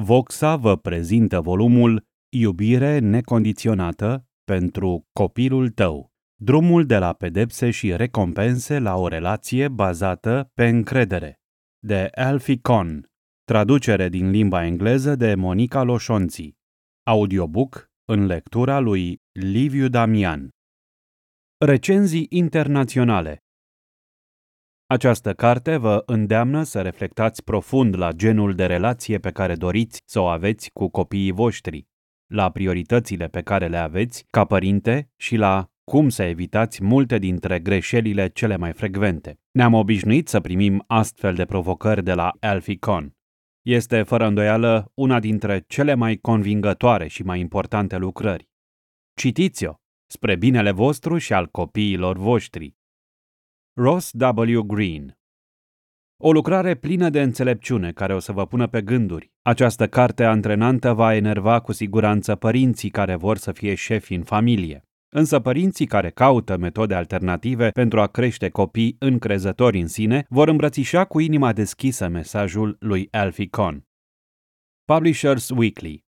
Voxa vă prezintă volumul Iubire necondiționată pentru copilul tău. Drumul de la pedepse și recompense la o relație bazată pe încredere. De Alfie Con. Traducere din limba engleză de Monica Loșonții. Audiobook în lectura lui Liviu Damian. Recenzii internaționale această carte vă îndeamnă să reflectați profund la genul de relație pe care doriți să o aveți cu copiii voștri, la prioritățile pe care le aveți ca părinte și la cum să evitați multe dintre greșelile cele mai frecvente. Ne-am obișnuit să primim astfel de provocări de la Alfie Kohn. Este, fără îndoială, una dintre cele mai convingătoare și mai importante lucrări. Citiți-o, spre binele vostru și al copiilor voștri. Ross W. Green O lucrare plină de înțelepciune care o să vă pună pe gânduri. Această carte antrenantă va enerva cu siguranță părinții care vor să fie șefi în familie. Însă părinții care caută metode alternative pentru a crește copii încrezători în sine vor îmbrățișa cu inima deschisă mesajul lui Alfie Kohn. Publishers Weekly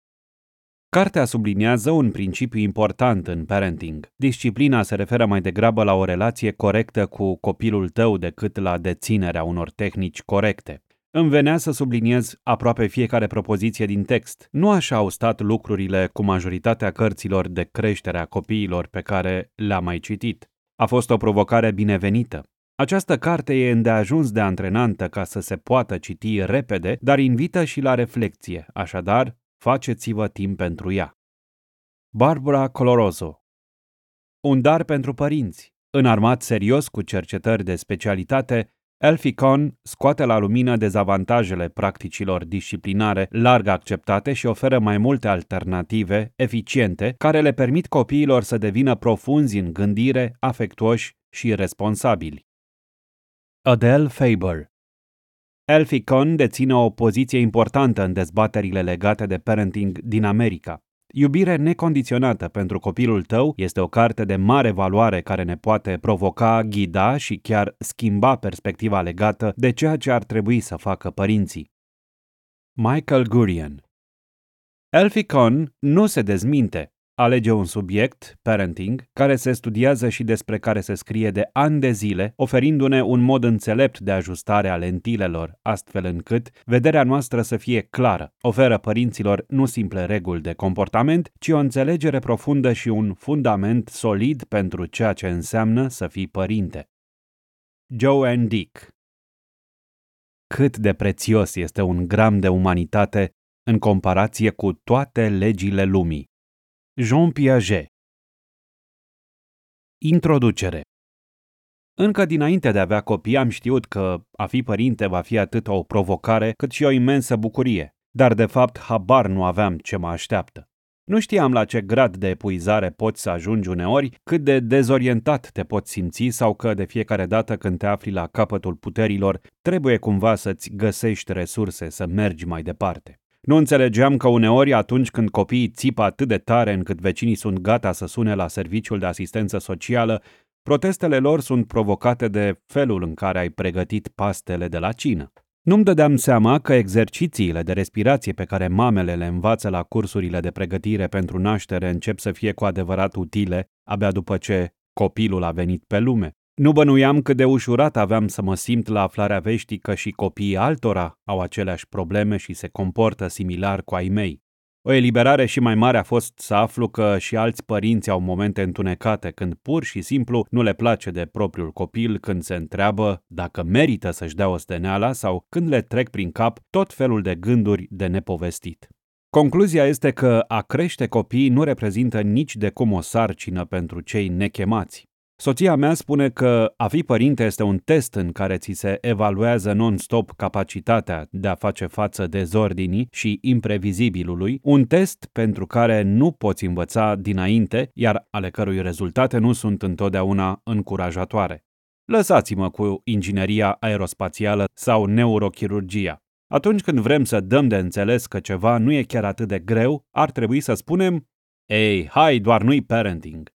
Cartea subliniază un principiu important în parenting. Disciplina se referă mai degrabă la o relație corectă cu copilul tău decât la deținerea unor tehnici corecte. Îmi venea să subliniez aproape fiecare propoziție din text. Nu așa au stat lucrurile cu majoritatea cărților de creștere a copiilor pe care le-am mai citit. A fost o provocare binevenită. Această carte e îndeajuns de antrenantă ca să se poată citi repede, dar invită și la reflexie, așadar Faceți-vă timp pentru ea. Barbara Coloroso Un dar pentru părinți. Înarmat serios cu cercetări de specialitate, Elficon scoate la lumină dezavantajele practicilor disciplinare larg acceptate și oferă mai multe alternative eficiente care le permit copiilor să devină profunzi în gândire, afectuoși și responsabili. Adele Faber Elfie Cohn deține o poziție importantă în dezbaterile legate de parenting din America. Iubire necondiționată pentru copilul tău este o carte de mare valoare care ne poate provoca, ghida și chiar schimba perspectiva legată de ceea ce ar trebui să facă părinții. Michael Gurian Elfie Cohn nu se dezminte Alege un subiect, parenting, care se studiază și despre care se scrie de ani de zile, oferindu-ne un mod înțelept de ajustare a lentilelor, astfel încât vederea noastră să fie clară. Oferă părinților nu simple reguli de comportament, ci o înțelegere profundă și un fundament solid pentru ceea ce înseamnă să fii părinte. Joe Dick Cât de prețios este un gram de umanitate în comparație cu toate legile lumii. Jean Piaget Introducere Încă dinainte de a avea copii am știut că a fi părinte va fi atât o provocare cât și o imensă bucurie, dar de fapt habar nu aveam ce mă așteaptă. Nu știam la ce grad de epuizare poți să ajungi uneori, cât de dezorientat te poți simți sau că de fiecare dată când te afli la capătul puterilor, trebuie cumva să-ți găsești resurse să mergi mai departe. Nu înțelegeam că uneori atunci când copiii țipă atât de tare încât vecinii sunt gata să sune la serviciul de asistență socială, protestele lor sunt provocate de felul în care ai pregătit pastele de la cină. Nu-mi dădeam seama că exercițiile de respirație pe care mamele le învață la cursurile de pregătire pentru naștere încep să fie cu adevărat utile abia după ce copilul a venit pe lume. Nu bănuiam cât de ușurat aveam să mă simt la aflarea veștii că și copiii altora au aceleași probleme și se comportă similar cu ai mei. O eliberare și mai mare a fost să aflu că și alți părinți au momente întunecate când pur și simplu nu le place de propriul copil când se întreabă dacă merită să-și dea osteneala sau când le trec prin cap tot felul de gânduri de nepovestit. Concluzia este că a crește copii nu reprezintă nici de cum o sarcină pentru cei nechemați. Soția mea spune că a fi părinte este un test în care ți se evaluează non-stop capacitatea de a face față dezordinii și imprevizibilului, un test pentru care nu poți învăța dinainte, iar ale cărui rezultate nu sunt întotdeauna încurajatoare. Lăsați-mă cu ingineria aerospațială sau neurochirurgia. Atunci când vrem să dăm de înțeles că ceva nu e chiar atât de greu, ar trebui să spunem Ei, hai, doar nu-i parenting.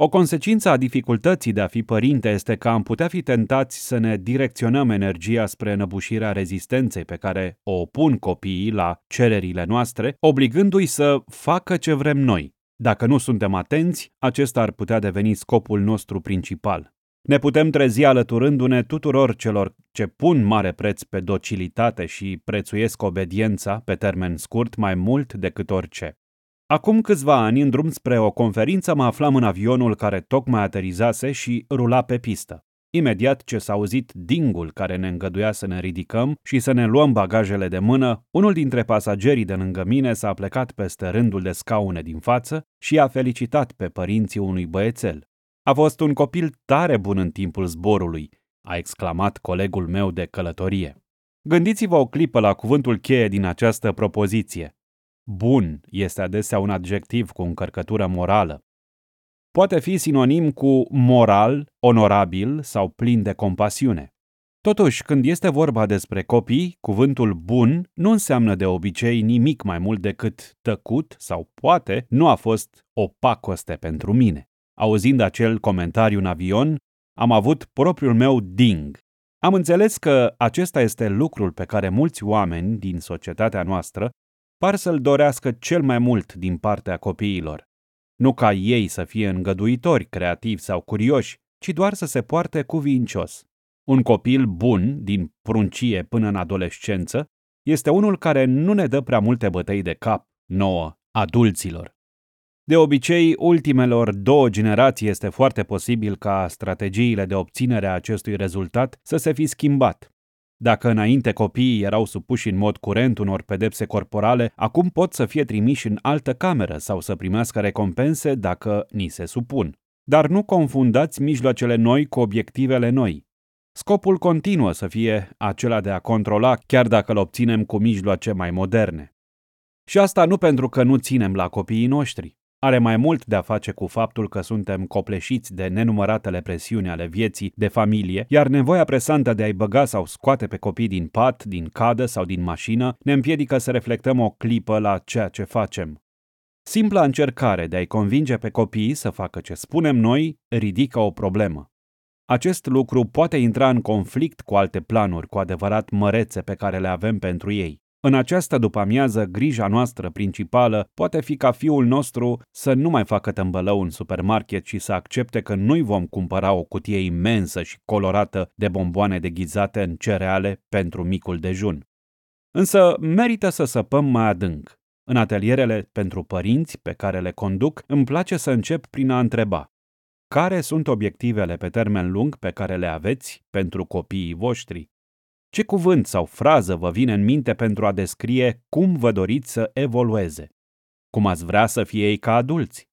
O consecință a dificultății de a fi părinte este că am putea fi tentați să ne direcționăm energia spre înăbușirea rezistenței pe care o opun copiii la cererile noastre, obligându-i să facă ce vrem noi. Dacă nu suntem atenți, acesta ar putea deveni scopul nostru principal. Ne putem trezi alăturându-ne tuturor celor ce pun mare preț pe docilitate și prețuiesc obediența pe termen scurt mai mult decât orice. Acum câțiva ani, în drum spre o conferință, mă aflam în avionul care tocmai aterizase și rula pe pistă. Imediat ce s-a auzit dingul care ne îngăduia să ne ridicăm și să ne luăm bagajele de mână, unul dintre pasagerii de lângă mine s-a plecat peste rândul de scaune din față și a felicitat pe părinții unui băiețel. A fost un copil tare bun în timpul zborului, a exclamat colegul meu de călătorie. Gândiți-vă o clipă la cuvântul cheie din această propoziție. Bun este adesea un adjectiv cu încărcătură morală. Poate fi sinonim cu moral, onorabil sau plin de compasiune. Totuși, când este vorba despre copii, cuvântul bun nu înseamnă de obicei nimic mai mult decât tăcut sau poate nu a fost o pacoste pentru mine. Auzind acel comentariu în avion, am avut propriul meu ding. Am înțeles că acesta este lucrul pe care mulți oameni din societatea noastră par să-l dorească cel mai mult din partea copiilor. Nu ca ei să fie îngăduitori, creativi sau curioși, ci doar să se poarte cuvincios. Un copil bun, din pruncie până în adolescență, este unul care nu ne dă prea multe bătăi de cap, nouă, adulților. De obicei, ultimelor două generații este foarte posibil ca strategiile de obținere a acestui rezultat să se fi schimbat. Dacă înainte copiii erau supuși în mod curent unor pedepse corporale, acum pot să fie trimiși în altă cameră sau să primească recompense dacă ni se supun. Dar nu confundați mijloacele noi cu obiectivele noi. Scopul continuă să fie acela de a controla, chiar dacă îl obținem cu mijloace mai moderne. Și asta nu pentru că nu ținem la copiii noștri. Are mai mult de a face cu faptul că suntem copleșiți de nenumăratele presiuni ale vieții de familie, iar nevoia presantă de a-i băga sau scoate pe copii din pat, din cadă sau din mașină ne împiedică să reflectăm o clipă la ceea ce facem. Simpla încercare de a-i convinge pe copii să facă ce spunem noi ridică o problemă. Acest lucru poate intra în conflict cu alte planuri cu adevărat mărețe pe care le avem pentru ei. În această după-amiază, grija noastră principală poate fi ca fiul nostru să nu mai facă tâmbălău în supermarket și să accepte că nu-i vom cumpăra o cutie imensă și colorată de bomboane deghizate în cereale pentru micul dejun. Însă merită să săpăm mai adânc. În atelierele pentru părinți pe care le conduc, îmi place să încep prin a întreba care sunt obiectivele pe termen lung pe care le aveți pentru copiii voștri? Ce cuvânt sau frază vă vine în minte pentru a descrie cum vă doriți să evolueze? Cum ați vrea să fie ei ca adulți?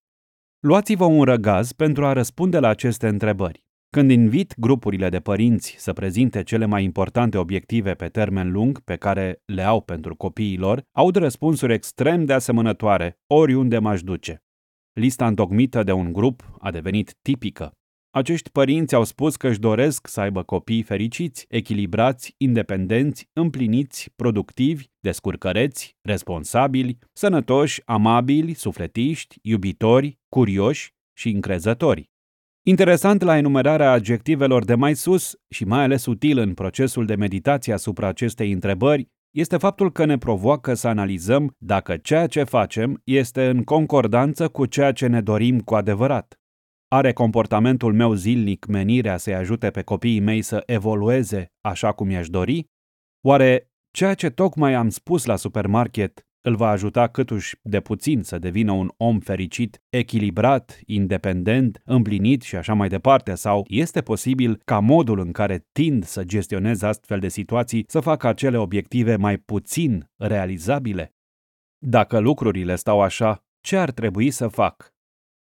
Luați-vă un răgaz pentru a răspunde la aceste întrebări. Când invit grupurile de părinți să prezinte cele mai importante obiective pe termen lung pe care le au pentru copiii lor, aud răspunsuri extrem de asemănătoare oriunde m-aș duce. Lista întocmită de un grup a devenit tipică. Acești părinți au spus că își doresc să aibă copii fericiți, echilibrați, independenți, împliniți, productivi, descurcăreți, responsabili, sănătoși, amabili, sufletiști, iubitori, curioși și încrezători. Interesant la enumerarea adjectivelor de mai sus și mai ales util în procesul de meditație asupra acestei întrebări este faptul că ne provoacă să analizăm dacă ceea ce facem este în concordanță cu ceea ce ne dorim cu adevărat. Are comportamentul meu zilnic menirea să-i ajute pe copiii mei să evolueze așa cum i-aș dori? Oare ceea ce tocmai am spus la supermarket îl va ajuta câtuși de puțin să devină un om fericit, echilibrat, independent, împlinit și așa mai departe? Sau este posibil ca modul în care tind să gestionez astfel de situații să facă acele obiective mai puțin realizabile? Dacă lucrurile stau așa, ce ar trebui să fac?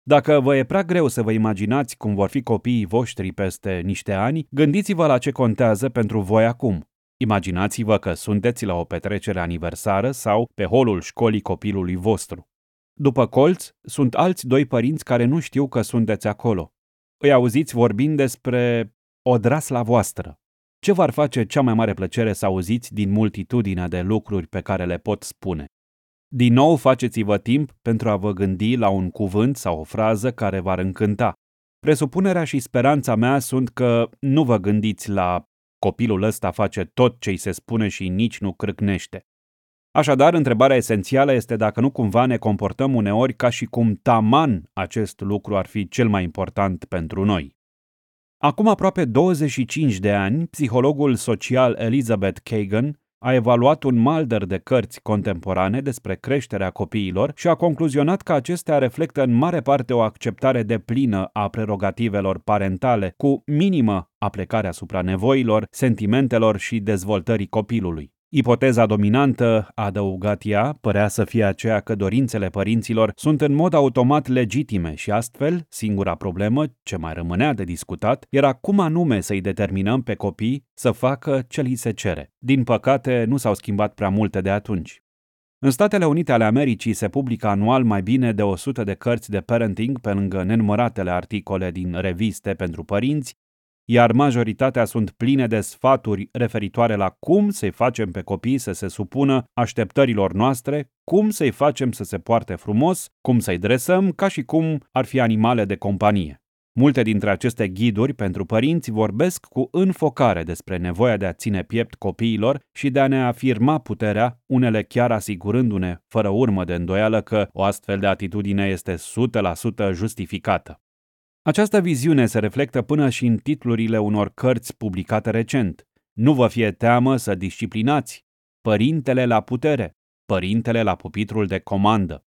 Dacă vă e prea greu să vă imaginați cum vor fi copiii voștri peste niște ani, gândiți-vă la ce contează pentru voi acum. Imaginați-vă că sunteți la o petrecere aniversară sau pe holul școlii copilului vostru. După colț, sunt alți doi părinți care nu știu că sunteți acolo. Îi auziți vorbind despre odrasla voastră. Ce v-ar face cea mai mare plăcere să auziți din multitudinea de lucruri pe care le pot spune? Din nou faceți-vă timp pentru a vă gândi la un cuvânt sau o frază care v-ar încânta. Presupunerea și speranța mea sunt că nu vă gândiți la copilul ăsta face tot ce îi se spune și nici nu crâcnește. Așadar, întrebarea esențială este dacă nu cumva ne comportăm uneori ca și cum taman acest lucru ar fi cel mai important pentru noi. Acum aproape 25 de ani, psihologul social Elizabeth Kagan a evaluat un malder de cărți contemporane despre creșterea copiilor și a concluzionat că acestea reflectă în mare parte o acceptare de plină a prerogativelor parentale, cu minimă aplecare asupra nevoilor, sentimentelor și dezvoltării copilului. Ipoteza dominantă, a adăugat ea, părea să fie aceea că dorințele părinților sunt în mod automat legitime și astfel, singura problemă, ce mai rămânea de discutat, era cum anume să-i determinăm pe copii să facă ce li se cere. Din păcate, nu s-au schimbat prea multe de atunci. În Statele Unite ale Americii se publică anual mai bine de 100 de cărți de parenting pe lângă nenumăratele articole din reviste pentru părinți, iar majoritatea sunt pline de sfaturi referitoare la cum să-i facem pe copii să se supună așteptărilor noastre, cum să-i facem să se poarte frumos, cum să-i dresăm ca și cum ar fi animale de companie. Multe dintre aceste ghiduri pentru părinți vorbesc cu înfocare despre nevoia de a ține piept copiilor și de a ne afirma puterea, unele chiar asigurându-ne, fără urmă de îndoială, că o astfel de atitudine este 100% justificată. Această viziune se reflectă până și în titlurile unor cărți publicate recent. Nu vă fie teamă să disciplinați. Părintele la putere. Părintele la pupitrul de comandă.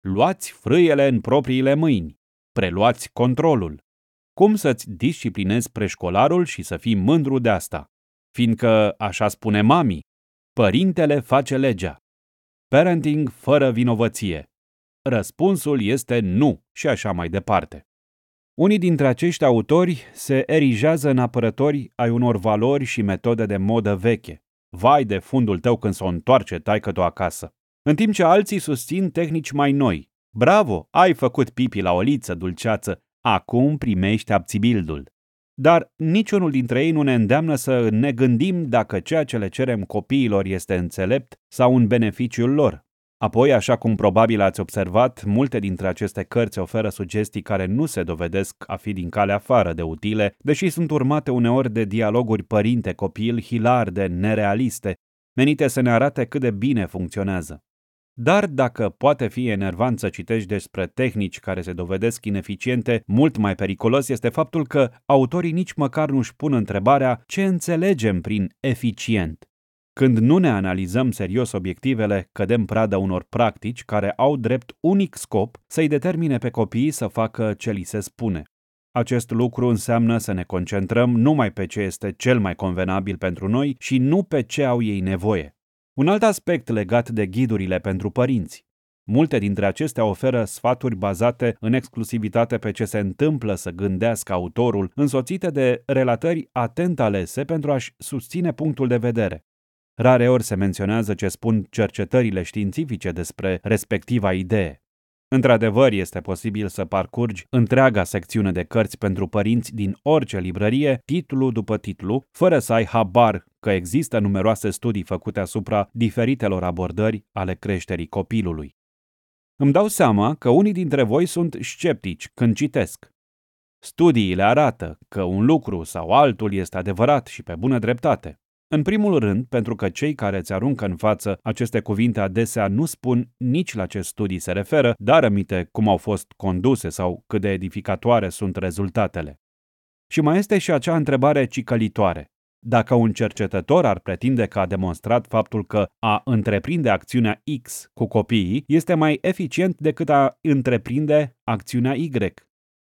Luați frâiele în propriile mâini. Preluați controlul. Cum să-ți disciplinezi preșcolarul și să fii mândru de asta? Fiindcă, așa spune mami, părintele face legea. Parenting fără vinovăție. Răspunsul este nu și așa mai departe. Unii dintre acești autori se erigează în apărători ai unor valori și metode de modă veche. Vai de fundul tău când s-o întoarce taică tu acasă. În timp ce alții susțin tehnici mai noi. Bravo, ai făcut pipi la oliță, dulceață, acum primești abțibildul. Dar niciunul dintre ei nu ne îndeamnă să ne gândim dacă ceea ce le cerem copiilor este înțelept sau în beneficiul lor. Apoi, așa cum probabil ați observat, multe dintre aceste cărți oferă sugestii care nu se dovedesc a fi din calea afară de utile, deși sunt urmate uneori de dialoguri părinte-copil hilar de nerealiste, menite să ne arate cât de bine funcționează. Dar dacă poate fi enervant să citești despre tehnici care se dovedesc ineficiente, mult mai periculos este faptul că autorii nici măcar nu-și pun întrebarea ce înțelegem prin eficient. Când nu ne analizăm serios obiectivele, cădem pradă unor practici care au drept unic scop să-i determine pe copii să facă ce li se spune. Acest lucru înseamnă să ne concentrăm numai pe ce este cel mai convenabil pentru noi și nu pe ce au ei nevoie. Un alt aspect legat de ghidurile pentru părinți. Multe dintre acestea oferă sfaturi bazate în exclusivitate pe ce se întâmplă să gândească autorul, însoțite de relatări atent alese pentru a-și susține punctul de vedere. Rare ori se menționează ce spun cercetările științifice despre respectiva idee. Într-adevăr, este posibil să parcurgi întreaga secțiune de cărți pentru părinți din orice librărie, titlu după titlu, fără să ai habar că există numeroase studii făcute asupra diferitelor abordări ale creșterii copilului. Îmi dau seama că unii dintre voi sunt sceptici când citesc. Studiile arată că un lucru sau altul este adevărat și pe bună dreptate. În primul rând, pentru că cei care îți aruncă în față aceste cuvinte adesea nu spun nici la ce studii se referă, dar amite cum au fost conduse sau cât de edificatoare sunt rezultatele. Și mai este și acea întrebare cicălitoare. Dacă un cercetător ar pretinde că a demonstrat faptul că a întreprinde acțiunea X cu copiii este mai eficient decât a întreprinde acțiunea Y,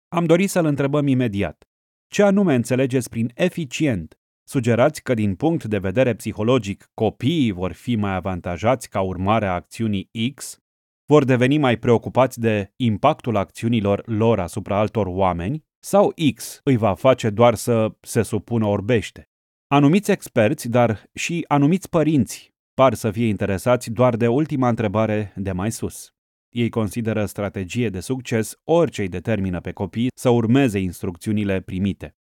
am dorit să-l întrebăm imediat. Ce anume înțelegeți prin eficient Sugerați că din punct de vedere psihologic copiii vor fi mai avantajați ca urmare a acțiunii X, vor deveni mai preocupați de impactul acțiunilor lor asupra altor oameni, sau X îi va face doar să se supună orbește. Anumiți experți, dar și anumiți părinți par să fie interesați doar de ultima întrebare de mai sus. Ei consideră strategie de succes orice îi determină pe copii să urmeze instrucțiunile primite.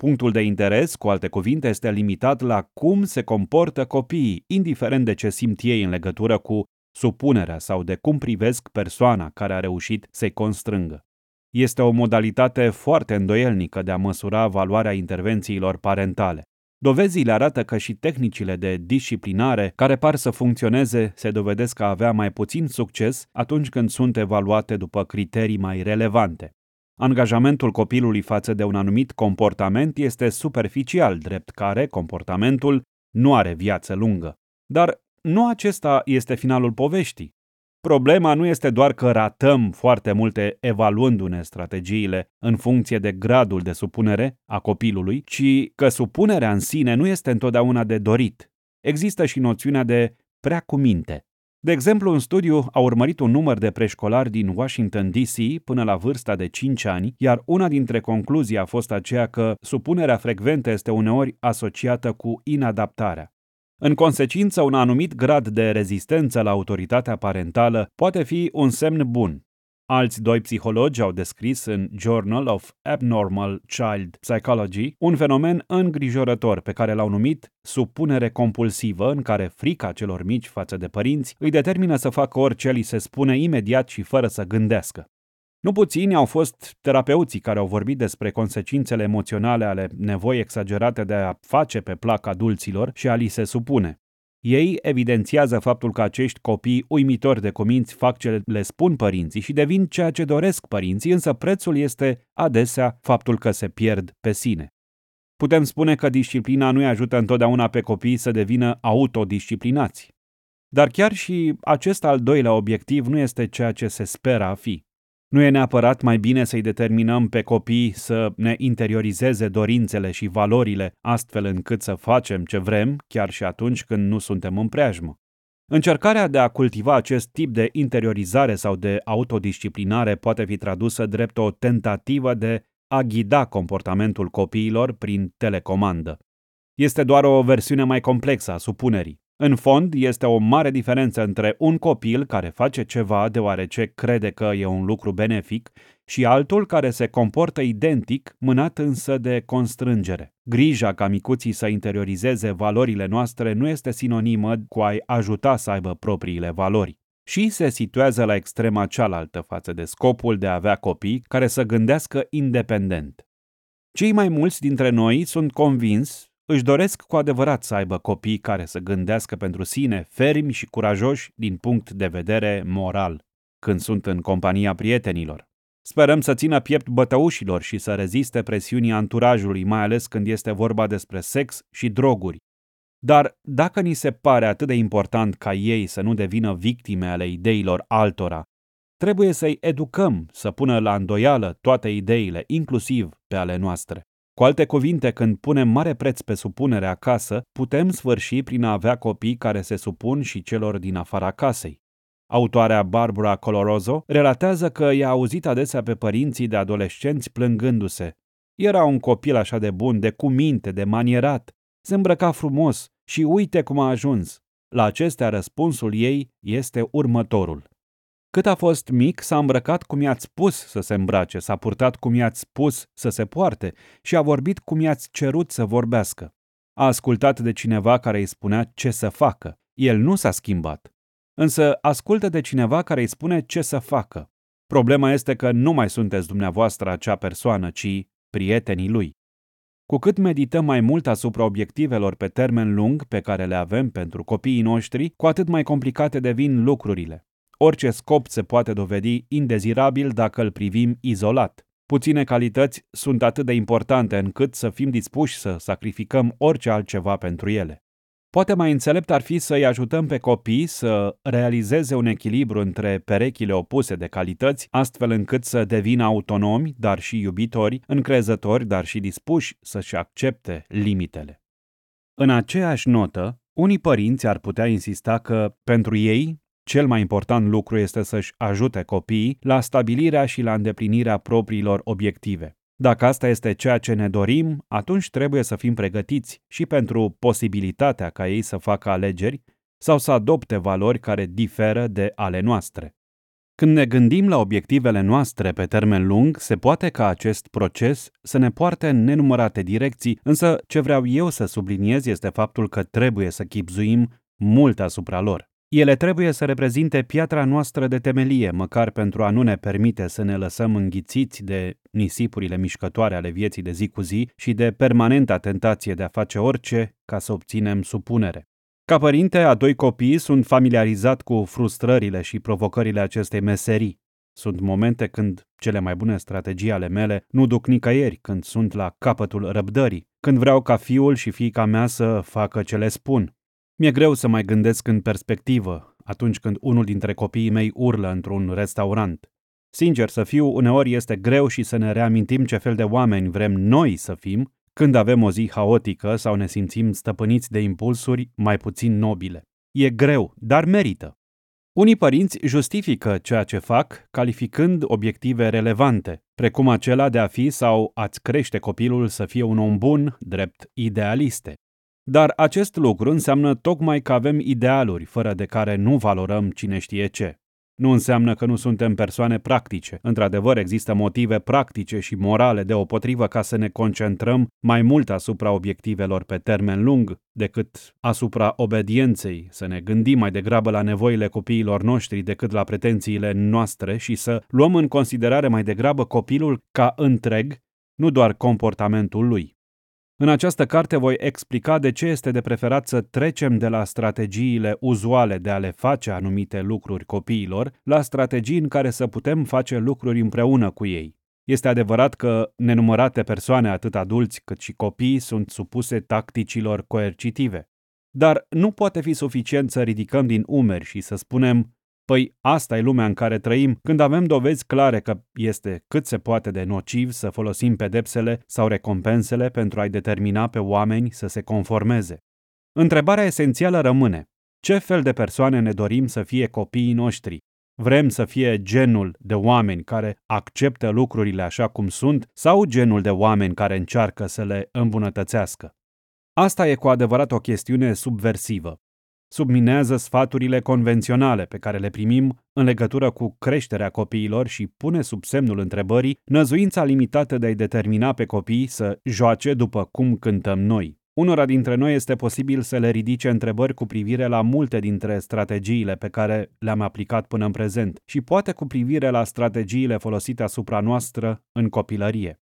Punctul de interes, cu alte cuvinte, este limitat la cum se comportă copiii, indiferent de ce simt ei în legătură cu supunerea sau de cum privesc persoana care a reușit să-i constrângă. Este o modalitate foarte îndoielnică de a măsura valoarea intervențiilor parentale. Dovezile arată că și tehnicile de disciplinare care par să funcționeze se dovedesc a avea mai puțin succes atunci când sunt evaluate după criterii mai relevante. Angajamentul copilului față de un anumit comportament este superficial, drept care comportamentul nu are viață lungă. Dar nu acesta este finalul poveștii. Problema nu este doar că ratăm foarte multe evaluându-ne strategiile în funcție de gradul de supunere a copilului, ci că supunerea în sine nu este întotdeauna de dorit. Există și noțiunea de prea cu minte. De exemplu, un studiu a urmărit un număr de preșcolari din Washington DC până la vârsta de 5 ani, iar una dintre concluzii a fost aceea că supunerea frecventă este uneori asociată cu inadaptarea. În consecință, un anumit grad de rezistență la autoritatea parentală poate fi un semn bun. Alți doi psihologi au descris în Journal of Abnormal Child Psychology un fenomen îngrijorător pe care l-au numit supunere compulsivă, în care frica celor mici față de părinți îi determină să facă orice li se spune imediat și fără să gândească. Nu puțini au fost terapeuții care au vorbit despre consecințele emoționale ale nevoii exagerate de a face pe plac adulților și a li se supune. Ei evidențiază faptul că acești copii uimitori de cominți fac ce le spun părinții și devin ceea ce doresc părinții, însă prețul este adesea faptul că se pierd pe sine. Putem spune că disciplina nu îi ajută întotdeauna pe copii să devină autodisciplinați. Dar chiar și acest al doilea obiectiv nu este ceea ce se speră a fi. Nu e neapărat mai bine să-i determinăm pe copii să ne interiorizeze dorințele și valorile astfel încât să facem ce vrem, chiar și atunci când nu suntem în preajmă. Încercarea de a cultiva acest tip de interiorizare sau de autodisciplinare poate fi tradusă drept o tentativă de a ghida comportamentul copiilor prin telecomandă. Este doar o versiune mai complexă a supunerii. În fond, este o mare diferență între un copil care face ceva deoarece crede că e un lucru benefic și altul care se comportă identic, mânat însă de constrângere. Grija ca micuții să interiorizeze valorile noastre nu este sinonimă cu a-i ajuta să aibă propriile valori și se situează la extrema cealaltă față de scopul de a avea copii care să gândească independent. Cei mai mulți dintre noi sunt convins își doresc cu adevărat să aibă copii care să gândească pentru sine, fermi și curajoși din punct de vedere moral, când sunt în compania prietenilor. Sperăm să țină piept bătăușilor și să reziste presiunii anturajului, mai ales când este vorba despre sex și droguri. Dar dacă ni se pare atât de important ca ei să nu devină victime ale ideilor altora, trebuie să-i educăm să pună la îndoială toate ideile, inclusiv pe ale noastre. Cu alte cuvinte, când punem mare preț pe supunere acasă, putem sfârși prin a avea copii care se supun și celor din afara casei. Autoarea Barbara Colorozo relatează că i-a auzit adesea pe părinții de adolescenți plângându-se. Era un copil așa de bun, de cuminte, de manierat, se îmbrăca frumos și uite cum a ajuns. La acestea răspunsul ei este următorul. Cât a fost mic, s-a îmbrăcat cum i-ați spus să se îmbrace, s-a purtat cum i-ați spus să se poarte și a vorbit cum i-ați cerut să vorbească. A ascultat de cineva care îi spunea ce să facă. El nu s-a schimbat. Însă ascultă de cineva care îi spune ce să facă. Problema este că nu mai sunteți dumneavoastră acea persoană, ci prietenii lui. Cu cât medităm mai mult asupra obiectivelor pe termen lung pe care le avem pentru copiii noștri, cu atât mai complicate devin lucrurile. Orice scop se poate dovedi indezirabil dacă îl privim izolat. Puține calități sunt atât de importante încât să fim dispuși să sacrificăm orice altceva pentru ele. Poate mai înțelept ar fi să îi ajutăm pe copii să realizeze un echilibru între perechile opuse de calități, astfel încât să devină autonomi, dar și iubitori, încrezători, dar și dispuși să-și accepte limitele. În aceeași notă, unii părinți ar putea insista că, pentru ei, cel mai important lucru este să-și ajute copiii la stabilirea și la îndeplinirea propriilor obiective. Dacă asta este ceea ce ne dorim, atunci trebuie să fim pregătiți și pentru posibilitatea ca ei să facă alegeri sau să adopte valori care diferă de ale noastre. Când ne gândim la obiectivele noastre pe termen lung, se poate ca acest proces să ne poarte în nenumărate direcții, însă ce vreau eu să subliniez este faptul că trebuie să chipzuim mult asupra lor. Ele trebuie să reprezinte piatra noastră de temelie, măcar pentru a nu ne permite să ne lăsăm înghițiți de nisipurile mișcătoare ale vieții de zi cu zi și de permanenta tentație de a face orice ca să obținem supunere. Ca părinte a doi copii sunt familiarizat cu frustrările și provocările acestei meserii. Sunt momente când cele mai bune strategii ale mele nu duc nicăieri, când sunt la capătul răbdării, când vreau ca fiul și fiica mea să facă ce le spun. Mi-e greu să mai gândesc în perspectivă atunci când unul dintre copiii mei urlă într-un restaurant. Sincer să fiu, uneori este greu și să ne reamintim ce fel de oameni vrem noi să fim când avem o zi haotică sau ne simțim stăpâniți de impulsuri mai puțin nobile. E greu, dar merită. Unii părinți justifică ceea ce fac, calificând obiective relevante, precum acela de a fi sau a-ți crește copilul să fie un om bun, drept idealiste. Dar acest lucru înseamnă tocmai că avem idealuri fără de care nu valorăm cine știe ce. Nu înseamnă că nu suntem persoane practice. Într-adevăr, există motive practice și morale deopotrivă ca să ne concentrăm mai mult asupra obiectivelor pe termen lung decât asupra obedienței, să ne gândim mai degrabă la nevoile copiilor noștri decât la pretențiile noastre și să luăm în considerare mai degrabă copilul ca întreg, nu doar comportamentul lui. În această carte voi explica de ce este de preferat să trecem de la strategiile uzuale de a le face anumite lucruri copiilor la strategii în care să putem face lucruri împreună cu ei. Este adevărat că nenumărate persoane, atât adulți cât și copii, sunt supuse tacticilor coercitive. Dar nu poate fi suficient să ridicăm din umeri și să spunem Păi asta e lumea în care trăim, când avem dovezi clare că este cât se poate de nociv să folosim pedepsele sau recompensele pentru a-i determina pe oameni să se conformeze. Întrebarea esențială rămâne, ce fel de persoane ne dorim să fie copiii noștri? Vrem să fie genul de oameni care acceptă lucrurile așa cum sunt sau genul de oameni care încearcă să le îmbunătățească? Asta e cu adevărat o chestiune subversivă subminează sfaturile convenționale pe care le primim în legătură cu creșterea copiilor și pune sub semnul întrebării năzuința limitată de a-i determina pe copii să joace după cum cântăm noi. Unora dintre noi este posibil să le ridice întrebări cu privire la multe dintre strategiile pe care le-am aplicat până în prezent și poate cu privire la strategiile folosite asupra noastră în copilărie.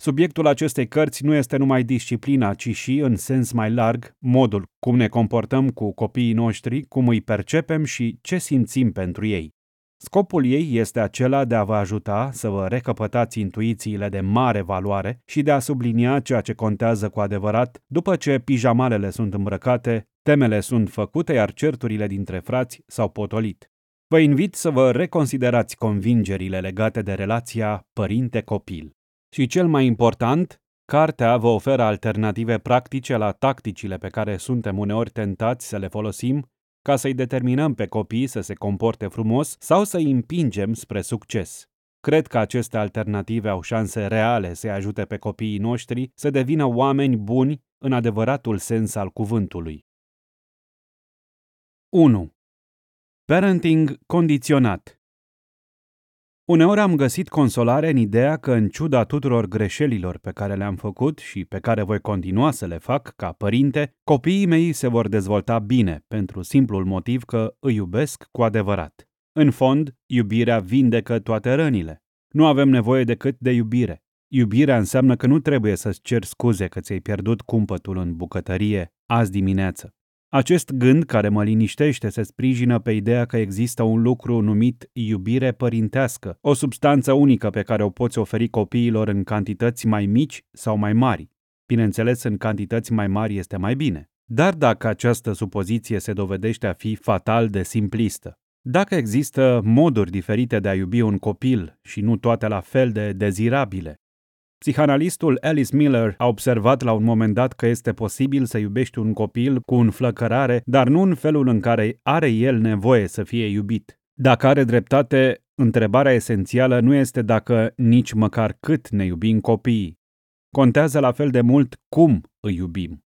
Subiectul acestei cărți nu este numai disciplina, ci și, în sens mai larg, modul cum ne comportăm cu copiii noștri, cum îi percepem și ce simțim pentru ei. Scopul ei este acela de a vă ajuta să vă recăpătați intuițiile de mare valoare și de a sublinia ceea ce contează cu adevărat după ce pijamalele sunt îmbrăcate, temele sunt făcute, iar certurile dintre frați s-au potolit. Vă invit să vă reconsiderați convingerile legate de relația părinte-copil. Și cel mai important, cartea vă oferă alternative practice la tacticile pe care suntem uneori tentați să le folosim ca să-i determinăm pe copii să se comporte frumos sau să-i împingem spre succes. Cred că aceste alternative au șanse reale să ajute pe copiii noștri să devină oameni buni în adevăratul sens al cuvântului. 1. Parenting condiționat Uneori am găsit consolare în ideea că, în ciuda tuturor greșelilor pe care le-am făcut și pe care voi continua să le fac ca părinte, copiii mei se vor dezvolta bine, pentru simplul motiv că îi iubesc cu adevărat. În fond, iubirea vindecă toate rănile. Nu avem nevoie decât de iubire. Iubirea înseamnă că nu trebuie să-ți ceri scuze că ți-ai pierdut cumpătul în bucătărie azi dimineață. Acest gând care mă liniștește se sprijină pe ideea că există un lucru numit iubire părintească, o substanță unică pe care o poți oferi copiilor în cantități mai mici sau mai mari. Bineînțeles, în cantități mai mari este mai bine. Dar dacă această supoziție se dovedește a fi fatal de simplistă, dacă există moduri diferite de a iubi un copil și nu toate la fel de dezirabile, Psihanalistul Alice Miller a observat la un moment dat că este posibil să iubești un copil cu înflăcărare, dar nu în felul în care are el nevoie să fie iubit. Dacă are dreptate, întrebarea esențială nu este dacă nici măcar cât ne iubim copiii. Contează la fel de mult cum îi iubim.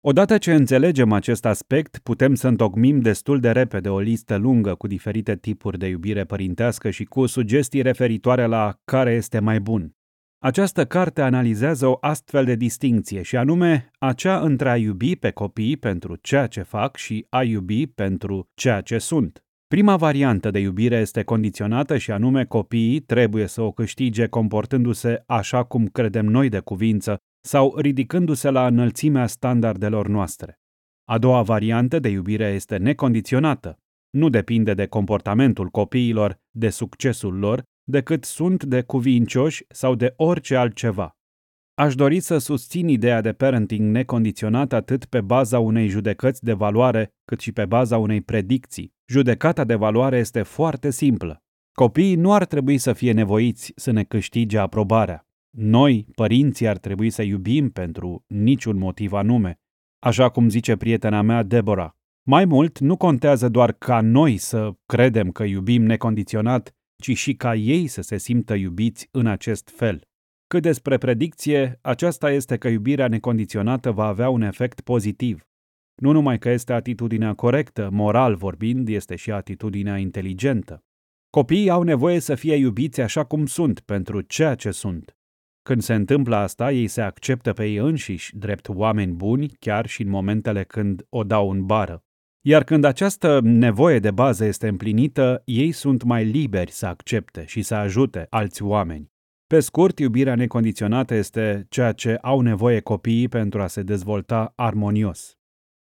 Odată ce înțelegem acest aspect, putem să întocmim destul de repede o listă lungă cu diferite tipuri de iubire părintească și cu sugestii referitoare la care este mai bun. Această carte analizează o astfel de distinție și anume acea între a iubi pe copii pentru ceea ce fac și a iubi pentru ceea ce sunt. Prima variantă de iubire este condiționată și anume copiii trebuie să o câștige comportându-se așa cum credem noi de cuvință sau ridicându-se la înălțimea standardelor noastre. A doua variantă de iubire este necondiționată. Nu depinde de comportamentul copiilor, de succesul lor, decât sunt de cuvincioși sau de orice altceva. Aș dori să susțin ideea de parenting necondiționat atât pe baza unei judecăți de valoare, cât și pe baza unei predicții. Judecata de valoare este foarte simplă. Copiii nu ar trebui să fie nevoiți să ne câștige aprobarea. Noi, părinții, ar trebui să iubim pentru niciun motiv anume, așa cum zice prietena mea Deborah. Mai mult, nu contează doar ca noi să credem că iubim necondiționat, ci și ca ei să se simtă iubiți în acest fel. Cât despre predicție, aceasta este că iubirea necondiționată va avea un efect pozitiv. Nu numai că este atitudinea corectă, moral vorbind, este și atitudinea inteligentă. Copiii au nevoie să fie iubiți așa cum sunt, pentru ceea ce sunt. Când se întâmplă asta, ei se acceptă pe ei înșiși drept oameni buni, chiar și în momentele când o dau în bară. Iar când această nevoie de bază este împlinită, ei sunt mai liberi să accepte și să ajute alți oameni. Pe scurt, iubirea necondiționată este ceea ce au nevoie copiii pentru a se dezvolta armonios.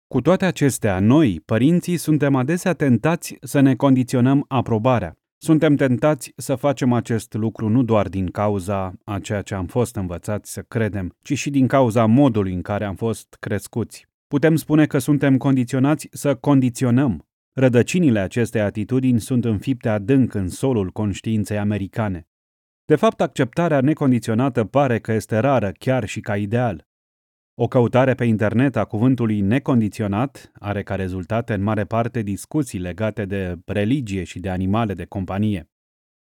Cu toate acestea, noi, părinții, suntem adesea tentați să ne condiționăm aprobarea. Suntem tentați să facem acest lucru nu doar din cauza a ceea ce am fost învățați să credem, ci și din cauza modului în care am fost crescuți. Putem spune că suntem condiționați să condiționăm. Rădăcinile acestei atitudini sunt înfipte adânc în solul conștiinței americane. De fapt, acceptarea necondiționată pare că este rară chiar și ca ideal. O căutare pe internet a cuvântului necondiționat are ca rezultate în mare parte discuții legate de religie și de animale de companie.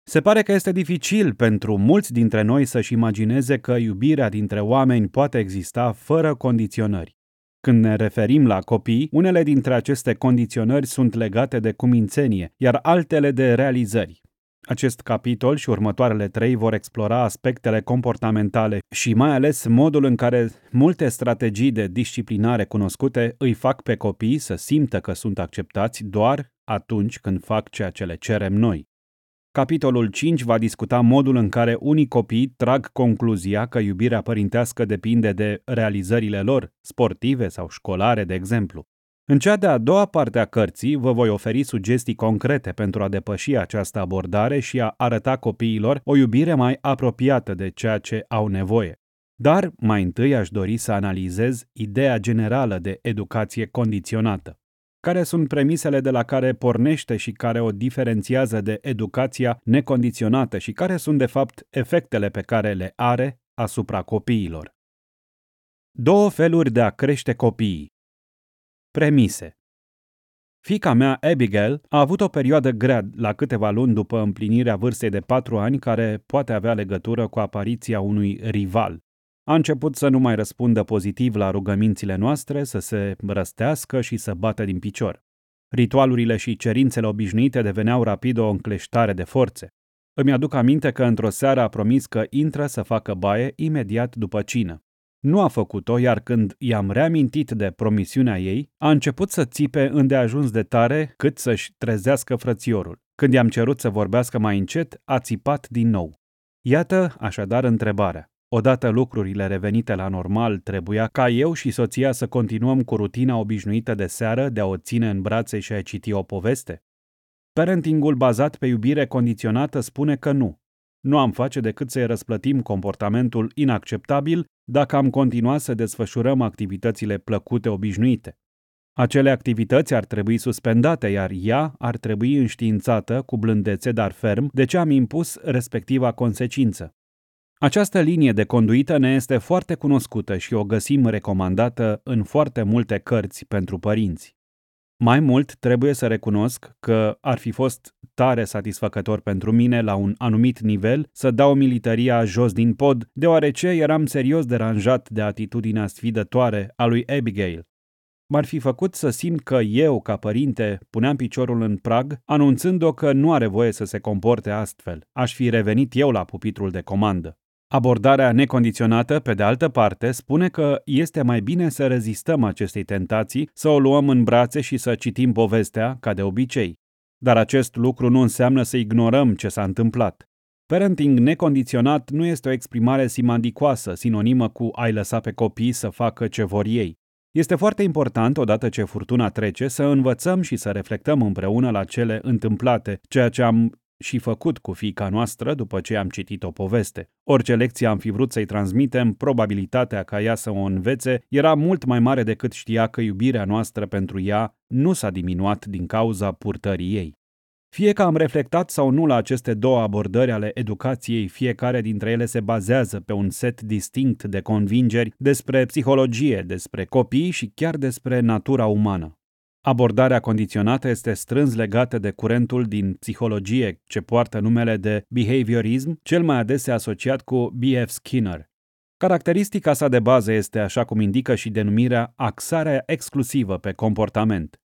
Se pare că este dificil pentru mulți dintre noi să-și imagineze că iubirea dintre oameni poate exista fără condiționări. Când ne referim la copii, unele dintre aceste condiționări sunt legate de cumințenie, iar altele de realizări. Acest capitol și următoarele trei vor explora aspectele comportamentale și mai ales modul în care multe strategii de disciplinare cunoscute îi fac pe copii să simtă că sunt acceptați doar atunci când fac ceea ce le cerem noi. Capitolul 5 va discuta modul în care unii copii trag concluzia că iubirea părintească depinde de realizările lor, sportive sau școlare, de exemplu. În cea de-a doua parte a cărții vă voi oferi sugestii concrete pentru a depăși această abordare și a arăta copiilor o iubire mai apropiată de ceea ce au nevoie. Dar mai întâi aș dori să analizez ideea generală de educație condiționată. Care sunt premisele de la care pornește și care o diferențiază de educația necondiționată și care sunt de fapt efectele pe care le are asupra copiilor? Două feluri de a crește copiii. Premise Fica mea, Abigail, a avut o perioadă grea la câteva luni după împlinirea vârstei de patru ani care poate avea legătură cu apariția unui rival. A început să nu mai răspundă pozitiv la rugămințile noastre, să se răstească și să bată din picior. Ritualurile și cerințele obișnuite deveneau rapid o încleștare de forțe. Îmi aduc aminte că într-o seară a promis că intră să facă baie imediat după cină. Nu a făcut-o, iar când i-am reamintit de promisiunea ei, a început să țipe îndeajuns de tare cât să-și trezească frățiorul. Când i-am cerut să vorbească mai încet, a țipat din nou. Iată, așadar, întrebarea. Odată lucrurile revenite la normal, trebuia ca eu și soția să continuăm cu rutina obișnuită de seară de a o ține în brațe și a citi o poveste? Parentingul bazat pe iubire condiționată spune că nu. Nu am face decât să-i răsplătim comportamentul inacceptabil dacă am continua să desfășurăm activitățile plăcute obișnuite. Acele activități ar trebui suspendate, iar ea ar trebui înștiințată cu blândețe, dar ferm, de ce am impus respectiva consecință. Această linie de conduită ne este foarte cunoscută și o găsim recomandată în foarte multe cărți pentru părinți. Mai mult, trebuie să recunosc că ar fi fost tare satisfăcător pentru mine la un anumit nivel să dau militaria jos din pod, deoarece eram serios deranjat de atitudinea sfidătoare a lui Abigail. M-ar fi făcut să simt că eu, ca părinte, puneam piciorul în prag, anunțând-o că nu are voie să se comporte astfel. Aș fi revenit eu la pupitrul de comandă. Abordarea necondiționată, pe de altă parte, spune că este mai bine să rezistăm acestei tentații, să o luăm în brațe și să citim povestea, ca de obicei. Dar acest lucru nu înseamnă să ignorăm ce s-a întâmplat. Parenting necondiționat nu este o exprimare simandicoasă, sinonimă cu ai lăsa pe copii să facă ce vor ei. Este foarte important, odată ce furtuna trece, să învățăm și să reflectăm împreună la cele întâmplate, ceea ce am și făcut cu fica noastră după ce am citit o poveste. Orice lecție am fi vrut să-i transmitem, probabilitatea ca ea să o învețe era mult mai mare decât știa că iubirea noastră pentru ea nu s-a diminuat din cauza purtării ei. Fie că am reflectat sau nu la aceste două abordări ale educației, fiecare dintre ele se bazează pe un set distinct de convingeri despre psihologie, despre copii și chiar despre natura umană. Abordarea condiționată este strâns legată de curentul din psihologie ce poartă numele de behaviorism, cel mai adesea asociat cu B.F. Skinner. Caracteristica sa de bază este, așa cum indică și denumirea, axarea exclusivă pe comportament.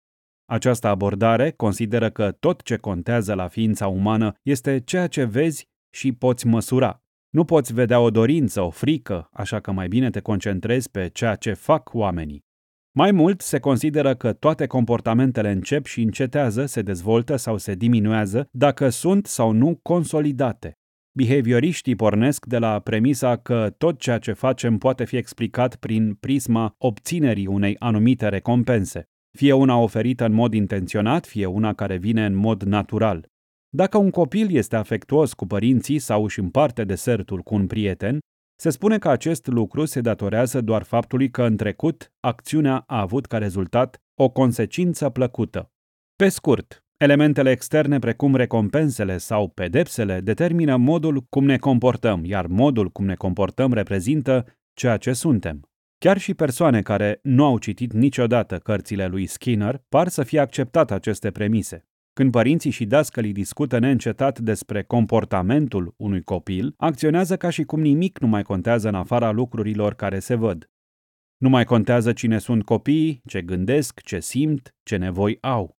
Această abordare consideră că tot ce contează la ființa umană este ceea ce vezi și poți măsura. Nu poți vedea o dorință, o frică, așa că mai bine te concentrezi pe ceea ce fac oamenii. Mai mult, se consideră că toate comportamentele încep și încetează, se dezvoltă sau se diminuează dacă sunt sau nu consolidate. Behavioriștii pornesc de la premisa că tot ceea ce facem poate fi explicat prin prisma obținerii unei anumite recompense, fie una oferită în mod intenționat, fie una care vine în mod natural. Dacă un copil este afectuos cu părinții sau își împarte desertul cu un prieten, se spune că acest lucru se datorează doar faptului că în trecut acțiunea a avut ca rezultat o consecință plăcută. Pe scurt, elementele externe precum recompensele sau pedepsele determină modul cum ne comportăm, iar modul cum ne comportăm reprezintă ceea ce suntem. Chiar și persoane care nu au citit niciodată cărțile lui Skinner par să fie acceptat aceste premise. Când părinții și dascălii discută neîncetat despre comportamentul unui copil, acționează ca și cum nimic nu mai contează în afara lucrurilor care se văd. Nu mai contează cine sunt copiii, ce gândesc, ce simt, ce nevoi au.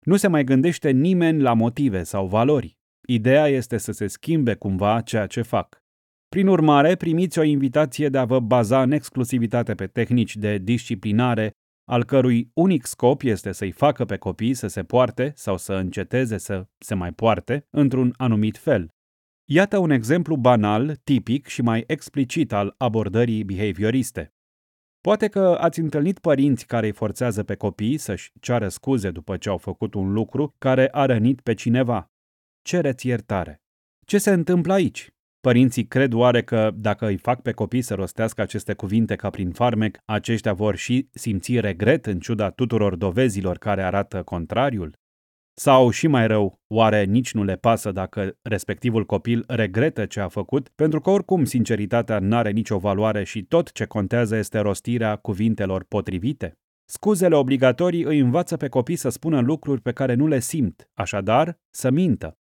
Nu se mai gândește nimeni la motive sau valori. Ideea este să se schimbe cumva ceea ce fac. Prin urmare, primiți o invitație de a vă baza în exclusivitate pe tehnici de disciplinare al cărui unic scop este să-i facă pe copii să se poarte sau să înceteze să se mai poarte într-un anumit fel. Iată un exemplu banal, tipic și mai explicit al abordării behavioriste. Poate că ați întâlnit părinți care îi forțează pe copii să-și ceară scuze după ce au făcut un lucru care a rănit pe cineva. Cereți iertare. Ce se întâmplă aici? Părinții cred oare că dacă îi fac pe copii să rostească aceste cuvinte ca prin farmec, aceștia vor și simți regret în ciuda tuturor dovezilor care arată contrariul? Sau, și mai rău, oare nici nu le pasă dacă respectivul copil regretă ce a făcut, pentru că oricum sinceritatea n-are nicio valoare și tot ce contează este rostirea cuvintelor potrivite? Scuzele obligatorii îi învață pe copii să spună lucruri pe care nu le simt, așadar să mintă.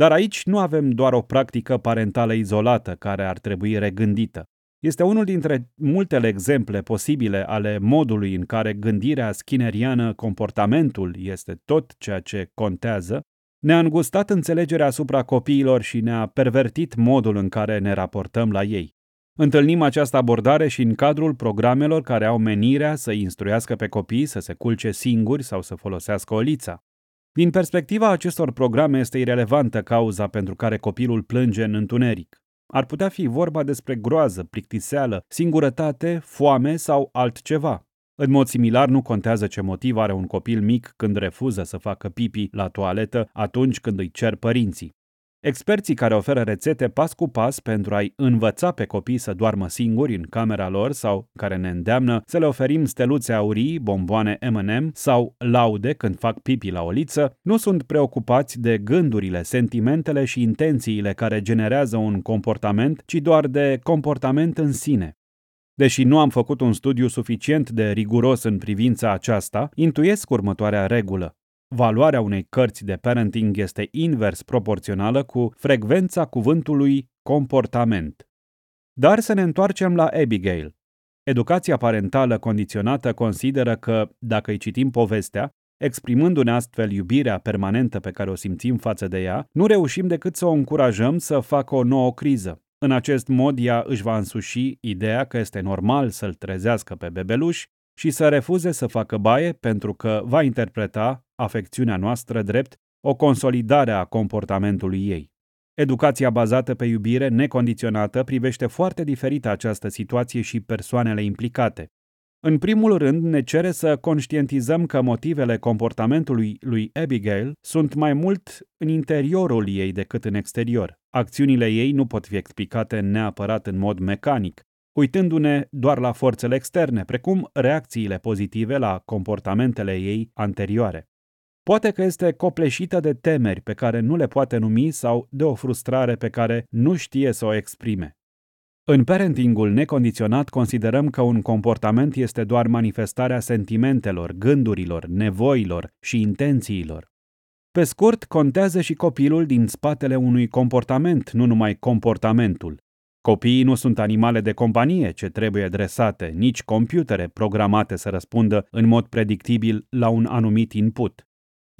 Dar aici nu avem doar o practică parentală izolată care ar trebui regândită. Este unul dintre multele exemple posibile ale modului în care gândirea skinneriană, comportamentul este tot ceea ce contează, ne-a îngustat înțelegerea asupra copiilor și ne-a pervertit modul în care ne raportăm la ei. Întâlnim această abordare și în cadrul programelor care au menirea să instruiască pe copii să se culce singuri sau să folosească olița. Din perspectiva acestor programe este irelevantă cauza pentru care copilul plânge în întuneric. Ar putea fi vorba despre groază, plictiseală, singurătate, foame sau altceva. În mod similar, nu contează ce motiv are un copil mic când refuză să facă pipi la toaletă atunci când îi cer părinții. Experții care oferă rețete pas cu pas pentru a-i învăța pe copii să doarmă singuri în camera lor sau care ne îndeamnă să le oferim steluțe aurii, bomboane M&M sau laude când fac pipi la oliță, nu sunt preocupați de gândurile, sentimentele și intențiile care generează un comportament, ci doar de comportament în sine. Deși nu am făcut un studiu suficient de riguros în privința aceasta, intuiesc următoarea regulă. Valoarea unei cărți de parenting este invers proporțională cu frecvența cuvântului comportament. Dar să ne întoarcem la Abigail. Educația parentală condiționată consideră că, dacă îi citim povestea, exprimându-ne astfel iubirea permanentă pe care o simțim față de ea, nu reușim decât să o încurajăm să facă o nouă criză. În acest mod, ea își va însuși ideea că este normal să-l trezească pe bebeluș și să refuze să facă baie pentru că va interpreta afecțiunea noastră drept o consolidare a comportamentului ei. Educația bazată pe iubire necondiționată privește foarte diferit această situație și persoanele implicate. În primul rând, ne cere să conștientizăm că motivele comportamentului lui Abigail sunt mai mult în interiorul ei decât în exterior. Acțiunile ei nu pot fi explicate neapărat în mod mecanic, uitându-ne doar la forțele externe, precum reacțiile pozitive la comportamentele ei anterioare. Poate că este copleșită de temeri pe care nu le poate numi sau de o frustrare pe care nu știe să o exprime. În parentingul necondiționat considerăm că un comportament este doar manifestarea sentimentelor, gândurilor, nevoilor și intențiilor. Pe scurt, contează și copilul din spatele unui comportament, nu numai comportamentul. Copiii nu sunt animale de companie ce trebuie dresate, nici computere programate să răspundă în mod predictibil la un anumit input.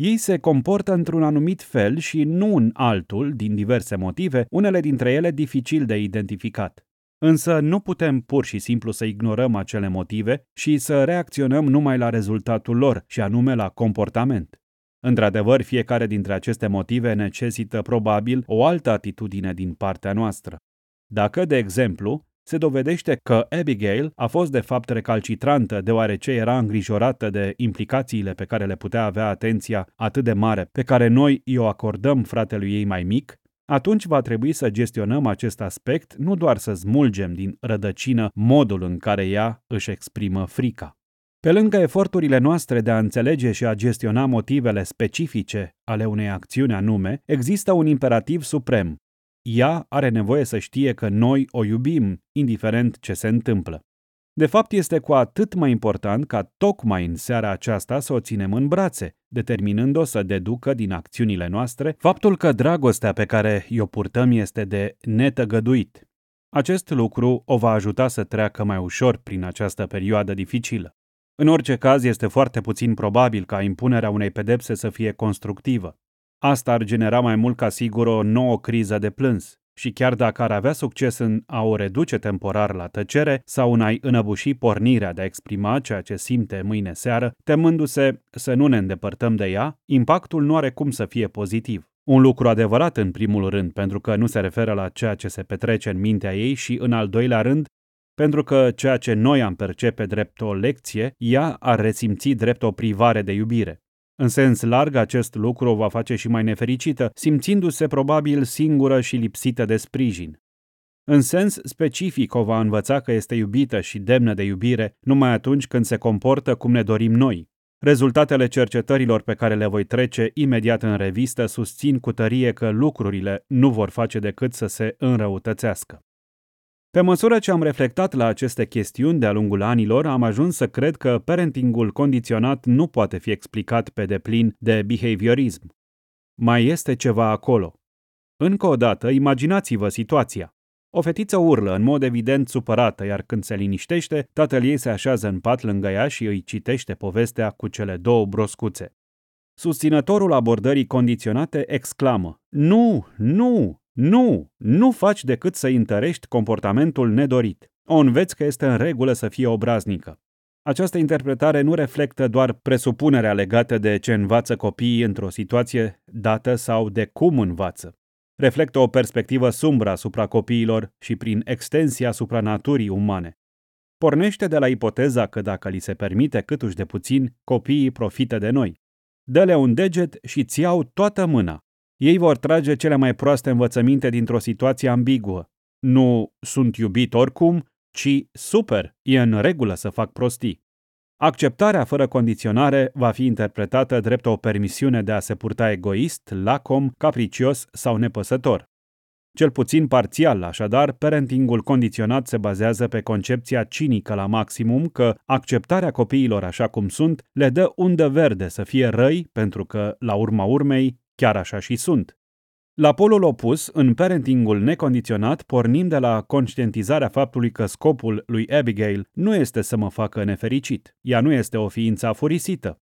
Ei se comportă într-un anumit fel și nu în altul, din diverse motive, unele dintre ele dificil de identificat. Însă nu putem pur și simplu să ignorăm acele motive și să reacționăm numai la rezultatul lor, și anume la comportament. Într-adevăr, fiecare dintre aceste motive necesită probabil o altă atitudine din partea noastră. Dacă, de exemplu, se dovedește că Abigail a fost de fapt recalcitrantă deoarece era îngrijorată de implicațiile pe care le putea avea atenția atât de mare pe care noi i-o acordăm fratelui ei mai mic, atunci va trebui să gestionăm acest aspect, nu doar să smulgem din rădăcină modul în care ea își exprimă frica. Pe lângă eforturile noastre de a înțelege și a gestiona motivele specifice ale unei acțiuni anume, există un imperativ suprem. Ea are nevoie să știe că noi o iubim, indiferent ce se întâmplă. De fapt, este cu atât mai important ca tocmai în seara aceasta să o ținem în brațe, determinând-o să deducă din acțiunile noastre faptul că dragostea pe care o purtăm este de netăgăduit. Acest lucru o va ajuta să treacă mai ușor prin această perioadă dificilă. În orice caz, este foarte puțin probabil ca impunerea unei pedepse să fie constructivă. Asta ar genera mai mult ca sigur o nouă criză de plâns, și chiar dacă ar avea succes în a o reduce temporar la tăcere sau în a-i înăbuși pornirea de a exprima ceea ce simte mâine seară, temându-se să nu ne îndepărtăm de ea, impactul nu are cum să fie pozitiv. Un lucru adevărat în primul rând, pentru că nu se referă la ceea ce se petrece în mintea ei și în al doilea rând, pentru că ceea ce noi am percepe drept o lecție, ea ar resimți drept o privare de iubire. În sens larg, acest lucru o va face și mai nefericită, simțindu-se probabil singură și lipsită de sprijin. În sens specific, o va învăța că este iubită și demnă de iubire numai atunci când se comportă cum ne dorim noi. Rezultatele cercetărilor pe care le voi trece imediat în revistă susțin cu tărie că lucrurile nu vor face decât să se înrăutățească. Pe măsură ce am reflectat la aceste chestiuni de-a lungul anilor, am ajuns să cred că parentingul condiționat nu poate fi explicat pe deplin de behaviorism. Mai este ceva acolo. Încă o dată, imaginați-vă situația. O fetiță urlă, în mod evident supărată, iar când se liniștește, tatăl ei se așează în pat lângă ea și îi citește povestea cu cele două broscuțe. Susținătorul abordării condiționate exclamă, Nu, nu, nu, nu faci decât să întărești comportamentul nedorit. O înveți că este în regulă să fie obraznică. Această interpretare nu reflectă doar presupunerea legată de ce învață copiii într-o situație dată sau de cum învață. Reflectă o perspectivă sumbră asupra copiilor și, prin extensie, asupra naturii umane. Pornește de la ipoteza că dacă li se permite câtuși de puțin, copiii profită de noi. Dă-le un deget și ți iau toată mâna. Ei vor trage cele mai proaste învățăminte dintr-o situație ambiguă. Nu sunt iubit oricum, ci super, e în regulă să fac prostii. Acceptarea fără condiționare va fi interpretată drept o permisiune de a se purta egoist, lacom, capricios sau nepăsător. Cel puțin parțial, așadar, parentingul condiționat se bazează pe concepția cinică la maximum că acceptarea copiilor așa cum sunt le dă undă verde să fie răi pentru că, la urma urmei, Chiar așa și sunt. La polul opus, în parentingul necondiționat, pornim de la conștientizarea faptului că scopul lui Abigail nu este să mă facă nefericit. Ea nu este o ființă afurisită.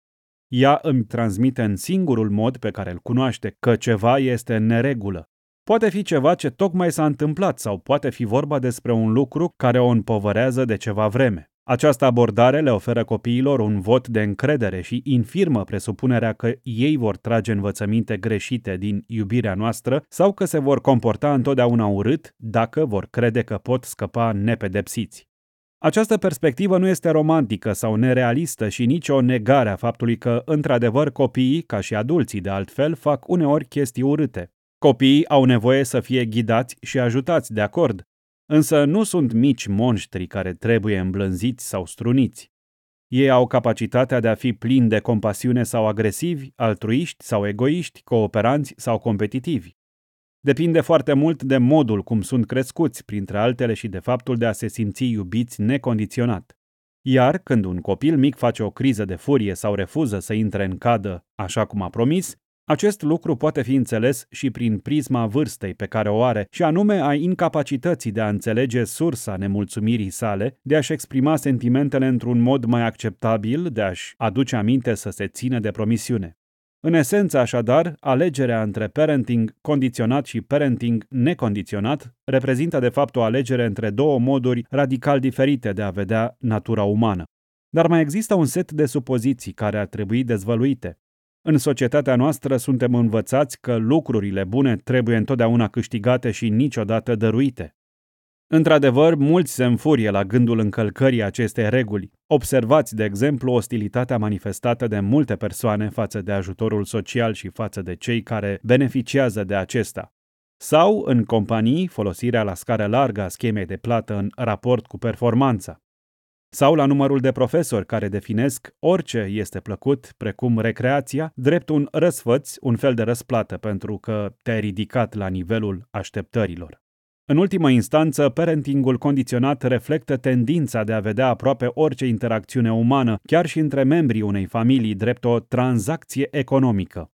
Ea îmi transmite în singurul mod pe care îl cunoaște că ceva este în neregulă. Poate fi ceva ce tocmai s-a întâmplat sau poate fi vorba despre un lucru care o împovărează de ceva vreme. Această abordare le oferă copiilor un vot de încredere și infirmă presupunerea că ei vor trage învățăminte greșite din iubirea noastră sau că se vor comporta întotdeauna urât dacă vor crede că pot scăpa nepedepsiți. Această perspectivă nu este romantică sau nerealistă și nici o negare a faptului că, într-adevăr, copiii, ca și adulții de altfel, fac uneori chestii urâte. Copiii au nevoie să fie ghidați și ajutați de acord, însă nu sunt mici monștri care trebuie îmblânziți sau struniți. Ei au capacitatea de a fi plini de compasiune sau agresivi, altruiști sau egoiști, cooperanți sau competitivi. Depinde foarte mult de modul cum sunt crescuți, printre altele și de faptul de a se simți iubiți necondiționat. Iar când un copil mic face o criză de furie sau refuză să intre în cadă, așa cum a promis, acest lucru poate fi înțeles și prin prisma vârstei pe care o are, și anume a incapacității de a înțelege sursa nemulțumirii sale, de a-și exprima sentimentele într-un mod mai acceptabil, de a-și aduce aminte să se țină de promisiune. În esență, așadar, alegerea între parenting condiționat și parenting necondiționat reprezintă de fapt o alegere între două moduri radical diferite de a vedea natura umană. Dar mai există un set de supoziții care ar trebui dezvăluite. În societatea noastră suntem învățați că lucrurile bune trebuie întotdeauna câștigate și niciodată dăruite. Într-adevăr, mulți se înfurie la gândul încălcării acestei reguli. Observați, de exemplu, ostilitatea manifestată de multe persoane față de ajutorul social și față de cei care beneficiază de acesta. Sau, în companii, folosirea la scară largă a schemei de plată în raport cu performanța sau la numărul de profesori care definesc orice este plăcut, precum recreația, drept un răsfăț, un fel de răsplată pentru că te-ai ridicat la nivelul așteptărilor. În ultimă instanță, parentingul condiționat reflectă tendința de a vedea aproape orice interacțiune umană, chiar și între membrii unei familii, drept o tranzacție economică.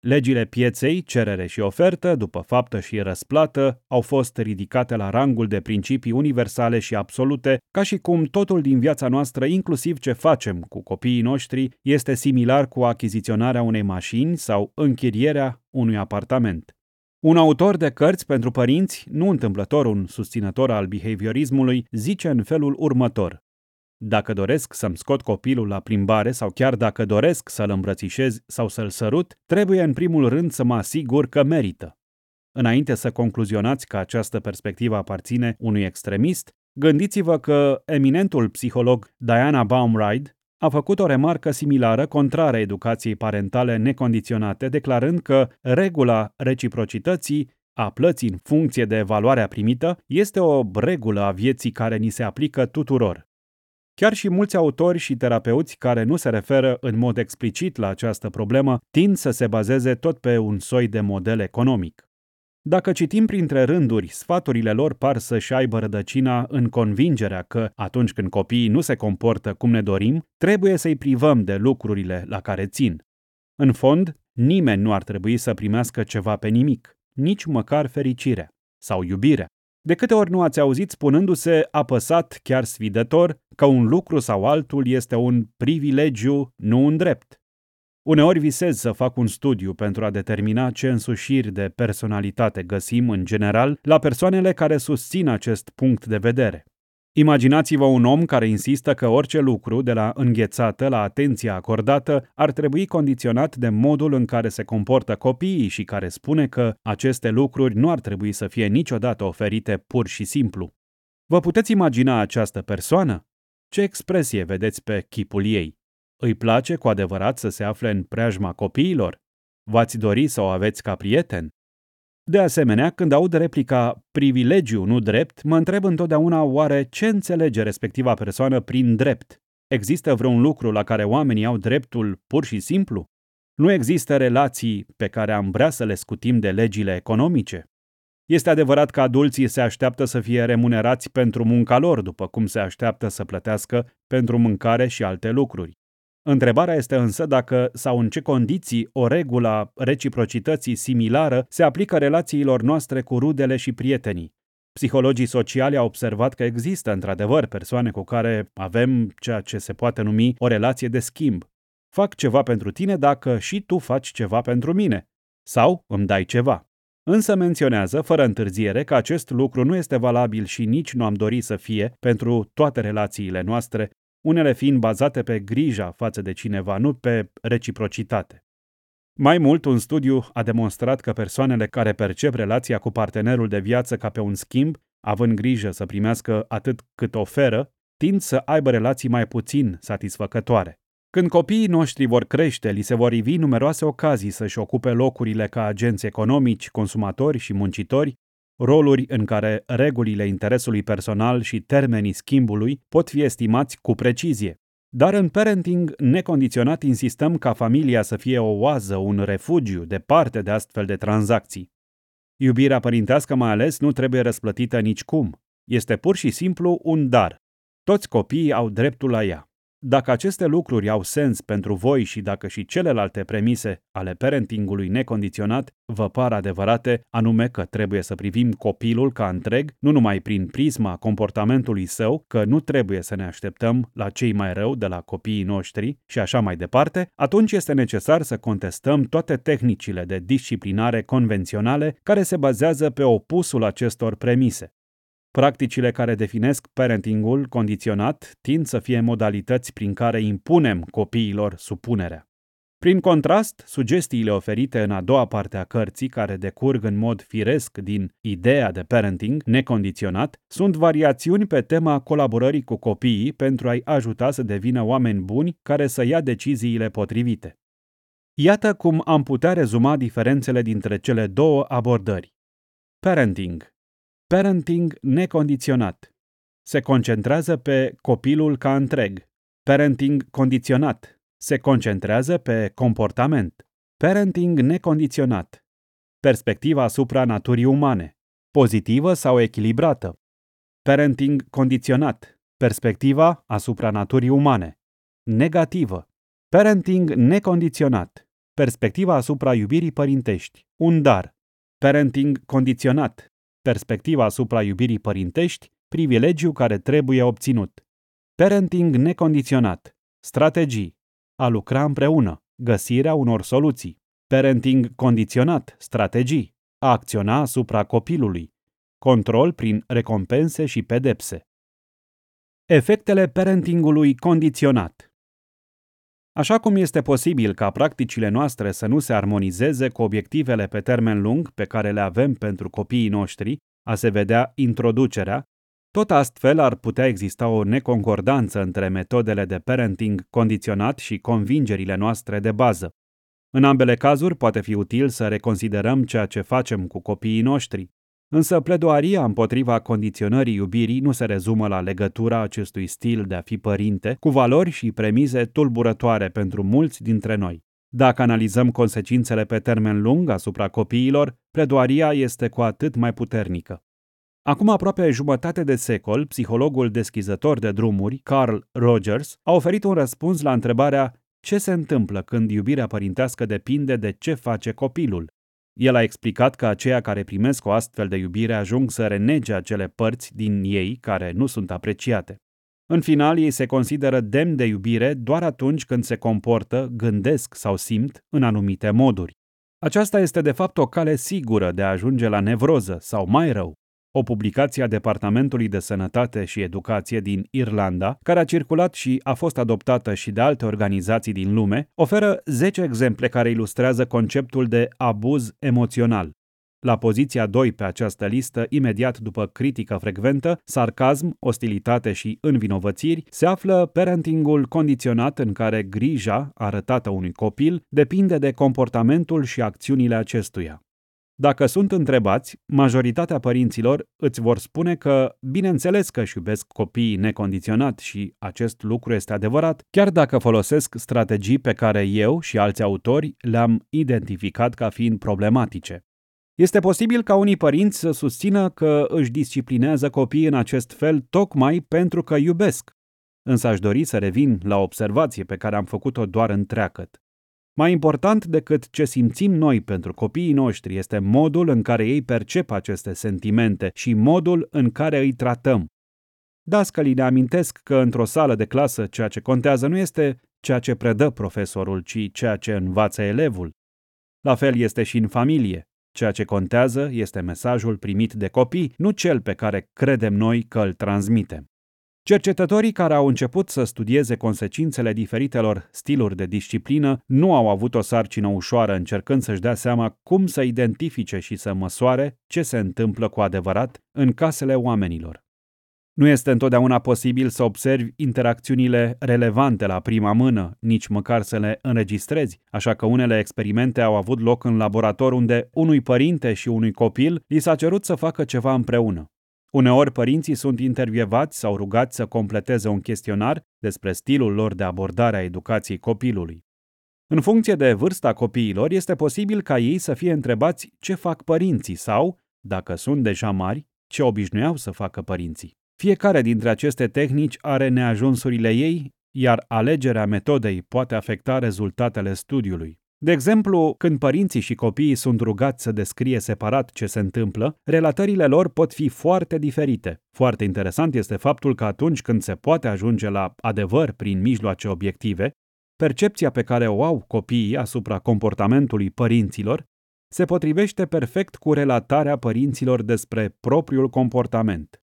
Legile pieței, cerere și ofertă, după faptă și răsplată, au fost ridicate la rangul de principii universale și absolute, ca și cum totul din viața noastră, inclusiv ce facem cu copiii noștri, este similar cu achiziționarea unei mașini sau închirierea unui apartament. Un autor de cărți pentru părinți, nu întâmplător un susținător al behaviorismului, zice în felul următor. Dacă doresc să-mi scot copilul la plimbare sau chiar dacă doresc să-l îmbrățișez sau să-l sărut, trebuie în primul rând să mă asigur că merită. Înainte să concluzionați că această perspectivă aparține unui extremist, gândiți-vă că eminentul psiholog Diana Baumride a făcut o remarcă similară contrară educației parentale necondiționate, declarând că regula reciprocității a plății în funcție de valoarea primită este o regulă a vieții care ni se aplică tuturor. Chiar și mulți autori și terapeuți care nu se referă în mod explicit la această problemă tind să se bazeze tot pe un soi de model economic. Dacă citim printre rânduri, sfaturile lor par să-și aibă rădăcina în convingerea că, atunci când copiii nu se comportă cum ne dorim, trebuie să-i privăm de lucrurile la care țin. În fond, nimeni nu ar trebui să primească ceva pe nimic, nici măcar fericirea sau iubirea. De câte ori nu ați auzit spunându-se apăsat, chiar sfidător, că un lucru sau altul este un privilegiu, nu un drept? Uneori visez să fac un studiu pentru a determina ce însușiri de personalitate găsim, în general, la persoanele care susțin acest punct de vedere. Imaginați-vă un om care insistă că orice lucru, de la înghețată la atenția acordată, ar trebui condiționat de modul în care se comportă copiii și care spune că aceste lucruri nu ar trebui să fie niciodată oferite pur și simplu. Vă puteți imagina această persoană? Ce expresie vedeți pe chipul ei? Îi place cu adevărat să se afle în preajma copiilor? V-ați dori să o aveți ca prieten? De asemenea, când aud replica privilegiu, nu drept, mă întreb întotdeauna oare ce înțelege respectiva persoană prin drept. Există vreun lucru la care oamenii au dreptul pur și simplu? Nu există relații pe care am vrea să le scutim de legile economice? Este adevărat că adulții se așteaptă să fie remunerați pentru munca lor, după cum se așteaptă să plătească pentru mâncare și alte lucruri. Întrebarea este însă dacă sau în ce condiții o regulă a reciprocității similară se aplică relațiilor noastre cu rudele și prietenii. Psihologii sociali au observat că există într-adevăr persoane cu care avem ceea ce se poate numi o relație de schimb. Fac ceva pentru tine dacă și tu faci ceva pentru mine. Sau îmi dai ceva. însă menționează, fără întârziere, că acest lucru nu este valabil și nici nu am dorit să fie pentru toate relațiile noastre, unele fiind bazate pe grija față de cineva, nu pe reciprocitate. Mai mult, un studiu a demonstrat că persoanele care percep relația cu partenerul de viață ca pe un schimb, având grijă să primească atât cât oferă, tind să aibă relații mai puțin satisfăcătoare. Când copiii noștri vor crește, li se vor ivi numeroase ocazii să-și ocupe locurile ca agenți economici, consumatori și muncitori, roluri în care regulile interesului personal și termenii schimbului pot fi estimați cu precizie. Dar în parenting necondiționat insistăm ca familia să fie o oază, un refugiu, departe de astfel de tranzacții. Iubirea părintească mai ales nu trebuie răsplătită nicicum. Este pur și simplu un dar. Toți copiii au dreptul la ea. Dacă aceste lucruri au sens pentru voi și dacă și celelalte premise ale parentingului necondiționat vă par adevărate, anume că trebuie să privim copilul ca întreg, nu numai prin prisma comportamentului său, că nu trebuie să ne așteptăm la cei mai rău de la copiii noștri și așa mai departe, atunci este necesar să contestăm toate tehnicile de disciplinare convenționale care se bazează pe opusul acestor premise. Practicile care definesc parentingul condiționat tind să fie modalități prin care impunem copiilor supunerea. Prin contrast, sugestiile oferite în a doua parte a cărții, care decurg în mod firesc din ideea de parenting necondiționat, sunt variațiuni pe tema colaborării cu copiii pentru a-i ajuta să devină oameni buni care să ia deciziile potrivite. Iată cum am putea rezuma diferențele dintre cele două abordări. Parenting Parenting necondiționat. Se concentrează pe copilul ca întreg. Parenting condiționat. Se concentrează pe comportament. Parenting necondiționat. Perspectiva asupra naturii umane. Pozitivă sau echilibrată. Parenting condiționat. Perspectiva asupra naturii umane. Negativă. Parenting necondiționat. Perspectiva asupra iubirii părintești. Un dar. Parenting condiționat perspectiva asupra iubirii părintești, privilegiu care trebuie obținut. Parenting necondiționat, strategii, a lucra împreună, găsirea unor soluții. Parenting condiționat, strategii, a acționa asupra copilului, control prin recompense și pedepse. Efectele parentingului condiționat Așa cum este posibil ca practicile noastre să nu se armonizeze cu obiectivele pe termen lung pe care le avem pentru copiii noștri, a se vedea introducerea, tot astfel ar putea exista o neconcordanță între metodele de parenting condiționat și convingerile noastre de bază. În ambele cazuri poate fi util să reconsiderăm ceea ce facem cu copiii noștri, însă pledoaria împotriva condiționării iubirii nu se rezumă la legătura acestui stil de a fi părinte cu valori și premize tulburătoare pentru mulți dintre noi. Dacă analizăm consecințele pe termen lung asupra copiilor, pledoaria este cu atât mai puternică. Acum aproape jumătate de secol, psihologul deschizător de drumuri, Carl Rogers, a oferit un răspuns la întrebarea ce se întâmplă când iubirea părintească depinde de ce face copilul. El a explicat că aceia care primesc o astfel de iubire ajung să renege acele părți din ei care nu sunt apreciate. În final, ei se consideră demn de iubire doar atunci când se comportă, gândesc sau simt în anumite moduri. Aceasta este de fapt o cale sigură de a ajunge la nevroză sau mai rău. O publicație a Departamentului de Sănătate și Educație din Irlanda, care a circulat și a fost adoptată și de alte organizații din lume, oferă 10 exemple care ilustrează conceptul de abuz emoțional. La poziția 2 pe această listă, imediat după critică frecventă, sarcasm, ostilitate și învinovățiri, se află parentingul condiționat în care grija arătată unui copil depinde de comportamentul și acțiunile acestuia. Dacă sunt întrebați, majoritatea părinților îți vor spune că, bineînțeles că își iubesc copiii necondiționat și acest lucru este adevărat, chiar dacă folosesc strategii pe care eu și alți autori le-am identificat ca fiind problematice. Este posibil ca unii părinți să susțină că își disciplinează copiii în acest fel tocmai pentru că iubesc. Însă aș dori să revin la observație pe care am făcut-o doar întreagăt. Mai important decât ce simțim noi pentru copiii noștri este modul în care ei percep aceste sentimente și modul în care îi tratăm. Dascălii ne amintesc că într-o sală de clasă ceea ce contează nu este ceea ce predă profesorul, ci ceea ce învață elevul. La fel este și în familie. Ceea ce contează este mesajul primit de copii, nu cel pe care credem noi că îl transmitem. Cercetătorii care au început să studieze consecințele diferitelor stiluri de disciplină nu au avut o sarcină ușoară încercând să-și dea seama cum să identifice și să măsoare ce se întâmplă cu adevărat în casele oamenilor. Nu este întotdeauna posibil să observi interacțiunile relevante la prima mână, nici măcar să le înregistrezi, așa că unele experimente au avut loc în laborator unde unui părinte și unui copil li s-a cerut să facă ceva împreună. Uneori părinții sunt intervievați sau rugați să completeze un chestionar despre stilul lor de abordare a educației copilului. În funcție de vârsta copiilor, este posibil ca ei să fie întrebați ce fac părinții sau, dacă sunt deja mari, ce obișnuiau să facă părinții. Fiecare dintre aceste tehnici are neajunsurile ei, iar alegerea metodei poate afecta rezultatele studiului. De exemplu, când părinții și copiii sunt rugați să descrie separat ce se întâmplă, relatările lor pot fi foarte diferite. Foarte interesant este faptul că atunci când se poate ajunge la adevăr prin mijloace obiective, percepția pe care o au copiii asupra comportamentului părinților se potrivește perfect cu relatarea părinților despre propriul comportament.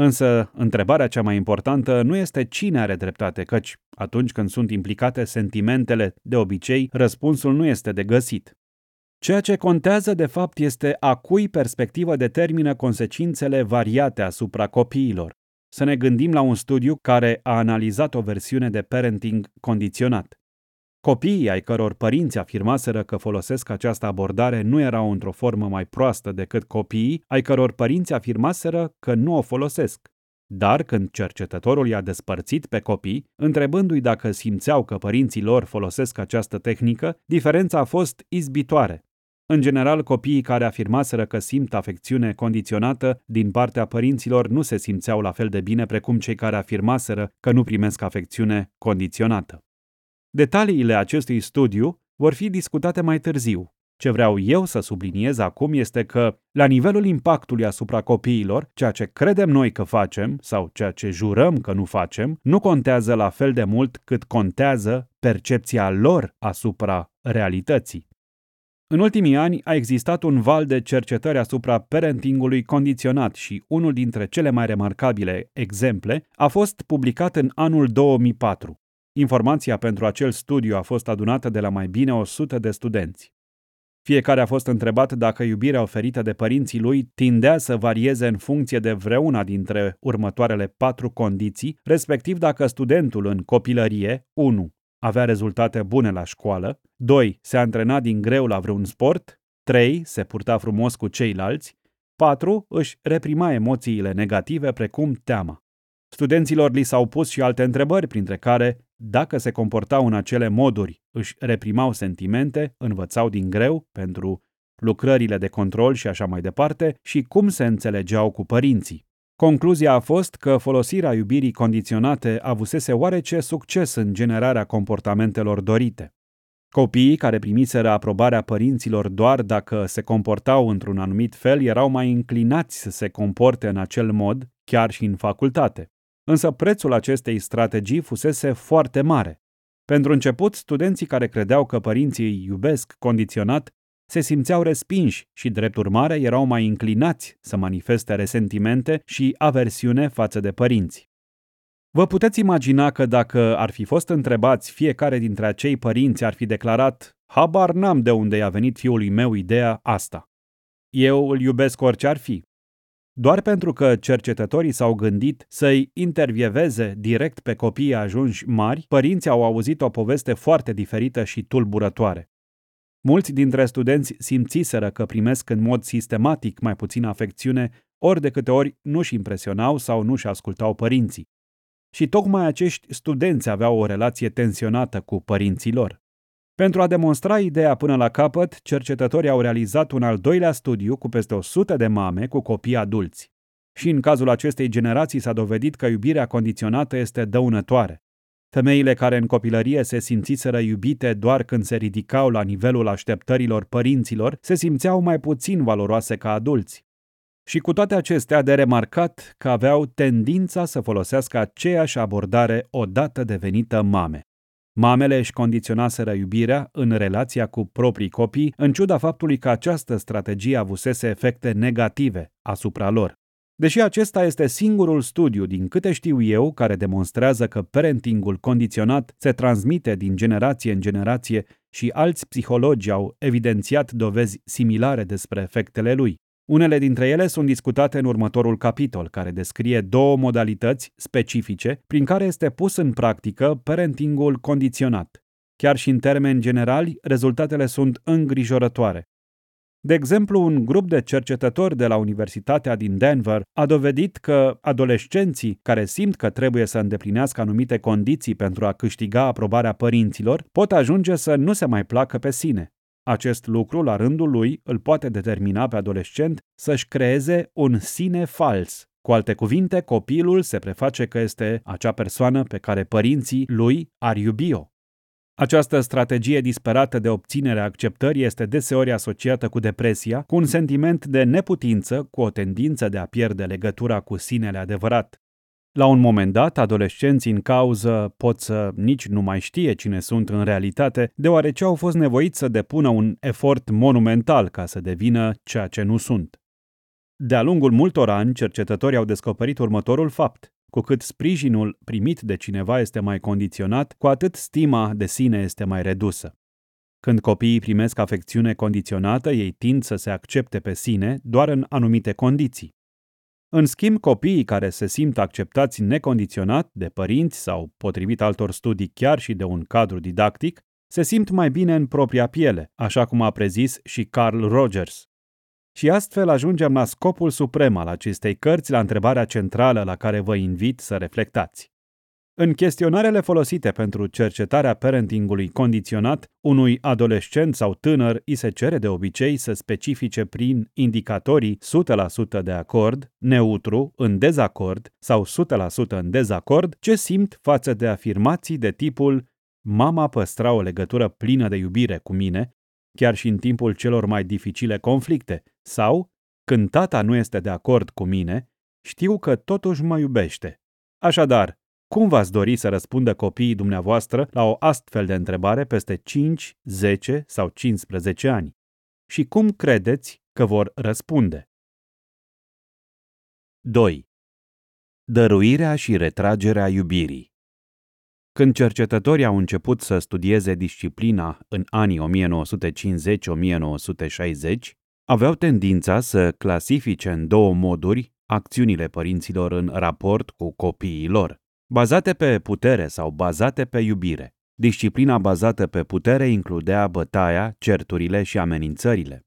Însă, întrebarea cea mai importantă nu este cine are dreptate, căci, atunci când sunt implicate sentimentele, de obicei, răspunsul nu este de găsit. Ceea ce contează, de fapt, este a cui perspectivă determină consecințele variate asupra copiilor. Să ne gândim la un studiu care a analizat o versiune de parenting condiționat. Copiii ai căror părinți afirmaseră că folosesc această abordare nu erau într-o formă mai proastă decât copiii ai căror părinți afirmaseră că nu o folosesc. Dar când cercetătorul i-a despărțit pe copii, întrebându-i dacă simțeau că părinții lor folosesc această tehnică, diferența a fost izbitoare. În general, copiii care afirmaseră că simt afecțiune condiționată din partea părinților nu se simțeau la fel de bine precum cei care afirmaseră că nu primesc afecțiune condiționată. Detaliile acestui studiu vor fi discutate mai târziu. Ce vreau eu să subliniez acum este că, la nivelul impactului asupra copiilor, ceea ce credem noi că facem sau ceea ce jurăm că nu facem, nu contează la fel de mult cât contează percepția lor asupra realității. În ultimii ani a existat un val de cercetări asupra parentingului condiționat și unul dintre cele mai remarcabile exemple a fost publicat în anul 2004. Informația pentru acel studiu a fost adunată de la mai bine 100 de studenți. Fiecare a fost întrebat dacă iubirea oferită de părinții lui tindea să varieze în funcție de vreuna dintre următoarele patru condiții, respectiv dacă studentul în copilărie 1. avea rezultate bune la școală, 2. se antrena din greu la vreun sport, 3. se purta frumos cu ceilalți, 4. își reprima emoțiile negative precum teama. Studenților li s-au pus și alte întrebări, printre care dacă se comportau în acele moduri, își reprimau sentimente, învățau din greu pentru lucrările de control și așa mai departe, și cum se înțelegeau cu părinții. Concluzia a fost că folosirea iubirii condiționate avusese oarece succes în generarea comportamentelor dorite. Copiii care primiseră aprobarea părinților doar dacă se comportau într-un anumit fel erau mai înclinați să se comporte în acel mod, chiar și în facultate. Însă prețul acestei strategii fusese foarte mare. Pentru început, studenții care credeau că părinții îi iubesc condiționat se simțeau respinși și, drept urmare, erau mai înclinați să manifeste resentimente și aversiune față de părinți. Vă puteți imagina că dacă ar fi fost întrebați, fiecare dintre acei părinți ar fi declarat Habar n-am de unde i-a venit fiului meu ideea asta. Eu îl iubesc orice ar fi. Doar pentru că cercetătorii s-au gândit să-i intervieveze direct pe copiii ajunși mari, părinții au auzit o poveste foarte diferită și tulburătoare. Mulți dintre studenți simțiseră că primesc în mod sistematic mai puțin afecțiune ori de câte ori nu-și impresionau sau nu-și ascultau părinții. Și tocmai acești studenți aveau o relație tensionată cu părinții lor. Pentru a demonstra ideea până la capăt, cercetătorii au realizat un al doilea studiu cu peste 100 de mame cu copii adulți. Și în cazul acestei generații s-a dovedit că iubirea condiționată este dăunătoare. Femeile care în copilărie se simțiseră iubite doar când se ridicau la nivelul așteptărilor părinților, se simțeau mai puțin valoroase ca adulți. Și cu toate acestea de remarcat că aveau tendința să folosească aceeași abordare odată devenită mame. Mamele își condiționaseră iubirea în relația cu proprii copii, în ciuda faptului că această strategie avusese efecte negative asupra lor. Deși acesta este singurul studiu din câte știu eu care demonstrează că parentingul condiționat se transmite din generație în generație și alți psihologi au evidențiat dovezi similare despre efectele lui. Unele dintre ele sunt discutate în următorul capitol, care descrie două modalități specifice prin care este pus în practică parentingul condiționat. Chiar și în termeni generali, rezultatele sunt îngrijorătoare. De exemplu, un grup de cercetători de la Universitatea din Denver a dovedit că adolescenții care simt că trebuie să îndeplinească anumite condiții pentru a câștiga aprobarea părinților pot ajunge să nu se mai placă pe sine. Acest lucru, la rândul lui, îl poate determina pe adolescent să-și creeze un sine fals. Cu alte cuvinte, copilul se preface că este acea persoană pe care părinții lui ar iubi-o. Această strategie disperată de obținere a acceptării este deseori asociată cu depresia, cu un sentiment de neputință, cu o tendință de a pierde legătura cu sinele adevărat. La un moment dat, adolescenții în cauză pot să nici nu mai știe cine sunt în realitate, deoarece au fost nevoiți să depună un efort monumental ca să devină ceea ce nu sunt. De-a lungul multor ani, cercetătorii au descoperit următorul fapt. Cu cât sprijinul primit de cineva este mai condiționat, cu atât stima de sine este mai redusă. Când copiii primesc afecțiune condiționată, ei tind să se accepte pe sine doar în anumite condiții. În schimb, copiii care se simt acceptați necondiționat de părinți sau, potrivit altor studii, chiar și de un cadru didactic, se simt mai bine în propria piele, așa cum a prezis și Carl Rogers. Și astfel ajungem la scopul suprem al acestei cărți, la întrebarea centrală la care vă invit să reflectați. În chestionarele folosite pentru cercetarea parentingului condiționat, unui adolescent sau tânăr îi se cere de obicei să specifice prin indicatorii 100% de acord, neutru, în dezacord sau 100% în dezacord ce simt față de afirmații de tipul Mama păstra o legătură plină de iubire cu mine, chiar și în timpul celor mai dificile conflicte, sau când tata nu este de acord cu mine, știu că totuși mă iubește. Așadar, cum v-ați dori să răspundă copiii dumneavoastră la o astfel de întrebare peste 5, 10 sau 15 ani? Și cum credeți că vor răspunde? 2. Dăruirea și retragerea iubirii Când cercetătorii au început să studieze disciplina în anii 1950-1960, aveau tendința să clasifice în două moduri acțiunile părinților în raport cu copiii lor bazate pe putere sau bazate pe iubire. Disciplina bazată pe putere includea bătaia, certurile și amenințările.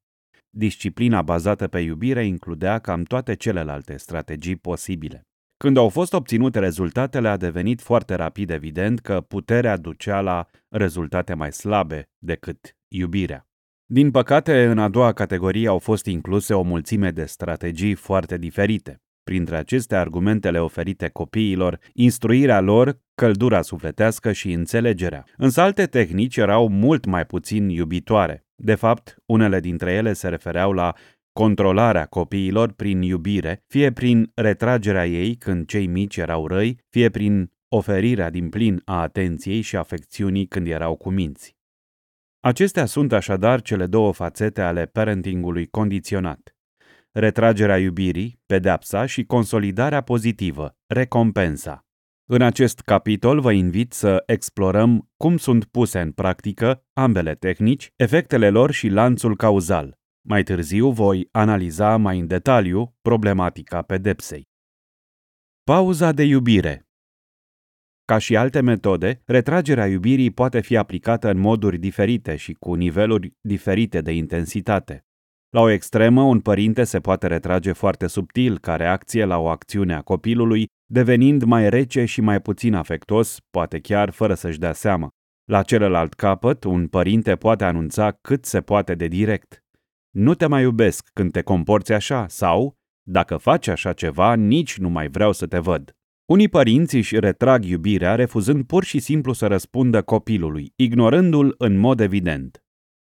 Disciplina bazată pe iubire includea cam toate celelalte strategii posibile. Când au fost obținute rezultatele, a devenit foarte rapid evident că puterea ducea la rezultate mai slabe decât iubirea. Din păcate, în a doua categorie au fost incluse o mulțime de strategii foarte diferite. Printre aceste argumentele oferite copiilor, instruirea lor, căldura sufletească și înțelegerea. Însă alte tehnici erau mult mai puțin iubitoare. De fapt, unele dintre ele se refereau la controlarea copiilor prin iubire, fie prin retragerea ei când cei mici erau răi, fie prin oferirea din plin a atenției și afecțiunii când erau cu minți. Acestea sunt așadar cele două fațete ale parentingului condiționat retragerea iubirii, pedepsa și consolidarea pozitivă, recompensa. În acest capitol vă invit să explorăm cum sunt puse în practică ambele tehnici, efectele lor și lanțul cauzal. Mai târziu voi analiza mai în detaliu problematica pedepsei. Pauza de iubire Ca și alte metode, retragerea iubirii poate fi aplicată în moduri diferite și cu niveluri diferite de intensitate. La o extremă, un părinte se poate retrage foarte subtil ca reacție la o acțiune a copilului, devenind mai rece și mai puțin afectos, poate chiar fără să-și dea seama. La celălalt capăt, un părinte poate anunța cât se poate de direct. Nu te mai iubesc când te comporți așa sau, dacă faci așa ceva, nici nu mai vreau să te văd. Unii părinți își retrag iubirea refuzând pur și simplu să răspundă copilului, ignorându-l în mod evident.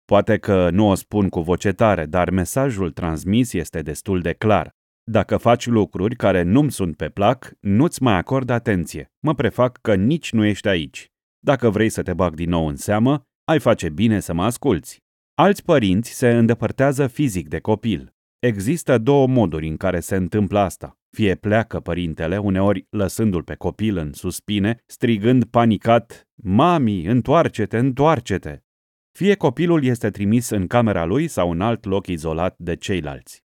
Poate că nu o spun cu voce tare, dar mesajul transmis este destul de clar. Dacă faci lucruri care nu-mi sunt pe plac, nu-ți mai acord atenție. Mă prefac că nici nu ești aici. Dacă vrei să te bag din nou în seamă, ai face bine să mă asculți. Alți părinți se îndepărtează fizic de copil. Există două moduri în care se întâmplă asta. Fie pleacă părintele, uneori lăsându-l pe copil în suspine, strigând panicat, Mami, întoarce-te, întoarce-te! Fie copilul este trimis în camera lui sau în alt loc izolat de ceilalți.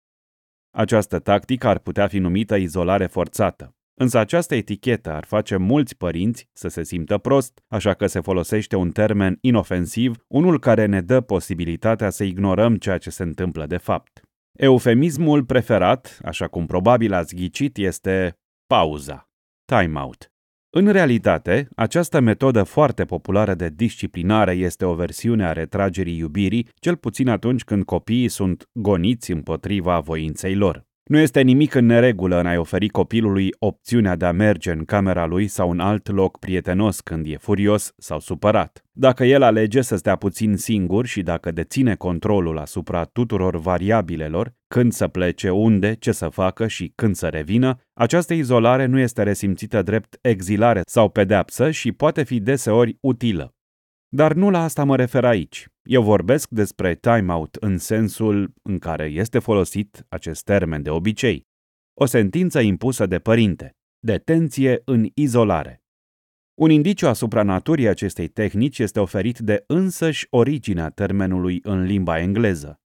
Această tactică ar putea fi numită izolare forțată. Însă această etichetă ar face mulți părinți să se simtă prost, așa că se folosește un termen inofensiv, unul care ne dă posibilitatea să ignorăm ceea ce se întâmplă de fapt. Eufemismul preferat, așa cum probabil ați ghicit, este pauza, time-out. În realitate, această metodă foarte populară de disciplinare este o versiune a retragerii iubirii, cel puțin atunci când copiii sunt goniți împotriva voinței lor. Nu este nimic în neregulă în a-i oferi copilului opțiunea de a merge în camera lui sau în alt loc prietenos când e furios sau supărat. Dacă el alege să stea puțin singur și dacă deține controlul asupra tuturor variabilelor, când să plece, unde, ce să facă și când să revină, această izolare nu este resimțită drept exilare sau pedeapsă și poate fi deseori utilă. Dar nu la asta mă refer aici. Eu vorbesc despre timeout în sensul în care este folosit acest termen de obicei. O sentință impusă de părinte. Detenție în izolare. Un indiciu asupra naturii acestei tehnici este oferit de însăși originea termenului în limba engleză.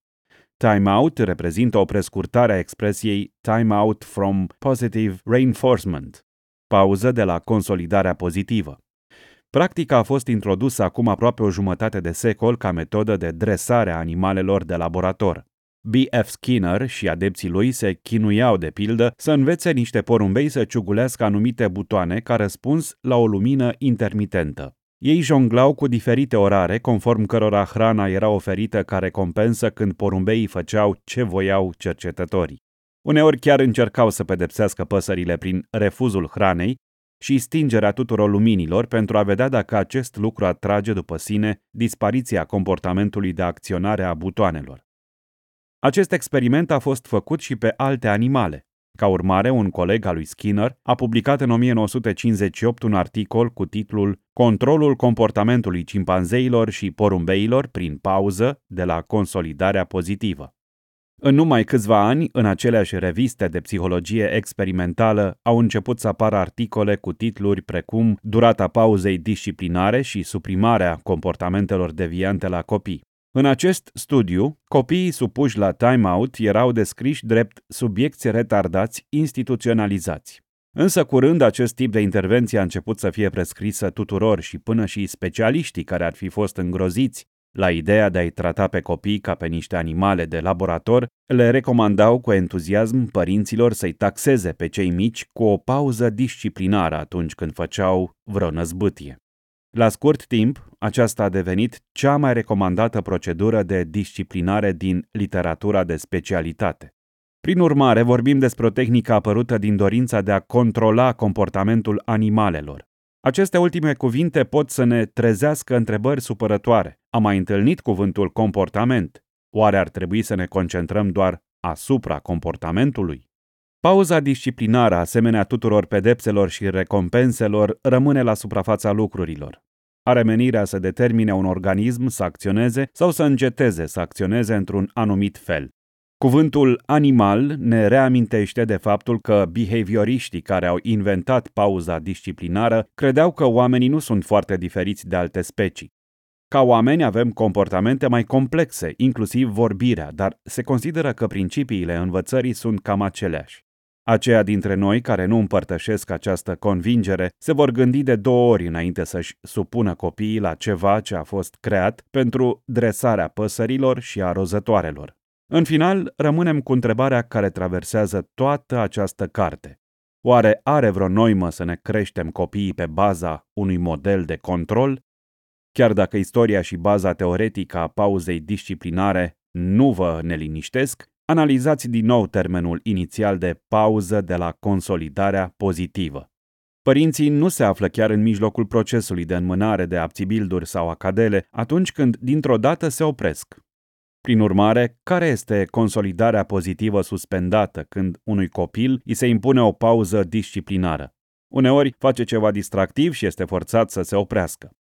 Timeout reprezintă o prescurtare a expresiei time out from positive reinforcement, pauză de la consolidarea pozitivă. Practica a fost introdusă acum aproape o jumătate de secol ca metodă de dresare a animalelor de laborator. B.F. Skinner și adepții lui se chinuiau, de pildă, să învețe niște porumbei să ciugulească anumite butoane ca răspuns la o lumină intermitentă. Ei jonglau cu diferite orare, conform cărora hrana era oferită ca recompensă când porumbeii făceau ce voiau cercetătorii. Uneori chiar încercau să pedepsească păsările prin refuzul hranei, și stingerea tuturor luminilor pentru a vedea dacă acest lucru atrage după sine dispariția comportamentului de acționare a butoanelor. Acest experiment a fost făcut și pe alte animale. Ca urmare, un coleg al lui Skinner a publicat în 1958 un articol cu titlul Controlul comportamentului cimpanzeilor și porumbeilor prin pauză de la consolidarea pozitivă. În numai câțiva ani, în aceleași reviste de psihologie experimentală, au început să apară articole cu titluri precum Durata pauzei disciplinare și suprimarea comportamentelor deviante la copii. În acest studiu, copiii supuși la timeout erau descriși drept subiecți retardați instituționalizați. Însă curând acest tip de intervenție a început să fie prescrisă tuturor și până și specialiștii care ar fi fost îngroziți la ideea de a-i trata pe copii ca pe niște animale de laborator, le recomandau cu entuziasm părinților să-i taxeze pe cei mici cu o pauză disciplinară atunci când făceau vreo năzbâtie. La scurt timp, aceasta a devenit cea mai recomandată procedură de disciplinare din literatura de specialitate. Prin urmare, vorbim despre o tehnică apărută din dorința de a controla comportamentul animalelor. Aceste ultime cuvinte pot să ne trezească întrebări supărătoare. Am mai întâlnit cuvântul comportament. Oare ar trebui să ne concentrăm doar asupra comportamentului? Pauza disciplinară, asemenea tuturor pedepselor și recompenselor, rămâne la suprafața lucrurilor. Are menirea să determine un organism să acționeze sau să înceteze să acționeze într-un anumit fel. Cuvântul animal ne reamintește de faptul că behavioriștii care au inventat pauza disciplinară credeau că oamenii nu sunt foarte diferiți de alte specii. Ca oameni avem comportamente mai complexe, inclusiv vorbirea, dar se consideră că principiile învățării sunt cam aceleași. Aceia dintre noi care nu împărtășesc această convingere se vor gândi de două ori înainte să-și supună copiii la ceva ce a fost creat pentru dresarea păsărilor și a rozătoarelor. În final, rămânem cu întrebarea care traversează toată această carte. Oare are vreo noimă să ne creștem copiii pe baza unui model de control? Chiar dacă istoria și baza teoretică a pauzei disciplinare nu vă neliniștesc, analizați din nou termenul inițial de pauză de la consolidarea pozitivă. Părinții nu se află chiar în mijlocul procesului de înmânare de apțibilduri sau acadele atunci când dintr-o dată se opresc. Prin urmare, care este consolidarea pozitivă suspendată când unui copil îi se impune o pauză disciplinară? Uneori face ceva distractiv și este forțat să se oprească.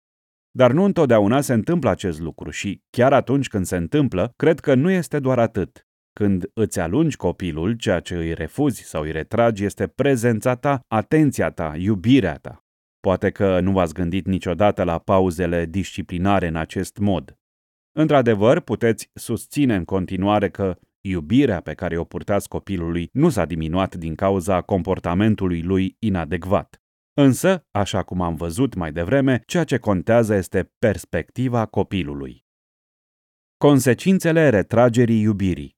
Dar nu întotdeauna se întâmplă acest lucru și, chiar atunci când se întâmplă, cred că nu este doar atât. Când îți alungi copilul, ceea ce îi refuzi sau îi retragi este prezența ta, atenția ta, iubirea ta. Poate că nu v-ați gândit niciodată la pauzele disciplinare în acest mod. Într-adevăr, puteți susține în continuare că iubirea pe care o purtați copilului nu s-a diminuat din cauza comportamentului lui inadecvat. Însă, așa cum am văzut mai devreme, ceea ce contează este perspectiva copilului. Consecințele retragerii iubirii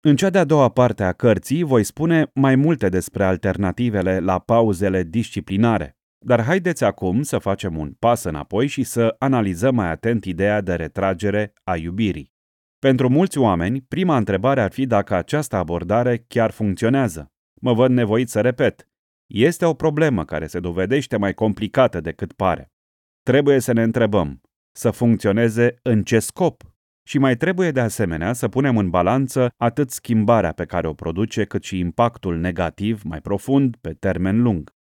În cea de-a doua parte a cărții voi spune mai multe despre alternativele la pauzele disciplinare, dar haideți acum să facem un pas înapoi și să analizăm mai atent ideea de retragere a iubirii. Pentru mulți oameni, prima întrebare ar fi dacă această abordare chiar funcționează. Mă văd nevoit să repet. Este o problemă care se dovedește mai complicată decât pare. Trebuie să ne întrebăm, să funcționeze în ce scop? Și mai trebuie de asemenea să punem în balanță atât schimbarea pe care o produce, cât și impactul negativ mai profund pe termen lung.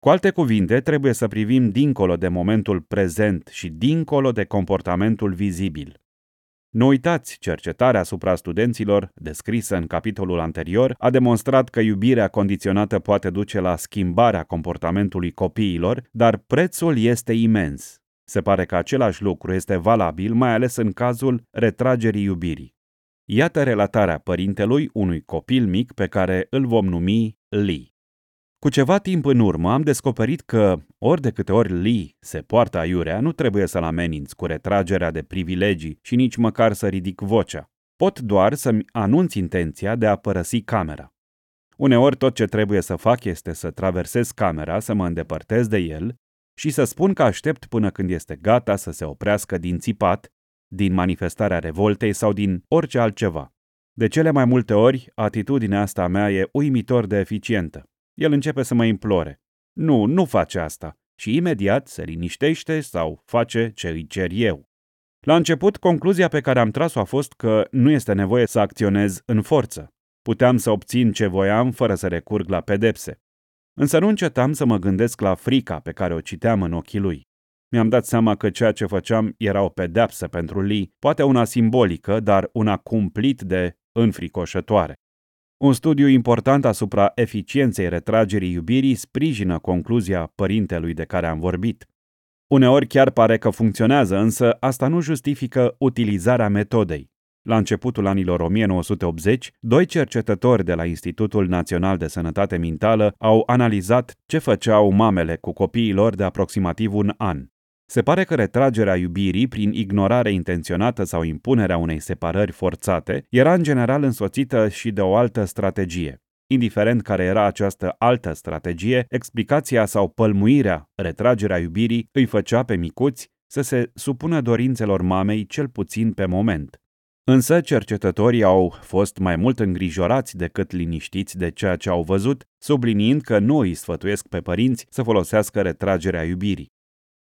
Cu alte cuvinte, trebuie să privim dincolo de momentul prezent și dincolo de comportamentul vizibil. Nu uitați, cercetarea asupra studenților, descrisă în capitolul anterior, a demonstrat că iubirea condiționată poate duce la schimbarea comportamentului copiilor, dar prețul este imens. Se pare că același lucru este valabil mai ales în cazul retragerii iubirii. Iată relatarea părintelui unui copil mic pe care îl vom numi Lee. Cu ceva timp în urmă am descoperit că, ori de câte ori Lee se poartă aiurea, nu trebuie să-l ameninți cu retragerea de privilegii și nici măcar să ridic vocea. Pot doar să-mi anunț intenția de a părăsi camera. Uneori tot ce trebuie să fac este să traversez camera, să mă îndepărtez de el și să spun că aștept până când este gata să se oprească din țipat, din manifestarea revoltei sau din orice altceva. De cele mai multe ori, atitudinea asta mea e uimitor de eficientă el începe să mă implore. Nu, nu face asta. Și imediat se liniștește sau face ce îi cer eu. La început, concluzia pe care am tras-o a fost că nu este nevoie să acționez în forță. Puteam să obțin ce voiam fără să recurg la pedepse. Însă nu încetam să mă gândesc la frica pe care o citeam în ochii lui. Mi-am dat seama că ceea ce făceam era o pedepsă pentru Lee, poate una simbolică, dar una cumplit de înfricoșătoare. Un studiu important asupra eficienței retragerii iubirii sprijină concluzia părintelui de care am vorbit. Uneori chiar pare că funcționează, însă asta nu justifică utilizarea metodei. La începutul anilor 1980, doi cercetători de la Institutul Național de Sănătate Mentală au analizat ce făceau mamele cu copiii lor de aproximativ un an. Se pare că retragerea iubirii prin ignorare intenționată sau impunerea unei separări forțate era în general însoțită și de o altă strategie. Indiferent care era această altă strategie, explicația sau pălmuirea, retragerea iubirii, îi făcea pe micuți să se supună dorințelor mamei cel puțin pe moment. Însă cercetătorii au fost mai mult îngrijorați decât liniștiți de ceea ce au văzut, subliniind că nu îi sfătuiesc pe părinți să folosească retragerea iubirii.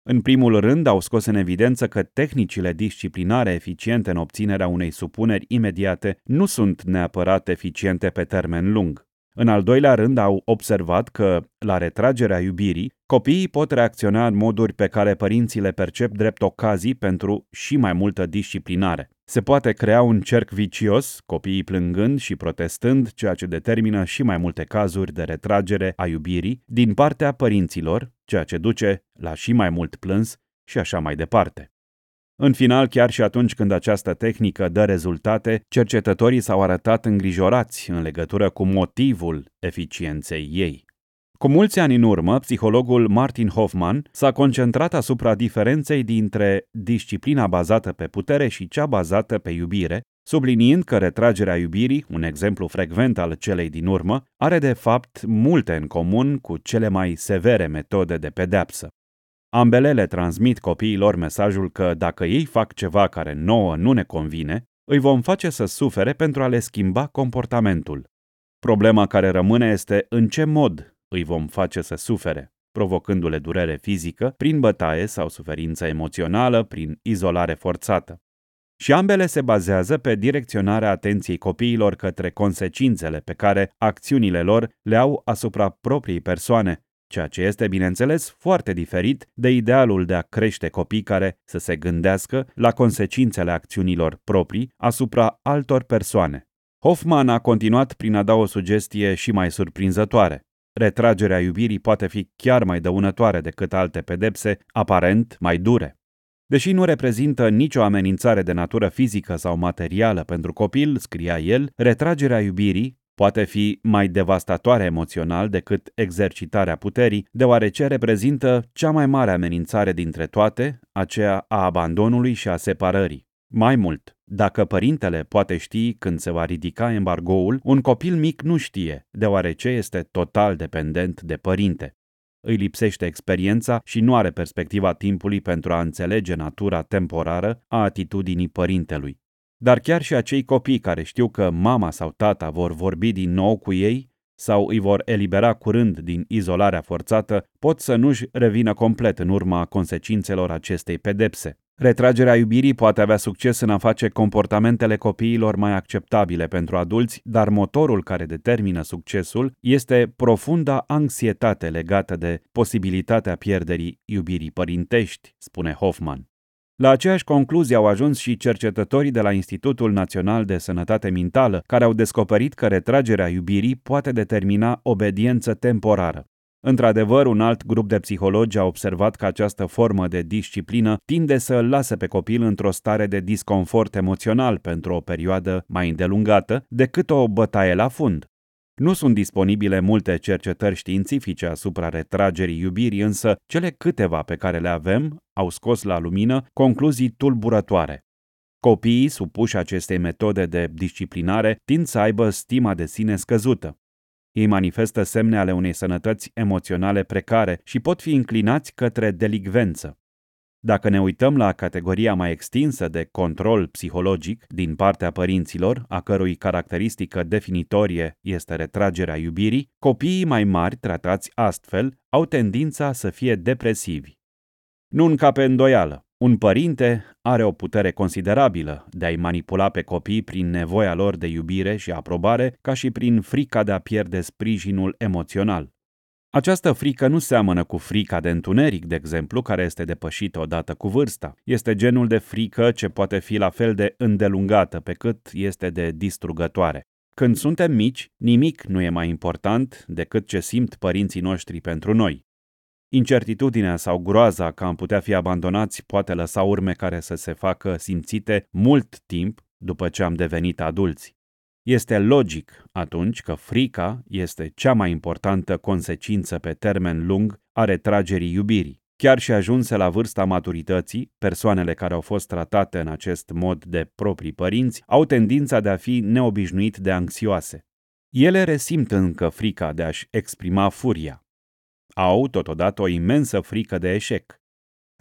În primul rând, au scos în evidență că tehnicile disciplinare eficiente în obținerea unei supuneri imediate nu sunt neapărat eficiente pe termen lung. În al doilea rând, au observat că, la retragerea iubirii, copiii pot reacționa în moduri pe care părinții le percep drept ocazii pentru și mai multă disciplinare. Se poate crea un cerc vicios, copiii plângând și protestând, ceea ce determină și mai multe cazuri de retragere a iubirii din partea părinților, ceea ce duce la și mai mult plâns și așa mai departe. În final, chiar și atunci când această tehnică dă rezultate, cercetătorii s-au arătat îngrijorați în legătură cu motivul eficienței ei. Cu mulți ani în urmă, psihologul Martin Hoffman s-a concentrat asupra diferenței dintre disciplina bazată pe putere și cea bazată pe iubire, subliniind că retragerea iubirii, un exemplu frecvent al celei din urmă, are de fapt multe în comun cu cele mai severe metode de pedepsă. Ambele le transmit copiilor mesajul că dacă ei fac ceva care nouă nu ne convine, îi vom face să sufere pentru a le schimba comportamentul. Problema care rămâne este în ce mod îi vom face să sufere, provocându-le durere fizică prin bătaie sau suferință emoțională prin izolare forțată. Și ambele se bazează pe direcționarea atenției copiilor către consecințele pe care acțiunile lor le au asupra propriei persoane, ceea ce este, bineînțeles, foarte diferit de idealul de a crește copii care să se gândească la consecințele acțiunilor proprii asupra altor persoane. Hoffman a continuat prin a da o sugestie și mai surprinzătoare. Retragerea iubirii poate fi chiar mai dăunătoare decât alte pedepse, aparent mai dure. Deși nu reprezintă nicio amenințare de natură fizică sau materială pentru copil, scria el, retragerea iubirii poate fi mai devastatoare emoțional decât exercitarea puterii, deoarece reprezintă cea mai mare amenințare dintre toate, aceea a abandonului și a separării. Mai mult, dacă părintele poate ști când se va ridica embargoul, un copil mic nu știe, deoarece este total dependent de părinte. Îi lipsește experiența și nu are perspectiva timpului pentru a înțelege natura temporară a atitudinii părintelui. Dar chiar și acei copii care știu că mama sau tata vor vorbi din nou cu ei sau îi vor elibera curând din izolarea forțată, pot să nu-și revină complet în urma consecințelor acestei pedepse. Retragerea iubirii poate avea succes în a face comportamentele copiilor mai acceptabile pentru adulți, dar motorul care determină succesul este profunda anxietate legată de posibilitatea pierderii iubirii părintești, spune Hoffman. La aceeași concluzie au ajuns și cercetătorii de la Institutul Național de Sănătate Mentală, care au descoperit că retragerea iubirii poate determina obediență temporară. Într-adevăr, un alt grup de psihologi a observat că această formă de disciplină tinde să îl lase pe copil într-o stare de disconfort emoțional pentru o perioadă mai îndelungată decât o bătaie la fund. Nu sunt disponibile multe cercetări științifice asupra retragerii iubirii, însă cele câteva pe care le avem au scos la lumină concluzii tulburătoare. Copiii supuși acestei metode de disciplinare tind să aibă stima de sine scăzută. Ei manifestă semne ale unei sănătăți emoționale precare și pot fi inclinați către delicvență. Dacă ne uităm la categoria mai extinsă de control psihologic din partea părinților, a cărui caracteristică definitorie este retragerea iubirii, copiii mai mari tratați astfel au tendința să fie depresivi. Nu încape îndoială. Un părinte are o putere considerabilă de a-i manipula pe copii prin nevoia lor de iubire și aprobare, ca și prin frica de a pierde sprijinul emoțional. Această frică nu seamănă cu frica de întuneric, de exemplu, care este depășită odată cu vârsta. Este genul de frică ce poate fi la fel de îndelungată pe cât este de distrugătoare. Când suntem mici, nimic nu e mai important decât ce simt părinții noștri pentru noi. Incertitudinea sau groaza că am putea fi abandonați poate lăsa urme care să se facă simțite mult timp după ce am devenit adulți. Este logic atunci că frica este cea mai importantă consecință pe termen lung a retragerii iubirii. Chiar și ajunse la vârsta maturității, persoanele care au fost tratate în acest mod de proprii părinți au tendința de a fi neobișnuit de anxioase. Ele resimt încă frica de a-și exprima furia. Au, totodată, o imensă frică de eșec.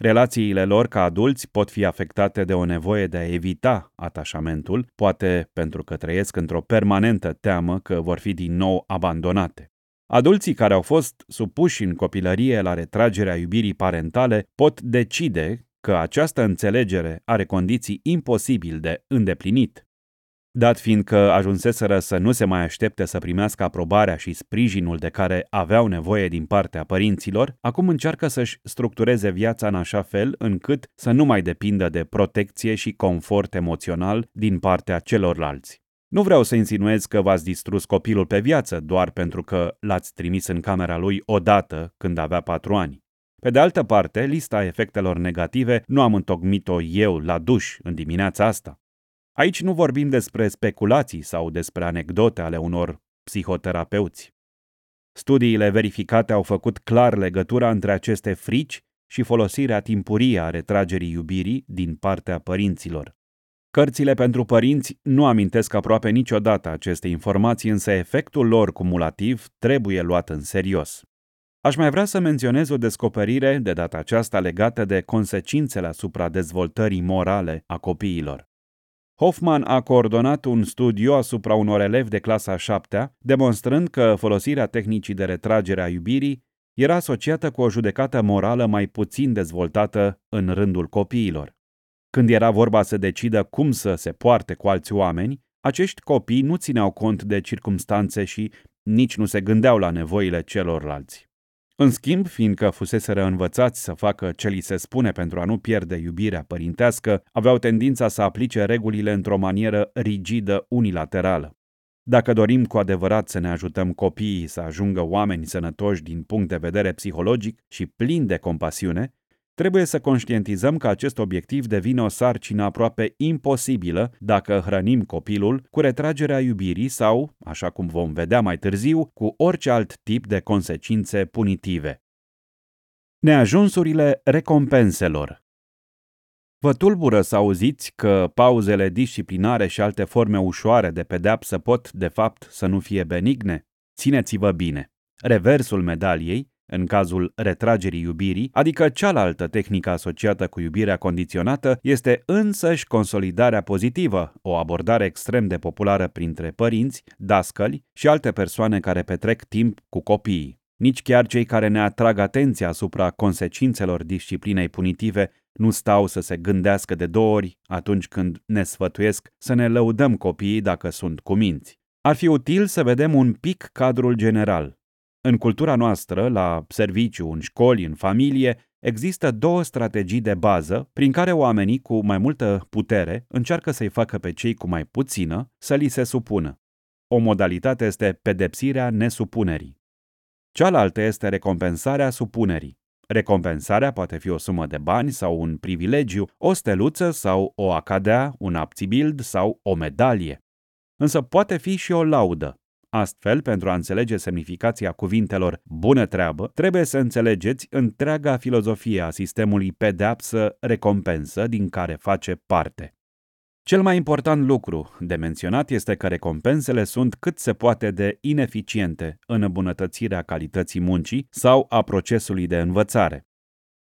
Relațiile lor ca adulți pot fi afectate de o nevoie de a evita atașamentul, poate pentru că trăiesc într-o permanentă teamă că vor fi din nou abandonate. Adulții care au fost supuși în copilărie la retragerea iubirii parentale pot decide că această înțelegere are condiții imposibil de îndeplinit. Dat fiind că ajunseseră să nu se mai aștepte să primească aprobarea și sprijinul de care aveau nevoie din partea părinților, acum încearcă să-și structureze viața în așa fel încât să nu mai depindă de protecție și confort emoțional din partea celorlalți. Nu vreau să insinuez că v-ați distrus copilul pe viață doar pentru că l-ați trimis în camera lui odată când avea patru ani. Pe de altă parte, lista efectelor negative nu am întocmit-o eu la duș în dimineața asta. Aici nu vorbim despre speculații sau despre anecdote ale unor psihoterapeuți. Studiile verificate au făcut clar legătura între aceste frici și folosirea timpurie a retragerii iubirii din partea părinților. Cărțile pentru părinți nu amintesc aproape niciodată aceste informații, însă efectul lor cumulativ trebuie luat în serios. Aș mai vrea să menționez o descoperire, de data aceasta legată de consecințele asupra dezvoltării morale a copiilor. Hoffman a coordonat un studiu asupra unor elevi de clasa 7 demonstrând că folosirea tehnicii de retragere a iubirii era asociată cu o judecată morală mai puțin dezvoltată în rândul copiilor. Când era vorba să decidă cum să se poarte cu alți oameni, acești copii nu țineau cont de circumstanțe și nici nu se gândeau la nevoile celorlalți. În schimb, fiindcă fuseseră învățați să facă ce li se spune pentru a nu pierde iubirea părintească, aveau tendința să aplice regulile într-o manieră rigidă unilaterală. Dacă dorim cu adevărat să ne ajutăm copiii să ajungă oameni sănătoși din punct de vedere psihologic și plini de compasiune, trebuie să conștientizăm că acest obiectiv devine o sarcină aproape imposibilă dacă hrănim copilul cu retragerea iubirii sau, așa cum vom vedea mai târziu, cu orice alt tip de consecințe punitive. Neajunsurile recompenselor Vă tulbură să auziți că pauzele disciplinare și alte forme ușoare de pedeapsă pot, de fapt, să nu fie benigne? Țineți-vă bine! Reversul medaliei, în cazul retragerii iubirii, adică cealaltă tehnică asociată cu iubirea condiționată, este însăși consolidarea pozitivă, o abordare extrem de populară printre părinți, dascăli și alte persoane care petrec timp cu copiii. Nici chiar cei care ne atrag atenția asupra consecințelor disciplinei punitive nu stau să se gândească de două ori atunci când ne sfătuiesc să ne lăudăm copiii dacă sunt cuminți. Ar fi util să vedem un pic cadrul general. În cultura noastră, la serviciu, în școli, în familie, există două strategii de bază prin care oamenii cu mai multă putere încearcă să-i facă pe cei cu mai puțină să li se supună. O modalitate este pedepsirea nesupunerii. Cealaltă este recompensarea supunerii. Recompensarea poate fi o sumă de bani sau un privilegiu, o steluță sau o acadea, un apțibild sau o medalie. Însă poate fi și o laudă. Astfel, pentru a înțelege semnificația cuvintelor bună treabă, trebuie să înțelegeți întreaga filozofie a sistemului pedeapsă-recompensă din care face parte. Cel mai important lucru de menționat este că recompensele sunt cât se poate de ineficiente în îmbunătățirea calității muncii sau a procesului de învățare.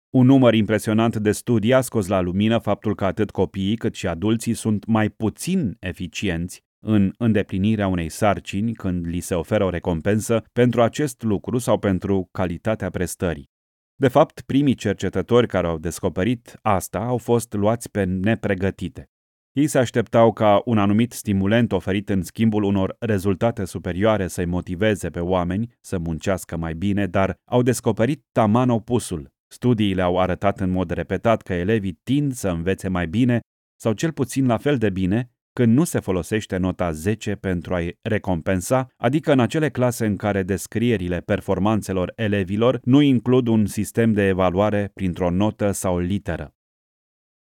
Un număr impresionant de studii a scos la lumină faptul că atât copiii cât și adulții sunt mai puțin eficienți în îndeplinirea unei sarcini când li se oferă o recompensă pentru acest lucru sau pentru calitatea prestării. De fapt, primii cercetători care au descoperit asta au fost luați pe nepregătite. Ei se așteptau ca un anumit stimulent oferit în schimbul unor rezultate superioare să-i motiveze pe oameni să muncească mai bine, dar au descoperit taman opusul. Studiile au arătat în mod repetat că elevii tind să învețe mai bine sau cel puțin la fel de bine când nu se folosește nota 10 pentru a-i recompensa, adică în acele clase în care descrierile performanțelor elevilor nu includ un sistem de evaluare printr-o notă sau literă.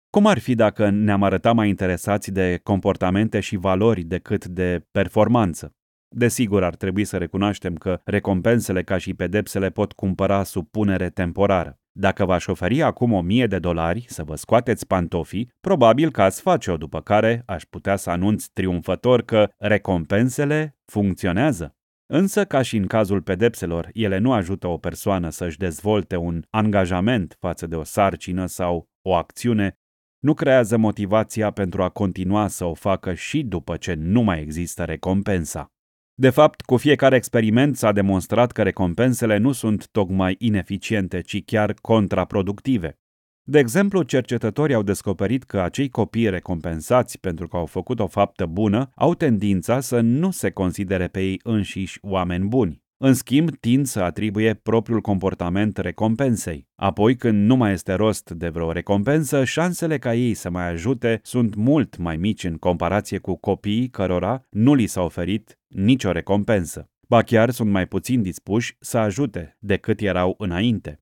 Cum ar fi dacă ne-am arătat mai interesați de comportamente și valori decât de performanță? Desigur, ar trebui să recunoaștem că recompensele ca și pedepsele pot cumpăra supunere temporară. Dacă v-aș oferi acum o mie de dolari să vă scoateți pantofii, probabil că ați face-o, după care aș putea să anunț triumfător că recompensele funcționează. Însă, ca și în cazul pedepselor, ele nu ajută o persoană să-și dezvolte un angajament față de o sarcină sau o acțiune nu creează motivația pentru a continua să o facă și după ce nu mai există recompensa. De fapt, cu fiecare experiment s-a demonstrat că recompensele nu sunt tocmai ineficiente, ci chiar contraproductive. De exemplu, cercetătorii au descoperit că acei copii recompensați pentru că au făcut o faptă bună au tendința să nu se considere pe ei înșiși oameni buni. În schimb, tind să atribuie propriul comportament recompensei. Apoi, când nu mai este rost de vreo recompensă, șansele ca ei să mai ajute sunt mult mai mici în comparație cu copiii cărora nu li s-a oferit nicio recompensă. Ba chiar sunt mai puțin dispuși să ajute decât erau înainte.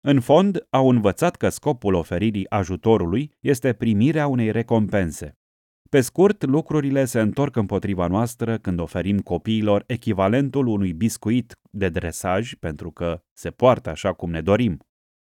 În fond, au învățat că scopul oferirii ajutorului este primirea unei recompense. Pe scurt, lucrurile se întorc împotriva noastră când oferim copiilor echivalentul unui biscuit de dresaj pentru că se poartă așa cum ne dorim.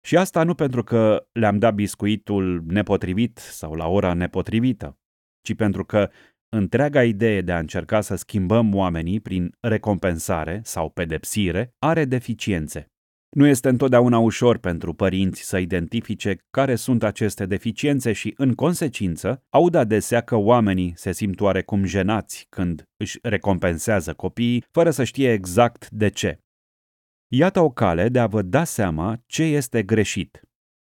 Și asta nu pentru că le-am dat biscuitul nepotrivit sau la ora nepotrivită, ci pentru că întreaga idee de a încerca să schimbăm oamenii prin recompensare sau pedepsire are deficiențe. Nu este întotdeauna ușor pentru părinți să identifice care sunt aceste deficiențe și, în consecință, aud adesea că oamenii se simt oarecum jenați când își recompensează copiii, fără să știe exact de ce. Iată o cale de a vă da seama ce este greșit.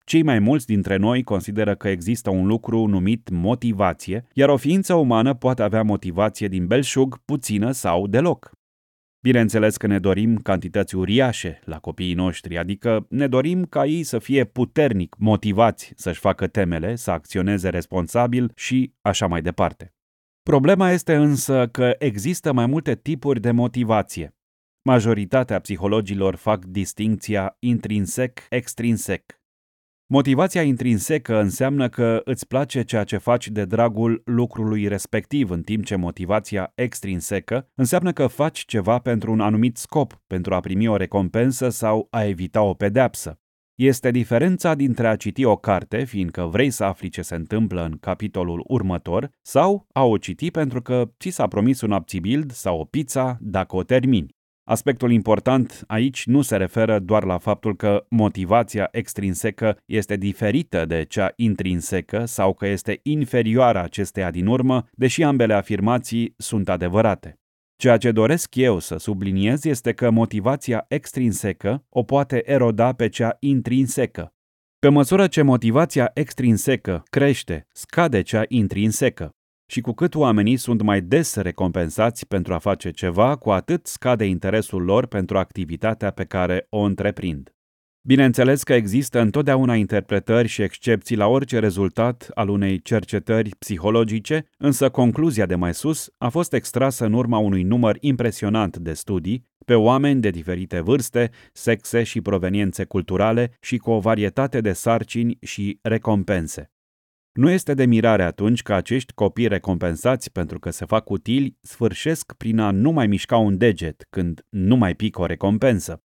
Cei mai mulți dintre noi consideră că există un lucru numit motivație, iar o ființă umană poate avea motivație din belșug, puțină sau deloc. Bineînțeles că ne dorim cantități uriașe la copiii noștri, adică ne dorim ca ei să fie puternic motivați să-și facă temele, să acționeze responsabil și așa mai departe. Problema este însă că există mai multe tipuri de motivație. Majoritatea psihologilor fac distincția intrinsec-extrinsec. Motivația intrinsecă înseamnă că îți place ceea ce faci de dragul lucrului respectiv, în timp ce motivația extrinsecă înseamnă că faci ceva pentru un anumit scop, pentru a primi o recompensă sau a evita o pedeapsă. Este diferența dintre a citi o carte, fiindcă vrei să afli ce se întâmplă în capitolul următor, sau a o citi pentru că ți s-a promis un abțibild sau o pizza dacă o termini. Aspectul important aici nu se referă doar la faptul că motivația extrinsecă este diferită de cea intrinsecă sau că este inferioară acesteia din urmă, deși ambele afirmații sunt adevărate. Ceea ce doresc eu să subliniez este că motivația extrinsecă o poate eroda pe cea intrinsecă. Pe măsură ce motivația extrinsecă crește, scade cea intrinsecă și cu cât oamenii sunt mai des recompensați pentru a face ceva, cu atât scade interesul lor pentru activitatea pe care o întreprind. Bineînțeles că există întotdeauna interpretări și excepții la orice rezultat al unei cercetări psihologice, însă concluzia de mai sus a fost extrasă în urma unui număr impresionant de studii pe oameni de diferite vârste, sexe și proveniențe culturale și cu o varietate de sarcini și recompense. Nu este de mirare atunci că acești copii recompensați pentru că se fac utili sfârșesc prin a nu mai mișca un deget când nu mai pică o recompensă.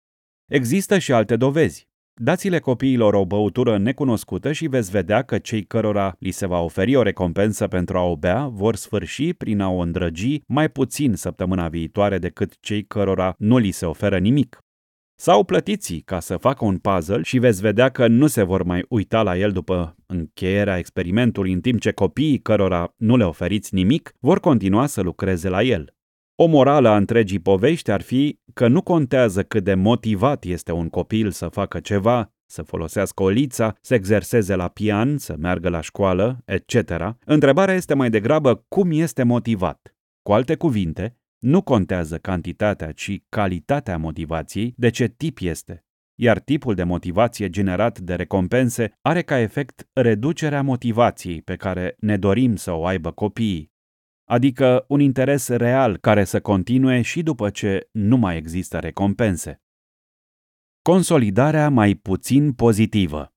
Există și alte dovezi. Dați-le copiilor o băutură necunoscută și veți vedea că cei cărora li se va oferi o recompensă pentru a o bea vor sfârși prin a o îndrăgi mai puțin săptămâna viitoare decât cei cărora nu li se oferă nimic. Sau plătiți ca să facă un puzzle și veți vedea că nu se vor mai uita la el după încheierea experimentului, în timp ce copiii cărora nu le oferiți nimic vor continua să lucreze la el. O morală a întregii povești ar fi că nu contează cât de motivat este un copil să facă ceva, să folosească o lița, să exerseze la pian, să meargă la școală, etc. Întrebarea este mai degrabă cum este motivat. Cu alte cuvinte, nu contează cantitatea, ci calitatea motivației, de ce tip este. Iar tipul de motivație generat de recompense are ca efect reducerea motivației pe care ne dorim să o aibă copiii, adică un interes real care să continue și după ce nu mai există recompense. Consolidarea mai puțin pozitivă.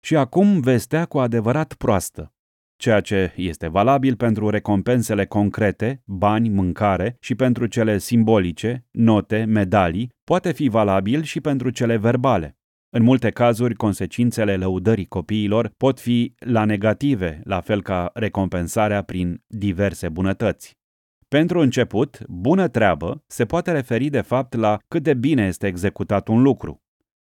Și acum vestea cu adevărat proastă ceea ce este valabil pentru recompensele concrete, bani, mâncare și pentru cele simbolice, note, medalii, poate fi valabil și pentru cele verbale. În multe cazuri, consecințele lăudării copiilor pot fi la negative, la fel ca recompensarea prin diverse bunătăți. Pentru început, bună treabă se poate referi de fapt la cât de bine este executat un lucru.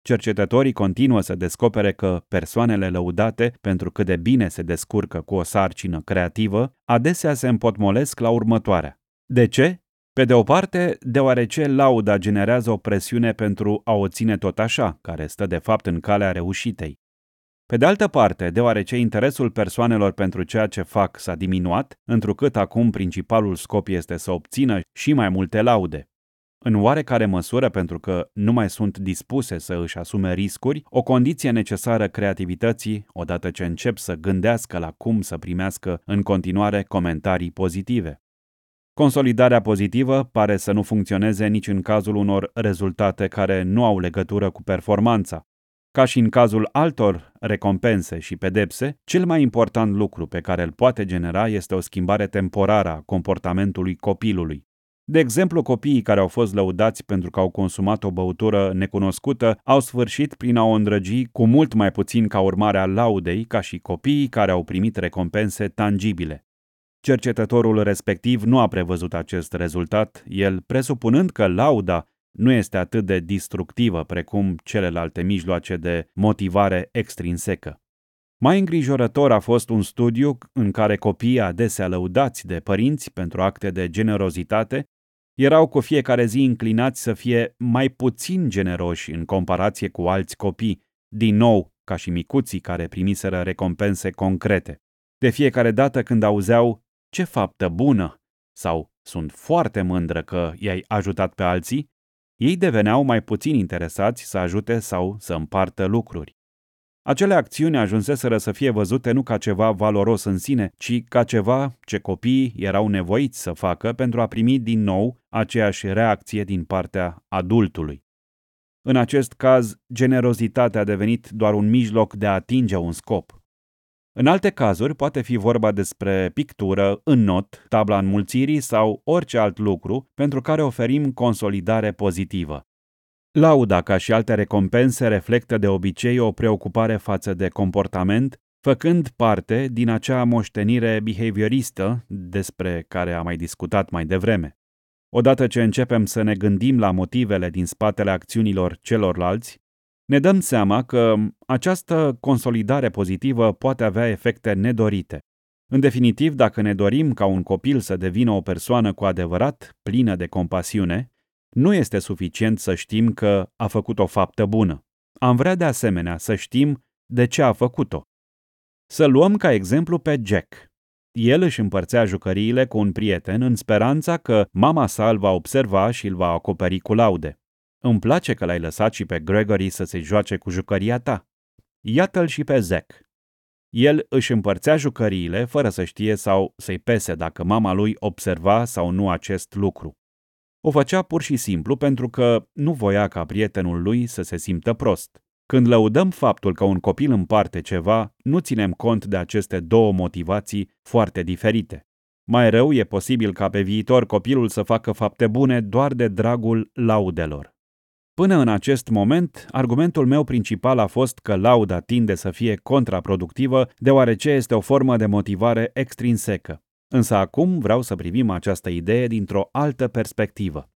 Cercetătorii continuă să descopere că persoanele lăudate pentru cât de bine se descurcă cu o sarcină creativă, adesea se împotmolesc la următoarea. De ce? Pe de o parte, deoarece lauda generează o presiune pentru a o ține tot așa, care stă de fapt în calea reușitei. Pe de altă parte, deoarece interesul persoanelor pentru ceea ce fac s-a diminuat, întrucât acum principalul scop este să obțină și mai multe laude. În oarecare măsură, pentru că nu mai sunt dispuse să își asume riscuri, o condiție necesară creativității, odată ce încep să gândească la cum să primească în continuare comentarii pozitive. Consolidarea pozitivă pare să nu funcționeze nici în cazul unor rezultate care nu au legătură cu performanța. Ca și în cazul altor recompense și pedepse, cel mai important lucru pe care îl poate genera este o schimbare temporară a comportamentului copilului. De exemplu, copiii care au fost lăudați pentru că au consumat o băutură necunoscută au sfârșit prin a o îndrăgi cu mult mai puțin ca urmare a laudei, ca și copiii care au primit recompense tangibile. Cercetătorul respectiv nu a prevăzut acest rezultat, el presupunând că lauda nu este atât de distructivă precum celelalte mijloace de motivare extrinsecă. Mai îngrijorător a fost un studiu în care copiii adesea lăudați de părinți pentru acte de generozitate erau cu fiecare zi înclinați să fie mai puțin generoși în comparație cu alți copii, din nou ca și micuții care primiseră recompense concrete. De fiecare dată când auzeau ce faptă bună sau sunt foarte mândră că i-ai ajutat pe alții, ei deveneau mai puțin interesați să ajute sau să împartă lucruri. Acele acțiuni ajunseseră să fie văzute nu ca ceva valoros în sine, ci ca ceva ce copiii erau nevoiți să facă pentru a primi din nou aceeași reacție din partea adultului. În acest caz, generozitatea a devenit doar un mijloc de a atinge un scop. În alte cazuri poate fi vorba despre pictură, not, tabla înmulțirii sau orice alt lucru pentru care oferim consolidare pozitivă. Lauda, ca și alte recompense, reflectă de obicei o preocupare față de comportament, făcând parte din acea moștenire behavioristă despre care am mai discutat mai devreme. Odată ce începem să ne gândim la motivele din spatele acțiunilor celorlalți, ne dăm seama că această consolidare pozitivă poate avea efecte nedorite. În definitiv, dacă ne dorim ca un copil să devină o persoană cu adevărat plină de compasiune, nu este suficient să știm că a făcut o faptă bună. Am vrea de asemenea să știm de ce a făcut-o. Să luăm ca exemplu pe Jack. El își împărțea jucăriile cu un prieten în speranța că mama sa îl va observa și îl va acoperi cu laude. Îmi place că l-ai lăsat și pe Gregory să se joace cu jucăria ta. Iată-l și pe Zack. El își împărțea jucăriile fără să știe sau să-i pese dacă mama lui observa sau nu acest lucru. O făcea pur și simplu pentru că nu voia ca prietenul lui să se simtă prost. Când lăudăm faptul că un copil împarte ceva, nu ținem cont de aceste două motivații foarte diferite. Mai rău, e posibil ca pe viitor copilul să facă fapte bune doar de dragul laudelor. Până în acest moment, argumentul meu principal a fost că lauda tinde să fie contraproductivă, deoarece este o formă de motivare extrinsecă. Însă acum vreau să privim această idee dintr-o altă perspectivă.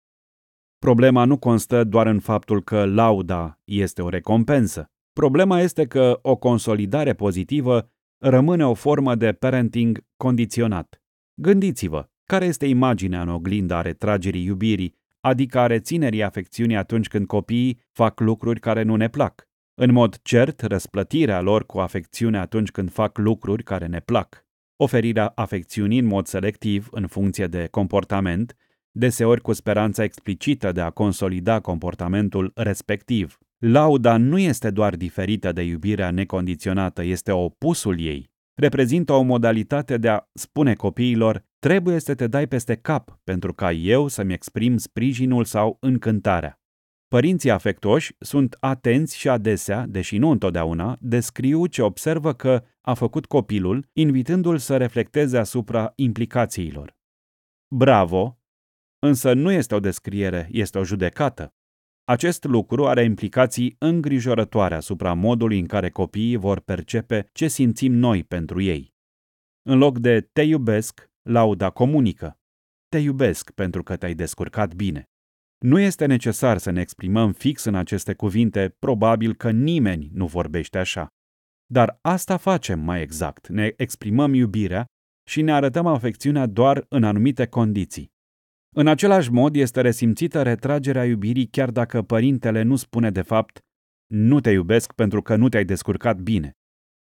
Problema nu constă doar în faptul că lauda este o recompensă. Problema este că o consolidare pozitivă rămâne o formă de parenting condiționat. Gândiți-vă, care este imaginea în oglinda a retragerii iubirii, adică a reținerii afecțiunii atunci când copiii fac lucruri care nu ne plac. În mod cert, răsplătirea lor cu afecțiune atunci când fac lucruri care ne plac. Oferirea afecțiunii în mod selectiv, în funcție de comportament, deseori cu speranța explicită de a consolida comportamentul respectiv. Lauda nu este doar diferită de iubirea necondiționată, este opusul ei. Reprezintă o modalitate de a spune copiilor, trebuie să te dai peste cap pentru ca eu să-mi exprim sprijinul sau încântarea. Părinții afectoși sunt atenți și adesea, deși nu întotdeauna, descriu ce observă că a făcut copilul, invitându-l să reflecteze asupra implicațiilor. Bravo! Însă nu este o descriere, este o judecată. Acest lucru are implicații îngrijorătoare asupra modului în care copiii vor percepe ce simțim noi pentru ei. În loc de te iubesc, lauda comunică. Te iubesc pentru că te-ai descurcat bine. Nu este necesar să ne exprimăm fix în aceste cuvinte, probabil că nimeni nu vorbește așa. Dar asta facem mai exact, ne exprimăm iubirea și ne arătăm afecțiunea doar în anumite condiții. În același mod este resimțită retragerea iubirii chiar dacă părintele nu spune de fapt nu te iubesc pentru că nu te-ai descurcat bine.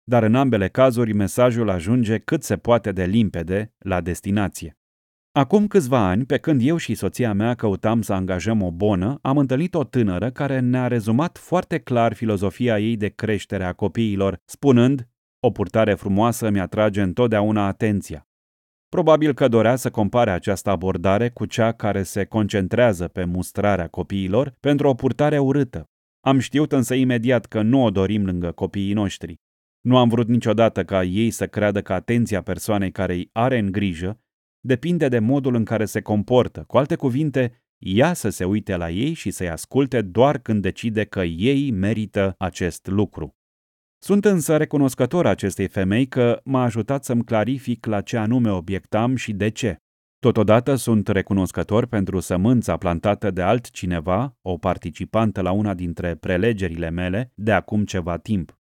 Dar în ambele cazuri mesajul ajunge cât se poate de limpede la destinație. Acum câțiva ani, pe când eu și soția mea căutam să angajăm o bonă, am întâlnit o tânără care ne-a rezumat foarte clar filozofia ei de creștere a copiilor, spunând, o purtare frumoasă mi-atrage întotdeauna atenția. Probabil că dorea să compare această abordare cu cea care se concentrează pe mustrarea copiilor pentru o purtare urâtă. Am știut însă imediat că nu o dorim lângă copiii noștri. Nu am vrut niciodată ca ei să creadă că atenția persoanei care îi are în grijă depinde de modul în care se comportă. Cu alte cuvinte, ea să se uite la ei și să-i asculte doar când decide că ei merită acest lucru. Sunt însă recunoscător acestei femei că m-a ajutat să-mi clarific la ce anume obiectam și de ce. Totodată sunt recunoscător pentru sămânța plantată de altcineva, o participantă la una dintre prelegerile mele, de acum ceva timp.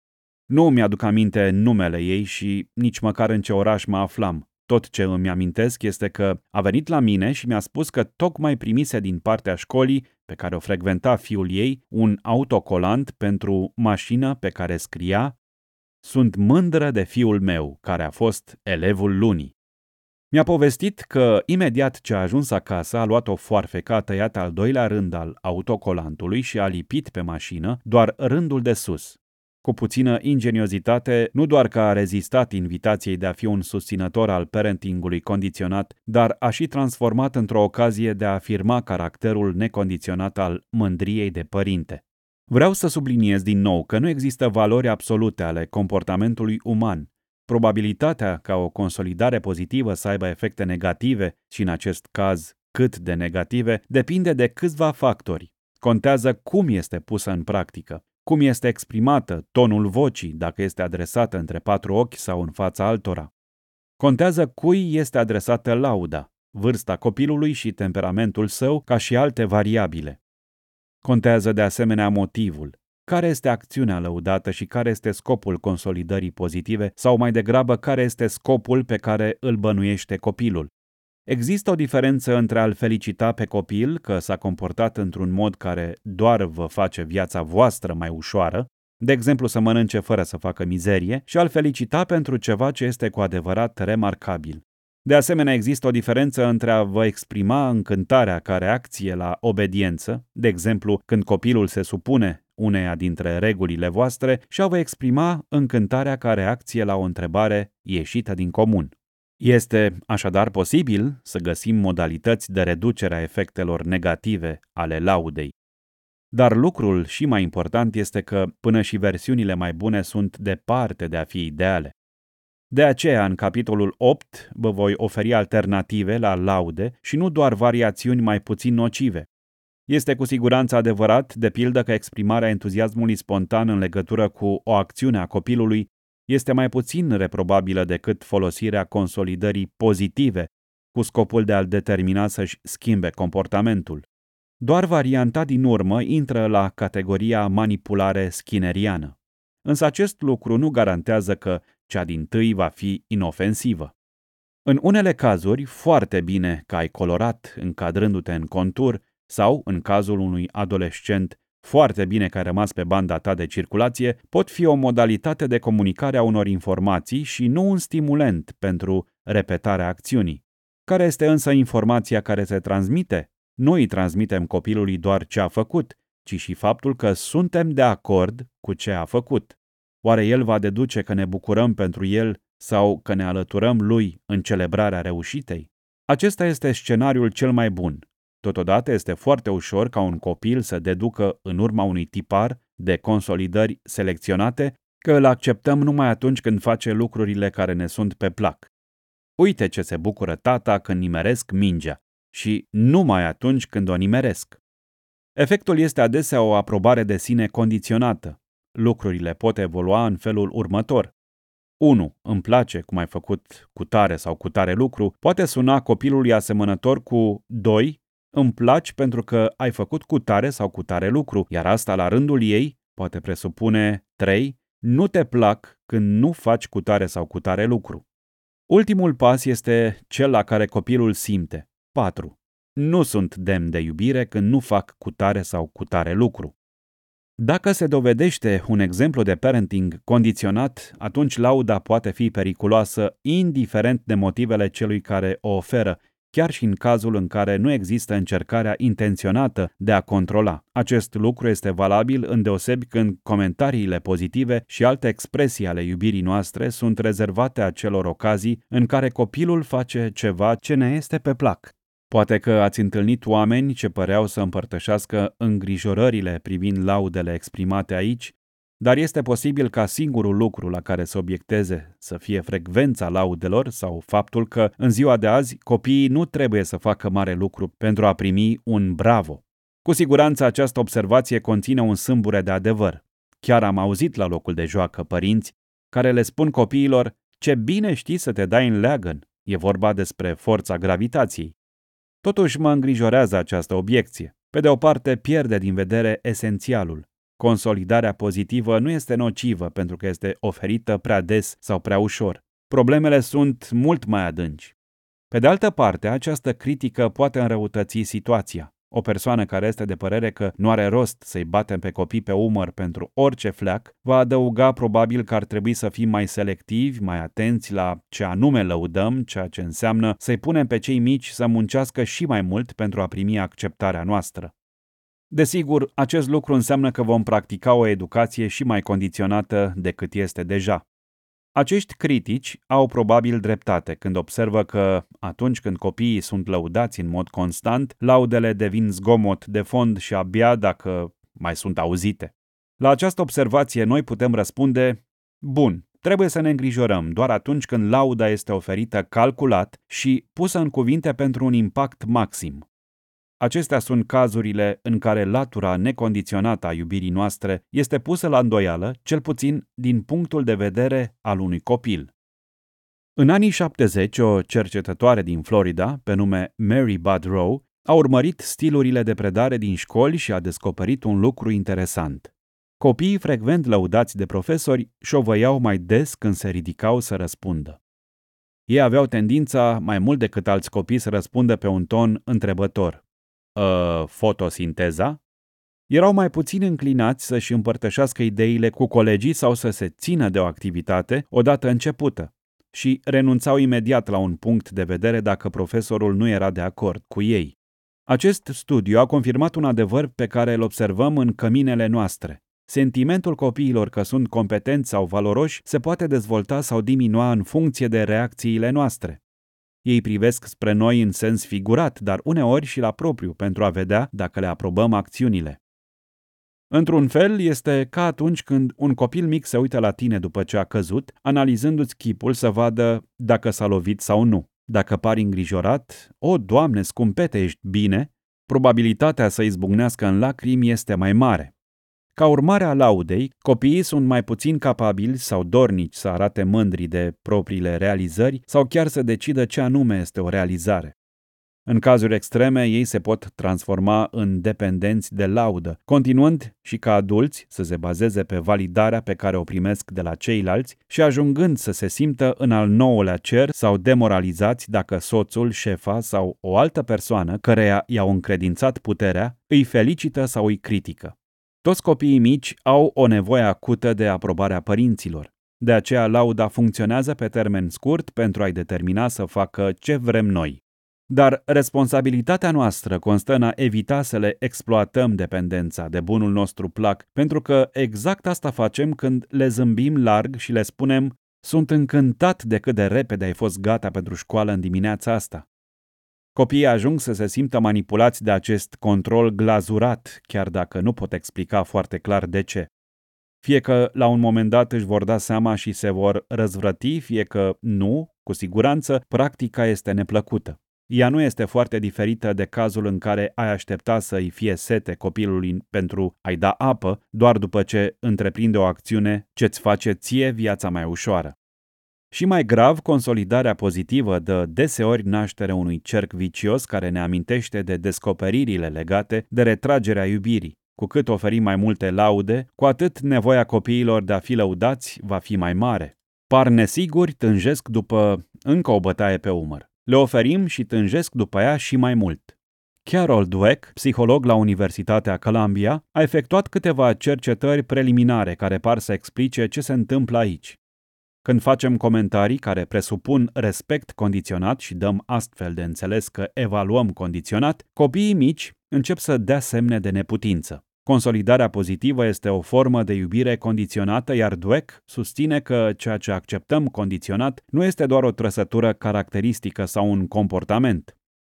Nu mi-aduc aminte numele ei și nici măcar în ce oraș mă aflam. Tot ce îmi amintesc este că a venit la mine și mi-a spus că tocmai primise din partea școlii pe care o frecventa fiul ei un autocolant pentru mașină pe care scria Sunt mândră de fiul meu, care a fost elevul lunii. Mi-a povestit că imediat ce a ajuns acasă a luat o foarfecă, a tăiat al doilea rând al autocolantului și a lipit pe mașină doar rândul de sus. Cu puțină ingeniozitate, nu doar că a rezistat invitației de a fi un susținător al parentingului condiționat, dar a și transformat într-o ocazie de a afirma caracterul necondiționat al mândriei de părinte. Vreau să subliniez din nou că nu există valori absolute ale comportamentului uman. Probabilitatea ca o consolidare pozitivă să aibă efecte negative, și în acest caz cât de negative, depinde de câțiva factori. Contează cum este pusă în practică cum este exprimată, tonul vocii, dacă este adresată între patru ochi sau în fața altora. Contează cui este adresată lauda, vârsta copilului și temperamentul său, ca și alte variabile. Contează de asemenea motivul, care este acțiunea lăudată și care este scopul consolidării pozitive sau mai degrabă care este scopul pe care îl bănuiește copilul. Există o diferență între a-l felicita pe copil că s-a comportat într-un mod care doar vă face viața voastră mai ușoară, de exemplu să mănânce fără să facă mizerie, și a-l felicita pentru ceva ce este cu adevărat remarcabil. De asemenea, există o diferență între a vă exprima încântarea ca reacție la obediență, de exemplu când copilul se supune uneia dintre regulile voastre, și a vă exprima încântarea ca reacție la o întrebare ieșită din comun. Este așadar posibil să găsim modalități de reducere a efectelor negative ale laudei. Dar lucrul și mai important este că până și versiunile mai bune sunt departe de a fi ideale. De aceea, în capitolul 8, vă voi oferi alternative la laude și nu doar variațiuni mai puțin nocive. Este cu siguranță adevărat, de pildă, că exprimarea entuziasmului spontan în legătură cu o acțiune a copilului este mai puțin reprobabilă decât folosirea consolidării pozitive cu scopul de a-l determina să-și schimbe comportamentul. Doar varianta din urmă intră la categoria manipulare skineriană. Însă acest lucru nu garantează că cea din tâi va fi inofensivă. În unele cazuri, foarte bine că ai colorat încadrându-te în contur sau, în cazul unui adolescent foarte bine că ai rămas pe banda ta de circulație, pot fi o modalitate de comunicare a unor informații și nu un stimulent pentru repetarea acțiunii. Care este însă informația care se transmite? Nu îi transmitem copilului doar ce a făcut, ci și faptul că suntem de acord cu ce a făcut. Oare el va deduce că ne bucurăm pentru el sau că ne alăturăm lui în celebrarea reușitei? Acesta este scenariul cel mai bun, Totodată este foarte ușor ca un copil să deducă în urma unui tipar de consolidări selecționate că îl acceptăm numai atunci când face lucrurile care ne sunt pe plac. Uite ce se bucură tata când nimeresc mingea și numai atunci când o nimeresc. Efectul este adesea o aprobare de sine condiționată. Lucrurile pot evolua în felul următor. 1. Îmi place cum ai făcut cu tare sau cu tare lucru, poate suna copilului asemănător cu 2 îmi placi pentru că ai făcut cu tare sau cu tare lucru, iar asta la rândul ei poate presupune 3. Nu te plac când nu faci cu tare sau cu tare lucru. Ultimul pas este cel la care copilul simte. 4. Nu sunt demn de iubire când nu fac cu tare sau cu tare lucru. Dacă se dovedește un exemplu de parenting condiționat, atunci lauda poate fi periculoasă indiferent de motivele celui care o oferă chiar și în cazul în care nu există încercarea intenționată de a controla. Acest lucru este valabil îndeosebi când comentariile pozitive și alte expresii ale iubirii noastre sunt rezervate acelor ocazii în care copilul face ceva ce ne este pe plac. Poate că ați întâlnit oameni ce păreau să împărtășească îngrijorările privind laudele exprimate aici dar este posibil ca singurul lucru la care să obiecteze să fie frecvența laudelor sau faptul că în ziua de azi copiii nu trebuie să facă mare lucru pentru a primi un bravo. Cu siguranță această observație conține un sâmbure de adevăr. Chiar am auzit la locul de joacă părinți care le spun copiilor ce bine știi să te dai în leagăn. E vorba despre forța gravitației. Totuși mă îngrijorează această obiecție. Pe de o parte, pierde din vedere esențialul. Consolidarea pozitivă nu este nocivă pentru că este oferită prea des sau prea ușor. Problemele sunt mult mai adânci. Pe de altă parte, această critică poate înrăutăți situația. O persoană care este de părere că nu are rost să-i batem pe copii pe umăr pentru orice fleac, va adăuga probabil că ar trebui să fim mai selectivi, mai atenți la ce anume lăudăm, ceea ce înseamnă să-i punem pe cei mici să muncească și mai mult pentru a primi acceptarea noastră. Desigur, acest lucru înseamnă că vom practica o educație și mai condiționată decât este deja. Acești critici au probabil dreptate când observă că, atunci când copiii sunt lăudați în mod constant, laudele devin zgomot de fond și abia dacă mai sunt auzite. La această observație noi putem răspunde, bun, trebuie să ne îngrijorăm doar atunci când lauda este oferită calculat și pusă în cuvinte pentru un impact maxim. Acestea sunt cazurile în care latura necondiționată a iubirii noastre este pusă la îndoială, cel puțin din punctul de vedere al unui copil. În anii 70, o cercetătoare din Florida, pe nume Mary Bud Rowe, a urmărit stilurile de predare din școli și a descoperit un lucru interesant. Copiii frecvent lăudați de profesori șovăiau mai des când se ridicau să răspundă. Ei aveau tendința, mai mult decât alți copii, să răspundă pe un ton întrebător uh, fotosinteza, erau mai puțin înclinați să-și împărtășească ideile cu colegii sau să se țină de o activitate odată începută și renunțau imediat la un punct de vedere dacă profesorul nu era de acord cu ei. Acest studiu a confirmat un adevăr pe care îl observăm în căminele noastre. Sentimentul copiilor că sunt competenți sau valoroși se poate dezvolta sau diminua în funcție de reacțiile noastre. Ei privesc spre noi în sens figurat, dar uneori și la propriu, pentru a vedea dacă le aprobăm acțiunile. Într-un fel, este ca atunci când un copil mic se uită la tine după ce a căzut, analizându-ți chipul să vadă dacă s-a lovit sau nu. Dacă pari îngrijorat, o, Doamne, scumpete, ești bine, probabilitatea să izbucnească în lacrimi este mai mare. Ca urmare a laudei, copiii sunt mai puțin capabili sau dornici să arate mândri de propriile realizări sau chiar să decidă ce anume este o realizare. În cazuri extreme, ei se pot transforma în dependenți de laudă, continuând și ca adulți să se bazeze pe validarea pe care o primesc de la ceilalți și ajungând să se simtă în al nouălea cer sau demoralizați dacă soțul, șefa sau o altă persoană căreia i-au încredințat puterea îi felicită sau îi critică. Toți copiii mici au o nevoie acută de aprobarea părinților. De aceea lauda funcționează pe termen scurt pentru a-i determina să facă ce vrem noi. Dar responsabilitatea noastră constă în a evita să le exploatăm dependența de bunul nostru plac, pentru că exact asta facem când le zâmbim larg și le spunem sunt încântat de cât de repede ai fost gata pentru școală în dimineața asta. Copiii ajung să se simtă manipulați de acest control glazurat, chiar dacă nu pot explica foarte clar de ce. Fie că la un moment dat își vor da seama și se vor răzvrăti, fie că nu, cu siguranță, practica este neplăcută. Ea nu este foarte diferită de cazul în care ai aștepta să-i fie sete copilului pentru a-i da apă doar după ce întreprinde o acțiune ce-ți face ție viața mai ușoară. Și mai grav, consolidarea pozitivă dă deseori naștere unui cerc vicios care ne amintește de descoperirile legate de retragerea iubirii. Cu cât oferim mai multe laude, cu atât nevoia copiilor de a fi lăudați va fi mai mare. Par nesiguri, tânjesc după încă o bătaie pe umăr. Le oferim și tânjesc după ea și mai mult. Carol Dweck, psiholog la Universitatea Columbia, a efectuat câteva cercetări preliminare care par să explice ce se întâmplă aici. Când facem comentarii care presupun respect condiționat și dăm astfel de înțeles că evaluăm condiționat, copiii mici încep să dea semne de neputință. Consolidarea pozitivă este o formă de iubire condiționată, iar Dweck susține că ceea ce acceptăm condiționat nu este doar o trăsătură caracteristică sau un comportament.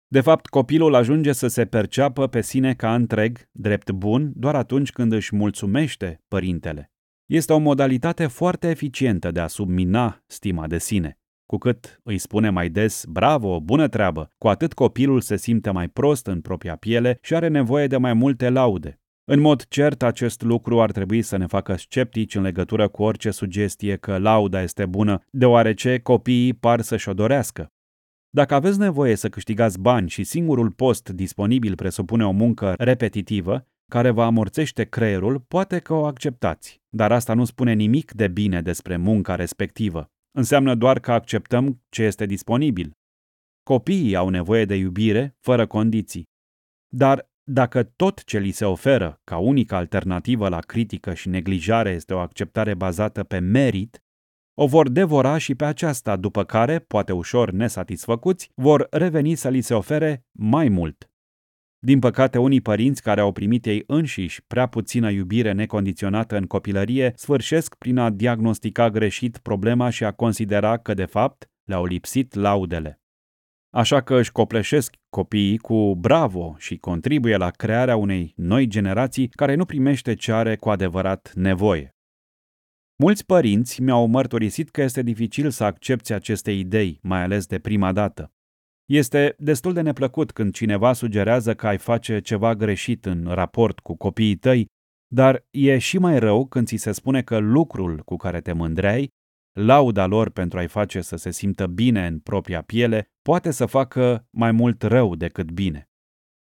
De fapt, copilul ajunge să se perceapă pe sine ca întreg, drept bun, doar atunci când își mulțumește părintele. Este o modalitate foarte eficientă de a submina stima de sine. Cu cât îi spune mai des, bravo, bună treabă, cu atât copilul se simte mai prost în propria piele și are nevoie de mai multe laude. În mod cert, acest lucru ar trebui să ne facă sceptici în legătură cu orice sugestie că lauda este bună, deoarece copiii par să-și o dorească. Dacă aveți nevoie să câștigați bani și singurul post disponibil presupune o muncă repetitivă, care vă amorțește creierul, poate că o acceptați, dar asta nu spune nimic de bine despre munca respectivă. Înseamnă doar că acceptăm ce este disponibil. Copiii au nevoie de iubire, fără condiții. Dar dacă tot ce li se oferă ca unică alternativă la critică și neglijare este o acceptare bazată pe merit, o vor devora și pe aceasta, după care, poate ușor nesatisfăcuți, vor reveni să li se ofere mai mult. Din păcate, unii părinți care au primit ei înșiși prea puțină iubire necondiționată în copilărie sfârșesc prin a diagnostica greșit problema și a considera că, de fapt, le-au lipsit laudele. Așa că își copleșesc copiii cu bravo și contribuie la crearea unei noi generații care nu primește ce are cu adevărat nevoie. Mulți părinți mi-au mărturisit că este dificil să accepte aceste idei, mai ales de prima dată. Este destul de neplăcut când cineva sugerează că ai face ceva greșit în raport cu copiii tăi, dar e și mai rău când ți se spune că lucrul cu care te mândreai, lauda lor pentru a-i face să se simtă bine în propria piele, poate să facă mai mult rău decât bine.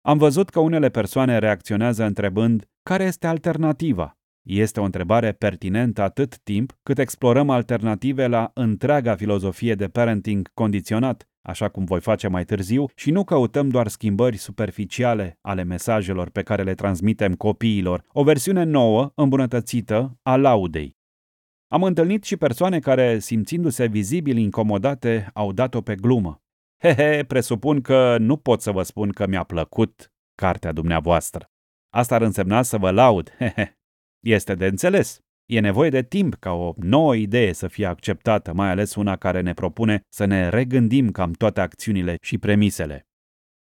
Am văzut că unele persoane reacționează întrebând care este alternativa. Este o întrebare pertinentă atât timp cât explorăm alternative la întreaga filozofie de parenting condiționat, așa cum voi face mai târziu, și nu căutăm doar schimbări superficiale ale mesajelor pe care le transmitem copiilor, o versiune nouă, îmbunătățită, a laudei. Am întâlnit și persoane care, simțindu-se vizibil incomodate, au dat-o pe glumă. Hehe, presupun că nu pot să vă spun că mi-a plăcut cartea dumneavoastră. Asta ar însemna să vă laud. Hehe. Este de înțeles. E nevoie de timp ca o nouă idee să fie acceptată, mai ales una care ne propune să ne regândim cam toate acțiunile și premisele.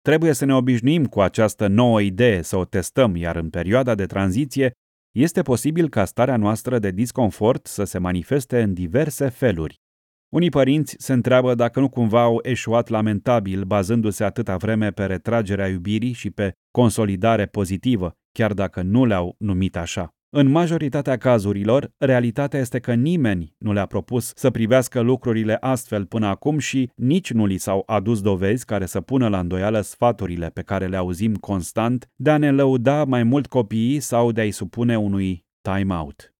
Trebuie să ne obișnuim cu această nouă idee, să o testăm, iar în perioada de tranziție este posibil ca starea noastră de disconfort să se manifeste în diverse feluri. Unii părinți se întreabă dacă nu cumva au eșuat lamentabil bazându-se atâta vreme pe retragerea iubirii și pe consolidare pozitivă, chiar dacă nu le-au numit așa. În majoritatea cazurilor, realitatea este că nimeni nu le-a propus să privească lucrurile astfel până acum și nici nu li s-au adus dovezi care să pună la îndoială sfaturile pe care le auzim constant de a ne lăuda mai mult copiii sau de a-i supune unui time-out.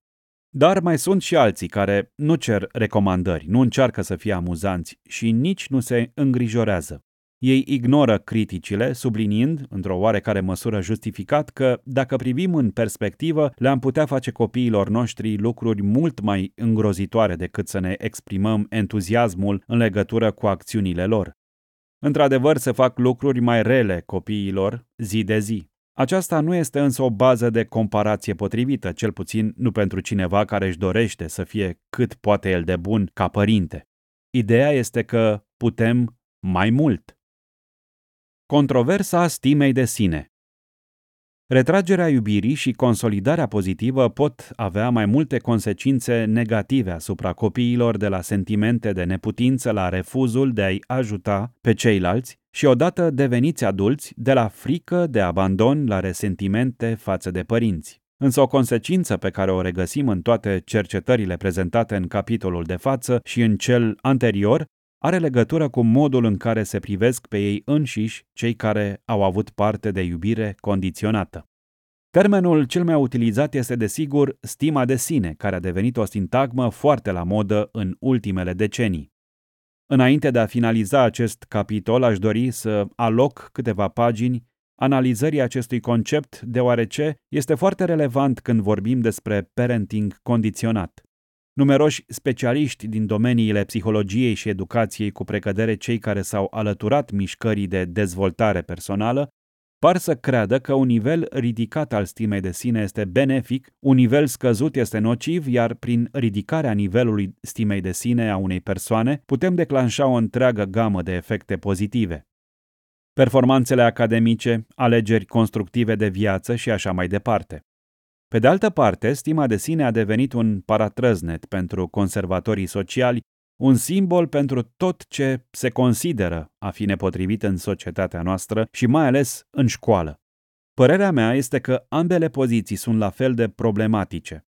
Dar mai sunt și alții care nu cer recomandări, nu încearcă să fie amuzanți și nici nu se îngrijorează. Ei ignoră criticile, subliniind, într-o oarecare măsură justificat, că, dacă privim în perspectivă, le-am putea face copiilor noștri lucruri mult mai îngrozitoare decât să ne exprimăm entuziasmul în legătură cu acțiunile lor. Într-adevăr, se fac lucruri mai rele copiilor zi de zi. Aceasta nu este însă o bază de comparație potrivită, cel puțin nu pentru cineva care își dorește să fie cât poate el de bun ca părinte. Ideea este că putem mai mult. Controversa stimei de sine Retragerea iubirii și consolidarea pozitivă pot avea mai multe consecințe negative asupra copiilor de la sentimente de neputință la refuzul de a-i ajuta pe ceilalți și odată deveniți adulți de la frică de abandon la resentimente față de părinți. Însă o consecință pe care o regăsim în toate cercetările prezentate în capitolul de față și în cel anterior are legătură cu modul în care se privesc pe ei înșiși cei care au avut parte de iubire condiționată. Termenul cel mai utilizat este, desigur, stima de sine, care a devenit o sintagmă foarte la modă în ultimele decenii. Înainte de a finaliza acest capitol, aș dori să aloc câteva pagini analizării acestui concept, deoarece este foarte relevant când vorbim despre parenting condiționat. Numeroși specialiști din domeniile psihologiei și educației, cu precădere cei care s-au alăturat mișcării de dezvoltare personală, par să creadă că un nivel ridicat al stimei de sine este benefic, un nivel scăzut este nociv, iar prin ridicarea nivelului stimei de sine a unei persoane putem declanșa o întreagă gamă de efecte pozitive. Performanțele academice, alegeri constructive de viață și așa mai departe. Pe de altă parte, stima de sine a devenit un paratrăznet pentru conservatorii sociali, un simbol pentru tot ce se consideră a fi nepotrivit în societatea noastră și mai ales în școală. Părerea mea este că ambele poziții sunt la fel de problematice.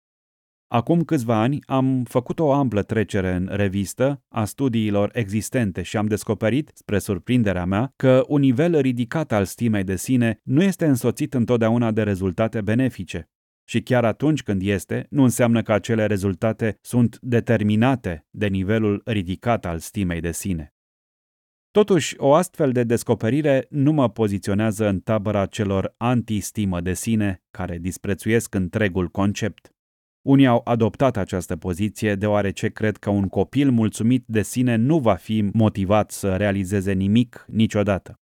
Acum câțiva ani am făcut o amplă trecere în revistă a studiilor existente și am descoperit, spre surprinderea mea, că un nivel ridicat al stimei de sine nu este însoțit întotdeauna de rezultate benefice și chiar atunci când este, nu înseamnă că acele rezultate sunt determinate de nivelul ridicat al stimei de sine. Totuși, o astfel de descoperire nu mă poziționează în tabăra celor anti-stimă de sine, care disprețuiesc întregul concept. Unii au adoptat această poziție deoarece cred că un copil mulțumit de sine nu va fi motivat să realizeze nimic niciodată.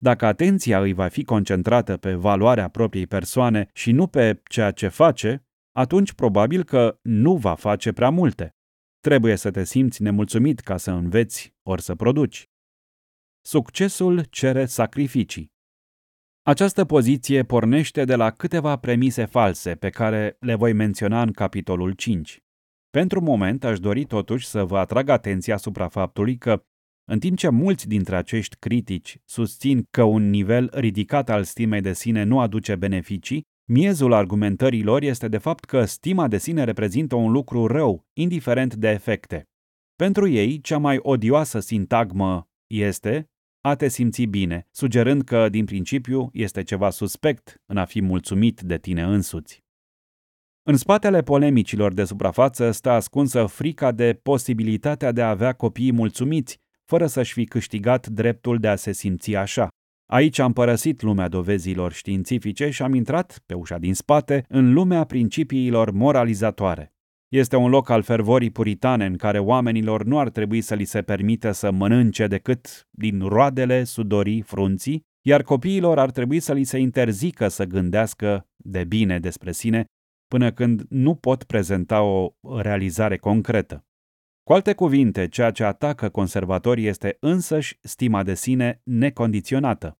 Dacă atenția îi va fi concentrată pe valoarea propriei persoane și nu pe ceea ce face, atunci probabil că nu va face prea multe. Trebuie să te simți nemulțumit ca să înveți ori să produci. Succesul cere sacrificii. Această poziție pornește de la câteva premise false pe care le voi menționa în capitolul 5. Pentru moment aș dori totuși să vă atrag atenția asupra faptului că, în timp ce mulți dintre acești critici susțin că un nivel ridicat al stimei de sine nu aduce beneficii, miezul argumentărilor este de fapt că stima de sine reprezintă un lucru rău, indiferent de efecte. Pentru ei, cea mai odioasă sintagmă este a te simți bine, sugerând că, din principiu, este ceva suspect în a fi mulțumit de tine însuți. În spatele polemicilor de suprafață stă ascunsă frica de posibilitatea de a avea copii mulțumiți, fără să-și fi câștigat dreptul de a se simți așa. Aici am părăsit lumea dovezilor științifice și am intrat, pe ușa din spate, în lumea principiilor moralizatoare. Este un loc al fervorii puritane în care oamenilor nu ar trebui să li se permită să mănânce decât din roadele sudorii frunții, iar copiilor ar trebui să li se interzică să gândească de bine despre sine până când nu pot prezenta o realizare concretă. Cu alte cuvinte, ceea ce atacă conservatorii este însăși stima de sine necondiționată.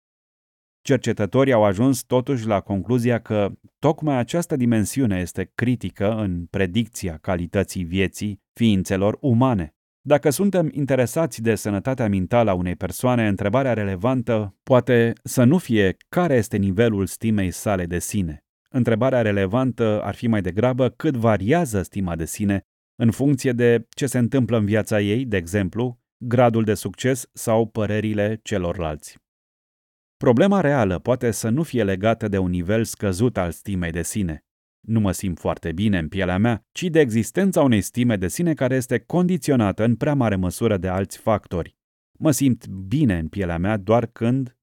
Cercetătorii au ajuns totuși la concluzia că tocmai această dimensiune este critică în predicția calității vieții ființelor umane. Dacă suntem interesați de sănătatea mentală a unei persoane, întrebarea relevantă poate să nu fie care este nivelul stimei sale de sine. Întrebarea relevantă ar fi mai degrabă cât variază stima de sine în funcție de ce se întâmplă în viața ei, de exemplu, gradul de succes sau părerile celorlalți. Problema reală poate să nu fie legată de un nivel scăzut al stimei de sine. Nu mă simt foarte bine în pielea mea, ci de existența unei stime de sine care este condiționată în prea mare măsură de alți factori. Mă simt bine în pielea mea doar când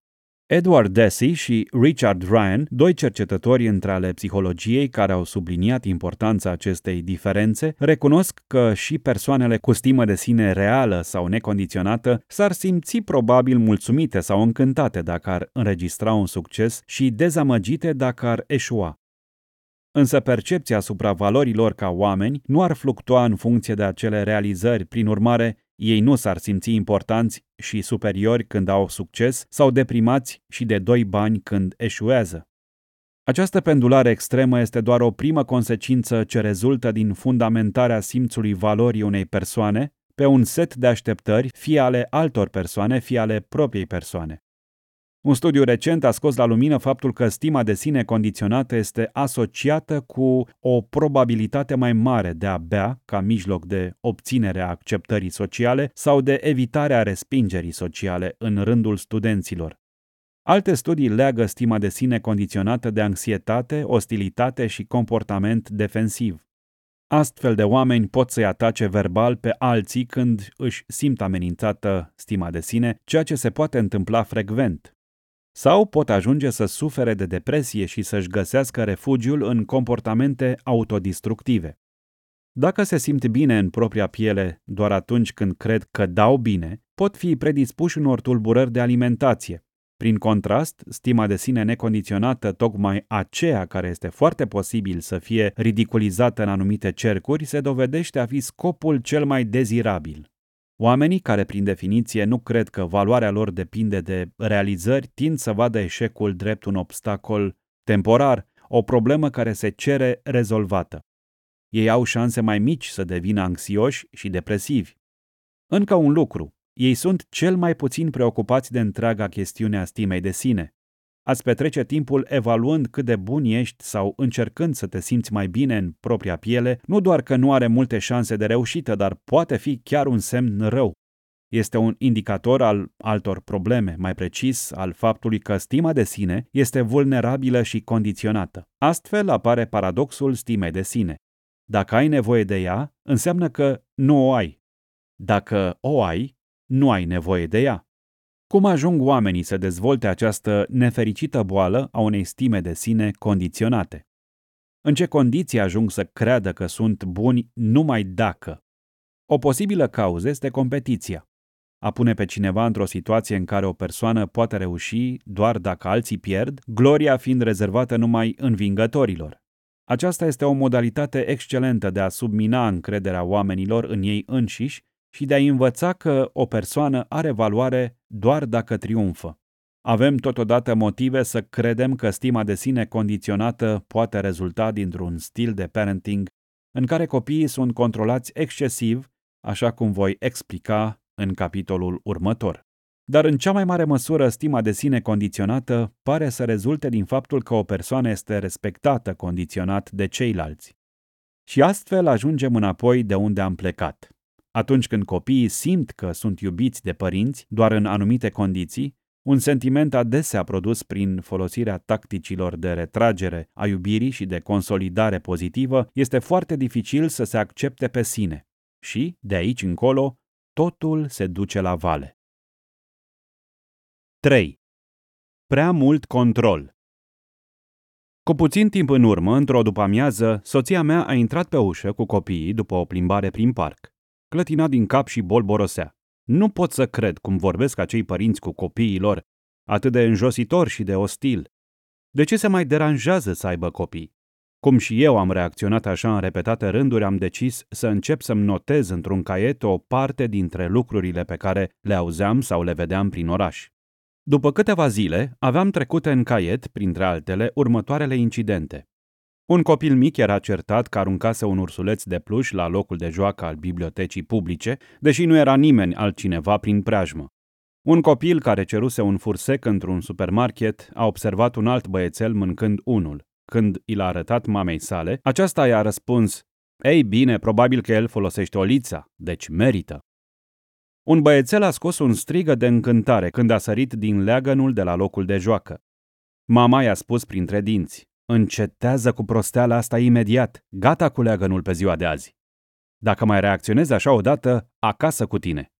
Edward Deci și Richard Ryan, doi cercetători între ale psihologiei care au subliniat importanța acestei diferențe, recunosc că și persoanele cu stimă de sine reală sau necondiționată s-ar simți probabil mulțumite sau încântate dacă ar înregistra un succes și dezamăgite dacă ar eșua. Însă percepția asupra valorilor ca oameni nu ar fluctua în funcție de acele realizări, prin urmare, ei nu s-ar simți importanți și superiori când au succes sau deprimați și de doi bani când eșuează. Această pendulare extremă este doar o primă consecință ce rezultă din fundamentarea simțului valorii unei persoane pe un set de așteptări, fie ale altor persoane, fie ale propriei persoane. Un studiu recent a scos la lumină faptul că stima de sine condiționată este asociată cu o probabilitate mai mare de a bea ca mijloc de obținere a acceptării sociale sau de evitarea respingerii sociale în rândul studenților. Alte studii leagă stima de sine condiționată de anxietate, ostilitate și comportament defensiv. Astfel de oameni pot să-i atace verbal pe alții când își simt amenințată stima de sine, ceea ce se poate întâmpla frecvent sau pot ajunge să sufere de depresie și să-și găsească refugiul în comportamente autodistructive. Dacă se simt bine în propria piele doar atunci când cred că dau bine, pot fi predispuși unor tulburări de alimentație. Prin contrast, stima de sine necondiționată, tocmai aceea care este foarte posibil să fie ridiculizată în anumite cercuri, se dovedește a fi scopul cel mai dezirabil. Oamenii care, prin definiție, nu cred că valoarea lor depinde de realizări, tind să vadă eșecul drept un obstacol temporar, o problemă care se cere rezolvată. Ei au șanse mai mici să devină anxioși și depresivi. Încă un lucru, ei sunt cel mai puțin preocupați de întreaga chestiune a stimei de sine ați petrece timpul evaluând cât de bun ești sau încercând să te simți mai bine în propria piele, nu doar că nu are multe șanse de reușită, dar poate fi chiar un semn rău. Este un indicator al altor probleme, mai precis al faptului că stima de sine este vulnerabilă și condiționată. Astfel apare paradoxul stimei de sine. Dacă ai nevoie de ea, înseamnă că nu o ai. Dacă o ai, nu ai nevoie de ea. Cum ajung oamenii să dezvolte această nefericită boală a unei stime de sine condiționate? În ce condiții ajung să creadă că sunt buni numai dacă? O posibilă cauză este competiția. A pune pe cineva într-o situație în care o persoană poate reuși doar dacă alții pierd, gloria fiind rezervată numai învingătorilor. Aceasta este o modalitate excelentă de a submina încrederea oamenilor în ei înșiși și de a învăța că o persoană are valoare doar dacă triumfă. Avem totodată motive să credem că stima de sine condiționată poate rezulta dintr-un stil de parenting în care copiii sunt controlați excesiv, așa cum voi explica în capitolul următor. Dar în cea mai mare măsură, stima de sine condiționată pare să rezulte din faptul că o persoană este respectată condiționat de ceilalți. Și astfel ajungem înapoi de unde am plecat. Atunci când copiii simt că sunt iubiți de părinți doar în anumite condiții, un sentiment adesea produs prin folosirea tacticilor de retragere a iubirii și de consolidare pozitivă este foarte dificil să se accepte pe sine. Și, de aici încolo, totul se duce la vale. 3. Prea mult control Cu puțin timp în urmă, într-o după-amiază, soția mea a intrat pe ușă cu copiii după o plimbare prin parc. Clătina din cap și bolborosea. Nu pot să cred cum vorbesc acei părinți cu copiii lor, atât de înjositor și de ostil. De ce se mai deranjează să aibă copii? Cum și eu am reacționat așa în repetate rânduri, am decis să încep să-mi notez într-un caiet o parte dintre lucrurile pe care le auzeam sau le vedeam prin oraș. După câteva zile, aveam trecute în caiet, printre altele, următoarele incidente. Un copil mic era certat că aruncase un ursuleț de pluș la locul de joacă al bibliotecii publice, deși nu era nimeni altcineva prin preajmă. Un copil care ceruse un fursec într-un supermarket a observat un alt băiețel mâncând unul. Când i l-a arătat mamei sale, aceasta i-a răspuns, Ei bine, probabil că el folosește olița, deci merită. Un băiețel a scos un strigă de încântare când a sărit din leagănul de la locul de joacă. Mama i-a spus printre dinți, Încetează cu prosteala asta imediat, gata cu leagănul pe ziua de azi. Dacă mai reacționezi așa odată, acasă cu tine.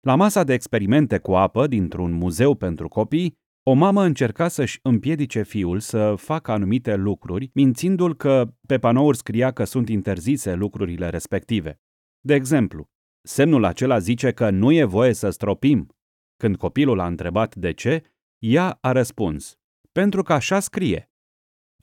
La masa de experimente cu apă dintr-un muzeu pentru copii, o mamă încerca să-și împiedice fiul să facă anumite lucruri, mințindu-l că pe panouri scria că sunt interzise lucrurile respective. De exemplu, semnul acela zice că nu e voie să stropim. Când copilul a întrebat de ce, ea a răspuns, pentru că așa scrie.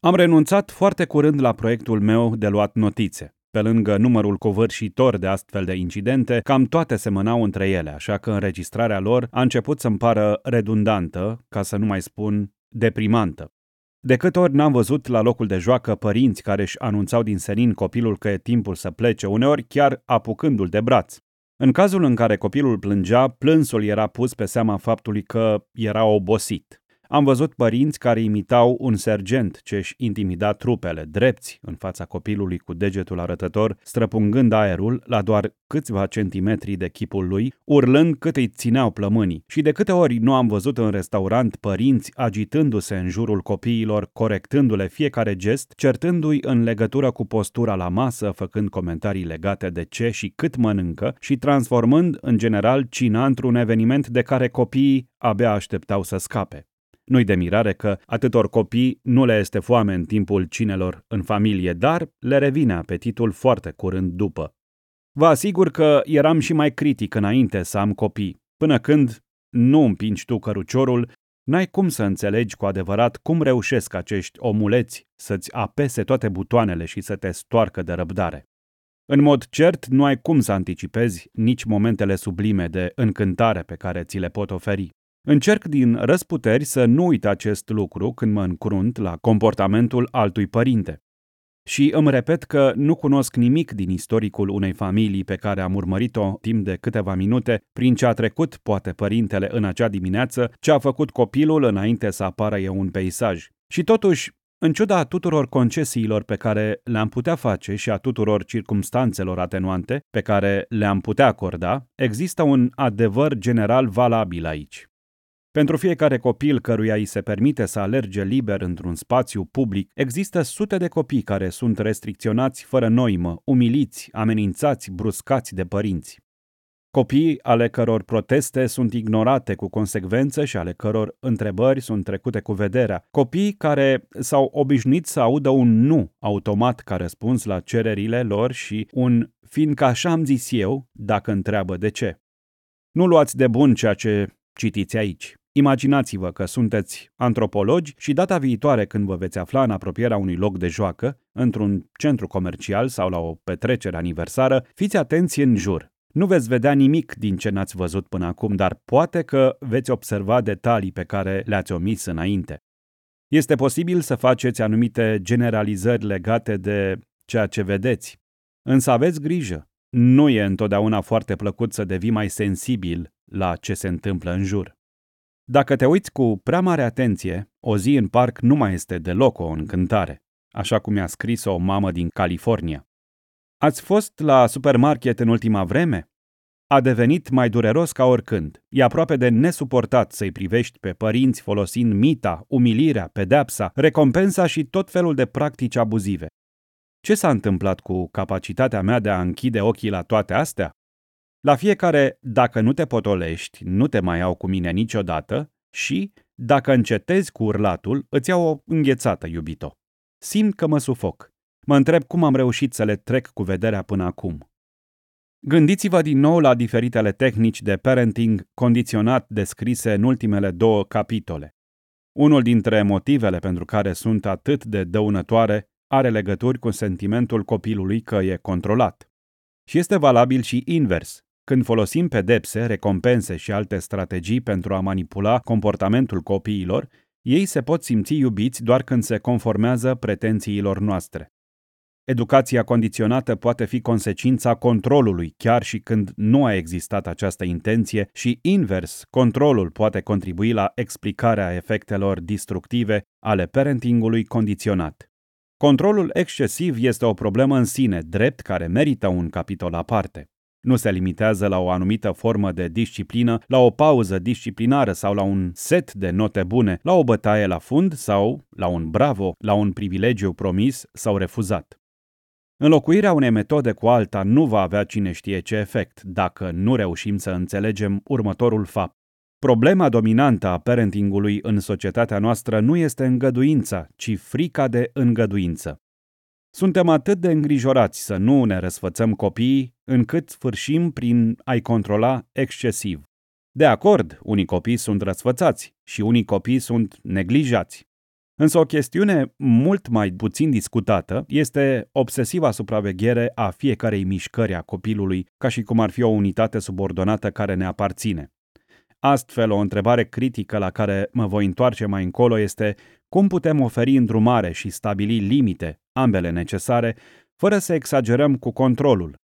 Am renunțat foarte curând la proiectul meu de luat notițe. Pe lângă numărul covârșitor de astfel de incidente, cam toate semănau între ele, așa că înregistrarea lor a început să-mi pară redundantă, ca să nu mai spun deprimantă. De câte ori n-am văzut la locul de joacă părinți care își anunțau din senin copilul că e timpul să plece, uneori chiar apucându-l de braț. În cazul în care copilul plângea, plânsul era pus pe seama faptului că era obosit. Am văzut părinți care imitau un sergent ce își intimida trupele, drepți, în fața copilului cu degetul arătător, străpungând aerul la doar câțiva centimetri de chipul lui, urlând cât îi țineau plămânii. Și de câte ori nu am văzut în restaurant părinți agitându-se în jurul copiilor, corectându-le fiecare gest, certându-i în legătură cu postura la masă, făcând comentarii legate de ce și cât mănâncă și transformând, în general, cina într-un eveniment de care copiii abia așteptau să scape. Nu-i de mirare că atâtor copii nu le este foame în timpul cinelor în familie, dar le revine apetitul foarte curând după. Vă asigur că eram și mai critic înainte să am copii, până când nu împingi tu căruciorul, n-ai cum să înțelegi cu adevărat cum reușesc acești omuleți să-ți apese toate butoanele și să te stoarcă de răbdare. În mod cert, nu ai cum să anticipezi nici momentele sublime de încântare pe care ți le pot oferi. Încerc din răsputeri să nu uit acest lucru când mă încrunt la comportamentul altui părinte. Și îmi repet că nu cunosc nimic din istoricul unei familii pe care am urmărit-o timp de câteva minute, prin ce a trecut poate părintele în acea dimineață, ce a făcut copilul înainte să apară eu un peisaj. Și totuși, în ciuda tuturor concesiilor pe care le-am putea face și a tuturor circumstanțelor atenuante pe care le-am putea acorda, există un adevăr general valabil aici. Pentru fiecare copil căruia îi se permite să alerge liber într-un spațiu public, există sute de copii care sunt restricționați fără noimă, umiliți, amenințați, bruscați de părinți. Copii ale căror proteste sunt ignorate cu consecvență și ale căror întrebări sunt trecute cu vederea. Copii care s-au obișnuit să audă un nu automat ca răspuns la cererile lor și un fiindcă așa am zis eu, dacă întreabă de ce. Nu luați de bun ceea ce citiți aici. Imaginați-vă că sunteți antropologi și data viitoare când vă veți afla în apropierea unui loc de joacă, într-un centru comercial sau la o petrecere aniversară, fiți atenți în jur. Nu veți vedea nimic din ce n-ați văzut până acum, dar poate că veți observa detalii pe care le-ați omis înainte. Este posibil să faceți anumite generalizări legate de ceea ce vedeți, însă aveți grijă. Nu e întotdeauna foarte plăcut să devii mai sensibil la ce se întâmplă în jur. Dacă te uiți cu prea mare atenție, o zi în parc nu mai este deloc o încântare, așa cum mi-a scris o mamă din California. Ați fost la supermarket în ultima vreme? A devenit mai dureros ca oricând. E aproape de nesuportat să-i privești pe părinți folosind mita, umilirea, pedepsa, recompensa și tot felul de practici abuzive. Ce s-a întâmplat cu capacitatea mea de a închide ochii la toate astea? La fiecare, dacă nu te potolești, nu te mai iau cu mine niciodată și, dacă încetezi cu urlatul, îți iau o înghețată, iubito. Simt că mă sufoc. Mă întreb cum am reușit să le trec cu vederea până acum. Gândiți-vă din nou la diferitele tehnici de parenting condiționat descrise în ultimele două capitole. Unul dintre motivele pentru care sunt atât de dăunătoare are legături cu sentimentul copilului că e controlat. Și este valabil și invers. Când folosim pedepse, recompense și alte strategii pentru a manipula comportamentul copiilor, ei se pot simți iubiți doar când se conformează pretențiilor noastre. Educația condiționată poate fi consecința controlului, chiar și când nu a existat această intenție, și invers, controlul poate contribui la explicarea efectelor destructive ale parentingului condiționat. Controlul excesiv este o problemă în sine, drept care merită un capitol aparte. Nu se limitează la o anumită formă de disciplină, la o pauză disciplinară sau la un set de note bune, la o bătaie la fund sau la un bravo, la un privilegiu promis sau refuzat. Înlocuirea unei metode cu alta nu va avea cine știe ce efect dacă nu reușim să înțelegem următorul fapt. Problema dominantă a parentingului în societatea noastră nu este îngăduința, ci frica de îngăduință. Suntem atât de îngrijorați să nu ne răsfățăm copiii, încât sfârșim prin a-i controla excesiv. De acord, unii copii sunt răsfățați și unii copii sunt neglijați. Însă o chestiune mult mai puțin discutată este obsesiva supraveghere a fiecarei mișcări a copilului, ca și cum ar fi o unitate subordonată care ne aparține. Astfel, o întrebare critică la care mă voi întoarce mai încolo este cum putem oferi îndrumare și stabili limite, ambele necesare, fără să exagerăm cu controlul.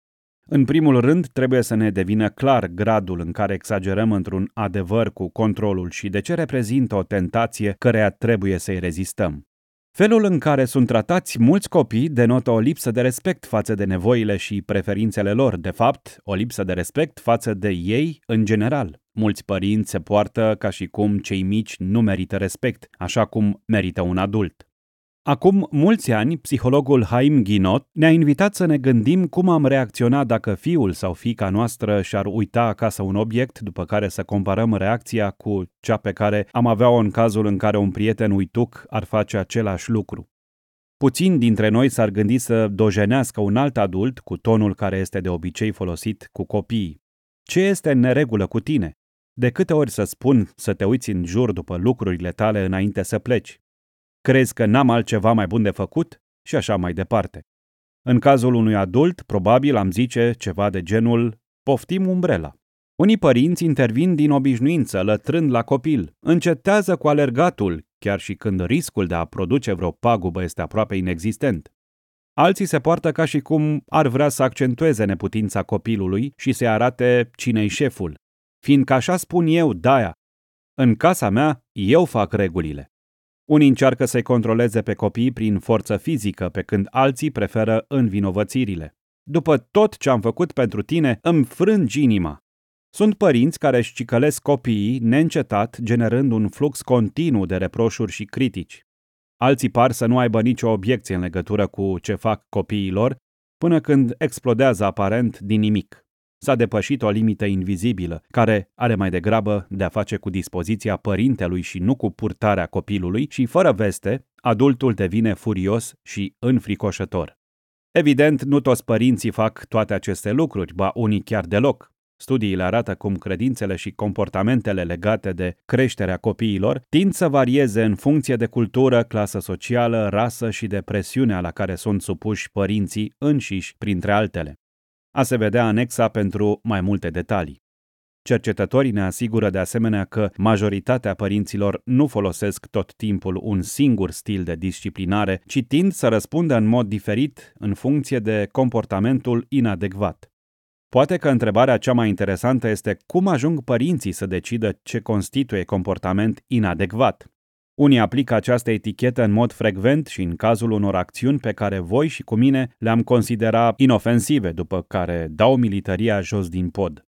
În primul rând, trebuie să ne devină clar gradul în care exagerăm într-un adevăr cu controlul și de ce reprezintă o tentație căreia trebuie să-i rezistăm. Felul în care sunt tratați mulți copii denotă o lipsă de respect față de nevoile și preferințele lor, de fapt, o lipsă de respect față de ei în general. Mulți părinți se poartă ca și cum cei mici nu merită respect, așa cum merită un adult. Acum mulți ani, psihologul Haim Ginot ne-a invitat să ne gândim cum am reacționat dacă fiul sau fica noastră și-ar uita acasă un obiect, după care să comparăm reacția cu cea pe care am avea-o în cazul în care un prieten uituc ar face același lucru. Puțin dintre noi s-ar gândi să dojenească un alt adult cu tonul care este de obicei folosit cu copiii. Ce este în neregulă cu tine? De câte ori să spun să te uiți în jur după lucrurile tale înainte să pleci? Crezi că n-am altceva mai bun de făcut? Și așa mai departe. În cazul unui adult, probabil am zice ceva de genul poftim umbrela. Unii părinți intervin din obișnuință, lătrând la copil. Încetează cu alergatul, chiar și când riscul de a produce vreo pagubă este aproape inexistent. Alții se poartă ca și cum ar vrea să accentueze neputința copilului și să-i arate cine-i șeful. Fiindcă așa spun eu, Daia, în casa mea eu fac regulile. Unii încearcă să-i controleze pe copii prin forță fizică, pe când alții preferă învinovățirile. După tot ce am făcut pentru tine, îmi frângi inima. Sunt părinți care își cicălesc copiii neîncetat, generând un flux continuu de reproșuri și critici. Alții par să nu aibă nicio obiecție în legătură cu ce fac copiilor, până când explodează aparent din nimic. S-a depășit o limită invizibilă, care are mai degrabă de a face cu dispoziția părintelui și nu cu purtarea copilului și, fără veste, adultul devine furios și înfricoșător. Evident, nu toți părinții fac toate aceste lucruri, ba unii chiar deloc. Studiile arată cum credințele și comportamentele legate de creșterea copiilor tind să varieze în funcție de cultură, clasă socială, rasă și de presiunea la care sunt supuși părinții înșiși, printre altele. A se vedea anexa pentru mai multe detalii. Cercetătorii ne asigură de asemenea că majoritatea părinților nu folosesc tot timpul un singur stil de disciplinare, ci tind să răspundă în mod diferit în funcție de comportamentul inadecvat. Poate că întrebarea cea mai interesantă este cum ajung părinții să decidă ce constituie comportament inadecvat. Unii aplică această etichetă în mod frecvent și în cazul unor acțiuni pe care voi și cu mine le-am considera inofensive, după care dau militaria jos din pod.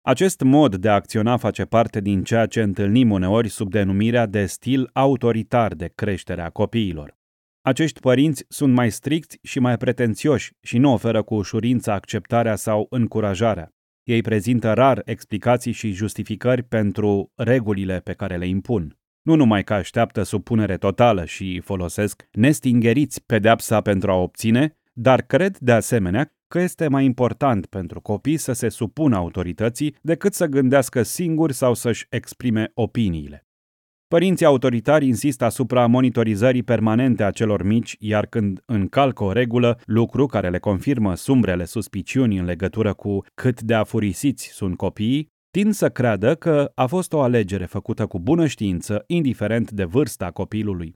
Acest mod de a acționa face parte din ceea ce întâlnim uneori sub denumirea de stil autoritar de creștere a copiilor. Acești părinți sunt mai stricți și mai pretențioși și nu oferă cu ușurință acceptarea sau încurajarea. Ei prezintă rar explicații și justificări pentru regulile pe care le impun. Nu numai că așteaptă supunere totală și folosesc nestingeriți pedepsa pentru a obține, dar cred de asemenea că este mai important pentru copii să se supună autorității decât să gândească singuri sau să-și exprime opiniile. Părinții autoritari insistă asupra monitorizării permanente a celor mici, iar când încalcă o regulă, lucru care le confirmă sumbrele suspiciuni în legătură cu cât de afurisiți sunt copiii, tind să creadă că a fost o alegere făcută cu bună știință, indiferent de vârsta copilului.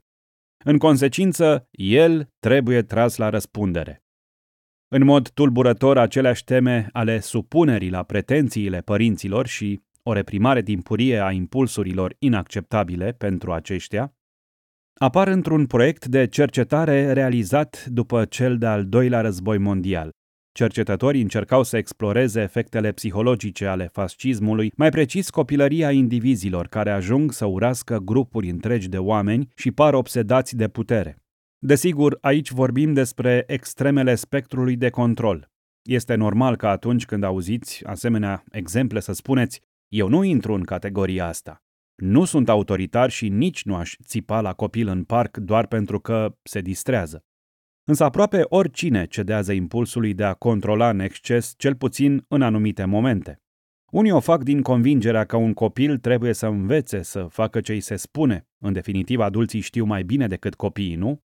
În consecință, el trebuie tras la răspundere. În mod tulburător, aceleași teme ale supunerii la pretențiile părinților și o reprimare timpurie a impulsurilor inacceptabile pentru aceștia, apar într-un proiect de cercetare realizat după cel de-al doilea război mondial. Cercetătorii încercau să exploreze efectele psihologice ale fascismului, mai precis copilăria indivizilor care ajung să urască grupuri întregi de oameni și par obsedați de putere. Desigur, aici vorbim despre extremele spectrului de control. Este normal că atunci când auziți asemenea exemple să spuneți eu nu intru în categoria asta. Nu sunt autoritar și nici nu aș țipa la copil în parc doar pentru că se distrează. Însă aproape oricine cedează impulsului de a controla în exces, cel puțin în anumite momente. Unii o fac din convingerea că un copil trebuie să învețe să facă ce îi se spune, în definitiv adulții știu mai bine decât copiii, nu?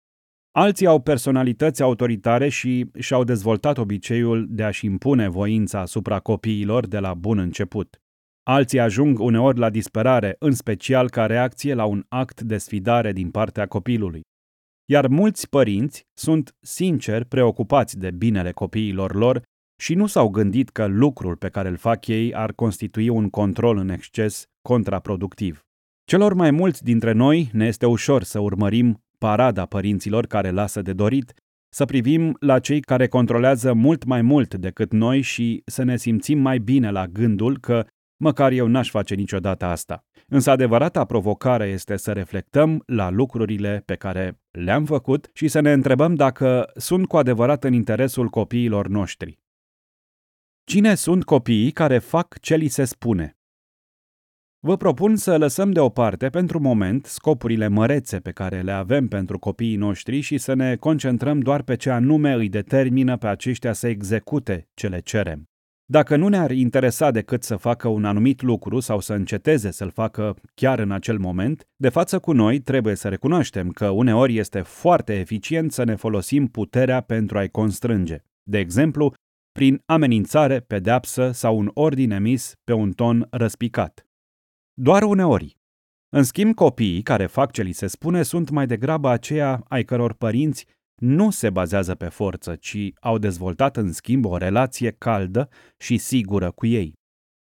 Alții au personalități autoritare și și-au dezvoltat obiceiul de a-și impune voința asupra copiilor de la bun început. Alții ajung uneori la disperare, în special ca reacție la un act de sfidare din partea copilului. Iar mulți părinți sunt sincer preocupați de binele copiilor lor și nu s-au gândit că lucrul pe care îl fac ei ar constitui un control în exces contraproductiv. Celor mai mulți dintre noi ne este ușor să urmărim parada părinților care lasă de dorit, să privim la cei care controlează mult mai mult decât noi și să ne simțim mai bine la gândul că Măcar eu n-aș face niciodată asta. Însă adevărata provocare este să reflectăm la lucrurile pe care le-am făcut și să ne întrebăm dacă sunt cu adevărat în interesul copiilor noștri. Cine sunt copiii care fac ce li se spune? Vă propun să lăsăm deoparte pentru moment scopurile mărețe pe care le avem pentru copiii noștri și să ne concentrăm doar pe ce anume îi determină pe aceștia să execute ce le cerem. Dacă nu ne-ar interesa decât să facă un anumit lucru sau să înceteze să-l facă chiar în acel moment, de față cu noi trebuie să recunoaștem că uneori este foarte eficient să ne folosim puterea pentru a-i constrânge. De exemplu, prin amenințare, pedeapsă sau un ordin emis pe un ton răspicat. Doar uneori. În schimb, copiii care fac ce li se spune sunt mai degrabă aceia ai căror părinți nu se bazează pe forță, ci au dezvoltat în schimb o relație caldă și sigură cu ei.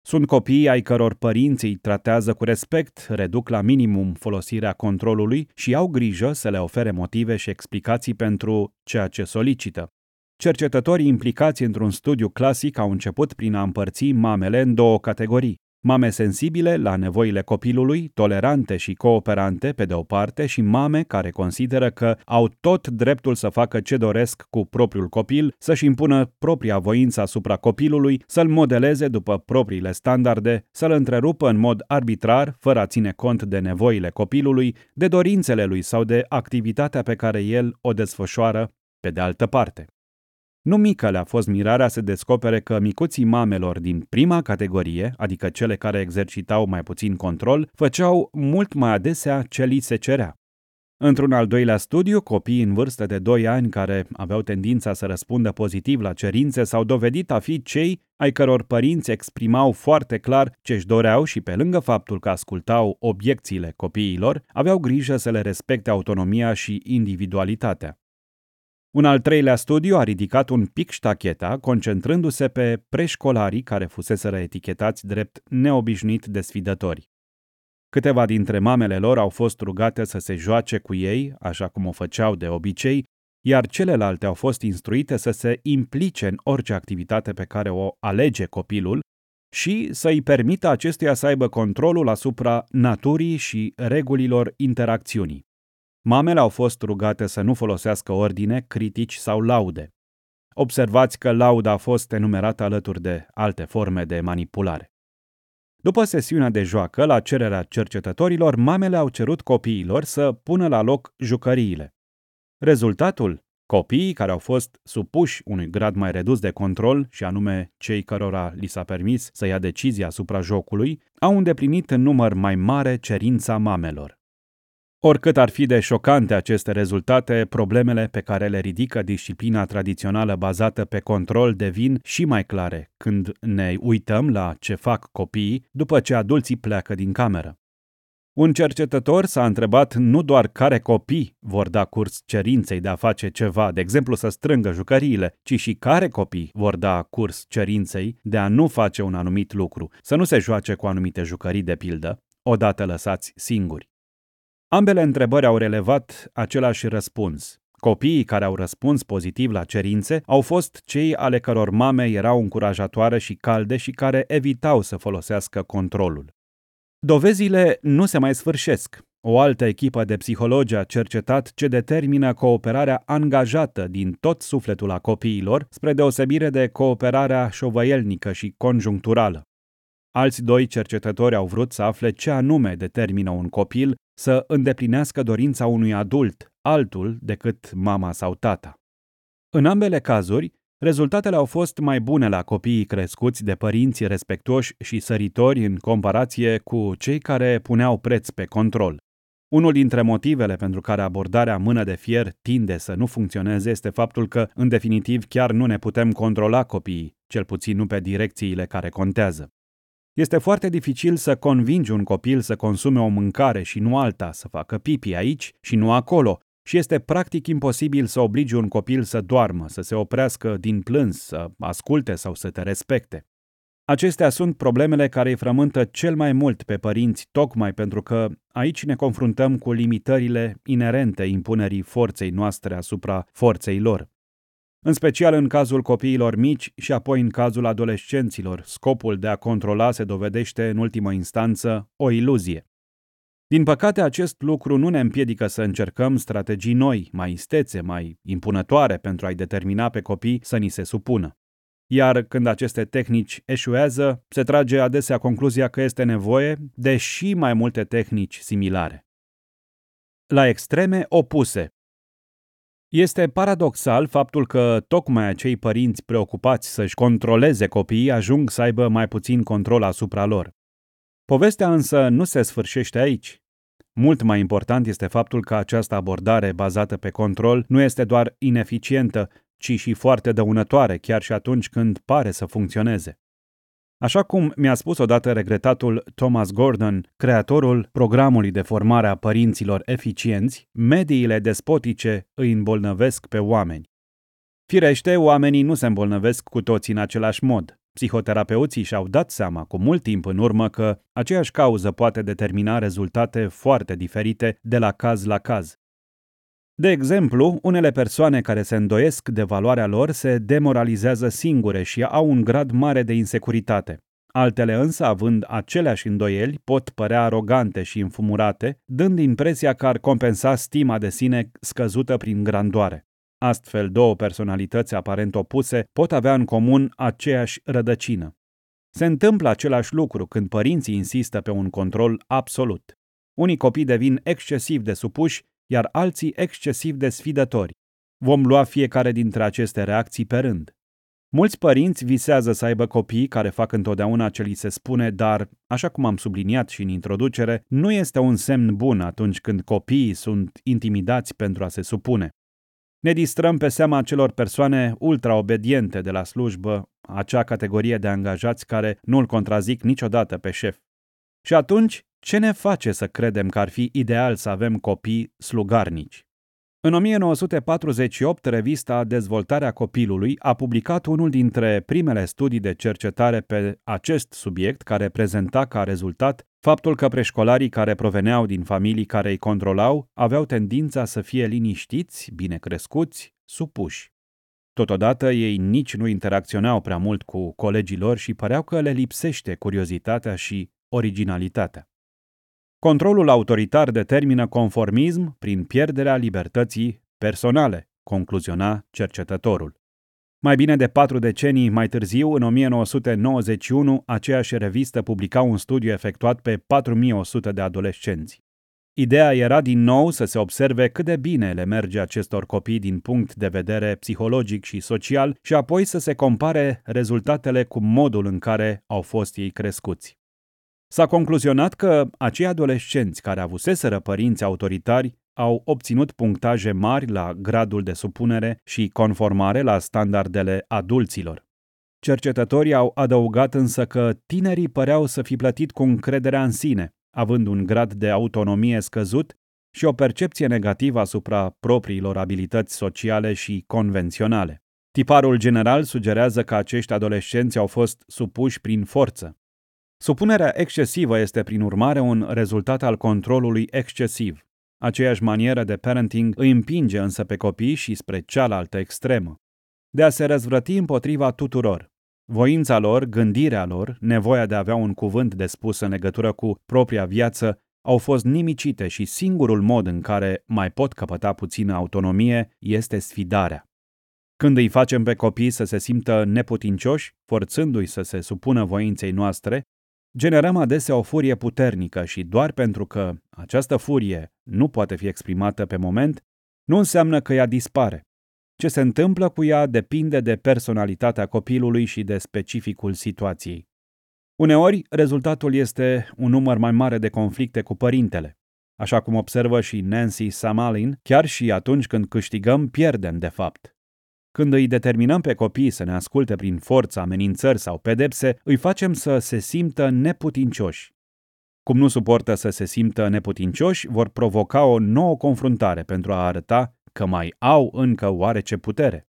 Sunt copii ai căror părinți îi tratează cu respect, reduc la minimum folosirea controlului și au grijă să le ofere motive și explicații pentru ceea ce solicită. Cercetătorii implicați într-un studiu clasic au început prin a împărți mamele în două categorii. Mame sensibile la nevoile copilului, tolerante și cooperante pe de o parte și mame care consideră că au tot dreptul să facă ce doresc cu propriul copil, să-și impună propria voință asupra copilului, să-l modeleze după propriile standarde, să-l întrerupă în mod arbitrar, fără a ține cont de nevoile copilului, de dorințele lui sau de activitatea pe care el o desfășoară pe de altă parte. Nu mică le-a fost mirarea să descopere că micuții mamelor din prima categorie, adică cele care exercitau mai puțin control, făceau mult mai adesea ce li se cerea. Într-un al doilea studiu, copiii în vârstă de 2 ani care aveau tendința să răspundă pozitiv la cerințe s-au dovedit a fi cei ai căror părinți exprimau foarte clar ce își doreau și pe lângă faptul că ascultau obiecțiile copiilor, aveau grijă să le respecte autonomia și individualitatea. Un al treilea studiu a ridicat un pic ștacheta, concentrându-se pe preșcolarii care fuseseră etichetați drept neobișnuit de sfidători. Câteva dintre mamele lor au fost rugate să se joace cu ei, așa cum o făceau de obicei, iar celelalte au fost instruite să se implice în orice activitate pe care o alege copilul și să îi permită acestuia să aibă controlul asupra naturii și regulilor interacțiunii. Mamele au fost rugate să nu folosească ordine, critici sau laude. Observați că lauda a fost enumerată alături de alte forme de manipulare. După sesiunea de joacă, la cererea cercetătorilor, mamele au cerut copiilor să pună la loc jucăriile. Rezultatul? Copiii care au fost supuși unui grad mai redus de control, și anume cei cărora li s-a permis să ia decizia asupra jocului, au îndeplinit în număr mai mare cerința mamelor. Oricât ar fi de șocante aceste rezultate, problemele pe care le ridică disciplina tradițională bazată pe control devin și mai clare când ne uităm la ce fac copiii după ce adulții pleacă din cameră. Un cercetător s-a întrebat nu doar care copii vor da curs cerinței de a face ceva, de exemplu să strângă jucăriile, ci și care copii vor da curs cerinței de a nu face un anumit lucru, să nu se joace cu anumite jucării de pildă, odată lăsați singuri. Ambele întrebări au relevat același răspuns. Copiii care au răspuns pozitiv la cerințe au fost cei ale căror mame erau încurajatoare și calde și care evitau să folosească controlul. Dovezile nu se mai sfârșesc. O altă echipă de psihologi a cercetat ce determină cooperarea angajată din tot sufletul a copiilor, spre deosebire de cooperarea șovăielnică și conjuncturală. Alți doi cercetători au vrut să afle ce anume determină un copil să îndeplinească dorința unui adult, altul decât mama sau tata. În ambele cazuri, rezultatele au fost mai bune la copiii crescuți de părinți respectuoși și săritori în comparație cu cei care puneau preț pe control. Unul dintre motivele pentru care abordarea mână de fier tinde să nu funcționeze este faptul că, în definitiv, chiar nu ne putem controla copiii, cel puțin nu pe direcțiile care contează. Este foarte dificil să convingi un copil să consume o mâncare și nu alta, să facă pipi aici și nu acolo, și este practic imposibil să obligi un copil să doarmă, să se oprească din plâns, să asculte sau să te respecte. Acestea sunt problemele care îi frământă cel mai mult pe părinți, tocmai pentru că aici ne confruntăm cu limitările inerente impunerii forței noastre asupra forței lor. În special în cazul copiilor mici și apoi în cazul adolescenților, scopul de a controla se dovedește în ultimă instanță o iluzie. Din păcate, acest lucru nu ne împiedică să încercăm strategii noi, mai istețe, mai impunătoare pentru a-i determina pe copii să ni se supună. Iar când aceste tehnici eșuează, se trage adesea concluzia că este nevoie de și mai multe tehnici similare. La extreme opuse, este paradoxal faptul că tocmai acei părinți preocupați să-și controleze copiii ajung să aibă mai puțin control asupra lor. Povestea însă nu se sfârșește aici. Mult mai important este faptul că această abordare bazată pe control nu este doar ineficientă, ci și foarte dăunătoare, chiar și atunci când pare să funcționeze. Așa cum mi-a spus odată regretatul Thomas Gordon, creatorul programului de formare a părinților eficienți, mediile despotice îi îmbolnăvesc pe oameni. Firește, oamenii nu se îmbolnăvesc cu toți în același mod. Psihoterapeuții și-au dat seama cu mult timp în urmă că aceeași cauză poate determina rezultate foarte diferite de la caz la caz. De exemplu, unele persoane care se îndoiesc de valoarea lor se demoralizează singure și au un grad mare de insecuritate. Altele însă, având aceleași îndoieli, pot părea arogante și înfumurate, dând impresia că ar compensa stima de sine scăzută prin grandoare. Astfel, două personalități aparent opuse pot avea în comun aceeași rădăcină. Se întâmplă același lucru când părinții insistă pe un control absolut. Unii copii devin excesiv de supuși, iar alții excesiv de sfidători. Vom lua fiecare dintre aceste reacții pe rând. Mulți părinți visează să aibă copii care fac întotdeauna ce li se spune, dar, așa cum am subliniat și în introducere, nu este un semn bun atunci când copiii sunt intimidați pentru a se supune. Ne distrăm pe seama acelor persoane ultra-obediente de la slujbă, acea categorie de angajați care nu-l contrazic niciodată pe șef. Și atunci, ce ne face să credem că ar fi ideal să avem copii slugarnici? În 1948, revista Dezvoltarea copilului a publicat unul dintre primele studii de cercetare pe acest subiect, care prezenta ca rezultat faptul că preșcolarii care proveneau din familii care îi controlau aveau tendința să fie liniștiți, bine crescuți, supuși. Totodată, ei nici nu interacționau prea mult cu colegii lor și păreau că le lipsește curiozitatea și originalitatea. Controlul autoritar determină conformism prin pierderea libertății personale, concluziona cercetătorul. Mai bine de patru decenii mai târziu, în 1991, aceeași revistă publica un studiu efectuat pe 4100 de adolescenți. Ideea era din nou să se observe cât de bine le merge acestor copii din punct de vedere psihologic și social și apoi să se compare rezultatele cu modul în care au fost ei crescuți. S-a concluzionat că acei adolescenți care avuseseră părinți autoritari au obținut punctaje mari la gradul de supunere și conformare la standardele adulților. Cercetătorii au adăugat însă că tinerii păreau să fi plătit cu încrederea în sine, având un grad de autonomie scăzut și o percepție negativă asupra propriilor abilități sociale și convenționale. Tiparul general sugerează că acești adolescenți au fost supuși prin forță. Supunerea excesivă este prin urmare un rezultat al controlului excesiv. Aceeași manieră de parenting îi împinge însă pe copii și spre cealaltă extremă. De a se răzvrăti împotriva tuturor. Voința lor, gândirea lor, nevoia de a avea un cuvânt de spus în legătură cu propria viață au fost nimicite și singurul mod în care mai pot căpăta puțină autonomie este sfidarea. Când îi facem pe copii să se simtă neputincioși, forțându-i să se supună voinței noastre, generăm adesea o furie puternică și doar pentru că această furie nu poate fi exprimată pe moment, nu înseamnă că ea dispare. Ce se întâmplă cu ea depinde de personalitatea copilului și de specificul situației. Uneori, rezultatul este un număr mai mare de conflicte cu părintele. Așa cum observă și Nancy Samalin, chiar și atunci când câștigăm, pierdem de fapt. Când îi determinăm pe copii să ne asculte prin forță, amenințări sau pedepse, îi facem să se simtă neputincioși. Cum nu suportă să se simtă neputincioși, vor provoca o nouă confruntare pentru a arăta că mai au încă oarece putere.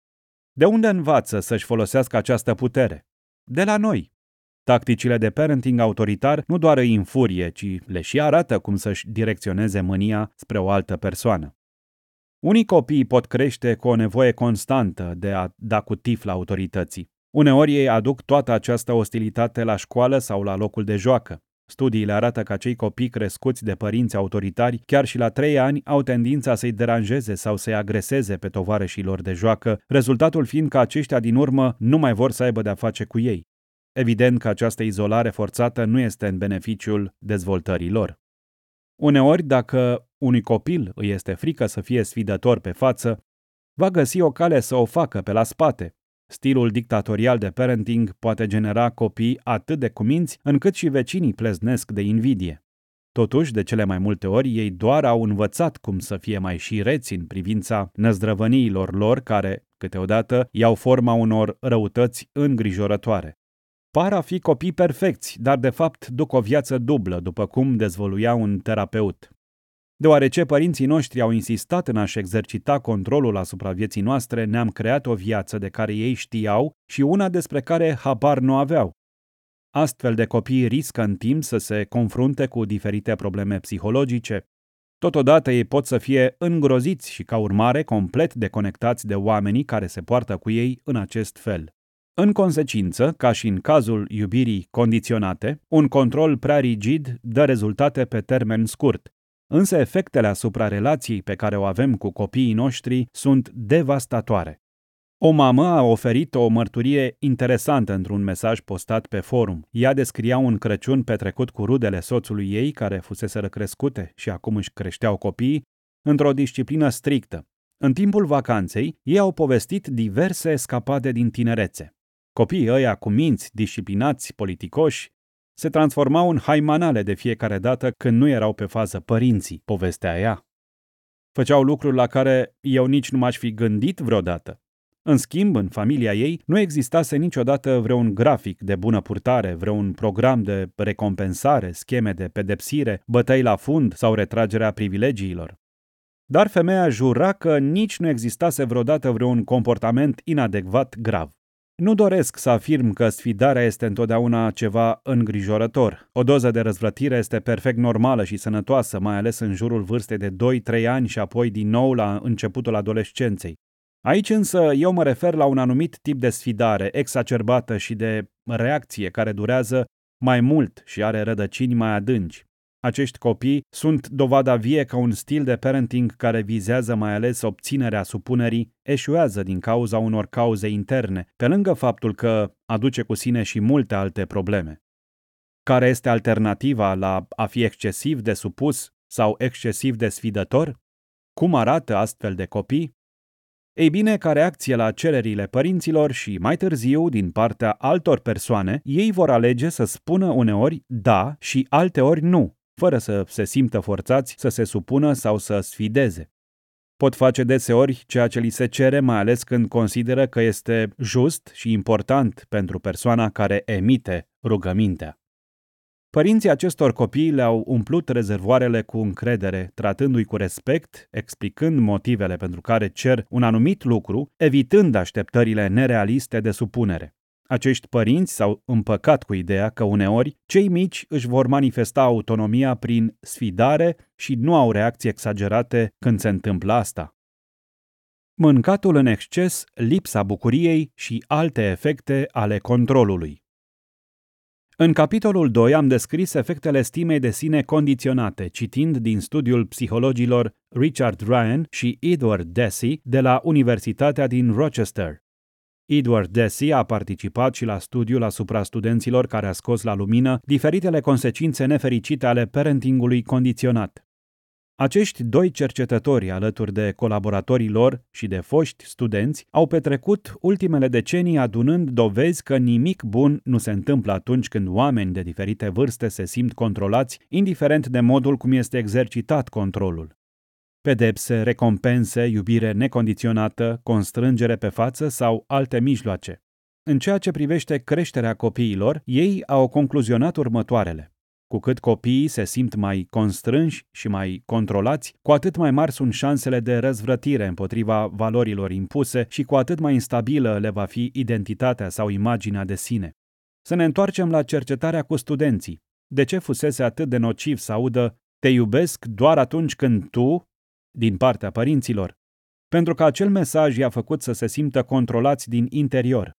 De unde învață să-și folosească această putere? De la noi. Tacticile de parenting autoritar nu doar îi înfurie, ci le și arată cum să-și direcționeze mânia spre o altă persoană. Unii copii pot crește cu o nevoie constantă de a da cu tif la autorității. Uneori ei aduc toată această ostilitate la școală sau la locul de joacă. Studiile arată că acei copii crescuți de părinți autoritari, chiar și la trei ani, au tendința să-i deranjeze sau să-i agreseze pe tovarășii lor de joacă, rezultatul fiind că aceștia din urmă nu mai vor să aibă de-a face cu ei. Evident că această izolare forțată nu este în beneficiul dezvoltării lor. Uneori, dacă unui copil îi este frică să fie sfidător pe față, va găsi o cale să o facă pe la spate. Stilul dictatorial de parenting poate genera copii atât de cuminți încât și vecinii pleznesc de invidie. Totuși, de cele mai multe ori, ei doar au învățat cum să fie mai șireți în privința năzdrăvăniilor lor care, câteodată, iau forma unor răutăți îngrijorătoare. Par a fi copii perfecți, dar de fapt duc o viață dublă, după cum dezvoluia un terapeut. Deoarece părinții noștri au insistat în a-și exercita controlul asupra vieții noastre, ne-am creat o viață de care ei știau și una despre care habar nu aveau. Astfel de copii riscă în timp să se confrunte cu diferite probleme psihologice. Totodată ei pot să fie îngroziți și ca urmare complet deconectați de oamenii care se poartă cu ei în acest fel. În consecință, ca și în cazul iubirii condiționate, un control prea rigid dă rezultate pe termen scurt, însă efectele asupra relației pe care o avem cu copiii noștri sunt devastatoare. O mamă a oferit o mărturie interesantă într-un mesaj postat pe forum. Ea descria un Crăciun petrecut cu rudele soțului ei, care fusese crescute și acum își creșteau copiii, într-o disciplină strictă. În timpul vacanței, ei au povestit diverse escapade din tinerețe. Copiii ăia cu minți, disciplinați, politicoși, se transformau în haimanale de fiecare dată când nu erau pe fază părinții, povestea ea. Făceau lucruri la care eu nici nu m-aș fi gândit vreodată. În schimb, în familia ei nu existase niciodată vreun grafic de bună purtare, vreun program de recompensare, scheme de pedepsire, bătăi la fund sau retragerea privilegiilor. Dar femeia jura că nici nu existase vreodată vreun comportament inadecvat grav. Nu doresc să afirm că sfidarea este întotdeauna ceva îngrijorător. O doză de răzvrătire este perfect normală și sănătoasă, mai ales în jurul vârstei de 2-3 ani și apoi din nou la începutul adolescenței. Aici însă eu mă refer la un anumit tip de sfidare exacerbată și de reacție care durează mai mult și are rădăcini mai adânci. Acești copii sunt dovada vie că un stil de parenting care vizează mai ales obținerea supunerii eșuează din cauza unor cauze interne, pe lângă faptul că aduce cu sine și multe alte probleme. Care este alternativa la a fi excesiv de supus sau excesiv de sfidător? Cum arată astfel de copii? Ei bine, ca reacție la cererile părinților și mai târziu, din partea altor persoane, ei vor alege să spună uneori da și alteori nu, fără să se simtă forțați să se supună sau să sfideze. Pot face deseori ceea ce li se cere, mai ales când consideră că este just și important pentru persoana care emite rugămintea. Părinții acestor copii le-au umplut rezervoarele cu încredere, tratându-i cu respect, explicând motivele pentru care cer un anumit lucru, evitând așteptările nerealiste de supunere. Acești părinți s-au împăcat cu ideea că uneori cei mici își vor manifesta autonomia prin sfidare și nu au reacții exagerate când se întâmplă asta. Mâncatul în exces, lipsa bucuriei și alte efecte ale controlului. În capitolul 2 am descris efectele stimei de sine condiționate, citind din studiul psihologilor Richard Ryan și Edward Deci de la Universitatea din Rochester. Edward Deci a participat și la studiul asupra studenților care a scos la lumină diferitele consecințe nefericite ale parentingului condiționat. Acești doi cercetători, alături de colaboratorii lor și de foști studenți, au petrecut ultimele decenii adunând dovezi că nimic bun nu se întâmplă atunci când oameni de diferite vârste se simt controlați, indiferent de modul cum este exercitat controlul. Pedepse, recompense, iubire necondiționată, constrângere pe față sau alte mijloace. În ceea ce privește creșterea copiilor, ei au concluzionat următoarele. Cu cât copiii se simt mai constrânși și mai controlați, cu atât mai mari sunt șansele de răzvrătire împotriva valorilor impuse și cu atât mai instabilă le va fi identitatea sau imaginea de sine. Să ne întoarcem la cercetarea cu studenții. De ce fusese atât de nociv să audă te iubesc doar atunci când tu, din partea părinților? Pentru că acel mesaj i-a făcut să se simtă controlați din interior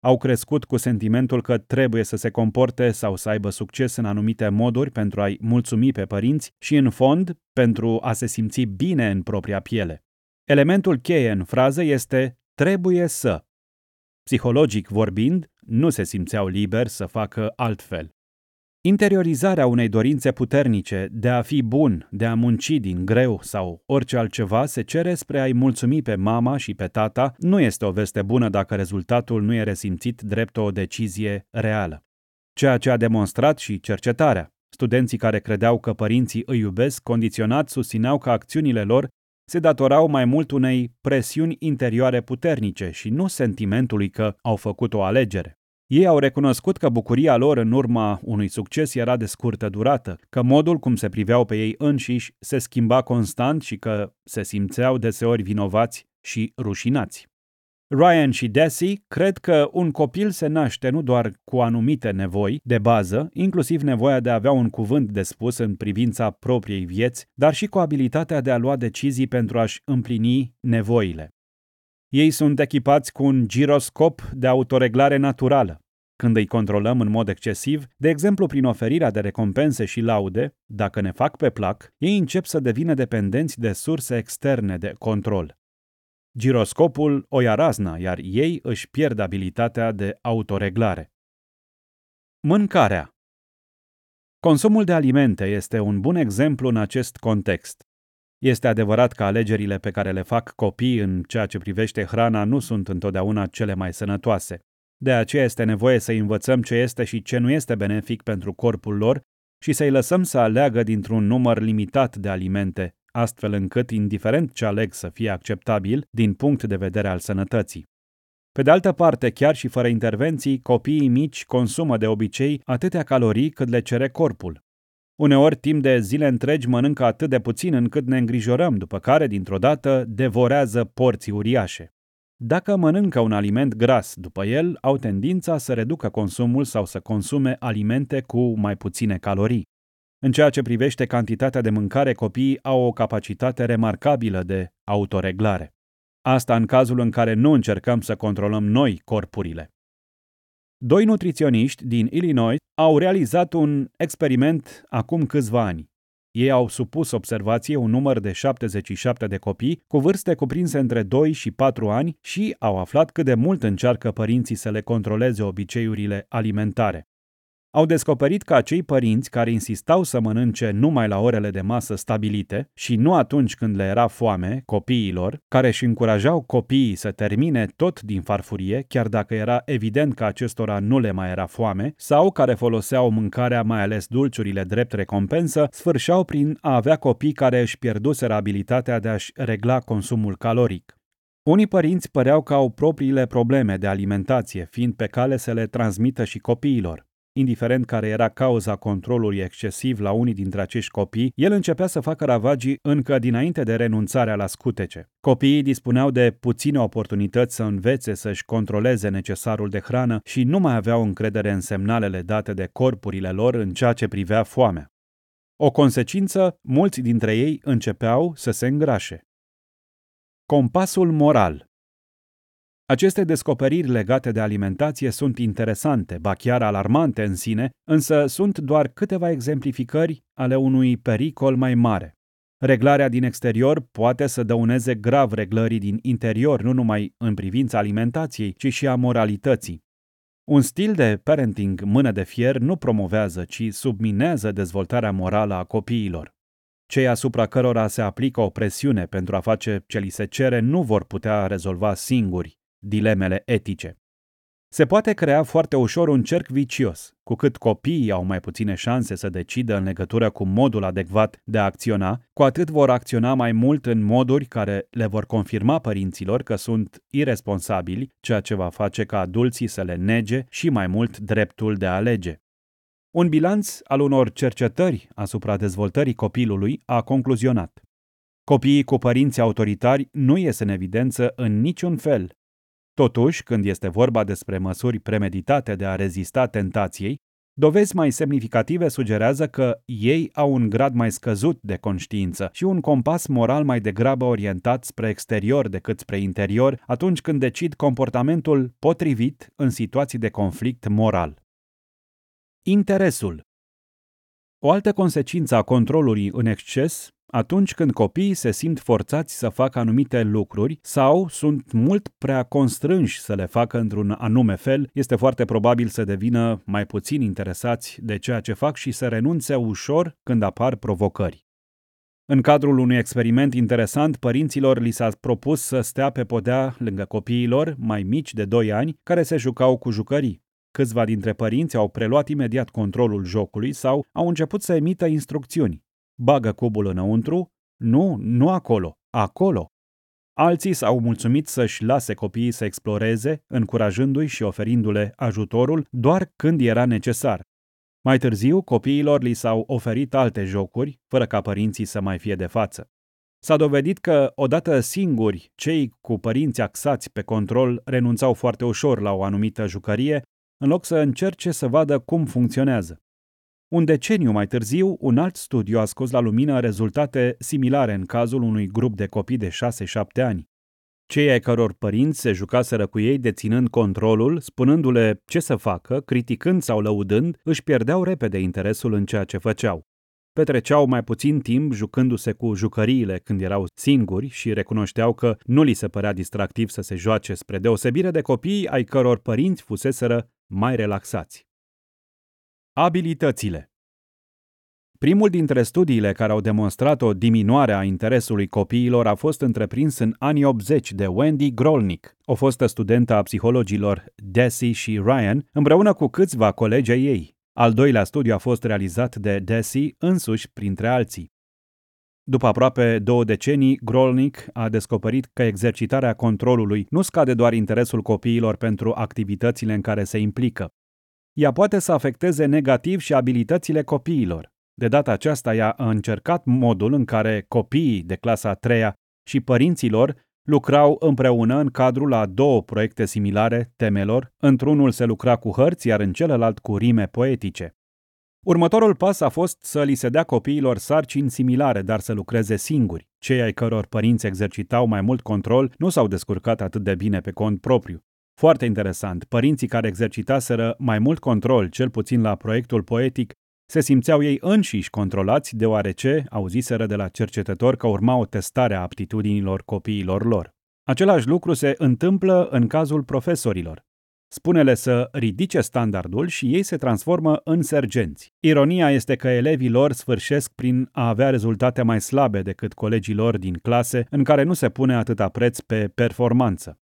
au crescut cu sentimentul că trebuie să se comporte sau să aibă succes în anumite moduri pentru a-i mulțumi pe părinți și, în fond, pentru a se simți bine în propria piele. Elementul cheie în frază este trebuie să. Psihologic vorbind, nu se simțeau liber să facă altfel. Interiorizarea unei dorințe puternice de a fi bun, de a munci din greu sau orice altceva se cere spre a-i mulțumi pe mama și pe tata, nu este o veste bună dacă rezultatul nu e resimțit drept o decizie reală. Ceea ce a demonstrat și cercetarea. Studenții care credeau că părinții îi iubesc condiționat susțineau că acțiunile lor se datorau mai mult unei presiuni interioare puternice și nu sentimentului că au făcut o alegere. Ei au recunoscut că bucuria lor în urma unui succes era de scurtă durată, că modul cum se priveau pe ei înșiși se schimba constant și că se simțeau deseori vinovați și rușinați. Ryan și Desi cred că un copil se naște nu doar cu anumite nevoi de bază, inclusiv nevoia de a avea un cuvânt de spus în privința propriei vieți, dar și cu abilitatea de a lua decizii pentru a-și împlini nevoile. Ei sunt echipați cu un giroscop de autoreglare naturală. Când îi controlăm în mod excesiv, de exemplu prin oferirea de recompense și laude, dacă ne fac pe plac, ei încep să devină dependenți de surse externe de control. Giroscopul o ia razna, iar ei își pierd abilitatea de autoreglare. Mâncarea Consumul de alimente este un bun exemplu în acest context. Este adevărat că alegerile pe care le fac copii în ceea ce privește hrana nu sunt întotdeauna cele mai sănătoase. De aceea este nevoie să învățăm ce este și ce nu este benefic pentru corpul lor și să-i lăsăm să aleagă dintr-un număr limitat de alimente, astfel încât, indiferent ce aleg să fie acceptabil din punct de vedere al sănătății. Pe de altă parte, chiar și fără intervenții, copiii mici consumă de obicei atâtea calorii cât le cere corpul. Uneori, timp de zile întregi, mănâncă atât de puțin încât ne îngrijorăm, după care, dintr-o dată, devorează porții uriașe. Dacă mănâncă un aliment gras după el, au tendința să reducă consumul sau să consume alimente cu mai puține calorii. În ceea ce privește cantitatea de mâncare, copiii au o capacitate remarcabilă de autoreglare. Asta în cazul în care nu încercăm să controlăm noi corpurile. Doi nutriționiști din Illinois au realizat un experiment acum câțiva ani. Ei au supus observație un număr de 77 de copii cu vârste cuprinse între 2 și 4 ani și au aflat cât de mult încearcă părinții să le controleze obiceiurile alimentare au descoperit că acei părinți care insistau să mănânce numai la orele de masă stabilite și nu atunci când le era foame copiilor, care își încurajau copiii să termine tot din farfurie, chiar dacă era evident că acestora nu le mai era foame, sau care foloseau mâncarea, mai ales dulciurile, drept recompensă, sfârșeau prin a avea copii care își pierduseră abilitatea de a-și regla consumul caloric. Unii părinți păreau că au propriile probleme de alimentație, fiind pe cale să le transmită și copiilor. Indiferent care era cauza controlului excesiv la unii dintre acești copii, el începea să facă ravagii încă dinainte de renunțarea la scutece. Copiii dispuneau de puține oportunități să învețe să-și controleze necesarul de hrană și nu mai aveau încredere în semnalele date de corpurile lor în ceea ce privea foamea. O consecință, mulți dintre ei începeau să se îngrașe. Compasul moral aceste descoperiri legate de alimentație sunt interesante, ba chiar alarmante în sine, însă sunt doar câteva exemplificări ale unui pericol mai mare. Reglarea din exterior poate să dăuneze grav reglării din interior, nu numai în privința alimentației, ci și a moralității. Un stil de parenting mână de fier nu promovează, ci subminează dezvoltarea morală a copiilor. Cei asupra cărora se aplică o presiune pentru a face ce li se cere nu vor putea rezolva singuri dilemele etice. Se poate crea foarte ușor un cerc vicios. Cu cât copiii au mai puține șanse să decidă în legătură cu modul adecvat de a acționa, cu atât vor acționa mai mult în moduri care le vor confirma părinților că sunt irresponsabili, ceea ce va face ca adulții să le nege și mai mult dreptul de a alege. Un bilanț al unor cercetări asupra dezvoltării copilului a concluzionat. Copiii cu părinți autoritari nu ies în evidență în niciun fel Totuși, când este vorba despre măsuri premeditate de a rezista tentației, dovezi mai semnificative sugerează că ei au un grad mai scăzut de conștiință și un compas moral mai degrabă orientat spre exterior decât spre interior atunci când decid comportamentul potrivit în situații de conflict moral. Interesul o altă consecință a controlului în exces atunci când copiii se simt forțați să facă anumite lucruri sau sunt mult prea constrânși să le facă într-un anume fel, este foarte probabil să devină mai puțin interesați de ceea ce fac și să renunțe ușor când apar provocări. În cadrul unui experiment interesant, părinților li s-a propus să stea pe podea lângă copiilor mai mici de 2 ani care se jucau cu jucării. Câțiva dintre părinți au preluat imediat controlul jocului sau au început să emită instrucțiuni bagă cubul înăuntru, nu, nu acolo, acolo. Alții s-au mulțumit să-și lase copiii să exploreze, încurajându-i și oferindu-le ajutorul doar când era necesar. Mai târziu, copiilor li s-au oferit alte jocuri, fără ca părinții să mai fie de față. S-a dovedit că, odată singuri, cei cu părinți axați pe control renunțau foarte ușor la o anumită jucărie, în loc să încerce să vadă cum funcționează. Un deceniu mai târziu, un alt studiu a scos la lumină rezultate similare în cazul unui grup de copii de 6-7 ani. Cei ai căror părinți se jucaseră cu ei deținând controlul, spunându-le ce să facă, criticând sau lăudând, își pierdeau repede interesul în ceea ce făceau. Petreceau mai puțin timp jucându-se cu jucăriile când erau singuri și recunoșteau că nu li se părea distractiv să se joace spre deosebire de copiii ai căror părinți fuseseră mai relaxați. Abilitățile Primul dintre studiile care au demonstrat o diminuare a interesului copiilor a fost întreprins în anii 80 de Wendy Grolnick, o fostă studentă a psihologilor Desi și Ryan, împreună cu câțiva colegi ai ei. Al doilea studiu a fost realizat de Desi însuși printre alții. După aproape două decenii, Grolnick a descoperit că exercitarea controlului nu scade doar interesul copiilor pentru activitățile în care se implică. Ea poate să afecteze negativ și abilitățile copiilor. De data aceasta, ea a încercat modul în care copiii de clasa a treia și părinților lucrau împreună în cadrul a două proiecte similare temelor, într-unul se lucra cu hărți, iar în celălalt cu rime poetice. Următorul pas a fost să li se dea copiilor sarcini similare, dar să lucreze singuri. Cei ai căror părinți exercitau mai mult control nu s-au descurcat atât de bine pe cont propriu. Foarte interesant, părinții care exercitaseră mai mult control, cel puțin la proiectul poetic, se simțeau ei înșiși controlați deoarece auziseră de la cercetători că urma o testare a aptitudinilor copiilor lor. Același lucru se întâmplă în cazul profesorilor. Spune-le să ridice standardul și ei se transformă în sergenți. Ironia este că elevii lor sfârșesc prin a avea rezultate mai slabe decât colegii lor din clase, în care nu se pune atâta preț pe performanță.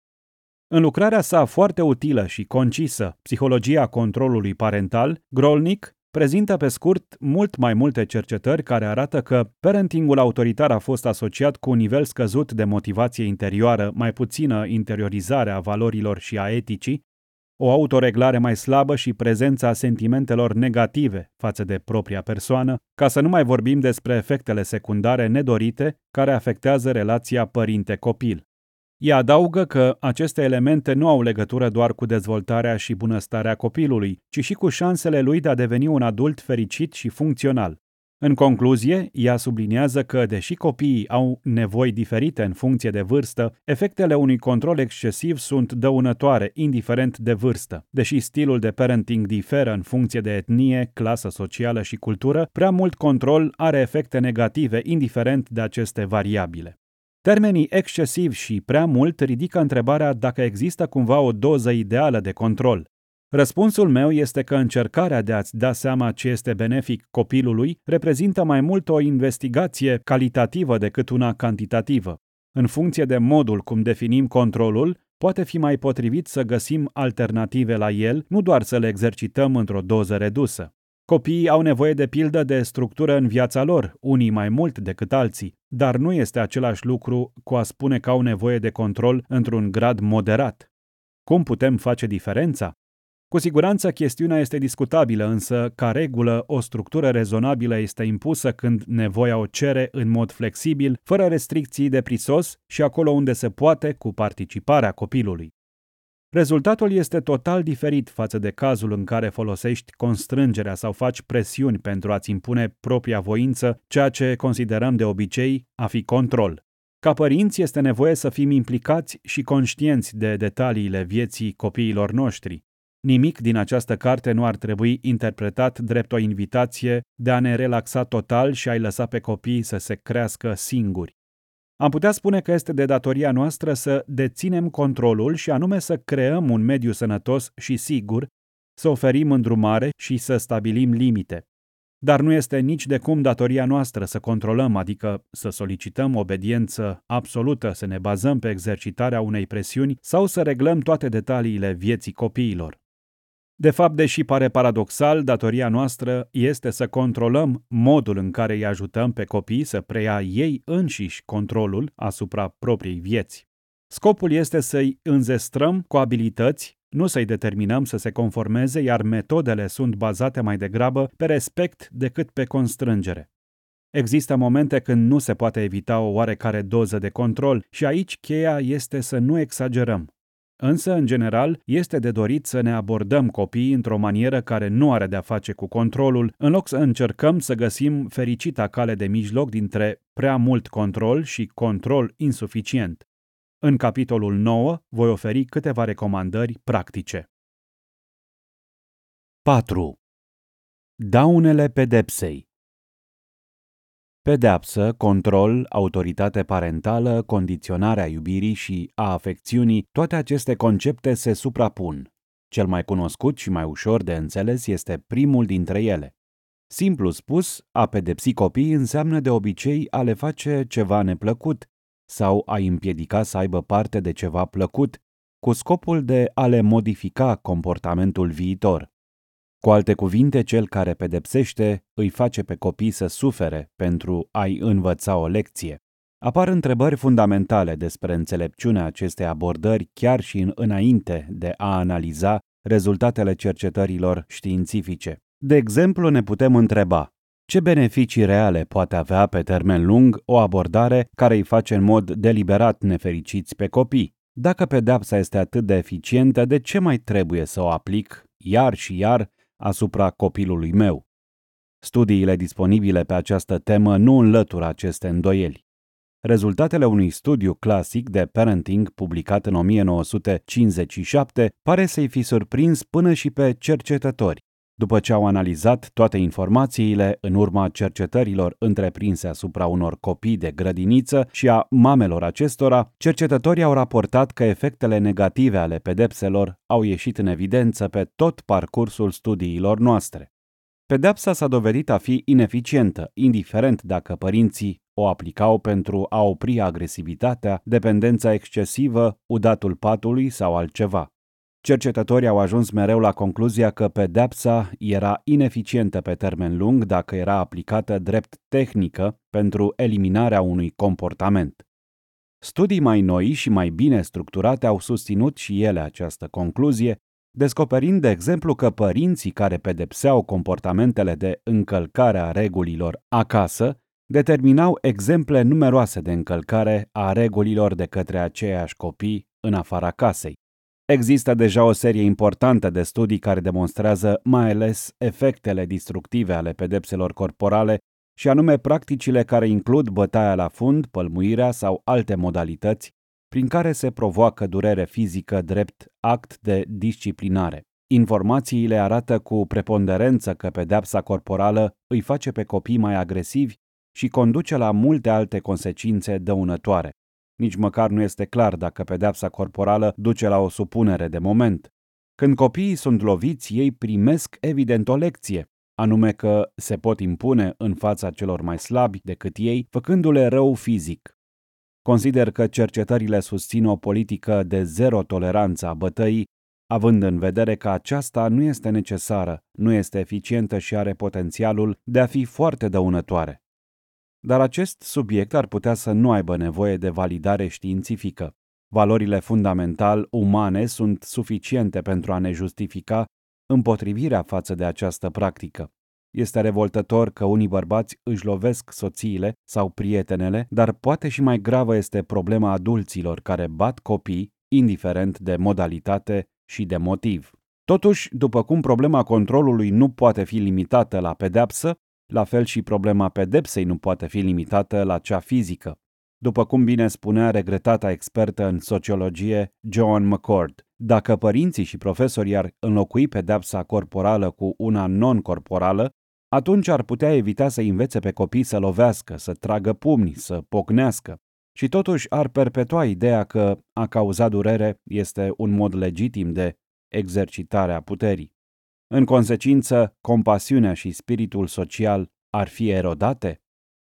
În lucrarea sa foarte utilă și concisă, Psihologia controlului parental, Grolnick prezintă pe scurt mult mai multe cercetări care arată că parentingul autoritar a fost asociat cu un nivel scăzut de motivație interioară, mai puțină interiorizare a valorilor și a eticii, o autoreglare mai slabă și prezența sentimentelor negative față de propria persoană, ca să nu mai vorbim despre efectele secundare nedorite care afectează relația părinte-copil. Ea adaugă că aceste elemente nu au legătură doar cu dezvoltarea și bunăstarea copilului, ci și cu șansele lui de a deveni un adult fericit și funcțional. În concluzie, ea subliniază că, deși copiii au nevoi diferite în funcție de vârstă, efectele unui control excesiv sunt dăunătoare, indiferent de vârstă. Deși stilul de parenting diferă în funcție de etnie, clasă socială și cultură, prea mult control are efecte negative, indiferent de aceste variabile. Termenii excesiv și prea mult ridică întrebarea dacă există cumva o doză ideală de control. Răspunsul meu este că încercarea de a-ți da seama ce este benefic copilului reprezintă mai mult o investigație calitativă decât una cantitativă. În funcție de modul cum definim controlul, poate fi mai potrivit să găsim alternative la el, nu doar să le exercităm într-o doză redusă. Copiii au nevoie de pildă de structură în viața lor, unii mai mult decât alții, dar nu este același lucru cu a spune că au nevoie de control într-un grad moderat. Cum putem face diferența? Cu siguranță chestiunea este discutabilă, însă, ca regulă, o structură rezonabilă este impusă când nevoia o cere în mod flexibil, fără restricții de prisos și acolo unde se poate, cu participarea copilului. Rezultatul este total diferit față de cazul în care folosești constrângerea sau faci presiuni pentru a-ți impune propria voință, ceea ce considerăm de obicei a fi control. Ca părinți este nevoie să fim implicați și conștienți de detaliile vieții copiilor noștri. Nimic din această carte nu ar trebui interpretat drept o invitație de a ne relaxa total și a-i lăsa pe copii să se crească singuri. Am putea spune că este de datoria noastră să deținem controlul și anume să creăm un mediu sănătos și sigur, să oferim îndrumare și să stabilim limite. Dar nu este nici de cum datoria noastră să controlăm, adică să solicităm obediență absolută, să ne bazăm pe exercitarea unei presiuni sau să reglăm toate detaliile vieții copiilor. De fapt, deși pare paradoxal, datoria noastră este să controlăm modul în care îi ajutăm pe copii să preia ei înșiși controlul asupra propriei vieți. Scopul este să-i înzestrăm cu abilități, nu să-i determinăm să se conformeze, iar metodele sunt bazate mai degrabă pe respect decât pe constrângere. Există momente când nu se poate evita o oarecare doză de control și aici cheia este să nu exagerăm. Însă, în general, este de dorit să ne abordăm copiii într-o manieră care nu are de-a face cu controlul, în loc să încercăm să găsim fericita cale de mijloc dintre prea mult control și control insuficient. În capitolul 9 voi oferi câteva recomandări practice. 4. Daunele pedepsei Pedeapsă, control, autoritate parentală, condiționarea iubirii și a afecțiunii, toate aceste concepte se suprapun. Cel mai cunoscut și mai ușor de înțeles este primul dintre ele. Simplu spus, a pedepsi copiii înseamnă de obicei a le face ceva neplăcut sau a împiedica să aibă parte de ceva plăcut, cu scopul de a le modifica comportamentul viitor. Cu alte cuvinte, cel care pedepsește îi face pe copii să sufere pentru a-i învăța o lecție. Apar întrebări fundamentale despre înțelepciunea acestei abordări chiar și în înainte de a analiza rezultatele cercetărilor științifice. De exemplu, ne putem întreba ce beneficii reale poate avea pe termen lung o abordare care îi face în mod deliberat nefericiți pe copii? Dacă pedepsa este atât de eficientă, de ce mai trebuie să o aplic iar și iar asupra copilului meu? Studiile disponibile pe această temă nu înlătură aceste îndoieli. Rezultatele unui studiu clasic de parenting publicat în 1957 pare să-i fi surprins până și pe cercetători. După ce au analizat toate informațiile în urma cercetărilor întreprinse asupra unor copii de grădiniță și a mamelor acestora, cercetătorii au raportat că efectele negative ale pedepselor au ieșit în evidență pe tot parcursul studiilor noastre. Pedepsa s-a dovedit a fi ineficientă, indiferent dacă părinții o aplicau pentru a opri agresivitatea, dependența excesivă, udatul patului sau altceva. Cercetătorii au ajuns mereu la concluzia că pedepsa era ineficientă pe termen lung dacă era aplicată drept tehnică pentru eliminarea unui comportament. Studii mai noi și mai bine structurate au susținut și ele această concluzie, descoperind, de exemplu, că părinții care pedepseau comportamentele de încălcare a regulilor acasă determinau exemple numeroase de încălcare a regulilor de către aceiași copii în afara casei. Există deja o serie importantă de studii care demonstrează mai ales efectele distructive ale pedepselor corporale și anume practicile care includ bătaia la fund, pălmuirea sau alte modalități prin care se provoacă durere fizică drept act de disciplinare. Informațiile arată cu preponderență că pedepsa corporală îi face pe copii mai agresivi și conduce la multe alte consecințe dăunătoare. Nici măcar nu este clar dacă pedepsa corporală duce la o supunere de moment. Când copiii sunt loviți, ei primesc evident o lecție, anume că se pot impune în fața celor mai slabi decât ei, făcându-le rău fizic. Consider că cercetările susțin o politică de zero toleranță a bătăii, având în vedere că aceasta nu este necesară, nu este eficientă și are potențialul de a fi foarte dăunătoare. Dar acest subiect ar putea să nu aibă nevoie de validare științifică. Valorile fundamental umane sunt suficiente pentru a ne justifica împotrivirea față de această practică. Este revoltător că unii bărbați își lovesc soțiile sau prietenele, dar poate și mai gravă este problema adulților care bat copii, indiferent de modalitate și de motiv. Totuși, după cum problema controlului nu poate fi limitată la pedepsă, la fel și problema pedepsei nu poate fi limitată la cea fizică. După cum bine spunea regretata expertă în sociologie Joan McCord, dacă părinții și profesorii ar înlocui pedepsa corporală cu una non-corporală, atunci ar putea evita să învețe pe copii să lovească, să tragă pumni, să pocnească. Și totuși ar perpetua ideea că a cauza durere este un mod legitim de exercitare a puterii. În consecință, compasiunea și spiritul social ar fi erodate?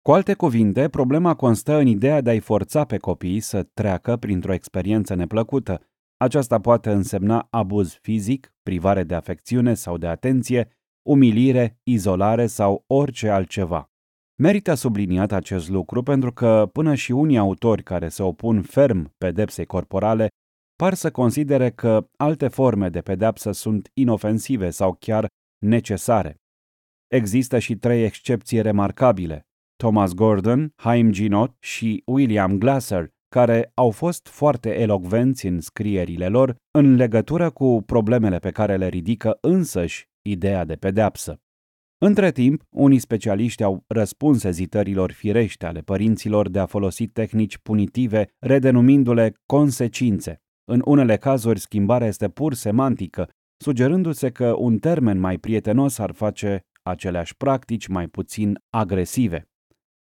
Cu alte cuvinte, problema constă în ideea de a-i forța pe copii să treacă printr-o experiență neplăcută. Aceasta poate însemna abuz fizic, privare de afecțiune sau de atenție, umilire, izolare sau orice altceva. Merită subliniat acest lucru pentru că până și unii autori care se opun ferm pedepsei corporale par să considere că alte forme de pedepsă sunt inofensive sau chiar necesare. Există și trei excepții remarcabile, Thomas Gordon, Haim Ginot și William Glasser, care au fost foarte elocvenți în scrierile lor în legătură cu problemele pe care le ridică însăși ideea de pedeapsă. Între timp, unii specialiști au răspuns ezitărilor firește ale părinților de a folosi tehnici punitive, redenumindu-le consecințe. În unele cazuri, schimbarea este pur semantică, sugerându-se că un termen mai prietenos ar face aceleași practici mai puțin agresive.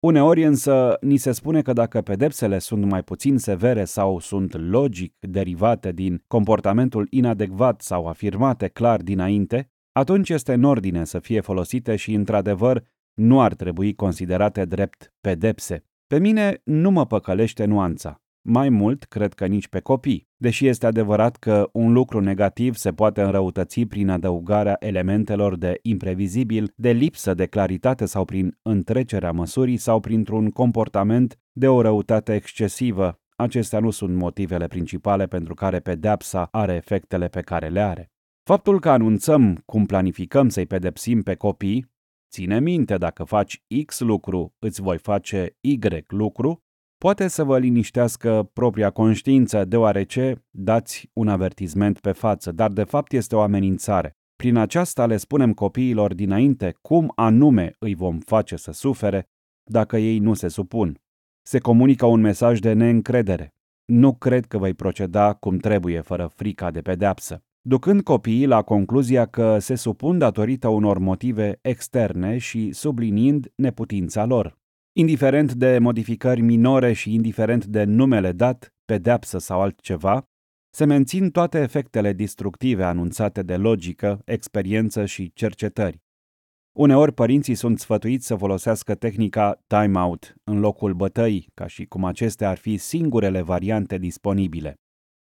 Uneori însă ni se spune că dacă pedepsele sunt mai puțin severe sau sunt logic derivate din comportamentul inadecvat sau afirmate clar dinainte, atunci este în ordine să fie folosite și, într-adevăr, nu ar trebui considerate drept pedepse. Pe mine nu mă păcălește nuanța. Mai mult, cred că nici pe copii, deși este adevărat că un lucru negativ se poate înrăutăți prin adăugarea elementelor de imprevizibil, de lipsă de claritate sau prin întrecerea măsurii sau printr-un comportament de o răutate excesivă. Acestea nu sunt motivele principale pentru care pedepsa are efectele pe care le are. Faptul că anunțăm cum planificăm să-i pedepsim pe copii, ține minte dacă faci X lucru, îți voi face Y lucru, poate să vă liniștească propria conștiință, deoarece dați un avertisment pe față, dar de fapt este o amenințare. Prin aceasta le spunem copiilor dinainte cum anume îi vom face să sufere dacă ei nu se supun. Se comunică un mesaj de neîncredere. Nu cred că vei proceda cum trebuie fără frica de pedeapsă ducând copiii la concluzia că se supun datorită unor motive externe și subliniind neputința lor. Indiferent de modificări minore și indiferent de numele dat, pedeapsă sau altceva, se mențin toate efectele destructive anunțate de logică, experiență și cercetări. Uneori părinții sunt sfătuiți să folosească tehnica time-out în locul bătăii, ca și cum acestea ar fi singurele variante disponibile.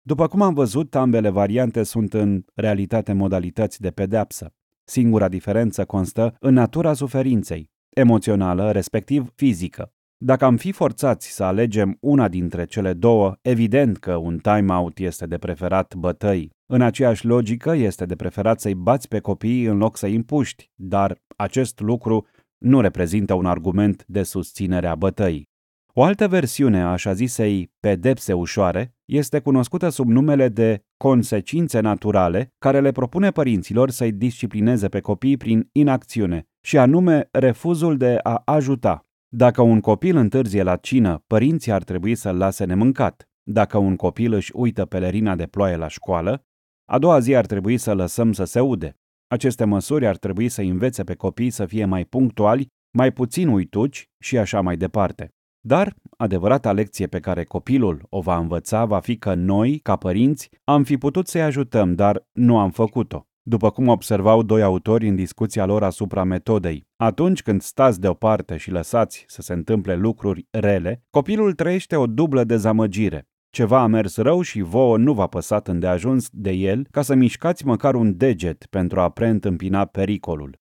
După cum am văzut, ambele variante sunt în realitate modalități de pedeapsă. Singura diferență constă în natura suferinței, emoțională, respectiv fizică. Dacă am fi forțați să alegem una dintre cele două, evident că un time-out este de preferat bătăi. În aceeași logică, este de preferat să-i bați pe copii în loc să-i împuști, dar acest lucru nu reprezintă un argument de susținere a bătăii. O altă versiune a așa zisei pedepse ușoare este cunoscută sub numele de consecințe naturale, care le propune părinților să-i disciplineze pe copii prin inacțiune, și anume refuzul de a ajuta. Dacă un copil întârzie la cină, părinții ar trebui să-l lase nemâncat. Dacă un copil își uită pelerina de ploaie la școală, a doua zi ar trebui să lăsăm să se ude. Aceste măsuri ar trebui să învețe pe copii să fie mai punctuali, mai puțin uituci și așa mai departe. Dar adevărata lecție pe care copilul o va învăța va fi că noi, ca părinți, am fi putut să-i ajutăm, dar nu am făcut-o. După cum observau doi autori în discuția lor asupra metodei, atunci când stați deoparte și lăsați să se întâmple lucruri rele, copilul trăiește o dublă dezamăgire. Ceva a mers rău și vouă nu v-a păsat îndeajuns de el ca să mișcați măcar un deget pentru a preîntâmpina pericolul.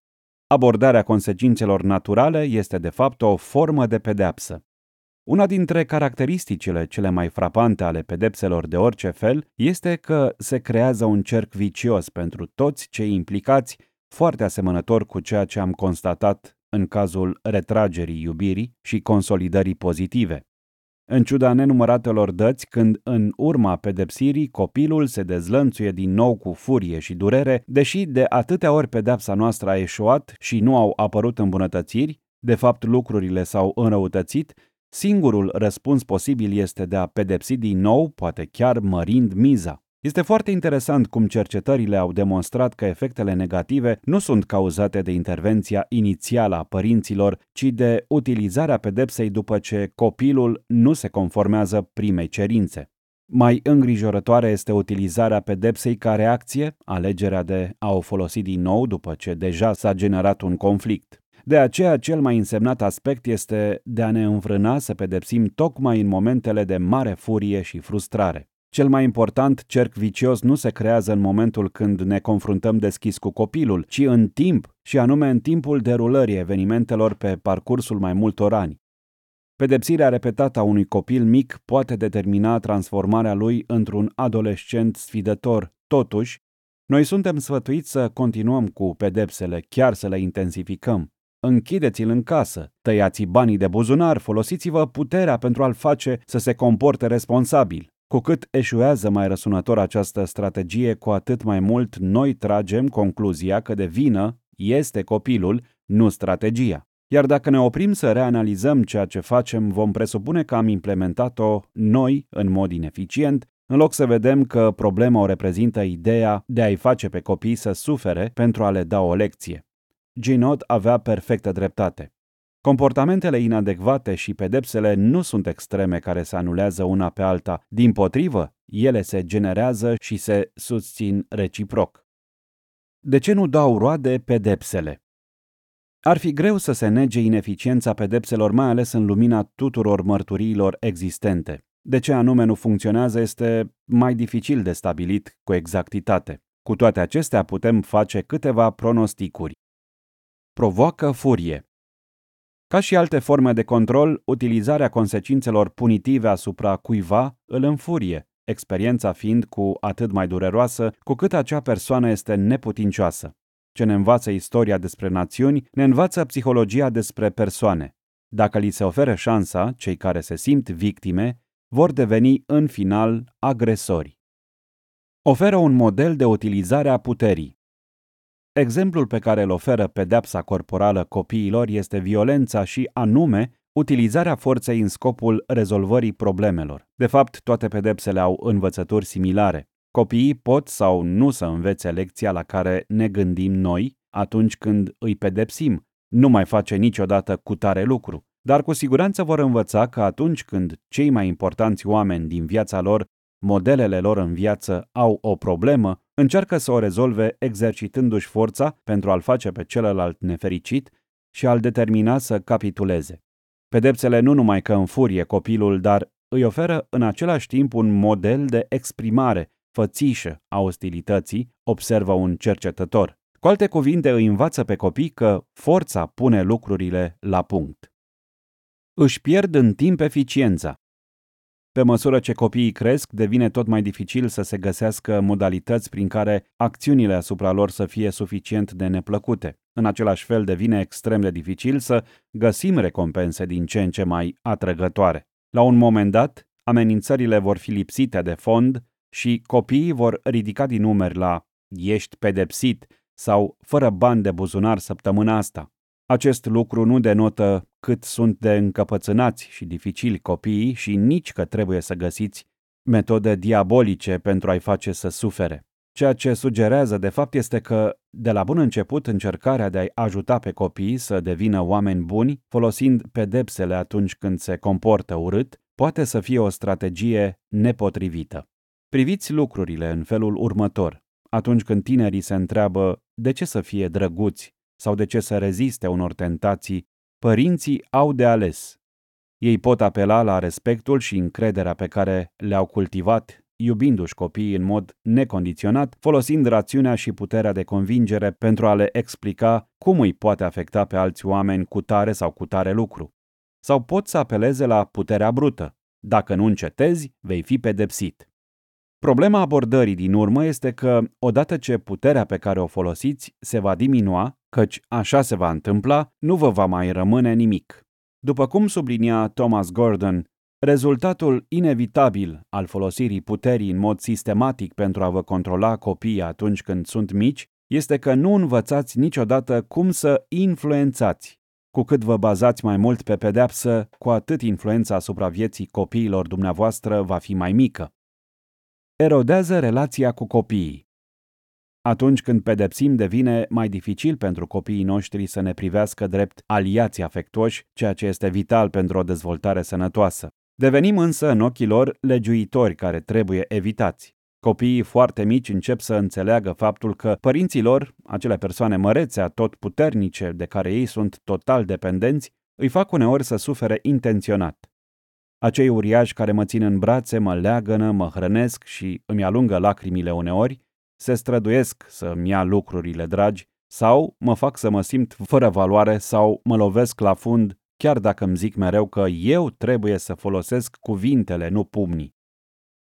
Abordarea consecințelor naturale este de fapt o formă de pedeapsă. Una dintre caracteristicile cele mai frapante ale pedepselor de orice fel este că se creează un cerc vicios pentru toți cei implicați, foarte asemănător cu ceea ce am constatat în cazul retragerii iubirii și consolidării pozitive. În ciuda nenumăratelor dăți, când în urma pedepsirii copilul se dezlănțuie din nou cu furie și durere, deși de atâtea ori pedepsa noastră a eșuat și nu au apărut îmbunătățiri, de fapt lucrurile s-au înrăutățit, Singurul răspuns posibil este de a pedepsi din nou, poate chiar mărind miza. Este foarte interesant cum cercetările au demonstrat că efectele negative nu sunt cauzate de intervenția inițială a părinților, ci de utilizarea pedepsei după ce copilul nu se conformează primei cerințe. Mai îngrijorătoare este utilizarea pedepsei ca reacție, alegerea de a o folosi din nou după ce deja s-a generat un conflict. De aceea, cel mai însemnat aspect este de a ne înfrâna să pedepsim tocmai în momentele de mare furie și frustrare. Cel mai important cerc vicios nu se creează în momentul când ne confruntăm deschis cu copilul, ci în timp, și anume în timpul derulării evenimentelor pe parcursul mai multor ani. Pedepsirea repetată a unui copil mic poate determina transformarea lui într-un adolescent sfidător. Totuși, noi suntem sfătuiți să continuăm cu pedepsele, chiar să le intensificăm închideți-l în casă, tăiați banii de buzunar, folosiți-vă puterea pentru a-l face să se comporte responsabil. Cu cât eșuează mai răsunător această strategie, cu atât mai mult noi tragem concluzia că de vină este copilul nu strategia. Iar dacă ne oprim să reanalizăm ceea ce facem, vom presupune că am implementat-o noi în mod ineficient, în loc să vedem că problema o reprezintă ideea de a-i face pe copii să sufere pentru a le da o lecție. Ginot avea perfectă dreptate. Comportamentele inadecvate și pedepsele nu sunt extreme care se anulează una pe alta, din potrivă, ele se generează și se susțin reciproc. De ce nu dau roade pedepsele? Ar fi greu să se nege ineficiența pedepselor, mai ales în lumina tuturor mărturiilor existente. De ce anume nu funcționează este mai dificil de stabilit cu exactitate. Cu toate acestea putem face câteva pronosticuri. Provoacă furie. Ca și alte forme de control, utilizarea consecințelor punitive asupra cuiva îl înfurie, experiența fiind cu atât mai dureroasă cu cât acea persoană este neputincioasă. Ce ne învață istoria despre națiuni, ne învață psihologia despre persoane. Dacă li se oferă șansa, cei care se simt victime vor deveni în final agresori. Oferă un model de utilizare a puterii. Exemplul pe care îl oferă pedepsa corporală copiilor este violența și, anume, utilizarea forței în scopul rezolvării problemelor. De fapt, toate pedepsele au învățături similare. Copiii pot sau nu să învețe lecția la care ne gândim noi atunci când îi pedepsim. Nu mai face niciodată cu tare lucru. Dar cu siguranță vor învăța că atunci când cei mai importanți oameni din viața lor, modelele lor în viață, au o problemă, încearcă să o rezolve exercitându-și forța pentru a-l face pe celălalt nefericit și a-l determina să capituleze. Pedepsele nu numai că înfurie copilul, dar îi oferă în același timp un model de exprimare fățișă a ostilității, observă un cercetător. Cu alte cuvinte, îi învață pe copii că forța pune lucrurile la punct. Își pierd în timp eficiența. Pe măsură ce copiii cresc, devine tot mai dificil să se găsească modalități prin care acțiunile asupra lor să fie suficient de neplăcute. În același fel, devine extrem de dificil să găsim recompense din ce în ce mai atrăgătoare. La un moment dat, amenințările vor fi lipsite de fond și copiii vor ridica din numeri la ești pedepsit sau fără bani de buzunar săptămâna asta. Acest lucru nu denotă cât sunt de încăpățânați și dificili copiii și nici că trebuie să găsiți metode diabolice pentru a-i face să sufere. Ceea ce sugerează de fapt este că, de la bun început, încercarea de a-i ajuta pe copii să devină oameni buni, folosind pedepsele atunci când se comportă urât, poate să fie o strategie nepotrivită. Priviți lucrurile în felul următor. Atunci când tinerii se întreabă de ce să fie drăguți sau de ce să reziste unor tentații, părinții au de ales. Ei pot apela la respectul și încrederea pe care le-au cultivat, iubindu-și copiii în mod necondiționat, folosind rațiunea și puterea de convingere pentru a le explica cum îi poate afecta pe alți oameni cu tare sau cu tare lucru. Sau pot să apeleze la puterea brută. Dacă nu încetezi, vei fi pedepsit. Problema abordării din urmă este că, odată ce puterea pe care o folosiți se va diminua, căci așa se va întâmpla, nu vă va mai rămâne nimic. După cum sublinia Thomas Gordon, rezultatul inevitabil al folosirii puterii în mod sistematic pentru a vă controla copiii atunci când sunt mici este că nu învățați niciodată cum să influențați. Cu cât vă bazați mai mult pe pedeapsă, cu atât influența asupra vieții copiilor dumneavoastră va fi mai mică erodează relația cu copiii. Atunci când pedepsim, devine mai dificil pentru copiii noștri să ne privească drept aliați afectuoși, ceea ce este vital pentru o dezvoltare sănătoasă. Devenim însă în ochii lor legiuitori care trebuie evitați. Copiii foarte mici încep să înțeleagă faptul că părinții lor, acele persoane mărețe, tot puternice de care ei sunt total dependenți, îi fac uneori să sufere intenționat. Acei uriași care mă țin în brațe, mă leagănă, mă hrănesc și îmi alungă lacrimile uneori, se străduiesc să-mi ia lucrurile dragi sau mă fac să mă simt fără valoare sau mă lovesc la fund chiar dacă îmi zic mereu că eu trebuie să folosesc cuvintele, nu pumnii.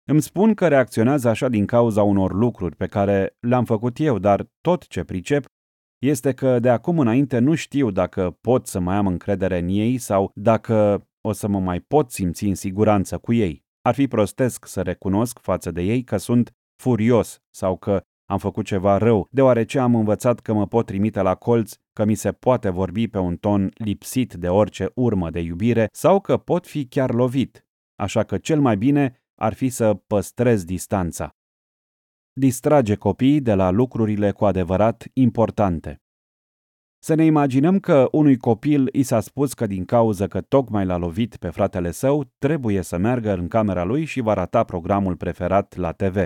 Îmi spun că reacționează așa din cauza unor lucruri pe care le-am făcut eu, dar tot ce pricep este că de acum înainte nu știu dacă pot să mai am încredere în ei sau dacă o să mă mai pot simți în siguranță cu ei. Ar fi prostesc să recunosc față de ei că sunt furios sau că am făcut ceva rău, deoarece am învățat că mă pot trimite la colț că mi se poate vorbi pe un ton lipsit de orice urmă de iubire sau că pot fi chiar lovit, așa că cel mai bine ar fi să păstrez distanța. Distrage copiii de la lucrurile cu adevărat importante. Să ne imaginăm că unui copil i s-a spus că din cauza că tocmai l-a lovit pe fratele său, trebuie să meargă în camera lui și va rata programul preferat la TV.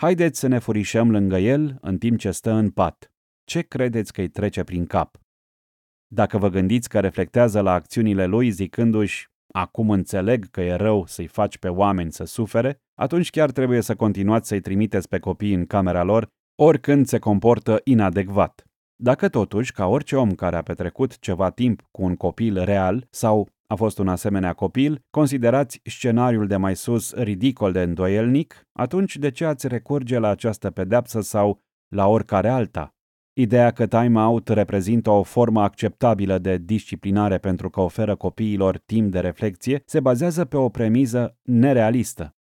Haideți să ne furișăm lângă el în timp ce stă în pat. Ce credeți că îi trece prin cap? Dacă vă gândiți că reflectează la acțiunile lui zicându-și acum înțeleg că e rău să-i faci pe oameni să sufere, atunci chiar trebuie să continuați să-i trimiteți pe copii în camera lor oricând se comportă inadecvat. Dacă totuși, ca orice om care a petrecut ceva timp cu un copil real sau a fost un asemenea copil, considerați scenariul de mai sus ridicol de îndoielnic, atunci de ce ați recurge la această pedeapsă sau la oricare alta? Ideea că time-out reprezintă o formă acceptabilă de disciplinare pentru că oferă copiilor timp de reflexie se bazează pe o premiză nerealistă.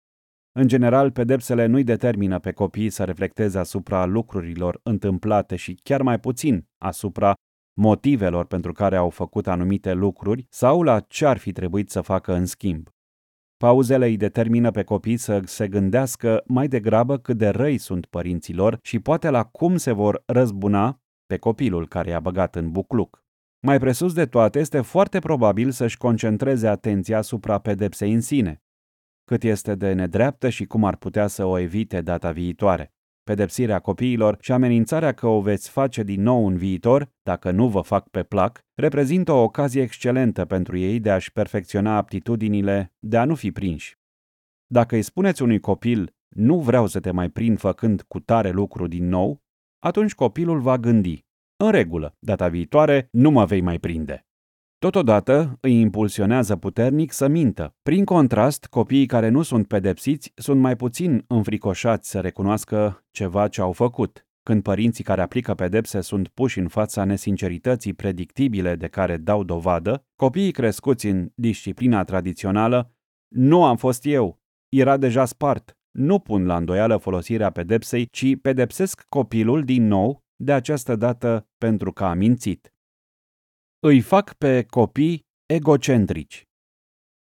În general, pedepsele nu-i determină pe copii să reflecteze asupra lucrurilor întâmplate și chiar mai puțin asupra motivelor pentru care au făcut anumite lucruri sau la ce ar fi trebuit să facă în schimb. Pauzele îi determină pe copii să se gândească mai degrabă cât de răi sunt părinților și poate la cum se vor răzbuna pe copilul care i-a băgat în bucluc. Mai presus de toate, este foarte probabil să-și concentreze atenția asupra pedepsei în sine, cât este de nedreaptă și cum ar putea să o evite data viitoare. Pedepsirea copiilor și amenințarea că o veți face din nou în viitor, dacă nu vă fac pe plac, reprezintă o ocazie excelentă pentru ei de a-și perfecționa aptitudinile de a nu fi prinși. Dacă îi spuneți unui copil, nu vreau să te mai prind făcând cu tare lucru din nou, atunci copilul va gândi, în regulă, data viitoare nu mă vei mai prinde. Totodată îi impulsionează puternic să mintă. Prin contrast, copiii care nu sunt pedepsiți sunt mai puțin înfricoșați să recunoască ceva ce au făcut. Când părinții care aplică pedepse sunt puși în fața nesincerității predictibile de care dau dovadă, copiii crescuți în disciplina tradițională, nu am fost eu, era deja spart, nu pun la îndoială folosirea pedepsei, ci pedepsesc copilul din nou, de această dată pentru că a mințit îi fac pe copii egocentrici.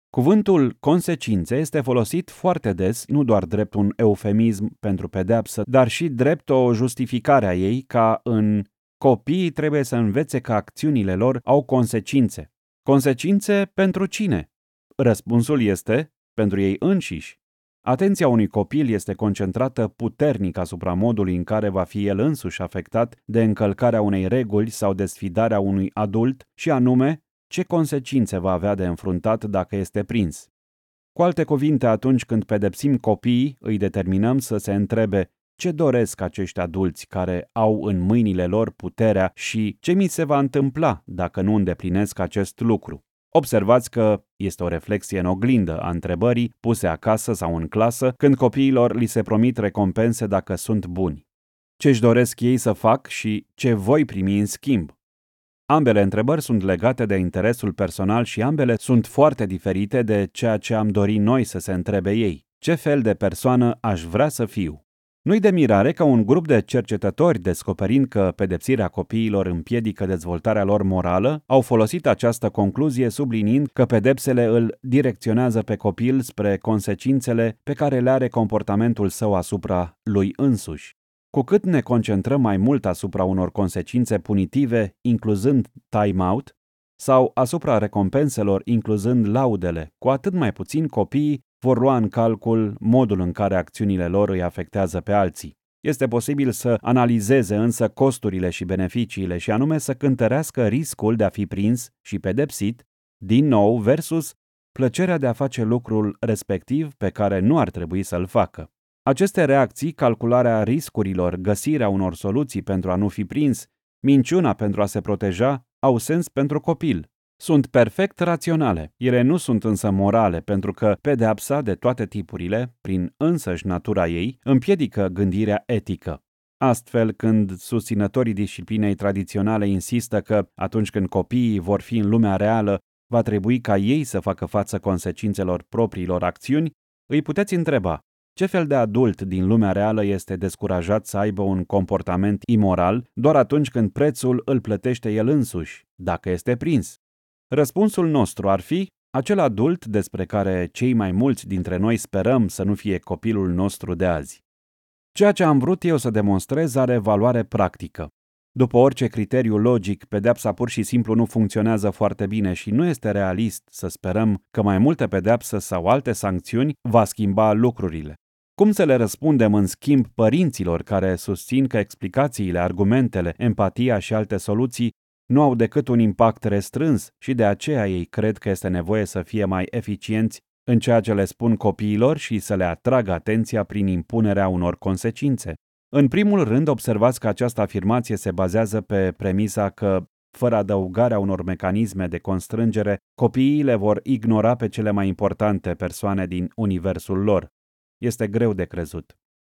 Cuvântul consecințe este folosit foarte des, nu doar drept un eufemism pentru pedeapsă, dar și drept o justificare a ei ca în copiii trebuie să învețe că acțiunile lor au consecințe. Consecințe pentru cine? Răspunsul este pentru ei înșiși. Atenția unui copil este concentrată puternic asupra modului în care va fi el însuși afectat de încălcarea unei reguli sau de sfidarea unui adult și anume ce consecințe va avea de înfruntat dacă este prins. Cu alte cuvinte, atunci când pedepsim copiii, îi determinăm să se întrebe ce doresc acești adulți care au în mâinile lor puterea și ce mi se va întâmpla dacă nu îndeplinesc acest lucru. Observați că este o reflexie în oglindă a întrebării puse acasă sau în clasă când copiilor li se promit recompense dacă sunt buni. Ce își doresc ei să fac și ce voi primi în schimb. Ambele întrebări sunt legate de interesul personal și ambele sunt foarte diferite de ceea ce am dorit noi să se întrebe ei. Ce fel de persoană aș vrea să fiu? Nu-i de mirare că un grup de cercetători, descoperind că pedepsirea copiilor împiedică dezvoltarea lor morală, au folosit această concluzie subliniind că pedepsele îl direcționează pe copil spre consecințele pe care le are comportamentul său asupra lui însuși. Cu cât ne concentrăm mai mult asupra unor consecințe punitive, incluzând time-out, sau asupra recompenselor, incluzând laudele, cu atât mai puțin copiii vor lua în calcul modul în care acțiunile lor îi afectează pe alții. Este posibil să analizeze însă costurile și beneficiile și anume să cântărească riscul de a fi prins și pedepsit, din nou, versus plăcerea de a face lucrul respectiv pe care nu ar trebui să-l facă. Aceste reacții, calcularea riscurilor, găsirea unor soluții pentru a nu fi prins, minciuna pentru a se proteja, au sens pentru copil, sunt perfect raționale. Ele nu sunt însă morale, pentru că pedeapsa de toate tipurile, prin însăși natura ei, împiedică gândirea etică. Astfel, când susținătorii disciplinei tradiționale insistă că, atunci când copiii vor fi în lumea reală, va trebui ca ei să facă față consecințelor propriilor acțiuni, îi puteți întreba, Ce fel de adult din lumea reală este descurajat să aibă un comportament imoral doar atunci când prețul îl plătește el însuși, dacă este prins? Răspunsul nostru ar fi acel adult despre care cei mai mulți dintre noi sperăm să nu fie copilul nostru de azi. Ceea ce am vrut eu să demonstrez are valoare practică. După orice criteriu logic, pedepsa pur și simplu nu funcționează foarte bine și nu este realist să sperăm că mai multe pedepsă sau alte sancțiuni va schimba lucrurile. Cum să le răspundem în schimb părinților care susțin că explicațiile, argumentele, empatia și alte soluții nu au decât un impact restrâns și de aceea ei cred că este nevoie să fie mai eficienți în ceea ce le spun copiilor și să le atragă atenția prin impunerea unor consecințe. În primul rând, observați că această afirmație se bazează pe premisa că, fără adăugarea unor mecanisme de constrângere, copiii le vor ignora pe cele mai importante persoane din universul lor. Este greu de crezut.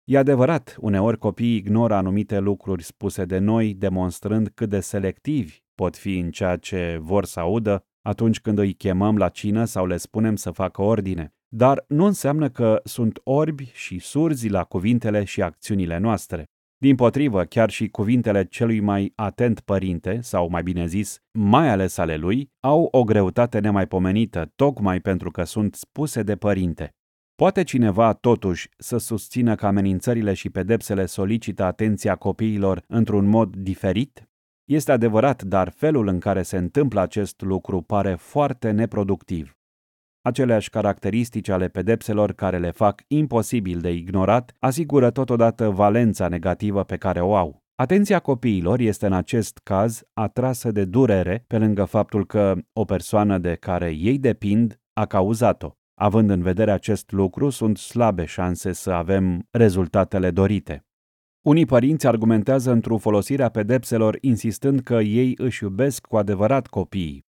E adevărat, uneori copiii ignoră anumite lucruri spuse de noi, demonstrând cât de selectivi pot fi în ceea ce vor să audă atunci când îi chemăm la cină sau le spunem să facă ordine. Dar nu înseamnă că sunt orbi și surzi la cuvintele și acțiunile noastre. Din potrivă, chiar și cuvintele celui mai atent părinte, sau mai bine zis, mai ales ale lui, au o greutate nemaipomenită, tocmai pentru că sunt spuse de părinte. Poate cineva, totuși, să susțină că amenințările și pedepsele solicită atenția copiilor într-un mod diferit? Este adevărat, dar felul în care se întâmplă acest lucru pare foarte neproductiv. Aceleași caracteristici ale pedepselor care le fac imposibil de ignorat asigură totodată valența negativă pe care o au. Atenția copiilor este în acest caz atrasă de durere pe lângă faptul că o persoană de care ei depind a cauzat-o. Având în vedere acest lucru, sunt slabe șanse să avem rezultatele dorite. Unii părinți argumentează într-o folosirea pedepselor insistând că ei își iubesc cu adevărat copiii.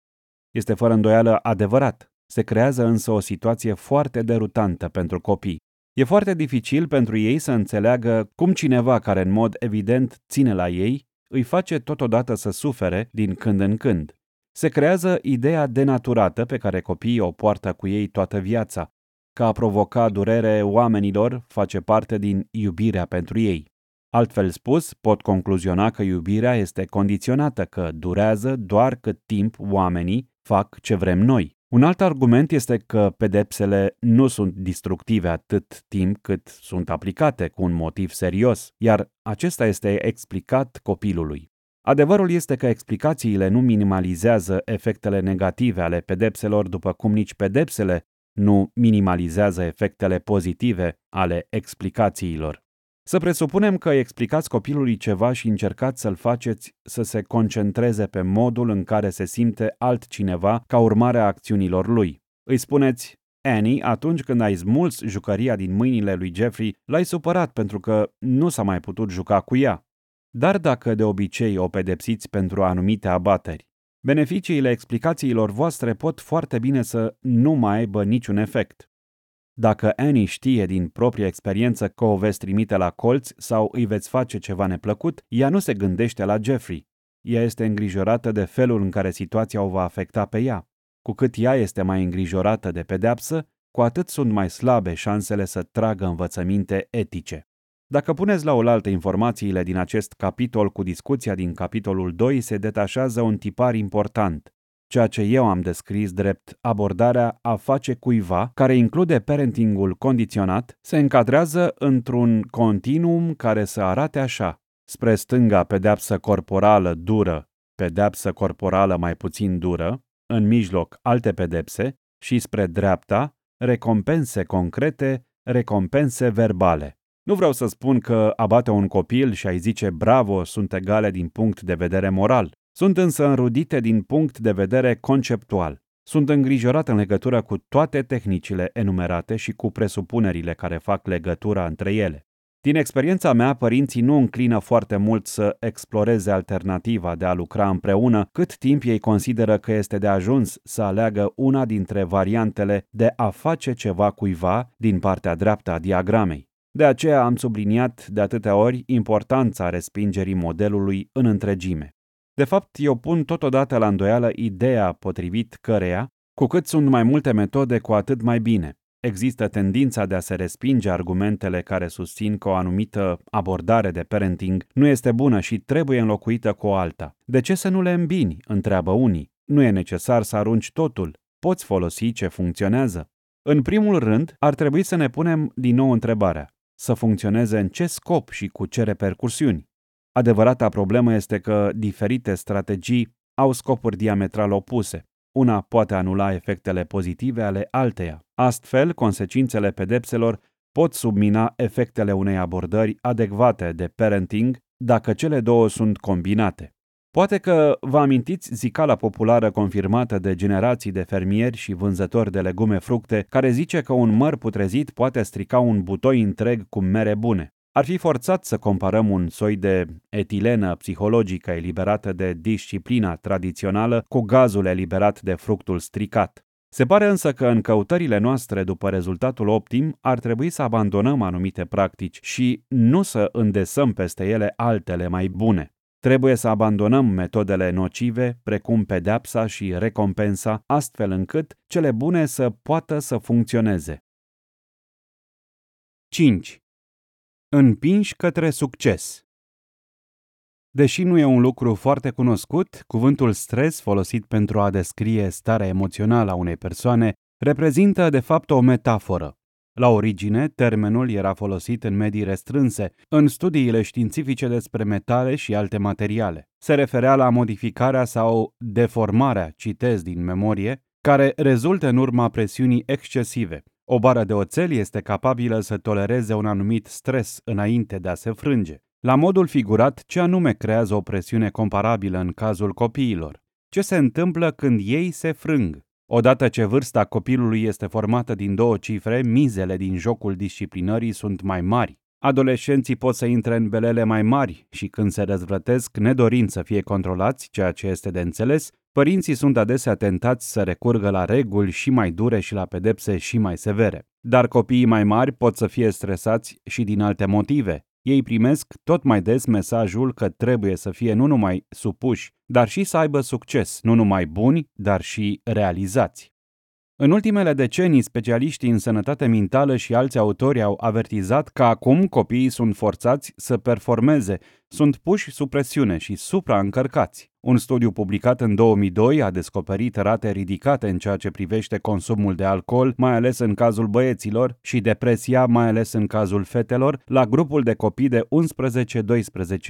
Este fără îndoială adevărat. Se creează însă o situație foarte derutantă pentru copii. E foarte dificil pentru ei să înțeleagă cum cineva care în mod evident ține la ei îi face totodată să sufere din când în când. Se creează ideea denaturată pe care copiii o poartă cu ei toată viața, că a provoca durere oamenilor face parte din iubirea pentru ei. Altfel spus, pot concluziona că iubirea este condiționată, că durează doar cât timp oamenii fac ce vrem noi. Un alt argument este că pedepsele nu sunt destructive atât timp cât sunt aplicate cu un motiv serios, iar acesta este explicat copilului. Adevărul este că explicațiile nu minimalizează efectele negative ale pedepselor, după cum nici pedepsele nu minimalizează efectele pozitive ale explicațiilor. Să presupunem că explicați copilului ceva și încercați să-l faceți să se concentreze pe modul în care se simte altcineva ca urmare a acțiunilor lui. Îi spuneți, Annie, atunci când ai smuls jucăria din mâinile lui Jeffrey, l-ai supărat pentru că nu s-a mai putut juca cu ea. Dar dacă de obicei o pedepsiți pentru anumite abateri, beneficiile explicațiilor voastre pot foarte bine să nu mai aibă niciun efect. Dacă Annie știe din proprie experiență că o veți trimite la colț sau îi veți face ceva neplăcut, ea nu se gândește la Jeffrey. Ea este îngrijorată de felul în care situația o va afecta pe ea. Cu cât ea este mai îngrijorată de pedeapsă, cu atât sunt mai slabe șansele să tragă învățăminte etice. Dacă puneți la oaltă informațiile din acest capitol cu discuția din capitolul 2, se detașează un tipar important. Ceea ce eu am descris drept abordarea a face cuiva, care include parentingul condiționat, se încadrează într-un continuum care să arate așa. Spre stânga pedeapsă corporală dură, pedeapsă corporală mai puțin dură, în mijloc alte pedepse și spre dreapta recompense concrete, recompense verbale. Nu vreau să spun că abate un copil și ai zice bravo sunt egale din punct de vedere moral. Sunt însă înrudite din punct de vedere conceptual. Sunt îngrijorat în legătură cu toate tehnicile enumerate și cu presupunerile care fac legătura între ele. Din experiența mea, părinții nu înclină foarte mult să exploreze alternativa de a lucra împreună, cât timp ei consideră că este de ajuns să aleagă una dintre variantele de a face ceva cuiva din partea dreaptă a diagramei. De aceea am subliniat de atâtea ori importanța respingerii modelului în întregime. De fapt, eu pun totodată la îndoială ideea potrivit căreia, cu cât sunt mai multe metode, cu atât mai bine. există tendința de a se respinge argumentele care susțin că o anumită abordare de parenting nu este bună și trebuie înlocuită cu o alta. De ce să nu le îmbini? întreabă unii. Nu e necesar să arunci totul. Poți folosi ce funcționează. În primul rând, ar trebui să ne punem din nou întrebarea. Să funcționeze în ce scop și cu ce repercursiuni? Adevărata problemă este că diferite strategii au scopuri diametral opuse. Una poate anula efectele pozitive ale alteia. Astfel, consecințele pedepselor pot submina efectele unei abordări adecvate de parenting dacă cele două sunt combinate. Poate că vă amintiți zicala populară confirmată de generații de fermieri și vânzători de legume fructe care zice că un măr putrezit poate strica un butoi întreg cu mere bune. Ar fi forțat să comparăm un soi de etilenă psihologică eliberată de disciplina tradițională cu gazul eliberat de fructul stricat. Se pare însă că în căutările noastre după rezultatul optim ar trebui să abandonăm anumite practici și nu să îndesăm peste ele altele mai bune. Trebuie să abandonăm metodele nocive, precum pedepsa și recompensa, astfel încât cele bune să poată să funcționeze. 5. Împinși către succes Deși nu e un lucru foarte cunoscut, cuvântul stres folosit pentru a descrie starea emoțională a unei persoane reprezintă de fapt o metaforă. La origine, termenul era folosit în medii restrânse, în studiile științifice despre metale și alte materiale. Se referea la modificarea sau deformarea, citez din memorie, care rezultă în urma presiunii excesive. O bară de oțel este capabilă să tolereze un anumit stres înainte de a se frânge. La modul figurat, ce anume creează o presiune comparabilă în cazul copiilor? Ce se întâmplă când ei se frâng? Odată ce vârsta copilului este formată din două cifre, mizele din jocul disciplinării sunt mai mari. Adolescenții pot să intre în belele mai mari și când se răzvrătesc nedorind să fie controlați, ceea ce este de înțeles, părinții sunt adesea tentați să recurgă la reguli și mai dure și la pedepse și mai severe. Dar copiii mai mari pot să fie stresați și din alte motive, ei primesc tot mai des mesajul că trebuie să fie nu numai supuși, dar și să aibă succes, nu numai buni, dar și realizați. În ultimele decenii, specialiștii în sănătate mentală și alți autori au avertizat că acum copiii sunt forțați să performeze, sunt puși sub presiune și supraîncărcați. Un studiu publicat în 2002 a descoperit rate ridicate în ceea ce privește consumul de alcool, mai ales în cazul băieților, și depresia, mai ales în cazul fetelor, la grupul de copii de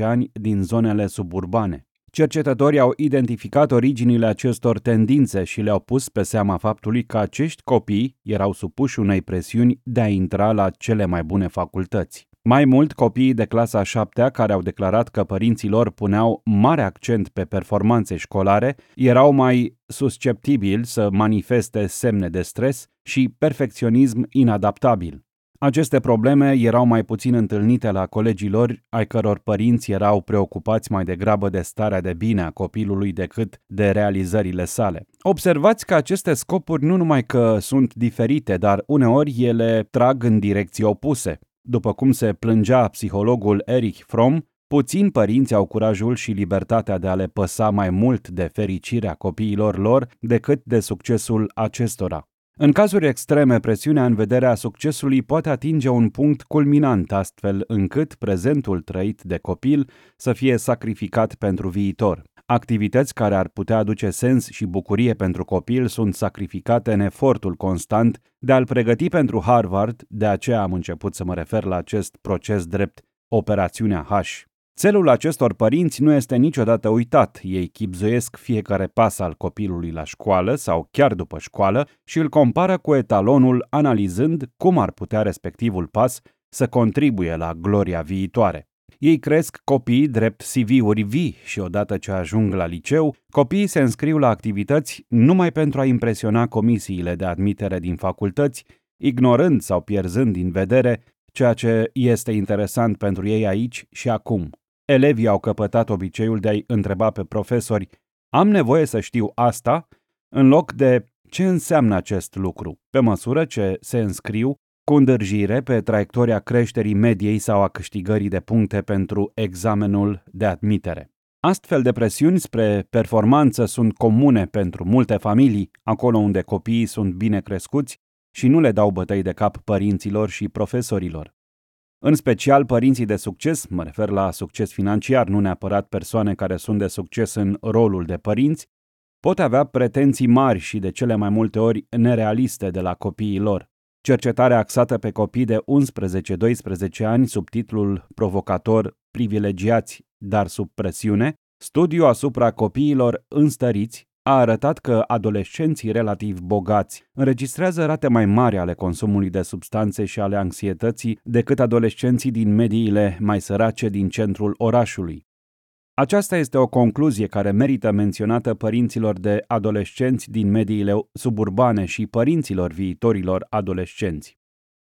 11-12 ani din zonele suburbane. Cercetătorii au identificat originile acestor tendințe și le-au pus pe seama faptului că acești copii erau supuși unei presiuni de a intra la cele mai bune facultăți. Mai mult, copiii de clasa 7 care au declarat că părinții lor puneau mare accent pe performanțe școlare, erau mai susceptibili să manifeste semne de stres și perfecționism inadaptabil. Aceste probleme erau mai puțin întâlnite la colegii lor, ai căror părinți erau preocupați mai degrabă de starea de bine a copilului decât de realizările sale. Observați că aceste scopuri nu numai că sunt diferite, dar uneori ele trag în direcții opuse. După cum se plângea psihologul Erich Fromm, puțini părinți au curajul și libertatea de a le păsa mai mult de fericirea copiilor lor decât de succesul acestora. În cazuri extreme, presiunea în vederea succesului poate atinge un punct culminant, astfel încât prezentul trăit de copil să fie sacrificat pentru viitor. Activități care ar putea aduce sens și bucurie pentru copil sunt sacrificate în efortul constant de a-l pregăti pentru Harvard, de aceea am început să mă refer la acest proces drept operațiunea H. Țelul acestor părinți nu este niciodată uitat. Ei chipzuiesc fiecare pas al copilului la școală sau chiar după școală și îl compară cu etalonul analizând cum ar putea respectivul pas să contribuie la gloria viitoare. Ei cresc copiii drept CV-uri vii și odată ce ajung la liceu, copiii se înscriu la activități numai pentru a impresiona comisiile de admitere din facultăți, ignorând sau pierzând din vedere ceea ce este interesant pentru ei aici și acum. Elevii au căpătat obiceiul de a-i întreba pe profesori am nevoie să știu asta, în loc de ce înseamnă acest lucru, pe măsură ce se înscriu cu îndârjire pe traiectoria creșterii mediei sau a câștigării de puncte pentru examenul de admitere. Astfel de presiuni spre performanță sunt comune pentru multe familii, acolo unde copiii sunt bine crescuți și nu le dau bătăi de cap părinților și profesorilor. În special, părinții de succes, mă refer la succes financiar, nu neapărat persoane care sunt de succes în rolul de părinți, pot avea pretenții mari și de cele mai multe ori nerealiste de la copiii lor. Cercetarea axată pe copii de 11-12 ani sub titlul provocator Privilegiați, dar sub presiune, studiu asupra copiilor înstăriți, a arătat că adolescenții relativ bogați înregistrează rate mai mari ale consumului de substanțe și ale anxietății decât adolescenții din mediile mai sărace din centrul orașului. Aceasta este o concluzie care merită menționată părinților de adolescenți din mediile suburbane și părinților viitorilor adolescenți.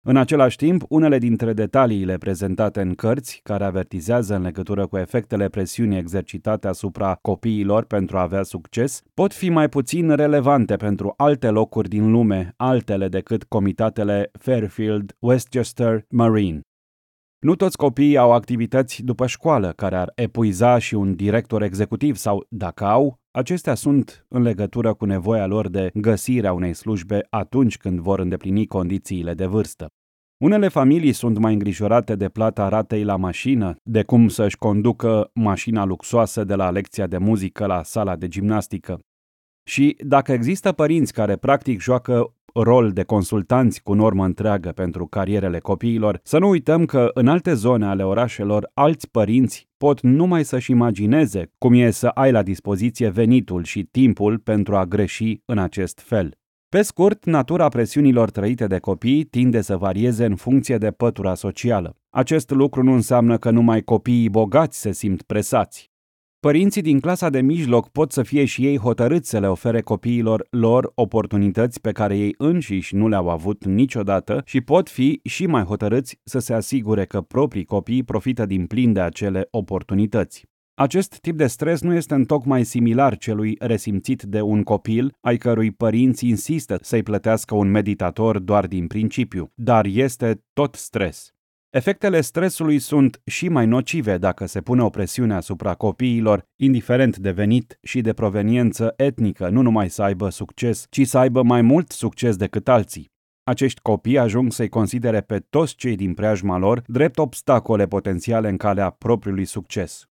În același timp, unele dintre detaliile prezentate în cărți, care avertizează în legătură cu efectele presiunii exercitate asupra copiilor pentru a avea succes, pot fi mai puțin relevante pentru alte locuri din lume, altele decât comitatele Fairfield, Westchester, Marine. Nu toți copiii au activități după școală care ar epuiza și un director executiv sau, dacă au, acestea sunt în legătură cu nevoia lor de găsirea unei slujbe atunci când vor îndeplini condițiile de vârstă. Unele familii sunt mai îngrijorate de plata ratei la mașină, de cum să-și conducă mașina luxoasă de la lecția de muzică la sala de gimnastică. Și dacă există părinți care practic joacă rol de consultanți cu normă întreagă pentru carierele copiilor, să nu uităm că în alte zone ale orașelor alți părinți pot numai să-și imagineze cum e să ai la dispoziție venitul și timpul pentru a greși în acest fel. Pe scurt, natura presiunilor trăite de copii tinde să varieze în funcție de pătura socială. Acest lucru nu înseamnă că numai copiii bogați se simt presați. Părinții din clasa de mijloc pot să fie și ei hotărâți să le ofere copiilor lor oportunități pe care ei înșiși nu le-au avut niciodată și pot fi și mai hotărâți să se asigure că proprii copii profită din plin de acele oportunități. Acest tip de stres nu este întocmai similar celui resimțit de un copil, ai cărui părinți insistă să-i plătească un meditator doar din principiu, dar este tot stres. Efectele stresului sunt și mai nocive dacă se pune o presiune asupra copiilor, indiferent de venit și de proveniență etnică, nu numai să aibă succes, ci să aibă mai mult succes decât alții. Acești copii ajung să-i considere pe toți cei din preajma lor drept obstacole potențiale în calea propriului succes.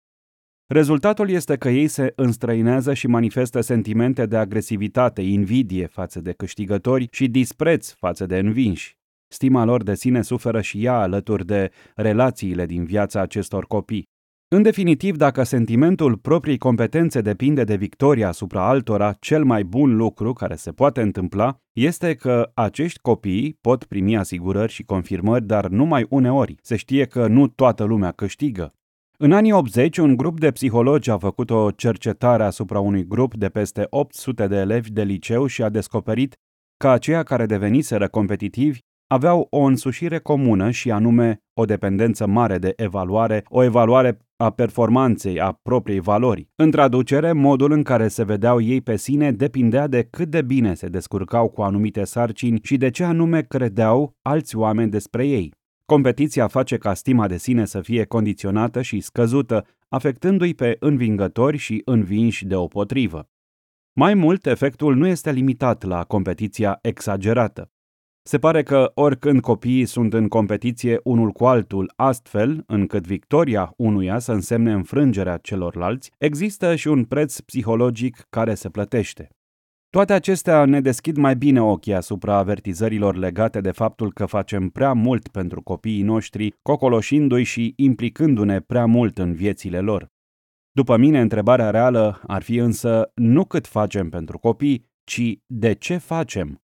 Rezultatul este că ei se înstrăinează și manifestă sentimente de agresivitate, invidie față de câștigători și dispreț față de învinși. Stima lor de sine suferă și ea alături de relațiile din viața acestor copii. În definitiv, dacă sentimentul propriei competențe depinde de victoria asupra altora, cel mai bun lucru care se poate întâmpla este că acești copii pot primi asigurări și confirmări, dar numai uneori. Se știe că nu toată lumea câștigă. În anii 80, un grup de psihologi a făcut o cercetare asupra unui grup de peste 800 de elevi de liceu și a descoperit că aceia care deveniseră competitivi aveau o însușire comună și anume o dependență mare de evaluare, o evaluare a performanței, a propriei valori. În traducere, modul în care se vedeau ei pe sine depindea de cât de bine se descurcau cu anumite sarcini și de ce anume credeau alți oameni despre ei. Competiția face ca stima de sine să fie condiționată și scăzută, afectându-i pe învingători și învinși deopotrivă. Mai mult, efectul nu este limitat la competiția exagerată. Se pare că oricând copiii sunt în competiție unul cu altul, astfel încât victoria unuia să însemne înfrângerea celorlalți, există și un preț psihologic care se plătește. Toate acestea ne deschid mai bine ochii asupra avertizărilor legate de faptul că facem prea mult pentru copiii noștri, cocoloșindu-i și implicându-ne prea mult în viețile lor. După mine, întrebarea reală ar fi însă nu cât facem pentru copii, ci de ce facem.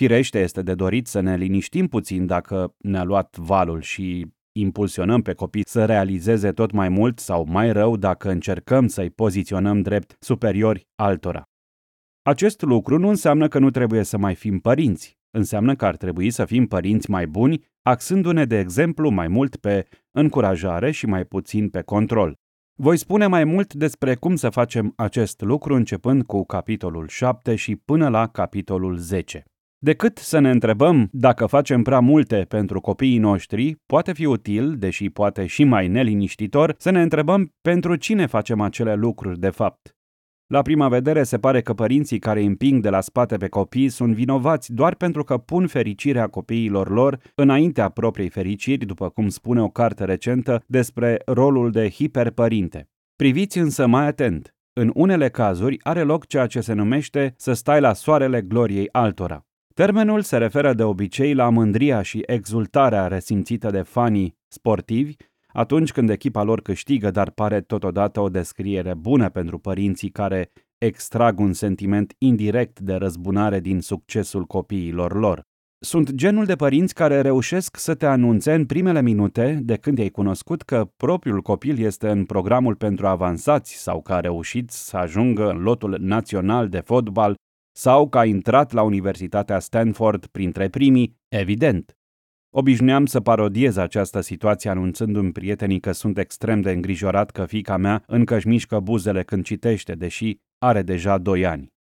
Firește este de dorit să ne liniștim puțin dacă ne-a luat valul și impulsionăm pe copii să realizeze tot mai mult sau mai rău dacă încercăm să-i poziționăm drept superiori altora. Acest lucru nu înseamnă că nu trebuie să mai fim părinți. Înseamnă că ar trebui să fim părinți mai buni, axându-ne, de exemplu, mai mult pe încurajare și mai puțin pe control. Voi spune mai mult despre cum să facem acest lucru începând cu capitolul 7 și până la capitolul 10. Decât să ne întrebăm dacă facem prea multe pentru copiii noștri, poate fi util, deși poate și mai neliniștitor, să ne întrebăm pentru cine facem acele lucruri de fapt. La prima vedere se pare că părinții care împing de la spate pe copii sunt vinovați doar pentru că pun fericirea copiilor lor înaintea propriei fericiri, după cum spune o carte recentă despre rolul de hiperpărinte. Priviți însă mai atent. În unele cazuri are loc ceea ce se numește să stai la soarele gloriei altora. Termenul se referă de obicei la mândria și exultarea resimțită de fanii sportivi atunci când echipa lor câștigă, dar pare totodată o descriere bună pentru părinții care extrag un sentiment indirect de răzbunare din succesul copiilor lor. Sunt genul de părinți care reușesc să te anunțe în primele minute de când ai cunoscut că propriul copil este în programul pentru avansați sau că a reușit să ajungă în lotul național de fotbal sau că a intrat la Universitatea Stanford printre primii, evident. Obișnuiam să parodiez această situație anunțându-mi prietenii că sunt extrem de îngrijorat că fica mea încă își mișcă buzele când citește, deși are deja 2 ani.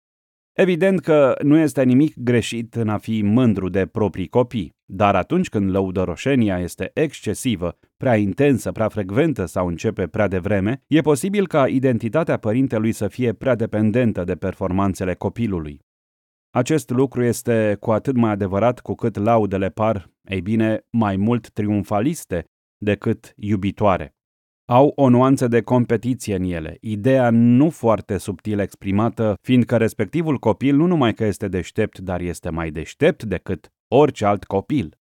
Evident că nu este nimic greșit în a fi mândru de proprii copii, dar atunci când lăudăroșenia este excesivă, prea intensă, prea frecventă sau începe prea devreme, e posibil ca identitatea părintelui să fie prea dependentă de performanțele copilului. Acest lucru este cu atât mai adevărat cu cât laudele par, ei bine, mai mult triumfaliste decât iubitoare. Au o nuanță de competiție în ele, ideea nu foarte subtil exprimată, fiindcă respectivul copil nu numai că este deștept, dar este mai deștept decât orice alt copil.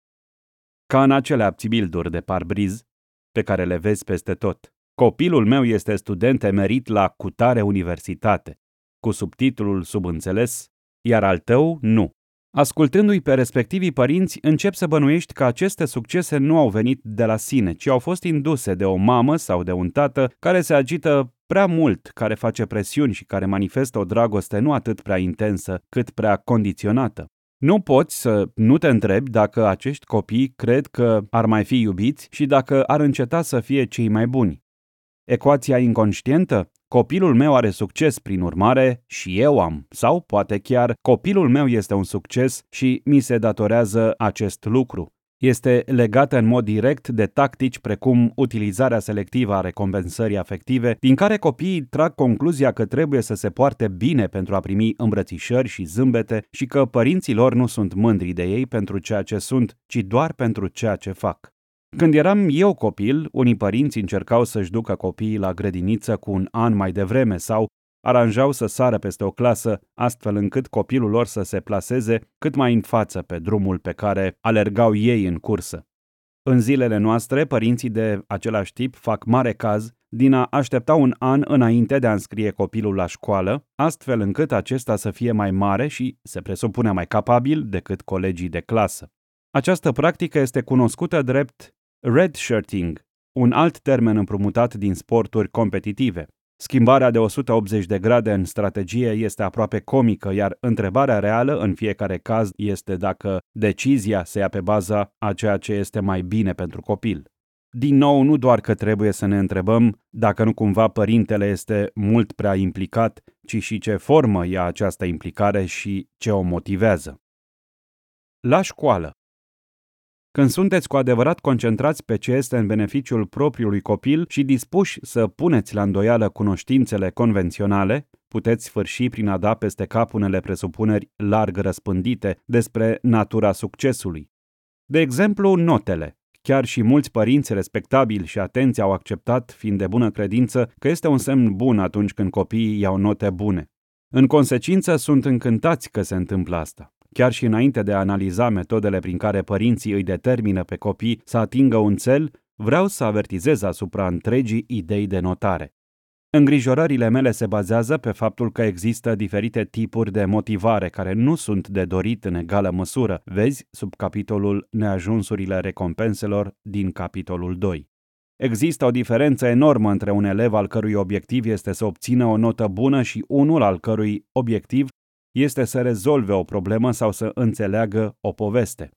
Ca în acele abțibilduri de parbriz pe care le vezi peste tot. Copilul meu este student emerit la cutare universitate, cu subtitlul subînțeles iar al tău nu. Ascultându-i pe respectivii părinți, încep să bănuiești că aceste succese nu au venit de la sine, ci au fost induse de o mamă sau de un tată care se agită prea mult, care face presiuni și care manifestă o dragoste nu atât prea intensă, cât prea condiționată. Nu poți să nu te întrebi dacă acești copii cred că ar mai fi iubiți și dacă ar înceta să fie cei mai buni. Ecuația inconștientă Copilul meu are succes, prin urmare, și eu am. Sau poate chiar copilul meu este un succes și mi se datorează acest lucru. Este legată în mod direct de tactici precum utilizarea selectivă a recompensării afective, din care copiii trag concluzia că trebuie să se poarte bine pentru a primi îmbrățișări și zâmbete și că părinții lor nu sunt mândri de ei pentru ceea ce sunt, ci doar pentru ceea ce fac. Când eram eu copil, unii părinți încercau să-și ducă copiii la grădiniță cu un an mai devreme sau aranjau să sară peste o clasă, astfel încât copilul lor să se plaseze cât mai în față pe drumul pe care alergau ei în cursă. În zilele noastre, părinții de același tip fac mare caz din a aștepta un an înainte de a înscrie copilul la școală, astfel încât acesta să fie mai mare și se presupune mai capabil decât colegii de clasă. Această practică este cunoscută drept Redshirting, un alt termen împrumutat din sporturi competitive. Schimbarea de 180 de grade în strategie este aproape comică, iar întrebarea reală în fiecare caz este dacă decizia se ia pe baza a ceea ce este mai bine pentru copil. Din nou, nu doar că trebuie să ne întrebăm dacă nu cumva părintele este mult prea implicat, ci și ce formă ia această implicare și ce o motivează. La școală. Când sunteți cu adevărat concentrați pe ce este în beneficiul propriului copil și dispuși să puneți la îndoială cunoștințele convenționale, puteți sfârși prin a da peste cap unele presupuneri larg răspândite despre natura succesului. De exemplu, notele. Chiar și mulți părinți respectabili și atenți au acceptat, fiind de bună credință, că este un semn bun atunci când copiii iau note bune. În consecință, sunt încântați că se întâmplă asta. Chiar și înainte de a analiza metodele prin care părinții îi determină pe copii să atingă un cel, vreau să avertizez asupra întregii idei de notare. Îngrijorările mele se bazează pe faptul că există diferite tipuri de motivare care nu sunt de dorit în egală măsură. Vezi sub capitolul Neajunsurile recompenselor din capitolul 2. Există o diferență enormă între un elev al cărui obiectiv este să obțină o notă bună și unul al cărui obiectiv este să rezolve o problemă sau să înțeleagă o poveste.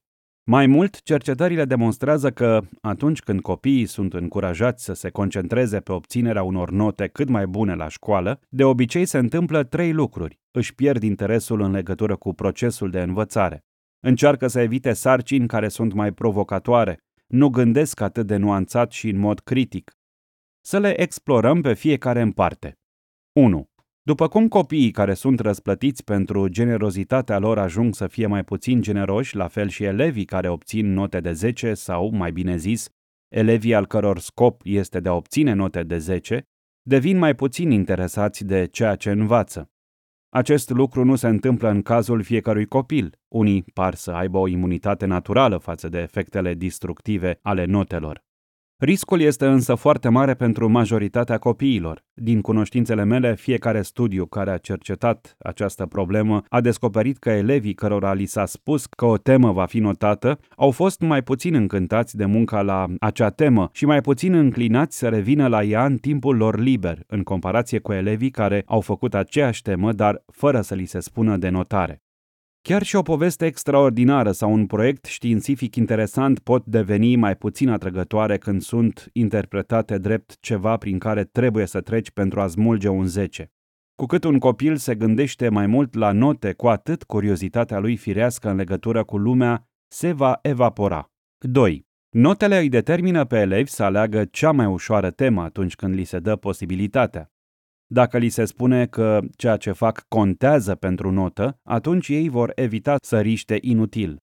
Mai mult, cercetările demonstrează că atunci când copiii sunt încurajați să se concentreze pe obținerea unor note cât mai bune la școală, de obicei se întâmplă trei lucruri. Își pierd interesul în legătură cu procesul de învățare. Încearcă să evite sarcini care sunt mai provocatoare, nu gândesc atât de nuanțat și în mod critic. Să le explorăm pe fiecare în parte. 1. După cum copiii care sunt răsplătiți pentru generozitatea lor ajung să fie mai puțin generoși, la fel și elevii care obțin note de 10 sau, mai bine zis, elevii al căror scop este de a obține note de 10, devin mai puțin interesați de ceea ce învață. Acest lucru nu se întâmplă în cazul fiecărui copil. Unii par să aibă o imunitate naturală față de efectele destructive ale notelor. Riscul este însă foarte mare pentru majoritatea copiilor. Din cunoștințele mele, fiecare studiu care a cercetat această problemă a descoperit că elevii cărora li s-a spus că o temă va fi notată au fost mai puțin încântați de munca la acea temă și mai puțin înclinați să revină la ea în timpul lor liber, în comparație cu elevii care au făcut aceeași temă, dar fără să li se spună de notare. Chiar și o poveste extraordinară sau un proiect științific interesant pot deveni mai puțin atrăgătoare când sunt interpretate drept ceva prin care trebuie să treci pentru a smulge un 10. Cu cât un copil se gândește mai mult la note, cu atât curiozitatea lui firească în legătură cu lumea se va evapora. 2. Notele îi determină pe elevi să aleagă cea mai ușoară temă atunci când li se dă posibilitatea. Dacă li se spune că ceea ce fac contează pentru notă, atunci ei vor evita să riște inutil.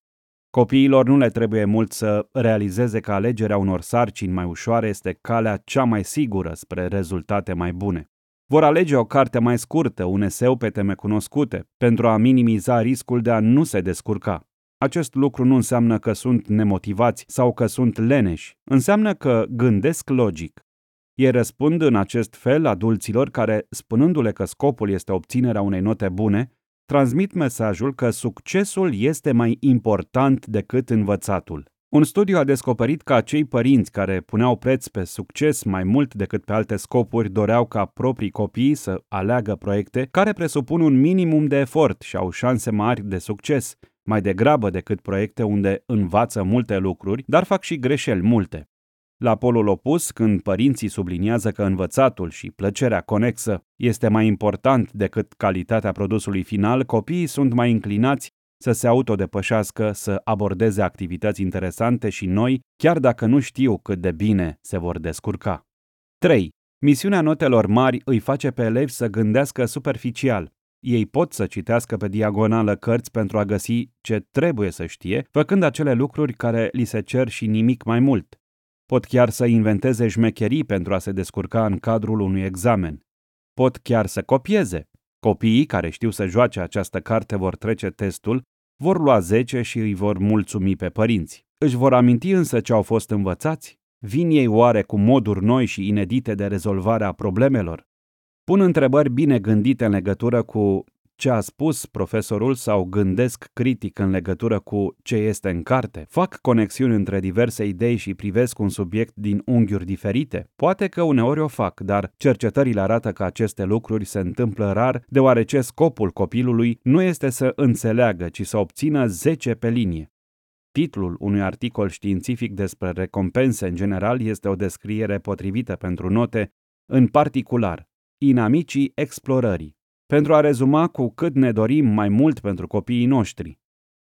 Copiilor nu le trebuie mult să realizeze că alegerea unor sarcini mai ușoare este calea cea mai sigură spre rezultate mai bune. Vor alege o carte mai scurtă, un eseu pe teme cunoscute, pentru a minimiza riscul de a nu se descurca. Acest lucru nu înseamnă că sunt nemotivați sau că sunt leneși, înseamnă că gândesc logic. Ei răspund în acest fel adulților care, spunându-le că scopul este obținerea unei note bune, transmit mesajul că succesul este mai important decât învățatul. Un studiu a descoperit că acei părinți care puneau preț pe succes mai mult decât pe alte scopuri doreau ca proprii copii să aleagă proiecte care presupun un minimum de efort și au șanse mari de succes, mai degrabă decât proiecte unde învață multe lucruri, dar fac și greșeli multe. La polul opus, când părinții subliniază că învățatul și plăcerea conexă este mai important decât calitatea produsului final, copiii sunt mai înclinați să se autodepășească, să abordeze activități interesante și noi, chiar dacă nu știu cât de bine se vor descurca. 3. Misiunea notelor mari îi face pe elevi să gândească superficial. Ei pot să citească pe diagonală cărți pentru a găsi ce trebuie să știe, făcând acele lucruri care li se cer și nimic mai mult. Pot chiar să inventeze șmecherii pentru a se descurca în cadrul unui examen. Pot chiar să copieze. Copiii care știu să joace această carte vor trece testul, vor lua 10 și îi vor mulțumi pe părinți. Își vor aminti însă ce au fost învățați? Vin ei oare cu moduri noi și inedite de rezolvare a problemelor? Pun întrebări bine gândite în legătură cu ce a spus profesorul sau gândesc critic în legătură cu ce este în carte, fac conexiuni între diverse idei și privesc un subiect din unghiuri diferite. Poate că uneori o fac, dar cercetările arată că aceste lucruri se întâmplă rar, deoarece scopul copilului nu este să înțeleagă, ci să obțină 10 pe linie. Titlul unui articol științific despre recompense în general este o descriere potrivită pentru note, în particular, inamicii explorării pentru a rezuma cu cât ne dorim mai mult pentru copiii noștri.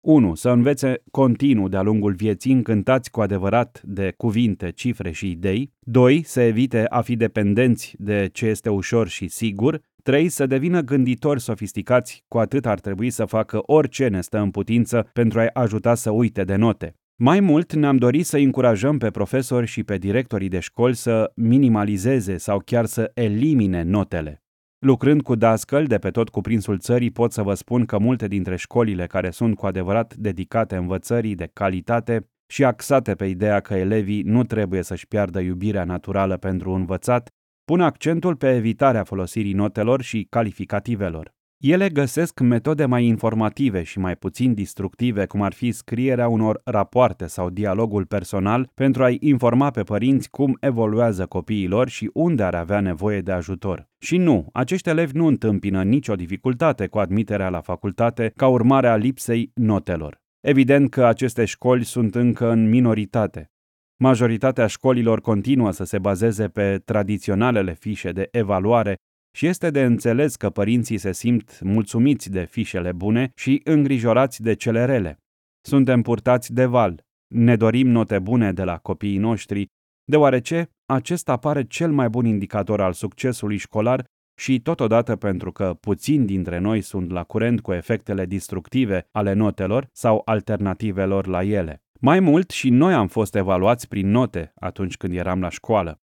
1. Să învețe continuu de-a lungul vieții încântați cu adevărat de cuvinte, cifre și idei. 2. Să evite a fi dependenți de ce este ușor și sigur. 3. Să devină gânditori sofisticați, cu atât ar trebui să facă orice ne stă în putință pentru a-i ajuta să uite de note. Mai mult, ne-am dorit să încurajăm pe profesori și pe directorii de școli să minimalizeze sau chiar să elimine notele. Lucrând cu dascăl de pe tot cuprinsul țării, pot să vă spun că multe dintre școlile care sunt cu adevărat dedicate învățării de calitate și axate pe ideea că elevii nu trebuie să-și piardă iubirea naturală pentru învățat, pun accentul pe evitarea folosirii notelor și calificativelor. Ele găsesc metode mai informative și mai puțin destructive, cum ar fi scrierea unor rapoarte sau dialogul personal, pentru a-i informa pe părinți cum evoluează copiilor și unde ar avea nevoie de ajutor. Și nu, acești elevi nu întâmpină nicio dificultate cu admiterea la facultate ca urmare a lipsei notelor. Evident că aceste școli sunt încă în minoritate. Majoritatea școlilor continuă să se bazeze pe tradiționalele fișe de evaluare și este de înțeles că părinții se simt mulțumiți de fișele bune și îngrijorați de cele rele. Suntem purtați de val, ne dorim note bune de la copiii noștri, deoarece acesta pare cel mai bun indicator al succesului școlar și totodată pentru că puțini dintre noi sunt la curent cu efectele destructive ale notelor sau alternativelor la ele. Mai mult, și noi am fost evaluați prin note atunci când eram la școală.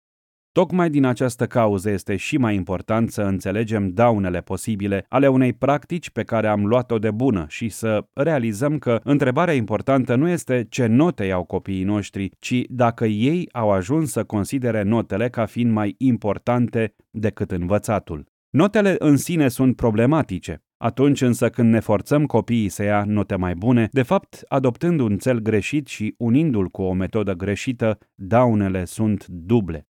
Tocmai din această cauză este și mai important să înțelegem daunele posibile ale unei practici pe care am luat-o de bună și să realizăm că întrebarea importantă nu este ce note iau copiii noștri, ci dacă ei au ajuns să considere notele ca fiind mai importante decât învățatul. Notele în sine sunt problematice, atunci însă când ne forțăm copiii să ia note mai bune, de fapt, adoptând un cel greșit și unindu-l cu o metodă greșită, daunele sunt duble.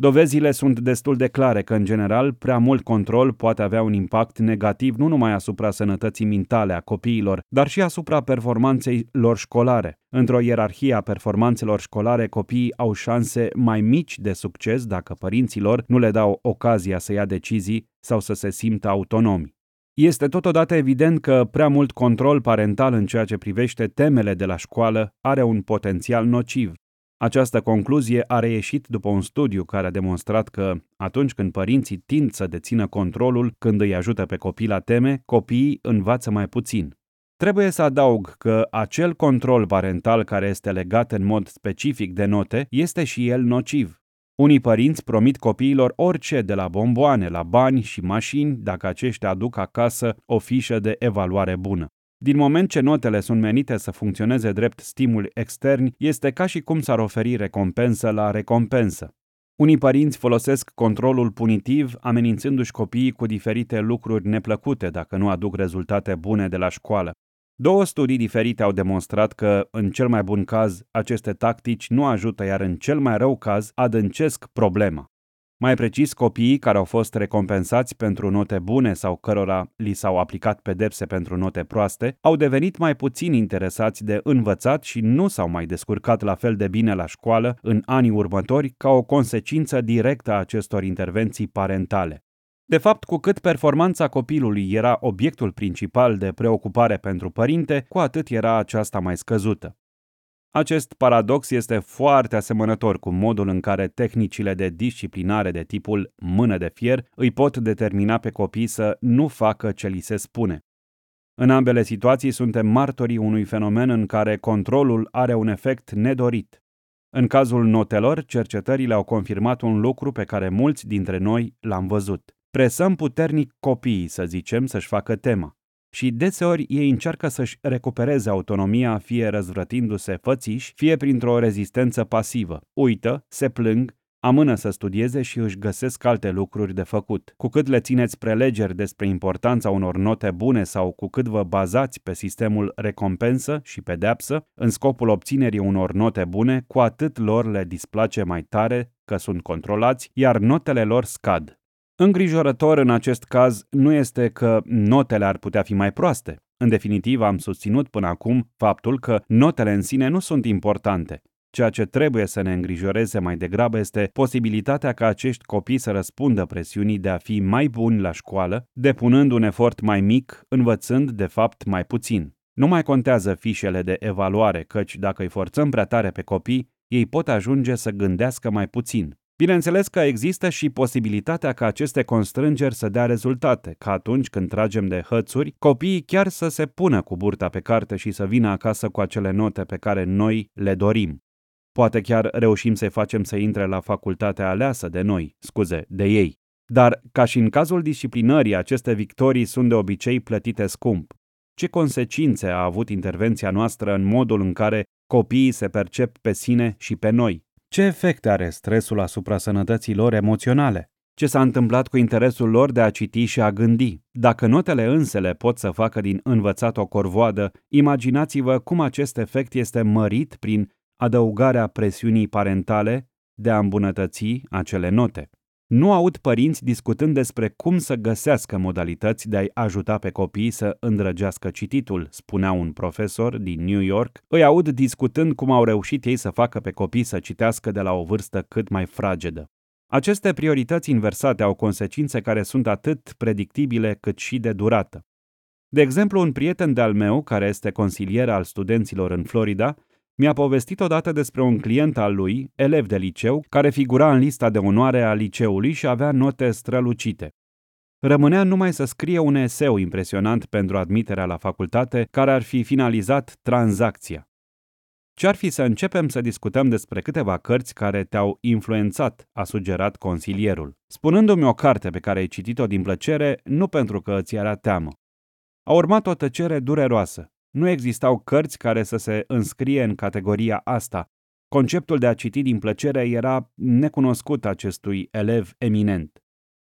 Dovezile sunt destul de clare că, în general, prea mult control poate avea un impact negativ nu numai asupra sănătății mentale a copiilor, dar și asupra performanței lor școlare. Într-o ierarhie a performanțelor școlare, copiii au șanse mai mici de succes dacă părinților nu le dau ocazia să ia decizii sau să se simtă autonomi. Este totodată evident că prea mult control parental în ceea ce privește temele de la școală are un potențial nociv. Această concluzie a reieșit după un studiu care a demonstrat că atunci când părinții tind să dețină controlul când îi ajută pe copii la teme, copiii învață mai puțin. Trebuie să adaug că acel control parental care este legat în mod specific de note este și el nociv. Unii părinți promit copiilor orice de la bomboane la bani și mașini dacă aceștia aduc acasă o fișă de evaluare bună. Din moment ce notele sunt menite să funcționeze drept stimuli externi, este ca și cum s-ar oferi recompensă la recompensă. Unii părinți folosesc controlul punitiv, amenințându-și copiii cu diferite lucruri neplăcute dacă nu aduc rezultate bune de la școală. Două studii diferite au demonstrat că, în cel mai bun caz, aceste tactici nu ajută, iar în cel mai rău caz, adâncesc problema. Mai precis, copiii care au fost recompensați pentru note bune sau cărora li s-au aplicat pedepse pentru note proaste, au devenit mai puțin interesați de învățat și nu s-au mai descurcat la fel de bine la școală în anii următori ca o consecință directă a acestor intervenții parentale. De fapt, cu cât performanța copilului era obiectul principal de preocupare pentru părinte, cu atât era aceasta mai scăzută. Acest paradox este foarte asemănător cu modul în care tehnicile de disciplinare de tipul mână de fier îi pot determina pe copii să nu facă ce li se spune. În ambele situații suntem martorii unui fenomen în care controlul are un efect nedorit. În cazul notelor, cercetările au confirmat un lucru pe care mulți dintre noi l-am văzut. Presăm puternic copiii, să zicem, să-și facă tema și deseori ei încearcă să-și recupereze autonomia fie răzvrătindu-se fățiși, fie printr-o rezistență pasivă. Uită, se plâng, amână să studieze și își găsesc alte lucruri de făcut. Cu cât le țineți prelegeri despre importanța unor note bune sau cu cât vă bazați pe sistemul recompensă și pedeapsă în scopul obținerii unor note bune, cu atât lor le displace mai tare că sunt controlați, iar notele lor scad. Îngrijorător în acest caz nu este că notele ar putea fi mai proaste. În definitiv, am susținut până acum faptul că notele în sine nu sunt importante. Ceea ce trebuie să ne îngrijoreze mai degrabă este posibilitatea ca acești copii să răspundă presiunii de a fi mai buni la școală, depunând un efort mai mic, învățând de fapt mai puțin. Nu mai contează fișele de evaluare, căci dacă îi forțăm prea tare pe copii, ei pot ajunge să gândească mai puțin. Bineînțeles că există și posibilitatea ca aceste constrângeri să dea rezultate, ca atunci când tragem de hățuri, copiii chiar să se pună cu burta pe carte și să vină acasă cu acele note pe care noi le dorim. Poate chiar reușim să-i facem să intre la facultatea aleasă de noi, scuze, de ei. Dar, ca și în cazul disciplinării, aceste victorii sunt de obicei plătite scump. Ce consecințe a avut intervenția noastră în modul în care copiii se percep pe sine și pe noi? Ce efecte are stresul asupra sănătății lor emoționale? Ce s-a întâmplat cu interesul lor de a citi și a gândi? Dacă notele însele pot să facă din învățat o corvoadă, imaginați-vă cum acest efect este mărit prin adăugarea presiunii parentale de a îmbunătăți acele note. Nu aud părinți discutând despre cum să găsească modalități de a-i ajuta pe copii să îndrăgească cititul, spunea un profesor din New York. Îi aud discutând cum au reușit ei să facă pe copii să citească de la o vârstă cât mai fragedă. Aceste priorități inversate au consecințe care sunt atât predictibile cât și de durată. De exemplu, un prieten de-al meu, care este consilier al studenților în Florida, mi-a povestit odată despre un client al lui, elev de liceu, care figura în lista de onoare a liceului și avea note strălucite. Rămânea numai să scrie un eseu impresionant pentru admiterea la facultate care ar fi finalizat tranzacția. Ce-ar fi să începem să discutăm despre câteva cărți care te-au influențat, a sugerat consilierul, spunându-mi o carte pe care ai citit-o din plăcere, nu pentru că ți era teamă. A urmat o tăcere dureroasă. Nu existau cărți care să se înscrie în categoria asta. Conceptul de a citi din plăcere era necunoscut acestui elev eminent.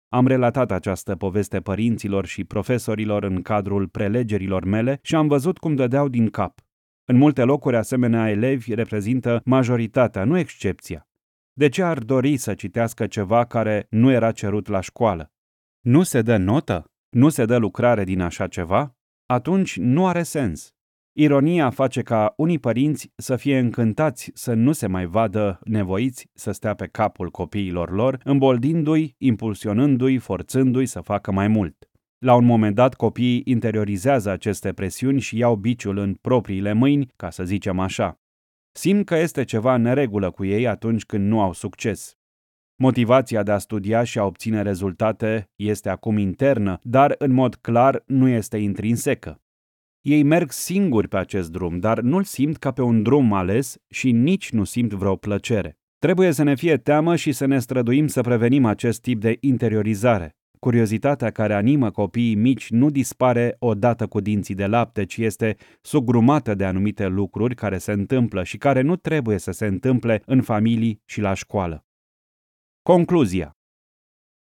Am relatat această poveste părinților și profesorilor în cadrul prelegerilor mele și am văzut cum dădeau din cap. În multe locuri, asemenea elevi reprezintă majoritatea, nu excepția. De ce ar dori să citească ceva care nu era cerut la școală? Nu se dă notă? Nu se dă lucrare din așa ceva? Atunci nu are sens. Ironia face ca unii părinți să fie încântați să nu se mai vadă nevoiți să stea pe capul copiilor lor, îmboldindu-i, impulsionându-i, forțându-i să facă mai mult. La un moment dat, copiii interiorizează aceste presiuni și iau biciul în propriile mâini, ca să zicem așa. Simt că este ceva în neregulă cu ei atunci când nu au succes. Motivația de a studia și a obține rezultate este acum internă, dar în mod clar nu este intrinsecă. Ei merg singuri pe acest drum, dar nu-l simt ca pe un drum ales și nici nu simt vreo plăcere. Trebuie să ne fie teamă și să ne străduim să prevenim acest tip de interiorizare. Curiozitatea care animă copiii mici nu dispare odată cu dinții de lapte, ci este sugrumată de anumite lucruri care se întâmplă și care nu trebuie să se întâmple în familii și la școală. Concluzia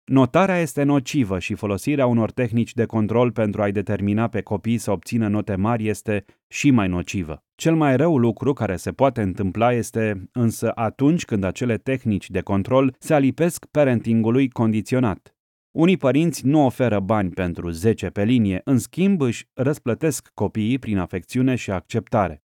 Notarea este nocivă și folosirea unor tehnici de control pentru a-i determina pe copii să obțină note mari este și mai nocivă. Cel mai rău lucru care se poate întâmpla este însă atunci când acele tehnici de control se alipesc parentingului condiționat. Unii părinți nu oferă bani pentru 10 pe linie, în schimb își răsplătesc copiii prin afecțiune și acceptare.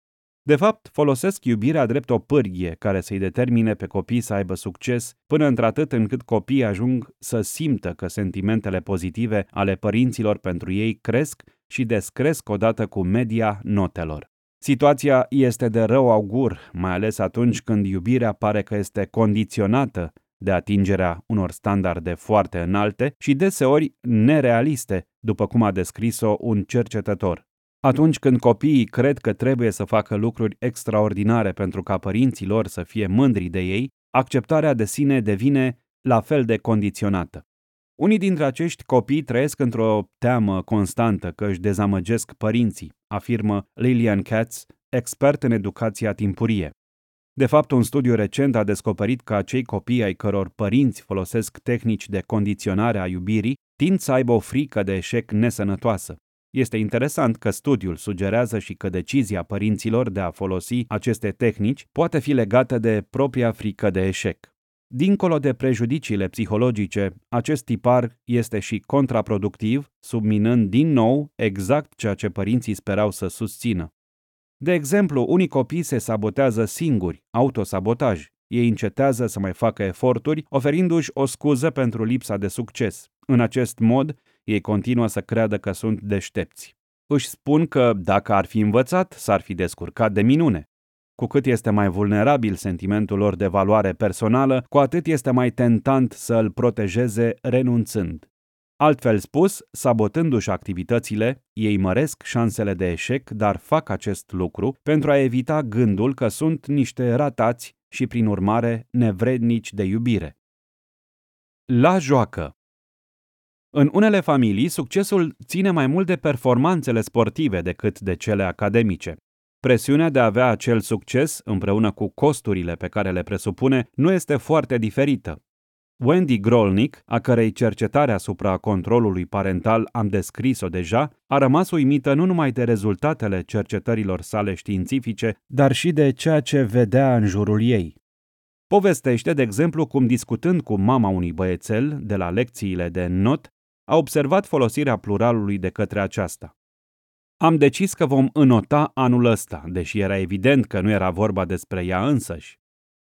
De fapt, folosesc iubirea drept o pârghie care să-i determine pe copii să aibă succes, până într-atât încât copiii ajung să simtă că sentimentele pozitive ale părinților pentru ei cresc și descresc odată cu media notelor. Situația este de rău augur, mai ales atunci când iubirea pare că este condiționată de atingerea unor standarde foarte înalte și deseori nerealiste, după cum a descris-o un cercetător. Atunci când copiii cred că trebuie să facă lucruri extraordinare pentru ca părinții lor să fie mândri de ei, acceptarea de sine devine la fel de condiționată. Unii dintre acești copii trăiesc într-o teamă constantă că își dezamăgesc părinții, afirmă Lillian Katz, expert în educația timpurie. De fapt, un studiu recent a descoperit că acei copii ai căror părinți folosesc tehnici de condiționare a iubirii tind să aibă o frică de eșec nesănătoasă. Este interesant că studiul sugerează și că decizia părinților de a folosi aceste tehnici poate fi legată de propria frică de eșec. Dincolo de prejudiciile psihologice, acest tipar este și contraproductiv, subminând din nou exact ceea ce părinții sperau să susțină. De exemplu, unii copii se sabotează singuri, autosabotaj. Ei încetează să mai facă eforturi, oferindu-și o scuză pentru lipsa de succes. În acest mod, ei continuă să creadă că sunt deștepți. Își spun că, dacă ar fi învățat, s-ar fi descurcat de minune. Cu cât este mai vulnerabil sentimentul lor de valoare personală, cu atât este mai tentant să îl protejeze renunțând. Altfel spus, sabotându-și activitățile, ei măresc șansele de eșec, dar fac acest lucru pentru a evita gândul că sunt niște ratați și, prin urmare, nevrednici de iubire. La joacă în unele familii, succesul ține mai mult de performanțele sportive decât de cele academice. Presiunea de a avea acel succes, împreună cu costurile pe care le presupune, nu este foarte diferită. Wendy Grolnick, a cărei cercetare asupra controlului parental am descris-o deja, a rămas uimită nu numai de rezultatele cercetărilor sale științifice, dar și de ceea ce vedea în jurul ei. Povestește, de exemplu, cum discutând cu mama unui băiețel de la lecțiile de not, a observat folosirea pluralului de către aceasta. Am decis că vom înota anul ăsta, deși era evident că nu era vorba despre ea însăși.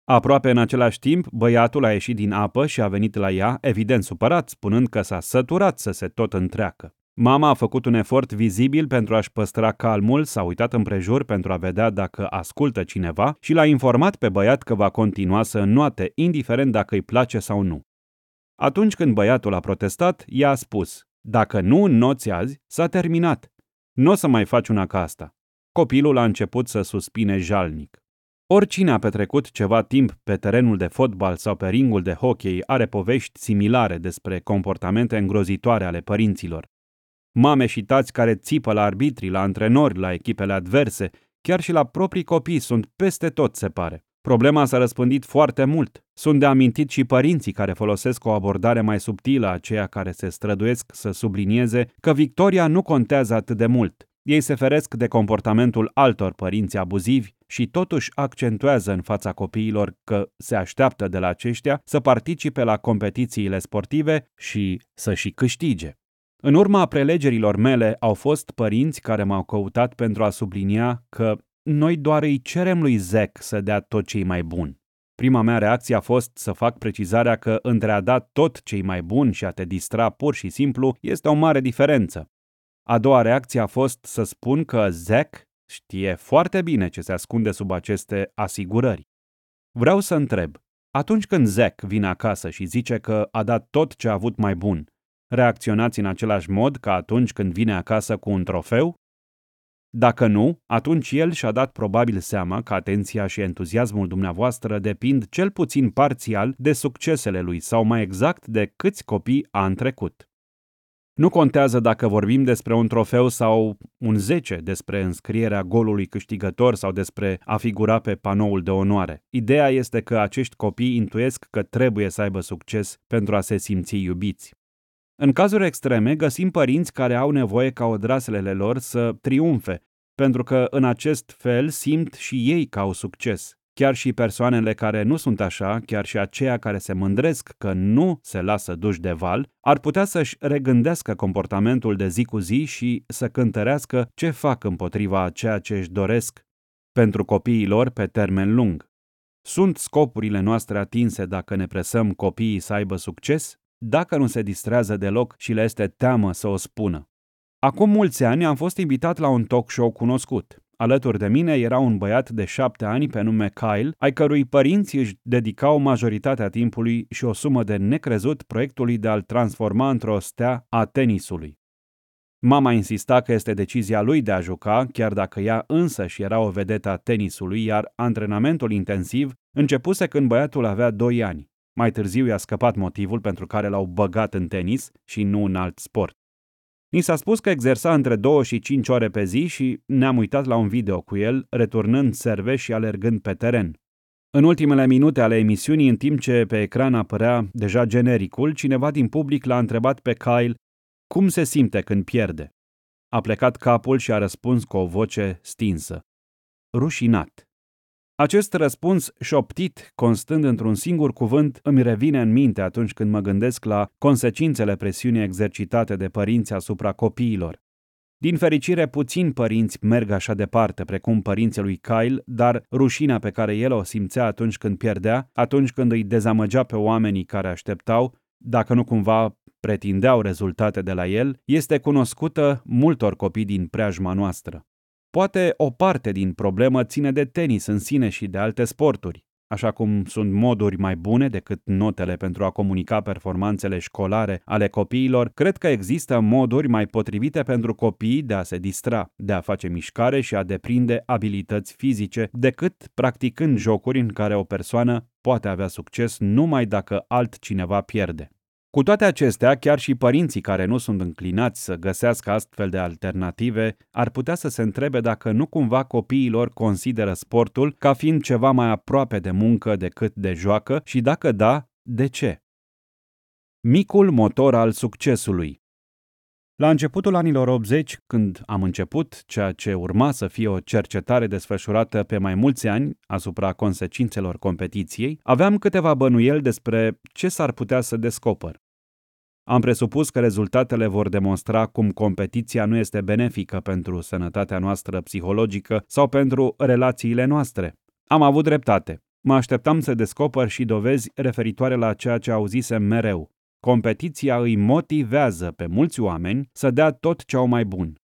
Aproape în același timp, băiatul a ieșit din apă și a venit la ea, evident supărat, spunând că s-a săturat să se tot întreacă. Mama a făcut un efort vizibil pentru a-și păstra calmul, s-a uitat împrejur pentru a vedea dacă ascultă cineva și l-a informat pe băiat că va continua să înnoate, indiferent dacă îi place sau nu. Atunci când băiatul a protestat, ea a spus, dacă nu înnoți azi, s-a terminat. Nu o să mai faci una ca asta. Copilul a început să suspine jalnic. Oricine a petrecut ceva timp pe terenul de fotbal sau pe ringul de hockey are povești similare despre comportamente îngrozitoare ale părinților. Mame și tați care țipă la arbitri, la antrenori, la echipele adverse, chiar și la proprii copii sunt peste tot, se pare. Problema s-a răspândit foarte mult. Sunt de amintit și părinții care folosesc o abordare mai subtilă, aceea care se străduiesc să sublinieze că victoria nu contează atât de mult. Ei se feresc de comportamentul altor părinți abuzivi și totuși accentuează în fața copiilor că se așteaptă de la aceștia să participe la competițiile sportive și să și câștige. În urma prelegerilor mele au fost părinți care m-au căutat pentru a sublinia că noi doar îi cerem lui Zec să dea tot ce mai bun. Prima mea reacție a fost să fac precizarea că între a da tot ce mai bun și a te distra pur și simplu este o mare diferență. A doua reacție a fost să spun că Zec știe foarte bine ce se ascunde sub aceste asigurări. Vreau să întreb, atunci când Zec vine acasă și zice că a dat tot ce a avut mai bun, reacționați în același mod ca atunci când vine acasă cu un trofeu? Dacă nu, atunci el și-a dat probabil seama că atenția și entuziasmul dumneavoastră depind cel puțin parțial de succesele lui sau mai exact de câți copii a întrecut. Nu contează dacă vorbim despre un trofeu sau un 10 despre înscrierea golului câștigător sau despre a figura pe panoul de onoare. Ideea este că acești copii intuiesc că trebuie să aibă succes pentru a se simți iubiți. În cazuri extreme, găsim părinți care au nevoie ca odraslele lor să triumfe, pentru că în acest fel simt și ei că au succes. Chiar și persoanele care nu sunt așa, chiar și aceia care se mândresc că nu se lasă duși de val, ar putea să-și regândească comportamentul de zi cu zi și să cântărească ce fac împotriva ceea ce își doresc pentru copiii lor pe termen lung. Sunt scopurile noastre atinse dacă ne presăm copiii să aibă succes? Dacă nu se distrează deloc și le este teamă să o spună. Acum mulți ani am fost invitat la un talk show cunoscut. Alături de mine era un băiat de șapte ani pe nume Kyle, ai cărui părinți își dedicau majoritatea timpului și o sumă de necrezut proiectului de a-l transforma într-o stea a tenisului. Mama insista că este decizia lui de a juca, chiar dacă ea însă și era o vedetă a tenisului, iar antrenamentul intensiv începuse când băiatul avea 2 ani. Mai târziu i-a scăpat motivul pentru care l-au băgat în tenis și nu în alt sport. Ni s-a spus că exersa între 2 și 5 ore pe zi și ne-am uitat la un video cu el, returnând serve și alergând pe teren. În ultimele minute ale emisiunii, în timp ce pe ecran apărea deja genericul, cineva din public l-a întrebat pe Kyle cum se simte când pierde. A plecat capul și a răspuns cu o voce stinsă. Rușinat. Acest răspuns șoptit, constând într-un singur cuvânt, îmi revine în minte atunci când mă gândesc la consecințele presiunii exercitate de părinți asupra copiilor. Din fericire, puțini părinți merg așa departe, precum părinții lui Kyle, dar rușinea pe care el o simțea atunci când pierdea, atunci când îi dezamăgea pe oamenii care așteptau, dacă nu cumva pretindeau rezultate de la el, este cunoscută multor copii din preajma noastră. Poate o parte din problemă ține de tenis în sine și de alte sporturi. Așa cum sunt moduri mai bune decât notele pentru a comunica performanțele școlare ale copiilor, cred că există moduri mai potrivite pentru copii de a se distra, de a face mișcare și a deprinde abilități fizice, decât practicând jocuri în care o persoană poate avea succes numai dacă altcineva pierde. Cu toate acestea, chiar și părinții care nu sunt înclinați să găsească astfel de alternative ar putea să se întrebe dacă nu cumva copiilor consideră sportul ca fiind ceva mai aproape de muncă decât de joacă și dacă da, de ce? Micul motor al succesului la începutul anilor 80, când am început ceea ce urma să fie o cercetare desfășurată pe mai mulți ani asupra consecințelor competiției, aveam câteva bănuieli despre ce s-ar putea să descoper. Am presupus că rezultatele vor demonstra cum competiția nu este benefică pentru sănătatea noastră psihologică sau pentru relațiile noastre. Am avut dreptate. Mă așteptam să descoper și dovezi referitoare la ceea ce auzisem mereu. Competiția îi motivează pe mulți oameni să dea tot ce au mai bun.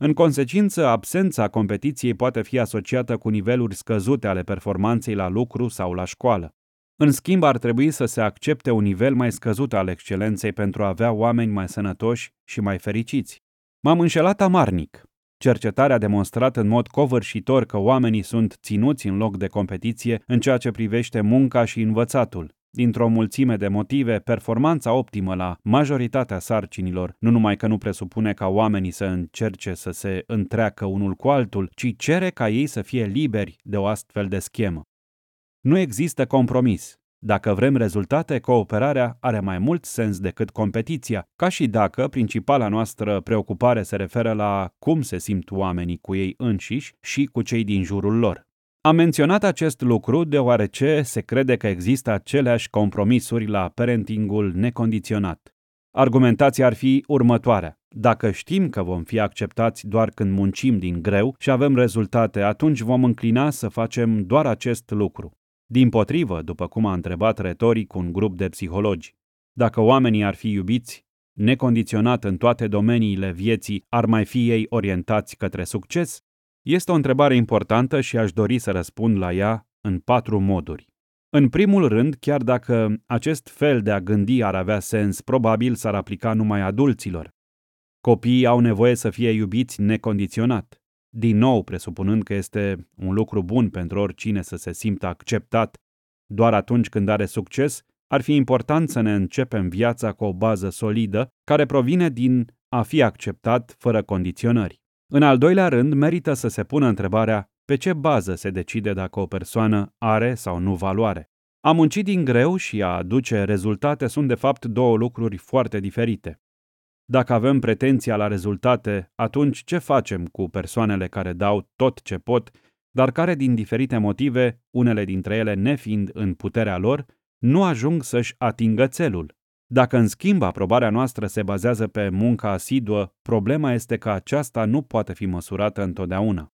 În consecință, absența competiției poate fi asociată cu niveluri scăzute ale performanței la lucru sau la școală. În schimb, ar trebui să se accepte un nivel mai scăzut al excelenței pentru a avea oameni mai sănătoși și mai fericiți. M-am înșelat amarnic. Cercetarea a demonstrat în mod covârșitor că oamenii sunt ținuți în loc de competiție în ceea ce privește munca și învățatul. Dintr-o mulțime de motive, performanța optimă la majoritatea sarcinilor nu numai că nu presupune ca oamenii să încerce să se întreacă unul cu altul, ci cere ca ei să fie liberi de o astfel de schemă. Nu există compromis. Dacă vrem rezultate, cooperarea are mai mult sens decât competiția, ca și dacă principala noastră preocupare se referă la cum se simt oamenii cu ei înșiși și cu cei din jurul lor. Am menționat acest lucru deoarece se crede că există aceleași compromisuri la parentingul necondiționat. Argumentația ar fi următoarea. Dacă știm că vom fi acceptați doar când muncim din greu și avem rezultate, atunci vom înclina să facem doar acest lucru. Din potrivă, după cum a întrebat retoric un grup de psihologi, dacă oamenii ar fi iubiți, necondiționat în toate domeniile vieții, ar mai fi ei orientați către succes? Este o întrebare importantă și aș dori să răspund la ea în patru moduri. În primul rând, chiar dacă acest fel de a gândi ar avea sens, probabil s-ar aplica numai adulților. Copiii au nevoie să fie iubiți necondiționat. Din nou, presupunând că este un lucru bun pentru oricine să se simtă acceptat doar atunci când are succes, ar fi important să ne începem viața cu o bază solidă care provine din a fi acceptat fără condiționări. În al doilea rând, merită să se pună întrebarea pe ce bază se decide dacă o persoană are sau nu valoare. A munci din greu și a aduce rezultate sunt de fapt două lucruri foarte diferite. Dacă avem pretenția la rezultate, atunci ce facem cu persoanele care dau tot ce pot, dar care din diferite motive, unele dintre ele nefiind în puterea lor, nu ajung să-și atingă țelul? Dacă în schimb aprobarea noastră se bazează pe munca asiduă, problema este că aceasta nu poate fi măsurată întotdeauna.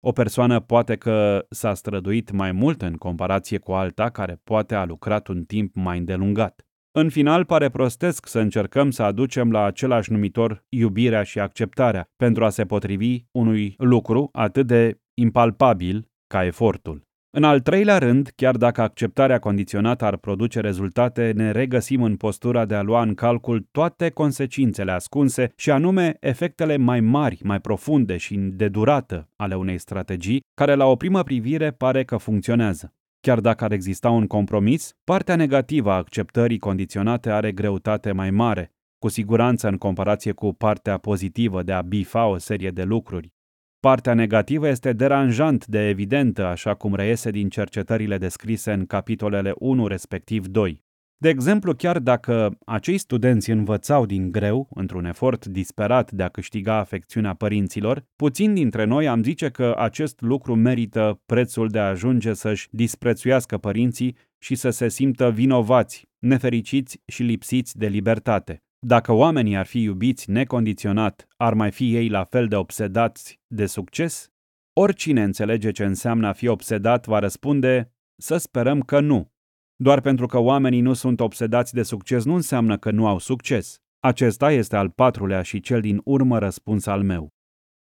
O persoană poate că s-a străduit mai mult în comparație cu alta care poate a lucrat un timp mai îndelungat. În final, pare prostesc să încercăm să aducem la același numitor iubirea și acceptarea pentru a se potrivi unui lucru atât de impalpabil ca efortul. În al treilea rând, chiar dacă acceptarea condiționată ar produce rezultate, ne regăsim în postura de a lua în calcul toate consecințele ascunse și anume efectele mai mari, mai profunde și de durată ale unei strategii, care la o primă privire pare că funcționează. Chiar dacă ar exista un compromis, partea negativă a acceptării condiționate are greutate mai mare, cu siguranță în comparație cu partea pozitivă de a bifa o serie de lucruri. Partea negativă este deranjant de evidentă, așa cum reiese din cercetările descrise în capitolele 1 respectiv 2. De exemplu, chiar dacă acei studenți învățau din greu, într-un efort disperat de a câștiga afecțiunea părinților, puțin dintre noi am zice că acest lucru merită prețul de a ajunge să-și disprețuiască părinții și să se simtă vinovați, nefericiți și lipsiți de libertate. Dacă oamenii ar fi iubiți necondiționat, ar mai fi ei la fel de obsedați de succes? Oricine înțelege ce înseamnă a fi obsedat va răspunde să sperăm că nu. Doar pentru că oamenii nu sunt obsedați de succes nu înseamnă că nu au succes. Acesta este al patrulea și cel din urmă răspuns al meu.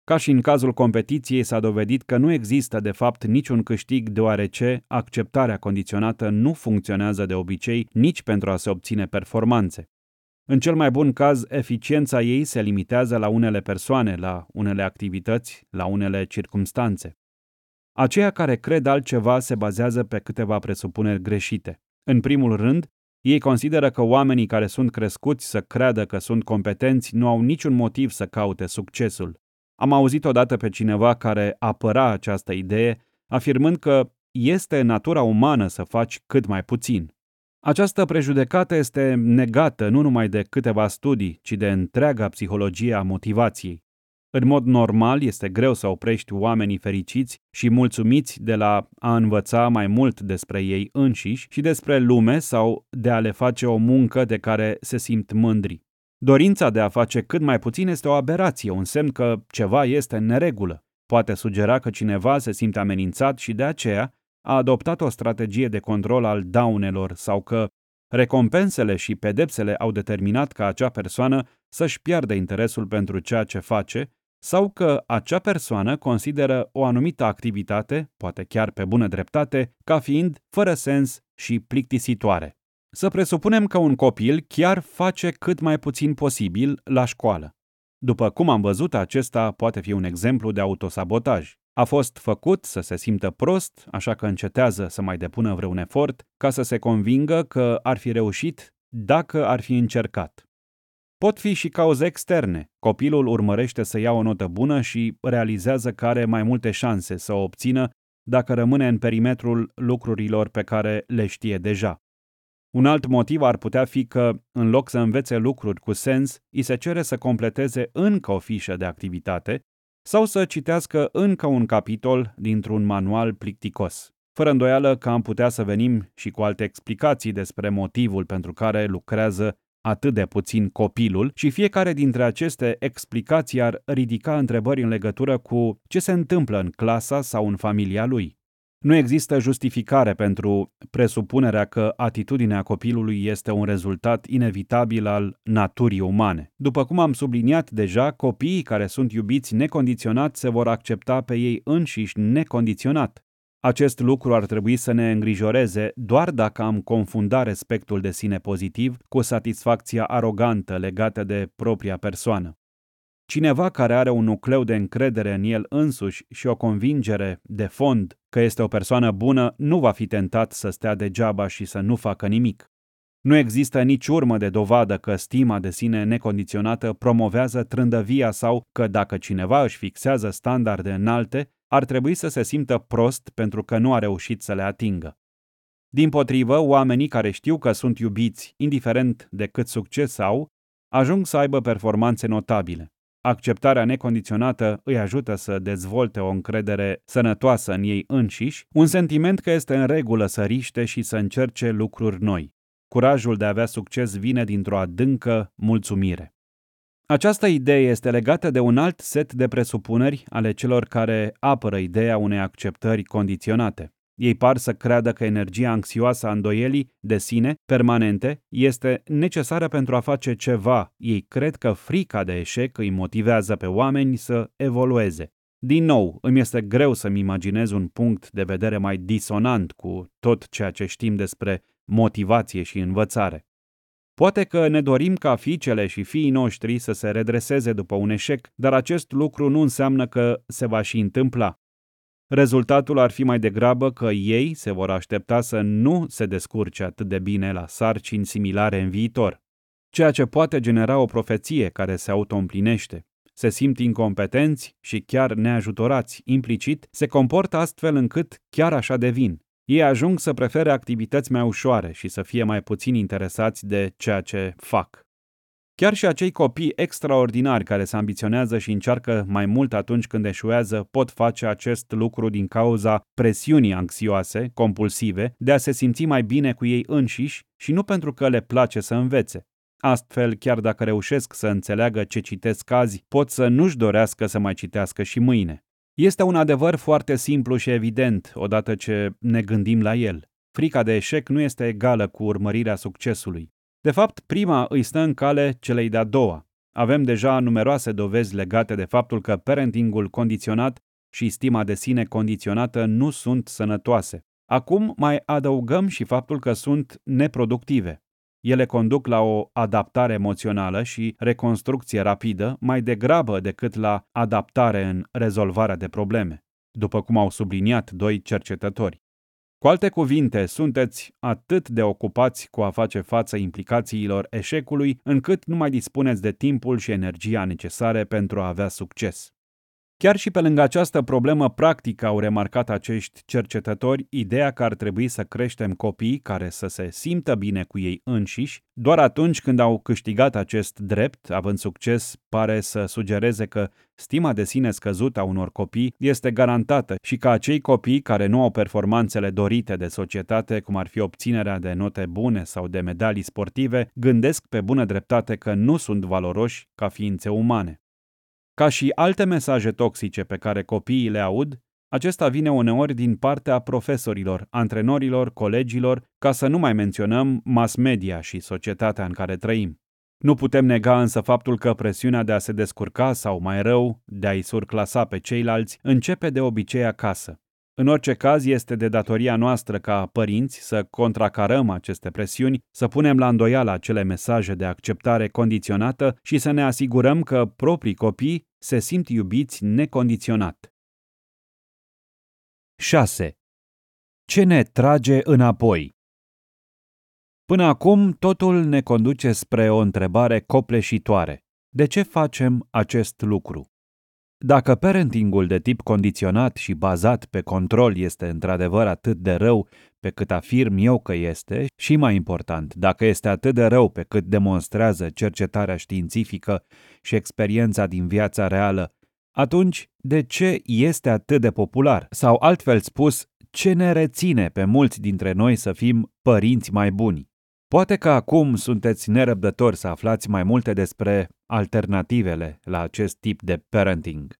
Ca și în cazul competiției s-a dovedit că nu există de fapt niciun câștig deoarece acceptarea condiționată nu funcționează de obicei nici pentru a se obține performanțe. În cel mai bun caz, eficiența ei se limitează la unele persoane, la unele activități, la unele circumstanțe. Aceia care cred altceva se bazează pe câteva presupuneri greșite. În primul rând, ei consideră că oamenii care sunt crescuți să creadă că sunt competenți nu au niciun motiv să caute succesul. Am auzit odată pe cineva care apăra această idee, afirmând că este natura umană să faci cât mai puțin. Această prejudecată este negată nu numai de câteva studii, ci de întreaga psihologie a motivației. În mod normal, este greu să oprești oamenii fericiți și mulțumiți de la a învăța mai mult despre ei înșiși și despre lume sau de a le face o muncă de care se simt mândri. Dorința de a face cât mai puțin este o aberație, un semn că ceva este în neregulă. Poate sugera că cineva se simte amenințat și de aceea a adoptat o strategie de control al daunelor sau că recompensele și pedepsele au determinat ca acea persoană să-și piardă interesul pentru ceea ce face sau că acea persoană consideră o anumită activitate, poate chiar pe bună dreptate, ca fiind fără sens și plictisitoare. Să presupunem că un copil chiar face cât mai puțin posibil la școală. După cum am văzut, acesta poate fi un exemplu de autosabotaj. A fost făcut să se simtă prost, așa că încetează să mai depună vreun efort ca să se convingă că ar fi reușit dacă ar fi încercat. Pot fi și cauze externe. Copilul urmărește să ia o notă bună și realizează că are mai multe șanse să o obțină dacă rămâne în perimetrul lucrurilor pe care le știe deja. Un alt motiv ar putea fi că, în loc să învețe lucruri cu sens, îi se cere să completeze încă o fișă de activitate sau să citească încă un capitol dintr-un manual plicticos. Fără îndoială că am putea să venim și cu alte explicații despre motivul pentru care lucrează atât de puțin copilul și fiecare dintre aceste explicații ar ridica întrebări în legătură cu ce se întâmplă în clasa sau în familia lui. Nu există justificare pentru presupunerea că atitudinea copilului este un rezultat inevitabil al naturii umane. După cum am subliniat deja, copiii care sunt iubiți necondiționat se vor accepta pe ei înșiși necondiționat. Acest lucru ar trebui să ne îngrijoreze doar dacă am confunda respectul de sine pozitiv cu satisfacția arogantă legată de propria persoană. Cineva care are un nucleu de încredere în el însuși și o convingere de fond că este o persoană bună nu va fi tentat să stea degeaba și să nu facă nimic. Nu există nici urmă de dovadă că stima de sine necondiționată promovează trândăvia sau că dacă cineva își fixează standarde înalte, ar trebui să se simtă prost pentru că nu a reușit să le atingă. Din potrivă, oamenii care știu că sunt iubiți, indiferent de cât succes au, ajung să aibă performanțe notabile. Acceptarea necondiționată îi ajută să dezvolte o încredere sănătoasă în ei înșiși, un sentiment că este în regulă să riște și să încerce lucruri noi. Curajul de a avea succes vine dintr-o adâncă mulțumire. Această idee este legată de un alt set de presupuneri ale celor care apără ideea unei acceptări condiționate. Ei par să creadă că energia anxioasă a îndoielii de sine, permanente, este necesară pentru a face ceva. Ei cred că frica de eșec îi motivează pe oameni să evolueze. Din nou, îmi este greu să-mi imaginez un punct de vedere mai disonant cu tot ceea ce știm despre motivație și învățare. Poate că ne dorim ca fiicele și fiii noștri să se redreseze după un eșec, dar acest lucru nu înseamnă că se va și întâmpla. Rezultatul ar fi mai degrabă că ei se vor aștepta să nu se descurce atât de bine la sarcini similare în viitor, ceea ce poate genera o profeție care se autoîmplinește. Se simt incompetenți și chiar neajutorați, implicit, se comportă astfel încât chiar așa devin. Ei ajung să prefere activități mai ușoare și să fie mai puțin interesați de ceea ce fac. Chiar și acei copii extraordinari care se ambiționează și încearcă mai mult atunci când eșuează pot face acest lucru din cauza presiunii anxioase, compulsive, de a se simți mai bine cu ei înșiși și nu pentru că le place să învețe. Astfel, chiar dacă reușesc să înțeleagă ce citesc azi, pot să nu-și dorească să mai citească și mâine. Este un adevăr foarte simplu și evident odată ce ne gândim la el. Frica de eșec nu este egală cu urmărirea succesului. De fapt, prima îi stă în cale celei de-a doua. Avem deja numeroase dovezi legate de faptul că parentingul condiționat și stima de sine condiționată nu sunt sănătoase. Acum mai adăugăm și faptul că sunt neproductive. Ele conduc la o adaptare emoțională și reconstrucție rapidă mai degrabă decât la adaptare în rezolvarea de probleme, după cum au subliniat doi cercetători. Cu alte cuvinte, sunteți atât de ocupați cu a face față implicațiilor eșecului, încât nu mai dispuneți de timpul și energia necesare pentru a avea succes. Chiar și pe lângă această problemă practică au remarcat acești cercetători ideea că ar trebui să creștem copii care să se simtă bine cu ei înșiși. Doar atunci când au câștigat acest drept, având succes, pare să sugereze că stima de sine scăzută a unor copii este garantată și că acei copii care nu au performanțele dorite de societate, cum ar fi obținerea de note bune sau de medalii sportive, gândesc pe bună dreptate că nu sunt valoroși ca ființe umane. Ca și alte mesaje toxice pe care copiii le aud, acesta vine uneori din partea profesorilor, antrenorilor, colegilor, ca să nu mai menționăm mass media și societatea în care trăim. Nu putem nega însă faptul că presiunea de a se descurca sau, mai rău, de a-i surclasa pe ceilalți, începe de obicei acasă. În orice caz, este de datoria noastră ca părinți să contracarăm aceste presiuni, să punem la îndoială acele mesaje de acceptare condiționată și să ne asigurăm că proprii copii se simt iubiți necondiționat. 6. Ce ne trage înapoi? Până acum, totul ne conduce spre o întrebare copleșitoare. De ce facem acest lucru? Dacă parentingul de tip condiționat și bazat pe control este într-adevăr atât de rău pe cât afirm eu că este, și mai important, dacă este atât de rău pe cât demonstrează cercetarea științifică și experiența din viața reală, atunci de ce este atât de popular? Sau altfel spus, ce ne reține pe mulți dintre noi să fim părinți mai buni? Poate că acum sunteți nerăbdători să aflați mai multe despre alternativele la acest tip de parenting.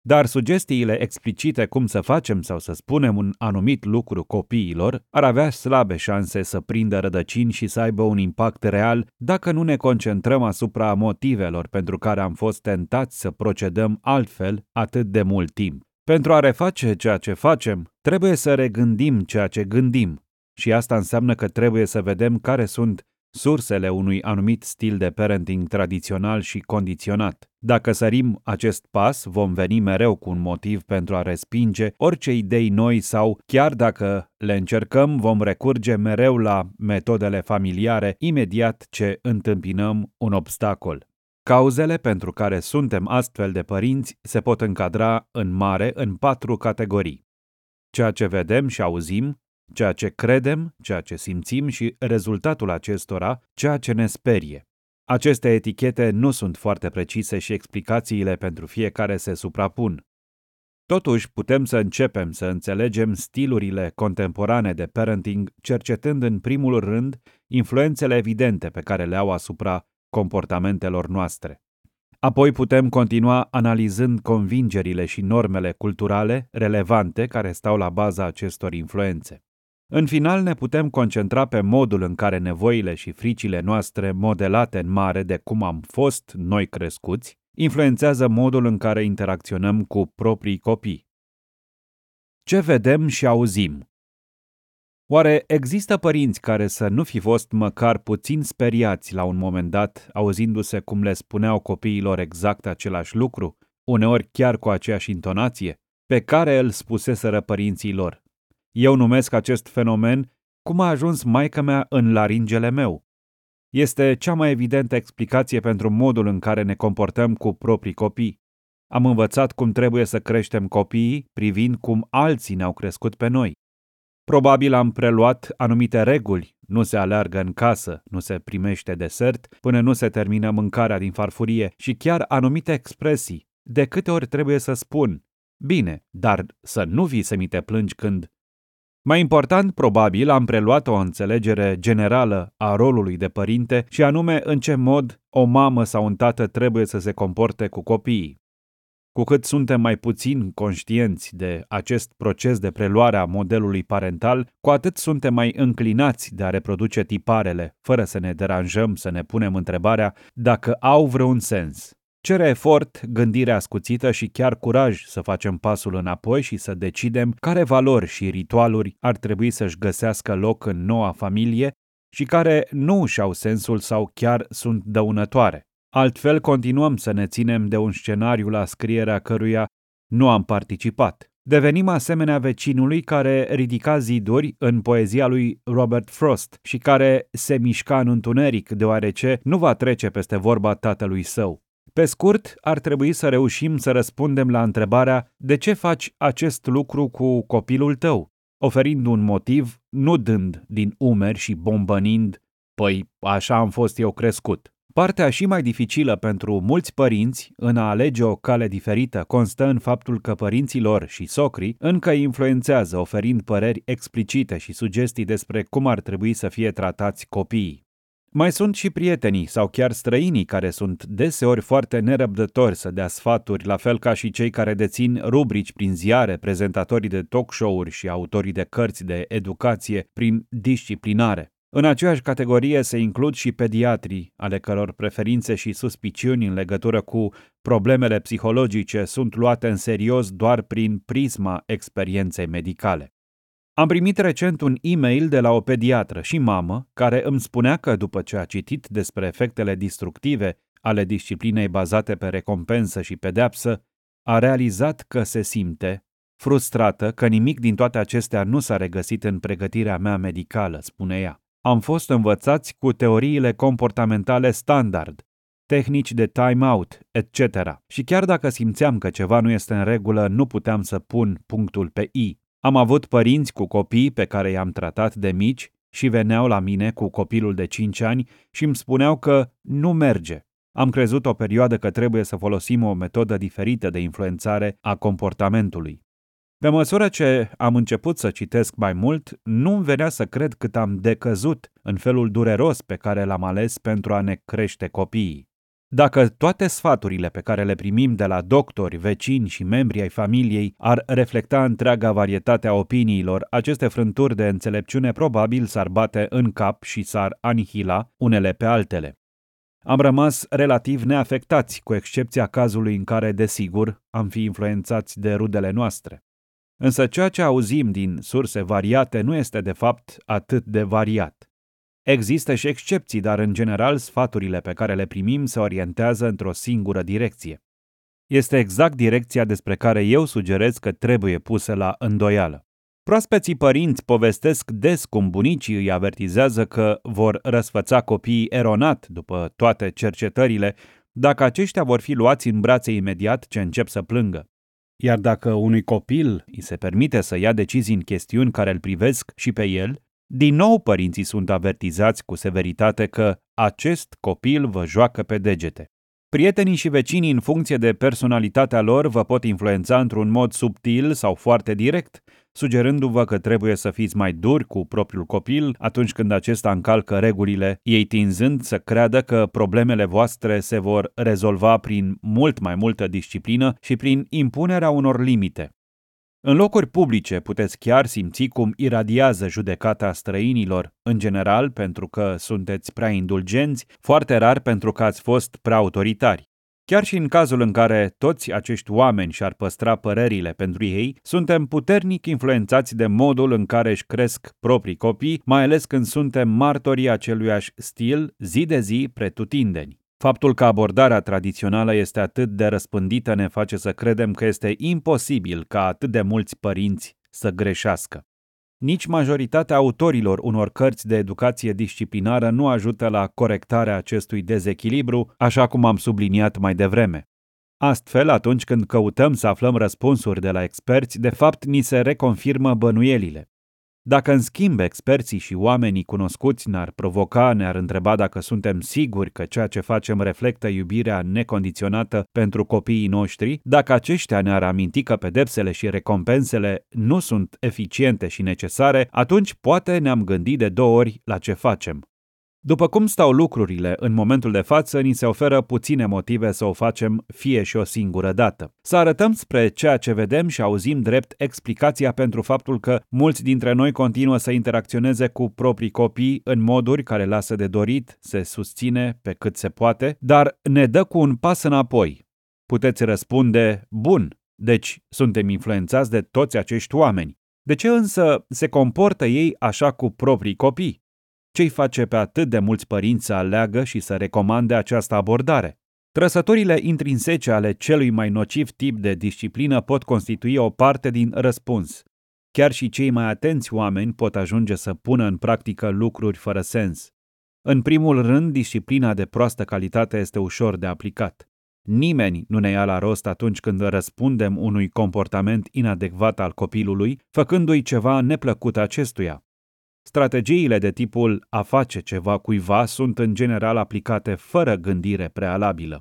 Dar sugestiile explicite cum să facem sau să spunem un anumit lucru copiilor ar avea slabe șanse să prindă rădăcini și să aibă un impact real dacă nu ne concentrăm asupra motivelor pentru care am fost tentați să procedăm altfel atât de mult timp. Pentru a reface ceea ce facem, trebuie să regândim ceea ce gândim, și asta înseamnă că trebuie să vedem care sunt sursele unui anumit stil de parenting tradițional și condiționat. Dacă sărim acest pas, vom veni mereu cu un motiv pentru a respinge orice idei noi sau, chiar dacă le încercăm, vom recurge mereu la metodele familiare imediat ce întâmpinăm un obstacol. Cauzele pentru care suntem astfel de părinți se pot încadra în mare în patru categorii. Ceea ce vedem și auzim, ceea ce credem, ceea ce simțim și rezultatul acestora, ceea ce ne sperie. Aceste etichete nu sunt foarte precise și explicațiile pentru fiecare se suprapun. Totuși, putem să începem să înțelegem stilurile contemporane de parenting, cercetând în primul rând influențele evidente pe care le au asupra comportamentelor noastre. Apoi putem continua analizând convingerile și normele culturale relevante care stau la baza acestor influențe. În final ne putem concentra pe modul în care nevoile și fricile noastre, modelate în mare de cum am fost noi crescuți, influențează modul în care interacționăm cu proprii copii. Ce vedem și auzim? Oare există părinți care să nu fi fost măcar puțin speriați la un moment dat, auzindu-se cum le spuneau copiilor exact același lucru, uneori chiar cu aceeași intonație, pe care îl spuseseră părinții lor? Eu numesc acest fenomen cum a ajuns maica mea în laringele meu. Este cea mai evidentă explicație pentru modul în care ne comportăm cu proprii copii. Am învățat cum trebuie să creștem copiii privind cum alții ne-au crescut pe noi. Probabil am preluat anumite reguli, nu se aleargă în casă, nu se primește desert până nu se termină mâncarea din farfurie și chiar anumite expresii. De câte ori trebuie să spun, bine, dar să nu vii să mi te plângi când mai important, probabil, am preluat o înțelegere generală a rolului de părinte și anume în ce mod o mamă sau un tată trebuie să se comporte cu copiii. Cu cât suntem mai puțin conștienți de acest proces de preluare a modelului parental, cu atât suntem mai înclinați de a reproduce tiparele, fără să ne deranjăm să ne punem întrebarea dacă au vreun sens. Cere efort, gândire ascuțită și chiar curaj să facem pasul înapoi și să decidem care valori și ritualuri ar trebui să-și găsească loc în noua familie și care nu își au sensul sau chiar sunt dăunătoare. Altfel continuăm să ne ținem de un scenariu la scrierea căruia nu am participat. Devenim asemenea vecinului care ridica ziduri în poezia lui Robert Frost și care se mișca în întuneric deoarece nu va trece peste vorba tatălui său. Pe scurt, ar trebui să reușim să răspundem la întrebarea de ce faci acest lucru cu copilul tău, oferind un motiv, nu dând din umeri și bombănind, păi așa am fost eu crescut. Partea și mai dificilă pentru mulți părinți în a alege o cale diferită constă în faptul că părinții lor și socrii încă influențează oferind păreri explicite și sugestii despre cum ar trebui să fie tratați copiii. Mai sunt și prietenii sau chiar străinii care sunt deseori foarte nerăbdători să dea sfaturi, la fel ca și cei care dețin rubrici prin ziare, prezentatorii de talk show-uri și autorii de cărți de educație prin disciplinare. În aceeași categorie se includ și pediatrii, ale căror preferințe și suspiciuni în legătură cu problemele psihologice sunt luate în serios doar prin prisma experienței medicale. Am primit recent un e-mail de la o pediatră și mamă care îmi spunea că după ce a citit despre efectele destructive ale disciplinei bazate pe recompensă și pedeapsă, a realizat că se simte frustrată că nimic din toate acestea nu s-a regăsit în pregătirea mea medicală, spune ea. Am fost învățați cu teoriile comportamentale standard, tehnici de time-out, etc. Și chiar dacă simțeam că ceva nu este în regulă, nu puteam să pun punctul pe I. Am avut părinți cu copii pe care i-am tratat de mici și veneau la mine cu copilul de 5 ani și îmi spuneau că nu merge. Am crezut o perioadă că trebuie să folosim o metodă diferită de influențare a comportamentului. Pe măsură ce am început să citesc mai mult, nu îmi venea să cred cât am decăzut în felul dureros pe care l-am ales pentru a ne crește copiii. Dacă toate sfaturile pe care le primim de la doctori, vecini și membri ai familiei ar reflecta întreaga varietate a opiniilor, aceste frânturi de înțelepciune probabil s-ar bate în cap și s-ar anihila unele pe altele. Am rămas relativ neafectați, cu excepția cazului în care, desigur, am fi influențați de rudele noastre. Însă ceea ce auzim din surse variate nu este de fapt atât de variat. Există și excepții, dar în general sfaturile pe care le primim se orientează într-o singură direcție. Este exact direcția despre care eu sugerez că trebuie pusă la îndoială. Proaspeții părinți povestesc des cum bunicii îi avertizează că vor răsfăța copiii eronat după toate cercetările dacă aceștia vor fi luați în brațe imediat ce încep să plângă. Iar dacă unui copil îi se permite să ia decizii în chestiuni care îl privesc și pe el, din nou părinții sunt avertizați cu severitate că acest copil vă joacă pe degete. Prietenii și vecinii, în funcție de personalitatea lor, vă pot influența într-un mod subtil sau foarte direct, sugerându-vă că trebuie să fiți mai duri cu propriul copil atunci când acesta încalcă regulile, ei tinzând să creadă că problemele voastre se vor rezolva prin mult mai multă disciplină și prin impunerea unor limite. În locuri publice puteți chiar simți cum iradiază judecata străinilor, în general pentru că sunteți prea indulgenți, foarte rar pentru că ați fost prea autoritari. Chiar și în cazul în care toți acești oameni și-ar păstra părerile pentru ei, suntem puternic influențați de modul în care își cresc proprii copii, mai ales când suntem martorii aceluiași stil zi de zi pretutindeni. Faptul că abordarea tradițională este atât de răspândită ne face să credem că este imposibil ca atât de mulți părinți să greșească. Nici majoritatea autorilor unor cărți de educație disciplinară nu ajută la corectarea acestui dezechilibru, așa cum am subliniat mai devreme. Astfel, atunci când căutăm să aflăm răspunsuri de la experți, de fapt ni se reconfirmă bănuielile. Dacă, în schimb, experții și oamenii cunoscuți ne-ar provoca, ne-ar întreba dacă suntem siguri că ceea ce facem reflectă iubirea necondiționată pentru copiii noștri, dacă aceștia ne-ar aminti că pedepsele și recompensele nu sunt eficiente și necesare, atunci poate ne-am gândit de două ori la ce facem. După cum stau lucrurile în momentul de față, ni se oferă puține motive să o facem fie și o singură dată. Să arătăm spre ceea ce vedem și auzim drept explicația pentru faptul că mulți dintre noi continuă să interacționeze cu proprii copii în moduri care lasă de dorit, se susține pe cât se poate, dar ne dă cu un pas înapoi. Puteți răspunde, bun, deci suntem influențați de toți acești oameni. De ce însă se comportă ei așa cu proprii copii? Ce-i face pe atât de mulți părinți să aleagă și să recomande această abordare? Trăsăturile intrinsece ale celui mai nociv tip de disciplină pot constitui o parte din răspuns. Chiar și cei mai atenți oameni pot ajunge să pună în practică lucruri fără sens. În primul rând, disciplina de proastă calitate este ușor de aplicat. Nimeni nu ne ia la rost atunci când răspundem unui comportament inadecvat al copilului, făcându-i ceva neplăcut acestuia. Strategiile de tipul a face ceva cuiva sunt în general aplicate fără gândire prealabilă.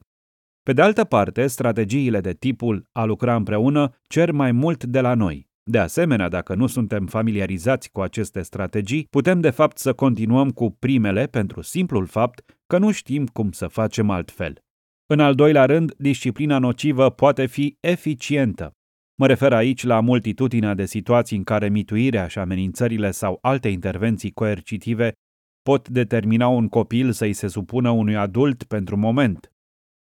Pe de altă parte, strategiile de tipul a lucra împreună cer mai mult de la noi. De asemenea, dacă nu suntem familiarizați cu aceste strategii, putem de fapt să continuăm cu primele pentru simplul fapt că nu știm cum să facem altfel. În al doilea rând, disciplina nocivă poate fi eficientă. Mă refer aici la multitudinea de situații în care mituirea și amenințările sau alte intervenții coercitive pot determina un copil să-i se supună unui adult pentru moment.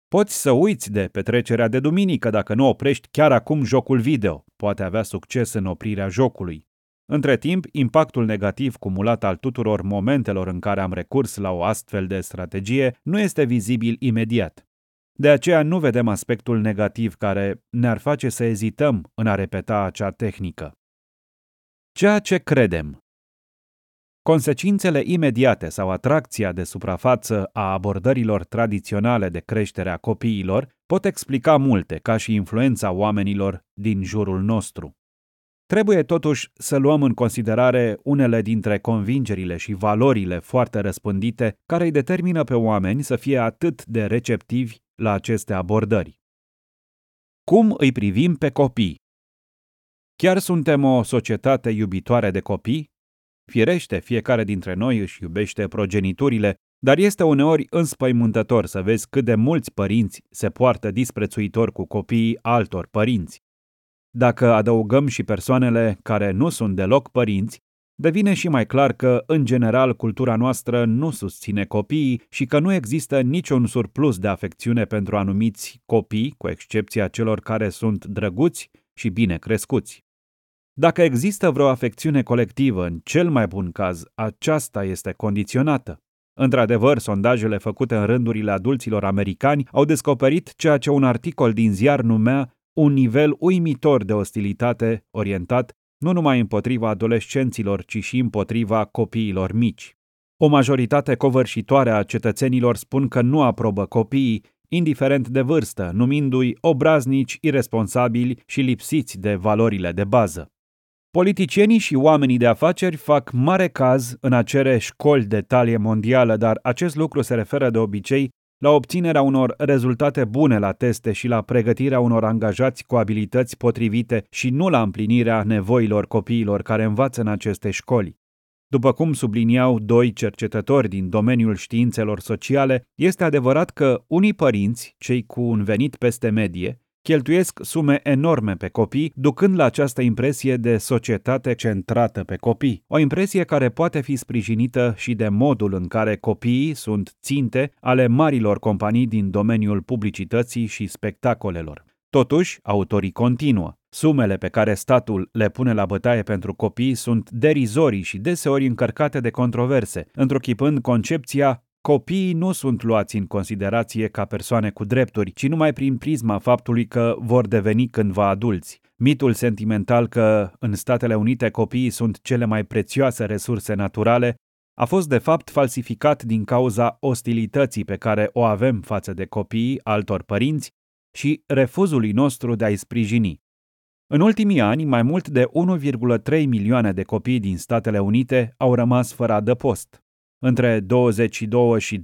Poți să uiți de petrecerea de duminică dacă nu oprești chiar acum jocul video. Poate avea succes în oprirea jocului. Între timp, impactul negativ cumulat al tuturor momentelor în care am recurs la o astfel de strategie nu este vizibil imediat. De aceea nu vedem aspectul negativ care ne-ar face să ezităm în a repeta acea tehnică. Ceea ce credem. Consecințele imediate sau atracția de suprafață a abordărilor tradiționale de creștere a copiilor pot explica multe, ca și influența oamenilor din jurul nostru. Trebuie totuși să luăm în considerare unele dintre convingerile și valorile foarte răspândite care îi determină pe oameni să fie atât de receptivi la aceste abordări. Cum îi privim pe copii? Chiar suntem o societate iubitoare de copii? Firește, fiecare dintre noi își iubește progeniturile, dar este uneori înspăimântător să vezi cât de mulți părinți se poartă disprețuitor cu copiii altor părinți. Dacă adăugăm și persoanele care nu sunt deloc părinți, devine și mai clar că, în general, cultura noastră nu susține copiii și că nu există niciun surplus de afecțiune pentru anumiți copii, cu excepția celor care sunt drăguți și bine crescuți. Dacă există vreo afecțiune colectivă, în cel mai bun caz, aceasta este condiționată. Într-adevăr, sondajele făcute în rândurile adulților americani au descoperit ceea ce un articol din ziar numea un nivel uimitor de ostilitate orientat nu numai împotriva adolescenților, ci și împotriva copiilor mici. O majoritate covârșitoare a cetățenilor spun că nu aprobă copiii, indiferent de vârstă, numindu-i obraznici, irresponsabili și lipsiți de valorile de bază. Politicienii și oamenii de afaceri fac mare caz în a cere școli de talie mondială, dar acest lucru se referă de obicei la obținerea unor rezultate bune la teste și la pregătirea unor angajați cu abilități potrivite și nu la împlinirea nevoilor copiilor care învață în aceste școli. După cum subliniau doi cercetători din domeniul științelor sociale, este adevărat că unii părinți, cei cu un venit peste medie, cheltuiesc sume enorme pe copii, ducând la această impresie de societate centrată pe copii. O impresie care poate fi sprijinită și de modul în care copiii sunt ținte ale marilor companii din domeniul publicității și spectacolelor. Totuși, autorii continuă. Sumele pe care statul le pune la bătaie pentru copii sunt derizorii și deseori încărcate de controverse, întruchipând concepția Copiii nu sunt luați în considerație ca persoane cu drepturi, ci numai prin prisma faptului că vor deveni cândva adulți. Mitul sentimental că în Statele Unite copiii sunt cele mai prețioase resurse naturale a fost de fapt falsificat din cauza ostilității pe care o avem față de copiii altor părinți și refuzului nostru de a-i sprijini. În ultimii ani, mai mult de 1,3 milioane de copii din Statele Unite au rămas fără adăpost. Între 22 și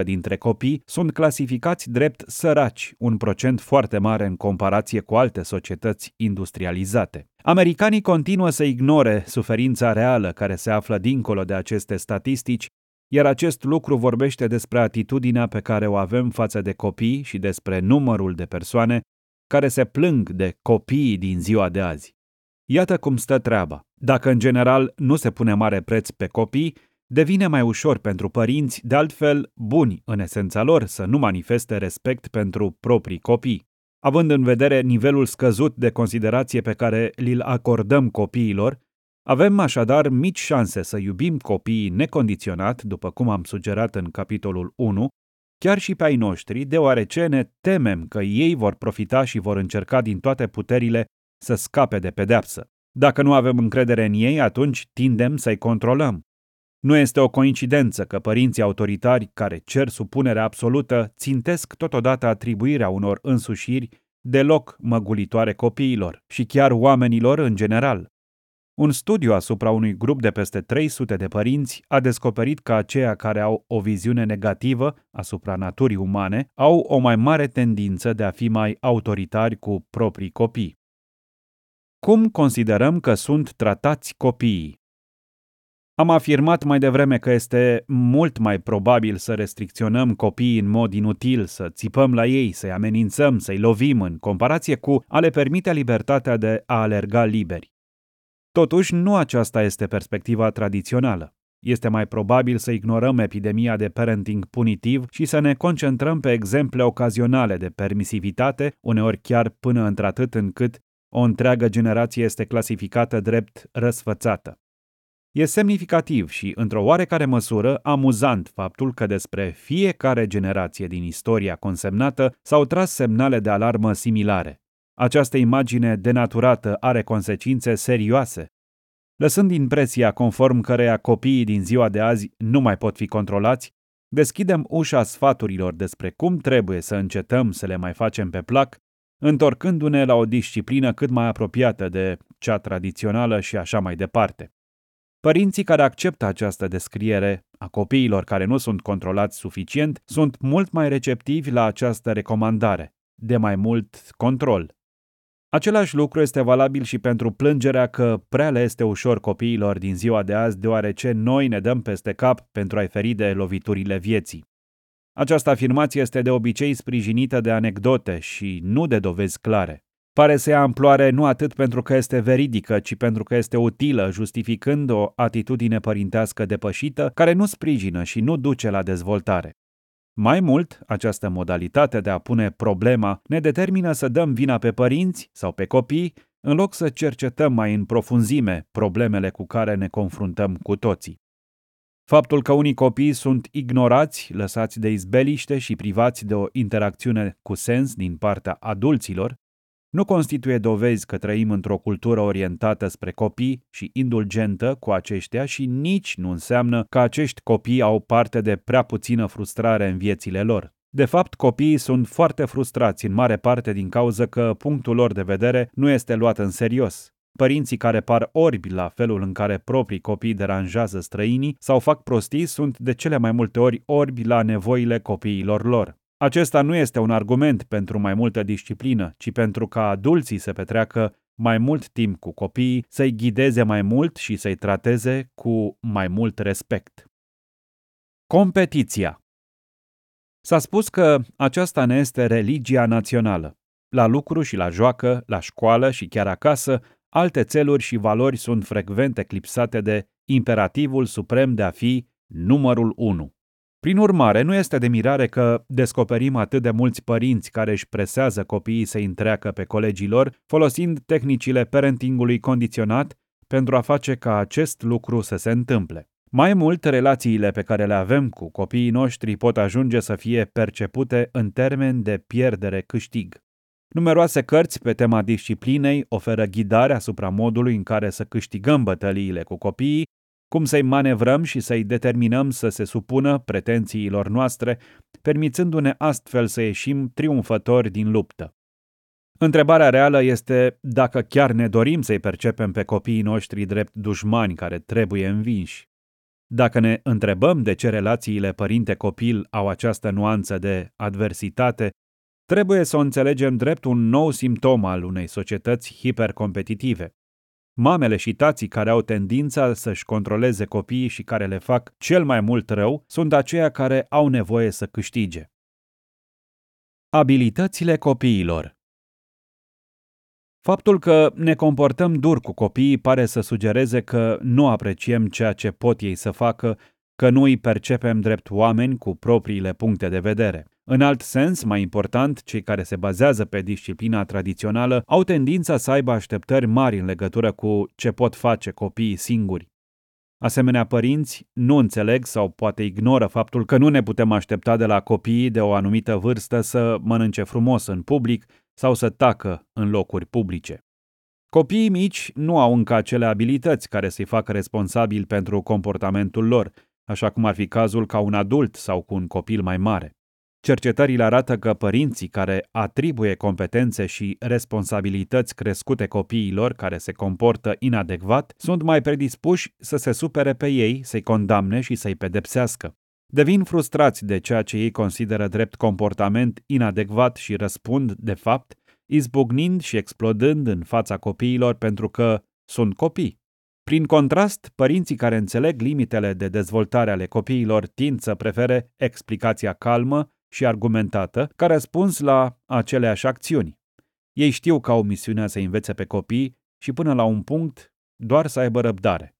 26% dintre copii sunt clasificați drept săraci, un procent foarte mare în comparație cu alte societăți industrializate. Americanii continuă să ignore suferința reală care se află dincolo de aceste statistici, iar acest lucru vorbește despre atitudinea pe care o avem față de copii și despre numărul de persoane care se plâng de copiii din ziua de azi. Iată cum stă treaba. Dacă în general nu se pune mare preț pe copii, devine mai ușor pentru părinți, de altfel buni în esența lor, să nu manifeste respect pentru proprii copii. Având în vedere nivelul scăzut de considerație pe care li-l acordăm copiilor, avem așadar mici șanse să iubim copiii necondiționat, după cum am sugerat în capitolul 1, chiar și pe ai noștri, deoarece ne temem că ei vor profita și vor încerca din toate puterile să scape de pedeapsă. Dacă nu avem încredere în ei, atunci tindem să-i controlăm. Nu este o coincidență că părinții autoritari care cer supunerea absolută țintesc totodată atribuirea unor însușiri deloc măgulitoare copiilor și chiar oamenilor în general. Un studiu asupra unui grup de peste 300 de părinți a descoperit că aceia care au o viziune negativă asupra naturii umane au o mai mare tendință de a fi mai autoritari cu proprii copii. Cum considerăm că sunt tratați copiii? Am afirmat mai devreme că este mult mai probabil să restricționăm copiii în mod inutil, să țipăm la ei, să-i amenințăm, să-i lovim, în comparație cu a le permite libertatea de a alerga liberi. Totuși, nu aceasta este perspectiva tradițională. Este mai probabil să ignorăm epidemia de parenting punitiv și să ne concentrăm pe exemple ocazionale de permisivitate, uneori chiar până într-atât încât o întreagă generație este clasificată drept răsfățată. E semnificativ și, într-o oarecare măsură, amuzant faptul că despre fiecare generație din istoria consemnată s-au tras semnale de alarmă similare. Această imagine denaturată are consecințe serioase. Lăsând impresia conform căreia copiii din ziua de azi nu mai pot fi controlați, deschidem ușa sfaturilor despre cum trebuie să încetăm să le mai facem pe plac, întorcându-ne la o disciplină cât mai apropiată de cea tradițională și așa mai departe. Părinții care acceptă această descriere a copiilor care nu sunt controlați suficient sunt mult mai receptivi la această recomandare, de mai mult control. Același lucru este valabil și pentru plângerea că prea le este ușor copiilor din ziua de azi deoarece noi ne dăm peste cap pentru a-i feri de loviturile vieții. Această afirmație este de obicei sprijinită de anecdote și nu de dovezi clare. Pare să ia amploare nu atât pentru că este veridică, ci pentru că este utilă, justificând o atitudine părintească depășită care nu sprijină și nu duce la dezvoltare. Mai mult, această modalitate de a pune problema ne determină să dăm vina pe părinți sau pe copii, în loc să cercetăm mai în profunzime problemele cu care ne confruntăm cu toții. Faptul că unii copii sunt ignorați, lăsați de izbeliște și privați de o interacțiune cu sens din partea adulților, nu constituie dovezi că trăim într-o cultură orientată spre copii și indulgentă cu aceștia și nici nu înseamnă că acești copii au parte de prea puțină frustrare în viețile lor. De fapt, copiii sunt foarte frustrați în mare parte din cauza că punctul lor de vedere nu este luat în serios. Părinții care par orbi la felul în care proprii copii deranjează străinii sau fac prostii sunt de cele mai multe ori orbi la nevoile copiilor lor. Acesta nu este un argument pentru mai multă disciplină, ci pentru ca adulții să petreacă mai mult timp cu copiii, să-i ghideze mai mult și să-i trateze cu mai mult respect. Competiția S-a spus că aceasta ne este religia națională. La lucru și la joacă, la școală și chiar acasă, alte țeluri și valori sunt frecvent eclipsate de imperativul suprem de a fi numărul 1. Prin urmare, nu este de mirare că descoperim atât de mulți părinți care își presează copiii să întreacă pe colegii lor, folosind tehnicile parentingului condiționat pentru a face ca acest lucru să se întâmple. Mai mult, relațiile pe care le avem cu copiii noștri pot ajunge să fie percepute în termen de pierdere-câștig. Numeroase cărți pe tema disciplinei oferă ghidare asupra modului în care să câștigăm bătăliile cu copiii cum să-i manevrăm și să-i determinăm să se supună pretențiilor noastre, permițându-ne astfel să ieșim triumfători din luptă. Întrebarea reală este dacă chiar ne dorim să-i percepem pe copiii noștri drept dușmani care trebuie învinși. Dacă ne întrebăm de ce relațiile părinte-copil au această nuanță de adversitate, trebuie să o înțelegem drept un nou simptom al unei societăți hipercompetitive. Mamele și tații care au tendința să-și controleze copiii și care le fac cel mai mult rău sunt aceia care au nevoie să câștige. Abilitățile copiilor Faptul că ne comportăm dur cu copiii pare să sugereze că nu apreciem ceea ce pot ei să facă, că nu îi percepem drept oameni cu propriile puncte de vedere. În alt sens, mai important, cei care se bazează pe disciplina tradițională au tendința să aibă așteptări mari în legătură cu ce pot face copiii singuri. Asemenea, părinți nu înțeleg sau poate ignoră faptul că nu ne putem aștepta de la copiii de o anumită vârstă să mănânce frumos în public sau să tacă în locuri publice. Copiii mici nu au încă acele abilități care să-i facă responsabili pentru comportamentul lor, așa cum ar fi cazul ca un adult sau cu un copil mai mare. Cercetările arată că părinții care atribuie competențe și responsabilități crescute copiilor care se comportă inadecvat sunt mai predispuși să se supere pe ei, să-i condamne și să-i pedepsească. Devin frustrați de ceea ce ei consideră drept comportament inadecvat și răspund, de fapt, izbucnind și explodând în fața copiilor pentru că sunt copii. Prin contrast, părinții care înțeleg limitele de dezvoltare ale copiilor tind să prefere explicația calmă și argumentată ca răspuns la aceleași acțiuni. Ei știu că au misiunea să învețe pe copii și până la un punct doar să aibă răbdare.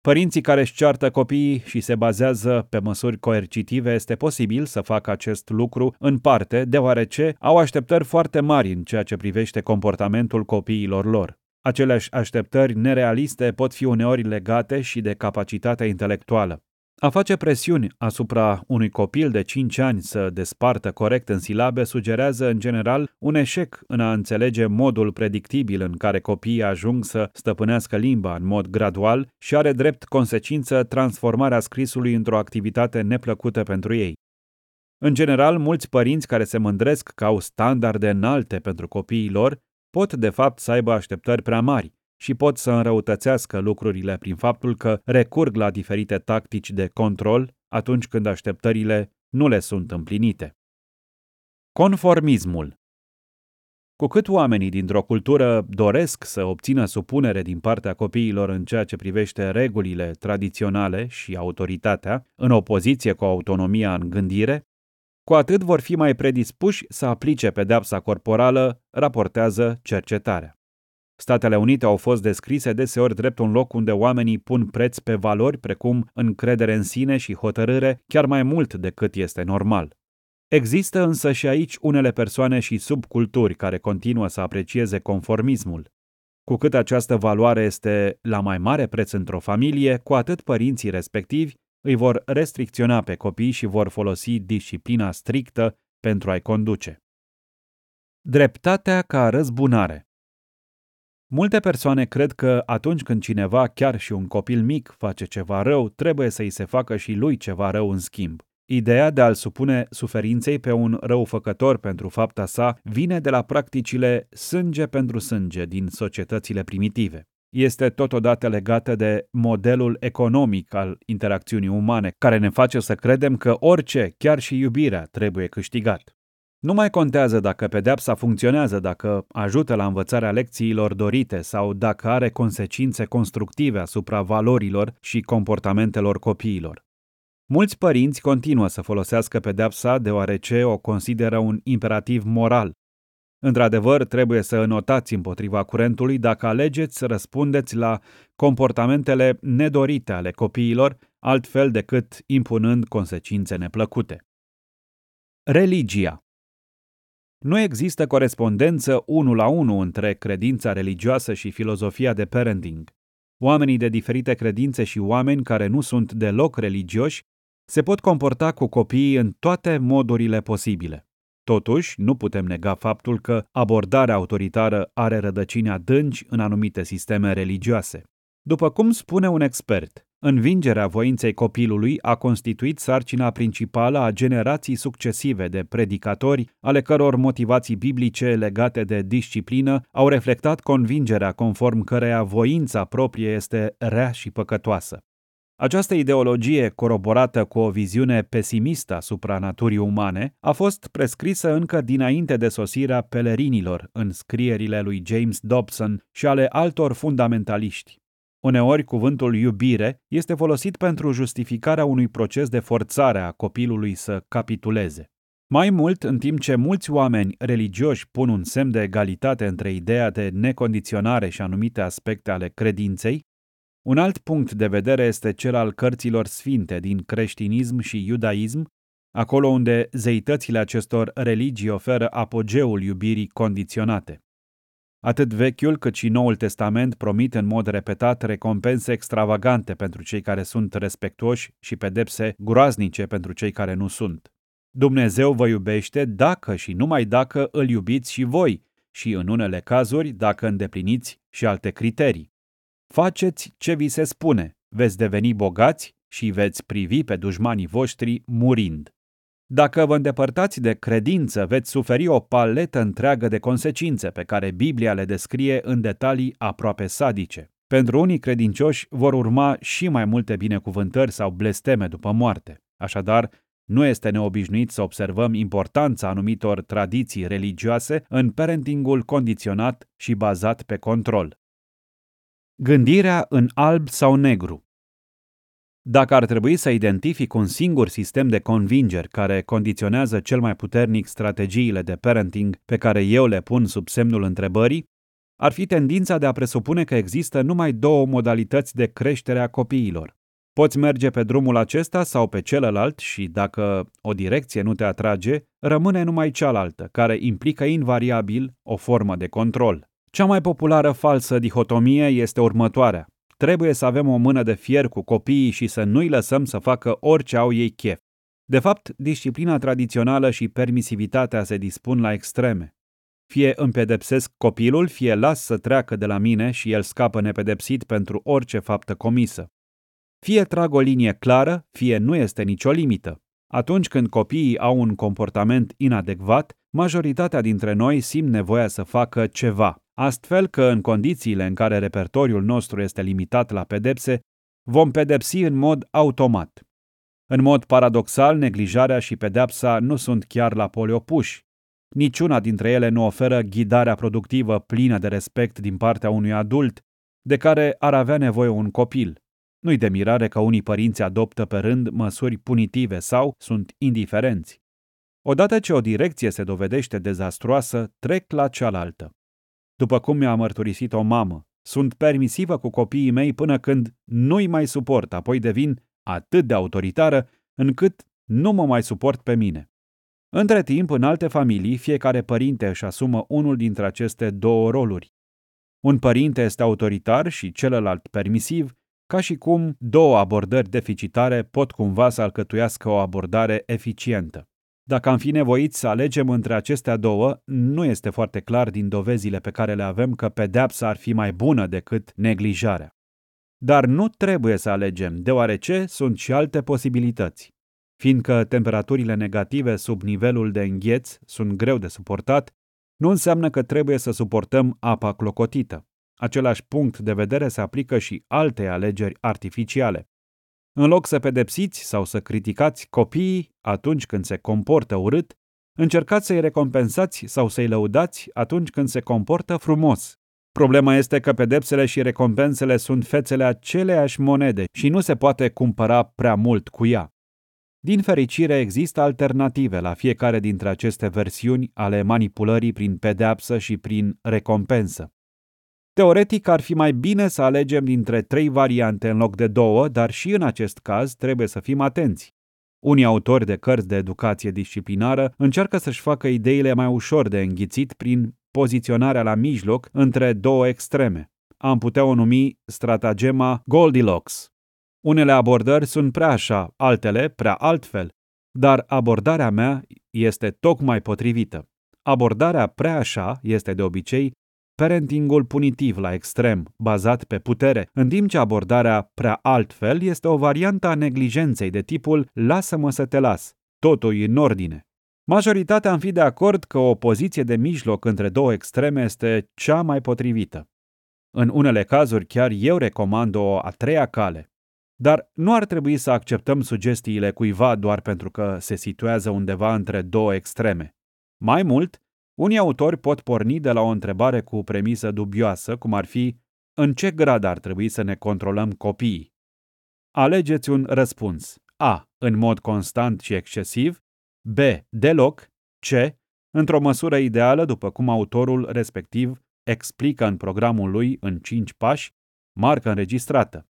Părinții care își ceartă copiii și se bazează pe măsuri coercitive este posibil să facă acest lucru în parte, deoarece au așteptări foarte mari în ceea ce privește comportamentul copiilor lor. Aceleași așteptări nerealiste pot fi uneori legate și de capacitatea intelectuală. A face presiuni asupra unui copil de 5 ani să despartă corect în silabe sugerează în general un eșec în a înțelege modul predictibil în care copiii ajung să stăpânească limba în mod gradual și are drept consecință transformarea scrisului într-o activitate neplăcută pentru ei. În general, mulți părinți care se mândresc că au standarde înalte pentru copiii lor pot de fapt să aibă așteptări prea mari și pot să înrăutățească lucrurile prin faptul că recurg la diferite tactici de control atunci când așteptările nu le sunt împlinite. Conformismul cu cât oamenii dintr-o cultură doresc să obțină supunere din partea copiilor în ceea ce privește regulile tradiționale și autoritatea, în opoziție cu autonomia în gândire, cu atât vor fi mai predispuși să aplice pedepsa corporală, raportează cercetarea. Statele Unite au fost descrise deseori drept un loc unde oamenii pun preț pe valori precum încredere în sine și hotărâre chiar mai mult decât este normal. Există însă și aici unele persoane și subculturi care continuă să aprecieze conformismul. Cu cât această valoare este la mai mare preț într-o familie, cu atât părinții respectivi îi vor restricționa pe copii și vor folosi disciplina strictă pentru a-i conduce. Dreptatea ca răzbunare Multe persoane cred că atunci când cineva, chiar și un copil mic, face ceva rău, trebuie să îi se facă și lui ceva rău în schimb. Ideea de a-l supune suferinței pe un răufăcător pentru fapta sa vine de la practicile sânge pentru sânge din societățile primitive. Este totodată legată de modelul economic al interacțiunii umane, care ne face să credem că orice, chiar și iubirea, trebuie câștigat. Nu mai contează dacă pedepsa funcționează, dacă ajută la învățarea lecțiilor dorite sau dacă are consecințe constructive asupra valorilor și comportamentelor copiilor. Mulți părinți continuă să folosească pedepsa deoarece o consideră un imperativ moral. Într-adevăr, trebuie să înotați împotriva curentului dacă alegeți să răspundeți la comportamentele nedorite ale copiilor, altfel decât impunând consecințe neplăcute. Religia nu există corespondență unul la unul între credința religioasă și filozofia de parenting. Oamenii de diferite credințe și oameni care nu sunt deloc religioși se pot comporta cu copiii în toate modurile posibile. Totuși, nu putem nega faptul că abordarea autoritară are rădăcini adânci în anumite sisteme religioase. După cum spune un expert, Învingerea voinței copilului a constituit sarcina principală a generații succesive de predicatori, ale căror motivații biblice legate de disciplină au reflectat convingerea conform căreia voința proprie este rea și păcătoasă. Această ideologie, coroborată cu o viziune pesimistă asupra naturii umane, a fost prescrisă încă dinainte de sosirea pelerinilor în scrierile lui James Dobson și ale altor fundamentaliști. Uneori, cuvântul iubire este folosit pentru justificarea unui proces de forțare a copilului să capituleze. Mai mult, în timp ce mulți oameni religioși pun un semn de egalitate între ideea de necondiționare și anumite aspecte ale credinței, un alt punct de vedere este cel al cărților sfinte din creștinism și iudaism, acolo unde zeitățile acestor religii oferă apogeul iubirii condiționate. Atât Vechiul cât și Noul Testament promit în mod repetat recompense extravagante pentru cei care sunt respectuoși și pedepse groaznice pentru cei care nu sunt. Dumnezeu vă iubește dacă și numai dacă îl iubiți și voi și în unele cazuri dacă îndepliniți și alte criterii. Faceți ce vi se spune, veți deveni bogați și veți privi pe dușmanii voștri murind. Dacă vă îndepărtați de credință, veți suferi o paletă întreagă de consecințe pe care Biblia le descrie în detalii aproape sadice. Pentru unii credincioși vor urma și mai multe binecuvântări sau blesteme după moarte. Așadar, nu este neobișnuit să observăm importanța anumitor tradiții religioase în parentingul condiționat și bazat pe control. Gândirea în alb sau negru dacă ar trebui să identific un singur sistem de convingeri care condiționează cel mai puternic strategiile de parenting pe care eu le pun sub semnul întrebării, ar fi tendința de a presupune că există numai două modalități de creștere a copiilor. Poți merge pe drumul acesta sau pe celălalt și, dacă o direcție nu te atrage, rămâne numai cealaltă, care implică invariabil o formă de control. Cea mai populară falsă dihotomie este următoarea. Trebuie să avem o mână de fier cu copiii și să nu-i lăsăm să facă orice au ei chef. De fapt, disciplina tradițională și permisivitatea se dispun la extreme. Fie îmi pedepsesc copilul, fie las să treacă de la mine și el scapă nepedepsit pentru orice faptă comisă. Fie trag o linie clară, fie nu este nicio limită. Atunci când copiii au un comportament inadecvat, majoritatea dintre noi simt nevoia să facă ceva, astfel că în condițiile în care repertoriul nostru este limitat la pedepse, vom pedepsi în mod automat. În mod paradoxal, neglijarea și pedepsa nu sunt chiar la poli opuși. Niciuna dintre ele nu oferă ghidarea productivă plină de respect din partea unui adult, de care ar avea nevoie un copil. Nu-i de mirare că unii părinți adoptă pe rând măsuri punitive sau sunt indiferenți. Odată ce o direcție se dovedește dezastruoasă, trec la cealaltă. După cum mi-a mărturisit o mamă, sunt permisivă cu copiii mei până când nu-i mai suport, apoi devin atât de autoritară încât nu mă mai suport pe mine. Între timp, în alte familii, fiecare părinte își asumă unul dintre aceste două roluri. Un părinte este autoritar și celălalt permisiv, ca și cum două abordări deficitare pot cumva să alcătuiască o abordare eficientă. Dacă am fi nevoiți să alegem între acestea două, nu este foarte clar din dovezile pe care le avem că pedeapsa ar fi mai bună decât neglijarea. Dar nu trebuie să alegem, deoarece sunt și alte posibilități. Fiindcă temperaturile negative sub nivelul de îngheț sunt greu de suportat, nu înseamnă că trebuie să suportăm apa clocotită. Același punct de vedere se aplică și alte alegeri artificiale. În loc să pedepsiți sau să criticați copiii atunci când se comportă urât, încercați să-i recompensați sau să-i lăudați atunci când se comportă frumos. Problema este că pedepsele și recompensele sunt fețele aceleiași monede și nu se poate cumpăra prea mult cu ea. Din fericire, există alternative la fiecare dintre aceste versiuni ale manipulării prin pedeapsă și prin recompensă. Teoretic ar fi mai bine să alegem dintre trei variante în loc de două, dar și în acest caz trebuie să fim atenți. Unii autori de cărți de educație disciplinară încearcă să-și facă ideile mai ușor de înghițit prin poziționarea la mijloc între două extreme. Am putea o numi stratagema Goldilocks. Unele abordări sunt prea așa, altele prea altfel, dar abordarea mea este tocmai potrivită. Abordarea prea așa este de obicei parentingul punitiv la extrem, bazat pe putere, în timp ce abordarea prea altfel este o variantă a neglijenței de tipul lasă-mă să te las, totul în ordine. Majoritatea am fi de acord că o poziție de mijloc între două extreme este cea mai potrivită. În unele cazuri chiar eu recomand o a treia cale. Dar nu ar trebui să acceptăm sugestiile cuiva doar pentru că se situează undeva între două extreme. Mai mult, unii autori pot porni de la o întrebare cu premisă dubioasă, cum ar fi în ce grad ar trebui să ne controlăm copiii? Alegeți un răspuns. A. În mod constant și excesiv. B. Deloc. C. Într-o măsură ideală, după cum autorul respectiv explică în programul lui în 5 pași, marcă înregistrată.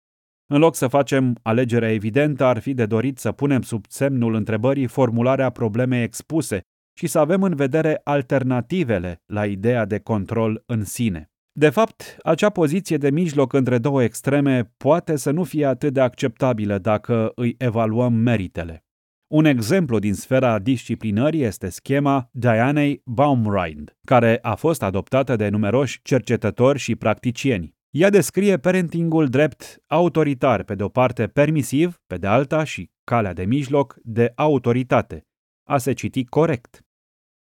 În loc să facem alegerea evidentă, ar fi de dorit să punem sub semnul întrebării formularea problemei expuse și să avem în vedere alternativele la ideea de control în sine. De fapt, acea poziție de mijloc între două extreme poate să nu fie atât de acceptabilă dacă îi evaluăm meritele. Un exemplu din sfera disciplinării este schema Dianei Baumrind, care a fost adoptată de numeroși cercetători și practicieni. Ea descrie parentingul drept autoritar, pe de o parte permisiv, pe de alta și calea de mijloc de autoritate, a se citi corect.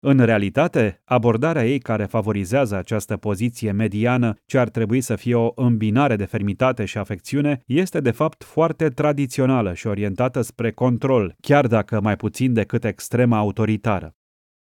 În realitate, abordarea ei care favorizează această poziție mediană, ce ar trebui să fie o îmbinare de fermitate și afecțiune, este de fapt foarte tradițională și orientată spre control, chiar dacă mai puțin decât extrema autoritară.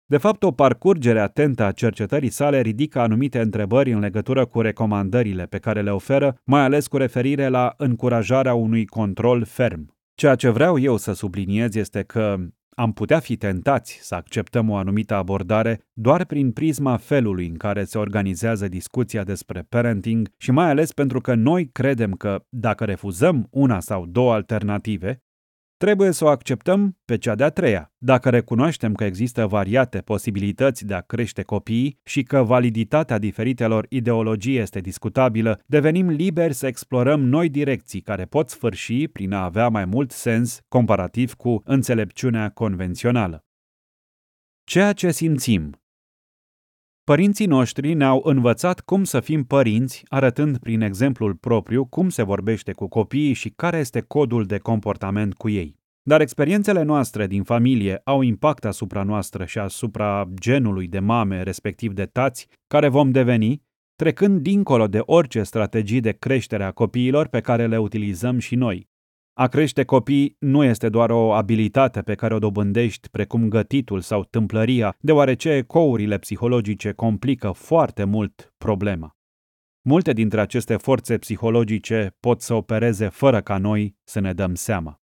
De fapt, o parcurgere atentă a cercetării sale ridică anumite întrebări în legătură cu recomandările pe care le oferă, mai ales cu referire la încurajarea unui control ferm. Ceea ce vreau eu să subliniez este că am putea fi tentați să acceptăm o anumită abordare doar prin prisma felului în care se organizează discuția despre parenting și mai ales pentru că noi credem că dacă refuzăm una sau două alternative, Trebuie să o acceptăm pe cea de-a treia, dacă recunoaștem că există variate posibilități de a crește copiii și că validitatea diferitelor ideologii este discutabilă, devenim liberi să explorăm noi direcții care pot sfârși prin a avea mai mult sens comparativ cu înțelepciunea convențională. Ceea ce simțim Părinții noștri ne-au învățat cum să fim părinți, arătând prin exemplul propriu cum se vorbește cu copiii și care este codul de comportament cu ei. Dar experiențele noastre din familie au impact asupra noastră și asupra genului de mame, respectiv de tați, care vom deveni, trecând dincolo de orice strategii de creștere a copiilor pe care le utilizăm și noi. A crește copii nu este doar o abilitate pe care o dobândești precum gătitul sau tâmplăria, deoarece ecourile psihologice complică foarte mult problema. Multe dintre aceste forțe psihologice pot să opereze fără ca noi să ne dăm seama.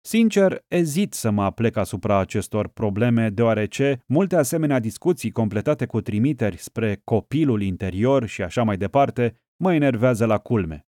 Sincer, ezit să mă aplec asupra acestor probleme, deoarece multe asemenea discuții completate cu trimiteri spre copilul interior și așa mai departe mă enervează la culme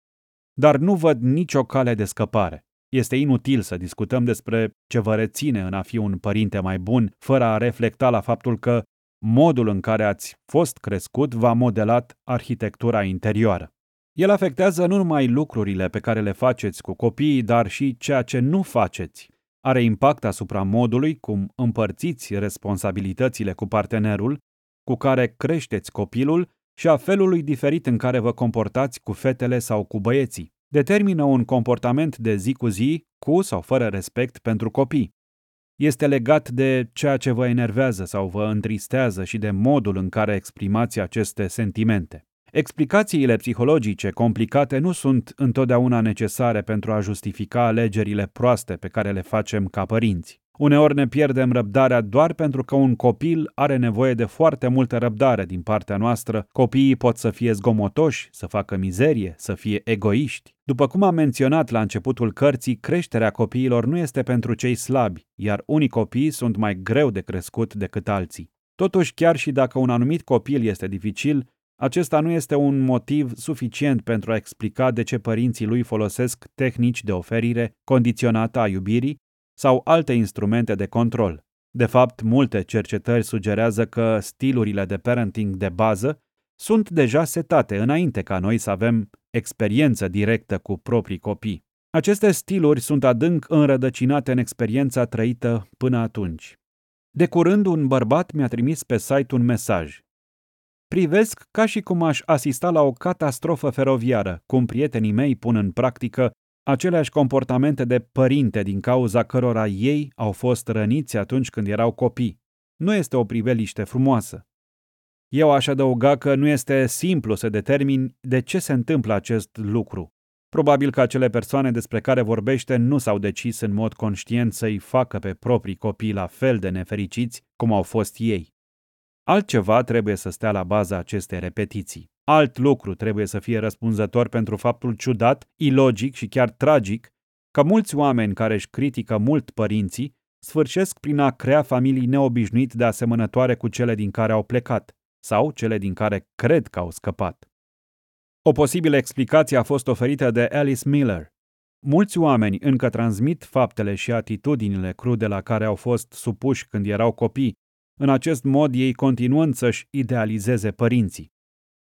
dar nu văd nicio cale de scăpare. Este inutil să discutăm despre ce vă reține în a fi un părinte mai bun, fără a reflecta la faptul că modul în care ați fost crescut v-a modelat arhitectura interioară. El afectează nu numai lucrurile pe care le faceți cu copiii, dar și ceea ce nu faceți. Are impact asupra modului cum împărțiți responsabilitățile cu partenerul, cu care creșteți copilul și a felului diferit în care vă comportați cu fetele sau cu băieții. Determină un comportament de zi cu zi, cu sau fără respect pentru copii. Este legat de ceea ce vă enervează sau vă întristează și de modul în care exprimați aceste sentimente. Explicațiile psihologice complicate nu sunt întotdeauna necesare pentru a justifica alegerile proaste pe care le facem ca părinți. Uneori ne pierdem răbdarea doar pentru că un copil are nevoie de foarte multă răbdare din partea noastră. Copiii pot să fie zgomotoși, să facă mizerie, să fie egoiști. După cum am menționat la începutul cărții, creșterea copiilor nu este pentru cei slabi, iar unii copii sunt mai greu de crescut decât alții. Totuși, chiar și dacă un anumit copil este dificil, acesta nu este un motiv suficient pentru a explica de ce părinții lui folosesc tehnici de oferire condiționată a iubirii sau alte instrumente de control. De fapt, multe cercetări sugerează că stilurile de parenting de bază sunt deja setate înainte ca noi să avem experiență directă cu proprii copii. Aceste stiluri sunt adânc înrădăcinate în experiența trăită până atunci. De curând, un bărbat mi-a trimis pe site un mesaj. Privesc ca și cum aș asista la o catastrofă feroviară, cum prietenii mei pun în practică aceleași comportamente de părinte din cauza cărora ei au fost răniți atunci când erau copii. Nu este o priveliște frumoasă. Eu aș adăuga că nu este simplu să determin de ce se întâmplă acest lucru. Probabil că acele persoane despre care vorbește nu s-au decis în mod conștient să-i facă pe proprii copii la fel de nefericiți cum au fost ei. Altceva trebuie să stea la baza acestei repetiții. Alt lucru trebuie să fie răspunzător pentru faptul ciudat, ilogic și chiar tragic că mulți oameni care își critică mult părinții sfârșesc prin a crea familii neobișnuit de asemănătoare cu cele din care au plecat sau cele din care cred că au scăpat. O posibilă explicație a fost oferită de Alice Miller. Mulți oameni încă transmit faptele și atitudinile crude la care au fost supuși când erau copii, în acest mod ei continuând să-și idealizeze părinții.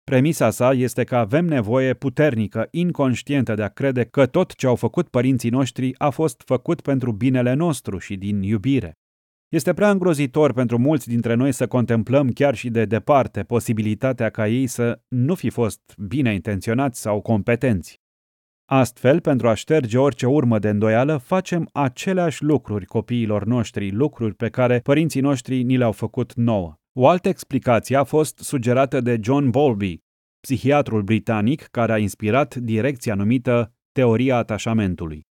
Premisa sa este că avem nevoie puternică, inconștientă de a crede că tot ce au făcut părinții noștri a fost făcut pentru binele nostru și din iubire. Este prea îngrozitor pentru mulți dintre noi să contemplăm chiar și de departe posibilitatea ca ei să nu fi fost bine intenționați sau competenți. Astfel, pentru a șterge orice urmă de îndoială, facem aceleași lucruri copiilor noștri, lucruri pe care părinții noștri ni le-au făcut nouă. O altă explicație a fost sugerată de John Bowlby, psihiatrul britanic care a inspirat direcția numită teoria atașamentului.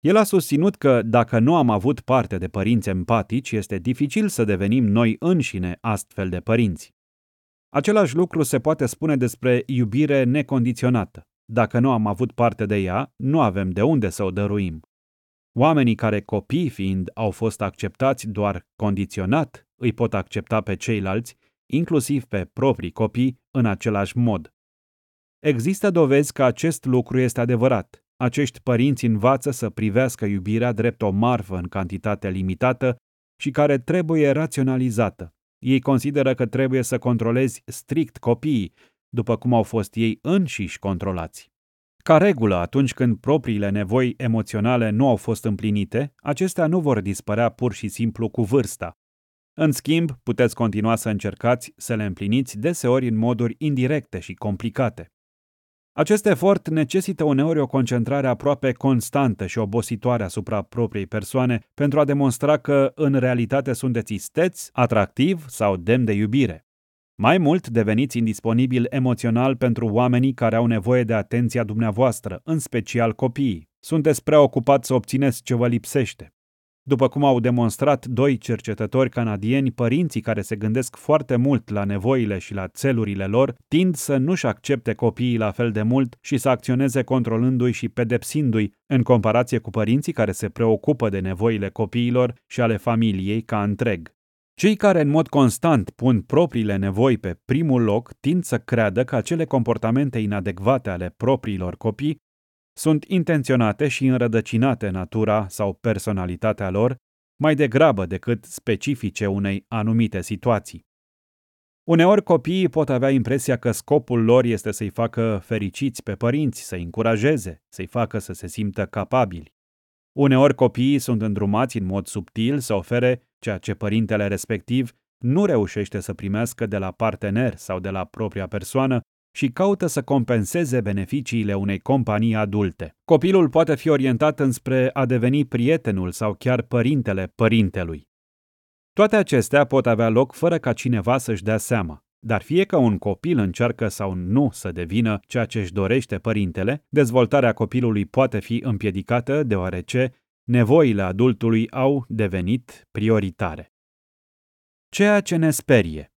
El a susținut că dacă nu am avut parte de părinți empatici, este dificil să devenim noi înșine astfel de părinți. Același lucru se poate spune despre iubire necondiționată. Dacă nu am avut parte de ea, nu avem de unde să o dăruim. Oamenii care, copii fiind, au fost acceptați doar condiționat, îi pot accepta pe ceilalți, inclusiv pe proprii copii, în același mod. Există dovezi că acest lucru este adevărat. Acești părinți învață să privească iubirea drept o marfă în cantitate limitată și care trebuie raționalizată. Ei consideră că trebuie să controlezi strict copiii, după cum au fost ei înșiși controlați. Ca regulă, atunci când propriile nevoi emoționale nu au fost împlinite, acestea nu vor dispărea pur și simplu cu vârsta. În schimb, puteți continua să încercați să le împliniți deseori în moduri indirecte și complicate. Acest efort necesită uneori o concentrare aproape constantă și obositoare asupra propriei persoane pentru a demonstra că în realitate sunteți isteți, atractiv sau demn de iubire. Mai mult, deveniți indisponibil emoțional pentru oamenii care au nevoie de atenția dumneavoastră, în special copiii. Sunteți preocupați să obțineți ce vă lipsește. După cum au demonstrat doi cercetători canadieni, părinții care se gândesc foarte mult la nevoile și la țelurile lor tind să nu-și accepte copiii la fel de mult și să acționeze controlându-i și pedepsindu-i, în comparație cu părinții care se preocupă de nevoile copiilor și ale familiei ca întreg. Cei care în mod constant pun propriile nevoi pe primul loc tind să creadă că acele comportamente inadecvate ale propriilor copii sunt intenționate și înrădăcinate natura sau personalitatea lor, mai degrabă decât specifice unei anumite situații. Uneori copiii pot avea impresia că scopul lor este să-i facă fericiți pe părinți, să-i încurajeze, să-i facă să se simtă capabili. Uneori copiii sunt îndrumați în mod subtil să ofere ceea ce părintele respectiv nu reușește să primească de la partener sau de la propria persoană și caută să compenseze beneficiile unei companii adulte. Copilul poate fi orientat înspre a deveni prietenul sau chiar părintele părintelui. Toate acestea pot avea loc fără ca cineva să-și dea seama. Dar fie că un copil încearcă sau nu să devină ceea ce își dorește părintele, dezvoltarea copilului poate fi împiedicată deoarece nevoile adultului au devenit prioritare. Ceea ce ne sperie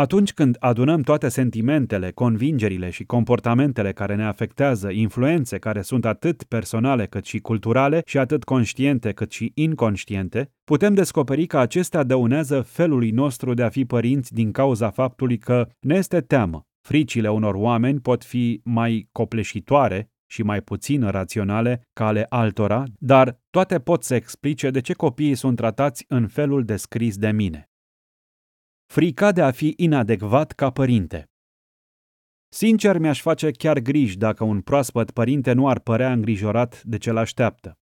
atunci când adunăm toate sentimentele, convingerile și comportamentele care ne afectează, influențe care sunt atât personale cât și culturale și atât conștiente cât și inconștiente, putem descoperi că acestea dăunează felului nostru de a fi părinți din cauza faptului că ne este teamă. Fricile unor oameni pot fi mai copleșitoare și mai puțin raționale ca ale altora, dar toate pot să explice de ce copiii sunt tratați în felul descris de mine. Frica de a fi inadecvat ca părinte. Sincer, mi-aș face chiar griji dacă un proaspăt părinte nu ar părea îngrijorat de ce așteaptă.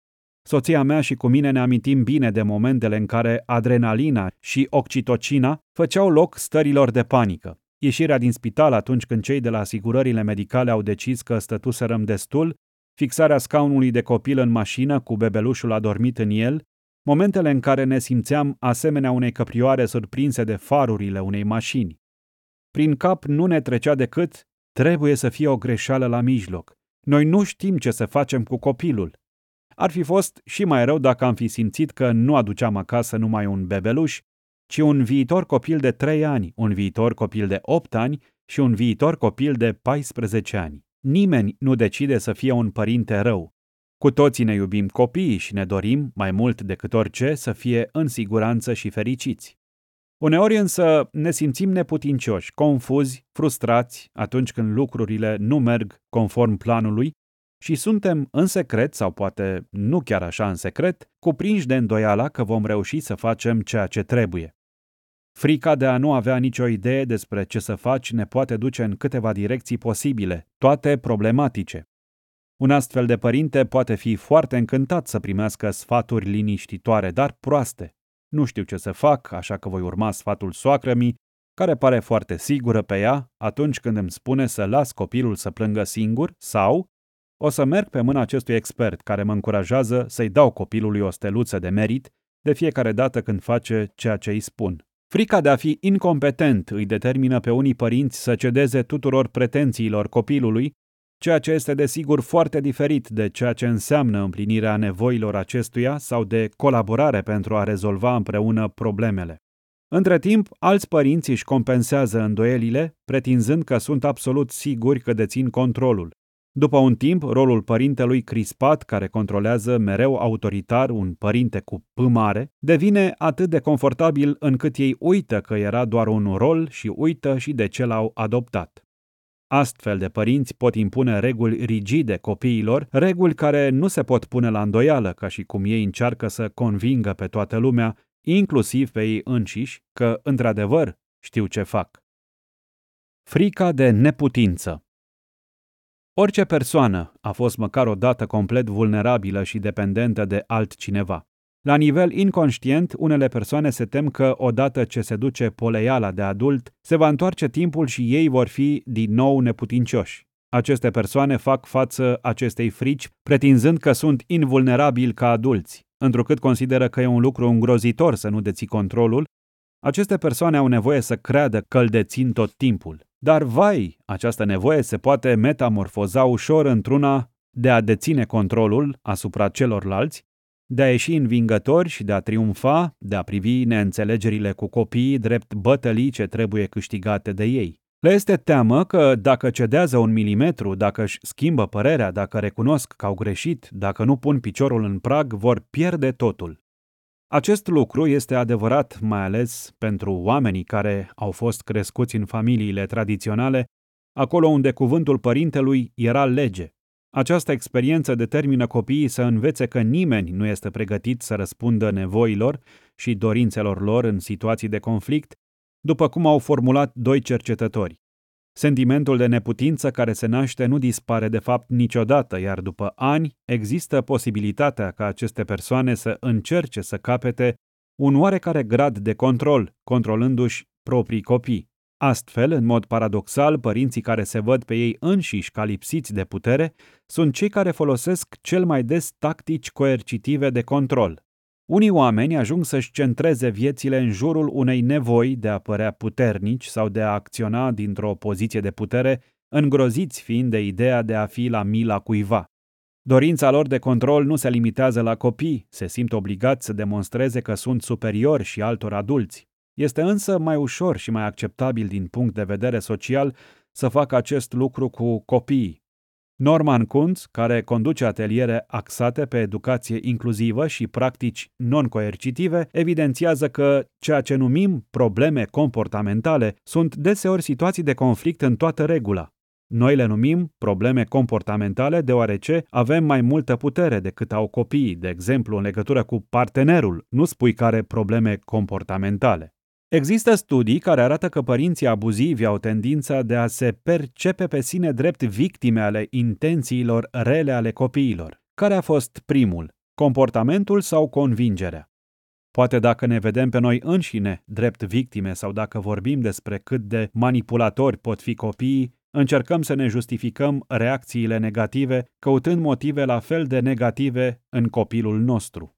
Soția mea și cu mine ne amintim bine de momentele în care adrenalina și oxitocina făceau loc stărilor de panică. Ieșirea din spital atunci când cei de la asigurările medicale au decis că stătuserăm destul, fixarea scaunului de copil în mașină cu bebelușul adormit în el momentele în care ne simțeam asemenea unei căprioare surprinse de farurile unei mașini. Prin cap nu ne trecea decât trebuie să fie o greșeală la mijloc. Noi nu știm ce să facem cu copilul. Ar fi fost și mai rău dacă am fi simțit că nu aduceam acasă numai un bebeluș, ci un viitor copil de 3 ani, un viitor copil de 8 ani și un viitor copil de 14 ani. Nimeni nu decide să fie un părinte rău. Cu toții ne iubim copiii și ne dorim, mai mult decât orice, să fie în siguranță și fericiți. Uneori însă ne simțim neputincioși, confuzi, frustrați atunci când lucrurile nu merg conform planului și suntem în secret, sau poate nu chiar așa în secret, cuprinși de îndoiala că vom reuși să facem ceea ce trebuie. Frica de a nu avea nicio idee despre ce să faci ne poate duce în câteva direcții posibile, toate problematice. Un astfel de părinte poate fi foarte încântat să primească sfaturi liniștitoare, dar proaste. Nu știu ce să fac, așa că voi urma sfatul soacrămii, care pare foarte sigură pe ea atunci când îmi spune să las copilul să plângă singur, sau o să merg pe mâna acestui expert care mă încurajează să-i dau copilului o steluță de merit de fiecare dată când face ceea ce îi spun. Frica de a fi incompetent îi determină pe unii părinți să cedeze tuturor pretențiilor copilului ceea ce este desigur foarte diferit de ceea ce înseamnă împlinirea nevoilor acestuia sau de colaborare pentru a rezolva împreună problemele. Între timp, alți părinți își compensează îndoielile, pretinzând că sunt absolut siguri că dețin controlul. După un timp, rolul părintelui crispat, care controlează mereu autoritar un părinte cu P mare, devine atât de confortabil încât ei uită că era doar un rol și uită și de ce l-au adoptat. Astfel de părinți pot impune reguli rigide copiilor, reguli care nu se pot pune la îndoială, ca și cum ei încearcă să convingă pe toată lumea, inclusiv pe ei înșiși, că, într-adevăr, știu ce fac. Frica de neputință Orice persoană a fost măcar o dată complet vulnerabilă și dependentă de altcineva. La nivel inconștient, unele persoane se tem că odată ce se duce poleiala de adult, se va întoarce timpul și ei vor fi din nou neputincioși. Aceste persoane fac față acestei frici, pretinzând că sunt invulnerabili ca adulți, întrucât consideră că e un lucru îngrozitor să nu deții controlul, aceste persoane au nevoie să creadă că îl dețin tot timpul. Dar, vai, această nevoie se poate metamorfoza ușor într-una de a deține controlul asupra celorlalți de a ieși învingători și de a triumfa, de a privi neînțelegerile cu copiii drept bătălii ce trebuie câștigate de ei. Le este teamă că dacă cedează un milimetru, dacă își schimbă părerea, dacă recunosc că au greșit, dacă nu pun piciorul în prag, vor pierde totul. Acest lucru este adevărat mai ales pentru oamenii care au fost crescuți în familiile tradiționale, acolo unde cuvântul părintelui era lege. Această experiență determină copiii să învețe că nimeni nu este pregătit să răspundă nevoilor și dorințelor lor în situații de conflict, după cum au formulat doi cercetători. Sentimentul de neputință care se naște nu dispare de fapt niciodată, iar după ani există posibilitatea ca aceste persoane să încerce să capete un oarecare grad de control, controlându-și proprii copii. Astfel, în mod paradoxal, părinții care se văd pe ei înșiși ca lipsiți de putere sunt cei care folosesc cel mai des tactici coercitive de control. Unii oameni ajung să-și centreze viețile în jurul unei nevoi de a părea puternici sau de a acționa dintr-o poziție de putere, îngroziți fiind de ideea de a fi la mila cuiva. Dorința lor de control nu se limitează la copii, se simt obligați să demonstreze că sunt superiori și altor adulți. Este însă mai ușor și mai acceptabil din punct de vedere social să facă acest lucru cu copiii. Norman Kuntz, care conduce ateliere axate pe educație inclusivă și practici non-coercitive, evidențiază că ceea ce numim probleme comportamentale sunt deseori situații de conflict în toată regula. Noi le numim probleme comportamentale deoarece avem mai multă putere decât au copiii, de exemplu în legătură cu partenerul, nu spui care probleme comportamentale. Există studii care arată că părinții abuzivi au tendința de a se percepe pe sine drept victime ale intențiilor rele ale copiilor. Care a fost primul, comportamentul sau convingerea? Poate dacă ne vedem pe noi înșine drept victime sau dacă vorbim despre cât de manipulatori pot fi copiii, încercăm să ne justificăm reacțiile negative, căutând motive la fel de negative în copilul nostru.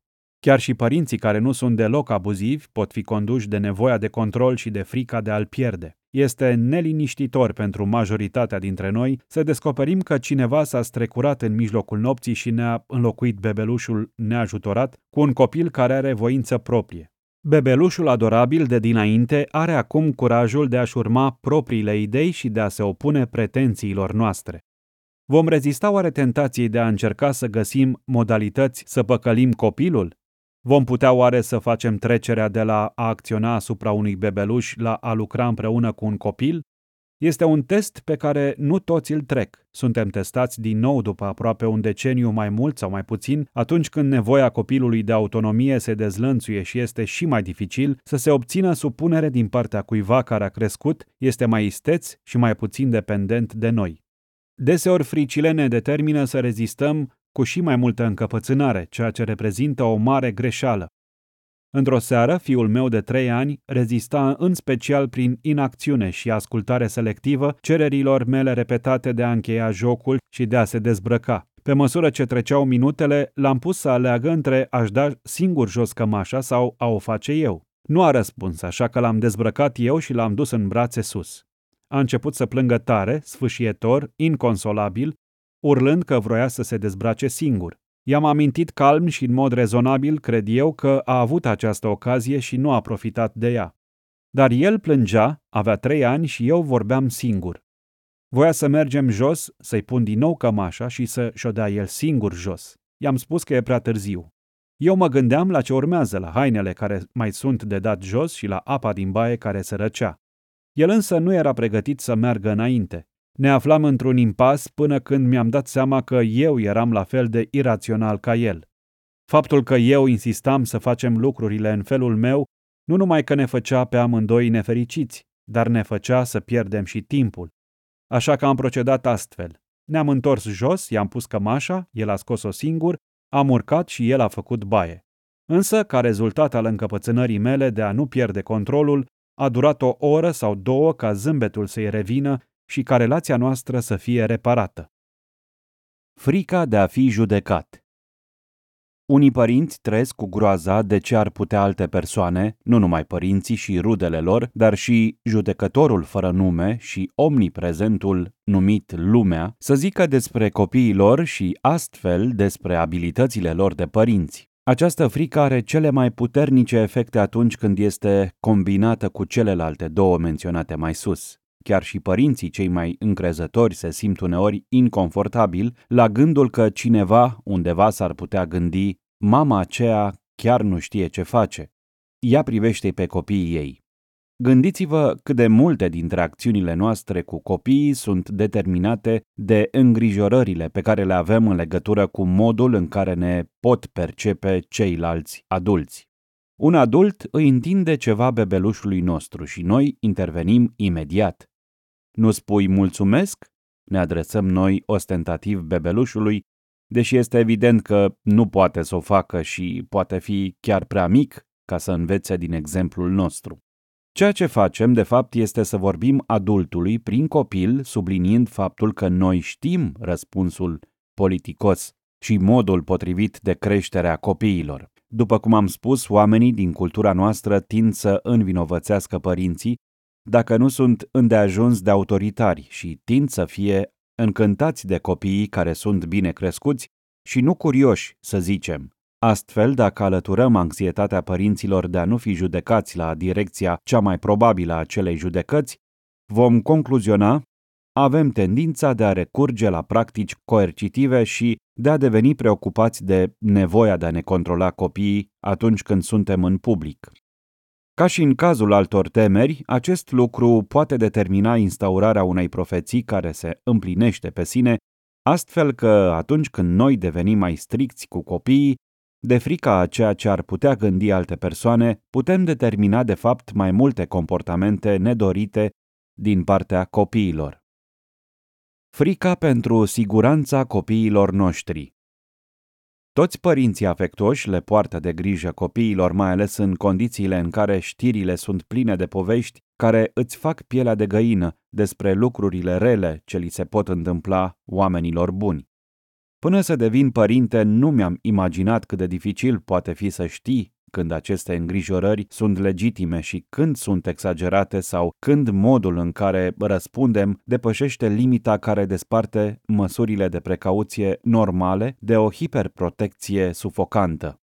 Chiar și părinții care nu sunt deloc abuzivi pot fi conduși de nevoia de control și de frica de a-l pierde. Este neliniștitor pentru majoritatea dintre noi să descoperim că cineva s-a strecurat în mijlocul nopții și ne-a înlocuit bebelușul neajutorat cu un copil care are voință proprie. Bebelușul adorabil de dinainte are acum curajul de a-și urma propriile idei și de a se opune pretențiilor noastre. Vom rezista oare tentației de a încerca să găsim modalități să păcălim copilul? Vom putea oare să facem trecerea de la a acționa asupra unui bebeluș la a lucra împreună cu un copil? Este un test pe care nu toți îl trec. Suntem testați din nou după aproape un deceniu mai mult sau mai puțin, atunci când nevoia copilului de autonomie se dezlănțuie și este și mai dificil să se obțină supunere din partea cuiva care a crescut, este mai isteț și mai puțin dependent de noi. Deseori fricile ne determină să rezistăm cu și mai multă încăpățânare, ceea ce reprezintă o mare greșeală. Într-o seară, fiul meu de trei ani rezista în special prin inacțiune și ascultare selectivă cererilor mele repetate de a încheia jocul și de a se dezbrăca. Pe măsură ce treceau minutele, l-am pus să aleagă între a-și da singur jos cămașa sau a o face eu. Nu a răspuns, așa că l-am dezbrăcat eu și l-am dus în brațe sus. A început să plângă tare, sfâșietor, inconsolabil, urlând că vroia să se dezbrace singur. I-am amintit calm și în mod rezonabil, cred eu, că a avut această ocazie și nu a profitat de ea. Dar el plângea, avea trei ani și eu vorbeam singur. Voia să mergem jos, să-i pun din nou cămașa și să și-o dea el singur jos. I-am spus că e prea târziu. Eu mă gândeam la ce urmează, la hainele care mai sunt de dat jos și la apa din baie care se răcea. El însă nu era pregătit să meargă înainte. Ne aflam într-un impas până când mi-am dat seama că eu eram la fel de irațional ca el. Faptul că eu insistam să facem lucrurile în felul meu nu numai că ne făcea pe amândoi nefericiți, dar ne făcea să pierdem și timpul. Așa că am procedat astfel. Ne-am întors jos, i-am pus cămașa, el a scos-o singur, am urcat și el a făcut baie. Însă, ca rezultat al încăpățânării mele de a nu pierde controlul, a durat o oră sau două ca zâmbetul să-i revină și ca relația noastră să fie reparată. Frica de a fi judecat unii părinți trăiesc cu groaza de ce ar putea alte persoane, nu numai părinții și rudele lor, dar și judecătorul fără nume și omniprezentul numit lumea, să zică despre copiii lor și astfel despre abilitățile lor de părinți. Această frică are cele mai puternice efecte atunci când este combinată cu celelalte două menționate mai sus. Chiar și părinții cei mai încrezători se simt uneori inconfortabil la gândul că cineva undeva s-ar putea gândi mama aceea chiar nu știe ce face. Ea privește pe copiii ei. Gândiți-vă cât de multe dintre acțiunile noastre cu copiii sunt determinate de îngrijorările pe care le avem în legătură cu modul în care ne pot percepe ceilalți adulți. Un adult îi întinde ceva bebelușului nostru și noi intervenim imediat. Nu spui mulțumesc? Ne adresăm noi ostentativ bebelușului, deși este evident că nu poate să o facă și poate fi chiar prea mic ca să învețe din exemplul nostru. Ceea ce facem, de fapt, este să vorbim adultului prin copil, subliniind faptul că noi știm răspunsul politicos și modul potrivit de creștere a copiilor. După cum am spus, oamenii din cultura noastră tind să învinovățească părinții dacă nu sunt îndeajuns de autoritari și tind să fie încântați de copiii care sunt bine crescuți și nu curioși, să zicem. Astfel, dacă alăturăm anxietatea părinților de a nu fi judecați la direcția cea mai probabilă a acelei judecăți, vom concluziona avem tendința de a recurge la practici coercitive și de a deveni preocupați de nevoia de a ne controla copiii atunci când suntem în public. Ca și în cazul altor temeri, acest lucru poate determina instaurarea unei profeții care se împlinește pe sine, astfel că atunci când noi devenim mai stricți cu copiii, de frica a ceea ce ar putea gândi alte persoane, putem determina de fapt mai multe comportamente nedorite din partea copiilor. Frica pentru siguranța copiilor noștri toți părinții afectuoși le poartă de grijă copiilor, mai ales în condițiile în care știrile sunt pline de povești care îți fac pielea de găină despre lucrurile rele ce li se pot întâmpla oamenilor buni. Până să devin părinte, nu mi-am imaginat cât de dificil poate fi să știi când aceste îngrijorări sunt legitime și când sunt exagerate sau când modul în care răspundem depășește limita care desparte măsurile de precauție normale de o hiperprotecție sufocantă.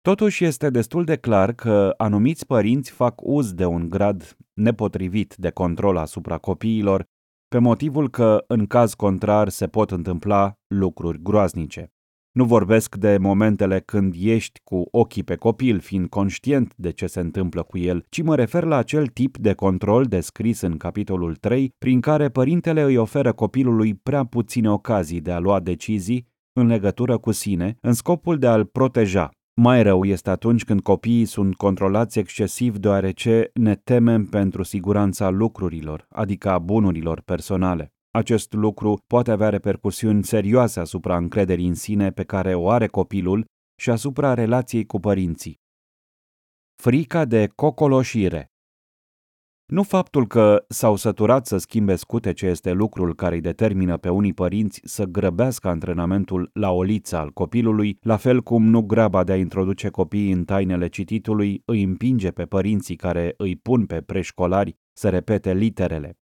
Totuși este destul de clar că anumiți părinți fac uz de un grad nepotrivit de control asupra copiilor, pe motivul că, în caz contrar, se pot întâmpla lucruri groaznice. Nu vorbesc de momentele când ești cu ochii pe copil, fiind conștient de ce se întâmplă cu el, ci mă refer la acel tip de control descris în capitolul 3, prin care părintele îi oferă copilului prea puține ocazii de a lua decizii în legătură cu sine, în scopul de a-l proteja. Mai rău este atunci când copiii sunt controlați excesiv deoarece ne temem pentru siguranța lucrurilor, adică a bunurilor personale. Acest lucru poate avea repercusiuni serioase asupra încrederii în sine pe care o are copilul și asupra relației cu părinții. Frica de cocoloșire nu faptul că s-au săturat să schimbe scutece este lucrul care îi determină pe unii părinți să grăbească antrenamentul la oliță al copilului, la fel cum nu graba de a introduce copiii în tainele cititului îi împinge pe părinții care îi pun pe preșcolari să repete literele.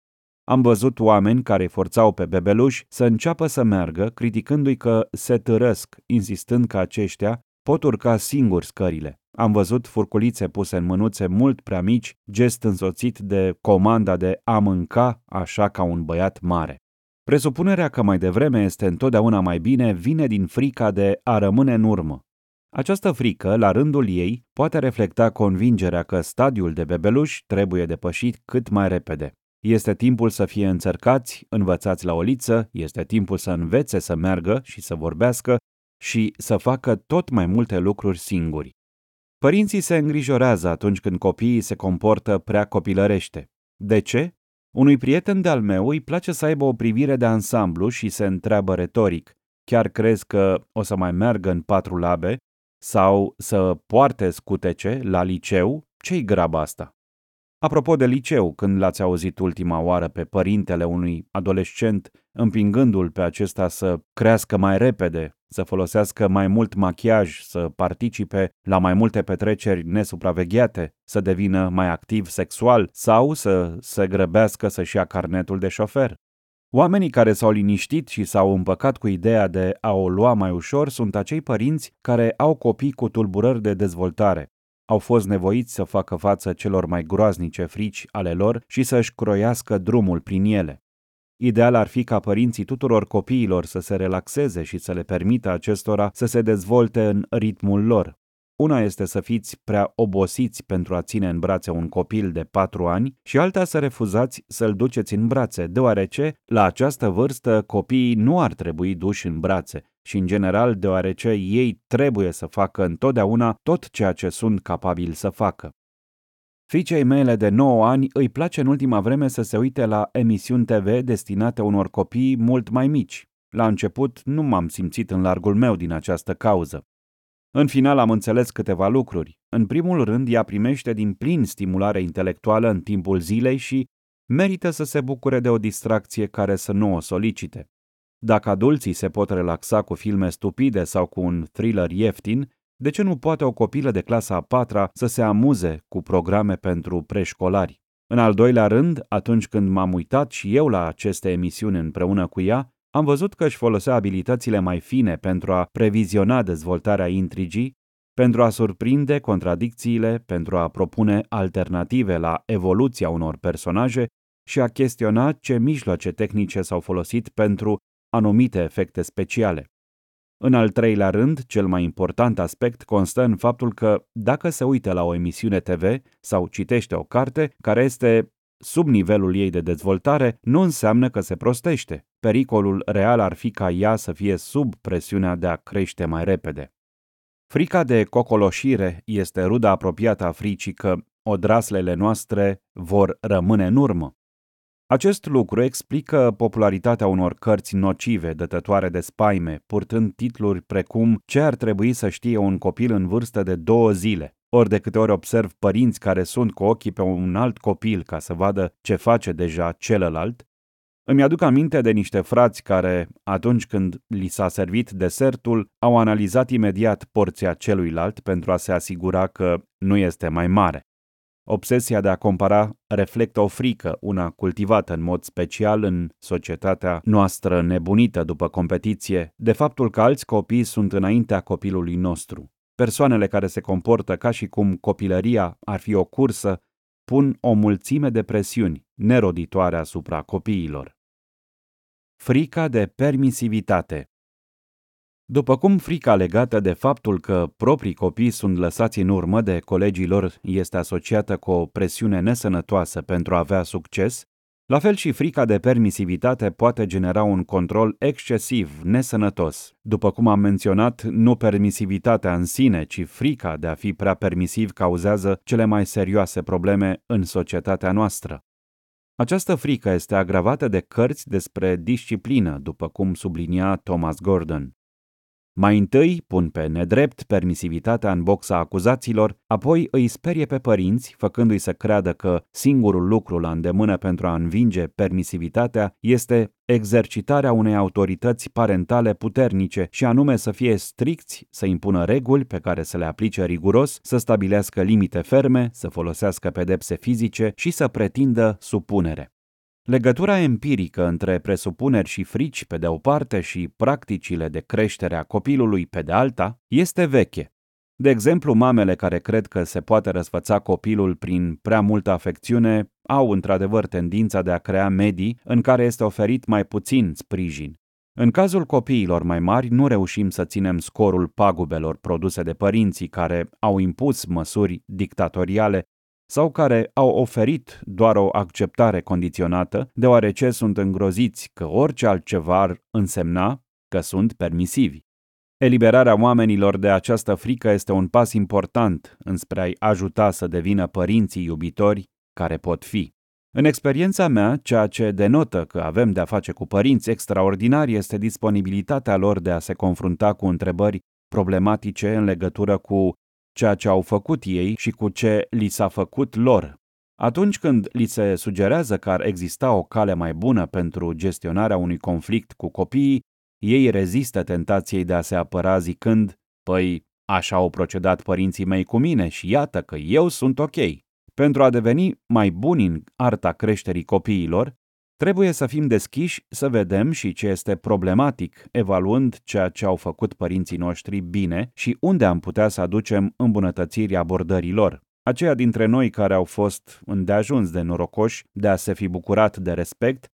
Am văzut oameni care forțau pe bebeluși să înceapă să meargă, criticându-i că se târăsc, insistând că aceștia pot urca singuri scările. Am văzut furculițe puse în mânuțe mult prea mici, gest însoțit de comanda de a mânca așa ca un băiat mare. Presupunerea că mai devreme este întotdeauna mai bine vine din frica de a rămâne în urmă. Această frică, la rândul ei, poate reflecta convingerea că stadiul de bebeluș trebuie depășit cât mai repede. Este timpul să fie înțărcați, învățați la o liță, este timpul să învețe să meargă și să vorbească și să facă tot mai multe lucruri singuri. Părinții se îngrijorează atunci când copiii se comportă prea copilărește. De ce? Unui prieten de-al meu îi place să aibă o privire de ansamblu și se întreabă retoric. Chiar crezi că o să mai meargă în patru labe? Sau să poarte scutece la liceu? Ce-i graba asta? Apropo de liceu, când l-ați auzit ultima oară pe părintele unui adolescent împingându-l pe acesta să crească mai repede, să folosească mai mult machiaj, să participe la mai multe petreceri nesupravegheate, să devină mai activ sexual sau să se grăbească să-și ia carnetul de șofer. Oamenii care s-au liniștit și s-au împăcat cu ideea de a o lua mai ușor sunt acei părinți care au copii cu tulburări de dezvoltare, au fost nevoiți să facă față celor mai groaznice frici ale lor și să-și croiască drumul prin ele. Ideal ar fi ca părinții tuturor copiilor să se relaxeze și să le permită acestora să se dezvolte în ritmul lor. Una este să fiți prea obosiți pentru a ține în brațe un copil de patru ani și alta să refuzați să-l duceți în brațe, deoarece, la această vârstă, copiii nu ar trebui duși în brațe și, în general, deoarece ei trebuie să facă întotdeauna tot ceea ce sunt capabili să facă. Fiicei mele de 9 ani îi place în ultima vreme să se uite la emisiuni TV destinate unor copii mult mai mici. La început nu m-am simțit în largul meu din această cauză. În final am înțeles câteva lucruri. În primul rând, ea primește din plin stimulare intelectuală în timpul zilei și merită să se bucure de o distracție care să nu o solicite. Dacă adulții se pot relaxa cu filme stupide sau cu un thriller ieftin, de ce nu poate o copilă de clasa a patra să se amuze cu programe pentru preșcolari? În al doilea rând, atunci când m-am uitat și eu la aceste emisiuni împreună cu ea, am văzut că își folosea abilitățile mai fine pentru a previziona dezvoltarea intrigii, pentru a surprinde contradicțiile, pentru a propune alternative la evoluția unor personaje și a chestiona ce mijloace tehnice s-au folosit pentru anumite efecte speciale. În al treilea rând, cel mai important aspect constă în faptul că, dacă se uită la o emisiune TV sau citește o carte care este sub nivelul ei de dezvoltare, nu înseamnă că se prostește. Pericolul real ar fi ca ea să fie sub presiunea de a crește mai repede. Frica de cocoloșire este ruda apropiată a fricii că odraslele noastre vor rămâne în urmă. Acest lucru explică popularitatea unor cărți nocive, dătătoare de spaime, purtând titluri precum Ce ar trebui să știe un copil în vârstă de două zile, ori de câte ori observ părinți care sunt cu ochii pe un alt copil ca să vadă ce face deja celălalt, îmi aduc aminte de niște frați care, atunci când li s-a servit desertul, au analizat imediat porția celuilalt pentru a se asigura că nu este mai mare. Obsesia de a compara reflectă o frică, una cultivată în mod special în societatea noastră nebunită după competiție, de faptul că alți copii sunt înaintea copilului nostru. Persoanele care se comportă ca și cum copilăria ar fi o cursă pun o mulțime de presiuni neroditoare asupra copiilor. Frica de permisivitate după cum frica legată de faptul că proprii copii sunt lăsați în urmă de colegii lor este asociată cu o presiune nesănătoasă pentru a avea succes, la fel și frica de permisivitate poate genera un control excesiv, nesănătos. După cum am menționat, nu permisivitatea în sine, ci frica de a fi prea permisiv cauzează cele mai serioase probleme în societatea noastră. Această frică este agravată de cărți despre disciplină, după cum sublinia Thomas Gordon. Mai întâi pun pe nedrept permisivitatea în boxa acuzaților, apoi îi sperie pe părinți, făcându-i să creadă că singurul lucru la îndemână pentru a învinge permisivitatea este exercitarea unei autorități parentale puternice și anume să fie stricți, să impună reguli pe care să le aplice riguros, să stabilească limite ferme, să folosească pedepse fizice și să pretindă supunere. Legătura empirică între presupuneri și frici pe de o parte și practicile de creștere a copilului pe de alta este veche. De exemplu, mamele care cred că se poate răsfăța copilul prin prea multă afecțiune au într-adevăr tendința de a crea medii în care este oferit mai puțin sprijin. În cazul copiilor mai mari, nu reușim să ținem scorul pagubelor produse de părinții care au impus măsuri dictatoriale sau care au oferit doar o acceptare condiționată, deoarece sunt îngroziți că orice altceva ar însemna că sunt permisivi. Eliberarea oamenilor de această frică este un pas important înspre a-i ajuta să devină părinții iubitori care pot fi. În experiența mea, ceea ce denotă că avem de-a face cu părinți extraordinari este disponibilitatea lor de a se confrunta cu întrebări problematice în legătură cu ceea ce au făcut ei și cu ce li s-a făcut lor. Atunci când li se sugerează că ar exista o cale mai bună pentru gestionarea unui conflict cu copiii, ei rezistă tentației de a se apăra zicând, păi, așa au procedat părinții mei cu mine și iată că eu sunt ok. Pentru a deveni mai buni în arta creșterii copiilor, trebuie să fim deschiși să vedem și ce este problematic, evaluând ceea ce au făcut părinții noștri bine și unde am putea să aducem îmbunătățiri abordării lor. Aceia dintre noi care au fost îndeajuns de norocoși de a se fi bucurat de respect,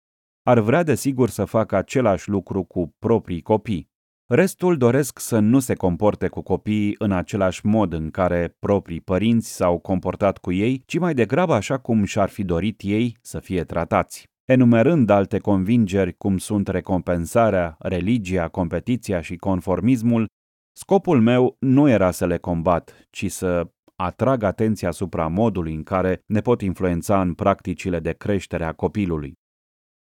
ar vrea desigur să facă același lucru cu proprii copii. Restul doresc să nu se comporte cu copiii în același mod în care proprii părinți s-au comportat cu ei, ci mai degrabă așa cum și-ar fi dorit ei să fie tratați. Enumerând alte convingeri cum sunt recompensarea, religia, competiția și conformismul, scopul meu nu era să le combat, ci să atrag atenția asupra modului în care ne pot influența în practicile de creștere a copilului.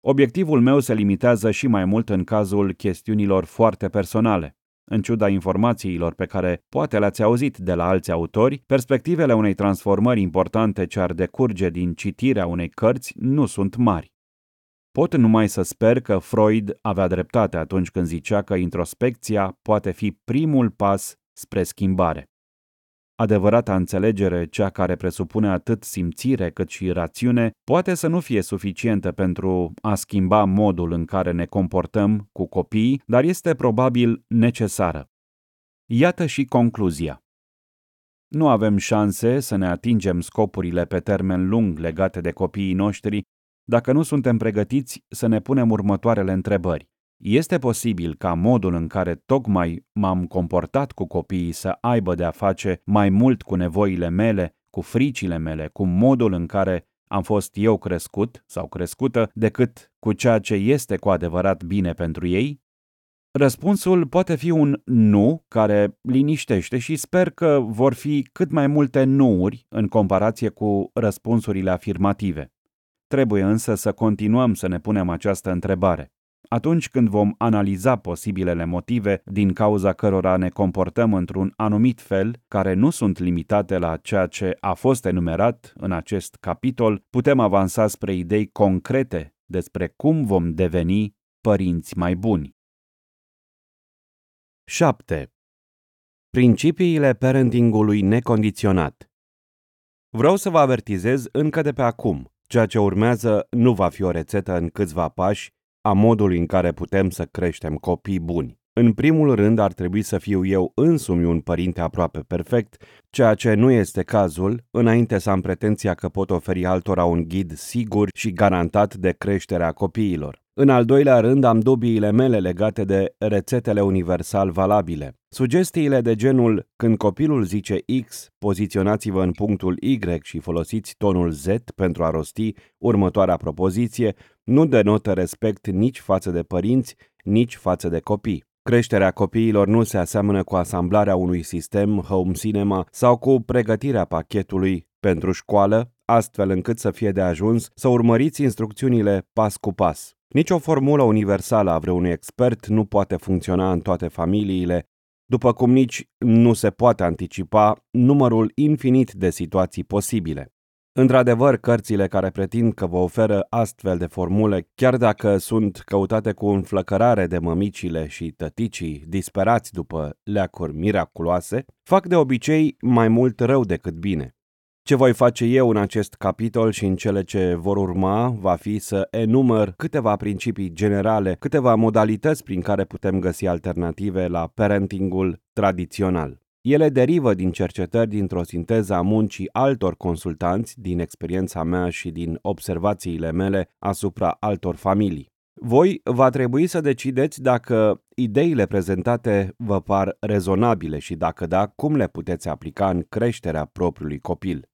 Obiectivul meu se limitează și mai mult în cazul chestiunilor foarte personale. În ciuda informațiilor pe care poate le-ați auzit de la alți autori, perspectivele unei transformări importante ce ar decurge din citirea unei cărți nu sunt mari. Pot numai să sper că Freud avea dreptate atunci când zicea că introspecția poate fi primul pas spre schimbare. Adevărata înțelegere, cea care presupune atât simțire cât și rațiune, poate să nu fie suficientă pentru a schimba modul în care ne comportăm cu copiii, dar este probabil necesară. Iată și concluzia. Nu avem șanse să ne atingem scopurile pe termen lung legate de copiii noștri dacă nu suntem pregătiți să ne punem următoarele întrebări. Este posibil ca modul în care tocmai m-am comportat cu copiii să aibă de a face mai mult cu nevoile mele, cu fricile mele, cu modul în care am fost eu crescut sau crescută, decât cu ceea ce este cu adevărat bine pentru ei? Răspunsul poate fi un nu care liniștește și sper că vor fi cât mai multe nuuri în comparație cu răspunsurile afirmative. Trebuie însă să continuăm să ne punem această întrebare. Atunci când vom analiza posibilele motive din cauza cărora ne comportăm într-un anumit fel, care nu sunt limitate la ceea ce a fost enumerat în acest capitol, putem avansa spre idei concrete despre cum vom deveni părinți mai buni. 7. Principiile parentingului necondiționat Vreau să vă avertizez încă de pe acum. Ceea ce urmează nu va fi o rețetă în câțiva pași a modului în care putem să creștem copii buni. În primul rând ar trebui să fiu eu însumi un părinte aproape perfect, ceea ce nu este cazul, înainte să am pretenția că pot oferi altora un ghid sigur și garantat de creșterea copiilor. În al doilea rând, am dubiile mele legate de rețetele universal valabile. Sugestiile de genul când copilul zice X, poziționați-vă în punctul Y și folosiți tonul Z pentru a rosti următoarea propoziție, nu denotă respect nici față de părinți, nici față de copii. Creșterea copiilor nu se aseamănă cu asamblarea unui sistem home cinema sau cu pregătirea pachetului pentru școală, astfel încât să fie de ajuns să urmăriți instrucțiunile pas cu pas. Nici o formulă universală a vreunui expert nu poate funcționa în toate familiile, după cum nici nu se poate anticipa numărul infinit de situații posibile. Într-adevăr, cărțile care pretind că vă oferă astfel de formule, chiar dacă sunt căutate cu înflăcărare de mămicile și tăticii disperați după leacuri miraculoase, fac de obicei mai mult rău decât bine. Ce voi face eu în acest capitol și în cele ce vor urma va fi să enumăr câteva principii generale, câteva modalități prin care putem găsi alternative la parentingul tradițional. Ele derivă din cercetări dintr-o sinteză a muncii altor consultanți, din experiența mea și din observațiile mele asupra altor familii. Voi va trebui să decideți dacă ideile prezentate vă par rezonabile și dacă da, cum le puteți aplica în creșterea propriului copil.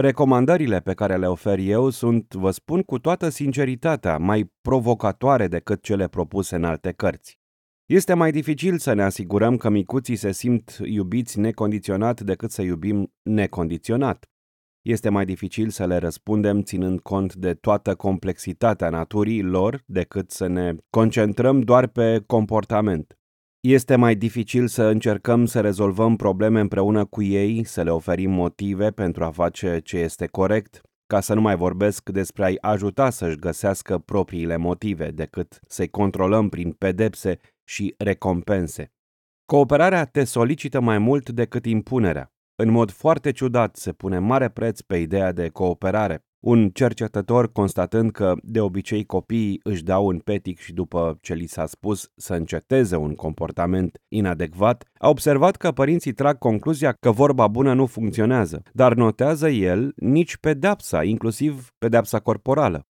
Recomandările pe care le ofer eu sunt, vă spun cu toată sinceritatea, mai provocatoare decât cele propuse în alte cărți. Este mai dificil să ne asigurăm că micuții se simt iubiți necondiționat decât să iubim necondiționat. Este mai dificil să le răspundem ținând cont de toată complexitatea naturii lor decât să ne concentrăm doar pe comportament. Este mai dificil să încercăm să rezolvăm probleme împreună cu ei, să le oferim motive pentru a face ce este corect, ca să nu mai vorbesc despre a-i ajuta să-și găsească propriile motive, decât să-i controlăm prin pedepse și recompense. Cooperarea te solicită mai mult decât impunerea. În mod foarte ciudat se pune mare preț pe ideea de cooperare. Un cercetător, constatând că de obicei copiii își dau un petic și după ce li s-a spus să înceteze un comportament inadecvat, a observat că părinții trag concluzia că vorba bună nu funcționează, dar notează el nici pedepsa, inclusiv pedepsa corporală.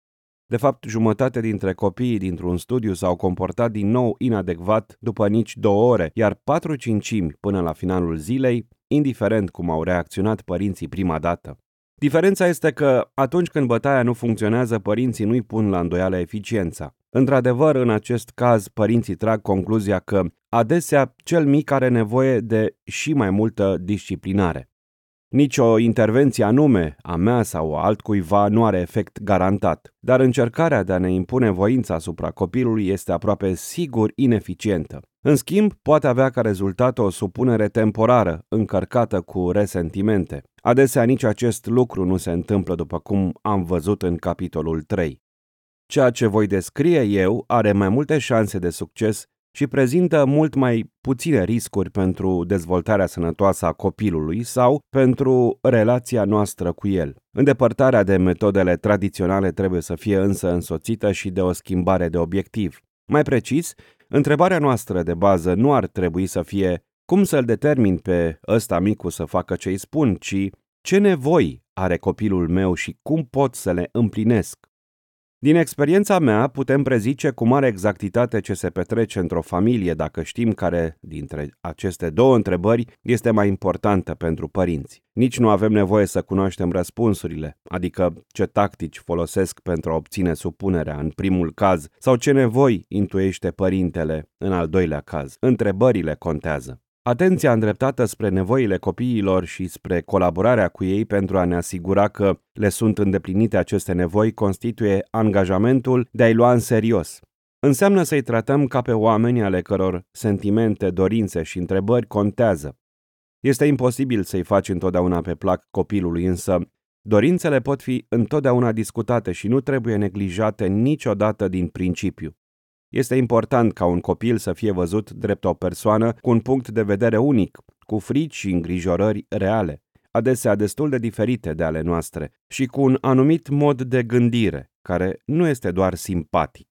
De fapt, jumătate dintre copiii dintr-un studiu s-au comportat din nou inadecvat după nici două ore, iar patru cincimi până la finalul zilei, indiferent cum au reacționat părinții prima dată. Diferența este că atunci când bătaia nu funcționează, părinții nu-i pun la îndoială eficiența. Într-adevăr, în acest caz, părinții trag concluzia că adesea cel mic are nevoie de și mai multă disciplinare. Nici o intervenție anume, a mea sau a altcuiva, nu are efect garantat, dar încercarea de a ne impune voința asupra copilului este aproape sigur ineficientă. În schimb, poate avea ca rezultat o supunere temporară, încărcată cu resentimente. Adesea nici acest lucru nu se întâmplă după cum am văzut în capitolul 3. Ceea ce voi descrie eu are mai multe șanse de succes și prezintă mult mai puține riscuri pentru dezvoltarea sănătoasă a copilului sau pentru relația noastră cu el. Îndepărtarea de metodele tradiționale trebuie să fie însă însoțită și de o schimbare de obiectiv. Mai precis, întrebarea noastră de bază nu ar trebui să fie cum să-l determin pe ăsta micu să facă ce îi spun, ci ce nevoi are copilul meu și cum pot să le împlinesc. Din experiența mea putem prezice cu mare exactitate ce se petrece într-o familie dacă știm care dintre aceste două întrebări este mai importantă pentru părinți. Nici nu avem nevoie să cunoaștem răspunsurile, adică ce tactici folosesc pentru a obține supunerea în primul caz sau ce nevoi intuiește părintele în al doilea caz. Întrebările contează. Atenția îndreptată spre nevoile copiilor și spre colaborarea cu ei pentru a ne asigura că le sunt îndeplinite aceste nevoi constituie angajamentul de a-i lua în serios. Înseamnă să-i tratăm ca pe oameni ale căror sentimente, dorințe și întrebări contează. Este imposibil să-i faci întotdeauna pe plac copilului, însă dorințele pot fi întotdeauna discutate și nu trebuie neglijate niciodată din principiu. Este important ca un copil să fie văzut drept o persoană cu un punct de vedere unic, cu frici și îngrijorări reale, adesea destul de diferite de ale noastre, și cu un anumit mod de gândire, care nu este doar simpatic.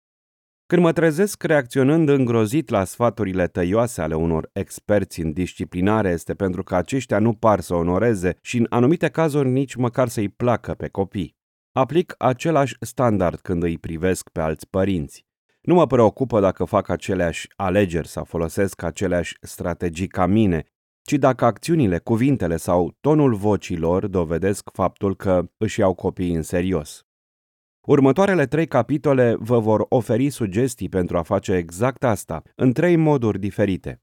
Când mă trezesc reacționând îngrozit la sfaturile tăioase ale unor experți în disciplinare este pentru că aceștia nu par să onoreze și în anumite cazuri nici măcar să-i placă pe copii. Aplic același standard când îi privesc pe alți părinți. Nu mă preocupă dacă fac aceleași alegeri sau folosesc aceleași strategii ca mine, ci dacă acțiunile, cuvintele sau tonul vocilor dovedesc faptul că își iau copiii în serios. Următoarele trei capitole vă vor oferi sugestii pentru a face exact asta, în trei moduri diferite.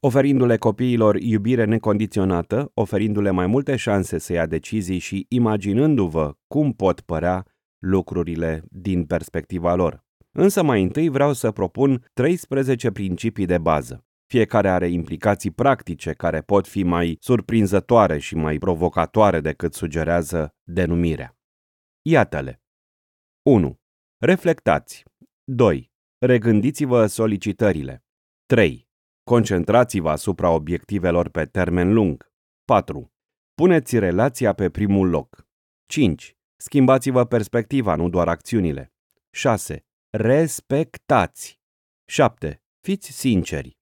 Oferindu-le copiilor iubire necondiționată, oferindu-le mai multe șanse să ia decizii și imaginându-vă cum pot părea lucrurile din perspectiva lor. Însă mai întâi vreau să propun 13 principii de bază. Fiecare are implicații practice care pot fi mai surprinzătoare și mai provocatoare decât sugerează denumirea. Iată-le. 1. Reflectați. 2. Regândiți-vă solicitările. 3. Concentrați-vă asupra obiectivelor pe termen lung. 4. Puneți relația pe primul loc. 5. Schimbați-vă perspectiva, nu doar acțiunile. 6. Respectați. 7. Fiți sinceri.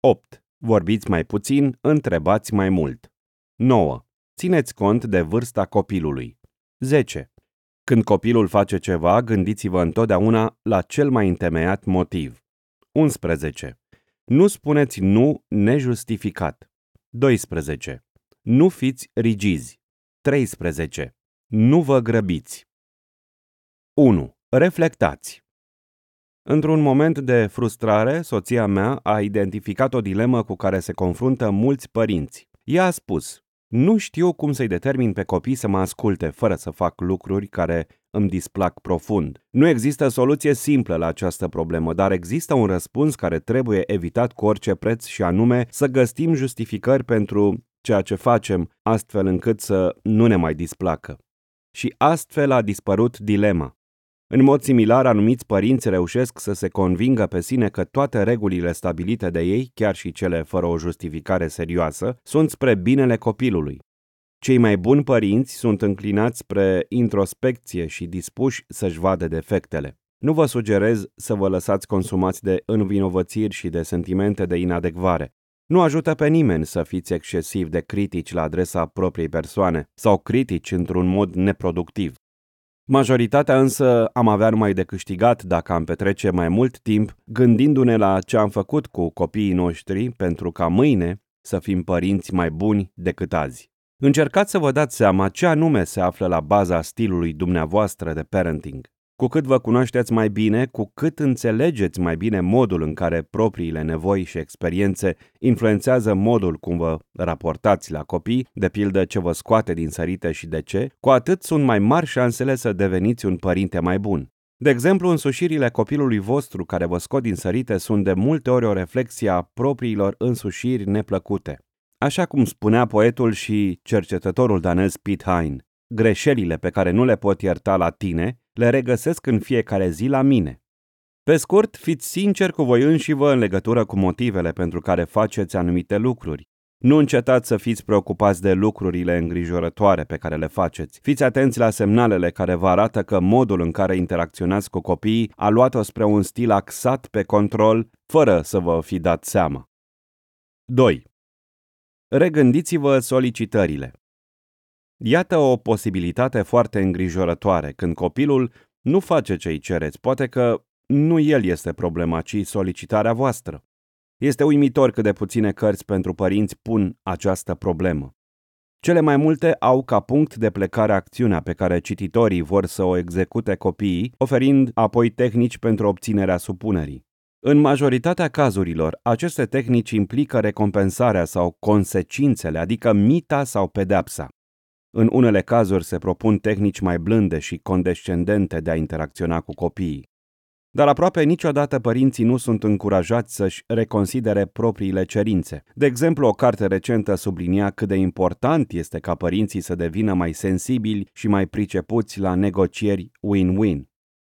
8. Vorbiți mai puțin, întrebați mai mult. 9. Țineți cont de vârsta copilului. 10. Când copilul face ceva, gândiți-vă întotdeauna la cel mai întemeiat motiv. 11. Nu spuneți nu nejustificat. 12. Nu fiți rigizi. 13. Nu vă grăbiți. 1. Reflectați. Într-un moment de frustrare, soția mea a identificat o dilemă cu care se confruntă mulți părinți. Ea a spus, nu știu cum să-i determin pe copii să mă asculte fără să fac lucruri care îmi displac profund. Nu există soluție simplă la această problemă, dar există un răspuns care trebuie evitat cu orice preț și anume să găsim justificări pentru ceea ce facem, astfel încât să nu ne mai displacă. Și astfel a dispărut dilema. În mod similar, anumiți părinți reușesc să se convingă pe sine că toate regulile stabilite de ei, chiar și cele fără o justificare serioasă, sunt spre binele copilului. Cei mai buni părinți sunt înclinați spre introspecție și dispuși să-și vadă defectele. Nu vă sugerez să vă lăsați consumați de învinovățiri și de sentimente de inadecvare. Nu ajută pe nimeni să fiți excesiv de critici la adresa propriei persoane sau critici într-un mod neproductiv. Majoritatea însă am avea numai de câștigat dacă am petrece mai mult timp gândindu-ne la ce am făcut cu copiii noștri pentru ca mâine să fim părinți mai buni decât azi. Încercați să vă dați seama ce anume se află la baza stilului dumneavoastră de parenting. Cu cât vă cunoașteți mai bine, cu cât înțelegeți mai bine modul în care propriile nevoi și experiențe influențează modul cum vă raportați la copii, de pildă ce vă scoate din sărite și de ce, cu atât sunt mai mari șansele să deveniți un părinte mai bun. De exemplu, însușirile copilului vostru care vă scot din sărite sunt de multe ori o reflexie a propriilor însușiri neplăcute. Așa cum spunea poetul și cercetătorul danez Piet Hein, greșelile pe care nu le pot ierta la tine, le regăsesc în fiecare zi la mine. Pe scurt, fiți sinceri cu voi înșivă în legătură cu motivele pentru care faceți anumite lucruri. Nu încetați să fiți preocupați de lucrurile îngrijorătoare pe care le faceți. Fiți atenți la semnalele care vă arată că modul în care interacționați cu copiii a luat-o spre un stil axat pe control, fără să vă fi dat seama. 2. Regândiți-vă solicitările. Iată o posibilitate foarte îngrijorătoare când copilul nu face ce îi cereți. Poate că nu el este problema, ci solicitarea voastră. Este uimitor cât de puține cărți pentru părinți pun această problemă. Cele mai multe au ca punct de plecare acțiunea pe care cititorii vor să o execute copiii, oferind apoi tehnici pentru obținerea supunerii. În majoritatea cazurilor, aceste tehnici implică recompensarea sau consecințele, adică mita sau pedepsa. În unele cazuri se propun tehnici mai blânde și condescendente de a interacționa cu copiii. Dar aproape niciodată părinții nu sunt încurajați să-și reconsidere propriile cerințe. De exemplu, o carte recentă sublinia cât de important este ca părinții să devină mai sensibili și mai pricepuți la negocieri win-win.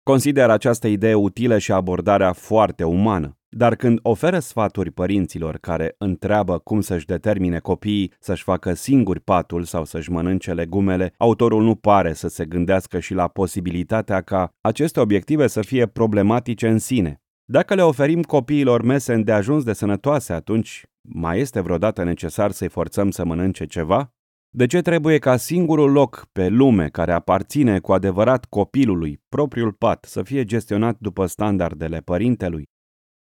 Consider această idee utilă și abordarea foarte umană. Dar când oferă sfaturi părinților care întreabă cum să-și determine copiii să-și facă singuri patul sau să-și mănânce legumele, autorul nu pare să se gândească și la posibilitatea ca aceste obiective să fie problematice în sine. Dacă le oferim copiilor mese îndeajuns de sănătoase, atunci mai este vreodată necesar să-i forțăm să mănânce ceva? De ce trebuie ca singurul loc pe lume care aparține cu adevărat copilului, propriul pat, să fie gestionat după standardele părintelui?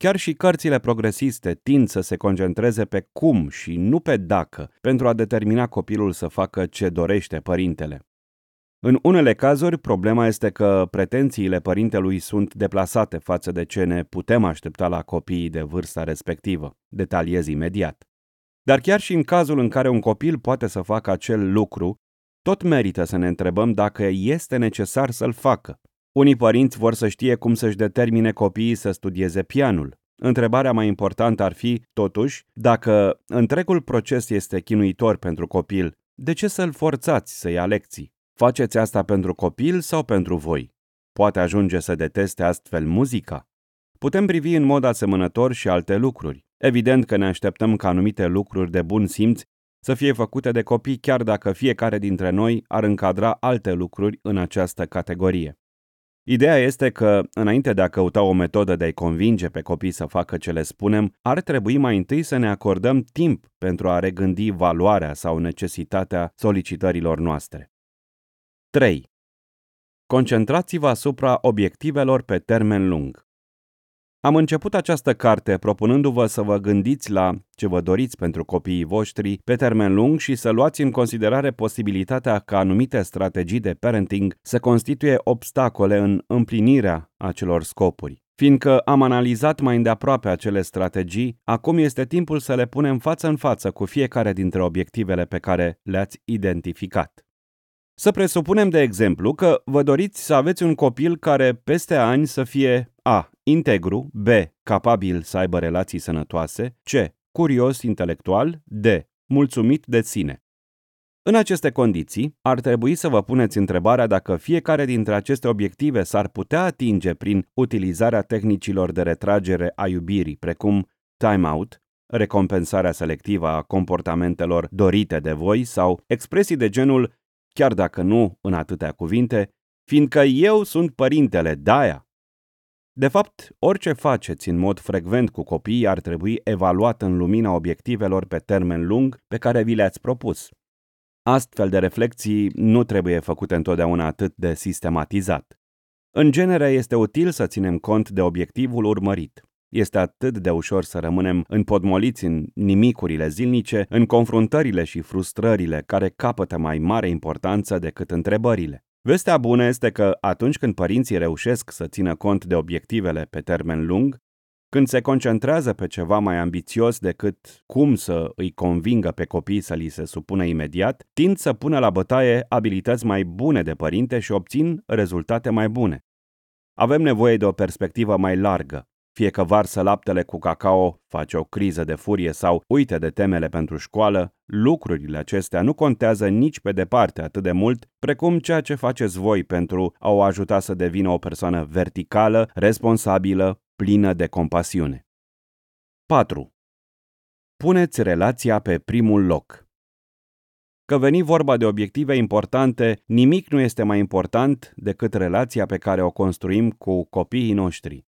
Chiar și cărțile progresiste tind să se concentreze pe cum și nu pe dacă pentru a determina copilul să facă ce dorește părintele. În unele cazuri, problema este că pretențiile părintelui sunt deplasate față de ce ne putem aștepta la copiii de vârsta respectivă. Detaliez imediat. Dar chiar și în cazul în care un copil poate să facă acel lucru, tot merită să ne întrebăm dacă este necesar să-l facă. Unii părinți vor să știe cum să-și determine copiii să studieze pianul. Întrebarea mai importantă ar fi, totuși, dacă întregul proces este chinuitor pentru copil, de ce să-l forțați să ia lecții? Faceți asta pentru copil sau pentru voi? Poate ajunge să deteste astfel muzica? Putem privi în mod asemănător și alte lucruri. Evident că ne așteptăm ca anumite lucruri de bun simț să fie făcute de copii chiar dacă fiecare dintre noi ar încadra alte lucruri în această categorie. Ideea este că, înainte de a căuta o metodă de a-i convinge pe copii să facă ce le spunem, ar trebui mai întâi să ne acordăm timp pentru a regândi valoarea sau necesitatea solicitărilor noastre. 3. Concentrați-vă asupra obiectivelor pe termen lung. Am început această carte propunându-vă să vă gândiți la ce vă doriți pentru copiii voștri pe termen lung și să luați în considerare posibilitatea ca anumite strategii de parenting să constituie obstacole în împlinirea acelor scopuri. Fiindcă am analizat mai îndeaproape acele strategii, acum este timpul să le punem față în față cu fiecare dintre obiectivele pe care le-ați identificat. Să presupunem, de exemplu, că vă doriți să aveți un copil care peste ani să fie A. Integru, B. Capabil să aibă relații sănătoase, C. Curios intelectual, D. Mulțumit de sine. În aceste condiții, ar trebui să vă puneți întrebarea dacă fiecare dintre aceste obiective s-ar putea atinge prin utilizarea tehnicilor de retragere a iubirii, precum time-out, recompensarea selectivă a comportamentelor dorite de voi sau expresii de genul chiar dacă nu în atâtea cuvinte, fiindcă eu sunt părintele Daia. De fapt, orice faceți în mod frecvent cu copiii ar trebui evaluat în lumina obiectivelor pe termen lung pe care vi le-ați propus. Astfel de reflexii nu trebuie făcute întotdeauna atât de sistematizat. În genere, este util să ținem cont de obiectivul urmărit. Este atât de ușor să rămânem împodmoliți în nimicurile zilnice, în confruntările și frustrările care capătă mai mare importanță decât întrebările. Vestea bună este că atunci când părinții reușesc să țină cont de obiectivele pe termen lung, când se concentrează pe ceva mai ambițios decât cum să îi convingă pe copii să li se supună imediat, tind să pună la bătaie abilități mai bune de părinte și obțin rezultate mai bune. Avem nevoie de o perspectivă mai largă, fie că varsă laptele cu cacao, face o criză de furie sau uite de temele pentru școală, lucrurile acestea nu contează nici pe departe atât de mult precum ceea ce faceți voi pentru a o ajuta să devină o persoană verticală, responsabilă, plină de compasiune. 4. Puneți relația pe primul loc. Că veni vorba de obiective importante, nimic nu este mai important decât relația pe care o construim cu copiii noștri.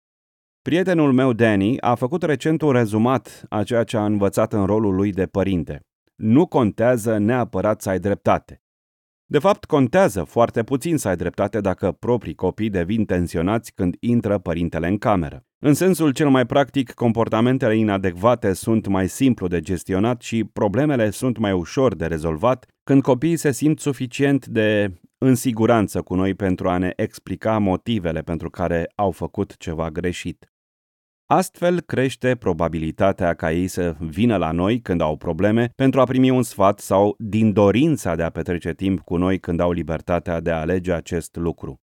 Prietenul meu, Danny, a făcut recent un rezumat a ceea ce a învățat în rolul lui de părinte. Nu contează neapărat să ai dreptate. De fapt, contează foarte puțin să ai dreptate dacă proprii copii devin tensionați când intră părintele în cameră. În sensul cel mai practic, comportamentele inadecvate sunt mai simplu de gestionat și problemele sunt mai ușor de rezolvat când copiii se simt suficient de în siguranță cu noi pentru a ne explica motivele pentru care au făcut ceva greșit. Astfel crește probabilitatea ca ei să vină la noi când au probleme pentru a primi un sfat sau din dorința de a petrece timp cu noi când au libertatea de a alege acest lucru.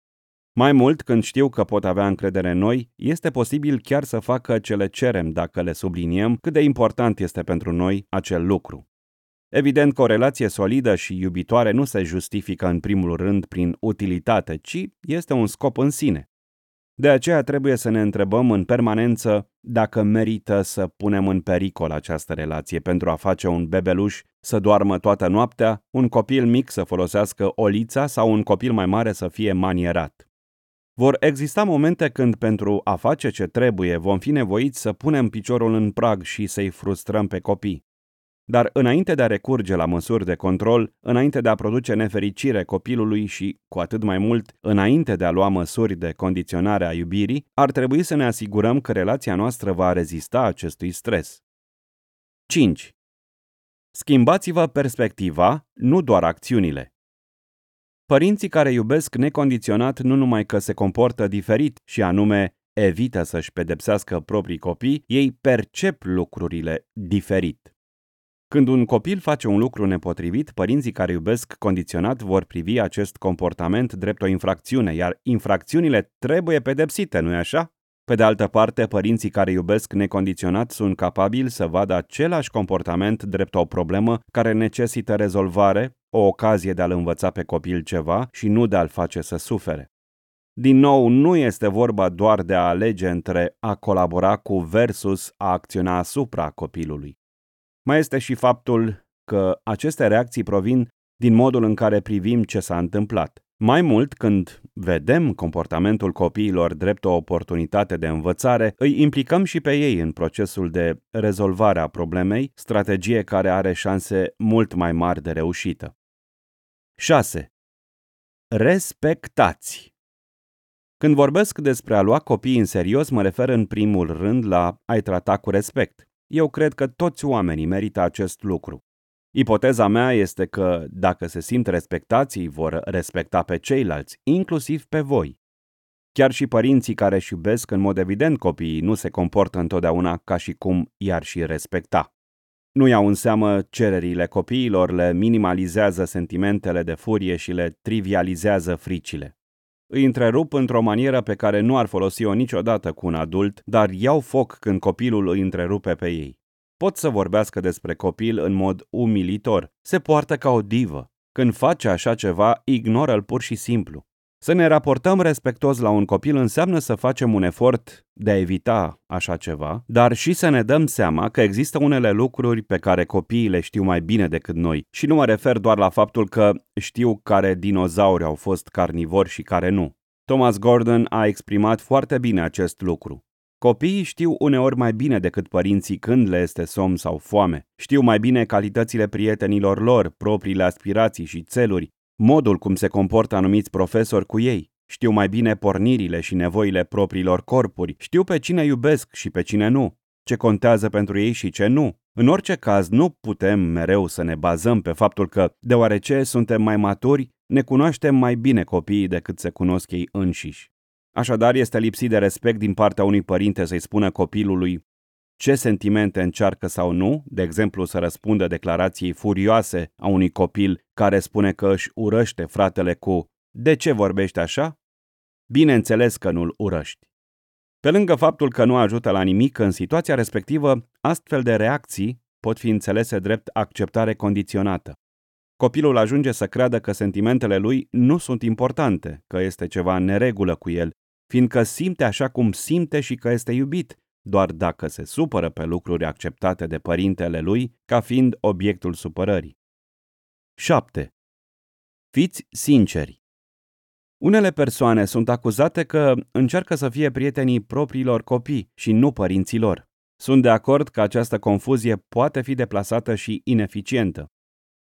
Mai mult, când știu că pot avea încredere în noi, este posibil chiar să facă ce le cerem dacă le subliniem cât de important este pentru noi acel lucru. Evident că o relație solidă și iubitoare nu se justifică în primul rând prin utilitate, ci este un scop în sine. De aceea trebuie să ne întrebăm în permanență dacă merită să punem în pericol această relație pentru a face un bebeluș să doarmă toată noaptea, un copil mic să folosească olița sau un copil mai mare să fie manierat. Vor exista momente când pentru a face ce trebuie vom fi nevoiți să punem piciorul în prag și să-i frustrăm pe copii. Dar înainte de a recurge la măsuri de control, înainte de a produce nefericire copilului și, cu atât mai mult, înainte de a lua măsuri de condiționare a iubirii, ar trebui să ne asigurăm că relația noastră va rezista acestui stres. 5. Schimbați-vă perspectiva, nu doar acțiunile. Părinții care iubesc necondiționat nu numai că se comportă diferit și anume evită să-și pedepsească proprii copii, ei percep lucrurile diferit. Când un copil face un lucru nepotrivit, părinții care iubesc condiționat vor privi acest comportament drept o infracțiune, iar infracțiunile trebuie pedepsite, nu-i așa? Pe de altă parte, părinții care iubesc necondiționat sunt capabili să vadă același comportament drept o problemă care necesită rezolvare, o ocazie de a-l învăța pe copil ceva și nu de a-l face să sufere. Din nou, nu este vorba doar de a alege între a colabora cu versus a acționa asupra copilului. Mai este și faptul că aceste reacții provin din modul în care privim ce s-a întâmplat. Mai mult, când vedem comportamentul copiilor drept o oportunitate de învățare, îi implicăm și pe ei în procesul de rezolvare a problemei, strategie care are șanse mult mai mari de reușită. 6. Respectați. Când vorbesc despre a lua copiii în serios, mă refer în primul rând la a-i trata cu respect. Eu cred că toți oamenii merită acest lucru. Ipoteza mea este că, dacă se simt respectați, îi vor respecta pe ceilalți, inclusiv pe voi. Chiar și părinții care își iubesc în mod evident copiii nu se comportă întotdeauna ca și cum i-ar și respecta. Nu iau în seamă cererile copiilor, le minimalizează sentimentele de furie și le trivializează fricile. Îi întrerup într-o manieră pe care nu ar folosi-o niciodată cu un adult, dar iau foc când copilul îi întrerupe pe ei. Pot să vorbească despre copil în mod umilitor. Se poartă ca o divă. Când face așa ceva, ignoră-l pur și simplu. Să ne raportăm respectos la un copil înseamnă să facem un efort de a evita așa ceva, dar și să ne dăm seama că există unele lucruri pe care copiii le știu mai bine decât noi. Și nu mă refer doar la faptul că știu care dinozauri au fost carnivori și care nu. Thomas Gordon a exprimat foarte bine acest lucru. Copiii știu uneori mai bine decât părinții când le este somn sau foame. Știu mai bine calitățile prietenilor lor, propriile aspirații și țeluri, modul cum se comportă anumiți profesori cu ei. Știu mai bine pornirile și nevoile propriilor corpuri. Știu pe cine iubesc și pe cine nu. Ce contează pentru ei și ce nu. În orice caz, nu putem mereu să ne bazăm pe faptul că, deoarece suntem mai maturi, ne cunoaștem mai bine copiii decât se cunosc ei înșiși. Așadar, este lipsit de respect din partea unui părinte să-i spună copilului ce sentimente încearcă sau nu, de exemplu să răspundă declarației furioase a unui copil care spune că își urăște fratele cu De ce vorbești așa? Bineînțeles că nu-l urăști. Pe lângă faptul că nu ajută la nimic în situația respectivă, astfel de reacții pot fi înțelese drept acceptare condiționată. Copilul ajunge să creadă că sentimentele lui nu sunt importante, că este ceva în neregulă cu el fiindcă simte așa cum simte și că este iubit, doar dacă se supără pe lucruri acceptate de părintele lui ca fiind obiectul supărării. 7. Fiți sinceri. Unele persoane sunt acuzate că încearcă să fie prietenii propriilor copii și nu părinților. Sunt de acord că această confuzie poate fi deplasată și ineficientă.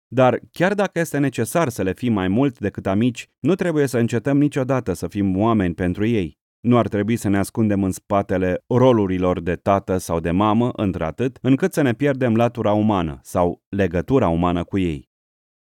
Dar chiar dacă este necesar să le fim mai mult decât amici, nu trebuie să încetăm niciodată să fim oameni pentru ei. Nu ar trebui să ne ascundem în spatele rolurilor de tată sau de mamă, într-atât, încât să ne pierdem latura umană sau legătura umană cu ei.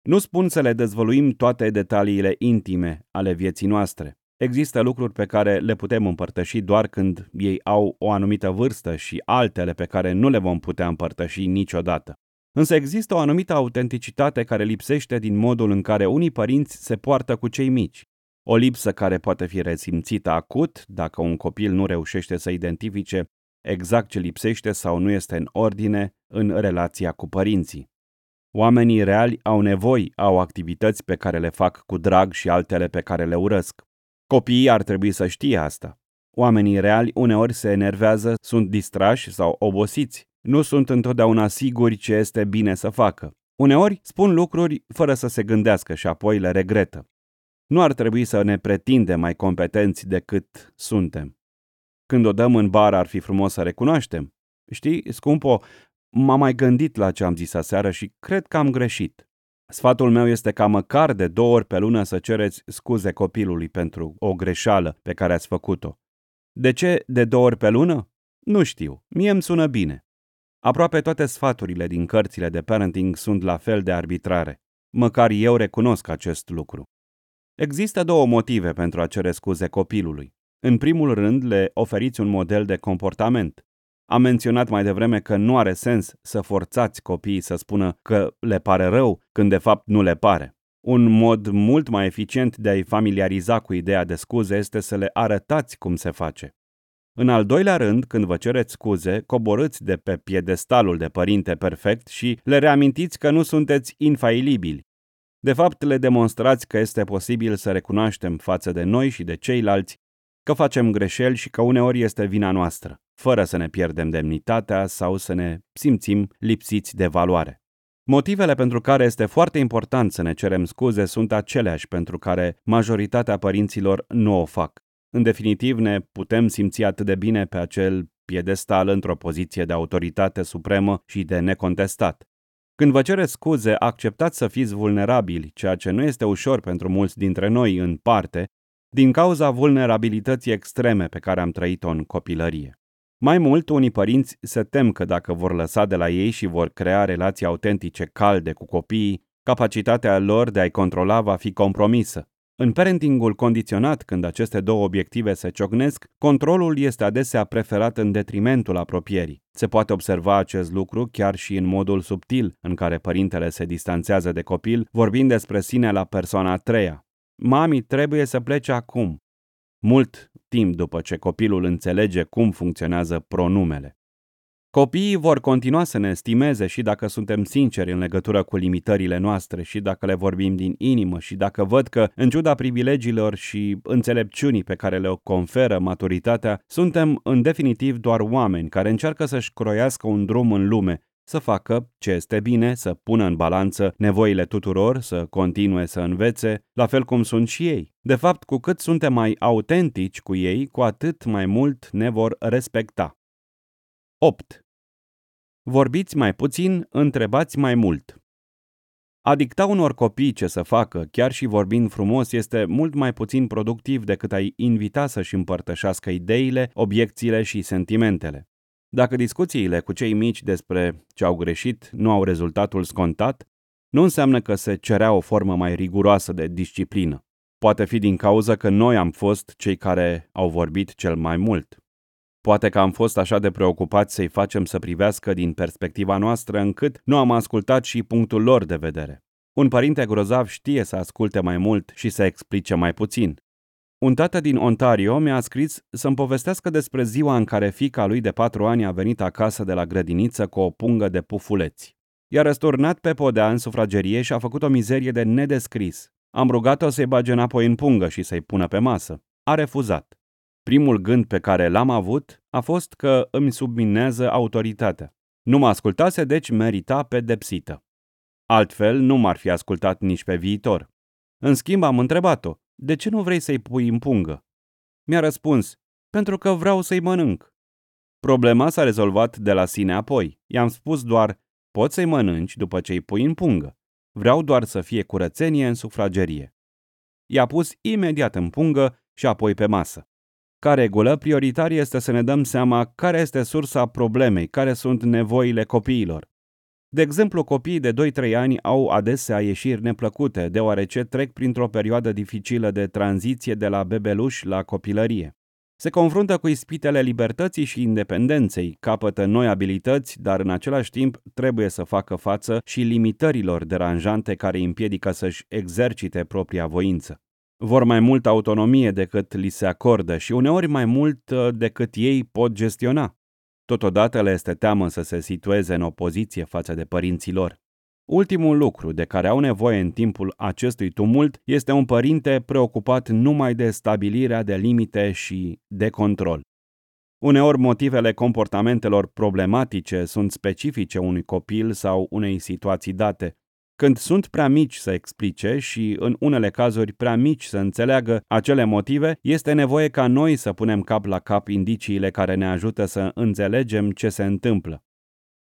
Nu spun să le dezvăluim toate detaliile intime ale vieții noastre. Există lucruri pe care le putem împărtăși doar când ei au o anumită vârstă și altele pe care nu le vom putea împărtăși niciodată. Însă există o anumită autenticitate care lipsește din modul în care unii părinți se poartă cu cei mici. O lipsă care poate fi resimțită acut dacă un copil nu reușește să identifice exact ce lipsește sau nu este în ordine în relația cu părinții. Oamenii reali au nevoi, au activități pe care le fac cu drag și altele pe care le urăsc. Copiii ar trebui să știe asta. Oamenii reali uneori se enervează, sunt distrași sau obosiți, nu sunt întotdeauna siguri ce este bine să facă. Uneori spun lucruri fără să se gândească și apoi le regretă. Nu ar trebui să ne pretindem mai competenți decât suntem. Când o dăm în bar ar fi frumos să recunoaștem. Știi, scumpo, m-am mai gândit la ce am zis aseară și cred că am greșit. Sfatul meu este ca măcar de două ori pe lună să cereți scuze copilului pentru o greșeală pe care ați făcut-o. De ce de două ori pe lună? Nu știu, mie îmi sună bine. Aproape toate sfaturile din cărțile de parenting sunt la fel de arbitrare. Măcar eu recunosc acest lucru. Există două motive pentru a cere scuze copilului. În primul rând, le oferiți un model de comportament. Am menționat mai devreme că nu are sens să forțați copiii să spună că le pare rău când de fapt nu le pare. Un mod mult mai eficient de a-i familiariza cu ideea de scuze este să le arătați cum se face. În al doilea rând, când vă cereți scuze, coborâți de pe piedestalul de părinte perfect și le reamintiți că nu sunteți infailibili. De fapt, le demonstrați că este posibil să recunoaștem față de noi și de ceilalți că facem greșeli și că uneori este vina noastră, fără să ne pierdem demnitatea sau să ne simțim lipsiți de valoare. Motivele pentru care este foarte important să ne cerem scuze sunt aceleași pentru care majoritatea părinților nu o fac. În definitiv, ne putem simți atât de bine pe acel piedestal într-o poziție de autoritate supremă și de necontestat. Când vă cereți scuze, acceptați să fiți vulnerabili, ceea ce nu este ușor pentru mulți dintre noi, în parte, din cauza vulnerabilității extreme pe care am trăit-o în copilărie. Mai mult, unii părinți se tem că dacă vor lăsa de la ei și vor crea relații autentice calde cu copiii, capacitatea lor de a-i controla va fi compromisă. În parentingul condiționat, când aceste două obiective se ciocnesc, controlul este adesea preferat în detrimentul apropierii. Se poate observa acest lucru chiar și în modul subtil în care părintele se distanțează de copil, vorbind despre sine la persoana a treia. Mami trebuie să plece acum. Mult timp după ce copilul înțelege cum funcționează pronumele. Copiii vor continua să ne estimeze și dacă suntem sinceri în legătură cu limitările noastre și dacă le vorbim din inimă și dacă văd că, în ciuda privilegiilor și înțelepciunii pe care le conferă maturitatea, suntem în definitiv doar oameni care încearcă să-și croiască un drum în lume, să facă ce este bine, să pună în balanță nevoile tuturor, să continue să învețe, la fel cum sunt și ei. De fapt, cu cât suntem mai autentici cu ei, cu atât mai mult ne vor respecta. 8. Vorbiți mai puțin, întrebați mai mult. A dicta unor copii ce să facă, chiar și vorbind frumos, este mult mai puțin productiv decât a-i invita să-și împărtășească ideile, obiecțiile și sentimentele. Dacă discuțiile cu cei mici despre ce au greșit nu au rezultatul scontat, nu înseamnă că se cerea o formă mai riguroasă de disciplină. Poate fi din cauza că noi am fost cei care au vorbit cel mai mult. Poate că am fost așa de preocupați să-i facem să privească din perspectiva noastră încât nu am ascultat și punctul lor de vedere. Un părinte grozav știe să asculte mai mult și să explice mai puțin. Un tată din Ontario mi-a scris să-mi povestească despre ziua în care fica lui de patru ani a venit acasă de la grădiniță cu o pungă de pufuleți. I-a răsturnat pe podea în sufragerie și a făcut o mizerie de nedescris. Am rugat-o să-i bage înapoi în pungă și să-i pună pe masă. A refuzat. Primul gând pe care l-am avut a fost că îmi subminează autoritatea. Nu mă ascultase, deci merita pedepsită. Altfel, nu m-ar fi ascultat nici pe viitor. În schimb, am întrebat-o, de ce nu vrei să-i pui în pungă? Mi-a răspuns, pentru că vreau să-i mănânc. Problema s-a rezolvat de la sine apoi. I-am spus doar, poți să-i mănânci după ce îi pui în pungă. Vreau doar să fie curățenie în sufragerie. I-a pus imediat în pungă și apoi pe masă. Ca regulă, prioritar este să ne dăm seama care este sursa problemei, care sunt nevoile copiilor. De exemplu, copiii de 2-3 ani au adesea ieșiri neplăcute, deoarece trec printr-o perioadă dificilă de tranziție de la bebeluș la copilărie. Se confruntă cu ispitele libertății și independenței, capătă noi abilități, dar în același timp trebuie să facă față și limitărilor deranjante care îi împiedică să-și exercite propria voință. Vor mai multă autonomie decât li se acordă și uneori mai mult uh, decât ei pot gestiona. Totodată le este teamă să se situeze în opoziție față de părinții lor. Ultimul lucru de care au nevoie în timpul acestui tumult este un părinte preocupat numai de stabilirea de limite și de control. Uneori motivele comportamentelor problematice sunt specifice unui copil sau unei situații date, când sunt prea mici să explice și, în unele cazuri, prea mici să înțeleagă acele motive, este nevoie ca noi să punem cap la cap indiciile care ne ajută să înțelegem ce se întâmplă.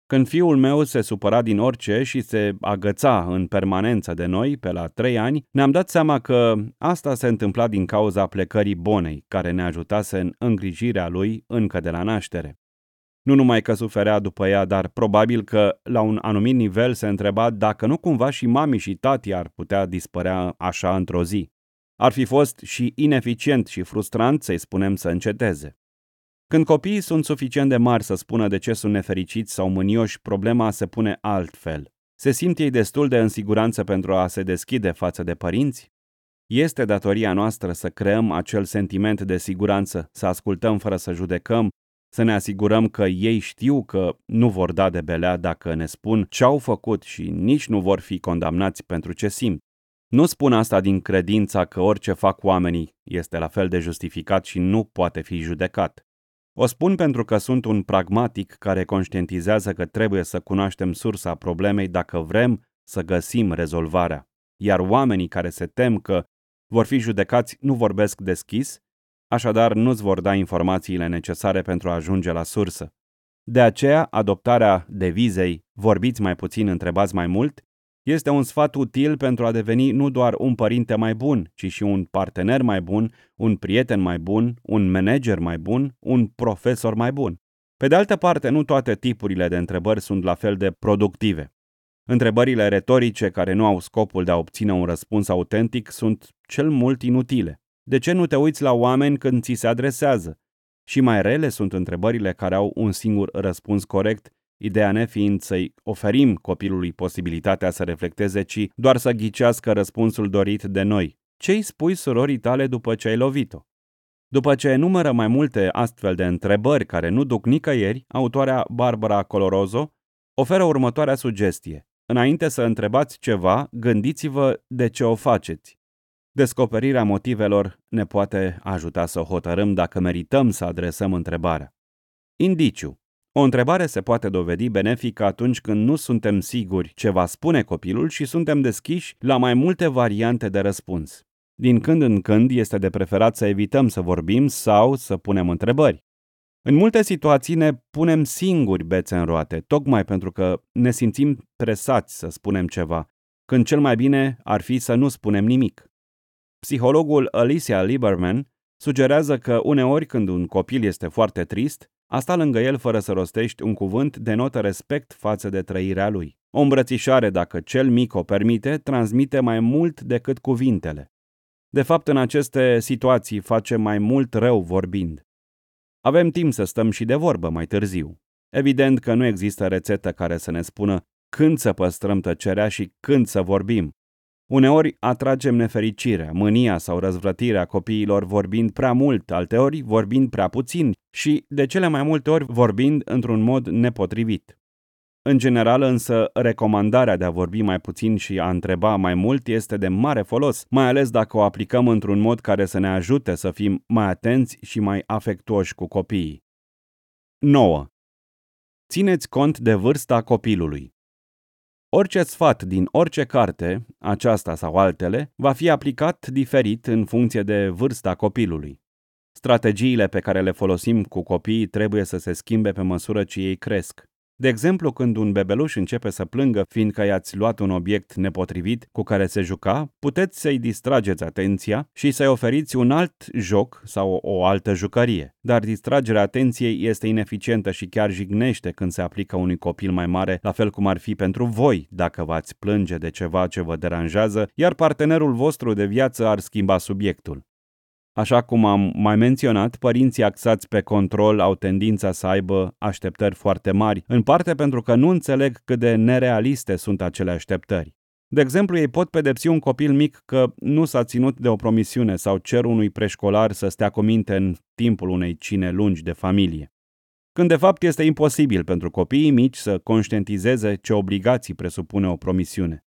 Când fiul meu se supăra din orice și se agăța în permanență de noi, pe la trei ani, ne-am dat seama că asta se întâmpla din cauza plecării bonei, care ne ajutase în îngrijirea lui încă de la naștere. Nu numai că suferea după ea, dar probabil că la un anumit nivel se întreba dacă nu cumva și mami și tati ar putea dispărea așa într-o zi. Ar fi fost și ineficient și frustrant să-i spunem să înceteze. Când copiii sunt suficient de mari să spună de ce sunt nefericiți sau mânioși, problema se pune altfel. Se simt ei destul de în siguranță pentru a se deschide față de părinți? Este datoria noastră să creăm acel sentiment de siguranță, să ascultăm fără să judecăm, să ne asigurăm că ei știu că nu vor da de belea dacă ne spun ce au făcut și nici nu vor fi condamnați pentru ce simt. Nu spun asta din credința că orice fac oamenii este la fel de justificat și nu poate fi judecat. O spun pentru că sunt un pragmatic care conștientizează că trebuie să cunoaștem sursa problemei dacă vrem să găsim rezolvarea. Iar oamenii care se tem că vor fi judecați nu vorbesc deschis, așadar nu-ți vor da informațiile necesare pentru a ajunge la sursă. De aceea, adoptarea devizei vorbiți mai puțin, întrebați mai mult este un sfat util pentru a deveni nu doar un părinte mai bun, ci și un partener mai bun, un prieten mai bun, un manager mai bun, un profesor mai bun. Pe de altă parte, nu toate tipurile de întrebări sunt la fel de productive. Întrebările retorice care nu au scopul de a obține un răspuns autentic sunt cel mult inutile. De ce nu te uiți la oameni când ți se adresează? Și mai rele sunt întrebările care au un singur răspuns corect Ideea nefiind să-i oferim copilului posibilitatea să reflecteze, ci doar să ghicească răspunsul dorit de noi. Ce-i spui surorii tale după ce ai lovit-o? După ce enumără mai multe astfel de întrebări care nu duc nicăieri, autoarea Barbara Colorozo oferă următoarea sugestie. Înainte să întrebați ceva, gândiți-vă de ce o faceți. Descoperirea motivelor ne poate ajuta să hotărâm dacă merităm să adresăm întrebarea. Indiciu. O întrebare se poate dovedi benefică atunci când nu suntem siguri ce va spune copilul și suntem deschiși la mai multe variante de răspuns. Din când în când este de preferat să evităm să vorbim sau să punem întrebări. În multe situații ne punem singuri bețe în roate, tocmai pentru că ne simțim presați să spunem ceva, când cel mai bine ar fi să nu spunem nimic. Psihologul Alicia Lieberman sugerează că uneori când un copil este foarte trist, a sta lângă el fără să rostești un cuvânt denotă respect față de trăirea lui. O îmbrățișare, dacă cel mic o permite, transmite mai mult decât cuvintele. De fapt, în aceste situații face mai mult rău vorbind. Avem timp să stăm și de vorbă mai târziu. Evident că nu există rețetă care să ne spună când să păstrăm tăcerea și când să vorbim, Uneori atragem nefericirea, mânia sau răzvrătirea copiilor vorbind prea mult, alteori vorbind prea puțin și, de cele mai multe ori, vorbind într-un mod nepotrivit. În general însă, recomandarea de a vorbi mai puțin și a întreba mai mult este de mare folos, mai ales dacă o aplicăm într-un mod care să ne ajute să fim mai atenți și mai afectuoși cu copiii. 9. Țineți cont de vârsta copilului. Orice sfat din orice carte, aceasta sau altele, va fi aplicat diferit în funcție de vârsta copilului. Strategiile pe care le folosim cu copiii trebuie să se schimbe pe măsură ce ei cresc. De exemplu, când un bebeluș începe să plângă fiindcă i-ați luat un obiect nepotrivit cu care se juca, puteți să-i distrageți atenția și să-i oferiți un alt joc sau o altă jucărie. Dar distragerea atenției este ineficientă și chiar jignește când se aplică unui copil mai mare, la fel cum ar fi pentru voi dacă v-ați plânge de ceva ce vă deranjează, iar partenerul vostru de viață ar schimba subiectul. Așa cum am mai menționat, părinții axați pe control au tendința să aibă așteptări foarte mari, în parte pentru că nu înțeleg cât de nerealiste sunt acele așteptări. De exemplu, ei pot pedepsi un copil mic că nu s-a ținut de o promisiune sau cer unui preșcolar să stea cu minte în timpul unei cine lungi de familie. Când de fapt este imposibil pentru copiii mici să conștientizeze ce obligații presupune o promisiune.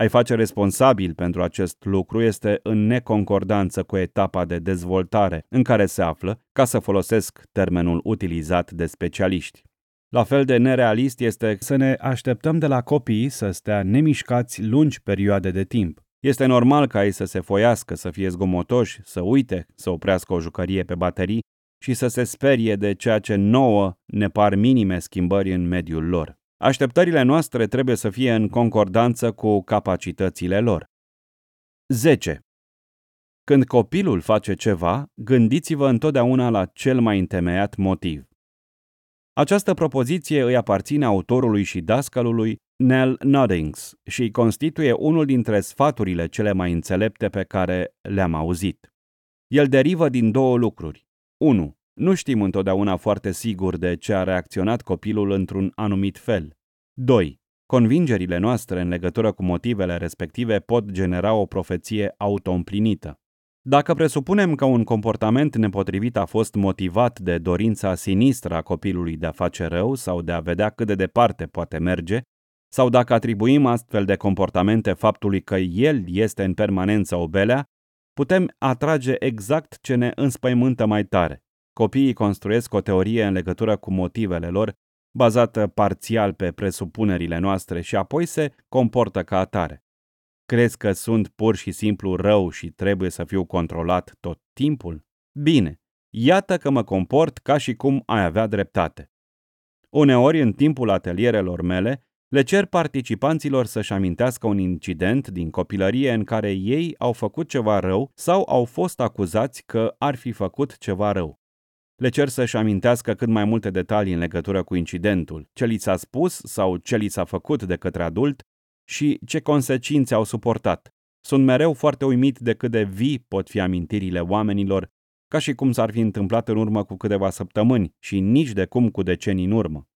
Ai face responsabil pentru acest lucru este în neconcordanță cu etapa de dezvoltare în care se află, ca să folosesc termenul utilizat de specialiști. La fel de nerealist este să ne așteptăm de la copii să stea nemișcați lungi perioade de timp. Este normal ca ei să se foiască, să fie zgomotoși, să uite, să oprească o jucărie pe baterii și să se sperie de ceea ce nouă ne par minime schimbări în mediul lor. Așteptările noastre trebuie să fie în concordanță cu capacitățile lor. 10. Când copilul face ceva, gândiți-vă întotdeauna la cel mai întemeiat motiv. Această propoziție îi aparține autorului și dascălului Nell Noddings și constituie unul dintre sfaturile cele mai înțelepte pe care le-am auzit. El derivă din două lucruri. 1. Nu știm întotdeauna foarte sigur de ce a reacționat copilul într-un anumit fel. 2. Convingerile noastre în legătură cu motivele respective pot genera o profeție autoîmplinită. Dacă presupunem că un comportament nepotrivit a fost motivat de dorința sinistră a copilului de a face rău sau de a vedea cât de departe poate merge, sau dacă atribuim astfel de comportamente faptului că el este în permanență obelea, putem atrage exact ce ne înspăimântă mai tare copiii construiesc o teorie în legătură cu motivele lor, bazată parțial pe presupunerile noastre și apoi se comportă ca atare. Crezi că sunt pur și simplu rău și trebuie să fiu controlat tot timpul? Bine, iată că mă comport ca și cum ai avea dreptate. Uneori, în timpul atelierelor mele, le cer participanților să-și amintească un incident din copilărie în care ei au făcut ceva rău sau au fost acuzați că ar fi făcut ceva rău. Le cer să-și amintească cât mai multe detalii în legătură cu incidentul, ce li s-a spus sau ce li s-a făcut de către adult și ce consecințe au suportat. Sunt mereu foarte uimit de cât de vii pot fi amintirile oamenilor, ca și cum s-ar fi întâmplat în urmă cu câteva săptămâni și nici de cum cu decenii în urmă.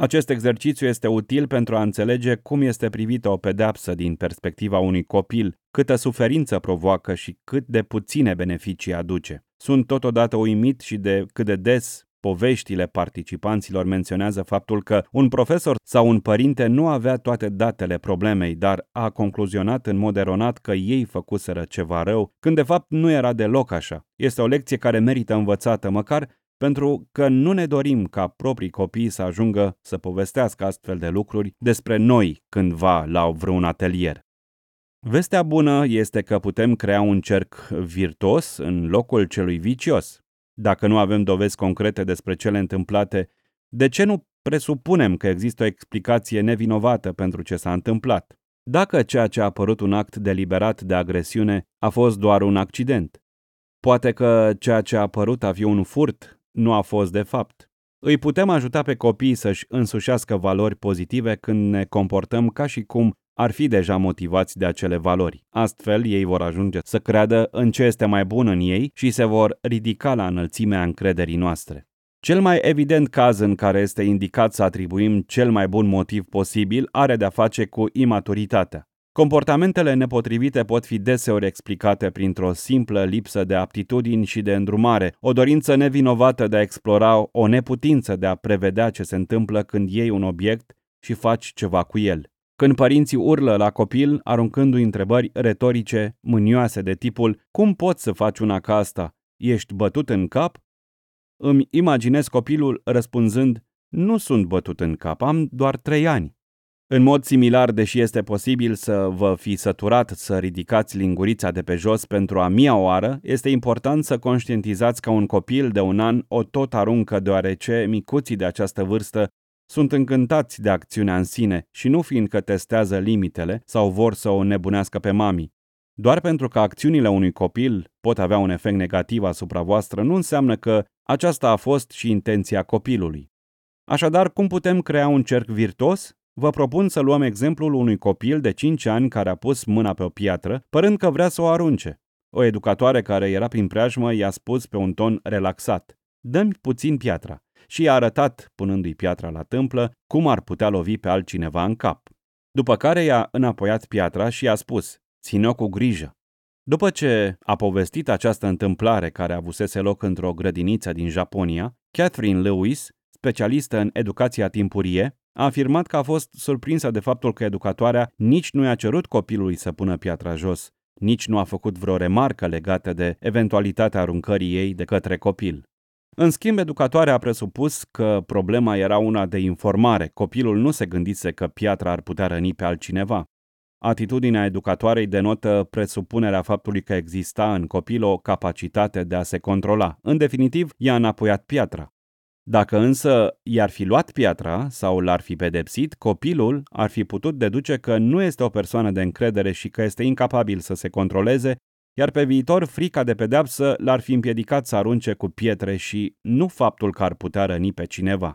Acest exercițiu este util pentru a înțelege cum este privită o pedeapsă din perspectiva unui copil, câtă suferință provoacă și cât de puține beneficii aduce. Sunt totodată uimit și de cât de des poveștile participanților menționează faptul că un profesor sau un părinte nu avea toate datele problemei, dar a concluzionat în mod eronat că ei făcuseră ceva rău, când de fapt nu era deloc așa. Este o lecție care merită învățată, măcar pentru că nu ne dorim ca proprii copii să ajungă să povestească astfel de lucruri despre noi cândva la vreun atelier. Vestea bună este că putem crea un cerc virtuos în locul celui vicios. Dacă nu avem dovezi concrete despre cele întâmplate, de ce nu presupunem că există o explicație nevinovată pentru ce s-a întâmplat? Dacă ceea ce a apărut un act deliberat de agresiune a fost doar un accident, poate că ceea ce a apărut a fi un furt nu a fost de fapt. Îi putem ajuta pe copii să-și însușească valori pozitive când ne comportăm ca și cum ar fi deja motivați de acele valori. Astfel, ei vor ajunge să creadă în ce este mai bun în ei și se vor ridica la înălțimea încrederii noastre. Cel mai evident caz în care este indicat să atribuim cel mai bun motiv posibil are de-a face cu imaturitatea. Comportamentele nepotrivite pot fi deseori explicate printr-o simplă lipsă de aptitudini și de îndrumare, o dorință nevinovată de a explora, o neputință de a prevedea ce se întâmplă când iei un obiect și faci ceva cu el. Când părinții urlă la copil, aruncându-i întrebări retorice, mânioase de tipul Cum poți să faci una ca asta? Ești bătut în cap? Îmi imaginez copilul răspunzând Nu sunt bătut în cap, am doar trei ani. În mod similar, deși este posibil să vă fi săturat să ridicați lingurița de pe jos pentru a mia oară, este important să conștientizați că un copil de un an o tot aruncă deoarece micuții de această vârstă sunt încântați de acțiunea în sine și nu fiindcă testează limitele sau vor să o nebunească pe mami. Doar pentru că acțiunile unui copil pot avea un efect negativ asupra voastră, nu înseamnă că aceasta a fost și intenția copilului. Așadar, cum putem crea un cerc virtuos? Vă propun să luăm exemplul unui copil de 5 ani care a pus mâna pe o piatră, părând că vrea să o arunce. O educatoare care era prin preajmă i-a spus pe un ton relaxat, dă-mi puțin piatra și i-a arătat, punându-i piatra la tâmplă, cum ar putea lovi pe altcineva în cap. După care i-a înapoiat piatra și i-a spus, ține-o cu grijă. După ce a povestit această întâmplare care avusese loc într-o grădiniță din Japonia, Catherine Lewis, specialistă în educația timpurie, a afirmat că a fost surprinsă de faptul că educatoarea nici nu i-a cerut copilului să pună piatra jos, nici nu a făcut vreo remarcă legată de eventualitatea aruncării ei de către copil. În schimb, educatoarea a presupus că problema era una de informare. Copilul nu se gândise că piatra ar putea răni pe altcineva. Atitudinea educatoarei denotă presupunerea faptului că exista în copil o capacitate de a se controla. În definitiv, i-a înapoiat piatra. Dacă însă i-ar fi luat piatra sau l-ar fi pedepsit, copilul ar fi putut deduce că nu este o persoană de încredere și că este incapabil să se controleze, iar pe viitor frica de pedeapsă l-ar fi împiedicat să arunce cu pietre și nu faptul că ar putea răni pe cineva.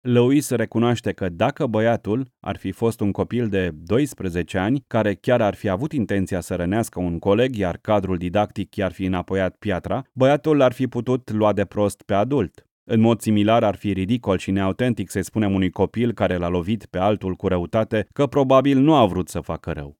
Louis recunoaște că dacă băiatul ar fi fost un copil de 12 ani, care chiar ar fi avut intenția să rănească un coleg, iar cadrul didactic i-ar fi înapoiat piatra, băiatul l-ar fi putut lua de prost pe adult. În mod similar ar fi ridicol și neautentic să spunem unui copil care l-a lovit pe altul cu răutate că probabil nu a vrut să facă rău.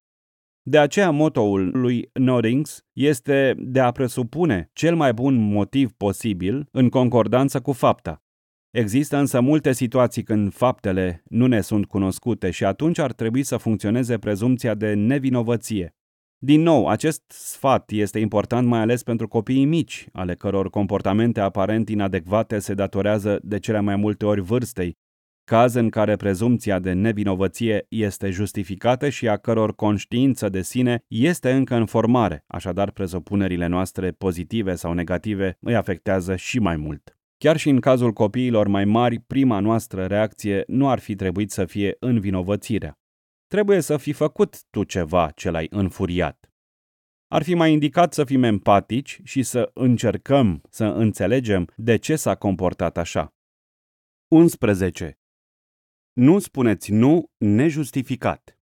De aceea motoul lui Noddings este de a presupune cel mai bun motiv posibil în concordanță cu fapta. Există însă multe situații când faptele nu ne sunt cunoscute și atunci ar trebui să funcționeze prezumția de nevinovăție. Din nou, acest sfat este important mai ales pentru copiii mici, ale căror comportamente aparent inadecvate se datorează de cele mai multe ori vârstei, caz în care prezumția de nevinovăție este justificată și a căror conștiință de sine este încă în formare, așadar presupunerile noastre pozitive sau negative îi afectează și mai mult. Chiar și în cazul copiilor mai mari, prima noastră reacție nu ar fi trebuit să fie învinovățirea. Trebuie să fi făcut tu ceva ce l-ai înfuriat. Ar fi mai indicat să fim empatici și să încercăm să înțelegem de ce s-a comportat așa. 11. Nu spuneți nu nejustificat.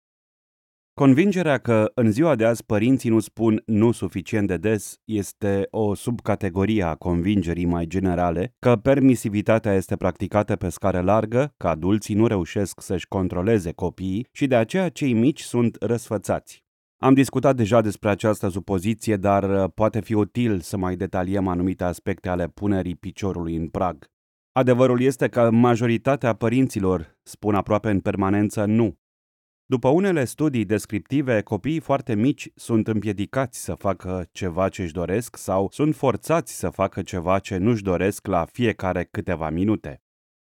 Convingerea că în ziua de azi părinții nu spun nu suficient de des este o subcategorie a convingerii mai generale că permisivitatea este practicată pe scară largă, că adulții nu reușesc să-și controleze copiii și de aceea cei mici sunt răsfățați. Am discutat deja despre această supoziție, dar poate fi util să mai detaliem anumite aspecte ale punerii piciorului în prag. Adevărul este că majoritatea părinților spun aproape în permanență nu. După unele studii descriptive, copiii foarte mici sunt împiedicați să facă ceva ce își doresc sau sunt forțați să facă ceva ce nu își doresc la fiecare câteva minute.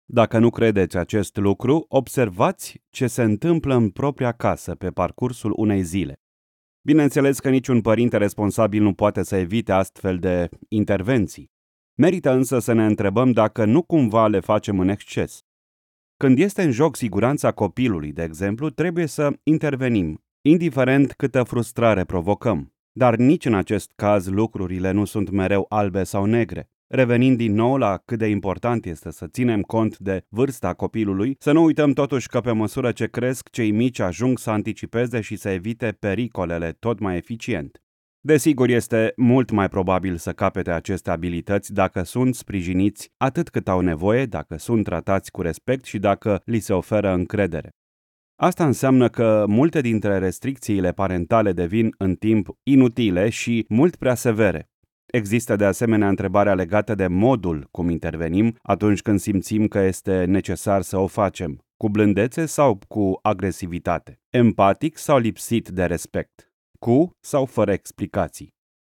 Dacă nu credeți acest lucru, observați ce se întâmplă în propria casă pe parcursul unei zile. Bineînțeles că niciun părinte responsabil nu poate să evite astfel de intervenții. Merită însă să ne întrebăm dacă nu cumva le facem în exces. Când este în joc siguranța copilului, de exemplu, trebuie să intervenim, indiferent câtă frustrare provocăm. Dar nici în acest caz lucrurile nu sunt mereu albe sau negre. Revenind din nou la cât de important este să ținem cont de vârsta copilului, să nu uităm totuși că pe măsură ce cresc, cei mici ajung să anticipeze și să evite pericolele tot mai eficient. Desigur, este mult mai probabil să capete aceste abilități dacă sunt sprijiniți atât cât au nevoie, dacă sunt tratați cu respect și dacă li se oferă încredere. Asta înseamnă că multe dintre restricțiile parentale devin în timp inutile și mult prea severe. Există de asemenea întrebarea legată de modul cum intervenim atunci când simțim că este necesar să o facem, cu blândețe sau cu agresivitate, empatic sau lipsit de respect cu sau fără explicații.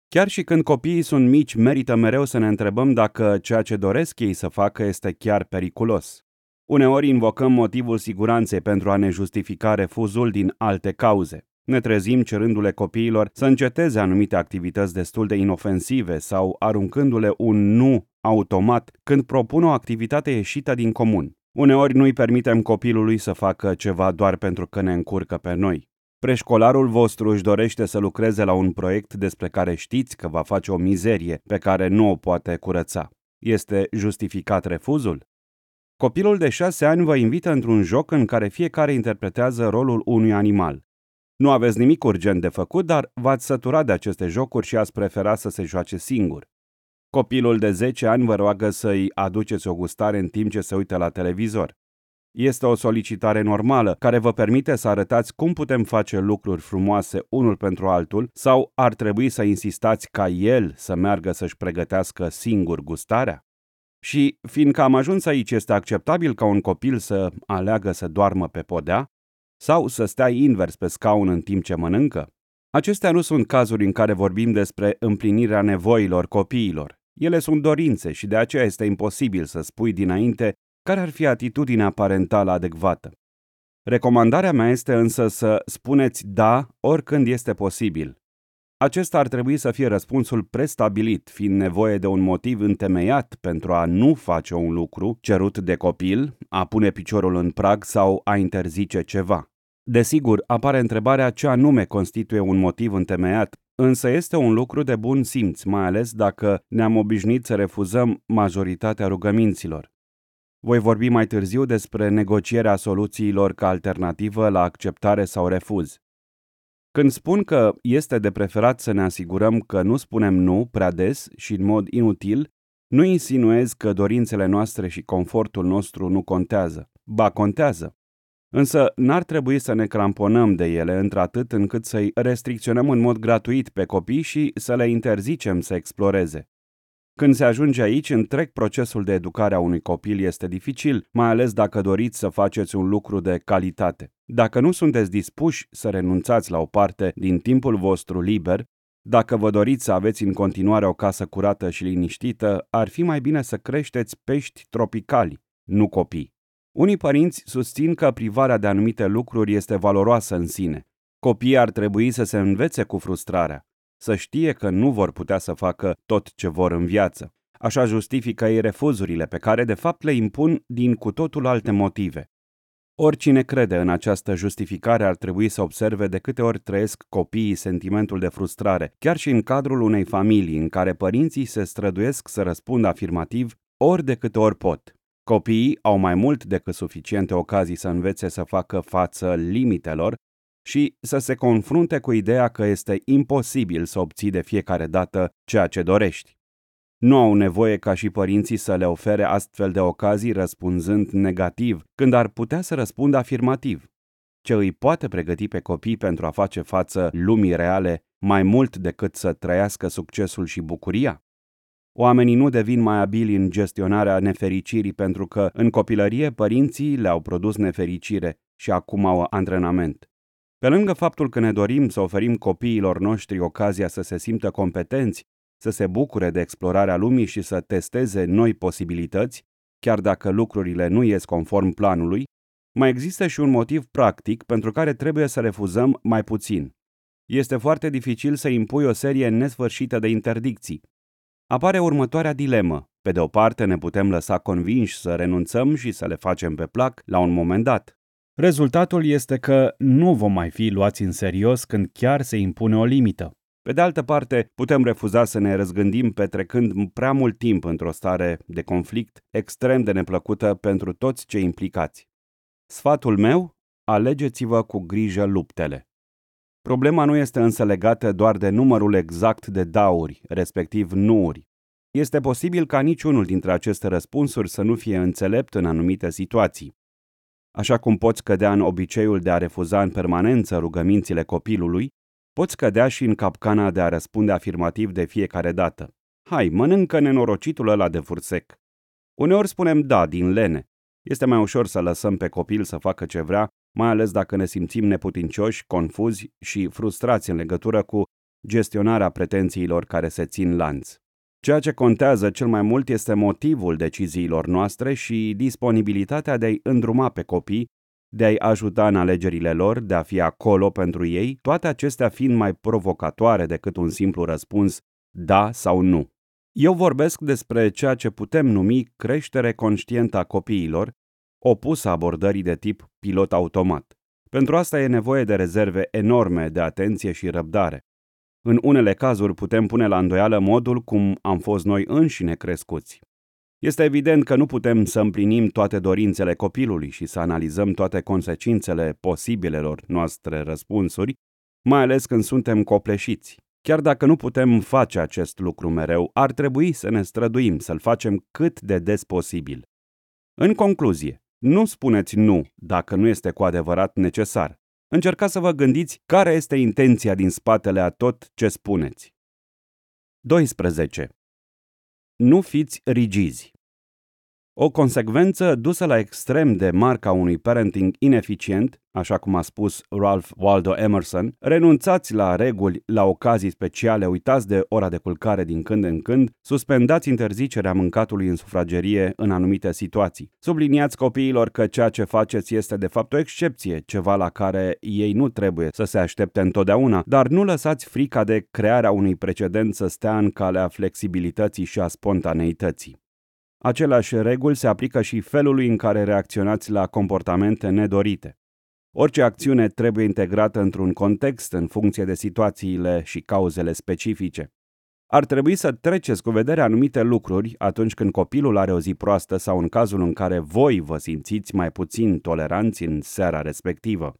Chiar și când copiii sunt mici, merită mereu să ne întrebăm dacă ceea ce doresc ei să facă este chiar periculos. Uneori invocăm motivul siguranței pentru a ne justifica refuzul din alte cauze. Ne trezim cerându-le copiilor să înceteze anumite activități destul de inofensive sau aruncându-le un nu automat când propun o activitate ieșită din comun. Uneori nu îi permitem copilului să facă ceva doar pentru că ne încurcă pe noi. Preșcolarul vostru își dorește să lucreze la un proiect despre care știți că va face o mizerie pe care nu o poate curăța. Este justificat refuzul? Copilul de șase ani vă invită într-un joc în care fiecare interpretează rolul unui animal. Nu aveți nimic urgent de făcut, dar v-ați săturat de aceste jocuri și ați prefera să se joace singur. Copilul de 10 ani vă roagă să-i aduceți o gustare în timp ce se uită la televizor. Este o solicitare normală care vă permite să arătați cum putem face lucruri frumoase unul pentru altul sau ar trebui să insistați ca el să meargă să-și pregătească singur gustarea? Și fiindcă am ajuns aici, este acceptabil ca un copil să aleagă să doarmă pe podea sau să stea invers pe scaun în timp ce mănâncă? Acestea nu sunt cazuri în care vorbim despre împlinirea nevoilor copiilor. Ele sunt dorințe și de aceea este imposibil să spui dinainte care ar fi atitudinea parentală adecvată? Recomandarea mea este însă să spuneți da oricând este posibil. Acesta ar trebui să fie răspunsul prestabilit, fiind nevoie de un motiv întemeiat pentru a nu face un lucru cerut de copil, a pune piciorul în prag sau a interzice ceva. Desigur, apare întrebarea ce anume constituie un motiv întemeiat, însă este un lucru de bun simț, mai ales dacă ne-am obișnuit să refuzăm majoritatea rugăminților. Voi vorbi mai târziu despre negocierea soluțiilor ca alternativă la acceptare sau refuz. Când spun că este de preferat să ne asigurăm că nu spunem nu prea des și în mod inutil, nu insinuez că dorințele noastre și confortul nostru nu contează. Ba, contează. Însă n-ar trebui să ne cramponăm de ele într-atât încât să-i restricționăm în mod gratuit pe copii și să le interzicem să exploreze. Când se ajunge aici, întreg procesul de educare a unui copil este dificil, mai ales dacă doriți să faceți un lucru de calitate. Dacă nu sunteți dispuși să renunțați la o parte din timpul vostru liber, dacă vă doriți să aveți în continuare o casă curată și liniștită, ar fi mai bine să creșteți pești tropicali, nu copii. Unii părinți susțin că privarea de anumite lucruri este valoroasă în sine. Copiii ar trebui să se învețe cu frustrarea, să știe că nu vor putea să facă tot ce vor în viață. Așa justifică ei refuzurile pe care de fapt le impun din cu totul alte motive. Oricine crede în această justificare ar trebui să observe de câte ori trăiesc copiii sentimentul de frustrare, chiar și în cadrul unei familii în care părinții se străduiesc să răspundă afirmativ ori de câte ori pot. Copiii au mai mult decât suficiente ocazii să învețe să facă față limitelor și să se confrunte cu ideea că este imposibil să obții de fiecare dată ceea ce dorești. Nu au nevoie ca și părinții să le ofere astfel de ocazii răspunzând negativ, când ar putea să răspundă afirmativ. Ce îi poate pregăti pe copii pentru a face față lumii reale mai mult decât să trăiască succesul și bucuria? Oamenii nu devin mai abili în gestionarea nefericirii pentru că în copilărie părinții le-au produs nefericire și acum au antrenament. Pe lângă faptul că ne dorim să oferim copiilor noștri ocazia să se simtă competenți, să se bucure de explorarea lumii și să testeze noi posibilități, chiar dacă lucrurile nu ies conform planului, mai există și un motiv practic pentru care trebuie să refuzăm mai puțin. Este foarte dificil să impui o serie nesfârșită de interdicții. Apare următoarea dilemă. Pe de o parte ne putem lăsa convinși să renunțăm și să le facem pe plac la un moment dat. Rezultatul este că nu vom mai fi luați în serios când chiar se impune o limită. Pe de altă parte, putem refuza să ne răzgândim petrecând prea mult timp într-o stare de conflict extrem de neplăcută pentru toți cei implicați. Sfatul meu? Alegeți-vă cu grijă luptele. Problema nu este însă legată doar de numărul exact de dauri, respectiv nuuri. Este posibil ca niciunul dintre aceste răspunsuri să nu fie înțelept în anumite situații. Așa cum poți cădea în obiceiul de a refuza în permanență rugămințile copilului, poți cădea și în capcana de a răspunde afirmativ de fiecare dată. Hai, mănâncă nenorocitul ăla de fursec. Uneori spunem da, din lene. Este mai ușor să lăsăm pe copil să facă ce vrea, mai ales dacă ne simțim neputincioși, confuzi și frustrați în legătură cu gestionarea pretențiilor care se țin lanț. Ceea ce contează cel mai mult este motivul deciziilor noastre și disponibilitatea de a-i îndruma pe copii, de a-i ajuta în alegerile lor, de a fi acolo pentru ei, toate acestea fiind mai provocatoare decât un simplu răspuns da sau nu. Eu vorbesc despre ceea ce putem numi creștere conștientă a copiilor, opusă abordării de tip pilot automat. Pentru asta e nevoie de rezerve enorme de atenție și răbdare. În unele cazuri putem pune la îndoială modul cum am fost noi înșine crescuți. Este evident că nu putem să împlinim toate dorințele copilului și să analizăm toate consecințele posibilelor noastre răspunsuri, mai ales când suntem copleșiți. Chiar dacă nu putem face acest lucru mereu, ar trebui să ne străduim să-l facem cât de des posibil. În concluzie, nu spuneți nu dacă nu este cu adevărat necesar. Încercați să vă gândiți care este intenția din spatele a tot ce spuneți. 12. Nu fiți rigizi. O consecvență dusă la extrem de marca unui parenting ineficient, așa cum a spus Ralph Waldo Emerson, renunțați la reguli la ocazii speciale, uitați de ora de culcare din când în când, suspendați interzicerea mâncatului în sufragerie în anumite situații. Subliniați copiilor că ceea ce faceți este de fapt o excepție, ceva la care ei nu trebuie să se aștepte întotdeauna, dar nu lăsați frica de crearea unui precedent să stea în calea flexibilității și a spontaneității. Aceleași reguli se aplică și felului în care reacționați la comportamente nedorite. Orice acțiune trebuie integrată într-un context în funcție de situațiile și cauzele specifice. Ar trebui să treceți cu vedere anumite lucruri atunci când copilul are o zi proastă sau în cazul în care voi vă simțiți mai puțin toleranți în seara respectivă.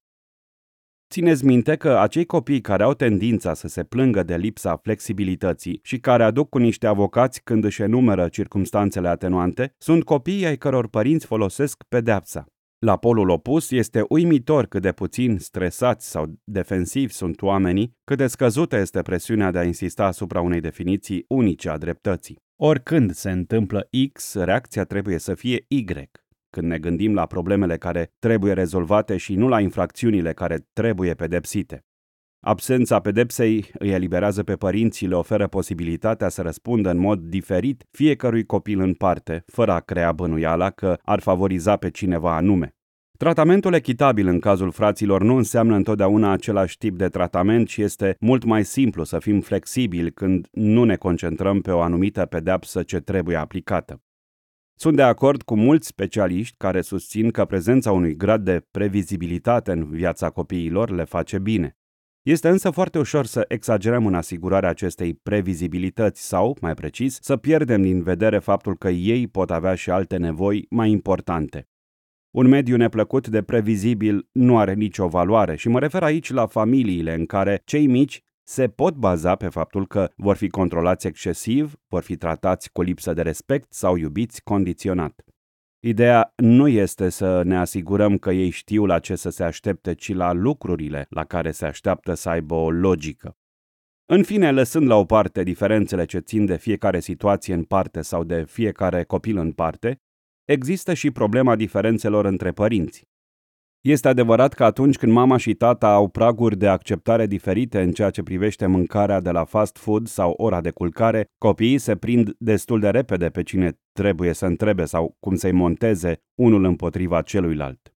Țineți minte că acei copii care au tendința să se plângă de lipsa flexibilității și care aduc cu niște avocați când își enumeră circumstanțele atenuante, sunt copii ai căror părinți folosesc pedeapsa. La polul opus este uimitor cât de puțin stresați sau defensivi sunt oamenii, cât de scăzută este presiunea de a insista asupra unei definiții unice a dreptății. Oricând se întâmplă X, reacția trebuie să fie Y. Când ne gândim la problemele care trebuie rezolvate și nu la infracțiunile care trebuie pedepsite. Absența pedepsei îi eliberează pe părinți și le oferă posibilitatea să răspundă în mod diferit fiecărui copil în parte, fără a crea bănuiala că ar favoriza pe cineva anume. Tratamentul echitabil în cazul fraților nu înseamnă întotdeauna același tip de tratament și este mult mai simplu să fim flexibili când nu ne concentrăm pe o anumită pedeapsă ce trebuie aplicată. Sunt de acord cu mulți specialiști care susțin că prezența unui grad de previzibilitate în viața copiilor le face bine. Este însă foarte ușor să exagerăm în asigurarea acestei previzibilități sau, mai precis, să pierdem din vedere faptul că ei pot avea și alte nevoi mai importante. Un mediu neplăcut de previzibil nu are nicio valoare și mă refer aici la familiile în care cei mici se pot baza pe faptul că vor fi controlați excesiv, vor fi tratați cu lipsă de respect sau iubiți condiționat. Ideea nu este să ne asigurăm că ei știu la ce să se aștepte, ci la lucrurile la care se așteaptă să aibă o logică. În fine, lăsând la o parte diferențele ce țin de fiecare situație în parte sau de fiecare copil în parte, există și problema diferențelor între părinți. Este adevărat că atunci când mama și tata au praguri de acceptare diferite în ceea ce privește mâncarea de la fast food sau ora de culcare, copiii se prind destul de repede pe cine trebuie să întrebe sau cum să-i monteze unul împotriva celuilalt.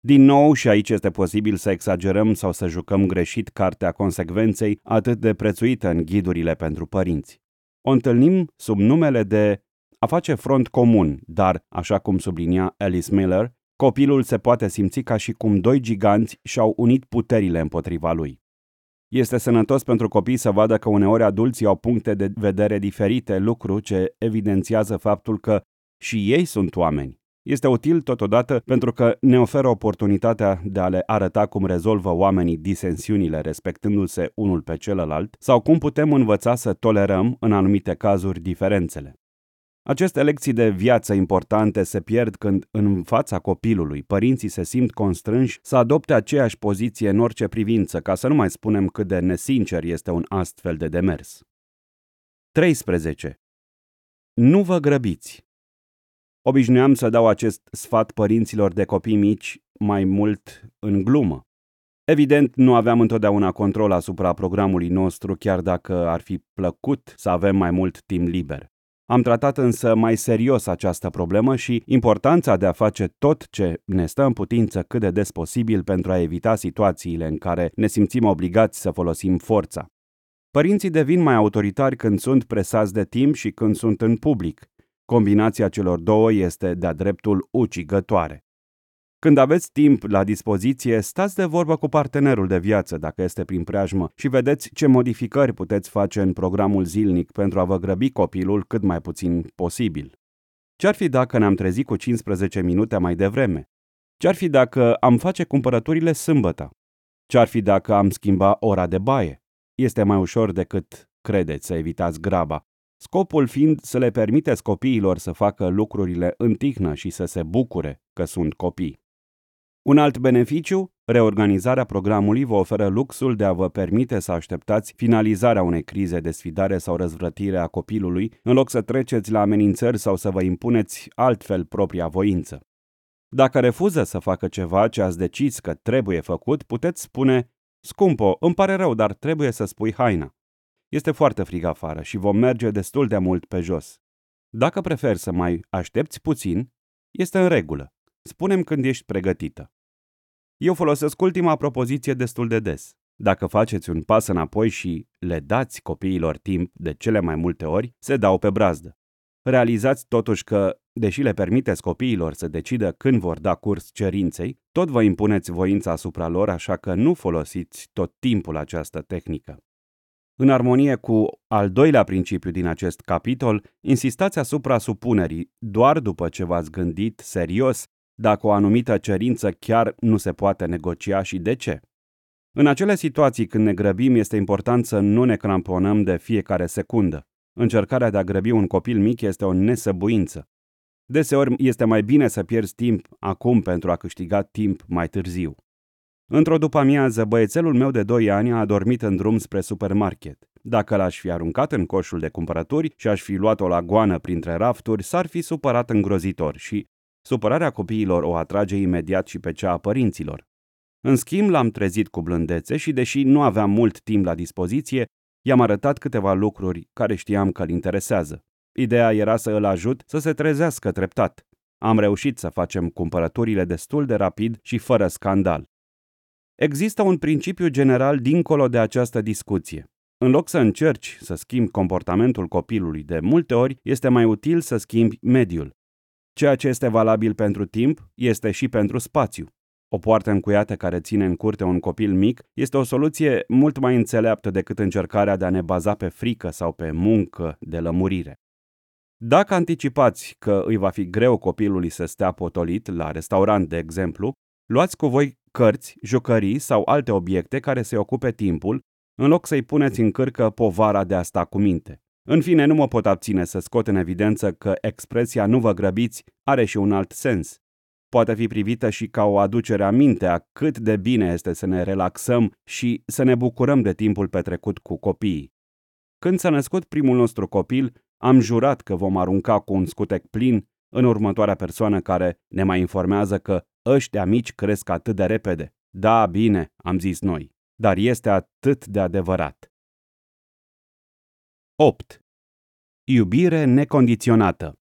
Din nou, și aici este posibil să exagerăm sau să jucăm greșit cartea consecvenței atât de prețuită în ghidurile pentru părinți. O întâlnim sub numele de a face front comun, dar, așa cum sublinia Alice Miller, copilul se poate simți ca și cum doi giganți și-au unit puterile împotriva lui. Este sănătos pentru copii să vadă că uneori adulții au puncte de vedere diferite, lucru ce evidențiază faptul că și ei sunt oameni. Este util totodată pentru că ne oferă oportunitatea de a le arăta cum rezolvă oamenii disensiunile respectându-se unul pe celălalt sau cum putem învăța să tolerăm în anumite cazuri diferențele. Aceste lecții de viață importante se pierd când, în fața copilului, părinții se simt constrânși să adopte aceeași poziție în orice privință, ca să nu mai spunem cât de nesincer este un astfel de demers. 13. Nu vă grăbiți. Obișnuiam să dau acest sfat părinților de copii mici mai mult în glumă. Evident, nu aveam întotdeauna control asupra programului nostru, chiar dacă ar fi plăcut să avem mai mult timp liber. Am tratat însă mai serios această problemă și importanța de a face tot ce ne stă în putință cât de des posibil pentru a evita situațiile în care ne simțim obligați să folosim forța. Părinții devin mai autoritari când sunt presați de timp și când sunt în public. Combinația celor două este de-a dreptul ucigătoare. Când aveți timp la dispoziție, stați de vorbă cu partenerul de viață, dacă este prin preajmă, și vedeți ce modificări puteți face în programul zilnic pentru a vă grăbi copilul cât mai puțin posibil. Ce-ar fi dacă ne-am trezit cu 15 minute mai devreme? Ce-ar fi dacă am face cumpărăturile sâmbătă? Ce-ar fi dacă am schimba ora de baie? Este mai ușor decât credeți să evitați graba, scopul fiind să le permiteți copiilor să facă lucrurile în tihnă și să se bucure că sunt copii. Un alt beneficiu, reorganizarea programului vă oferă luxul de a vă permite să așteptați finalizarea unei crize de sfidare sau răzvrătire a copilului, în loc să treceți la amenințări sau să vă impuneți altfel propria voință. Dacă refuză să facă ceva ce ați decis că trebuie făcut, puteți spune Scumpo, îmi pare rău, dar trebuie să spui haina. Este foarte frig afară și vom merge destul de mult pe jos. Dacă preferi să mai aștepți puțin, este în regulă. Spunem când ești pregătită. Eu folosesc ultima propoziție destul de des. Dacă faceți un pas înapoi și le dați copiilor timp de cele mai multe ori, se dau pe brazdă. Realizați totuși că, deși le permiteți copiilor să decidă când vor da curs cerinței, tot vă impuneți voința asupra lor, așa că nu folosiți tot timpul această tehnică. În armonie cu al doilea principiu din acest capitol, insistați asupra supunerii doar după ce v-ați gândit serios dacă o anumită cerință chiar nu se poate negocia și de ce. În acele situații când ne grăbim, este important să nu ne cramponăm de fiecare secundă. Încercarea de a grăbi un copil mic este o nesăbuință. Deseori este mai bine să pierzi timp acum pentru a câștiga timp mai târziu. Într-o după amiază, băiețelul meu de 2 ani a adormit în drum spre supermarket. Dacă l-aș fi aruncat în coșul de cumpărături și aș fi luat-o la goană printre rafturi, s-ar fi supărat îngrozitor și supărarea copiilor o atrage imediat și pe cea a părinților. În schimb, l-am trezit cu blândețe și, deși nu aveam mult timp la dispoziție, i-am arătat câteva lucruri care știam că îl interesează. Ideea era să îl ajut să se trezească treptat. Am reușit să facem cumpărăturile destul de rapid și fără scandal. Există un principiu general dincolo de această discuție. În loc să încerci să schimbi comportamentul copilului, de multe ori este mai util să schimbi mediul. Ceea ce este valabil pentru timp este și pentru spațiu. O poartă încuiată care ține în curte un copil mic este o soluție mult mai înțeleaptă decât încercarea de a ne baza pe frică sau pe muncă de lămurire. Dacă anticipați că îi va fi greu copilului să stea potolit la restaurant, de exemplu, luați cu voi cărți, jucării sau alte obiecte care să-i ocupe timpul, în loc să-i puneți în cârcă povara de a sta cu minte. În fine, nu mă pot abține să scot în evidență că expresia nu vă grăbiți are și un alt sens. Poate fi privită și ca o aducere a minte a cât de bine este să ne relaxăm și să ne bucurăm de timpul petrecut cu copiii. Când s-a născut primul nostru copil, am jurat că vom arunca cu un scutec plin în următoarea persoană care ne mai informează că ăștia mici cresc atât de repede. Da, bine, am zis noi, dar este atât de adevărat. 8. Iubire necondiționată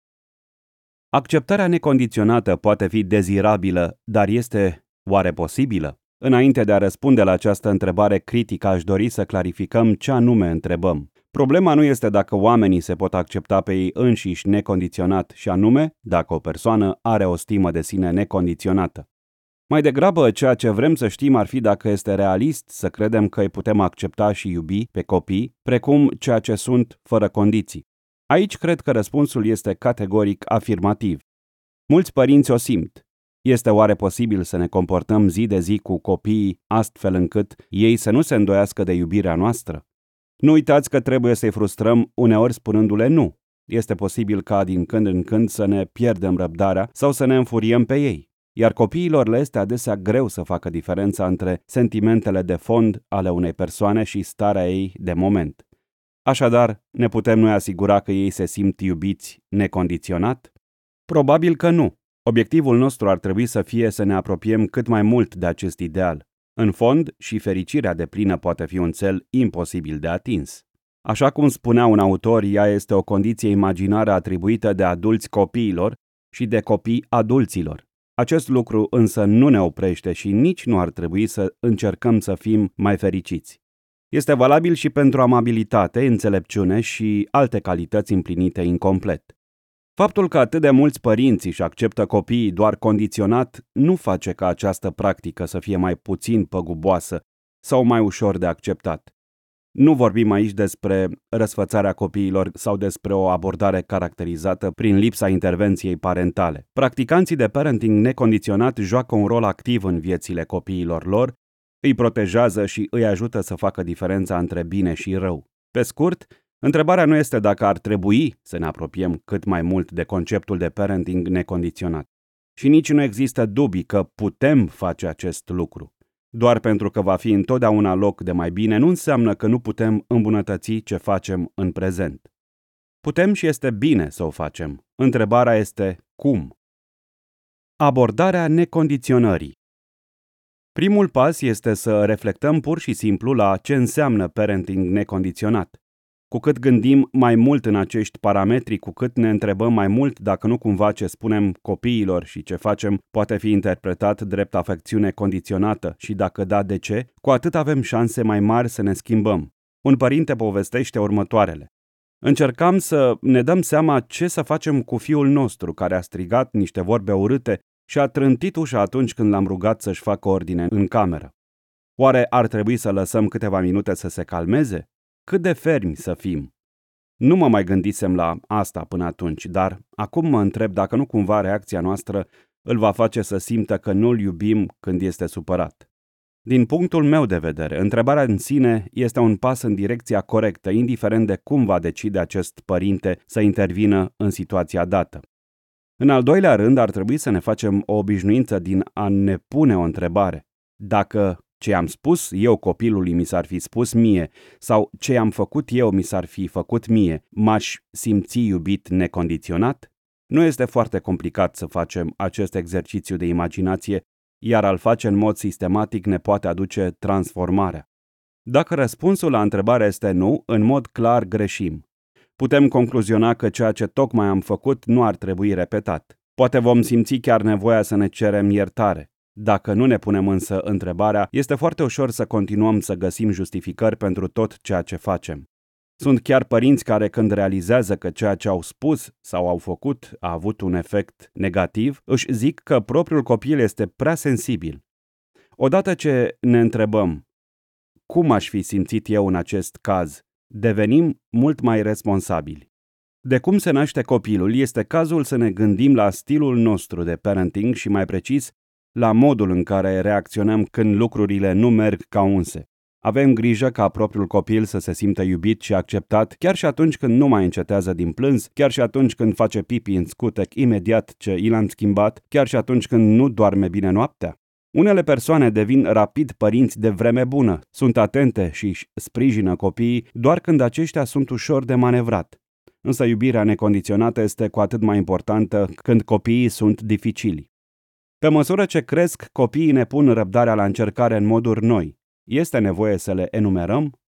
Acceptarea necondiționată poate fi dezirabilă, dar este oare posibilă? Înainte de a răspunde la această întrebare critică, aș dori să clarificăm ce anume întrebăm. Problema nu este dacă oamenii se pot accepta pe ei înșiși necondiționat și anume dacă o persoană are o stimă de sine necondiționată. Mai degrabă, ceea ce vrem să știm ar fi dacă este realist să credem că îi putem accepta și iubi pe copii, precum ceea ce sunt, fără condiții. Aici cred că răspunsul este categoric afirmativ. Mulți părinți o simt. Este oare posibil să ne comportăm zi de zi cu copiii astfel încât ei să nu se îndoiască de iubirea noastră? Nu uitați că trebuie să-i frustrăm uneori spunându-le nu. Este posibil ca din când în când să ne pierdem răbdarea sau să ne înfuriem pe ei. Iar copiilor le este adesea greu să facă diferența între sentimentele de fond ale unei persoane și starea ei de moment. Așadar, ne putem noi asigura că ei se simt iubiți necondiționat? Probabil că nu. Obiectivul nostru ar trebui să fie să ne apropiem cât mai mult de acest ideal. În fond, și fericirea de plină poate fi un cel imposibil de atins. Așa cum spunea un autor, ea este o condiție imaginară atribuită de adulți copiilor și de copii adulților. Acest lucru însă nu ne oprește și nici nu ar trebui să încercăm să fim mai fericiți. Este valabil și pentru amabilitate, înțelepciune și alte calități împlinite incomplet. Faptul că atât de mulți părinți își acceptă copiii doar condiționat nu face ca această practică să fie mai puțin păguboasă sau mai ușor de acceptat. Nu vorbim aici despre răsfățarea copiilor sau despre o abordare caracterizată prin lipsa intervenției parentale. Practicanții de parenting necondiționat joacă un rol activ în viețile copiilor lor, îi protejează și îi ajută să facă diferența între bine și rău. Pe scurt, întrebarea nu este dacă ar trebui să ne apropiem cât mai mult de conceptul de parenting necondiționat. Și nici nu există dubii că putem face acest lucru. Doar pentru că va fi întotdeauna loc de mai bine nu înseamnă că nu putem îmbunătăți ce facem în prezent. Putem și este bine să o facem. Întrebarea este cum. Abordarea necondiționării. Primul pas este să reflectăm pur și simplu la ce înseamnă parenting necondiționat. Cu cât gândim mai mult în acești parametri, cu cât ne întrebăm mai mult dacă nu cumva ce spunem copiilor și ce facem poate fi interpretat drept afecțiune condiționată și dacă da, de ce, cu atât avem șanse mai mari să ne schimbăm. Un părinte povestește următoarele. Încercam să ne dăm seama ce să facem cu fiul nostru care a strigat niște vorbe urâte și a trântit ușa atunci când l-am rugat să-și facă ordine în cameră. Oare ar trebui să lăsăm câteva minute să se calmeze? Cât de fermi să fim? Nu mă mai gândisem la asta până atunci, dar acum mă întreb dacă nu cumva reacția noastră îl va face să simtă că nu-l iubim când este supărat. Din punctul meu de vedere, întrebarea în sine este un pas în direcția corectă, indiferent de cum va decide acest părinte să intervină în situația dată. În al doilea rând, ar trebui să ne facem o obișnuință din a ne pune o întrebare. Dacă ce am spus eu copilului mi s-ar fi spus mie sau ce am făcut eu mi s-ar fi făcut mie, m-aș simți iubit necondiționat? Nu este foarte complicat să facem acest exercițiu de imaginație, iar al face în mod sistematic ne poate aduce transformarea. Dacă răspunsul la întrebare este nu, în mod clar greșim. Putem concluziona că ceea ce tocmai am făcut nu ar trebui repetat. Poate vom simți chiar nevoia să ne cerem iertare. Dacă nu ne punem însă întrebarea, este foarte ușor să continuăm să găsim justificări pentru tot ceea ce facem. Sunt chiar părinți care când realizează că ceea ce au spus sau au făcut a avut un efect negativ, își zic că propriul copil este prea sensibil. Odată ce ne întrebăm, cum aș fi simțit eu în acest caz, devenim mult mai responsabili. De cum se naște copilul, este cazul să ne gândim la stilul nostru de parenting și mai precis la modul în care reacționăm când lucrurile nu merg ca unse. Avem grijă ca propriul copil să se simtă iubit și acceptat chiar și atunci când nu mai încetează din plâns, chiar și atunci când face pipi în scutec imediat ce i l-am schimbat, chiar și atunci când nu doarme bine noaptea. Unele persoane devin rapid părinți de vreme bună, sunt atente și își sprijină copiii doar când aceștia sunt ușor de manevrat. Însă iubirea necondiționată este cu atât mai importantă când copiii sunt dificili. Pe măsură ce cresc, copiii ne pun răbdarea la încercare în moduri noi. Este nevoie să le enumerăm?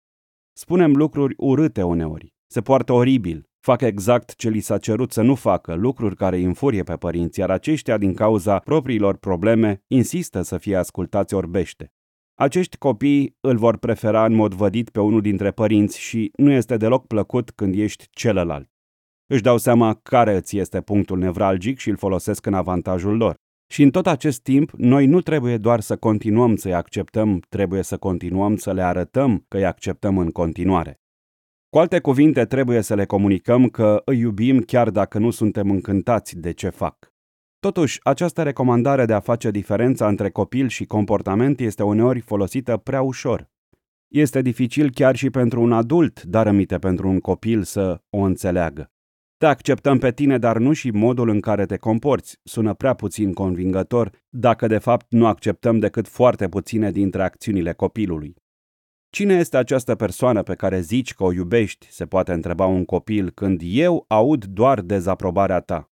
Spunem lucruri urâte uneori. Se poartă oribil. Fac exact ce li s-a cerut să nu facă, lucruri care îi înfurie pe părinți, iar aceștia, din cauza propriilor probleme, insistă să fie ascultați orbește. Acești copii îl vor prefera în mod vădit pe unul dintre părinți și nu este deloc plăcut când ești celălalt. Își dau seama care îți este punctul nevralgic și îl folosesc în avantajul lor. Și în tot acest timp, noi nu trebuie doar să continuăm să-i acceptăm, trebuie să continuăm să le arătăm că îi acceptăm în continuare. Cu alte cuvinte, trebuie să le comunicăm că îi iubim chiar dacă nu suntem încântați de ce fac. Totuși, această recomandare de a face diferența între copil și comportament este uneori folosită prea ușor. Este dificil chiar și pentru un adult, dar amite pentru un copil să o înțeleagă. Te acceptăm pe tine, dar nu și modul în care te comporți. Sună prea puțin convingător, dacă de fapt nu acceptăm decât foarte puține dintre acțiunile copilului. Cine este această persoană pe care zici că o iubești, se poate întreba un copil, când eu aud doar dezaprobarea ta.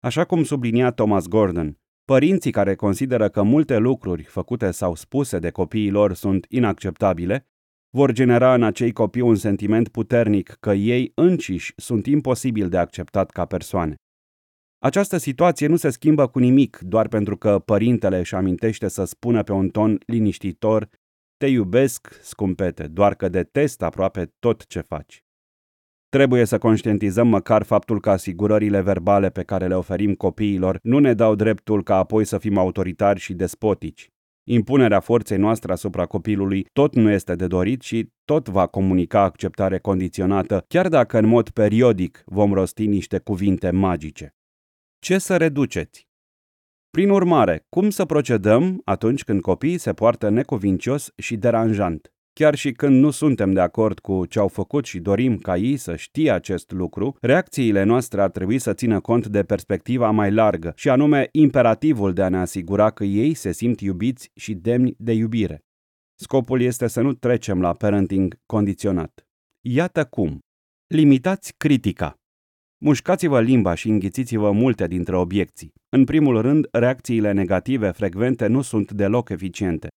Așa cum sublinia Thomas Gordon, părinții care consideră că multe lucruri făcute sau spuse de copiii lor sunt inacceptabile, vor genera în acei copii un sentiment puternic că ei înșiși sunt imposibil de acceptat ca persoane. Această situație nu se schimbă cu nimic doar pentru că părintele își amintește să spună pe un ton liniștitor Te iubesc, scumpete, doar că detest aproape tot ce faci. Trebuie să conștientizăm măcar faptul că asigurările verbale pe care le oferim copiilor nu ne dau dreptul ca apoi să fim autoritari și despotici. Impunerea forței noastre asupra copilului tot nu este de dorit și tot va comunica acceptare condiționată, chiar dacă în mod periodic vom rosti niște cuvinte magice. Ce să reduceți? Prin urmare, cum să procedăm atunci când copiii se poartă necuvincios și deranjant? Chiar și când nu suntem de acord cu ce au făcut și dorim ca ei să știe acest lucru, reacțiile noastre ar trebui să țină cont de perspectiva mai largă, și anume imperativul de a ne asigura că ei se simt iubiți și demni de iubire. Scopul este să nu trecem la parenting condiționat. Iată cum. Limitați critica. Mușcați-vă limba și înghițiți-vă multe dintre obiecții. În primul rând, reacțiile negative frecvente nu sunt deloc eficiente.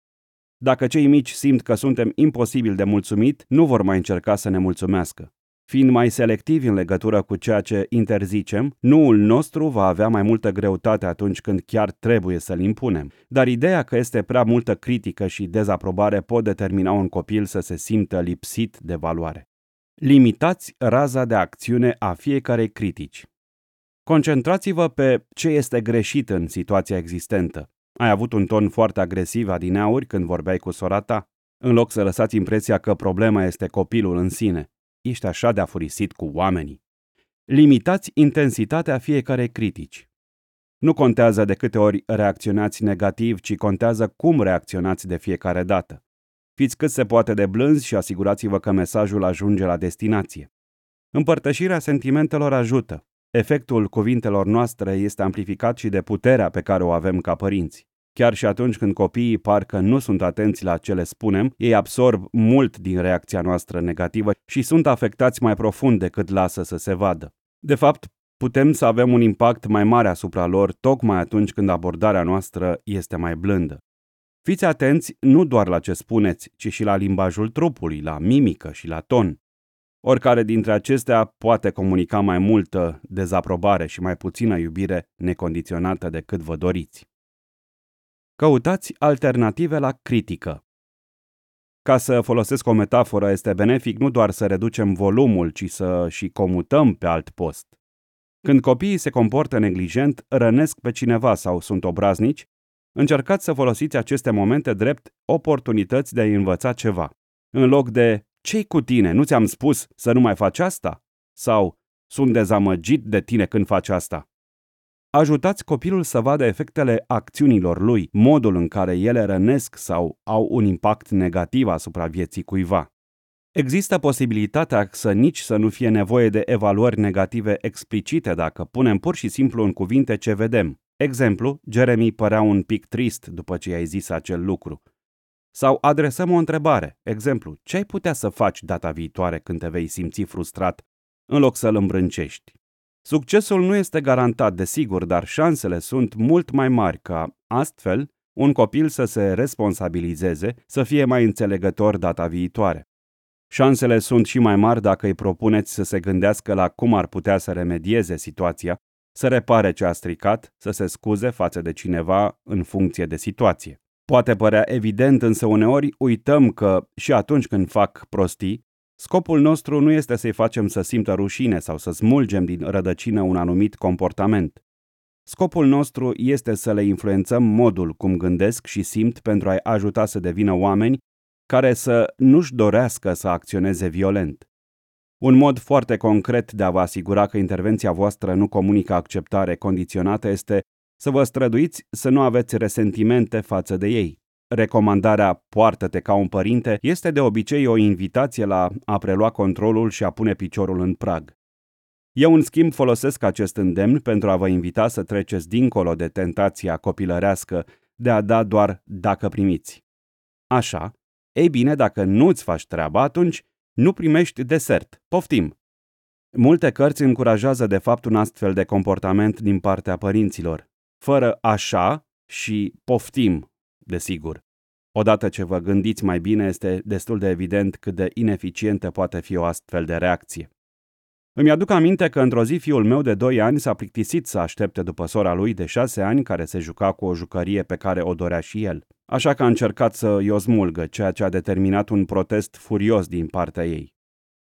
Dacă cei mici simt că suntem imposibil de mulțumit, nu vor mai încerca să ne mulțumească. Fiind mai selectivi în legătură cu ceea ce interzicem, nuul nostru va avea mai multă greutate atunci când chiar trebuie să-l impunem. Dar ideea că este prea multă critică și dezaprobare pot determina un copil să se simtă lipsit de valoare. Limitați raza de acțiune a fiecarei critici. Concentrați-vă pe ce este greșit în situația existentă. Ai avut un ton foarte agresiv adineauri când vorbeai cu sora ta, în loc să lăsați impresia că problema este copilul în sine. Ești așa de afurisit cu oamenii. Limitați intensitatea fiecarei critici. Nu contează de câte ori reacționați negativ, ci contează cum reacționați de fiecare dată. Fiți cât se poate de blânzi și asigurați-vă că mesajul ajunge la destinație. Împărtășirea sentimentelor ajută. Efectul cuvintelor noastre este amplificat și de puterea pe care o avem ca părinți. Chiar și atunci când copiii parcă nu sunt atenți la ce le spunem, ei absorb mult din reacția noastră negativă și sunt afectați mai profund decât lasă să se vadă. De fapt, putem să avem un impact mai mare asupra lor tocmai atunci când abordarea noastră este mai blândă. Fiți atenți nu doar la ce spuneți, ci și la limbajul trupului, la mimică și la ton. Oricare dintre acestea poate comunica mai multă dezaprobare și mai puțină iubire necondiționată decât vă doriți. Căutați alternative la critică. Ca să folosesc o metaforă, este benefic nu doar să reducem volumul, ci să și comutăm pe alt post. Când copiii se comportă neglijent, rănesc pe cineva sau sunt obraznici, încercați să folosiți aceste momente drept oportunități de a învăța ceva. În loc de ce cu tine? Nu ți-am spus să nu mai faci asta? Sau sunt dezamăgit de tine când faci asta? Ajutați copilul să vadă efectele acțiunilor lui, modul în care ele rănesc sau au un impact negativ asupra vieții cuiva. Există posibilitatea să nici să nu fie nevoie de evaluări negative explicite dacă punem pur și simplu în cuvinte ce vedem. Exemplu, Jeremy părea un pic trist după ce i-ai zis acel lucru. Sau adresăm o întrebare. Exemplu, ce ai putea să faci data viitoare când te vei simți frustrat în loc să-l îmbrâncești? Succesul nu este garantat, desigur, dar șansele sunt mult mai mari ca, astfel, un copil să se responsabilizeze, să fie mai înțelegător data viitoare. Șansele sunt și mai mari dacă îi propuneți să se gândească la cum ar putea să remedieze situația, să repare ce a stricat, să se scuze față de cineva în funcție de situație. Poate părea evident, însă uneori uităm că și atunci când fac prostii, scopul nostru nu este să-i facem să simtă rușine sau să smulgem din rădăcină un anumit comportament. Scopul nostru este să le influențăm modul cum gândesc și simt pentru a-i ajuta să devină oameni care să nu-și dorească să acționeze violent. Un mod foarte concret de a vă asigura că intervenția voastră nu comunică acceptare condiționată este să vă străduiți să nu aveți resentimente față de ei. Recomandarea poartă-te ca un părinte este de obicei o invitație la a prelua controlul și a pune piciorul în prag. Eu, în schimb, folosesc acest îndemn pentru a vă invita să treceți dincolo de tentația copilărească de a da doar dacă primiți. Așa, ei bine, dacă nu-ți faci treaba, atunci nu primești desert. Poftim! Multe cărți încurajează de fapt un astfel de comportament din partea părinților fără așa și poftim, desigur. Odată ce vă gândiți mai bine, este destul de evident cât de ineficientă poate fi o astfel de reacție. Îmi aduc aminte că într-o zi fiul meu de 2 ani s-a plictisit să aștepte după sora lui de 6 ani care se juca cu o jucărie pe care o dorea și el. Așa că a încercat să i-o smulgă, ceea ce a determinat un protest furios din partea ei.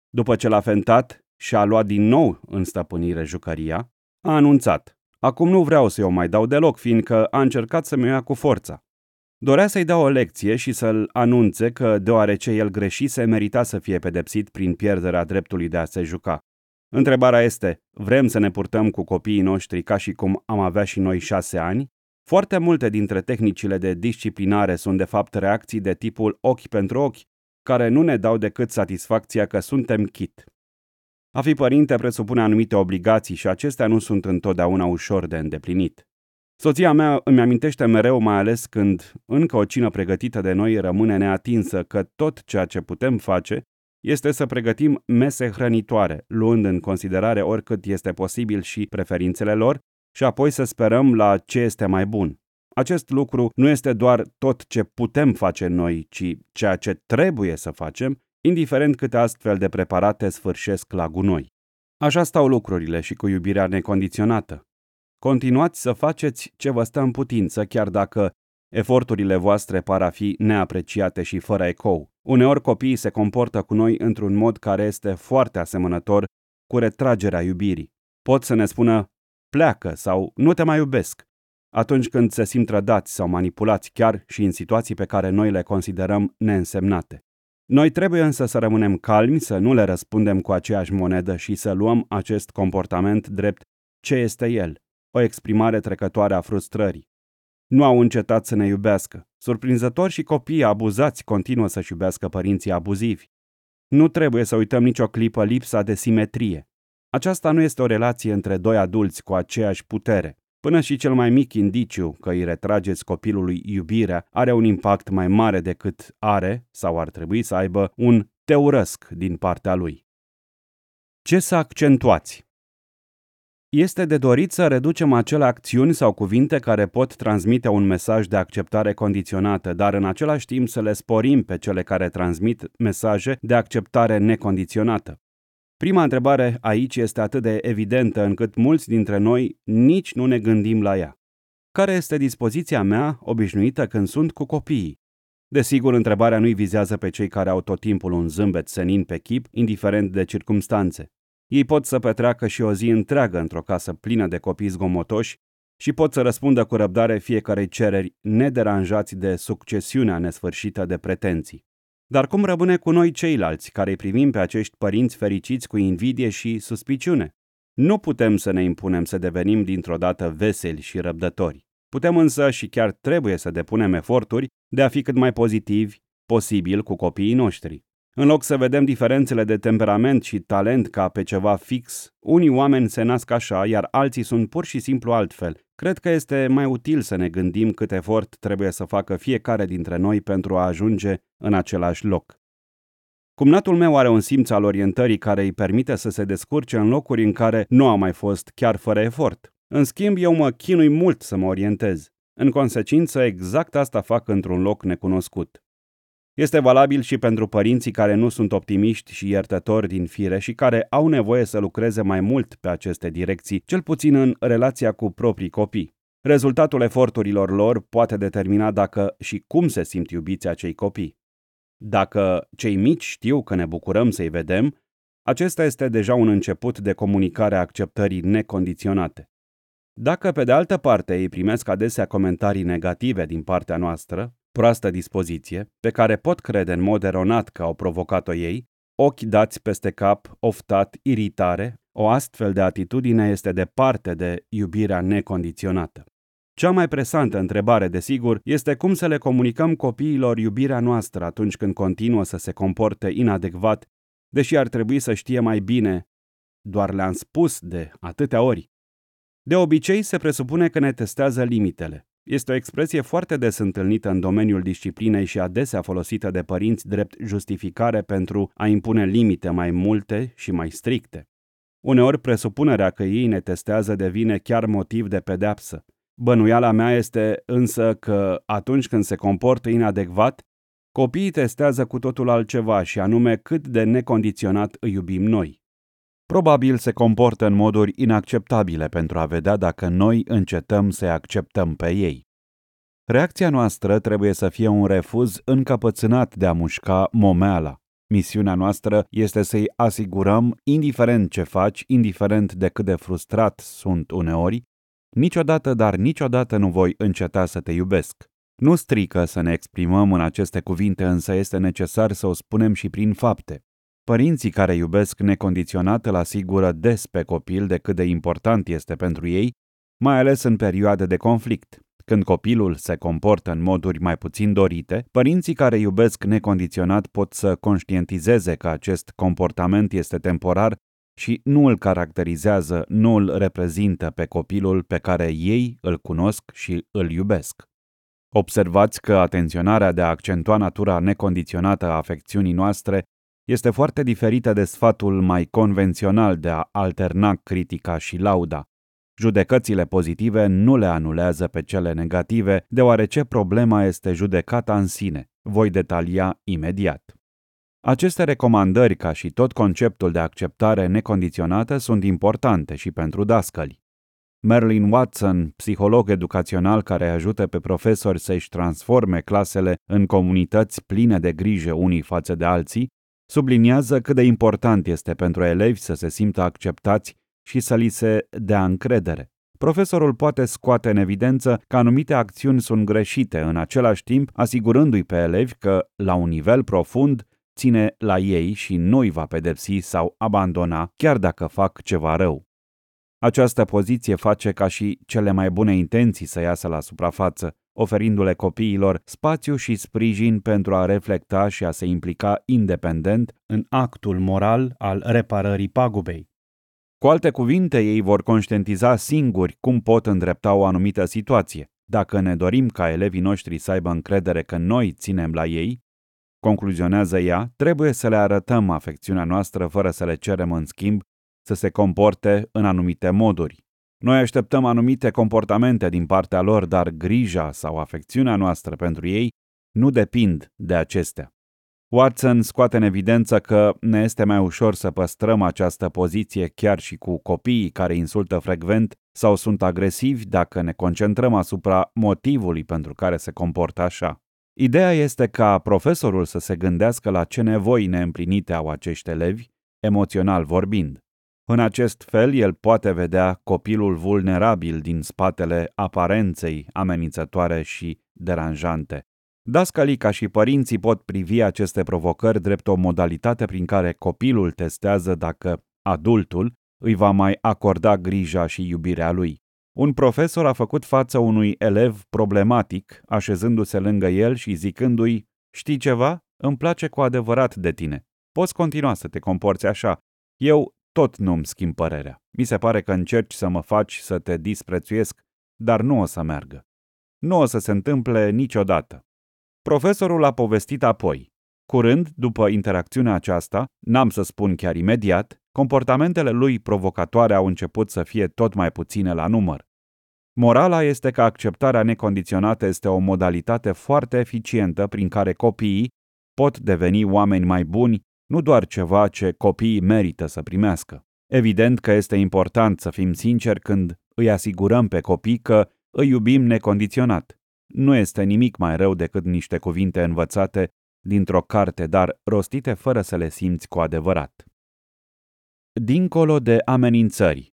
După ce l-a fentat și a luat din nou în stăpânire jucăria, a anunțat Acum nu vreau să-i o mai dau deloc, fiindcă a încercat să-mi ia cu forța. Dorea să-i dea o lecție și să-l anunțe că, deoarece el greșise, merita să fie pedepsit prin pierderea dreptului de a se juca. Întrebarea este, vrem să ne purtăm cu copiii noștri ca și cum am avea și noi șase ani? Foarte multe dintre tehnicile de disciplinare sunt de fapt reacții de tipul ochi pentru ochi, care nu ne dau decât satisfacția că suntem chit. A fi părinte presupune anumite obligații și acestea nu sunt întotdeauna ușor de îndeplinit. Soția mea îmi amintește mereu, mai ales când încă o cină pregătită de noi rămâne neatinsă, că tot ceea ce putem face este să pregătim mese hrănitoare, luând în considerare oricât este posibil și preferințele lor, și apoi să sperăm la ce este mai bun. Acest lucru nu este doar tot ce putem face noi, ci ceea ce trebuie să facem indiferent câte astfel de preparate sfârșesc la gunoi. Așa stau lucrurile și cu iubirea necondiționată. Continuați să faceți ce vă stă în putință, chiar dacă eforturile voastre par a fi neapreciate și fără ecou. Uneori copiii se comportă cu noi într-un mod care este foarte asemănător cu retragerea iubirii. Pot să ne spună pleacă sau nu te mai iubesc, atunci când se simt trădați sau manipulați chiar și în situații pe care noi le considerăm neînsemnate. Noi trebuie însă să rămânem calmi, să nu le răspundem cu aceeași monedă și să luăm acest comportament drept ce este el, o exprimare trecătoare a frustrării. Nu au încetat să ne iubească. Surprinzător și copiii abuzați continuă să-și iubească părinții abuzivi. Nu trebuie să uităm nicio clipă lipsa de simetrie. Aceasta nu este o relație între doi adulți cu aceeași putere. Până și cel mai mic indiciu că îi retrageți copilului iubirea are un impact mai mare decât are sau ar trebui să aibă un te urăsc din partea lui. Ce să accentuați? Este de dorit să reducem acele acțiuni sau cuvinte care pot transmite un mesaj de acceptare condiționată, dar în același timp să le sporim pe cele care transmit mesaje de acceptare necondiționată. Prima întrebare aici este atât de evidentă încât mulți dintre noi nici nu ne gândim la ea. Care este dispoziția mea obișnuită când sunt cu copiii? Desigur, întrebarea nu-i vizează pe cei care au tot timpul un zâmbet senin pe chip, indiferent de circumstanțe. Ei pot să petreacă și o zi întreagă într-o casă plină de copii zgomotoși și pot să răspundă cu răbdare fiecarei cereri, nederanjați de succesiunea nesfârșită de pretenții. Dar cum rămâne cu noi ceilalți, care îi privim pe acești părinți fericiți cu invidie și suspiciune? Nu putem să ne impunem să devenim dintr-o dată veseli și răbdători. Putem însă și chiar trebuie să depunem eforturi de a fi cât mai pozitivi posibil cu copiii noștri. În loc să vedem diferențele de temperament și talent ca pe ceva fix, unii oameni se nasc așa, iar alții sunt pur și simplu altfel. Cred că este mai util să ne gândim cât efort trebuie să facă fiecare dintre noi pentru a ajunge în același loc. Cumnatul meu are un simț al orientării care îi permite să se descurce în locuri în care nu a mai fost chiar fără efort. În schimb, eu mă chinui mult să mă orientez. În consecință, exact asta fac într-un loc necunoscut. Este valabil și pentru părinții care nu sunt optimiști și iertători din fire și care au nevoie să lucreze mai mult pe aceste direcții, cel puțin în relația cu proprii copii. Rezultatul eforturilor lor poate determina dacă și cum se simt iubiți acei copii. Dacă cei mici știu că ne bucurăm să-i vedem, acesta este deja un început de comunicare a acceptării necondiționate. Dacă, pe de altă parte, ei primesc adesea comentarii negative din partea noastră, proastă dispoziție, pe care pot crede în mod eronat că au provocat-o ei, ochi dați peste cap, oftat, iritare, o astfel de atitudine este departe de iubirea necondiționată. Cea mai presantă întrebare, desigur, este cum să le comunicăm copiilor iubirea noastră atunci când continuă să se comporte inadecvat, deși ar trebui să știe mai bine, doar le-am spus de atâtea ori. De obicei se presupune că ne testează limitele. Este o expresie foarte des întâlnită în domeniul disciplinei și adesea folosită de părinți drept justificare pentru a impune limite mai multe și mai stricte. Uneori presupunerea că ei ne testează devine chiar motiv de pedeapsă. Bănuiala mea este însă că atunci când se comportă inadecvat, copiii testează cu totul altceva și anume cât de necondiționat îi iubim noi. Probabil se comportă în moduri inacceptabile pentru a vedea dacă noi încetăm să-i acceptăm pe ei. Reacția noastră trebuie să fie un refuz încăpățânat de a mușca momeala. Misiunea noastră este să-i asigurăm, indiferent ce faci, indiferent de cât de frustrat sunt uneori, niciodată, dar niciodată nu voi înceta să te iubesc. Nu strică să ne exprimăm în aceste cuvinte, însă este necesar să o spunem și prin fapte. Părinții care iubesc necondiționat îl asigură des pe copil de cât de important este pentru ei, mai ales în perioade de conflict. Când copilul se comportă în moduri mai puțin dorite, părinții care iubesc necondiționat pot să conștientizeze că acest comportament este temporar și nu îl caracterizează, nu îl reprezintă pe copilul pe care ei îl cunosc și îl iubesc. Observați că atenționarea de a accentua natura necondiționată a afecțiunii noastre este foarte diferită de sfatul mai convențional de a alterna critica și lauda. Judecățile pozitive nu le anulează pe cele negative, deoarece problema este judecata în sine. Voi detalia imediat. Aceste recomandări, ca și tot conceptul de acceptare necondiționată, sunt importante și pentru dascăli. Merlin Watson, psiholog educațional care ajută pe profesori să-și transforme clasele în comunități pline de grijă unii față de alții, subliniază cât de important este pentru elevi să se simtă acceptați și să li se dea încredere. Profesorul poate scoate în evidență că anumite acțiuni sunt greșite, în același timp asigurându-i pe elevi că, la un nivel profund, ține la ei și nu îi va pedepsi sau abandona, chiar dacă fac ceva rău. Această poziție face ca și cele mai bune intenții să iasă la suprafață, oferindu-le copiilor spațiu și sprijin pentru a reflecta și a se implica independent în actul moral al reparării pagubei. Cu alte cuvinte, ei vor conștientiza singuri cum pot îndrepta o anumită situație. Dacă ne dorim ca elevii noștri să aibă încredere că noi ținem la ei, concluzionează ea, trebuie să le arătăm afecțiunea noastră fără să le cerem în schimb să se comporte în anumite moduri. Noi așteptăm anumite comportamente din partea lor, dar grija sau afecțiunea noastră pentru ei nu depind de acestea. Watson scoate în evidență că ne este mai ușor să păstrăm această poziție chiar și cu copiii care insultă frecvent sau sunt agresivi dacă ne concentrăm asupra motivului pentru care se comportă așa. Ideea este ca profesorul să se gândească la ce nevoi neîmplinite au acești elevi, emoțional vorbind. În acest fel, el poate vedea copilul vulnerabil din spatele aparenței amenințătoare și deranjante. Dascalii ca și părinții pot privi aceste provocări drept o modalitate prin care copilul testează dacă adultul îi va mai acorda grija și iubirea lui. Un profesor a făcut față unui elev problematic, așezându-se lângă el și zicându-i, știi ceva? Îmi place cu adevărat de tine. Poți continua să te comporți așa. Eu tot nu-mi schimb părerea. Mi se pare că încerci să mă faci să te disprețuiesc, dar nu o să meargă. Nu o să se întâmple niciodată. Profesorul a povestit apoi. Curând, după interacțiunea aceasta, n-am să spun chiar imediat, comportamentele lui provocatoare au început să fie tot mai puține la număr. Morala este că acceptarea necondiționată este o modalitate foarte eficientă prin care copiii pot deveni oameni mai buni, nu doar ceva ce copiii merită să primească. Evident că este important să fim sinceri când îi asigurăm pe copii că îi iubim necondiționat. Nu este nimic mai rău decât niște cuvinte învățate dintr-o carte, dar rostite fără să le simți cu adevărat. Dincolo de amenințări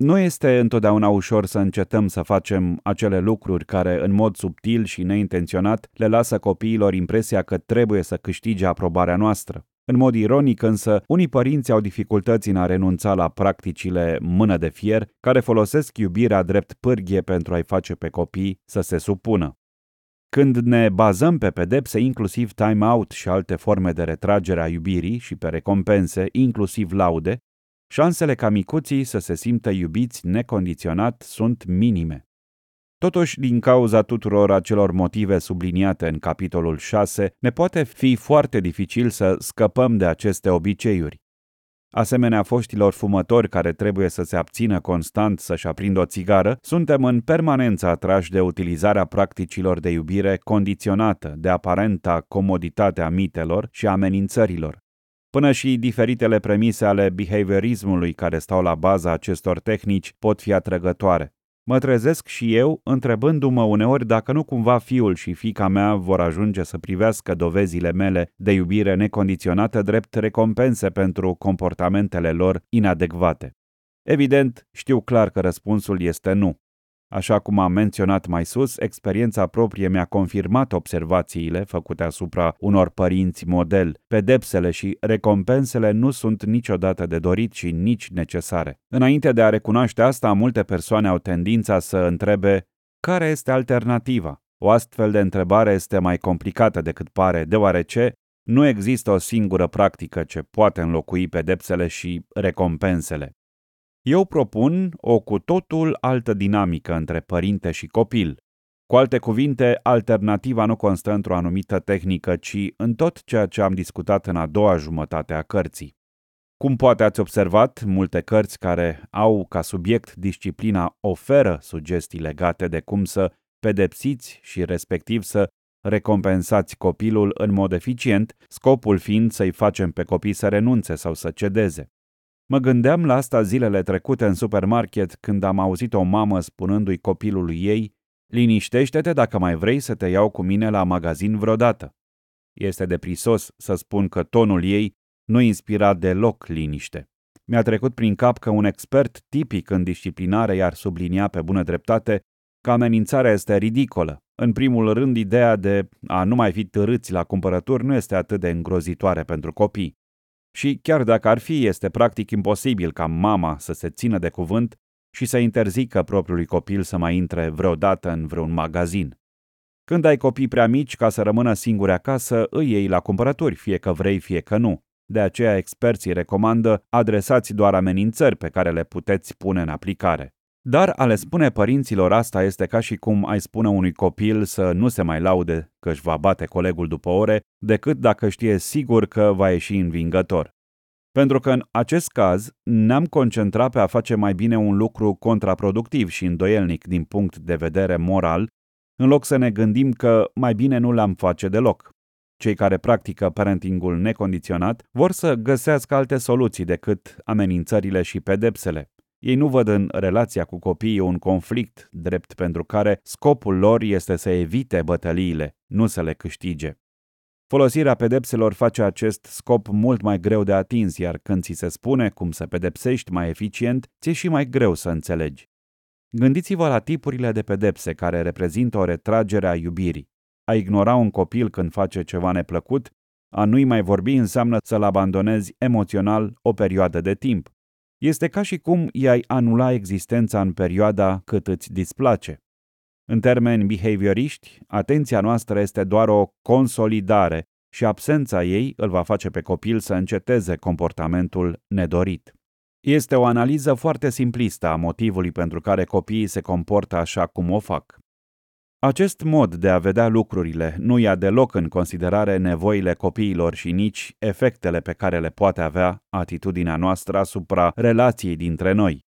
Nu este întotdeauna ușor să încetăm să facem acele lucruri care, în mod subtil și neintenționat, le lasă copiilor impresia că trebuie să câștige aprobarea noastră. În mod ironic însă, unii părinți au dificultăți în a renunța la practicile mână de fier, care folosesc iubirea drept pârghie pentru a-i face pe copii să se supună. Când ne bazăm pe pedepse, inclusiv time-out și alte forme de retragere a iubirii și pe recompense, inclusiv laude, șansele ca micuții să se simtă iubiți necondiționat sunt minime. Totuși, din cauza tuturor acelor motive subliniate în capitolul 6, ne poate fi foarte dificil să scăpăm de aceste obiceiuri. Asemenea foștilor fumători care trebuie să se abțină constant să-și aprindă o țigară, suntem în permanență atrași de utilizarea practicilor de iubire condiționată de aparenta comoditate a mitelor și amenințărilor. Până și diferitele premise ale behaviorismului care stau la baza acestor tehnici pot fi atrăgătoare. Mă trezesc și eu, întrebându-mă uneori dacă nu cumva fiul și fica mea vor ajunge să privească dovezile mele de iubire necondiționată drept recompense pentru comportamentele lor inadecvate. Evident, știu clar că răspunsul este nu. Așa cum am menționat mai sus, experiența proprie mi-a confirmat observațiile făcute asupra unor părinți model. Pedepsele și recompensele nu sunt niciodată de dorit și nici necesare. Înainte de a recunoaște asta, multe persoane au tendința să întrebe care este alternativa. O astfel de întrebare este mai complicată decât pare, deoarece nu există o singură practică ce poate înlocui pedepsele și recompensele. Eu propun o cu totul altă dinamică între părinte și copil. Cu alte cuvinte, alternativa nu constă într-o anumită tehnică, ci în tot ceea ce am discutat în a doua jumătate a cărții. Cum poate ați observat, multe cărți care au ca subiect disciplina oferă sugestii legate de cum să pedepsiți și respectiv să recompensați copilul în mod eficient, scopul fiind să-i facem pe copii să renunțe sau să cedeze. Mă gândeam la asta zilele trecute în supermarket când am auzit o mamă spunându-i copilului ei Liniștește-te dacă mai vrei să te iau cu mine la magazin vreodată. Este deprisos să spun că tonul ei nu inspira deloc liniște. Mi-a trecut prin cap că un expert tipic în disciplinare i-ar sublinia pe bună dreptate că amenințarea este ridicolă. În primul rând, ideea de a nu mai fi târâți la cumpărături nu este atât de îngrozitoare pentru copii. Și chiar dacă ar fi, este practic imposibil ca mama să se țină de cuvânt și să interzică propriului copil să mai intre vreodată în vreun magazin. Când ai copii prea mici ca să rămână singuri acasă, îi iei la cumpărături, fie că vrei, fie că nu. De aceea experții recomandă adresați doar amenințări pe care le puteți pune în aplicare. Dar a le spune părinților asta este ca și cum ai spune unui copil să nu se mai laude că își va bate colegul după ore, decât dacă știe sigur că va ieși învingător. Pentru că în acest caz ne-am concentrat pe a face mai bine un lucru contraproductiv și îndoielnic din punct de vedere moral, în loc să ne gândim că mai bine nu l-am face deloc. Cei care practică parentingul necondiționat vor să găsească alte soluții decât amenințările și pedepsele. Ei nu văd în relația cu copiii un conflict drept pentru care scopul lor este să evite bătăliile, nu să le câștige. Folosirea pedepselor face acest scop mult mai greu de atins, iar când ți se spune cum să pedepsești mai eficient, ți-e și mai greu să înțelegi. Gândiți-vă la tipurile de pedepse care reprezintă o retragere a iubirii. A ignora un copil când face ceva neplăcut, a nu-i mai vorbi înseamnă să-l abandonezi emoțional o perioadă de timp. Este ca și cum i-ai anula existența în perioada cât îți displace. În termeni behavioriști, atenția noastră este doar o consolidare și absența ei îl va face pe copil să înceteze comportamentul nedorit. Este o analiză foarte simplistă a motivului pentru care copiii se comportă așa cum o fac. Acest mod de a vedea lucrurile nu ia deloc în considerare nevoile copiilor și nici efectele pe care le poate avea atitudinea noastră asupra relației dintre noi.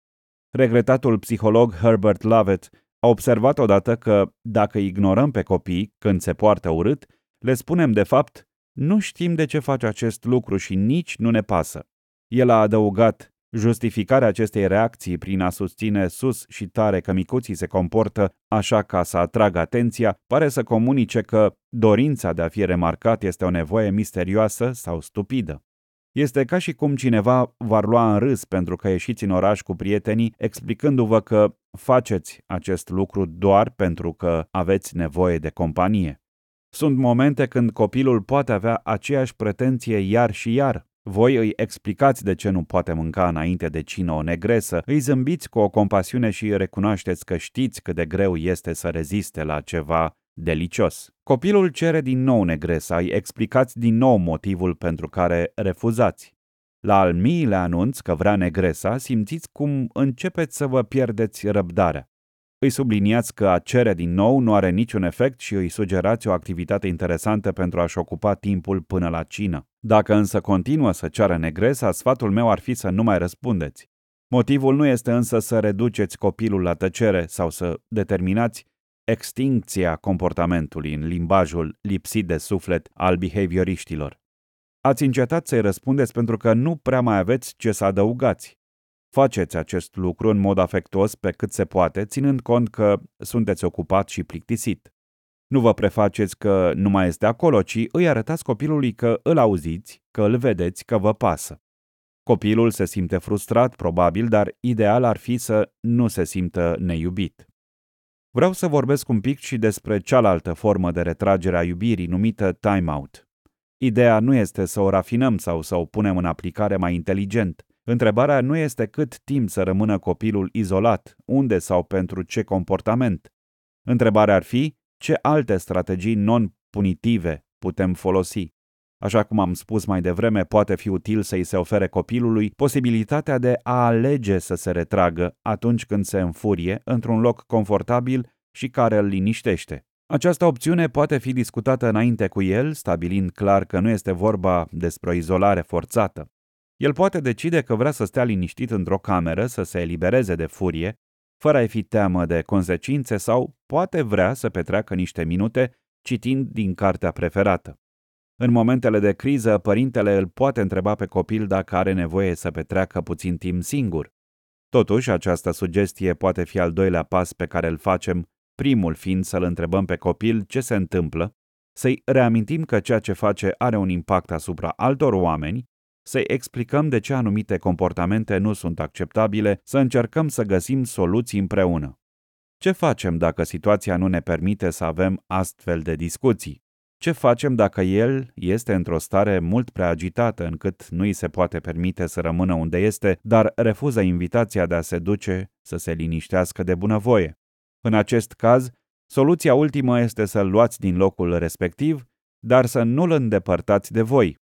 Regretatul psiholog Herbert Lovett a observat odată că, dacă ignorăm pe copii când se poartă urât, le spunem de fapt, nu știm de ce faci acest lucru și nici nu ne pasă. El a adăugat, justificarea acestei reacții prin a susține sus și tare că micuții se comportă așa ca să atragă atenția, pare să comunice că dorința de a fi remarcat este o nevoie misterioasă sau stupidă. Este ca și cum cineva v-ar lua în râs pentru că ieșiți în oraș cu prietenii, explicându-vă că faceți acest lucru doar pentru că aveți nevoie de companie. Sunt momente când copilul poate avea aceeași pretenție iar și iar. Voi îi explicați de ce nu poate mânca înainte de cină o negresă, îi zâmbiți cu o compasiune și recunoașteți că știți cât de greu este să reziste la ceva delicios. Copilul cere din nou negresa, îi explicați din nou motivul pentru care refuzați. La al miile anunț că vrea negresa, simțiți cum începeți să vă pierdeți răbdarea. Îi subliniați că a cere din nou nu are niciun efect și îi sugerați o activitate interesantă pentru a-și ocupa timpul până la cină. Dacă însă continuă să ceară negresa, sfatul meu ar fi să nu mai răspundeți. Motivul nu este însă să reduceți copilul la tăcere sau să determinați extincția comportamentului în limbajul lipsit de suflet al behavioriștilor. Ați încetat să-i răspundeți pentru că nu prea mai aveți ce să adăugați. Faceți acest lucru în mod afectuos pe cât se poate, ținând cont că sunteți ocupat și plictisit. Nu vă prefaceți că nu mai este acolo, ci îi arătați copilului că îl auziți, că îl vedeți, că vă pasă. Copilul se simte frustrat, probabil, dar ideal ar fi să nu se simtă neiubit. Vreau să vorbesc un pic și despre cealaltă formă de retragere a iubirii numită timeout. Ideea nu este să o rafinăm sau să o punem în aplicare mai inteligent. Întrebarea nu este cât timp să rămână copilul izolat, unde sau pentru ce comportament. Întrebarea ar fi ce alte strategii non-punitive putem folosi. Așa cum am spus mai devreme, poate fi util să-i se ofere copilului posibilitatea de a alege să se retragă atunci când se înfurie într-un loc confortabil și care îl liniștește. Această opțiune poate fi discutată înainte cu el, stabilind clar că nu este vorba despre o izolare forțată. El poate decide că vrea să stea liniștit într-o cameră, să se elibereze de furie, fără a fi teamă de consecințe sau poate vrea să petreacă niște minute citind din cartea preferată. În momentele de criză, părintele îl poate întreba pe copil dacă are nevoie să petreacă puțin timp singur. Totuși, această sugestie poate fi al doilea pas pe care îl facem, primul fiind să-l întrebăm pe copil ce se întâmplă, să-i reamintim că ceea ce face are un impact asupra altor oameni, să-i explicăm de ce anumite comportamente nu sunt acceptabile, să încercăm să găsim soluții împreună. Ce facem dacă situația nu ne permite să avem astfel de discuții? Ce facem dacă el este într-o stare mult prea agitată încât nu îi se poate permite să rămână unde este, dar refuză invitația de a se duce să se liniștească de bunăvoie? În acest caz, soluția ultimă este să-l luați din locul respectiv, dar să nu-l îndepărtați de voi.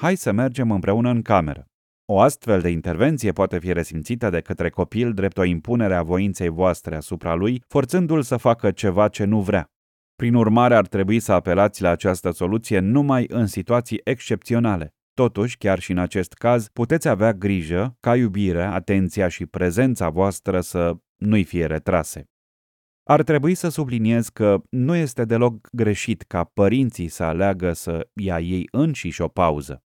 Hai să mergem împreună în cameră. O astfel de intervenție poate fi resimțită de către copil drept o impunere a voinței voastre asupra lui, forțându-l să facă ceva ce nu vrea. Prin urmare, ar trebui să apelați la această soluție numai în situații excepționale. Totuși, chiar și în acest caz, puteți avea grijă ca iubirea, atenția și prezența voastră să nu-i fie retrase. Ar trebui să subliniez că nu este deloc greșit ca părinții să aleagă să ia ei înșiși o pauză.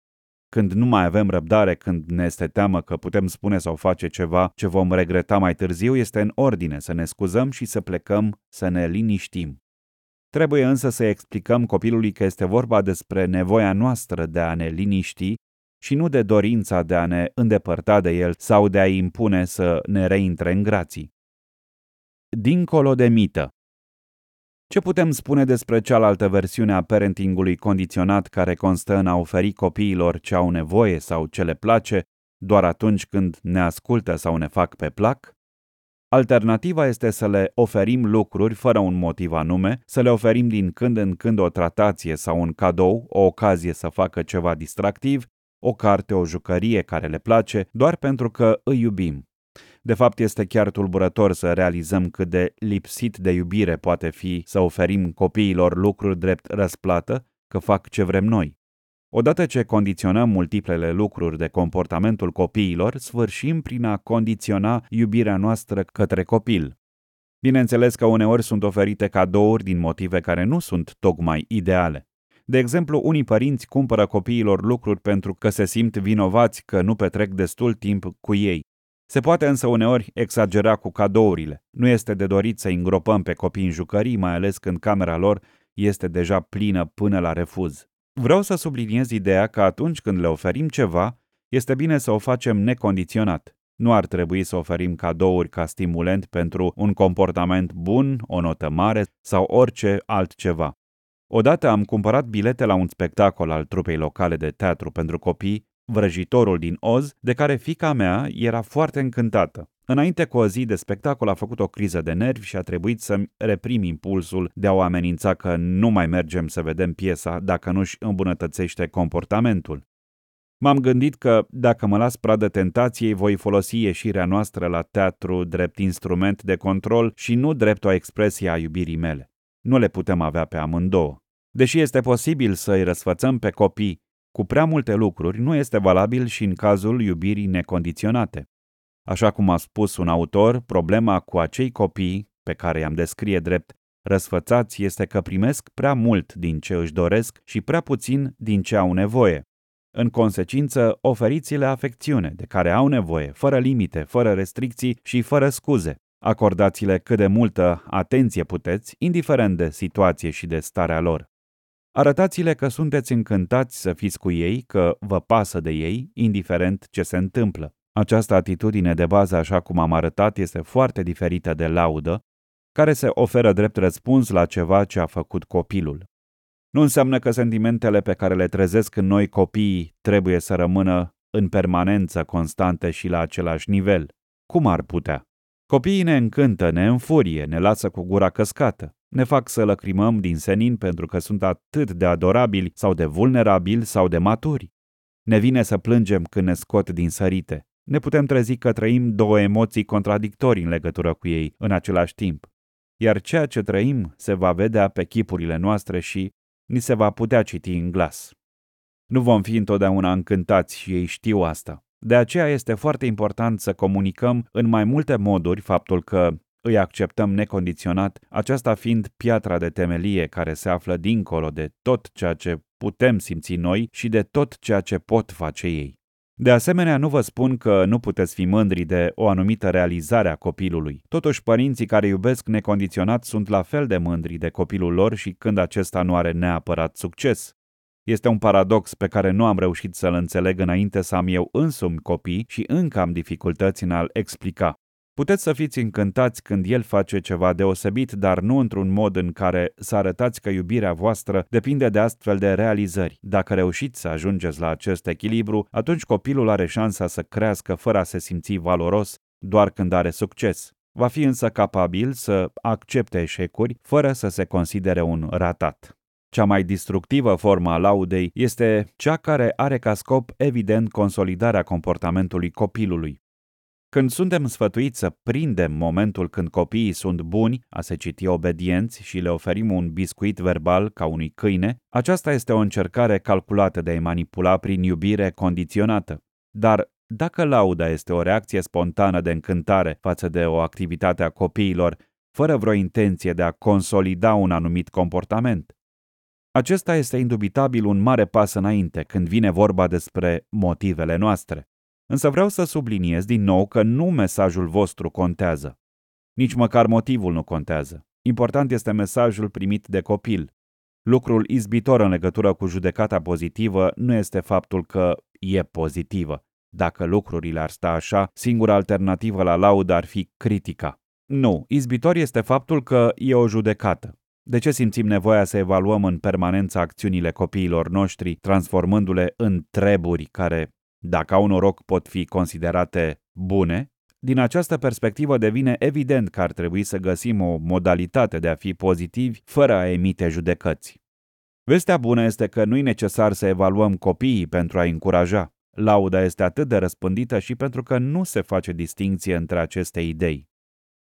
Când nu mai avem răbdare, când ne este teamă că putem spune sau face ceva ce vom regreta mai târziu, este în ordine să ne scuzăm și să plecăm, să ne liniștim. Trebuie însă să explicăm copilului că este vorba despre nevoia noastră de a ne liniști și nu de dorința de a ne îndepărta de el sau de a impune să ne reintre în grații. Dincolo de mită Ce putem spune despre cealaltă versiune a parentingului condiționat care constă în a oferi copiilor ce au nevoie sau ce le place doar atunci când ne ascultă sau ne fac pe plac? Alternativa este să le oferim lucruri fără un motiv anume, să le oferim din când în când o tratație sau un cadou, o ocazie să facă ceva distractiv, o carte, o jucărie care le place, doar pentru că îi iubim. De fapt, este chiar tulburător să realizăm cât de lipsit de iubire poate fi să oferim copiilor lucruri drept răsplată, că fac ce vrem noi. Odată ce condiționăm multiplele lucruri de comportamentul copiilor, sfârșim prin a condiționa iubirea noastră către copil. Bineînțeles că uneori sunt oferite cadouri din motive care nu sunt tocmai ideale. De exemplu, unii părinți cumpără copiilor lucruri pentru că se simt vinovați că nu petrec destul timp cu ei. Se poate însă uneori exagera cu cadourile. Nu este de dorit să îngropăm pe copii în jucării, mai ales când camera lor este deja plină până la refuz. Vreau să subliniez ideea că atunci când le oferim ceva, este bine să o facem necondiționat. Nu ar trebui să oferim cadouri ca stimulent pentru un comportament bun, o notă mare sau orice altceva. Odată am cumpărat bilete la un spectacol al trupei locale de teatru pentru copii, Vrăjitorul din Oz, de care fica mea era foarte încântată. Înainte cu o zi de spectacol a făcut o criză de nervi și a trebuit să-mi reprim impulsul de a o amenința că nu mai mergem să vedem piesa dacă nu-și îmbunătățește comportamentul. M-am gândit că, dacă mă las pradă tentației, voi folosi ieșirea noastră la teatru drept instrument de control și nu drept o expresie a iubirii mele. Nu le putem avea pe amândouă. Deși este posibil să îi răsfățăm pe copii cu prea multe lucruri, nu este valabil și în cazul iubirii necondiționate. Așa cum a spus un autor, problema cu acei copii, pe care i-am descrie drept răsfățați, este că primesc prea mult din ce își doresc și prea puțin din ce au nevoie. În consecință, oferiți-le afecțiune de care au nevoie, fără limite, fără restricții și fără scuze. Acordați-le cât de multă atenție puteți, indiferent de situație și de starea lor. Arătați-le că sunteți încântați să fiți cu ei, că vă pasă de ei, indiferent ce se întâmplă. Această atitudine de bază, așa cum am arătat, este foarte diferită de laudă, care se oferă drept răspuns la ceva ce a făcut copilul. Nu înseamnă că sentimentele pe care le trezesc în noi copiii trebuie să rămână în permanență constante și la același nivel. Cum ar putea? Copiii ne încântă, ne înfurie, ne lasă cu gura căscată. Ne fac să lăcrimăm din senin pentru că sunt atât de adorabili sau de vulnerabili sau de maturi. Ne vine să plângem când ne scot din sărite ne putem trezi că trăim două emoții contradictorii în legătură cu ei în același timp. Iar ceea ce trăim se va vedea pe chipurile noastre și ni se va putea citi în glas. Nu vom fi întotdeauna încântați și ei știu asta. De aceea este foarte important să comunicăm în mai multe moduri faptul că îi acceptăm necondiționat, aceasta fiind piatra de temelie care se află dincolo de tot ceea ce putem simți noi și de tot ceea ce pot face ei. De asemenea, nu vă spun că nu puteți fi mândri de o anumită realizare a copilului. Totuși, părinții care iubesc necondiționat sunt la fel de mândri de copilul lor și când acesta nu are neapărat succes. Este un paradox pe care nu am reușit să-l înțeleg înainte să am eu însumi copii și încă am dificultăți în a-l explica. Puteți să fiți încântați când el face ceva deosebit, dar nu într-un mod în care să arătați că iubirea voastră depinde de astfel de realizări. Dacă reușiți să ajungeți la acest echilibru, atunci copilul are șansa să crească fără a se simți valoros doar când are succes. Va fi însă capabil să accepte eșecuri fără să se considere un ratat. Cea mai distructivă formă a laudei este cea care are ca scop evident consolidarea comportamentului copilului. Când suntem sfătuiți să prindem momentul când copiii sunt buni, a se citi obedienți și le oferim un biscuit verbal ca unui câine, aceasta este o încercare calculată de a-i manipula prin iubire condiționată. Dar dacă lauda este o reacție spontană de încântare față de o activitate a copiilor, fără vreo intenție de a consolida un anumit comportament, acesta este indubitabil un mare pas înainte când vine vorba despre motivele noastre. Însă vreau să subliniez din nou că nu mesajul vostru contează. Nici măcar motivul nu contează. Important este mesajul primit de copil. Lucrul izbitor în legătură cu judecata pozitivă nu este faptul că e pozitivă. Dacă lucrurile ar sta așa, singura alternativă la laudă ar fi critica. Nu, izbitor este faptul că e o judecată. De ce simțim nevoia să evaluăm în permanență acțiunile copiilor noștri, transformându-le în treburi care dacă au noroc, pot fi considerate bune, din această perspectivă devine evident că ar trebui să găsim o modalitate de a fi pozitivi fără a emite judecăți. Vestea bună este că nu e necesar să evaluăm copiii pentru a încuraja. Lauda este atât de răspândită și pentru că nu se face distinție între aceste idei.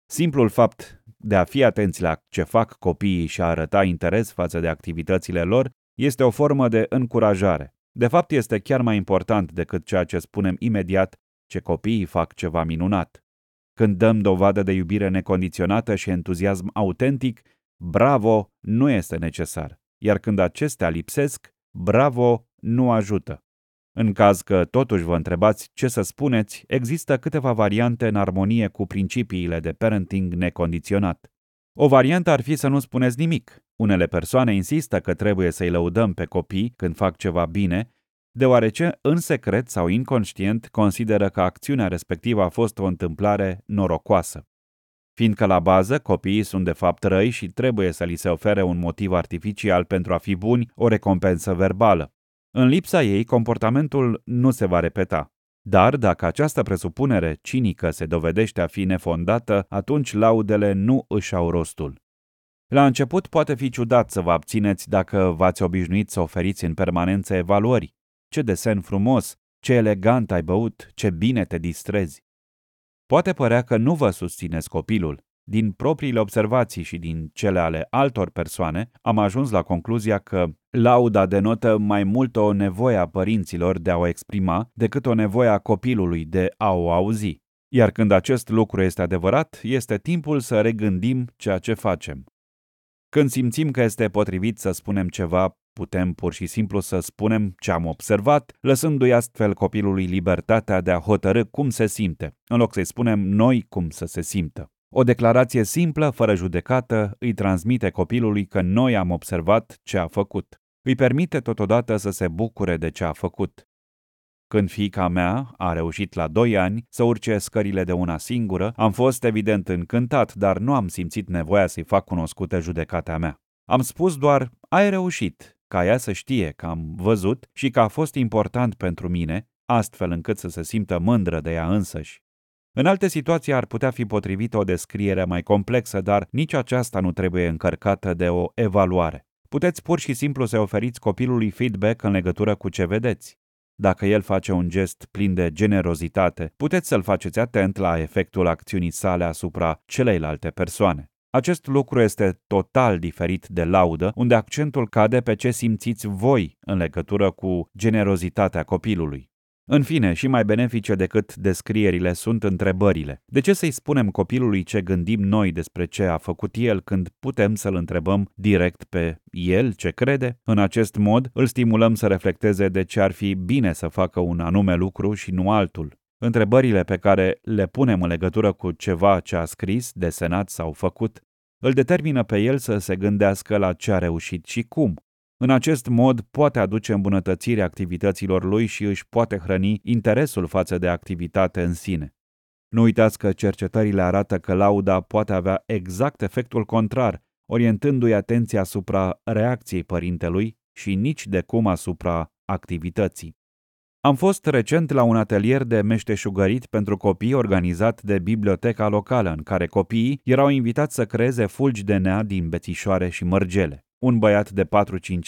Simplul fapt de a fi atenți la ce fac copiii și a arăta interes față de activitățile lor este o formă de încurajare. De fapt, este chiar mai important decât ceea ce spunem imediat ce copiii fac ceva minunat. Când dăm dovadă de iubire necondiționată și entuziasm autentic, bravo nu este necesar, iar când acestea lipsesc, bravo nu ajută. În caz că totuși vă întrebați ce să spuneți, există câteva variante în armonie cu principiile de parenting necondiționat. O variantă ar fi să nu spuneți nimic, unele persoane insistă că trebuie să-i lăudăm pe copii când fac ceva bine, deoarece, în secret sau inconștient, consideră că acțiunea respectivă a fost o întâmplare norocoasă. Fiindcă la bază copiii sunt de fapt răi și trebuie să li se ofere un motiv artificial pentru a fi buni, o recompensă verbală. În lipsa ei, comportamentul nu se va repeta. Dar dacă această presupunere cinică se dovedește a fi nefondată, atunci laudele nu își au rostul. La început poate fi ciudat să vă abțineți dacă v-ați obișnuit să oferiți în permanență evaluări. Ce desen frumos, ce elegant ai băut, ce bine te distrezi. Poate părea că nu vă susțineți copilul. Din propriile observații și din cele ale altor persoane, am ajuns la concluzia că lauda denotă mai mult o nevoie a părinților de a o exprima decât o nevoie a copilului de a o auzi. Iar când acest lucru este adevărat, este timpul să regândim ceea ce facem. Când simțim că este potrivit să spunem ceva, putem pur și simplu să spunem ce am observat, lăsându-i astfel copilului libertatea de a hotărâ cum se simte, în loc să-i spunem noi cum să se simtă. O declarație simplă, fără judecată, îi transmite copilului că noi am observat ce a făcut. Îi permite totodată să se bucure de ce a făcut. Când fiica mea a reușit la doi ani să urce scările de una singură, am fost evident încântat, dar nu am simțit nevoia să-i fac cunoscută judecata mea. Am spus doar, ai reușit, ca ea să știe că am văzut și că a fost important pentru mine, astfel încât să se simtă mândră de ea însăși. În alte situații ar putea fi potrivită o descriere mai complexă, dar nici aceasta nu trebuie încărcată de o evaluare. Puteți pur și simplu să oferiți copilului feedback în legătură cu ce vedeți. Dacă el face un gest plin de generozitate, puteți să-l faceți atent la efectul acțiunii sale asupra celeilalte persoane. Acest lucru este total diferit de laudă, unde accentul cade pe ce simțiți voi în legătură cu generozitatea copilului. În fine, și mai benefice decât descrierile sunt întrebările. De ce să-i spunem copilului ce gândim noi despre ce a făcut el când putem să-l întrebăm direct pe el ce crede? În acest mod îl stimulăm să reflecteze de ce ar fi bine să facă un anume lucru și nu altul. Întrebările pe care le punem în legătură cu ceva ce a scris, desenat sau făcut îl determină pe el să se gândească la ce a reușit și cum. În acest mod poate aduce îmbunătățiri activităților lui și își poate hrăni interesul față de activitate în sine. Nu uitați că cercetările arată că lauda poate avea exact efectul contrar, orientându-i atenția asupra reacției părintelui și nici de cum asupra activității. Am fost recent la un atelier de meșteșugărit pentru copii organizat de biblioteca locală, în care copiii erau invitați să creeze fulgi de nea din bețișoare și mărgele. Un băiat de 4-5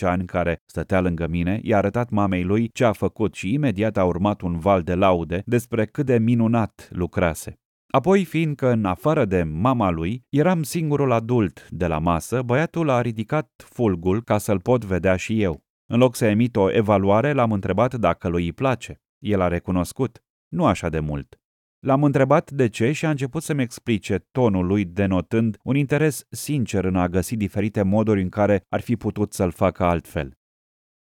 ani care stătea lângă mine i-a arătat mamei lui ce a făcut și imediat a urmat un val de laude despre cât de minunat lucrase. Apoi, fiindcă în afară de mama lui, eram singurul adult de la masă, băiatul a ridicat fulgul ca să-l pot vedea și eu. În loc să emit o evaluare, l-am întrebat dacă lui îi place. El a recunoscut. Nu așa de mult. L-am întrebat de ce și a început să-mi explice tonul lui denotând un interes sincer în a găsi diferite moduri în care ar fi putut să-l facă altfel.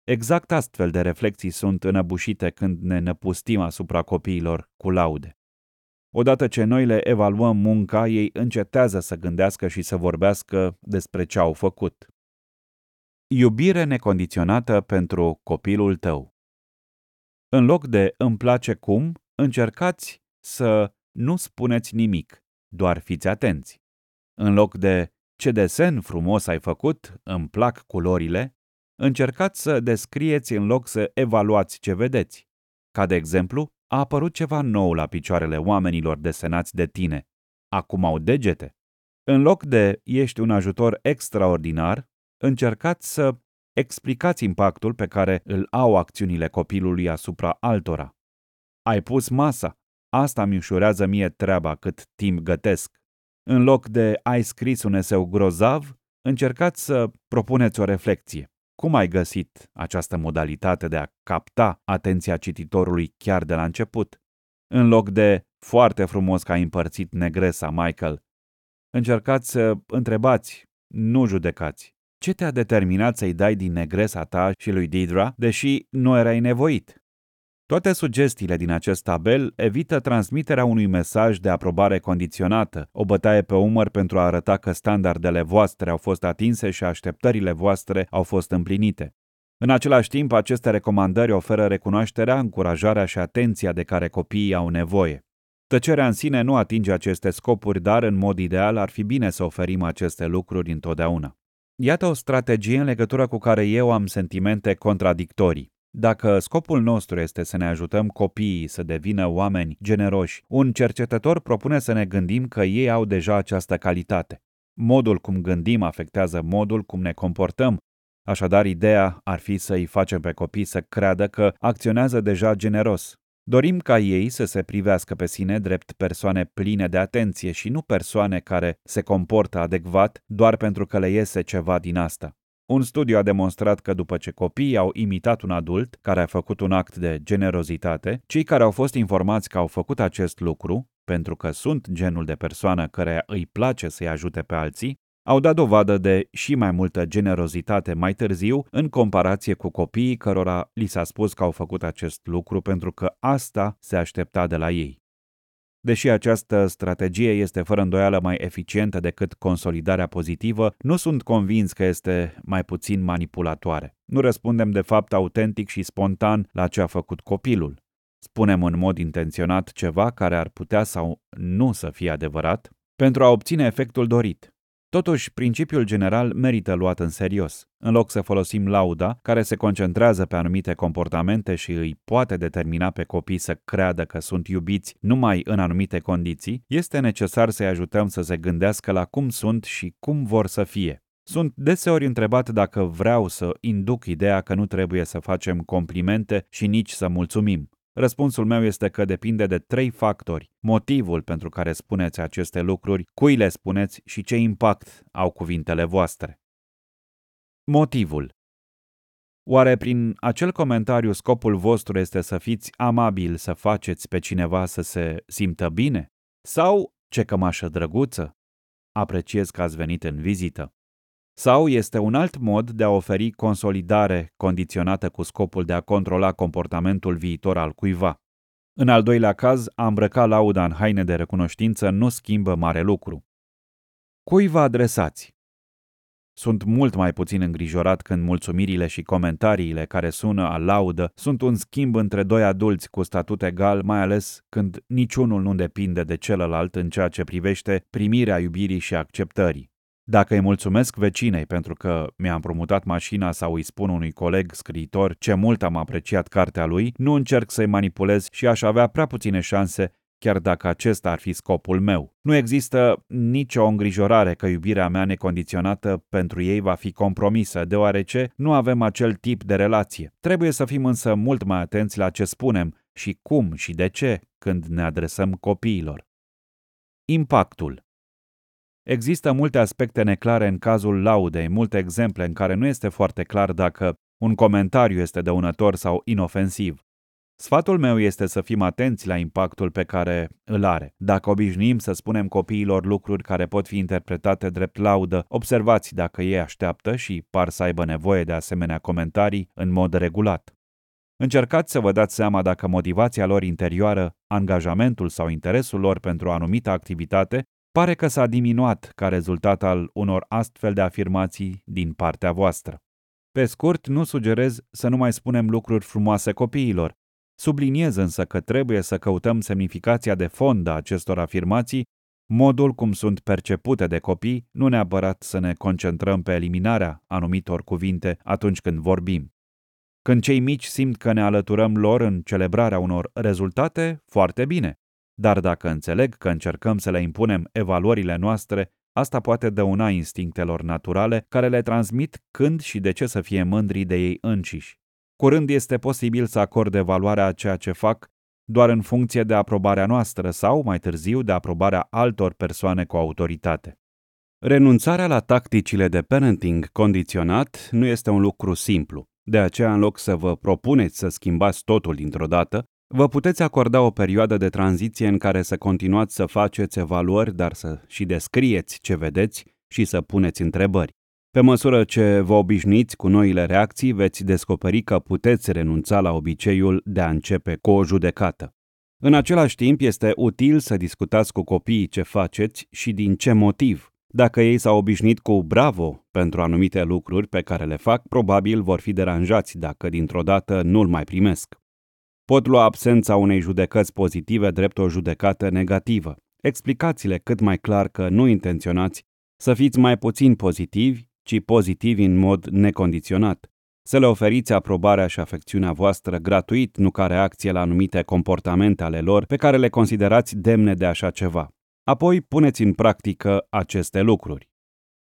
Exact astfel de reflexii sunt înăbușite când ne năpustim asupra copiilor cu laude. Odată ce noi le evaluăm munca, ei încetează să gândească și să vorbească despre ce au făcut. Iubire necondiționată pentru copilul tău. În loc de îmi place cum, încercați să nu spuneți nimic, doar fiți atenți. În loc de ce desen frumos ai făcut, îmi plac culorile, încercați să descrieți în loc să evaluați ce vedeți. Ca de exemplu, a apărut ceva nou la picioarele oamenilor desenați de tine. Acum au degete. În loc de ești un ajutor extraordinar, încercați să explicați impactul pe care îl au acțiunile copilului asupra altora. Ai pus masa. Asta mi ușurează mie treaba cât timp gătesc. În loc de ai scris un eseu grozav, încercați să propuneți o reflecție. Cum ai găsit această modalitate de a capta atenția cititorului chiar de la început? În loc de foarte frumos că ai împărțit negresa, Michael, încercați să întrebați, nu judecați. Ce te-a determinat să-i dai din negresa ta și lui Didra, deși nu erai nevoit? Toate sugestiile din acest tabel evită transmiterea unui mesaj de aprobare condiționată, o bătaie pe umăr pentru a arăta că standardele voastre au fost atinse și așteptările voastre au fost împlinite. În același timp, aceste recomandări oferă recunoașterea, încurajarea și atenția de care copiii au nevoie. Tăcerea în sine nu atinge aceste scopuri, dar în mod ideal ar fi bine să oferim aceste lucruri întotdeauna. Iată o strategie în legătură cu care eu am sentimente contradictorii. Dacă scopul nostru este să ne ajutăm copiii să devină oameni generoși, un cercetător propune să ne gândim că ei au deja această calitate. Modul cum gândim afectează modul cum ne comportăm, așadar ideea ar fi să îi facem pe copii să creadă că acționează deja generos. Dorim ca ei să se privească pe sine drept persoane pline de atenție și nu persoane care se comportă adecvat doar pentru că le iese ceva din asta. Un studiu a demonstrat că după ce copiii au imitat un adult care a făcut un act de generozitate, cei care au fost informați că au făcut acest lucru, pentru că sunt genul de persoană care îi place să-i ajute pe alții, au dat dovadă de și mai multă generozitate mai târziu în comparație cu copiii cărora li s-a spus că au făcut acest lucru pentru că asta se aștepta de la ei. Deși această strategie este fără îndoială mai eficientă decât consolidarea pozitivă, nu sunt convins că este mai puțin manipulatoare. Nu răspundem de fapt autentic și spontan la ce a făcut copilul. Spunem în mod intenționat ceva care ar putea sau nu să fie adevărat pentru a obține efectul dorit. Totuși, principiul general merită luat în serios. În loc să folosim lauda, care se concentrează pe anumite comportamente și îi poate determina pe copii să creadă că sunt iubiți numai în anumite condiții, este necesar să-i ajutăm să se gândească la cum sunt și cum vor să fie. Sunt deseori întrebat dacă vreau să induc ideea că nu trebuie să facem complimente și nici să mulțumim. Răspunsul meu este că depinde de trei factori. Motivul pentru care spuneți aceste lucruri, cui le spuneți și ce impact au cuvintele voastre. Motivul Oare prin acel comentariu scopul vostru este să fiți amabil, să faceți pe cineva să se simtă bine? Sau, ce cămașă drăguță, apreciez că ați venit în vizită. Sau este un alt mod de a oferi consolidare condiționată cu scopul de a controla comportamentul viitor al cuiva. În al doilea caz, a îmbrăca lauda în haine de recunoștință nu schimbă mare lucru. Cui vă adresați? Sunt mult mai puțin îngrijorat când mulțumirile și comentariile care sună a laudă sunt un schimb între doi adulți cu statut egal, mai ales când niciunul nu depinde de celălalt în ceea ce privește primirea iubirii și acceptării. Dacă îi mulțumesc vecinei pentru că mi-a împrumutat mașina sau îi spun unui coleg scriitor ce mult am apreciat cartea lui, nu încerc să-i manipulez și aș avea prea puține șanse chiar dacă acesta ar fi scopul meu. Nu există nicio îngrijorare că iubirea mea necondiționată pentru ei va fi compromisă, deoarece nu avem acel tip de relație. Trebuie să fim însă mult mai atenți la ce spunem și cum și de ce când ne adresăm copiilor. Impactul Există multe aspecte neclare în cazul laudei, multe exemple în care nu este foarte clar dacă un comentariu este dăunător sau inofensiv. Sfatul meu este să fim atenți la impactul pe care îl are. Dacă obișnuim să spunem copiilor lucruri care pot fi interpretate drept laudă, observați dacă ei așteaptă și par să aibă nevoie de asemenea comentarii în mod regulat. Încercați să vă dați seama dacă motivația lor interioară, angajamentul sau interesul lor pentru o anumită activitate pare că s-a diminuat ca rezultat al unor astfel de afirmații din partea voastră. Pe scurt, nu sugerez să nu mai spunem lucruri frumoase copiilor. Subliniez însă că trebuie să căutăm semnificația de fond a acestor afirmații, modul cum sunt percepute de copii, nu neapărat să ne concentrăm pe eliminarea anumitor cuvinte atunci când vorbim. Când cei mici simt că ne alăturăm lor în celebrarea unor rezultate, foarte bine. Dar dacă înțeleg că încercăm să le impunem evaluările noastre, asta poate dăuna instinctelor naturale care le transmit când și de ce să fie mândri de ei înșiși. Curând este posibil să acorde valoarea a ceea ce fac doar în funcție de aprobarea noastră sau, mai târziu, de aprobarea altor persoane cu autoritate. Renunțarea la tacticile de parenting condiționat nu este un lucru simplu. De aceea, în loc să vă propuneți să schimbați totul dintr-o dată, Vă puteți acorda o perioadă de tranziție în care să continuați să faceți evaluări, dar să și descrieți ce vedeți și să puneți întrebări. Pe măsură ce vă obișnuiți cu noile reacții, veți descoperi că puteți renunța la obiceiul de a începe cu o judecată. În același timp, este util să discutați cu copiii ce faceți și din ce motiv. Dacă ei s-au obișnuit cu bravo pentru anumite lucruri pe care le fac, probabil vor fi deranjați dacă dintr-o dată nu-l mai primesc pot lua absența unei judecăți pozitive drept o judecată negativă. Explicați-le cât mai clar că nu intenționați să fiți mai puțin pozitivi, ci pozitivi în mod necondiționat. Să le oferiți aprobarea și afecțiunea voastră gratuit, nu ca reacție la anumite comportamente ale lor pe care le considerați demne de așa ceva. Apoi puneți în practică aceste lucruri.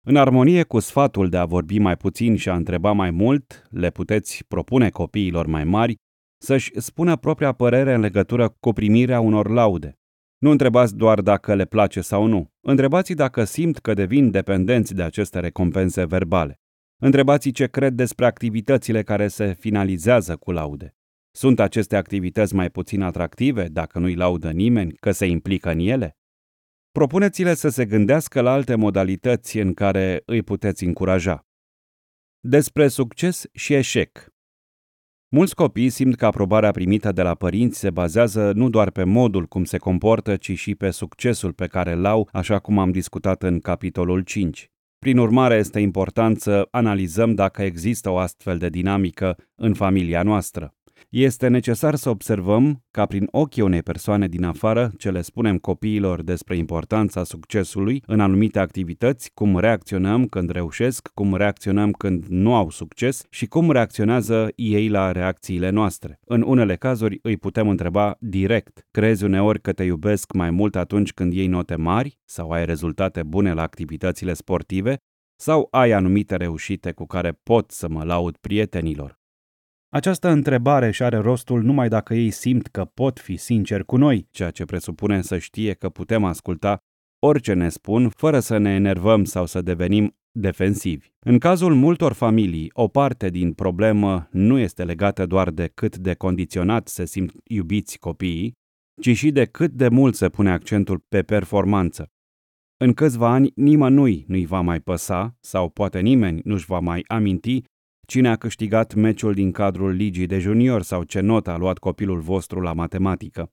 În armonie cu sfatul de a vorbi mai puțin și a întreba mai mult, le puteți propune copiilor mai mari să-și spună propria părere în legătură cu primirea unor laude. Nu întrebați doar dacă le place sau nu. Întrebați dacă simt că devin dependenți de aceste recompense verbale. Întrebați ce cred despre activitățile care se finalizează cu laude. Sunt aceste activități mai puțin atractive dacă nu-i laudă nimeni că se implică în ele? Propuneți-le să se gândească la alte modalități în care îi puteți încuraja. Despre succes și eșec. Mulți copii simt că aprobarea primită de la părinți se bazează nu doar pe modul cum se comportă, ci și pe succesul pe care îl au, așa cum am discutat în capitolul 5. Prin urmare, este important să analizăm dacă există o astfel de dinamică în familia noastră. Este necesar să observăm ca prin ochii unei persoane din afară ce le spunem copiilor despre importanța succesului în anumite activități, cum reacționăm când reușesc, cum reacționăm când nu au succes și cum reacționează ei la reacțiile noastre. În unele cazuri îi putem întreba direct, crezi uneori că te iubesc mai mult atunci când iei note mari sau ai rezultate bune la activitățile sportive sau ai anumite reușite cu care pot să mă laud prietenilor. Această întrebare și are rostul numai dacă ei simt că pot fi sinceri cu noi, ceea ce presupune să știe că putem asculta orice ne spun, fără să ne enervăm sau să devenim defensivi. În cazul multor familii, o parte din problemă nu este legată doar de cât de condiționat se simt iubiți copiii, ci și de cât de mult se pune accentul pe performanță. În câțiva ani, nimănui nu-i va mai păsa, sau poate nimeni nu-și va mai aminti cine a câștigat meciul din cadrul ligii de junior sau ce notă a luat copilul vostru la matematică.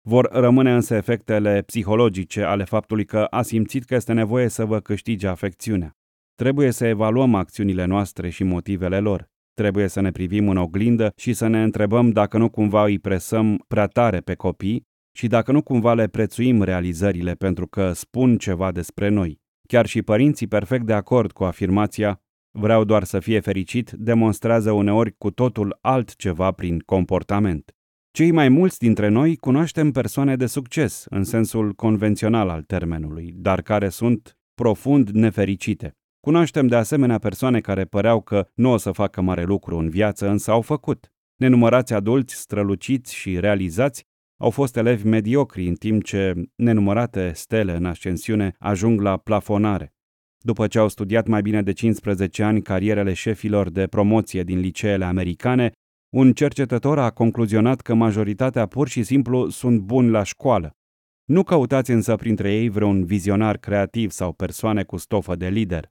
Vor rămâne însă efectele psihologice ale faptului că a simțit că este nevoie să vă câștige afecțiunea. Trebuie să evaluăm acțiunile noastre și motivele lor. Trebuie să ne privim în oglindă și să ne întrebăm dacă nu cumva îi presăm prea tare pe copii și dacă nu cumva le prețuim realizările pentru că spun ceva despre noi. Chiar și părinții perfect de acord cu afirmația Vreau doar să fie fericit demonstrează uneori cu totul altceva prin comportament. Cei mai mulți dintre noi cunoaștem persoane de succes, în sensul convențional al termenului, dar care sunt profund nefericite. Cunoaștem de asemenea persoane care păreau că nu o să facă mare lucru în viață, însă au făcut. Nenumărați adulți străluciți și realizați au fost elevi mediocri, în timp ce nenumărate stele în ascensiune ajung la plafonare. După ce au studiat mai bine de 15 ani carierele șefilor de promoție din liceele americane, un cercetător a concluzionat că majoritatea pur și simplu sunt buni la școală. Nu căutați însă printre ei vreun vizionar creativ sau persoane cu stofă de lider.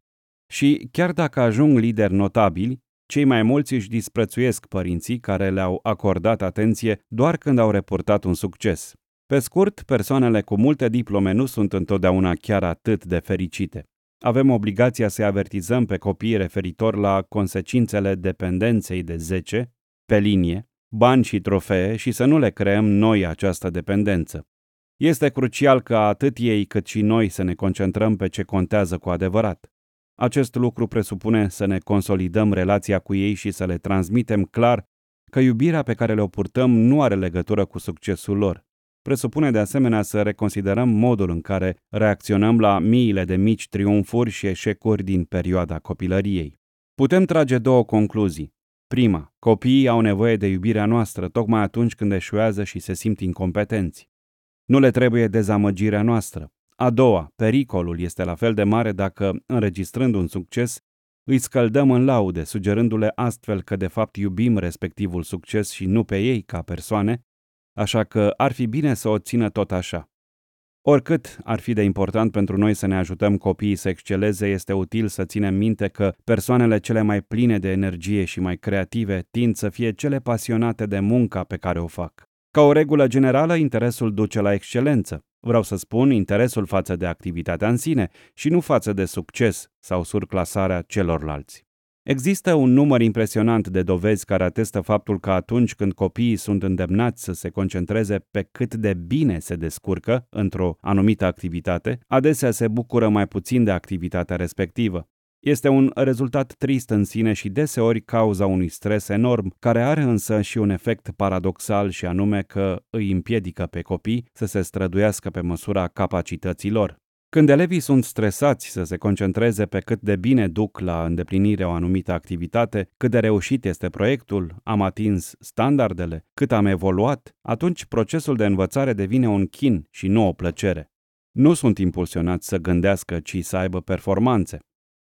Și chiar dacă ajung lideri notabili, cei mai mulți își disprețuiesc părinții care le-au acordat atenție doar când au reportat un succes. Pe scurt, persoanele cu multe diplome nu sunt întotdeauna chiar atât de fericite. Avem obligația să avertizăm pe copii referitor la consecințele dependenței de 10, pe linie, bani și trofee și să nu le creăm noi această dependență. Este crucial ca atât ei cât și noi să ne concentrăm pe ce contează cu adevărat. Acest lucru presupune să ne consolidăm relația cu ei și să le transmitem clar că iubirea pe care le-o purtăm nu are legătură cu succesul lor. Presupune de asemenea să reconsiderăm modul în care reacționăm la miile de mici triumfuri și eșecuri din perioada copilăriei. Putem trage două concluzii. Prima, copiii au nevoie de iubirea noastră tocmai atunci când eșuează și se simt incompetenți. Nu le trebuie dezamăgirea noastră. A doua, pericolul este la fel de mare dacă, înregistrând un succes, îi scăldăm în laude, sugerându-le astfel că de fapt iubim respectivul succes și nu pe ei ca persoane, așa că ar fi bine să o țină tot așa. Oricât ar fi de important pentru noi să ne ajutăm copiii să exceleze, este util să ținem minte că persoanele cele mai pline de energie și mai creative tind să fie cele pasionate de munca pe care o fac. Ca o regulă generală, interesul duce la excelență. Vreau să spun interesul față de activitatea în sine și nu față de succes sau surclasarea celorlalți. Există un număr impresionant de dovezi care atestă faptul că atunci când copiii sunt îndemnați să se concentreze pe cât de bine se descurcă într-o anumită activitate, adesea se bucură mai puțin de activitatea respectivă. Este un rezultat trist în sine și deseori cauza unui stres enorm, care are însă și un efect paradoxal și anume că îi împiedică pe copii să se străduiască pe măsura capacităților. Când elevii sunt stresați să se concentreze pe cât de bine duc la îndeplinire o anumită activitate, cât de reușit este proiectul, am atins standardele, cât am evoluat, atunci procesul de învățare devine un chin și nu o plăcere. Nu sunt impulsionați să gândească, ci să aibă performanțe.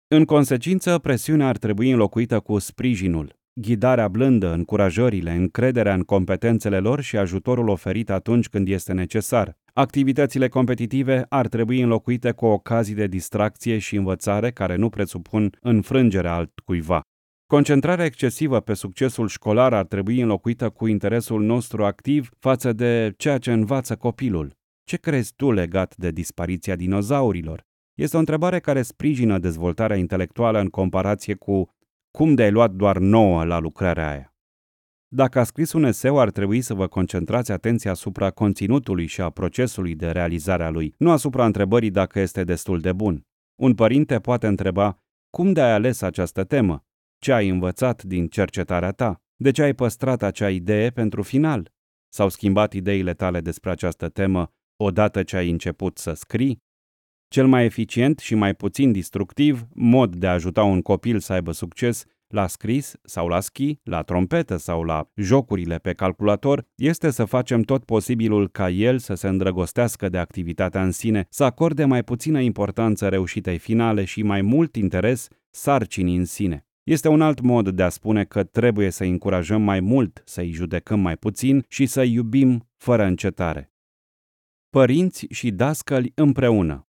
În consecință, presiunea ar trebui înlocuită cu sprijinul, ghidarea blândă, încurajările, încrederea în competențele lor și ajutorul oferit atunci când este necesar. Activitățile competitive ar trebui înlocuite cu ocazii de distracție și învățare care nu presupun înfrângerea altcuiva. Concentrarea excesivă pe succesul școlar ar trebui înlocuită cu interesul nostru activ față de ceea ce învață copilul. Ce crezi tu legat de dispariția dinozaurilor? Este o întrebare care sprijină dezvoltarea intelectuală în comparație cu cum de ai luat doar nouă la lucrarea aia. Dacă a scris un eseu, ar trebui să vă concentrați atenția asupra conținutului și a procesului de realizare a lui, nu asupra întrebării dacă este destul de bun. Un părinte poate întreba, cum de ai ales această temă? Ce ai învățat din cercetarea ta? De ce ai păstrat acea idee pentru final? S-au schimbat ideile tale despre această temă odată ce ai început să scrii? Cel mai eficient și mai puțin destructiv mod de a ajuta un copil să aibă succes la scris sau la schi, la trompetă sau la jocurile pe calculator, este să facem tot posibilul ca el să se îndrăgostească de activitatea în sine, să acorde mai puțină importanță reușitei finale și mai mult interes sarcinii în sine. Este un alt mod de a spune că trebuie să încurajăm mai mult, să-i judecăm mai puțin și să iubim fără încetare. Părinți și dascăli împreună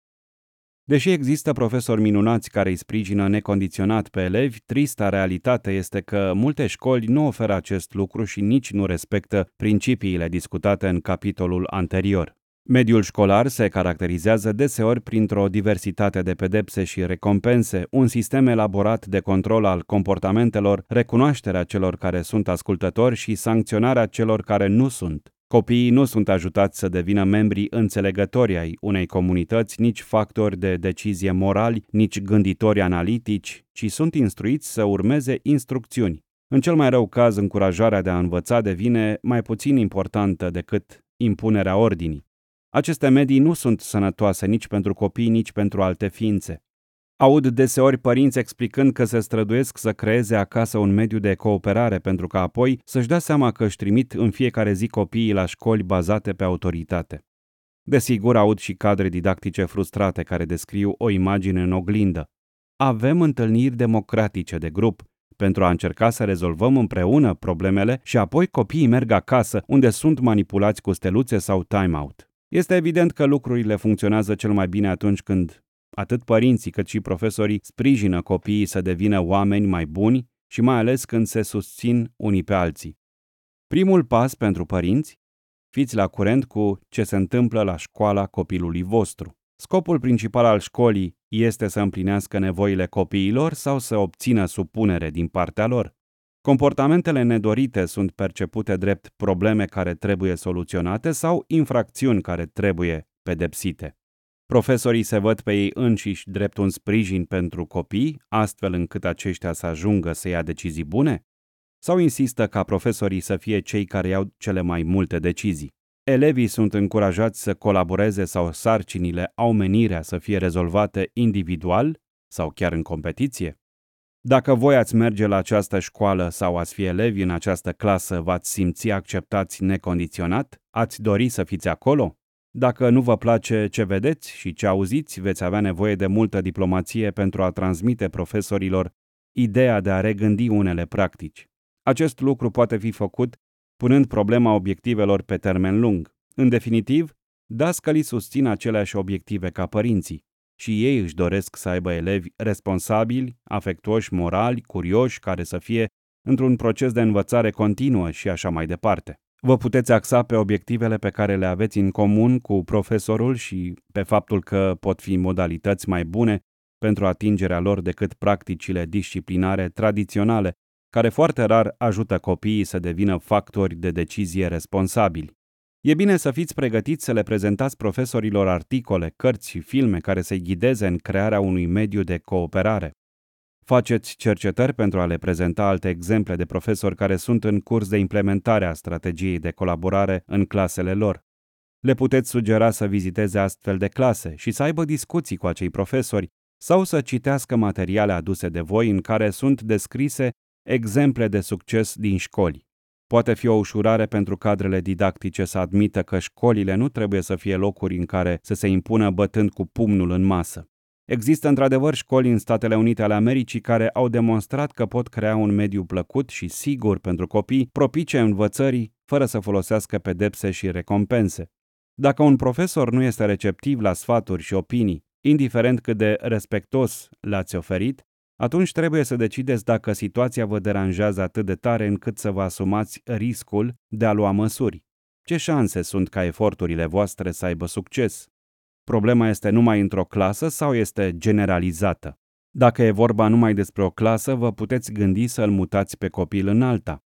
Deși există profesori minunați care îi sprijină necondiționat pe elevi, trista realitate este că multe școli nu oferă acest lucru și nici nu respectă principiile discutate în capitolul anterior. Mediul școlar se caracterizează deseori printr-o diversitate de pedepse și recompense, un sistem elaborat de control al comportamentelor, recunoașterea celor care sunt ascultători și sancționarea celor care nu sunt. Copiii nu sunt ajutați să devină membri înțelegători ai unei comunități, nici factori de decizie morali, nici gânditori analitici, ci sunt instruiți să urmeze instrucțiuni. În cel mai rău caz, încurajarea de a învăța devine mai puțin importantă decât impunerea ordinii. Aceste medii nu sunt sănătoase nici pentru copii, nici pentru alte ființe. Aud deseori părinți explicând că se străduiesc să creeze acasă un mediu de cooperare pentru că apoi să-și dea seama că își trimit în fiecare zi copiii la școli bazate pe autoritate. Desigur, aud și cadre didactice frustrate care descriu o imagine în oglindă. Avem întâlniri democratice de grup pentru a încerca să rezolvăm împreună problemele și apoi copiii merg acasă unde sunt manipulați cu steluțe sau time-out. Este evident că lucrurile funcționează cel mai bine atunci când atât părinții cât și profesorii sprijină copiii să devină oameni mai buni și mai ales când se susțin unii pe alții. Primul pas pentru părinți Fiți la curent cu ce se întâmplă la școala copilului vostru. Scopul principal al școlii este să împlinească nevoile copiilor sau să obțină supunere din partea lor. Comportamentele nedorite sunt percepute drept probleme care trebuie soluționate sau infracțiuni care trebuie pedepsite. Profesorii se văd pe ei înșiși drept un sprijin pentru copii, astfel încât aceștia să ajungă să ia decizii bune? sau insistă ca profesorii să fie cei care iau cele mai multe decizii. Elevii sunt încurajați să colaboreze sau sarcinile au menirea să fie rezolvate individual sau chiar în competiție? Dacă voi ați merge la această școală sau ați fi elevi în această clasă, v-ați simți acceptați necondiționat? Ați dori să fiți acolo? Dacă nu vă place ce vedeți și ce auziți, veți avea nevoie de multă diplomație pentru a transmite profesorilor ideea de a regândi unele practici. Acest lucru poate fi făcut punând problema obiectivelor pe termen lung. În definitiv, dascălii susțin aceleași obiective ca părinții și ei își doresc să aibă elevi responsabili, afectuoși, morali, curioși, care să fie într-un proces de învățare continuă și așa mai departe. Vă puteți axa pe obiectivele pe care le aveți în comun cu profesorul și pe faptul că pot fi modalități mai bune pentru atingerea lor decât practicile disciplinare tradiționale care foarte rar ajută copiii să devină factori de decizie responsabili. E bine să fiți pregătiți să le prezentați profesorilor articole, cărți și filme care să-i ghideze în crearea unui mediu de cooperare. Faceți cercetări pentru a le prezenta alte exemple de profesori care sunt în curs de implementare a strategiei de colaborare în clasele lor. Le puteți sugera să viziteze astfel de clase și să aibă discuții cu acei profesori sau să citească materiale aduse de voi în care sunt descrise exemple de succes din școli. Poate fi o ușurare pentru cadrele didactice să admită că școlile nu trebuie să fie locuri în care să se impună bătând cu pumnul în masă. Există într-adevăr școli în Statele Unite ale Americii care au demonstrat că pot crea un mediu plăcut și sigur pentru copii, propice învățării, fără să folosească pedepse și recompense. Dacă un profesor nu este receptiv la sfaturi și opinii, indiferent cât de respectos le-ați oferit, atunci trebuie să decideți dacă situația vă deranjează atât de tare încât să vă asumați riscul de a lua măsuri. Ce șanse sunt ca eforturile voastre să aibă succes? Problema este numai într-o clasă sau este generalizată? Dacă e vorba numai despre o clasă, vă puteți gândi să-l mutați pe copil în alta.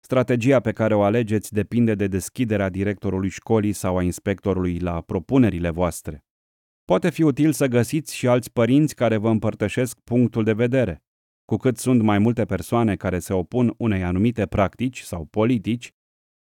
Strategia pe care o alegeți depinde de deschiderea directorului școlii sau a inspectorului la propunerile voastre. Poate fi util să găsiți și alți părinți care vă împărtășesc punctul de vedere. Cu cât sunt mai multe persoane care se opun unei anumite practici sau politici,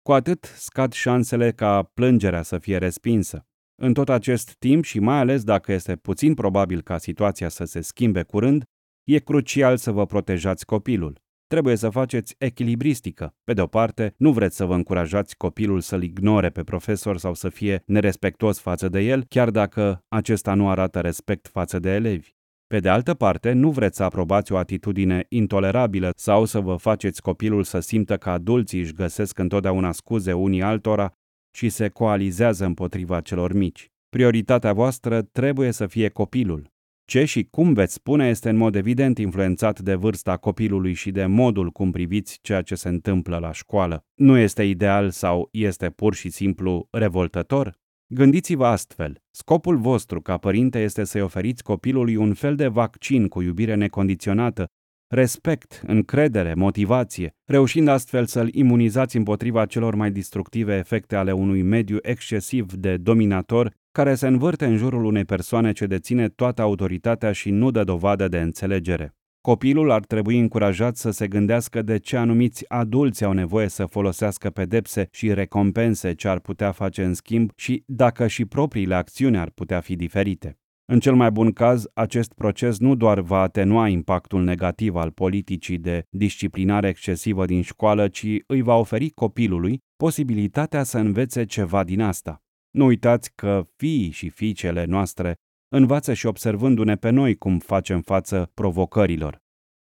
cu atât scad șansele ca plângerea să fie respinsă. În tot acest timp și mai ales dacă este puțin probabil ca situația să se schimbe curând, e crucial să vă protejați copilul. Trebuie să faceți echilibristică. Pe de o parte, nu vreți să vă încurajați copilul să-l ignore pe profesor sau să fie nerespectuos față de el, chiar dacă acesta nu arată respect față de elevi. Pe de altă parte, nu vreți să aprobați o atitudine intolerabilă sau să vă faceți copilul să simtă că adulții își găsesc întotdeauna scuze unii altora și se coalizează împotriva celor mici. Prioritatea voastră trebuie să fie copilul. Ce și cum veți spune este în mod evident influențat de vârsta copilului și de modul cum priviți ceea ce se întâmplă la școală. Nu este ideal sau este pur și simplu revoltător? Gândiți-vă astfel. Scopul vostru ca părinte este să-i oferiți copilului un fel de vaccin cu iubire necondiționată, respect, încredere, motivație, reușind astfel să-l imunizați împotriva celor mai destructive efecte ale unui mediu excesiv de dominator care se învârte în jurul unei persoane ce deține toată autoritatea și nu dă dovadă de înțelegere. Copilul ar trebui încurajat să se gândească de ce anumiți adulți au nevoie să folosească pedepse și recompense ce ar putea face în schimb și dacă și propriile acțiuni ar putea fi diferite. În cel mai bun caz, acest proces nu doar va atenua impactul negativ al politicii de disciplinare excesivă din școală, ci îi va oferi copilului posibilitatea să învețe ceva din asta. Nu uitați că fiii și fiicele noastre învață și observându-ne pe noi cum facem față provocărilor.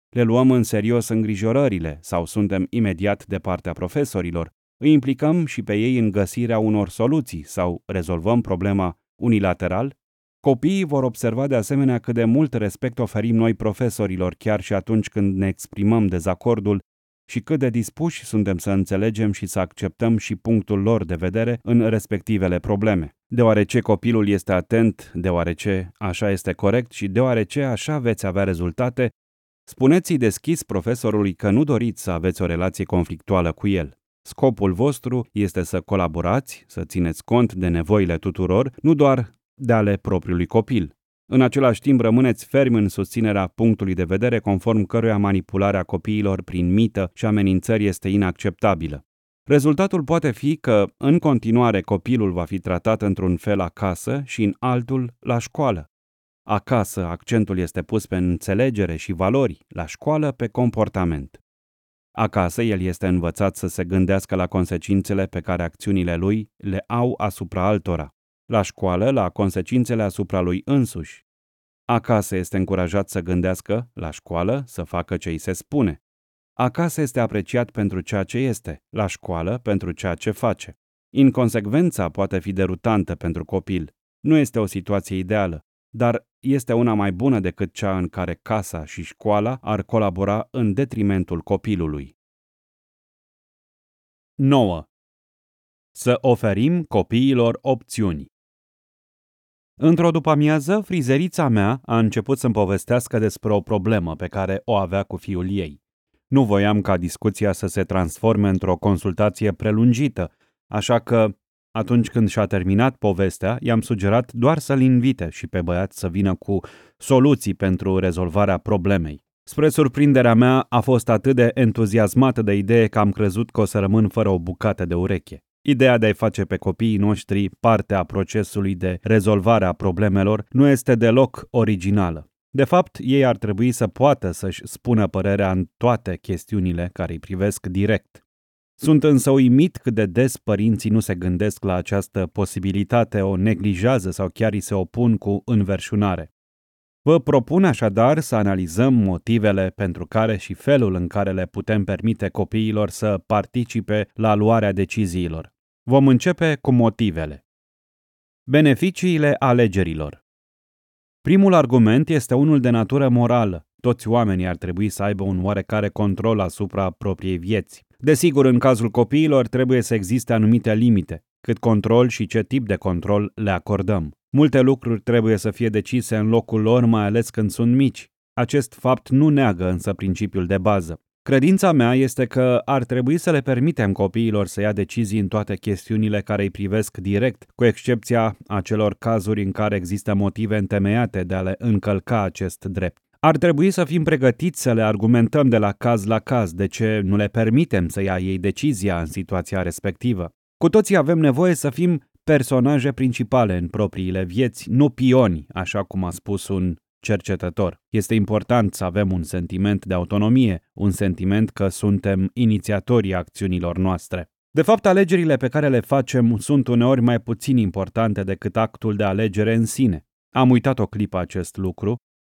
Le luăm în serios îngrijorările sau suntem imediat de partea profesorilor, îi implicăm și pe ei în găsirea unor soluții sau rezolvăm problema unilateral? Copiii vor observa de asemenea cât de mult respect oferim noi profesorilor chiar și atunci când ne exprimăm dezacordul și cât de dispuși suntem să înțelegem și să acceptăm și punctul lor de vedere în respectivele probleme. Deoarece copilul este atent, deoarece așa este corect și deoarece așa veți avea rezultate, spuneți-i deschis profesorului că nu doriți să aveți o relație conflictuală cu el. Scopul vostru este să colaborați, să țineți cont de nevoile tuturor, nu doar de ale propriului copil. În același timp, rămâneți fermi în susținerea punctului de vedere conform căruia manipularea copiilor prin mită și amenințări este inacceptabilă. Rezultatul poate fi că, în continuare, copilul va fi tratat într-un fel acasă și în altul la școală. Acasă, accentul este pus pe înțelegere și valori, la școală pe comportament. Acasă, el este învățat să se gândească la consecințele pe care acțiunile lui le au asupra altora la școală la consecințele asupra lui însuși. Acasă este încurajat să gândească, la școală să facă ce îi se spune. Acasă este apreciat pentru ceea ce este, la școală pentru ceea ce face. Inconsecvența poate fi derutantă pentru copil. Nu este o situație ideală, dar este una mai bună decât cea în care casa și școala ar colabora în detrimentul copilului. 9. Să oferim copiilor opțiuni. Într-o după-amiază, frizerița mea a început să-mi povestească despre o problemă pe care o avea cu fiul ei. Nu voiam ca discuția să se transforme într-o consultație prelungită, așa că, atunci când și-a terminat povestea, i-am sugerat doar să-l invite și pe băiat să vină cu soluții pentru rezolvarea problemei. Spre surprinderea mea, a fost atât de entuziasmată de idee că am crezut că o să rămân fără o bucată de ureche. Ideea de a-i face pe copiii noștri parte a procesului de rezolvare a problemelor nu este deloc originală. De fapt, ei ar trebui să poată să-și spună părerea în toate chestiunile care îi privesc direct. Sunt însă uimit cât de des părinții nu se gândesc la această posibilitate, o neglijează sau chiar îi se opun cu înverșunare. Vă propun așadar să analizăm motivele pentru care și felul în care le putem permite copiilor să participe la luarea deciziilor. Vom începe cu motivele. Beneficiile alegerilor. Primul argument este unul de natură morală. Toți oamenii ar trebui să aibă un oarecare control asupra propriei vieți. Desigur, în cazul copiilor trebuie să existe anumite limite, cât control și ce tip de control le acordăm. Multe lucruri trebuie să fie decise în locul lor, mai ales când sunt mici. Acest fapt nu neagă însă principiul de bază. Credința mea este că ar trebui să le permitem copiilor să ia decizii în toate chestiunile care îi privesc direct, cu excepția acelor cazuri în care există motive întemeiate de a le încălca acest drept. Ar trebui să fim pregătiți să le argumentăm de la caz la caz de ce nu le permitem să ia ei decizia în situația respectivă. Cu toții avem nevoie să fim personaje principale în propriile vieți, nu pioni, așa cum a spus un cercetător. Este important să avem un sentiment de autonomie, un sentiment că suntem inițiatorii acțiunilor noastre. De fapt, alegerile pe care le facem sunt uneori mai puțin importante decât actul de alegere în sine. Am uitat o clipă acest lucru,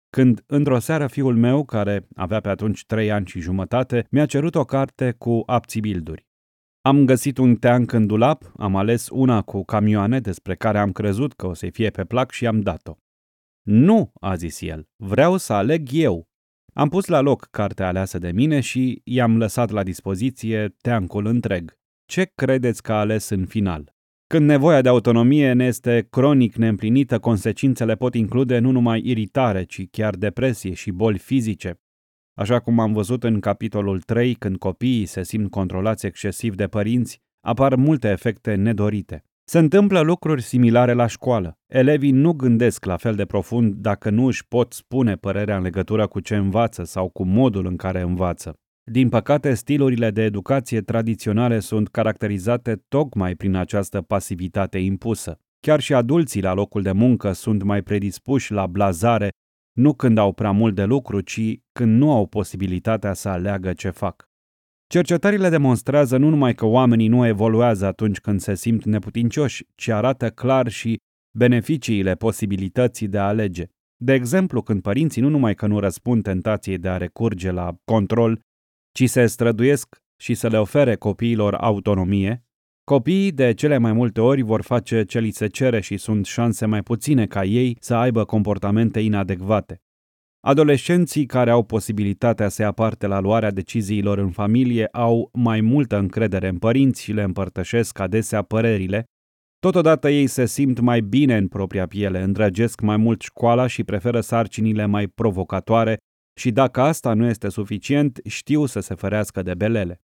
când, într-o seară, fiul meu, care avea pe atunci trei ani și jumătate, mi-a cerut o carte cu apțibilduri. Am găsit un teanc în dulap, am ales una cu camioane despre care am crezut că o să fie pe plac și am dat-o. Nu, a zis el, vreau să aleg eu. Am pus la loc cartea aleasă de mine și i-am lăsat la dispoziție teancul întreg. Ce credeți că a ales în final? Când nevoia de autonomie ne este cronic neîmplinită, consecințele pot include nu numai iritare, ci chiar depresie și boli fizice. Așa cum am văzut în capitolul 3, când copiii se simt controlați excesiv de părinți, apar multe efecte nedorite. Se întâmplă lucruri similare la școală. Elevii nu gândesc la fel de profund dacă nu își pot spune părerea în legătură cu ce învață sau cu modul în care învață. Din păcate, stilurile de educație tradiționale sunt caracterizate tocmai prin această pasivitate impusă. Chiar și adulții la locul de muncă sunt mai predispuși la blazare nu când au prea mult de lucru, ci când nu au posibilitatea să aleagă ce fac. Cercetările demonstrează nu numai că oamenii nu evoluează atunci când se simt neputincioși, ci arată clar și beneficiile posibilității de a alege. De exemplu, când părinții nu numai că nu răspund tentației de a recurge la control, ci se străduiesc și să le ofere copiilor autonomie, copiii de cele mai multe ori vor face ce li se cere și sunt șanse mai puține ca ei să aibă comportamente inadecvate. Adolescenții care au posibilitatea să ia parte la luarea deciziilor în familie au mai multă încredere în părinți și le împărtășesc adesea părerile. Totodată ei se simt mai bine în propria piele, îndrăgesc mai mult școala și preferă sarcinile mai provocatoare și dacă asta nu este suficient, știu să se ferească de belele.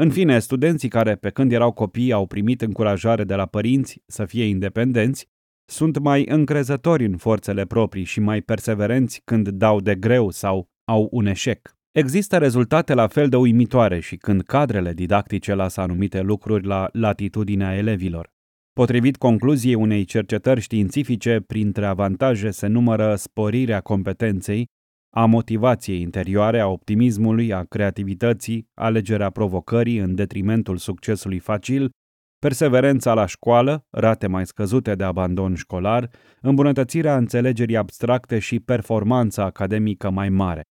În fine, studenții care pe când erau copii au primit încurajare de la părinți să fie independenți, sunt mai încrezători în forțele proprii și mai perseverenți când dau de greu sau au un eșec. Există rezultate la fel de uimitoare și când cadrele didactice lasă anumite lucruri la latitudinea elevilor. Potrivit concluziei unei cercetări științifice, printre avantaje se numără sporirea competenței, a motivației interioare, a optimismului, a creativității, alegerea provocării în detrimentul succesului facil, perseverența la școală, rate mai scăzute de abandon școlar, îmbunătățirea înțelegerii abstracte și performanța academică mai mare.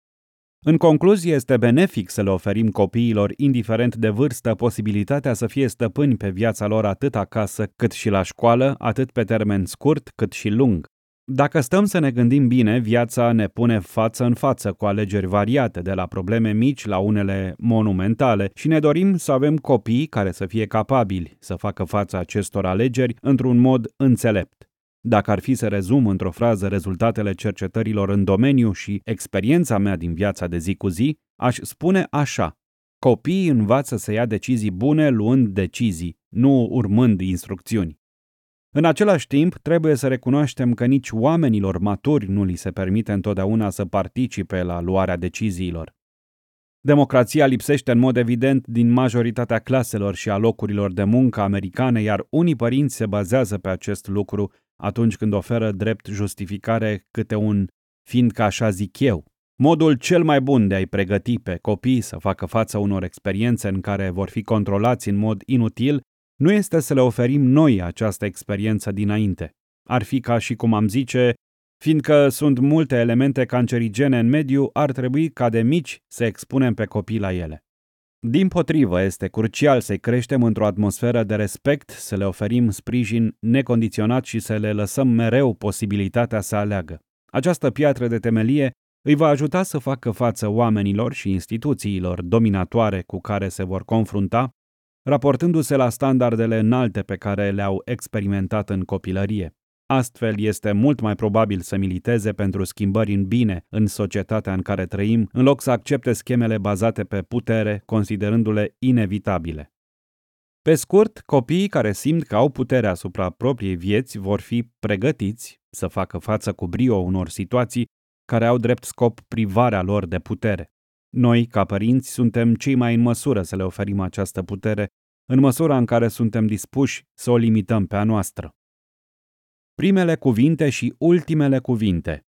În concluzie, este benefic să le oferim copiilor, indiferent de vârstă, posibilitatea să fie stăpâni pe viața lor atât acasă cât și la școală, atât pe termen scurt cât și lung. Dacă stăm să ne gândim bine, viața ne pune față în față cu alegeri variate, de la probleme mici la unele monumentale, și ne dorim să avem copii care să fie capabili să facă față acestor alegeri într-un mod înțelept. Dacă ar fi să rezum într-o frază rezultatele cercetărilor în domeniu și experiența mea din viața de zi cu zi, aș spune așa. Copiii învață să ia decizii bune luând decizii, nu urmând instrucțiuni. În același timp, trebuie să recunoaștem că nici oamenilor maturi nu li se permite întotdeauna să participe la luarea deciziilor. Democrația lipsește în mod evident din majoritatea claselor și a locurilor de muncă americane, iar unii părinți se bazează pe acest lucru atunci când oferă drept justificare câte un fiindcă așa zic eu. Modul cel mai bun de a-i pregăti pe copii să facă față unor experiențe în care vor fi controlați în mod inutil nu este să le oferim noi această experiență dinainte. Ar fi ca și cum am zice, fiindcă sunt multe elemente cancerigene în mediu, ar trebui ca de mici să expunem pe copii la ele. Din potrivă, este crucial să-i creștem într-o atmosferă de respect, să le oferim sprijin necondiționat și să le lăsăm mereu posibilitatea să aleagă. Această piatră de temelie îi va ajuta să facă față oamenilor și instituțiilor dominatoare cu care se vor confrunta raportându-se la standardele înalte pe care le-au experimentat în copilărie. Astfel, este mult mai probabil să militeze pentru schimbări în bine în societatea în care trăim, în loc să accepte schemele bazate pe putere, considerându-le inevitabile. Pe scurt, copiii care simt că au putere asupra propriei vieți vor fi pregătiți să facă față cu brio unor situații care au drept scop privarea lor de putere. Noi, ca părinți, suntem cei mai în măsură să le oferim această putere, în măsura în care suntem dispuși să o limităm pe a noastră. Primele cuvinte și ultimele cuvinte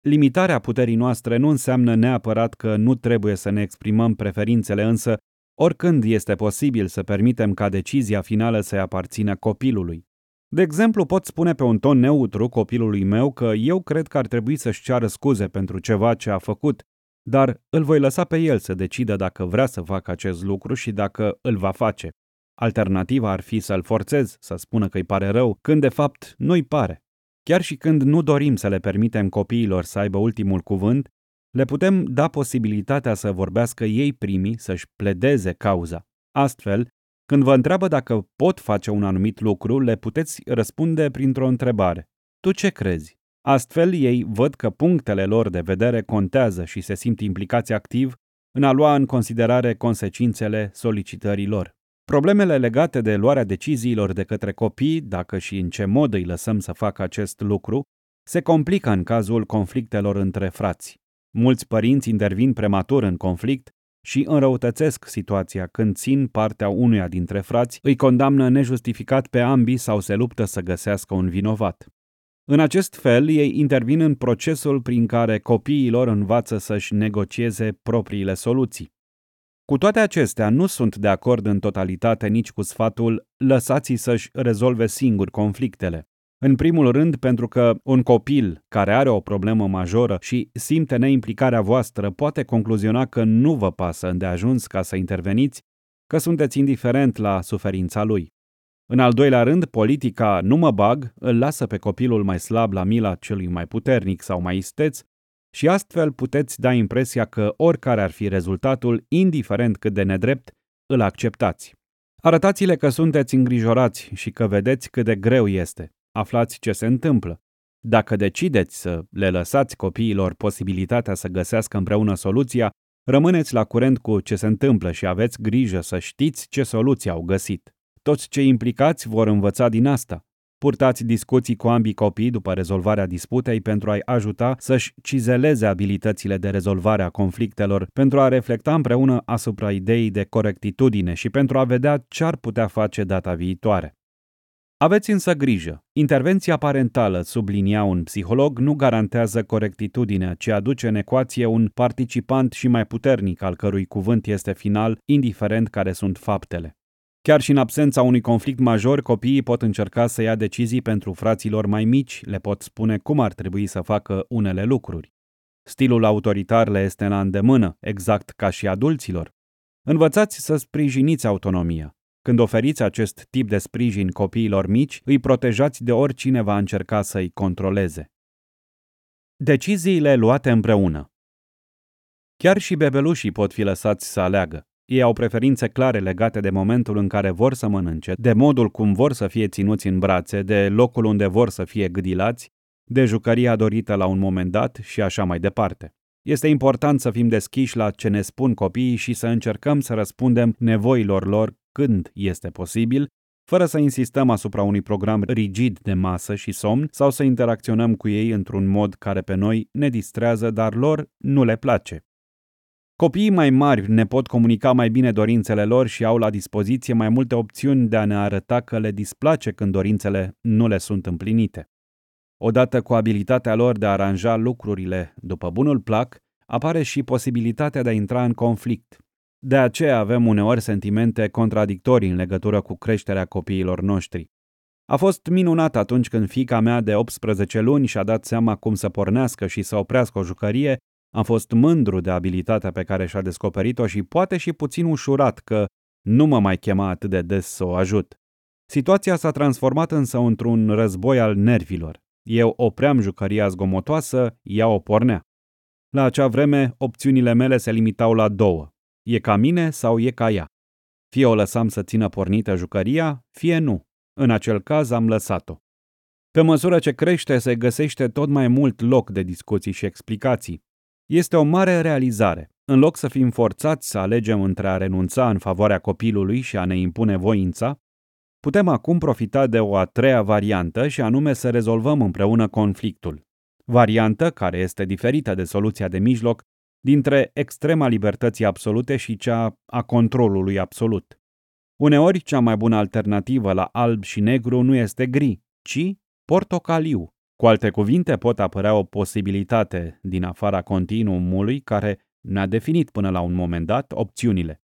Limitarea puterii noastre nu înseamnă neapărat că nu trebuie să ne exprimăm preferințele, însă oricând este posibil să permitem ca decizia finală să-i aparțină copilului. De exemplu, pot spune pe un ton neutru copilului meu că eu cred că ar trebui să-și ceară scuze pentru ceva ce a făcut dar îl voi lăsa pe el să decidă dacă vrea să facă acest lucru și dacă îl va face. Alternativa ar fi să-l forțez să spună că îi pare rău, când de fapt nu-i pare. Chiar și când nu dorim să le permitem copiilor să aibă ultimul cuvânt, le putem da posibilitatea să vorbească ei primii, să-și pledeze cauza. Astfel, când vă întreabă dacă pot face un anumit lucru, le puteți răspunde printr-o întrebare. Tu ce crezi? Astfel, ei văd că punctele lor de vedere contează și se simt implicați activ în a lua în considerare consecințele solicitării lor. Problemele legate de luarea deciziilor de către copii, dacă și în ce mod îi lăsăm să facă acest lucru, se complică în cazul conflictelor între frați. Mulți părinți intervin prematur în conflict și înrăutățesc situația când țin partea unuia dintre frați, îi condamnă nejustificat pe ambii sau se luptă să găsească un vinovat. În acest fel, ei intervin în procesul prin care copiilor învață să-și negocieze propriile soluții. Cu toate acestea, nu sunt de acord în totalitate nici cu sfatul lăsați să-și rezolve singuri conflictele. În primul rând pentru că un copil care are o problemă majoră și simte neimplicarea voastră poate concluziona că nu vă pasă îndeajuns ca să interveniți, că sunteți indiferent la suferința lui. În al doilea rând, politica nu mă bag îl lasă pe copilul mai slab la mila celui mai puternic sau mai isteț și astfel puteți da impresia că oricare ar fi rezultatul, indiferent cât de nedrept, îl acceptați. Arătați-le că sunteți îngrijorați și că vedeți cât de greu este. Aflați ce se întâmplă. Dacă decideți să le lăsați copiilor posibilitatea să găsească împreună soluția, rămâneți la curent cu ce se întâmplă și aveți grijă să știți ce soluție au găsit. Toți cei implicați vor învăța din asta. Purtați discuții cu ambii copii după rezolvarea disputei pentru a-i ajuta să-și cizeleze abilitățile de rezolvare a conflictelor, pentru a reflecta împreună asupra ideii de corectitudine și pentru a vedea ce ar putea face data viitoare. Aveți însă grijă. Intervenția parentală, sublinia un psiholog, nu garantează corectitudinea, ci aduce în ecuație un participant și mai puternic al cărui cuvânt este final, indiferent care sunt faptele. Chiar și în absența unui conflict major, copiii pot încerca să ia decizii pentru fraților mai mici, le pot spune cum ar trebui să facă unele lucruri. Stilul autoritar le este la îndemână, exact ca și adulților. Învățați să sprijiniți autonomia. Când oferiți acest tip de sprijin copiilor mici, îi protejați de oricine va încerca să-i controleze. Deciziile luate împreună Chiar și bebelușii pot fi lăsați să aleagă. Ei au preferințe clare legate de momentul în care vor să mănânce, de modul cum vor să fie ținuți în brațe, de locul unde vor să fie gâdilați, de jucăria dorită la un moment dat și așa mai departe. Este important să fim deschiși la ce ne spun copiii și să încercăm să răspundem nevoilor lor când este posibil, fără să insistăm asupra unui program rigid de masă și somn sau să interacționăm cu ei într-un mod care pe noi ne distrează, dar lor nu le place. Copiii mai mari ne pot comunica mai bine dorințele lor și au la dispoziție mai multe opțiuni de a ne arăta că le displace când dorințele nu le sunt împlinite. Odată cu abilitatea lor de a aranja lucrurile după bunul plac, apare și posibilitatea de a intra în conflict. De aceea avem uneori sentimente contradictorii în legătură cu creșterea copiilor noștri. A fost minunat atunci când fica mea de 18 luni și-a dat seama cum să pornească și să oprească o jucărie am fost mândru de abilitatea pe care și-a descoperit-o și poate și puțin ușurat că nu mă mai chema atât de des să o ajut. Situația s-a transformat însă într-un război al nervilor. Eu opream jucăria zgomotoasă, ea o pornea. La acea vreme, opțiunile mele se limitau la două. E ca mine sau e ca ea. Fie o lăsam să țină pornită jucăria, fie nu. În acel caz am lăsat-o. Pe măsură ce crește, se găsește tot mai mult loc de discuții și explicații. Este o mare realizare. În loc să fim forțați să alegem între a renunța în favoarea copilului și a ne impune voința, putem acum profita de o a treia variantă și anume să rezolvăm împreună conflictul. Variantă care este diferită de soluția de mijloc dintre extrema libertății absolute și cea a controlului absolut. Uneori, cea mai bună alternativă la alb și negru nu este gri, ci portocaliu. Cu alte cuvinte, pot apărea o posibilitate din afara continuumului care ne-a definit până la un moment dat opțiunile.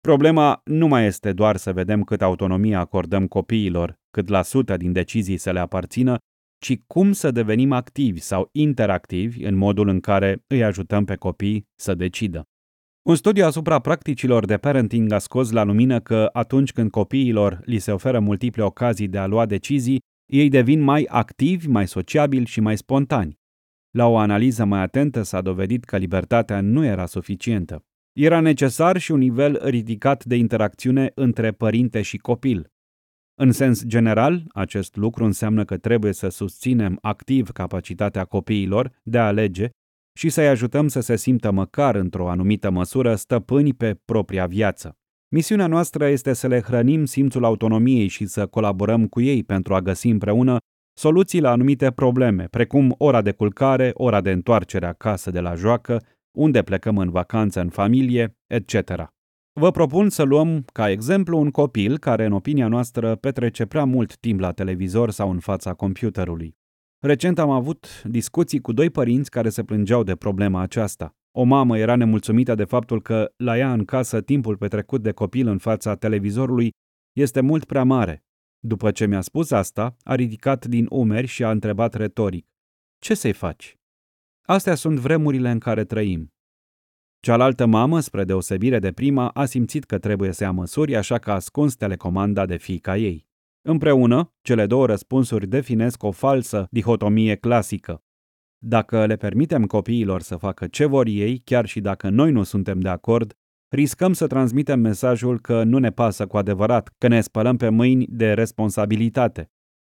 Problema nu mai este doar să vedem cât autonomie acordăm copiilor, cât la sută din decizii să le aparțină, ci cum să devenim activi sau interactivi în modul în care îi ajutăm pe copii să decidă. Un studiu asupra practicilor de parenting a scos la lumină că atunci când copiilor li se oferă multiple ocazii de a lua decizii, ei devin mai activi, mai sociabili și mai spontani. La o analiză mai atentă s-a dovedit că libertatea nu era suficientă. Era necesar și un nivel ridicat de interacțiune între părinte și copil. În sens general, acest lucru înseamnă că trebuie să susținem activ capacitatea copiilor de a alege și să-i ajutăm să se simtă măcar într-o anumită măsură stăpâni pe propria viață. Misiunea noastră este să le hrănim simțul autonomiei și să colaborăm cu ei pentru a găsi împreună soluții la anumite probleme, precum ora de culcare, ora de întoarcere acasă de la joacă, unde plecăm în vacanță în familie, etc. Vă propun să luăm ca exemplu un copil care, în opinia noastră, petrece prea mult timp la televizor sau în fața computerului. Recent am avut discuții cu doi părinți care se plângeau de problema aceasta. O mamă era nemulțumită de faptul că la ea în casă timpul petrecut de copil în fața televizorului este mult prea mare. După ce mi-a spus asta, a ridicat din umeri și a întrebat retoric. Ce să-i faci? Astea sunt vremurile în care trăim. Cealaltă mamă, spre deosebire de prima, a simțit că trebuie să ia măsuri, așa că a ascuns telecomanda de fica ei. Împreună, cele două răspunsuri definesc o falsă dihotomie clasică. Dacă le permitem copiilor să facă ce vor ei, chiar și dacă noi nu suntem de acord, riscăm să transmitem mesajul că nu ne pasă cu adevărat, că ne spălăm pe mâini de responsabilitate.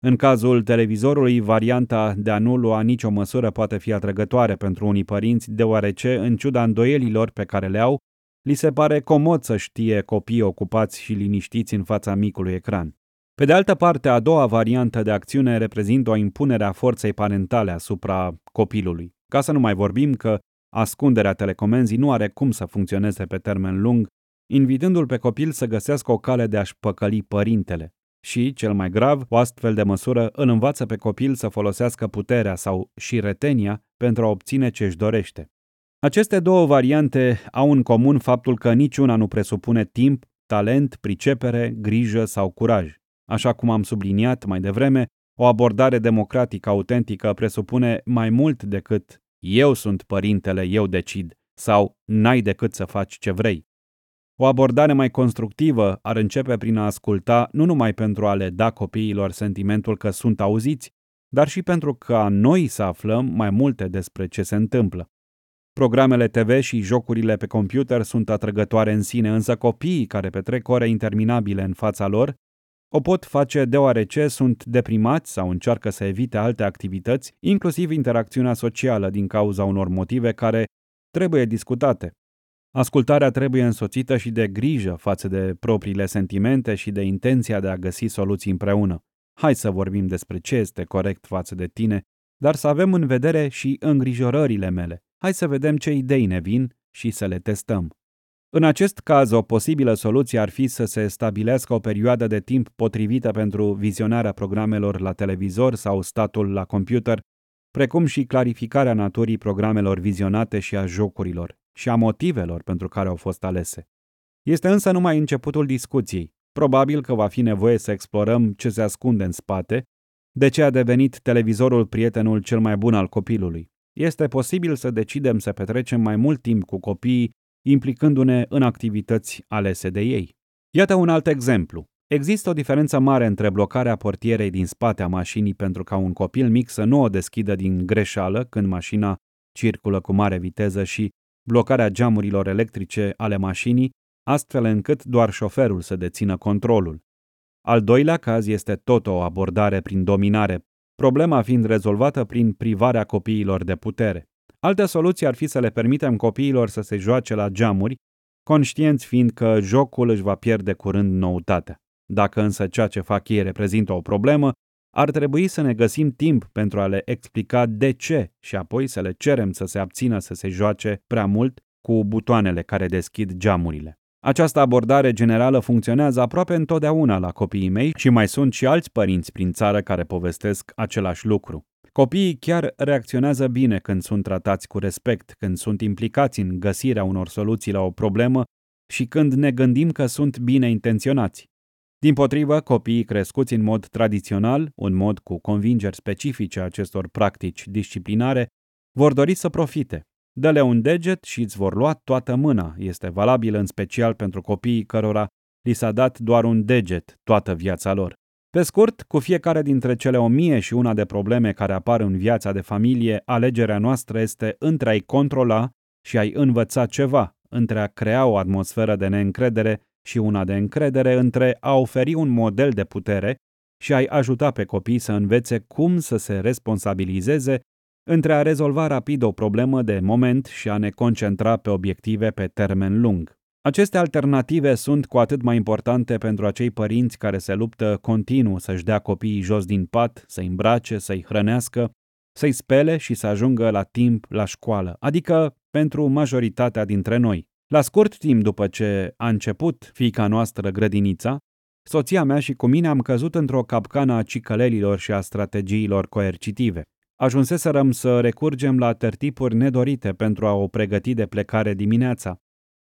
În cazul televizorului, varianta de a nu lua nicio măsură poate fi atrăgătoare pentru unii părinți, deoarece, în ciuda îndoielilor pe care le au, li se pare comod să știe copiii ocupați și liniștiți în fața micului ecran. Pe de altă parte, a doua variantă de acțiune reprezintă o impunere a forței parentale asupra copilului. Ca să nu mai vorbim că ascunderea telecomenzii nu are cum să funcționeze pe termen lung, invitându-l pe copil să găsească o cale de a-și păcăli părintele. Și, cel mai grav, o astfel de măsură îl învață pe copil să folosească puterea sau și retenia pentru a obține ce își dorește. Aceste două variante au în comun faptul că niciuna nu presupune timp, talent, pricepere, grijă sau curaj. Așa cum am subliniat mai devreme, o abordare democratică autentică presupune mai mult decât eu sunt părintele, eu decid, sau n-ai decât să faci ce vrei. O abordare mai constructivă ar începe prin a asculta nu numai pentru a le da copiilor sentimentul că sunt auziți, dar și pentru ca noi să aflăm mai multe despre ce se întâmplă. Programele TV și jocurile pe computer sunt atrăgătoare în sine, însă copiii care petrec ore interminabile în fața lor o pot face deoarece sunt deprimați sau încearcă să evite alte activități, inclusiv interacțiunea socială din cauza unor motive care trebuie discutate. Ascultarea trebuie însoțită și de grijă față de propriile sentimente și de intenția de a găsi soluții împreună. Hai să vorbim despre ce este corect față de tine, dar să avem în vedere și îngrijorările mele. Hai să vedem ce idei ne vin și să le testăm. În acest caz, o posibilă soluție ar fi să se stabilească o perioadă de timp potrivită pentru vizionarea programelor la televizor sau statul la computer, precum și clarificarea naturii programelor vizionate și a jocurilor și a motivelor pentru care au fost alese. Este însă numai începutul discuției. Probabil că va fi nevoie să explorăm ce se ascunde în spate, de ce a devenit televizorul prietenul cel mai bun al copilului. Este posibil să decidem să petrecem mai mult timp cu copiii implicându-ne în activități alese de ei. Iată un alt exemplu. Există o diferență mare între blocarea portierei din spate a mașinii pentru ca un copil mic să nu o deschidă din greșeală când mașina circulă cu mare viteză și blocarea geamurilor electrice ale mașinii, astfel încât doar șoferul să dețină controlul. Al doilea caz este tot o abordare prin dominare, problema fiind rezolvată prin privarea copiilor de putere. Altă soluție ar fi să le permitem copiilor să se joace la geamuri, conștienți fiind că jocul își va pierde curând noutatea. Dacă însă ceea ce fac ei reprezintă o problemă, ar trebui să ne găsim timp pentru a le explica de ce și apoi să le cerem să se abțină să se joace prea mult cu butoanele care deschid geamurile. Această abordare generală funcționează aproape întotdeauna la copiii mei și mai sunt și alți părinți prin țară care povestesc același lucru. Copiii chiar reacționează bine când sunt tratați cu respect, când sunt implicați în găsirea unor soluții la o problemă și când ne gândim că sunt bine intenționați. Din potrivă, copiii crescuți în mod tradițional, un mod cu convingeri specifice acestor practici disciplinare, vor dori să profite. Dă-le un deget și îți vor lua toată mâna. Este valabil în special pentru copiii cărora li s-a dat doar un deget toată viața lor. Pe scurt, cu fiecare dintre cele o mie și una de probleme care apar în viața de familie, alegerea noastră este între a-i controla și a-i învăța ceva, între a crea o atmosferă de neîncredere și una de încredere, între a oferi un model de putere și a-i ajuta pe copii să învețe cum să se responsabilizeze, între a rezolva rapid o problemă de moment și a ne concentra pe obiective pe termen lung. Aceste alternative sunt cu atât mai importante pentru acei părinți care se luptă continuu să-și dea copiii jos din pat, să-i îmbrace, să-i hrănească, să-i spele și să ajungă la timp la școală, adică pentru majoritatea dintre noi. La scurt timp după ce a început fiica noastră grădinița, soția mea și cu mine am căzut într-o capcană a cicălelilor și a strategiilor coercitive. Ajunseserăm să recurgem la tertipuri nedorite pentru a o pregăti de plecare dimineața.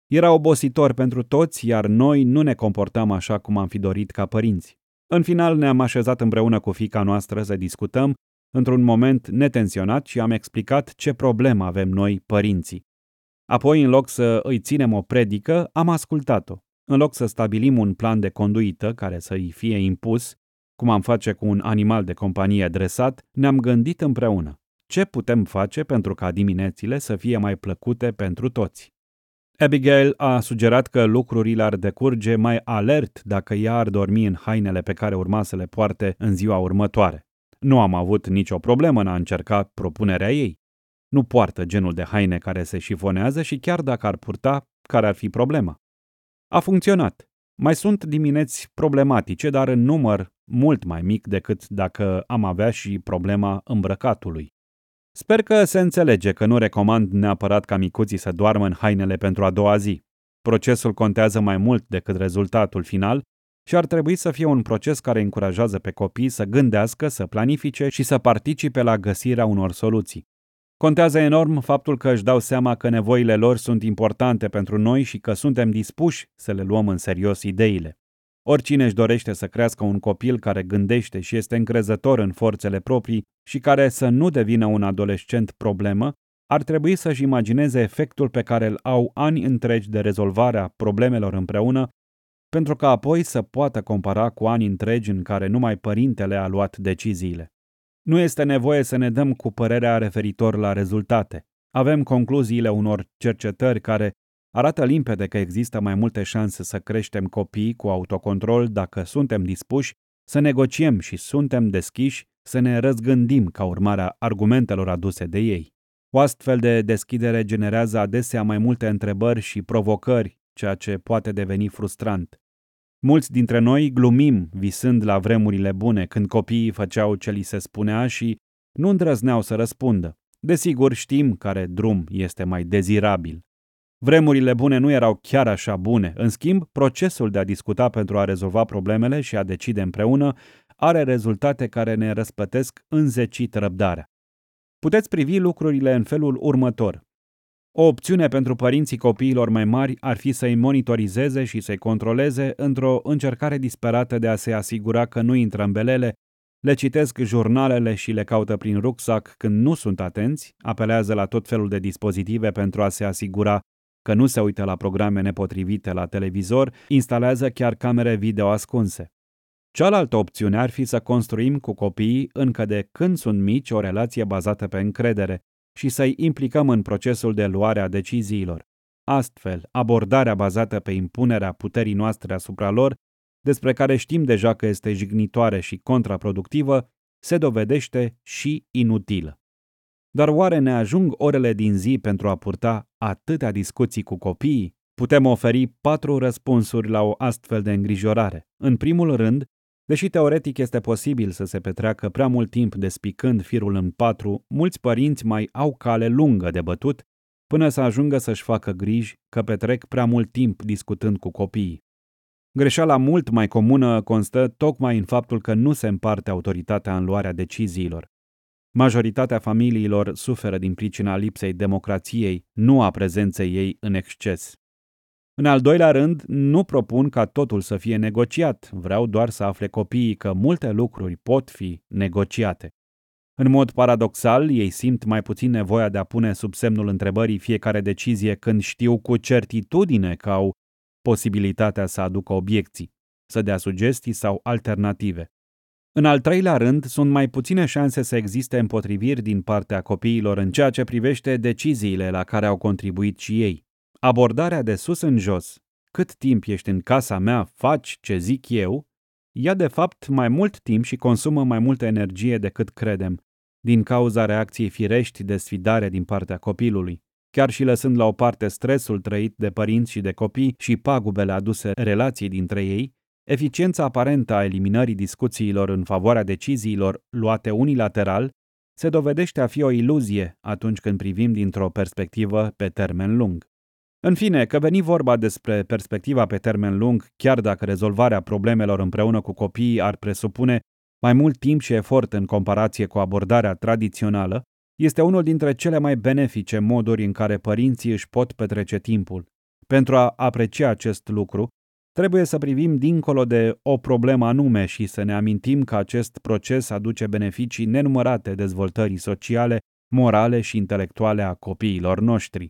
Era obositor pentru toți, iar noi nu ne comportam așa cum am fi dorit ca părinți. În final ne-am așezat împreună cu fica noastră să discutăm într-un moment netensionat și am explicat ce problemă avem noi, părinții. Apoi, în loc să îi ținem o predică, am ascultat-o. În loc să stabilim un plan de conduită care să îi fie impus, cum am face cu un animal de companie dresat, ne-am gândit împreună. Ce putem face pentru ca diminețile să fie mai plăcute pentru toți? Abigail a sugerat că lucrurile ar decurge mai alert dacă ea ar dormi în hainele pe care urma să le poarte în ziua următoare. Nu am avut nicio problemă în a încerca propunerea ei. Nu poartă genul de haine care se șifonează și chiar dacă ar purta, care ar fi problema? A funcționat. Mai sunt dimineți problematice, dar în număr mult mai mic decât dacă am avea și problema îmbrăcatului. Sper că se înțelege că nu recomand neapărat ca micuții să doarmă în hainele pentru a doua zi. Procesul contează mai mult decât rezultatul final și ar trebui să fie un proces care încurajează pe copii să gândească, să planifice și să participe la găsirea unor soluții. Contează enorm faptul că își dau seama că nevoile lor sunt importante pentru noi și că suntem dispuși să le luăm în serios ideile. Oricine își dorește să crească un copil care gândește și este încrezător în forțele proprii și care să nu devină un adolescent problemă, ar trebui să-și imagineze efectul pe care îl au ani întregi de rezolvarea problemelor împreună, pentru că apoi să poată compara cu ani întregi în care numai părintele a luat deciziile. Nu este nevoie să ne dăm cu părerea referitor la rezultate. Avem concluziile unor cercetări care arată limpede că există mai multe șanse să creștem copii cu autocontrol dacă suntem dispuși să negociem și suntem deschiși să ne răzgândim ca urmare a argumentelor aduse de ei. O astfel de deschidere generează adesea mai multe întrebări și provocări, ceea ce poate deveni frustrant. Mulți dintre noi glumim visând la vremurile bune când copiii făceau ce li se spunea și nu îndrăzneau să răspundă. Desigur, știm care drum este mai dezirabil. Vremurile bune nu erau chiar așa bune. În schimb, procesul de a discuta pentru a rezolva problemele și a decide împreună are rezultate care ne răspătesc înzecit răbdarea. Puteți privi lucrurile în felul următor. O opțiune pentru părinții copiilor mai mari ar fi să-i monitorizeze și să-i controleze într-o încercare disperată de a se asigura că nu intră în belele, le citesc jurnalele și le caută prin rucsac când nu sunt atenți, apelează la tot felul de dispozitive pentru a se asigura că nu se uită la programe nepotrivite la televizor, instalează chiar camere video ascunse. Cealaltă opțiune ar fi să construim cu copiii încă de când sunt mici o relație bazată pe încredere și să-i implicăm în procesul de luare a deciziilor. Astfel, abordarea bazată pe impunerea puterii noastre asupra lor, despre care știm deja că este jignitoare și contraproductivă, se dovedește și inutilă. Dar oare ne ajung orele din zi pentru a purta atâtea discuții cu copiii? Putem oferi patru răspunsuri la o astfel de îngrijorare. În primul rând, deși teoretic este posibil să se petreacă prea mult timp despicând firul în patru, mulți părinți mai au cale lungă de bătut până să ajungă să-și facă griji că petrec prea mult timp discutând cu copiii. Greșeala mult mai comună constă tocmai în faptul că nu se împarte autoritatea în luarea deciziilor. Majoritatea familiilor suferă din pricina lipsei democrației, nu a prezenței ei în exces. În al doilea rând, nu propun ca totul să fie negociat, vreau doar să afle copiii că multe lucruri pot fi negociate. În mod paradoxal, ei simt mai puțin nevoia de a pune sub semnul întrebării fiecare decizie când știu cu certitudine că au posibilitatea să aducă obiecții, să dea sugestii sau alternative. În al treilea rând, sunt mai puține șanse să existe împotriviri din partea copiilor în ceea ce privește deciziile la care au contribuit și ei. Abordarea de sus în jos, cât timp ești în casa mea, faci ce zic eu, ia de fapt mai mult timp și consumă mai multă energie decât credem, din cauza reacției firești de sfidare din partea copilului. chiar și lăsând la o parte stresul trăit de părinți și de copii și pagubele aduse relației dintre ei, eficiența aparentă a eliminării discuțiilor în favoarea deciziilor luate unilateral se dovedește a fi o iluzie atunci când privim dintr-o perspectivă pe termen lung. În fine, că veni vorba despre perspectiva pe termen lung, chiar dacă rezolvarea problemelor împreună cu copiii ar presupune mai mult timp și efort în comparație cu abordarea tradițională, este unul dintre cele mai benefice moduri în care părinții își pot petrece timpul. Pentru a aprecia acest lucru, trebuie să privim dincolo de o problemă anume și să ne amintim că acest proces aduce beneficii nenumărate dezvoltării sociale, morale și intelectuale a copiilor noștri.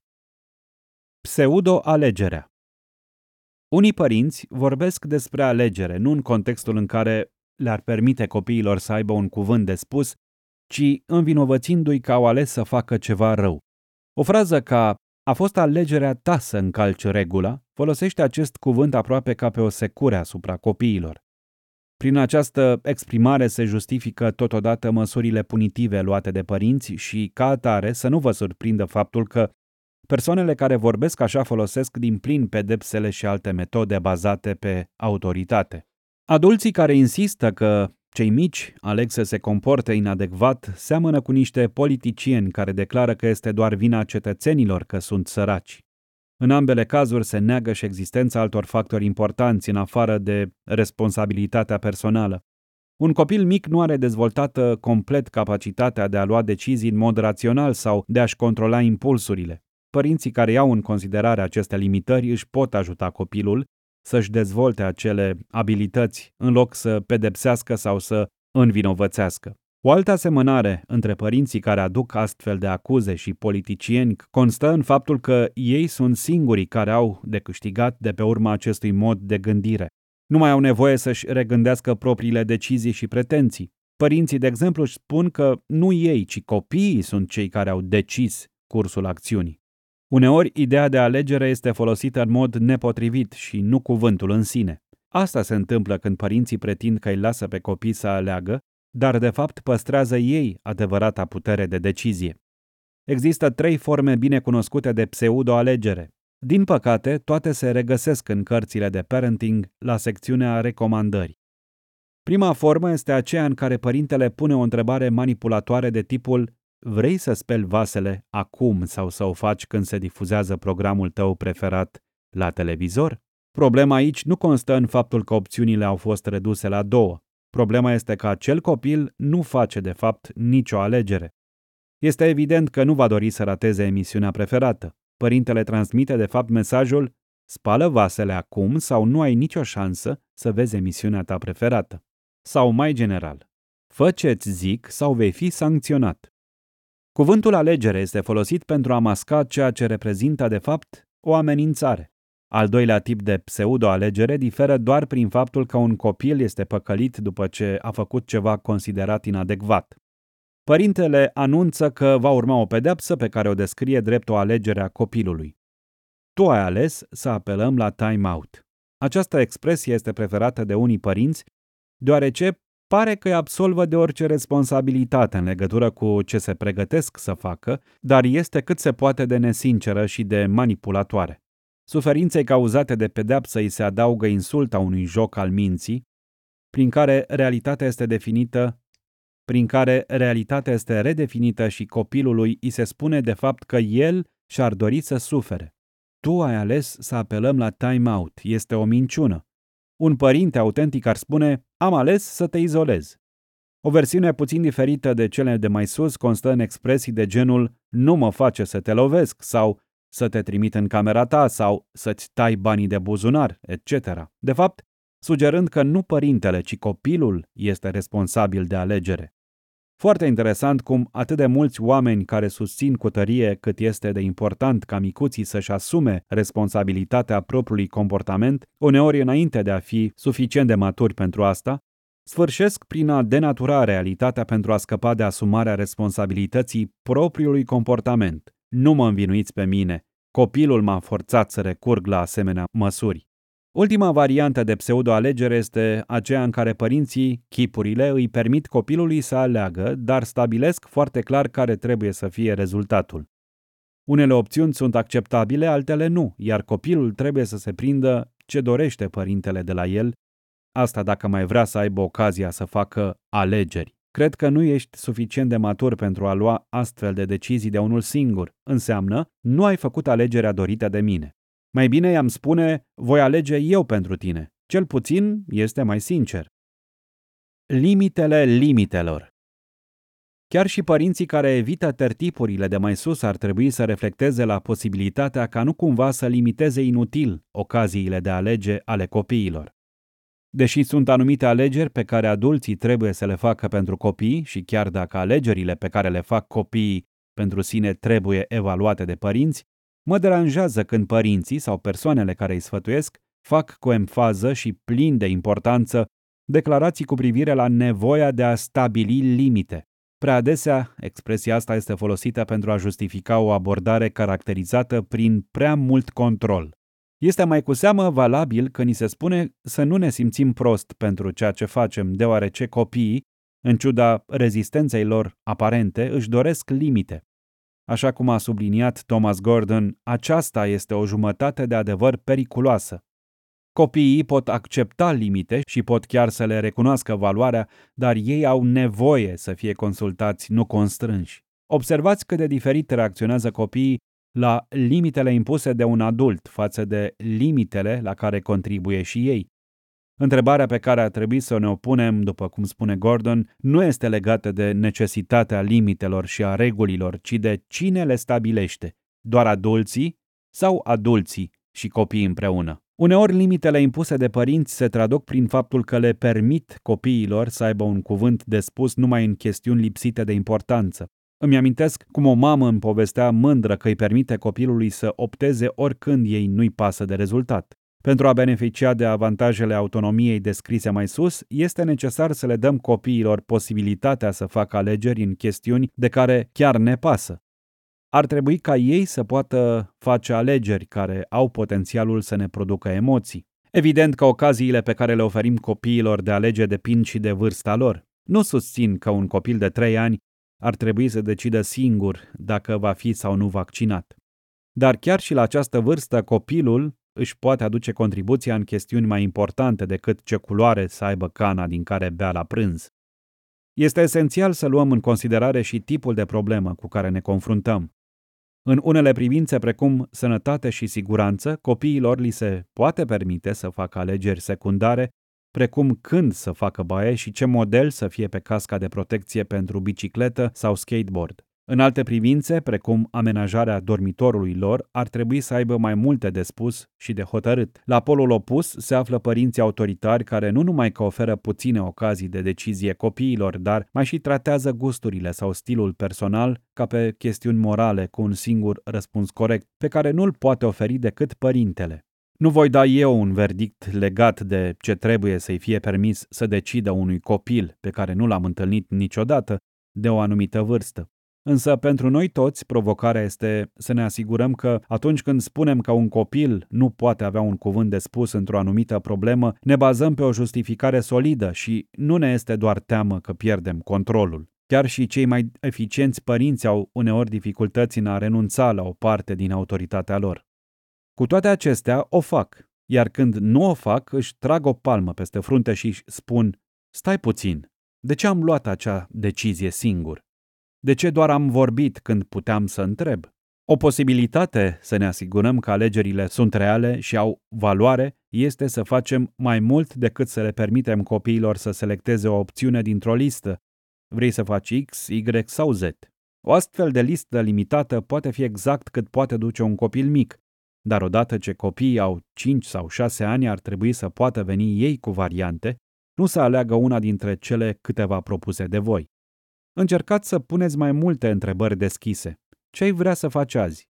Pseudo-alegerea Unii părinți vorbesc despre alegere, nu în contextul în care le-ar permite copiilor să aibă un cuvânt de spus, ci învinovățindu-i că au ales să facă ceva rău. O frază ca a fost alegerea ta să încalci regula folosește acest cuvânt aproape ca pe o secure asupra copiilor. Prin această exprimare se justifică totodată măsurile punitive luate de părinți și, ca atare, să nu vă surprindă faptul că persoanele care vorbesc așa folosesc din plin pedepsele și alte metode bazate pe autoritate. Adulții care insistă că cei mici aleg să se comporte inadecvat seamănă cu niște politicieni care declară că este doar vina cetățenilor că sunt săraci. În ambele cazuri se neagă și existența altor factori importanți în afară de responsabilitatea personală. Un copil mic nu are dezvoltată complet capacitatea de a lua decizii în mod rațional sau de a-și controla impulsurile. Părinții care iau în considerare aceste limitări își pot ajuta copilul să-și dezvolte acele abilități în loc să pedepsească sau să învinovățească. O altă asemănare între părinții care aduc astfel de acuze și politicieni constă în faptul că ei sunt singurii care au de câștigat de pe urma acestui mod de gândire. Nu mai au nevoie să-și regândească propriile decizii și pretenții. Părinții, de exemplu, își spun că nu ei, ci copiii sunt cei care au decis cursul acțiunii. Uneori, ideea de alegere este folosită în mod nepotrivit și nu cuvântul în sine. Asta se întâmplă când părinții pretind că îi lasă pe copii să aleagă, dar de fapt păstrează ei adevărata putere de decizie. Există trei forme bine cunoscute de pseudo-alegere. Din păcate, toate se regăsesc în cărțile de parenting la secțiunea recomandări. Prima formă este aceea în care părintele pune o întrebare manipulatoare de tipul Vrei să speli vasele acum sau să o faci când se difuzează programul tău preferat la televizor? Problema aici nu constă în faptul că opțiunile au fost reduse la două. Problema este că acel copil nu face de fapt nicio alegere. Este evident că nu va dori să rateze emisiunea preferată. Părintele transmite de fapt mesajul spală vasele acum sau nu ai nicio șansă să vezi emisiunea ta preferată. Sau mai general, fă ce-ți zic sau vei fi sancționat. Cuvântul alegere este folosit pentru a masca ceea ce reprezintă, de fapt, o amenințare. Al doilea tip de pseudo-alegere diferă doar prin faptul că un copil este păcălit după ce a făcut ceva considerat inadecvat. Părintele anunță că va urma o pedepsă pe care o descrie drept o alegere a copilului. Tu ai ales să apelăm la time-out. Această expresie este preferată de unii părinți, deoarece pare că îi absolvă de orice responsabilitate în legătură cu ce se pregătesc să facă, dar este cât se poate de nesinceră și de manipulatoare. Suferinței cauzate de pedeapsă îi se adaugă insulta unui joc al minții, prin care realitatea este definită prin care realitatea este redefinită și copilului îi se spune de fapt că el și-ar dori să sufere. Tu ai ales să apelăm la time-out, este o minciună. Un părinte autentic ar spune, am ales să te izolez. O versiune puțin diferită de cele de mai sus constă în expresii de genul nu mă face să te lovesc sau să te trimit în camera ta sau să-ți tai banii de buzunar, etc. De fapt, sugerând că nu părintele, ci copilul este responsabil de alegere. Foarte interesant cum atât de mulți oameni care susțin cu tărie cât este de important ca micuții să-și asume responsabilitatea propriului comportament, uneori înainte de a fi suficient de maturi pentru asta, sfârșesc prin a denatura realitatea pentru a scăpa de asumarea responsabilității propriului comportament. Nu mă învinuiți pe mine, copilul m-a forțat să recurg la asemenea măsuri. Ultima variantă de pseudo-alegere este aceea în care părinții, chipurile, îi permit copilului să aleagă, dar stabilesc foarte clar care trebuie să fie rezultatul. Unele opțiuni sunt acceptabile, altele nu, iar copilul trebuie să se prindă ce dorește părintele de la el, asta dacă mai vrea să aibă ocazia să facă alegeri. Cred că nu ești suficient de matur pentru a lua astfel de decizii de unul singur. Înseamnă, nu ai făcut alegerea dorită de mine. Mai bine i-am spune, voi alege eu pentru tine. Cel puțin este mai sincer. Limitele limitelor Chiar și părinții care evită tertipurile de mai sus ar trebui să reflecteze la posibilitatea ca nu cumva să limiteze inutil ocaziile de alege ale copiilor. Deși sunt anumite alegeri pe care adulții trebuie să le facă pentru copii și chiar dacă alegerile pe care le fac copiii pentru sine trebuie evaluate de părinți, mă deranjează când părinții sau persoanele care îi sfătuiesc fac cu emfază și plin de importanță declarații cu privire la nevoia de a stabili limite. Prea adesea, expresia asta este folosită pentru a justifica o abordare caracterizată prin prea mult control. Este mai cu seamă valabil că ni se spune să nu ne simțim prost pentru ceea ce facem, deoarece copiii, în ciuda rezistenței lor aparente, își doresc limite. Așa cum a subliniat Thomas Gordon, aceasta este o jumătate de adevăr periculoasă. Copiii pot accepta limite și pot chiar să le recunoască valoarea, dar ei au nevoie să fie consultați, nu constrânși. Observați cât de diferit reacționează copiii la limitele impuse de un adult față de limitele la care contribuie și ei. Întrebarea pe care a trebuit să ne opunem, după cum spune Gordon, nu este legată de necesitatea limitelor și a regulilor, ci de cine le stabilește, doar adulții sau adulții și copiii împreună. Uneori limitele impuse de părinți se traduc prin faptul că le permit copiilor să aibă un cuvânt de spus numai în chestiuni lipsite de importanță. Îmi amintesc cum o mamă îmi povestea mândră că îi permite copilului să opteze oricând ei nu-i pasă de rezultat. Pentru a beneficia de avantajele autonomiei descrise mai sus, este necesar să le dăm copiilor posibilitatea să facă alegeri în chestiuni de care chiar ne pasă. Ar trebui ca ei să poată face alegeri care au potențialul să ne producă emoții. Evident că ocaziile pe care le oferim copiilor de alege depind și de vârsta lor. Nu susțin că un copil de 3 ani ar trebui să decidă singur dacă va fi sau nu vaccinat. Dar chiar și la această vârstă, copilul își poate aduce contribuția în chestiuni mai importante decât ce culoare să aibă cana din care bea la prânz. Este esențial să luăm în considerare și tipul de problemă cu care ne confruntăm. În unele privințe, precum sănătate și siguranță, copiilor li se poate permite să facă alegeri secundare precum când să facă baie și ce model să fie pe casca de protecție pentru bicicletă sau skateboard. În alte privințe, precum amenajarea dormitorului lor, ar trebui să aibă mai multe de spus și de hotărât. La polul opus se află părinții autoritari care nu numai că oferă puține ocazii de decizie copiilor, dar mai și tratează gusturile sau stilul personal ca pe chestiuni morale cu un singur răspuns corect, pe care nu-l poate oferi decât părintele. Nu voi da eu un verdict legat de ce trebuie să-i fie permis să decidă unui copil pe care nu l-am întâlnit niciodată de o anumită vârstă. Însă pentru noi toți provocarea este să ne asigurăm că atunci când spunem că un copil nu poate avea un cuvânt de spus într-o anumită problemă, ne bazăm pe o justificare solidă și nu ne este doar teamă că pierdem controlul. Chiar și cei mai eficienți părinți au uneori dificultăți în a renunța la o parte din autoritatea lor. Cu toate acestea, o fac, iar când nu o fac, își trag o palmă peste frunte și își spun, stai puțin, de ce am luat acea decizie singur? De ce doar am vorbit când puteam să întreb? O posibilitate să ne asigurăm că alegerile sunt reale și au valoare este să facem mai mult decât să le permitem copiilor să selecteze o opțiune dintr-o listă. Vrei să faci X, Y sau Z? O astfel de listă limitată poate fi exact cât poate duce un copil mic, dar odată ce copiii au 5 sau 6 ani ar trebui să poată veni ei cu variante, nu să aleagă una dintre cele câteva propuse de voi. Încercați să puneți mai multe întrebări deschise. Ce ai vrea să faci azi?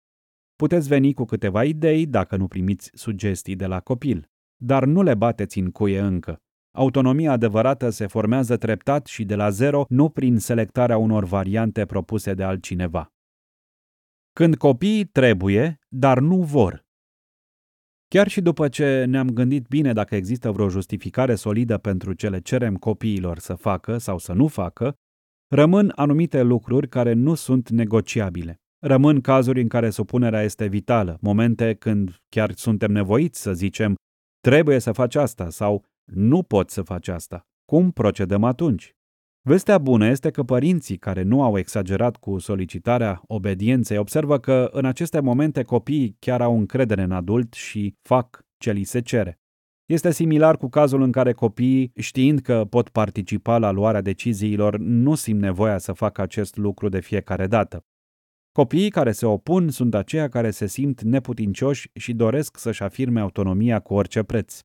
Puteți veni cu câteva idei dacă nu primiți sugestii de la copil, dar nu le bateți în cuie încă. Autonomia adevărată se formează treptat și de la zero, nu prin selectarea unor variante propuse de altcineva. Când copiii trebuie, dar nu vor. Chiar și după ce ne-am gândit bine dacă există vreo justificare solidă pentru ce le cerem copiilor să facă sau să nu facă, rămân anumite lucruri care nu sunt negociabile. Rămân cazuri în care supunerea este vitală, momente când chiar suntem nevoiți să zicem trebuie să faci asta sau nu poți să faci asta. Cum procedăm atunci? Vestea bună este că părinții care nu au exagerat cu solicitarea obedienței observă că în aceste momente copiii chiar au încredere în adult și fac ce li se cere. Este similar cu cazul în care copiii, știind că pot participa la luarea deciziilor, nu simt nevoia să facă acest lucru de fiecare dată. Copiii care se opun sunt aceia care se simt neputincioși și doresc să-și afirme autonomia cu orice preț.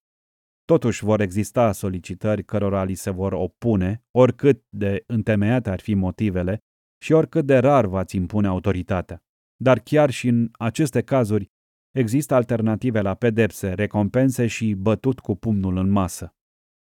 Totuși vor exista solicitări cărora li se vor opune, oricât de întemeiate ar fi motivele și oricât de rar v-ați impune autoritatea. Dar chiar și în aceste cazuri există alternative la pedepse, recompense și bătut cu pumnul în masă.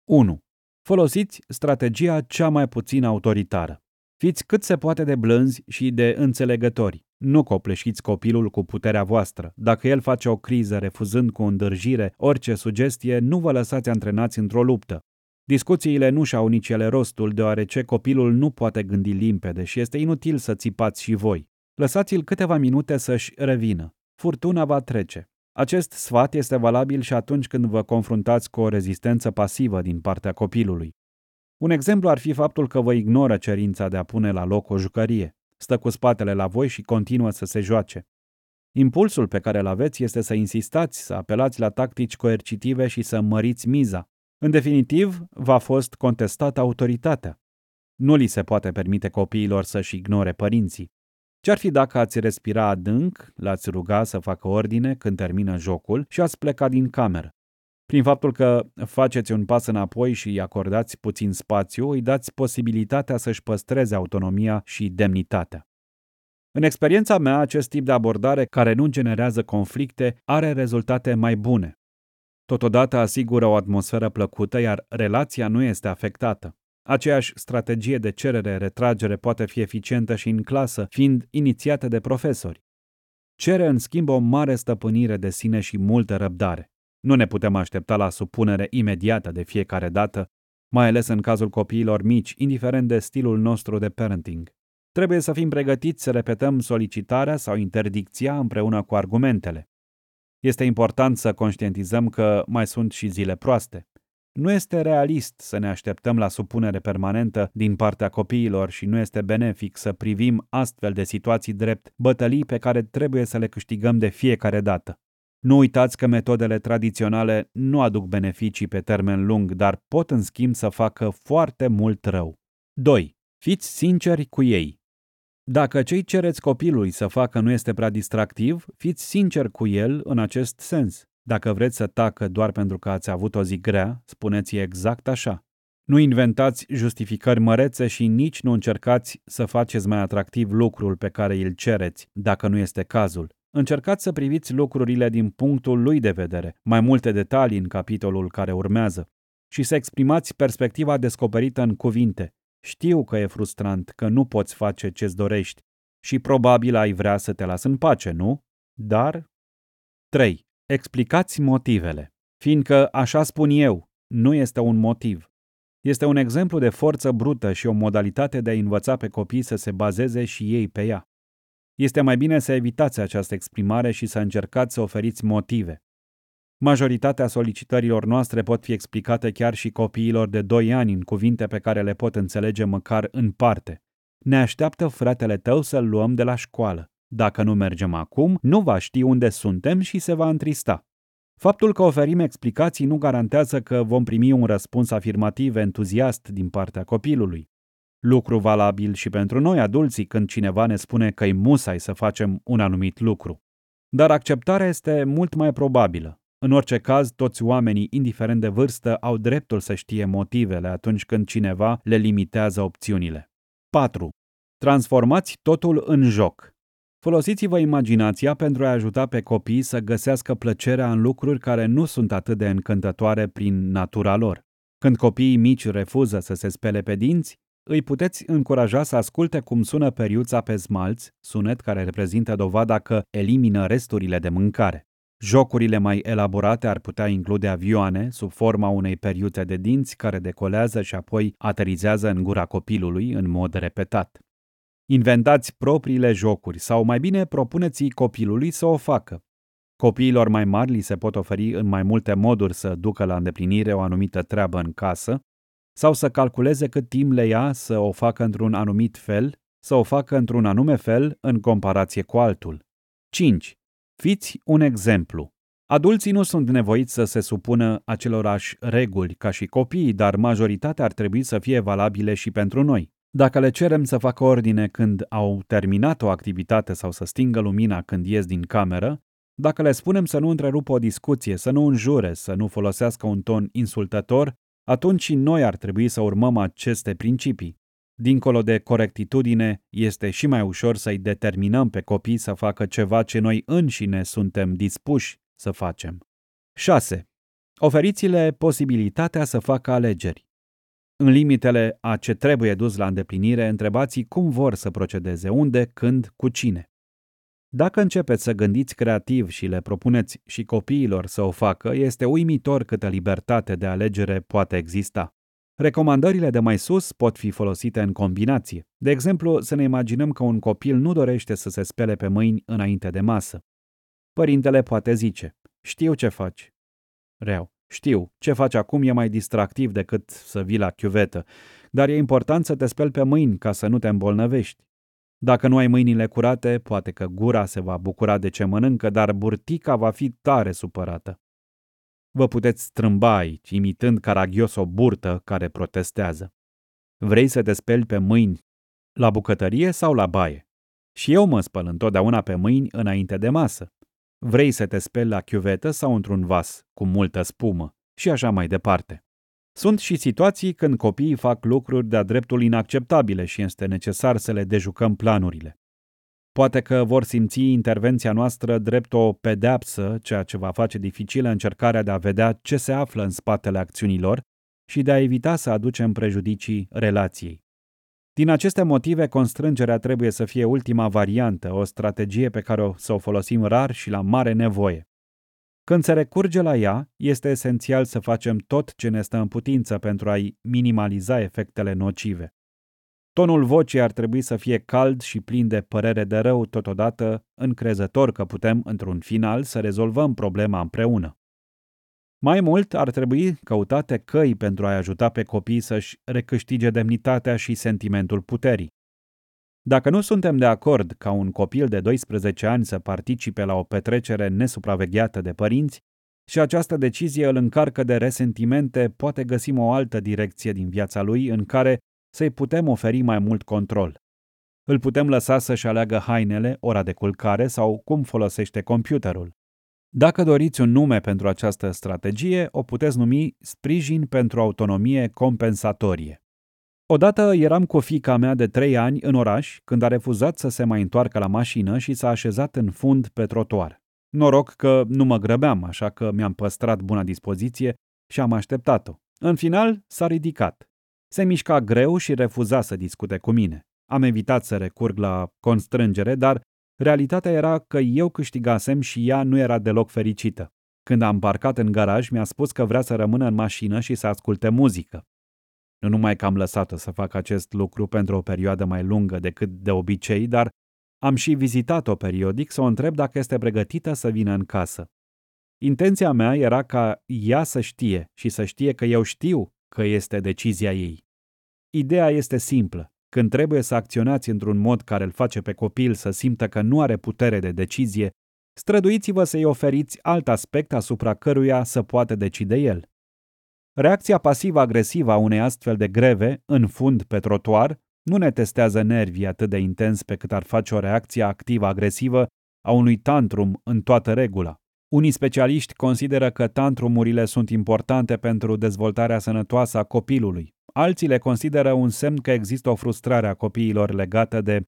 1. Folosiți strategia cea mai puțin autoritară. Fiți cât se poate de blânzi și de înțelegători. Nu copleșiți copilul cu puterea voastră. Dacă el face o criză refuzând cu îndârjire orice sugestie, nu vă lăsați antrenați într-o luptă. Discuțiile nu și-au nici ele rostul, deoarece copilul nu poate gândi limpede și este inutil să țipați și voi. Lăsați-l câteva minute să-și revină. Furtuna va trece. Acest sfat este valabil și atunci când vă confruntați cu o rezistență pasivă din partea copilului. Un exemplu ar fi faptul că vă ignoră cerința de a pune la loc o jucărie. Stă cu spatele la voi și continuă să se joace. Impulsul pe care îl aveți este să insistați, să apelați la tactici coercitive și să măriți miza. În definitiv, v-a fost contestată autoritatea. Nu li se poate permite copiilor să-și ignore părinții. Ce-ar fi dacă ați respira adânc, l-ați ruga să facă ordine când termină jocul și ați pleca din cameră? Prin faptul că faceți un pas înapoi și îi acordați puțin spațiu, îi dați posibilitatea să-și păstreze autonomia și demnitatea. În experiența mea, acest tip de abordare, care nu generează conflicte, are rezultate mai bune. Totodată asigură o atmosferă plăcută, iar relația nu este afectată. Aceeași strategie de cerere-retragere poate fi eficientă și în clasă, fiind inițiată de profesori. Cere în schimb o mare stăpânire de sine și multă răbdare. Nu ne putem aștepta la supunere imediată de fiecare dată, mai ales în cazul copiilor mici, indiferent de stilul nostru de parenting. Trebuie să fim pregătiți să repetăm solicitarea sau interdicția împreună cu argumentele. Este important să conștientizăm că mai sunt și zile proaste. Nu este realist să ne așteptăm la supunere permanentă din partea copiilor și nu este benefic să privim astfel de situații drept bătălii pe care trebuie să le câștigăm de fiecare dată. Nu uitați că metodele tradiționale nu aduc beneficii pe termen lung, dar pot în schimb să facă foarte mult rău. 2. Fiți sinceri cu ei. Dacă cei cereți copilului să facă nu este prea distractiv, fiți sinceri cu el în acest sens. Dacă vreți să tacă doar pentru că ați avut o zi grea, spuneți exact așa. Nu inventați justificări mărețe și nici nu încercați să faceți mai atractiv lucrul pe care îl cereți, dacă nu este cazul. Încercați să priviți lucrurile din punctul lui de vedere, mai multe detalii în capitolul care urmează, și să exprimați perspectiva descoperită în cuvinte. Știu că e frustrant, că nu poți face ce-ți dorești și probabil ai vrea să te las în pace, nu? Dar... 3. Explicați motivele. Fiindcă, așa spun eu, nu este un motiv. Este un exemplu de forță brută și o modalitate de a învăța pe copii să se bazeze și ei pe ea. Este mai bine să evitați această exprimare și să încercați să oferiți motive. Majoritatea solicitărilor noastre pot fi explicate chiar și copiilor de 2 ani în cuvinte pe care le pot înțelege măcar în parte. Ne așteaptă fratele tău să-l luăm de la școală. Dacă nu mergem acum, nu va ști unde suntem și se va întrista. Faptul că oferim explicații nu garantează că vom primi un răspuns afirmativ entuziast din partea copilului. Lucru valabil și pentru noi adulții când cineva ne spune că îi musai să facem un anumit lucru. Dar acceptarea este mult mai probabilă. În orice caz, toți oamenii, indiferent de vârstă, au dreptul să știe motivele atunci când cineva le limitează opțiunile. 4. Transformați totul în joc. Folosiți-vă imaginația pentru a ajuta pe copii să găsească plăcerea în lucruri care nu sunt atât de încântătoare prin natura lor. Când copiii mici refuză să se spele pe dinți, îi puteți încuraja să asculte cum sună periuța pe smalți, sunet care reprezintă dovada că elimină resturile de mâncare. Jocurile mai elaborate ar putea include avioane sub forma unei periuțe de dinți care decolează și apoi aterizează în gura copilului în mod repetat. Inventați propriile jocuri sau mai bine propuneți-i copilului să o facă. Copiilor mai mari li se pot oferi în mai multe moduri să ducă la îndeplinire o anumită treabă în casă sau să calculeze cât timp le ia să o facă într-un anumit fel, să o facă într-un anume fel în comparație cu altul. 5. Fiți un exemplu. Adulții nu sunt nevoiți să se supună acelorași reguli ca și copiii, dar majoritatea ar trebui să fie valabile și pentru noi. Dacă le cerem să facă ordine când au terminat o activitate sau să stingă lumina când ies din cameră, dacă le spunem să nu întrerupă o discuție, să nu înjure, să nu folosească un ton insultător, atunci și noi ar trebui să urmăm aceste principii. Dincolo de corectitudine, este și mai ușor să-i determinăm pe copii să facă ceva ce noi înșine suntem dispuși să facem. 6. Oferiți-le posibilitatea să facă alegeri. În limitele a ce trebuie dus la îndeplinire, întrebați cum vor să procedeze, unde, când, cu cine. Dacă începeți să gândiți creativ și le propuneți și copiilor să o facă, este uimitor câtă libertate de alegere poate exista. Recomandările de mai sus pot fi folosite în combinație. De exemplu, să ne imaginăm că un copil nu dorește să se spele pe mâini înainte de masă. Părintele poate zice, știu ce faci. Reau, știu, ce faci acum e mai distractiv decât să vii la chiuvetă, dar e important să te speli pe mâini ca să nu te îmbolnăvești. Dacă nu ai mâinile curate, poate că gura se va bucura de ce mănâncă, dar burtica va fi tare supărată. Vă puteți strâmba aici, imitând caragios o burtă care protestează. Vrei să te speli pe mâini la bucătărie sau la baie? Și eu mă spăl întotdeauna pe mâini înainte de masă. Vrei să te speli la chiuvetă sau într-un vas cu multă spumă? Și așa mai departe. Sunt și situații când copiii fac lucruri de-a dreptul inacceptabile și este necesar să le dejucăm planurile. Poate că vor simți intervenția noastră drept o pedeapsă, ceea ce va face dificilă încercarea de a vedea ce se află în spatele acțiunilor și de a evita să aducem prejudicii relației. Din aceste motive, constrângerea trebuie să fie ultima variantă, o strategie pe care o să o folosim rar și la mare nevoie. Când se recurge la ea, este esențial să facem tot ce ne stă în putință pentru a-i minimaliza efectele nocive. Tonul vocii ar trebui să fie cald și plin de părere de rău, totodată încrezător că putem, într-un final, să rezolvăm problema împreună. Mai mult, ar trebui căutate căi pentru a-i ajuta pe copii să-și recâștige demnitatea și sentimentul puterii. Dacă nu suntem de acord ca un copil de 12 ani să participe la o petrecere nesupravegheată de părinți și această decizie îl încarcă de resentimente, poate găsim o altă direcție din viața lui în care să-i putem oferi mai mult control. Îl putem lăsa să-și aleagă hainele, ora de culcare sau cum folosește computerul. Dacă doriți un nume pentru această strategie, o puteți numi sprijin pentru autonomie compensatorie. Odată eram cu fica mea de trei ani în oraș când a refuzat să se mai întoarcă la mașină și s-a așezat în fund pe trotuar. Noroc că nu mă grăbeam, așa că mi-am păstrat buna dispoziție și am așteptat-o. În final, s-a ridicat. Se mișca greu și refuza să discute cu mine. Am evitat să recurg la constrângere, dar realitatea era că eu câștigasem și ea nu era deloc fericită. Când am parcat în garaj, mi-a spus că vrea să rămână în mașină și să asculte muzică. Nu numai că am lăsat-o să facă acest lucru pentru o perioadă mai lungă decât de obicei, dar am și vizitat-o periodic să o întreb dacă este pregătită să vină în casă. Intenția mea era ca ea să știe și să știe că eu știu că este decizia ei. Ideea este simplă. Când trebuie să acționați într-un mod care îl face pe copil să simtă că nu are putere de decizie, străduiți-vă să-i oferiți alt aspect asupra căruia să poată decide el. Reacția pasivă-agresivă a unei astfel de greve, în fund pe trotuar, nu ne testează nervii atât de intens pe cât ar face o reacție activă-agresivă a unui tantrum în toată regula. Unii specialiști consideră că tantrumurile sunt importante pentru dezvoltarea sănătoasă a copilului. Alții le consideră un semn că există o frustrare a copiilor legată de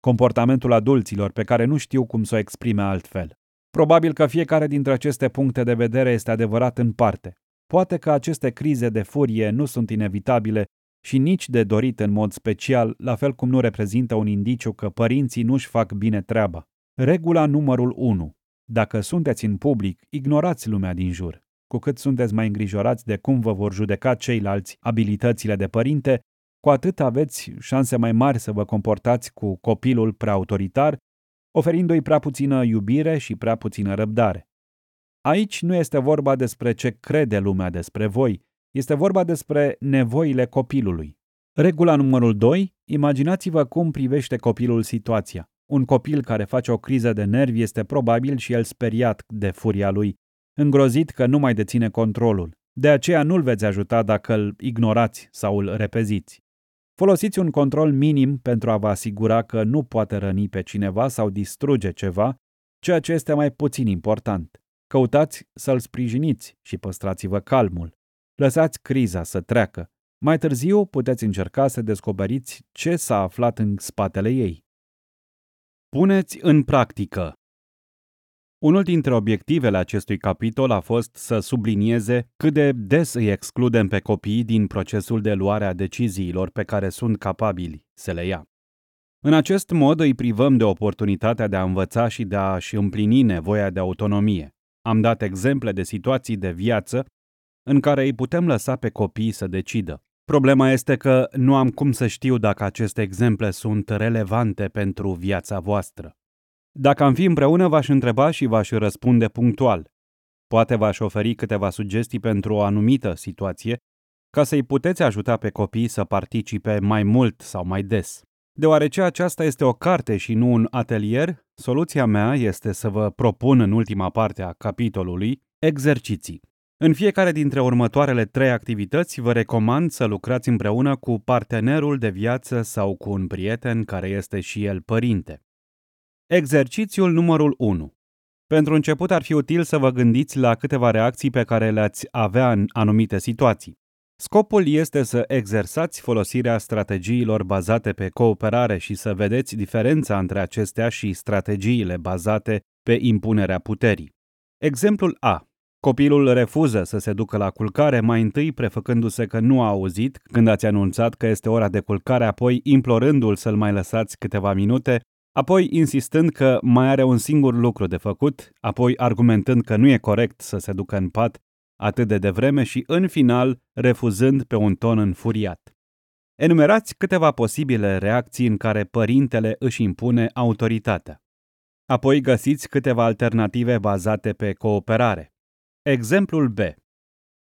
comportamentul adulților pe care nu știu cum să o exprime altfel. Probabil că fiecare dintre aceste puncte de vedere este adevărat în parte. Poate că aceste crize de furie nu sunt inevitabile și nici de dorit în mod special, la fel cum nu reprezintă un indiciu că părinții nu-și fac bine treaba. Regula numărul 1. Dacă sunteți în public, ignorați lumea din jur. Cu cât sunteți mai îngrijorați de cum vă vor judeca ceilalți abilitățile de părinte, cu atât aveți șanse mai mari să vă comportați cu copilul prea autoritar, oferindu-i prea puțină iubire și prea puțină răbdare. Aici nu este vorba despre ce crede lumea despre voi, este vorba despre nevoile copilului. Regula numărul 2. Imaginați-vă cum privește copilul situația. Un copil care face o criză de nervi este probabil și el speriat de furia lui, îngrozit că nu mai deține controlul. De aceea nu-l veți ajuta dacă îl ignorați sau îl repeziți. Folosiți un control minim pentru a vă asigura că nu poate răni pe cineva sau distruge ceva, ceea ce este mai puțin important. Căutați să-l sprijiniți și păstrați-vă calmul. Lăsați criza să treacă. Mai târziu puteți încerca să descoperiți ce s-a aflat în spatele ei. Puneți în practică. Unul dintre obiectivele acestui capitol a fost să sublinieze cât de des îi excludem pe copii din procesul de luare a deciziilor pe care sunt capabili să le ia. În acest mod îi privăm de oportunitatea de a învăța și de a-și împlini nevoia de autonomie. Am dat exemple de situații de viață în care îi putem lăsa pe copii să decidă. Problema este că nu am cum să știu dacă aceste exemple sunt relevante pentru viața voastră. Dacă am fi împreună, v-aș întreba și v-aș răspunde punctual. Poate v-aș oferi câteva sugestii pentru o anumită situație, ca să-i puteți ajuta pe copii să participe mai mult sau mai des. Deoarece aceasta este o carte și nu un atelier, soluția mea este să vă propun în ultima parte a capitolului exerciții. În fiecare dintre următoarele trei activități vă recomand să lucrați împreună cu partenerul de viață sau cu un prieten care este și el părinte. Exercițiul numărul 1. Pentru început ar fi util să vă gândiți la câteva reacții pe care le-ați avea în anumite situații. Scopul este să exersați folosirea strategiilor bazate pe cooperare și să vedeți diferența între acestea și strategiile bazate pe impunerea puterii. Exemplul A. Copilul refuză să se ducă la culcare, mai întâi prefăcându-se că nu a auzit când ați anunțat că este ora de culcare, apoi implorându-l să-l mai lăsați câteva minute, apoi insistând că mai are un singur lucru de făcut, apoi argumentând că nu e corect să se ducă în pat atât de devreme și, în final, refuzând pe un ton înfuriat. Enumerați câteva posibile reacții în care părintele își impune autoritatea. Apoi găsiți câteva alternative bazate pe cooperare. Exemplul B.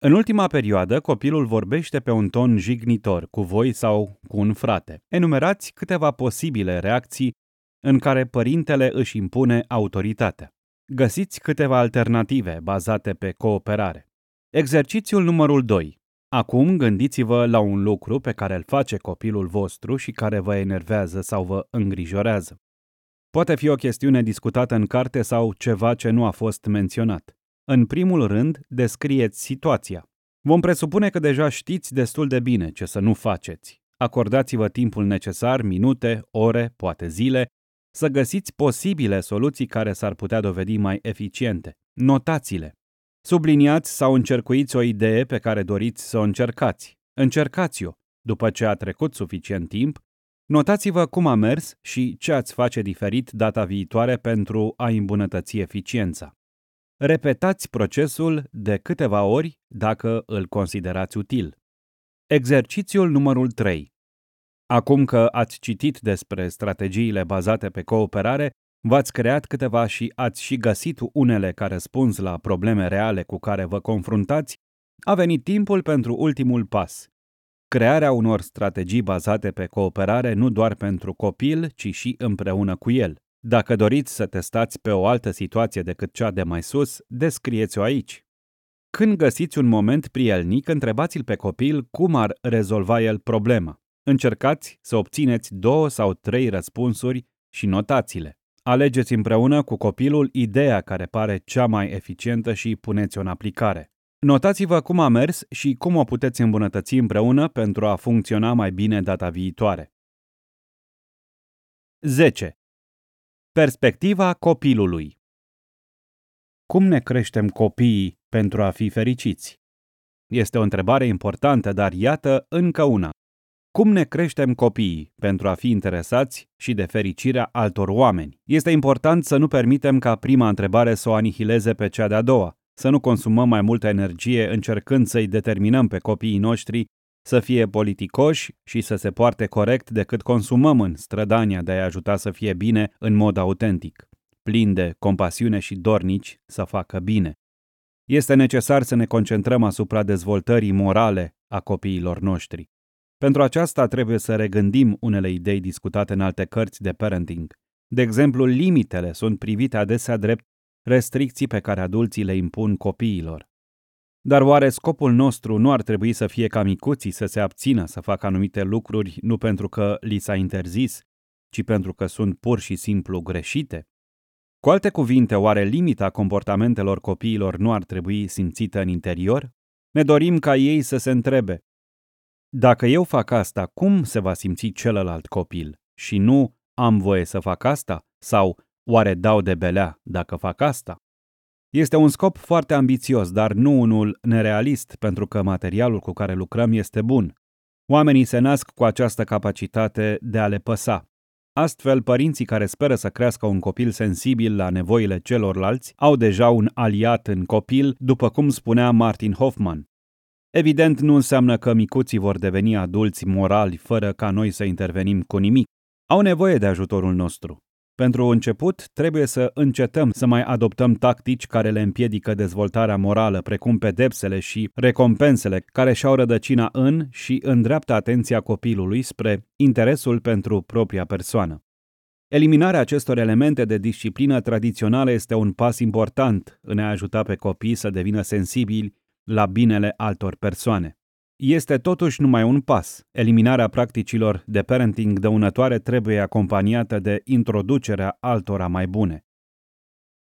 În ultima perioadă, copilul vorbește pe un ton jignitor cu voi sau cu un frate. Enumerați câteva posibile reacții în care părintele își impune autoritatea. Găsiți câteva alternative bazate pe cooperare. Exercițiul numărul 2. Acum gândiți-vă la un lucru pe care îl face copilul vostru și care vă enervează sau vă îngrijorează. Poate fi o chestiune discutată în carte sau ceva ce nu a fost menționat. În primul rând, descrieți situația. Vom presupune că deja știți destul de bine ce să nu faceți. Acordați-vă timpul necesar, minute, ore, poate zile, să găsiți posibile soluții care s-ar putea dovedi mai eficiente. Notați-le. Subliniați sau încercuiți o idee pe care doriți să o încercați. Încercați-o. După ce a trecut suficient timp, notați-vă cum a mers și ce ați face diferit data viitoare pentru a îmbunătăți eficiența. Repetați procesul de câteva ori dacă îl considerați util. Exercițiul numărul 3. Acum că ați citit despre strategiile bazate pe cooperare, v-ați creat câteva și ați și găsit unele ca răspuns la probleme reale cu care vă confruntați, a venit timpul pentru ultimul pas. Crearea unor strategii bazate pe cooperare nu doar pentru copil, ci și împreună cu el. Dacă doriți să testați pe o altă situație decât cea de mai sus, descrieți-o aici. Când găsiți un moment prielnic, întrebați-l pe copil cum ar rezolva el problema. Încercați să obțineți două sau trei răspunsuri și notați-le. Alegeți împreună cu copilul ideea care pare cea mai eficientă și puneți-o în aplicare. Notați-vă cum a mers și cum o puteți îmbunătăți împreună pentru a funcționa mai bine data viitoare. 10. Perspectiva copilului Cum ne creștem copiii pentru a fi fericiți? Este o întrebare importantă, dar iată încă una. Cum ne creștem copiii pentru a fi interesați și de fericirea altor oameni? Este important să nu permitem ca prima întrebare să o anihileze pe cea de-a doua, să nu consumăm mai multă energie încercând să-i determinăm pe copiii noștri să fie politicoși și să se poarte corect decât consumăm în strădania de a ajuta să fie bine în mod autentic, plin de compasiune și dornici să facă bine. Este necesar să ne concentrăm asupra dezvoltării morale a copiilor noștri. Pentru aceasta trebuie să regândim unele idei discutate în alte cărți de parenting. De exemplu, limitele sunt privite adesea drept restricții pe care adulții le impun copiilor. Dar oare scopul nostru nu ar trebui să fie ca micuții să se abțină să facă anumite lucruri nu pentru că li s-a interzis, ci pentru că sunt pur și simplu greșite? Cu alte cuvinte, oare limita comportamentelor copiilor nu ar trebui simțită în interior? Ne dorim ca ei să se întrebe, dacă eu fac asta, cum se va simți celălalt copil? Și nu am voie să fac asta? Sau oare dau de belea dacă fac asta? Este un scop foarte ambițios, dar nu unul nerealist, pentru că materialul cu care lucrăm este bun. Oamenii se nasc cu această capacitate de a le păsa. Astfel, părinții care speră să crească un copil sensibil la nevoile celorlalți au deja un aliat în copil, după cum spunea Martin Hoffman. Evident, nu înseamnă că micuții vor deveni adulți morali fără ca noi să intervenim cu nimic. Au nevoie de ajutorul nostru. Pentru început, trebuie să încetăm să mai adoptăm tactici care le împiedică dezvoltarea morală, precum pedepsele și recompensele care și-au rădăcina în și îndreaptă atenția copilului spre interesul pentru propria persoană. Eliminarea acestor elemente de disciplină tradițională este un pas important în a ajuta pe copii să devină sensibili la binele altor persoane. Este totuși numai un pas. Eliminarea practicilor de parenting dăunătoare trebuie acompaniată de introducerea altora mai bune.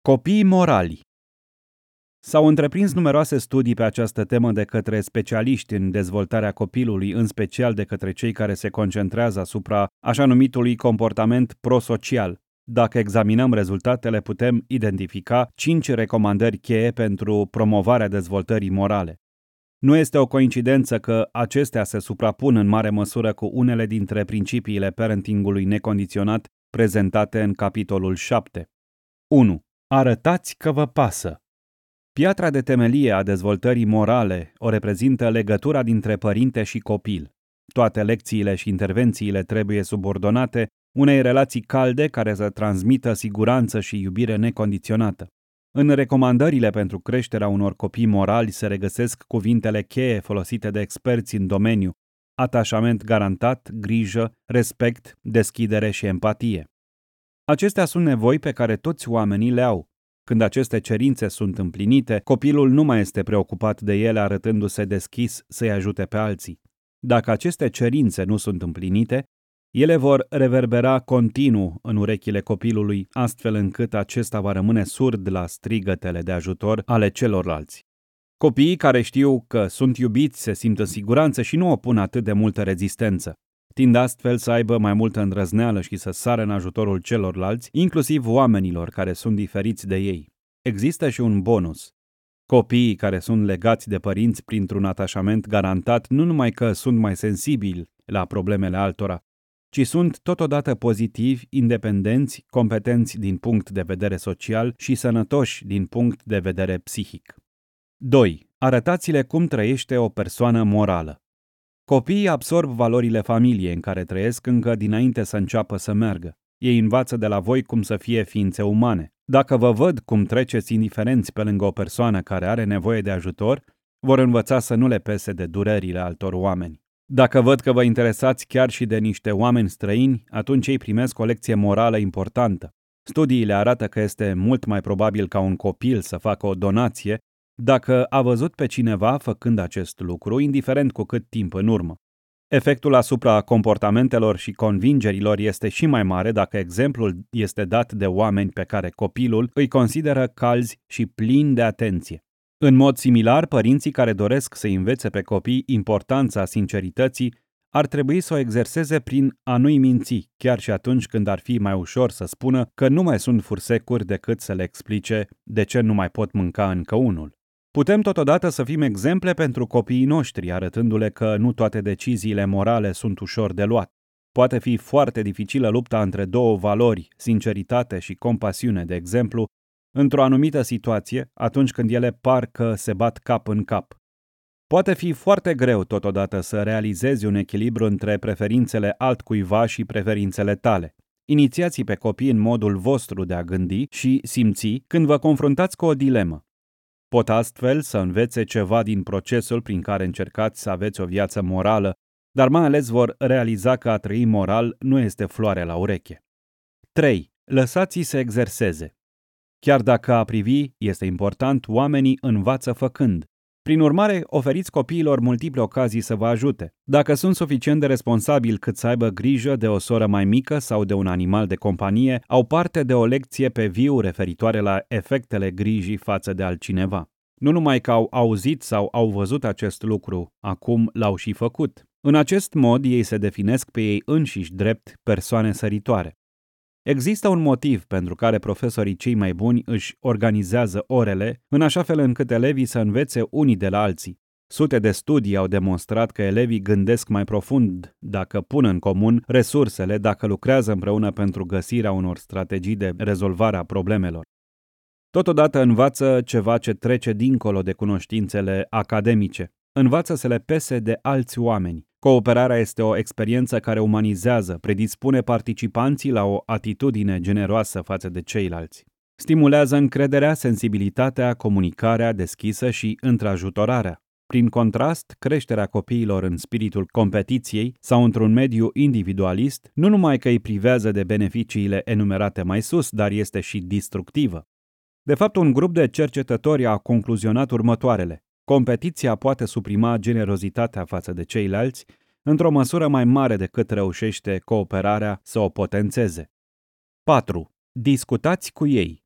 Copiii morali S-au întreprins numeroase studii pe această temă de către specialiști în dezvoltarea copilului, în special de către cei care se concentrează asupra așa numitului comportament prosocial, dacă examinăm rezultatele, putem identifica cinci recomandări cheie pentru promovarea dezvoltării morale. Nu este o coincidență că acestea se suprapun în mare măsură cu unele dintre principiile parentingului necondiționat prezentate în capitolul 7. 1. Arătați că vă pasă. Piatra de temelie a dezvoltării morale o reprezintă legătura dintre părinte și copil. Toate lecțiile și intervențiile trebuie subordonate unei relații calde care să transmită siguranță și iubire necondiționată. În recomandările pentru creșterea unor copii morali se regăsesc cuvintele cheie folosite de experți în domeniu, atașament garantat, grijă, respect, deschidere și empatie. Acestea sunt nevoi pe care toți oamenii le au. Când aceste cerințe sunt împlinite, copilul nu mai este preocupat de ele arătându-se deschis să-i ajute pe alții. Dacă aceste cerințe nu sunt împlinite, ele vor reverbera continuu în urechile copilului, astfel încât acesta va rămâne surd la strigătele de ajutor ale celorlalți. Copiii care știu că sunt iubiți se simt în siguranță și nu opun atât de multă rezistență. Tind astfel să aibă mai multă îndrăzneală și să sară în ajutorul celorlalți, inclusiv oamenilor care sunt diferiți de ei. Există și un bonus. Copiii care sunt legați de părinți printr-un atașament garantat nu numai că sunt mai sensibili la problemele altora, ci sunt totodată pozitivi, independenți, competenți din punct de vedere social și sănătoși din punct de vedere psihic. 2. Arătați-le cum trăiește o persoană morală. Copiii absorb valorile familiei în care trăiesc încă dinainte să înceapă să meargă. Ei învață de la voi cum să fie ființe umane. Dacă vă văd cum treceți indiferenți pe lângă o persoană care are nevoie de ajutor, vor învăța să nu le pese de durerile altor oameni. Dacă văd că vă interesați chiar și de niște oameni străini, atunci ei primesc o lecție morală importantă. Studiile arată că este mult mai probabil ca un copil să facă o donație dacă a văzut pe cineva făcând acest lucru, indiferent cu cât timp în urmă. Efectul asupra comportamentelor și convingerilor este și mai mare dacă exemplul este dat de oameni pe care copilul îi consideră calzi și plini de atenție. În mod similar, părinții care doresc să învețe pe copii importanța sincerității ar trebui să o exerseze prin a nu-i minți, chiar și atunci când ar fi mai ușor să spună că nu mai sunt fursecuri decât să le explice de ce nu mai pot mânca încă unul. Putem totodată să fim exemple pentru copiii noștri, arătându-le că nu toate deciziile morale sunt ușor de luat. Poate fi foarte dificilă lupta între două valori, sinceritate și compasiune, de exemplu, într-o anumită situație, atunci când ele par că se bat cap în cap. Poate fi foarte greu totodată să realizezi un echilibru între preferințele altcuiva și preferințele tale. Inițiați pe copii în modul vostru de a gândi și simți când vă confruntați cu o dilemă. Pot astfel să învețe ceva din procesul prin care încercați să aveți o viață morală, dar mai ales vor realiza că a trăi moral nu este floare la ureche. 3. Lăsați-i să exerseze. Chiar dacă a privi este important, oamenii învață făcând. Prin urmare, oferiți copiilor multiple ocazii să vă ajute. Dacă sunt suficient de responsabili cât să aibă grijă de o soră mai mică sau de un animal de companie, au parte de o lecție pe viu referitoare la efectele grijii față de altcineva. Nu numai că au auzit sau au văzut acest lucru, acum l-au și făcut. În acest mod, ei se definesc pe ei înșiși drept persoane săritoare. Există un motiv pentru care profesorii cei mai buni își organizează orele în așa fel încât elevii să învețe unii de la alții. Sute de studii au demonstrat că elevii gândesc mai profund dacă pun în comun resursele, dacă lucrează împreună pentru găsirea unor strategii de rezolvare a problemelor. Totodată învață ceva ce trece dincolo de cunoștințele academice. Învață să le pese de alți oameni. Cooperarea este o experiență care umanizează, predispune participanții la o atitudine generoasă față de ceilalți. Stimulează încrederea, sensibilitatea, comunicarea deschisă și întrajutorarea. Prin contrast, creșterea copiilor în spiritul competiției sau într-un mediu individualist nu numai că îi privează de beneficiile enumerate mai sus, dar este și destructivă. De fapt, un grup de cercetători a concluzionat următoarele. Competiția poate suprima generozitatea față de ceilalți într-o măsură mai mare decât reușește cooperarea să o potențeze. 4. Discutați cu ei.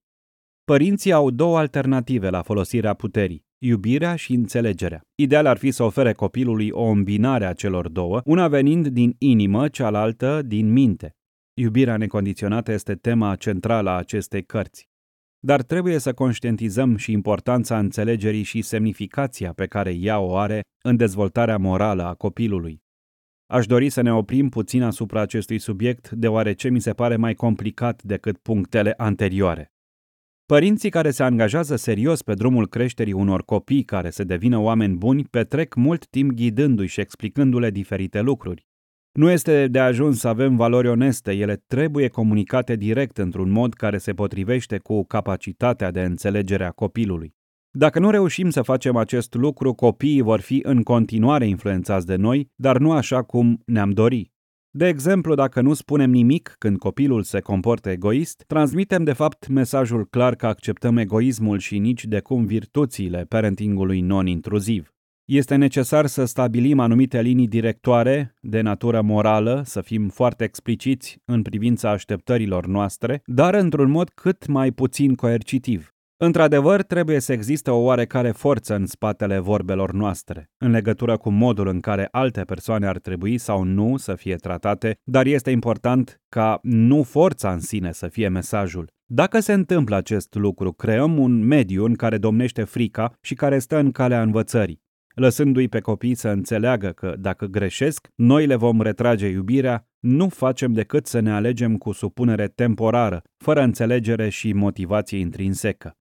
Părinții au două alternative la folosirea puterii, iubirea și înțelegerea. Ideal ar fi să ofere copilului o îmbinare a celor două, una venind din inimă, cealaltă din minte. Iubirea necondiționată este tema centrală a acestei cărți dar trebuie să conștientizăm și importanța înțelegerii și semnificația pe care ea o are în dezvoltarea morală a copilului. Aș dori să ne oprim puțin asupra acestui subiect, deoarece mi se pare mai complicat decât punctele anterioare. Părinții care se angajează serios pe drumul creșterii unor copii care să devină oameni buni petrec mult timp ghidându-și și explicându-le diferite lucruri. Nu este de ajuns să avem valori oneste, ele trebuie comunicate direct într-un mod care se potrivește cu capacitatea de înțelegere a copilului. Dacă nu reușim să facem acest lucru, copiii vor fi în continuare influențați de noi, dar nu așa cum ne-am dori. De exemplu, dacă nu spunem nimic când copilul se comportă egoist, transmitem de fapt mesajul clar că acceptăm egoismul și nici de cum virtuțile parentingului non-intruziv. Este necesar să stabilim anumite linii directoare de natură morală, să fim foarte expliciți în privința așteptărilor noastre, dar într-un mod cât mai puțin coercitiv. Într-adevăr, trebuie să existe o oarecare forță în spatele vorbelor noastre, în legătură cu modul în care alte persoane ar trebui sau nu să fie tratate, dar este important ca nu forța în sine să fie mesajul. Dacă se întâmplă acest lucru, creăm un mediu în care domnește frica și care stă în calea învățării lăsându-i pe copii să înțeleagă că dacă greșesc, noi le vom retrage iubirea, nu facem decât să ne alegem cu supunere temporară, fără înțelegere și motivație intrinsecă.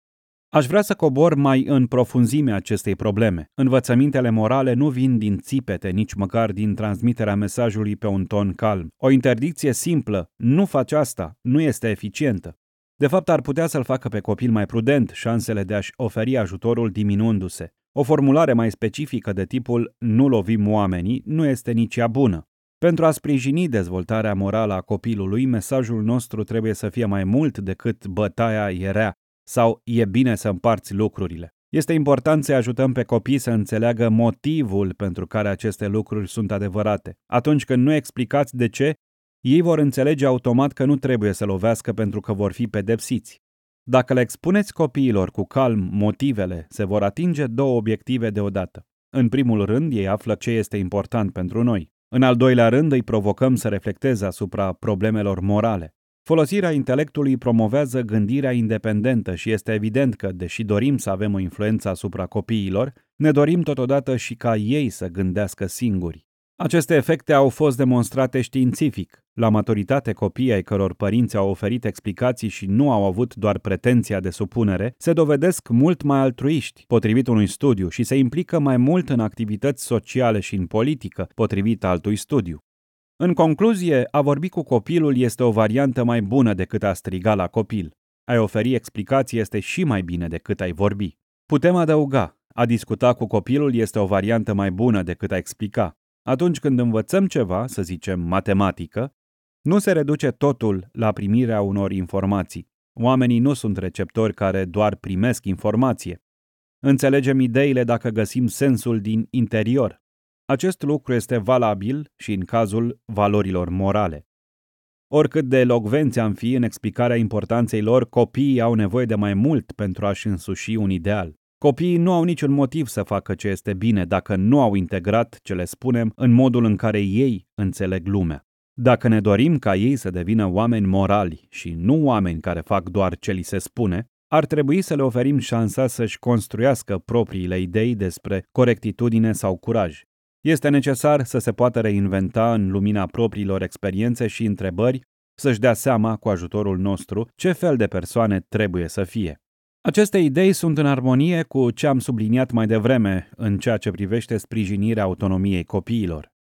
Aș vrea să cobor mai în profunzime acestei probleme. Învățămintele morale nu vin din țipete, nici măcar din transmiterea mesajului pe un ton calm. O interdicție simplă, nu faci asta, nu este eficientă. De fapt, ar putea să-l facă pe copil mai prudent, șansele de a-și oferi ajutorul diminuându-se. O formulare mai specifică de tipul nu lovim oamenii nu este nici ea bună. Pentru a sprijini dezvoltarea morală a copilului, mesajul nostru trebuie să fie mai mult decât bătaia e rea sau e bine să împarți lucrurile. Este important să ajutăm pe copii să înțeleagă motivul pentru care aceste lucruri sunt adevărate. Atunci când nu explicați de ce, ei vor înțelege automat că nu trebuie să lovească pentru că vor fi pedepsiți. Dacă le expuneți copiilor cu calm motivele, se vor atinge două obiective deodată. În primul rând, ei află ce este important pentru noi. În al doilea rând, îi provocăm să reflecteze asupra problemelor morale. Folosirea intelectului promovează gândirea independentă și este evident că, deși dorim să avem o influență asupra copiilor, ne dorim totodată și ca ei să gândească singuri. Aceste efecte au fost demonstrate științific. La maturitate, copiii ai căror părinți au oferit explicații și nu au avut doar pretenția de supunere, se dovedesc mult mai altruiști, potrivit unui studiu, și se implică mai mult în activități sociale și în politică, potrivit altui studiu. În concluzie, a vorbi cu copilul este o variantă mai bună decât a striga la copil. Ai oferi explicații este și mai bine decât ai vorbi. Putem adăuga, a discuta cu copilul este o variantă mai bună decât a explica. Atunci când învățăm ceva, să zicem matematică, nu se reduce totul la primirea unor informații. Oamenii nu sunt receptori care doar primesc informație. Înțelegem ideile dacă găsim sensul din interior. Acest lucru este valabil și în cazul valorilor morale. Oricât de elocvenți am fi în explicarea importanței lor, copiii au nevoie de mai mult pentru a-și însuși un ideal. Copiii nu au niciun motiv să facă ce este bine dacă nu au integrat ce le spunem în modul în care ei înțeleg lumea. Dacă ne dorim ca ei să devină oameni morali și nu oameni care fac doar ce li se spune, ar trebui să le oferim șansa să-și construiască propriile idei despre corectitudine sau curaj. Este necesar să se poată reinventa în lumina propriilor experiențe și întrebări, să-și dea seama, cu ajutorul nostru, ce fel de persoane trebuie să fie. Aceste idei sunt în armonie cu ce am subliniat mai devreme în ceea ce privește sprijinirea autonomiei copiilor.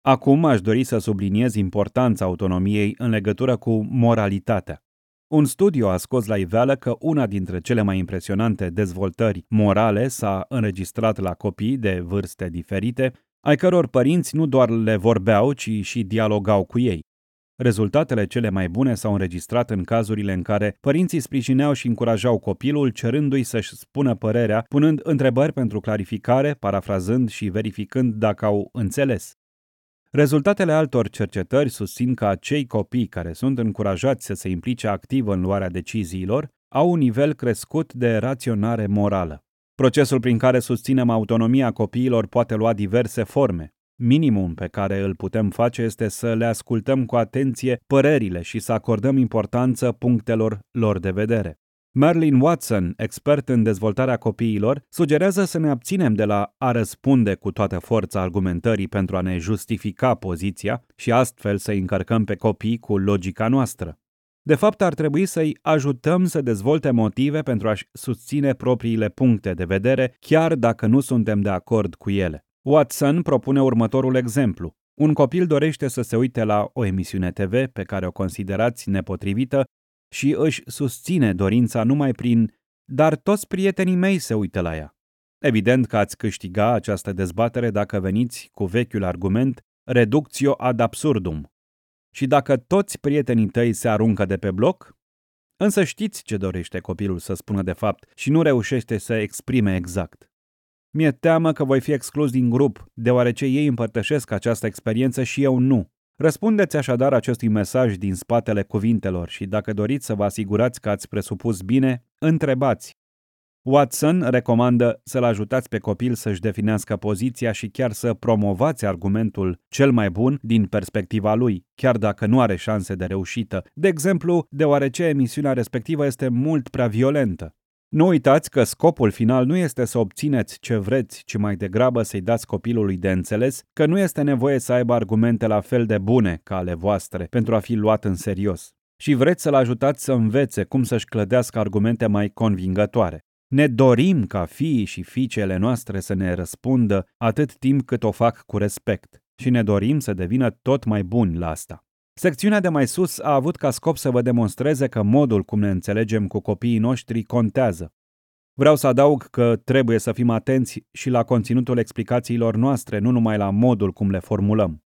Acum aș dori să subliniez importanța autonomiei în legătură cu moralitatea. Un studiu a scos la iveală că una dintre cele mai impresionante dezvoltări morale s-a înregistrat la copii de vârste diferite, ai căror părinți nu doar le vorbeau, ci și dialogau cu ei. Rezultatele cele mai bune s-au înregistrat în cazurile în care părinții sprijineau și încurajau copilul, cerându-i să-și spună părerea, punând întrebări pentru clarificare, parafrazând și verificând dacă au înțeles. Rezultatele altor cercetări susțin că acei copii care sunt încurajați să se implice activ în luarea deciziilor au un nivel crescut de raționare morală. Procesul prin care susținem autonomia copiilor poate lua diverse forme. Minimum pe care îl putem face este să le ascultăm cu atenție părerile și să acordăm importanță punctelor lor de vedere. Merlin Watson, expert în dezvoltarea copiilor, sugerează să ne abținem de la a răspunde cu toată forța argumentării pentru a ne justifica poziția și astfel să încărcăm pe copii cu logica noastră. De fapt, ar trebui să-i ajutăm să dezvolte motive pentru a-și susține propriile puncte de vedere, chiar dacă nu suntem de acord cu ele. Watson propune următorul exemplu. Un copil dorește să se uite la o emisiune TV pe care o considerați nepotrivită și își susține dorința numai prin dar toți prietenii mei se uită la ea. Evident că ați câștiga această dezbatere dacă veniți cu vechiul argument reductio ad absurdum. Și dacă toți prietenii tăi se aruncă de pe bloc, însă știți ce dorește copilul să spună de fapt și nu reușește să exprime exact. Mi-e teamă că voi fi exclus din grup, deoarece ei împărtășesc această experiență și eu nu. Răspundeți așadar acestui mesaj din spatele cuvintelor și dacă doriți să vă asigurați că ați presupus bine, întrebați. Watson recomandă să-l ajutați pe copil să-și definească poziția și chiar să promovați argumentul cel mai bun din perspectiva lui, chiar dacă nu are șanse de reușită, de exemplu, deoarece emisiunea respectivă este mult prea violentă. Nu uitați că scopul final nu este să obțineți ce vreți, ci mai degrabă să-i dați copilului de înțeles că nu este nevoie să aibă argumente la fel de bune ca ale voastre pentru a fi luat în serios. Și vreți să-l ajutați să învețe cum să-și clădească argumente mai convingătoare. Ne dorim ca fiii și fiicele noastre să ne răspundă atât timp cât o fac cu respect și ne dorim să devină tot mai buni la asta. Secțiunea de mai sus a avut ca scop să vă demonstreze că modul cum ne înțelegem cu copiii noștri contează. Vreau să adaug că trebuie să fim atenți și la conținutul explicațiilor noastre, nu numai la modul cum le formulăm.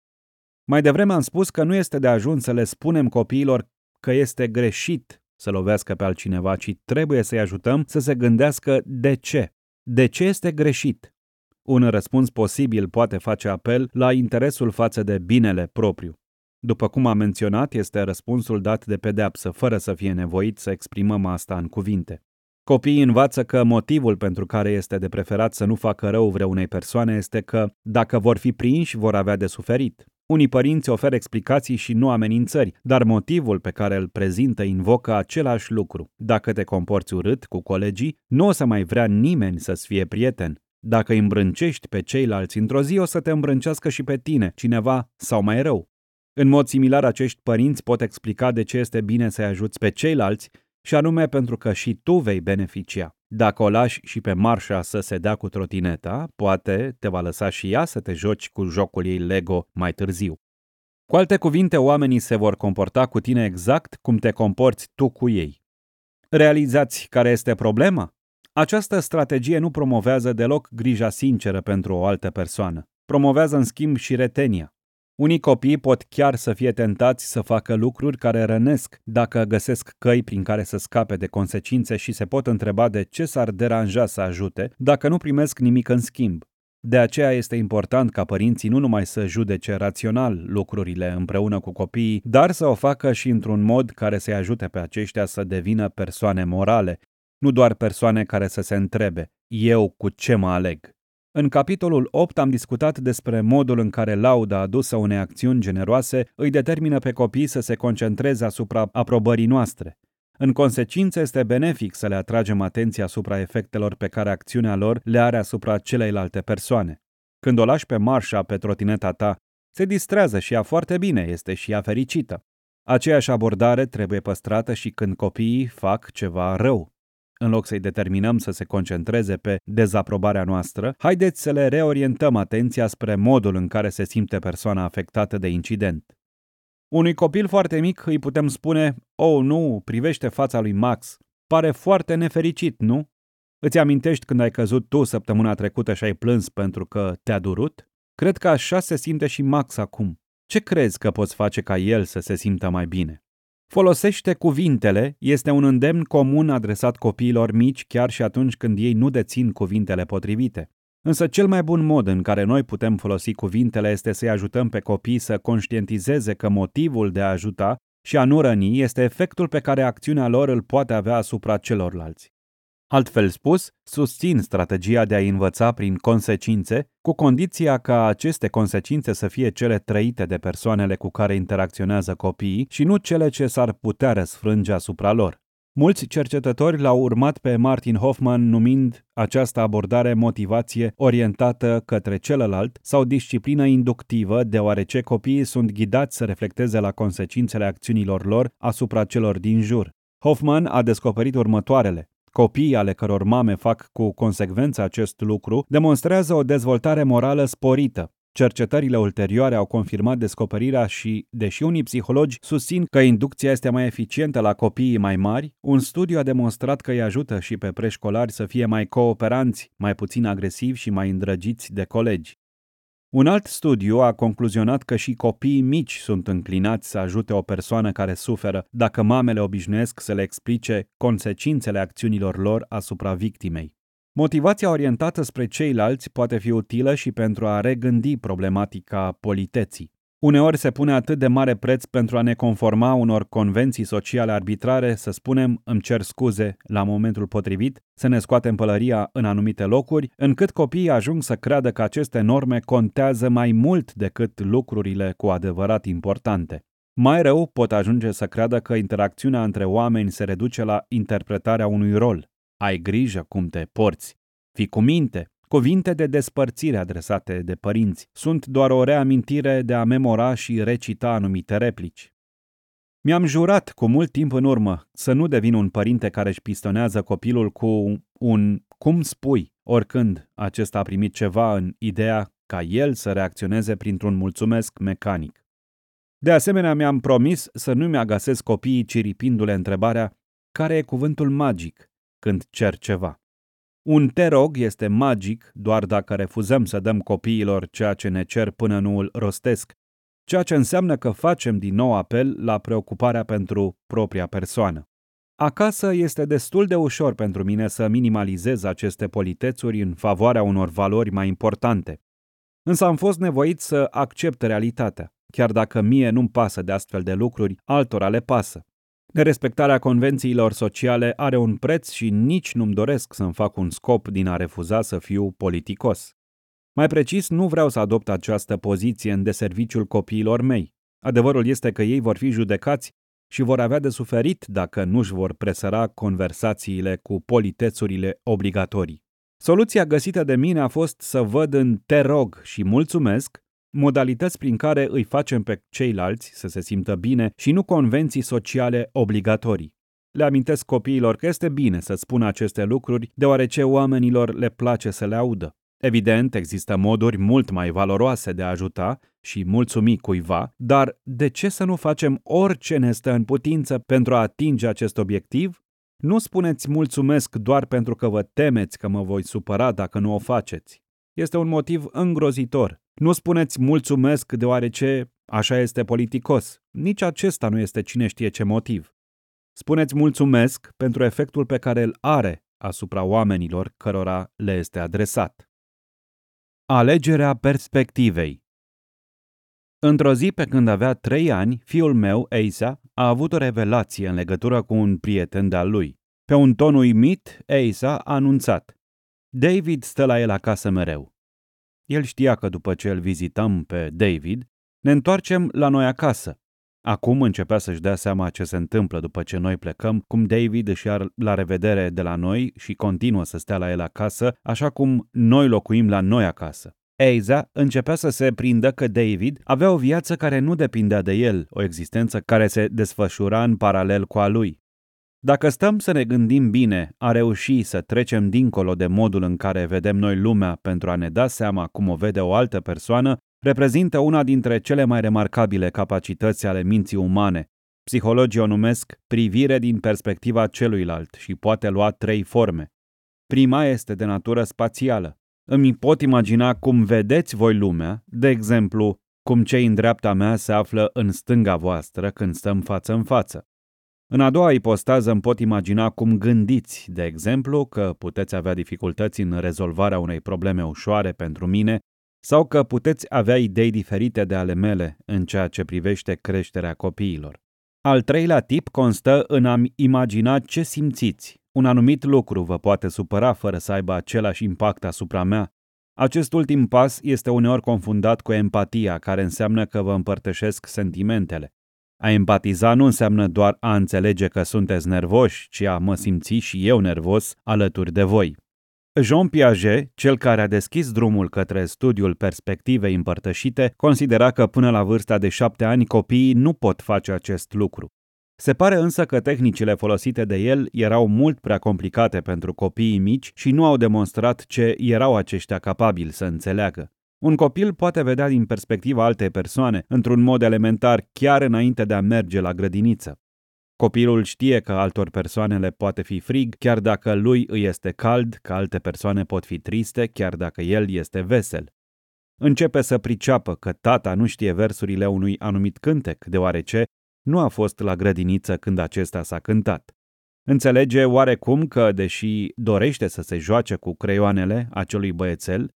Mai devreme am spus că nu este de ajuns să le spunem copiilor că este greșit să lovească pe altcineva, ci trebuie să-i ajutăm să se gândească de ce. De ce este greșit? Un răspuns posibil poate face apel la interesul față de binele propriu. După cum am menționat, este răspunsul dat de pedeapsă, fără să fie nevoit să exprimăm asta în cuvinte. Copiii învață că motivul pentru care este de preferat să nu facă rău vreunei persoane este că, dacă vor fi prinși, vor avea de suferit. Unii părinți oferă explicații și nu amenințări, dar motivul pe care îl prezintă invocă același lucru. Dacă te comporți urât cu colegii, nu o să mai vrea nimeni să-ți fie prieten. Dacă îi îmbrâncești pe ceilalți într-o zi, o să te îmbrâncească și pe tine, cineva sau mai rău. În mod similar, acești părinți pot explica de ce este bine să-i ajuți pe ceilalți și anume pentru că și tu vei beneficia. Dacă o lași și pe Marșa să se dea cu trotineta, poate te va lăsa și ea să te joci cu jocul ei Lego mai târziu. Cu alte cuvinte, oamenii se vor comporta cu tine exact cum te comporți tu cu ei. Realizați care este problema? Această strategie nu promovează deloc grija sinceră pentru o altă persoană. Promovează în schimb și retenia. Unii copii pot chiar să fie tentați să facă lucruri care rănesc dacă găsesc căi prin care să scape de consecințe și se pot întreba de ce s-ar deranja să ajute dacă nu primesc nimic în schimb. De aceea este important ca părinții nu numai să judece rațional lucrurile împreună cu copiii, dar să o facă și într-un mod care să-i ajute pe aceștia să devină persoane morale, nu doar persoane care să se întrebe, eu cu ce mă aleg? În capitolul 8 am discutat despre modul în care lauda adusă unei acțiuni generoase îi determină pe copii să se concentreze asupra aprobării noastre. În consecință, este benefic să le atragem atenția asupra efectelor pe care acțiunea lor le are asupra celeilalte persoane. Când o lași pe marșa pe trotineta ta, se distrează și ea foarte bine, este și ea fericită. Aceeași abordare trebuie păstrată și când copiii fac ceva rău. În loc să-i determinăm să se concentreze pe dezaprobarea noastră, haideți să le reorientăm atenția spre modul în care se simte persoana afectată de incident. Unui copil foarte mic îi putem spune, oh nu, privește fața lui Max, pare foarte nefericit, nu? Îți amintești când ai căzut tu săptămâna trecută și ai plâns pentru că te-a durut? Cred că așa se simte și Max acum. Ce crezi că poți face ca el să se simtă mai bine? Folosește cuvintele este un îndemn comun adresat copiilor mici chiar și atunci când ei nu dețin cuvintele potrivite. Însă cel mai bun mod în care noi putem folosi cuvintele este să-i ajutăm pe copii să conștientizeze că motivul de a ajuta și a nu răni este efectul pe care acțiunea lor îl poate avea asupra celorlalți. Altfel spus, susțin strategia de a învăța prin consecințe, cu condiția ca aceste consecințe să fie cele trăite de persoanele cu care interacționează copiii și nu cele ce s-ar putea răsfrânge asupra lor. Mulți cercetători l-au urmat pe Martin Hoffman numind această abordare motivație orientată către celălalt sau disciplină inductivă, deoarece copiii sunt ghidați să reflecteze la consecințele acțiunilor lor asupra celor din jur. Hoffman a descoperit următoarele. Copiii ale căror mame fac cu consecvență acest lucru demonstrează o dezvoltare morală sporită. Cercetările ulterioare au confirmat descoperirea și, deși unii psihologi susțin că inducția este mai eficientă la copiii mai mari, un studiu a demonstrat că îi ajută și pe preșcolari să fie mai cooperanți, mai puțin agresivi și mai îndrăgiți de colegi. Un alt studiu a concluzionat că și copiii mici sunt înclinați să ajute o persoană care suferă dacă mamele obișnuiesc să le explice consecințele acțiunilor lor asupra victimei. Motivația orientată spre ceilalți poate fi utilă și pentru a regândi problematica politeții. Uneori se pune atât de mare preț pentru a ne conforma unor convenții sociale arbitrare, să spunem îmi cer scuze la momentul potrivit, să ne scoatem pălăria în anumite locuri, încât copiii ajung să creadă că aceste norme contează mai mult decât lucrurile cu adevărat importante. Mai rău, pot ajunge să creadă că interacțiunea între oameni se reduce la interpretarea unui rol. Ai grijă cum te porți. Fii cu minte, Cuvinte de despărțire adresate de părinți sunt doar o reamintire de a memora și recita anumite replici. Mi-am jurat cu mult timp în urmă să nu devin un părinte care își pistonează copilul cu un cum spui, oricând acesta a primit ceva în ideea ca el să reacționeze printr-un mulțumesc mecanic. De asemenea, mi-am promis să nu-mi agasez copiii ciripindu-le întrebarea care e cuvântul magic când cer ceva. Un te rog este magic doar dacă refuzăm să dăm copiilor ceea ce ne cer până nu îl rostesc, ceea ce înseamnă că facem din nou apel la preocuparea pentru propria persoană. Acasă este destul de ușor pentru mine să minimalizez aceste politețuri în favoarea unor valori mai importante. Însă am fost nevoit să accept realitatea. Chiar dacă mie nu-mi pasă de astfel de lucruri, altora le pasă. Nerespectarea convențiilor sociale are un preț și nici nu-mi doresc să-mi fac un scop din a refuza să fiu politicos. Mai precis, nu vreau să adopt această poziție în deserviciul copiilor mei. Adevărul este că ei vor fi judecați și vor avea de suferit dacă nu-și vor presăra conversațiile cu politețurile obligatorii. Soluția găsită de mine a fost să văd în te rog și mulțumesc modalități prin care îi facem pe ceilalți să se simtă bine și nu convenții sociale obligatorii. Le amintesc copiilor că este bine să spună aceste lucruri, deoarece oamenilor le place să le audă. Evident, există moduri mult mai valoroase de a ajuta și mulțumi cuiva, dar de ce să nu facem orice ne stă în putință pentru a atinge acest obiectiv? Nu spuneți mulțumesc doar pentru că vă temeți că mă voi supăra dacă nu o faceți. Este un motiv îngrozitor. Nu spuneți mulțumesc deoarece așa este politicos. Nici acesta nu este cine știe ce motiv. Spuneți mulțumesc pentru efectul pe care îl are asupra oamenilor cărora le este adresat. Alegerea perspectivei Într-o zi pe când avea trei ani, fiul meu, Eisa, a avut o revelație în legătură cu un prieten de-al lui. Pe un ton uimit, Eisa a anunțat. David stă la el acasă mereu. El știa că după ce îl vizităm pe David, ne întoarcem la noi acasă. Acum începea să-și dea seama ce se întâmplă după ce noi plecăm, cum David își ia la revedere de la noi și continuă să stea la el acasă, așa cum noi locuim la noi acasă. Eiza începea să se prindă că David avea o viață care nu depindea de el, o existență care se desfășura în paralel cu a lui. Dacă stăm să ne gândim bine, a reuși să trecem dincolo de modul în care vedem noi lumea pentru a ne da seama cum o vede o altă persoană, reprezintă una dintre cele mai remarcabile capacități ale minții umane. Psihologii o numesc privire din perspectiva celuilalt și poate lua trei forme. Prima este de natură spațială. Îmi pot imagina cum vedeți voi lumea, de exemplu, cum cei în dreapta mea se află în stânga voastră când stăm față în față. În a doua ipostază îmi pot imagina cum gândiți, de exemplu, că puteți avea dificultăți în rezolvarea unei probleme ușoare pentru mine sau că puteți avea idei diferite de ale mele în ceea ce privește creșterea copiilor. Al treilea tip constă în a-mi imagina ce simțiți. Un anumit lucru vă poate supăra fără să aibă același impact asupra mea. Acest ultim pas este uneori confundat cu empatia, care înseamnă că vă împărtășesc sentimentele. A empatiza nu înseamnă doar a înțelege că sunteți nervoși, ci a mă simți și eu nervos alături de voi. Jean Piaget, cel care a deschis drumul către studiul perspectivei împărtășite, considera că până la vârsta de șapte ani copiii nu pot face acest lucru. Se pare însă că tehnicile folosite de el erau mult prea complicate pentru copiii mici și nu au demonstrat ce erau aceștia capabili să înțeleagă. Un copil poate vedea din perspectiva altei persoane, într-un mod elementar, chiar înainte de a merge la grădiniță. Copilul știe că altor persoane le poate fi frig, chiar dacă lui îi este cald, că alte persoane pot fi triste, chiar dacă el este vesel. Începe să priceapă că tata nu știe versurile unui anumit cântec, deoarece nu a fost la grădiniță când acesta s-a cântat. Înțelege oarecum că, deși dorește să se joace cu creioanele acelui băiețel,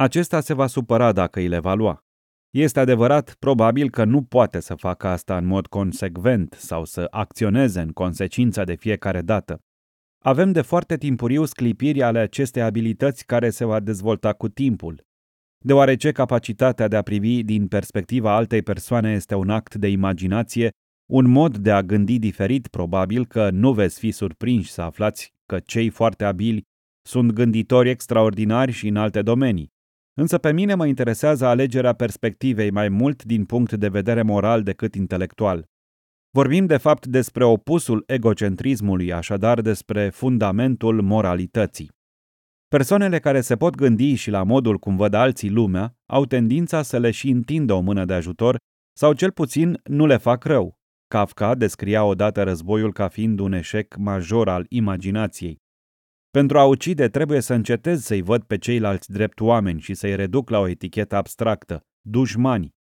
acesta se va supăra dacă îi le va lua. Este adevărat, probabil că nu poate să facă asta în mod consecvent sau să acționeze în consecința de fiecare dată. Avem de foarte timpuriu sclipiri ale acestei abilități care se va dezvolta cu timpul. Deoarece capacitatea de a privi din perspectiva altei persoane este un act de imaginație, un mod de a gândi diferit, probabil că nu veți fi surprinși să aflați că cei foarte abili sunt gânditori extraordinari și în alte domenii. Însă pe mine mă interesează alegerea perspectivei mai mult din punct de vedere moral decât intelectual. Vorbim de fapt despre opusul egocentrismului, așadar despre fundamentul moralității. Persoanele care se pot gândi și la modul cum văd alții lumea au tendința să le și întindă o mână de ajutor sau cel puțin nu le fac rău. Kafka descria odată războiul ca fiind un eșec major al imaginației. Pentru a ucide trebuie să încetez să-i văd pe ceilalți drept oameni și să-i reduc la o etichetă abstractă, dușmani.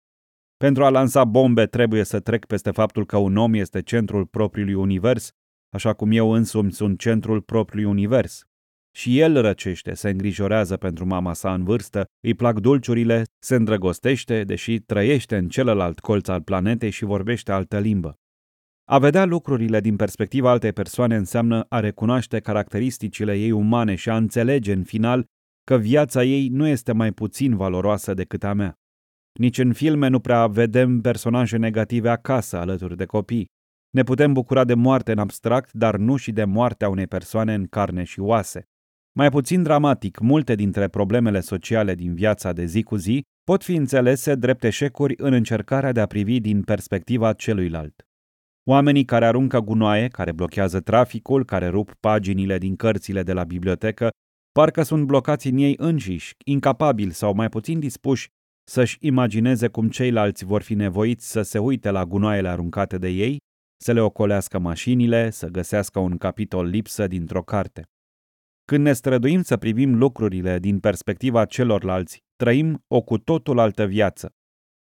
Pentru a lansa bombe trebuie să trec peste faptul că un om este centrul propriului univers, așa cum eu însumi sunt centrul propriului univers. Și el răcește, se îngrijorează pentru mama sa în vârstă, îi plac dulciurile, se îndrăgostește, deși trăiește în celălalt colț al planetei și vorbește altă limbă. A vedea lucrurile din perspectiva altei persoane înseamnă a recunoaște caracteristicile ei umane și a înțelege în final că viața ei nu este mai puțin valoroasă decât a mea. Nici în filme nu prea vedem personaje negative acasă alături de copii. Ne putem bucura de moarte în abstract, dar nu și de moartea unei persoane în carne și oase. Mai puțin dramatic, multe dintre problemele sociale din viața de zi cu zi pot fi înțelese drept eșecuri în încercarea de a privi din perspectiva celuilalt. Oamenii care aruncă gunoaie, care blochează traficul, care rup paginile din cărțile de la bibliotecă, parcă sunt blocați în ei înșiși, incapabili sau mai puțin dispuși să-și imagineze cum ceilalți vor fi nevoiți să se uite la gunoaiele aruncate de ei, să le ocolească mașinile, să găsească un capitol lipsă dintr-o carte. Când ne străduim să privim lucrurile din perspectiva celorlalți, trăim o cu totul altă viață.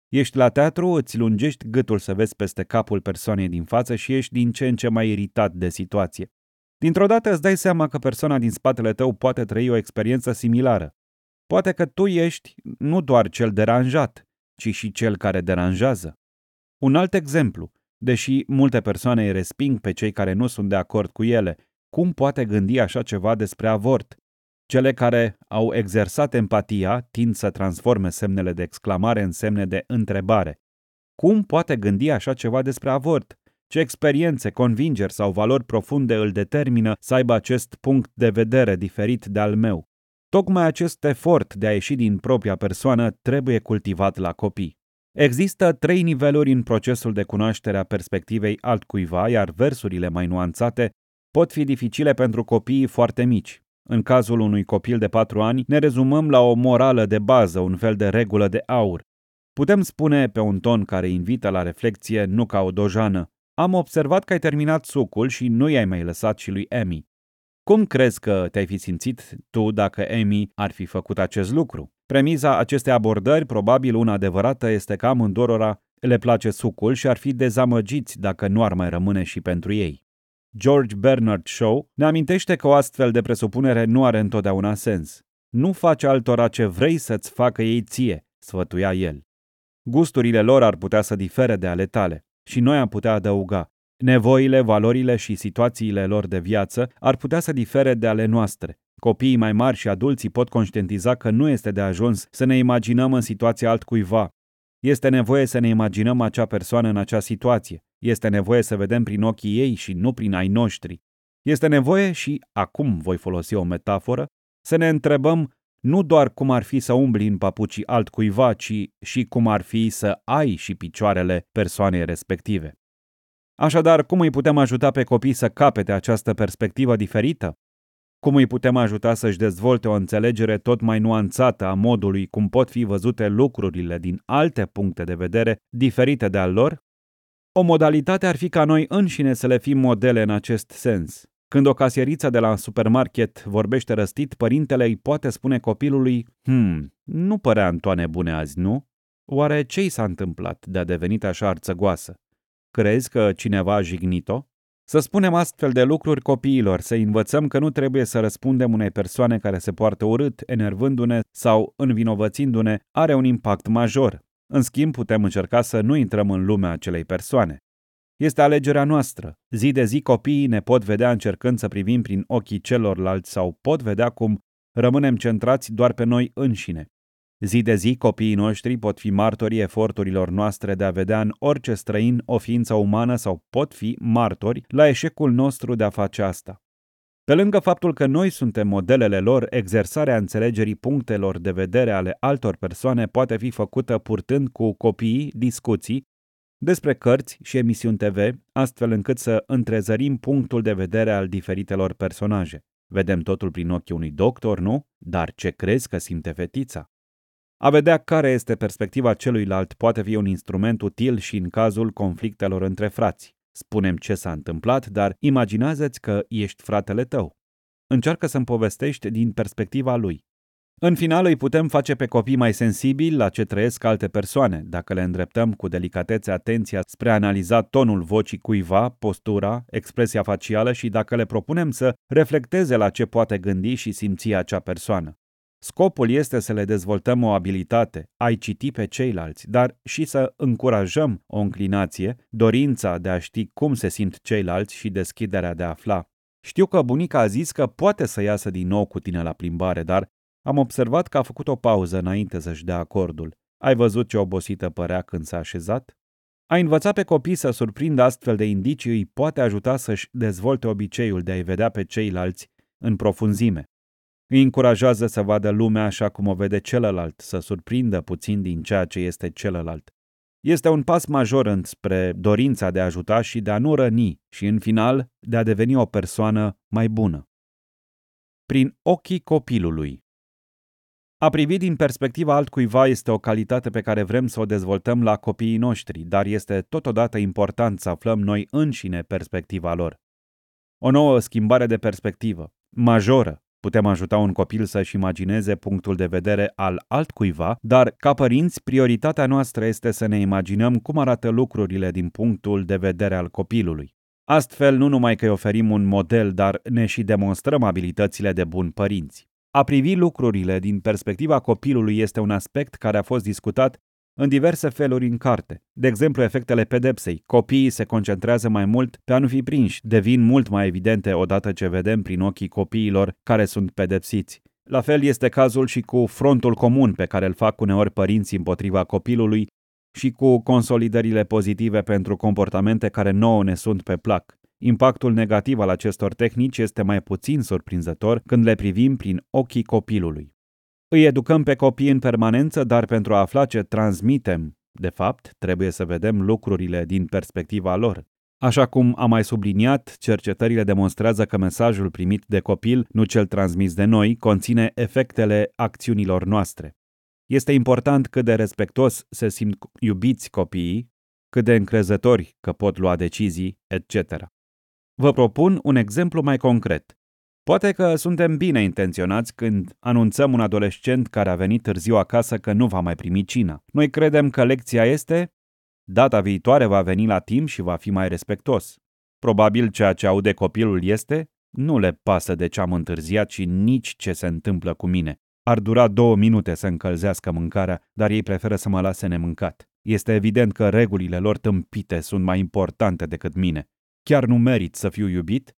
Ești la teatru, îți lungești gâtul să vezi peste capul persoanei din față și ești din ce în ce mai iritat de situație. Dintr-o dată îți dai seama că persoana din spatele tău poate trăi o experiență similară. Poate că tu ești nu doar cel deranjat, ci și cel care deranjează. Un alt exemplu, deși multe persoane îi resping pe cei care nu sunt de acord cu ele, cum poate gândi așa ceva despre avort? Cele care au exersat empatia tind să transforme semnele de exclamare în semne de întrebare. Cum poate gândi așa ceva despre avort? Ce experiențe, convingeri sau valori profunde îl determină să aibă acest punct de vedere diferit de al meu? Tocmai acest efort de a ieși din propria persoană trebuie cultivat la copii. Există trei niveluri în procesul de cunoaștere a perspectivei altcuiva, iar versurile mai nuanțate pot fi dificile pentru copiii foarte mici. În cazul unui copil de patru ani, ne rezumăm la o morală de bază, un fel de regulă de aur. Putem spune pe un ton care invită la reflexie, nu ca o dojană, am observat că ai terminat sucul și nu i-ai mai lăsat și lui Amy. Cum crezi că te-ai fi simțit tu dacă Amy ar fi făcut acest lucru? Premiza acestei abordări, probabil una adevărată, este că amândorora le place sucul și ar fi dezamăgiți dacă nu ar mai rămâne și pentru ei. George Bernard Shaw ne amintește că o astfel de presupunere nu are întotdeauna sens. Nu faci altora ce vrei să-ți facă ei ție, sfătuia el. Gusturile lor ar putea să difere de ale tale și noi am putea adăuga. Nevoile, valorile și situațiile lor de viață ar putea să difere de ale noastre. Copiii mai mari și adulții pot conștientiza că nu este de ajuns să ne imaginăm în situația altcuiva. Este nevoie să ne imaginăm acea persoană în acea situație. Este nevoie să vedem prin ochii ei și nu prin ai noștri. Este nevoie și, acum voi folosi o metaforă, să ne întrebăm nu doar cum ar fi să umbli în papucii altcuiva, ci și cum ar fi să ai și picioarele persoanei respective. Așadar, cum îi putem ajuta pe copii să capete această perspectivă diferită? Cum îi putem ajuta să-și dezvolte o înțelegere tot mai nuanțată a modului cum pot fi văzute lucrurile din alte puncte de vedere diferite de al lor? O modalitate ar fi ca noi înșine să le fim modele în acest sens. Când o casieriță de la supermarket vorbește răstit, părintele îi poate spune copilului, Hmm, nu părea Antoane bune azi, nu? Oare ce i s-a întâmplat de a devenit așa arțăgoasă? Crezi că cineva a jignit-o? Să spunem astfel de lucruri copiilor, să învățăm că nu trebuie să răspundem unei persoane care se poartă urât, enervându-ne sau învinovățindu-ne, are un impact major. În schimb, putem încerca să nu intrăm în lumea acelei persoane. Este alegerea noastră. Zi de zi copiii ne pot vedea încercând să privim prin ochii celorlalți sau pot vedea cum rămânem centrați doar pe noi înșine. Zi de zi copiii noștri pot fi martorii eforturilor noastre de a vedea în orice străin o ființă umană sau pot fi martori la eșecul nostru de a face asta. Pe lângă faptul că noi suntem modelele lor, exersarea înțelegerii punctelor de vedere ale altor persoane poate fi făcută purtând cu copiii discuții despre cărți și emisiuni TV, astfel încât să întrezărim punctul de vedere al diferitelor personaje. Vedem totul prin ochii unui doctor, nu? Dar ce crezi că simte fetița? A vedea care este perspectiva celuilalt poate fi un instrument util și în cazul conflictelor între frați. Spunem ce s-a întâmplat, dar imaginează-ți că ești fratele tău. Încearcă să-mi povestești din perspectiva lui. În final îi putem face pe copii mai sensibili la ce trăiesc alte persoane, dacă le îndreptăm cu delicatețe atenția spre a analiza tonul vocii cuiva, postura, expresia facială și dacă le propunem să reflecteze la ce poate gândi și simți acea persoană. Scopul este să le dezvoltăm o abilitate, ai citi pe ceilalți, dar și să încurajăm o înclinație, dorința de a ști cum se simt ceilalți și deschiderea de a afla. Știu că bunica a zis că poate să iasă din nou cu tine la plimbare, dar am observat că a făcut o pauză înainte să-și dea acordul. Ai văzut ce obosită părea când s-a așezat? A învăța pe copii să surprindă astfel de indicii îi poate ajuta să-și dezvolte obiceiul de a-i vedea pe ceilalți în profunzime. Îi încurajează să vadă lumea așa cum o vede celălalt, să surprindă puțin din ceea ce este celălalt. Este un pas major înspre dorința de a ajuta și de a nu răni și, în final, de a deveni o persoană mai bună. Prin ochii copilului. A privi din perspectiva altcuiva este o calitate pe care vrem să o dezvoltăm la copiii noștri, dar este totodată important să aflăm noi înșine perspectiva lor. O nouă schimbare de perspectivă, majoră, Putem ajuta un copil să-și imagineze punctul de vedere al altcuiva, dar, ca părinți, prioritatea noastră este să ne imaginăm cum arată lucrurile din punctul de vedere al copilului. Astfel, nu numai că îi oferim un model, dar ne și demonstrăm abilitățile de buni părinți. A privi lucrurile din perspectiva copilului este un aspect care a fost discutat în diverse feluri în carte. De exemplu, efectele pedepsei. Copiii se concentrează mai mult pe a nu fi prinși, devin mult mai evidente odată ce vedem prin ochii copiilor care sunt pedepsiți. La fel este cazul și cu frontul comun pe care îl fac uneori părinții împotriva copilului și cu consolidările pozitive pentru comportamente care nouă ne sunt pe plac. Impactul negativ al acestor tehnici este mai puțin surprinzător când le privim prin ochii copilului. Îi educăm pe copii în permanență, dar pentru a afla ce transmitem, de fapt, trebuie să vedem lucrurile din perspectiva lor. Așa cum am mai subliniat, cercetările demonstrează că mesajul primit de copil, nu cel transmis de noi, conține efectele acțiunilor noastre. Este important cât de respectos se simt iubiți copiii, cât de încrezători că pot lua decizii, etc. Vă propun un exemplu mai concret. Poate că suntem bine intenționați când anunțăm un adolescent care a venit târziu acasă că nu va mai primi cina. Noi credem că lecția este data viitoare va veni la timp și va fi mai respectos. Probabil ceea ce aude copilul este nu le pasă de ce am întârziat și nici ce se întâmplă cu mine. Ar dura două minute să încălzească mâncarea, dar ei preferă să mă lase nemâncat. Este evident că regulile lor tâmpite sunt mai importante decât mine. Chiar nu merit să fiu iubit?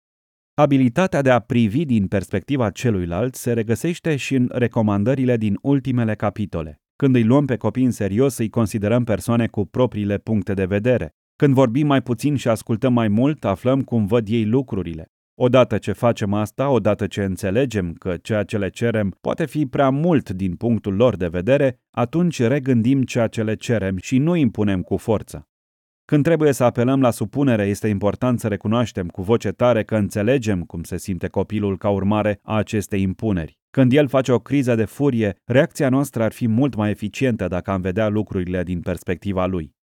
Abilitatea de a privi din perspectiva celuilalt se regăsește și în recomandările din ultimele capitole. Când îi luăm pe copii în serios, îi considerăm persoane cu propriile puncte de vedere. Când vorbim mai puțin și ascultăm mai mult, aflăm cum văd ei lucrurile. Odată ce facem asta, odată ce înțelegem că ceea ce le cerem poate fi prea mult din punctul lor de vedere, atunci regândim ceea ce le cerem și nu impunem cu forță. Când trebuie să apelăm la supunere, este important să recunoaștem cu voce tare că înțelegem cum se simte copilul ca urmare a acestei impuneri. Când el face o criză de furie, reacția noastră ar fi mult mai eficientă dacă am vedea lucrurile din perspectiva lui.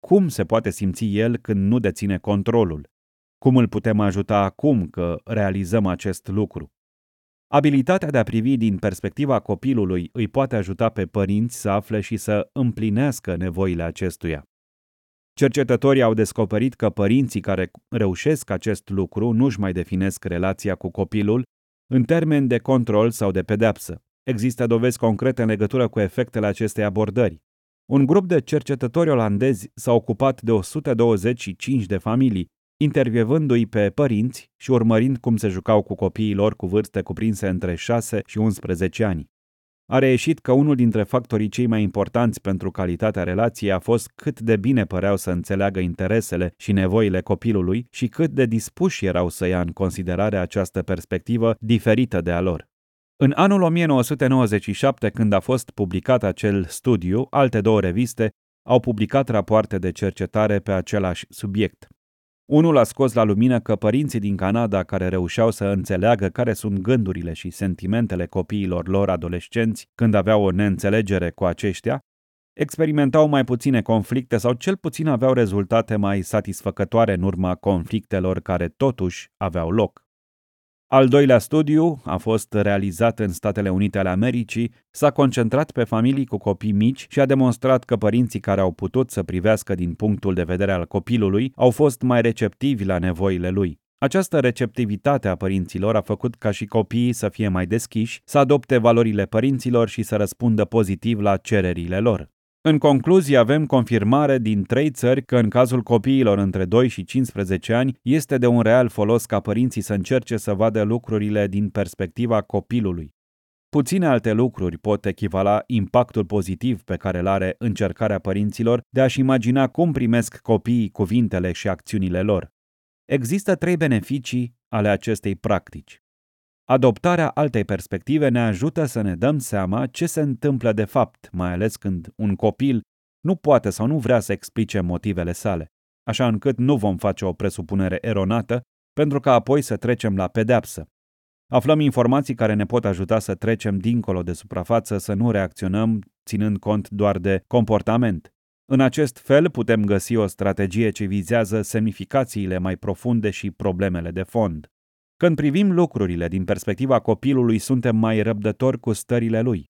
Cum se poate simți el când nu deține controlul? Cum îl putem ajuta acum că realizăm acest lucru? Abilitatea de a privi din perspectiva copilului îi poate ajuta pe părinți să afle și să împlinească nevoile acestuia. Cercetătorii au descoperit că părinții care reușesc acest lucru nu-și mai definesc relația cu copilul în termen de control sau de pedepsă. Există dovezi concrete în legătură cu efectele acestei abordări. Un grup de cercetători olandezi s-a ocupat de 125 de familii, intervievându-i pe părinți și urmărind cum se jucau cu copiii lor cu vârste cuprinse între 6 și 11 ani. A reieșit că unul dintre factorii cei mai importanți pentru calitatea relației a fost cât de bine păreau să înțeleagă interesele și nevoile copilului și cât de dispuși erau să ia în considerare această perspectivă diferită de a lor. În anul 1997, când a fost publicat acel studiu, alte două reviste au publicat rapoarte de cercetare pe același subiect. Unul a scos la lumină că părinții din Canada care reușeau să înțeleagă care sunt gândurile și sentimentele copiilor lor adolescenți când aveau o neînțelegere cu aceștia, experimentau mai puține conflicte sau cel puțin aveau rezultate mai satisfăcătoare în urma conflictelor care totuși aveau loc. Al doilea studiu a fost realizat în Statele Unite ale Americii, s-a concentrat pe familii cu copii mici și a demonstrat că părinții care au putut să privească din punctul de vedere al copilului au fost mai receptivi la nevoile lui. Această receptivitate a părinților a făcut ca și copiii să fie mai deschiși, să adopte valorile părinților și să răspundă pozitiv la cererile lor. În concluzie, avem confirmare din trei țări că în cazul copiilor între 2 și 15 ani este de un real folos ca părinții să încerce să vadă lucrurile din perspectiva copilului. Puține alte lucruri pot echivala impactul pozitiv pe care îl are încercarea părinților de a-și imagina cum primesc copiii cuvintele și acțiunile lor. Există trei beneficii ale acestei practici. Adoptarea altei perspective ne ajută să ne dăm seama ce se întâmplă de fapt, mai ales când un copil nu poate sau nu vrea să explice motivele sale, așa încât nu vom face o presupunere eronată pentru ca apoi să trecem la pedeapsă. Aflăm informații care ne pot ajuta să trecem dincolo de suprafață, să nu reacționăm ținând cont doar de comportament. În acest fel putem găsi o strategie ce vizează semnificațiile mai profunde și problemele de fond. Când privim lucrurile din perspectiva copilului, suntem mai răbdători cu stările lui.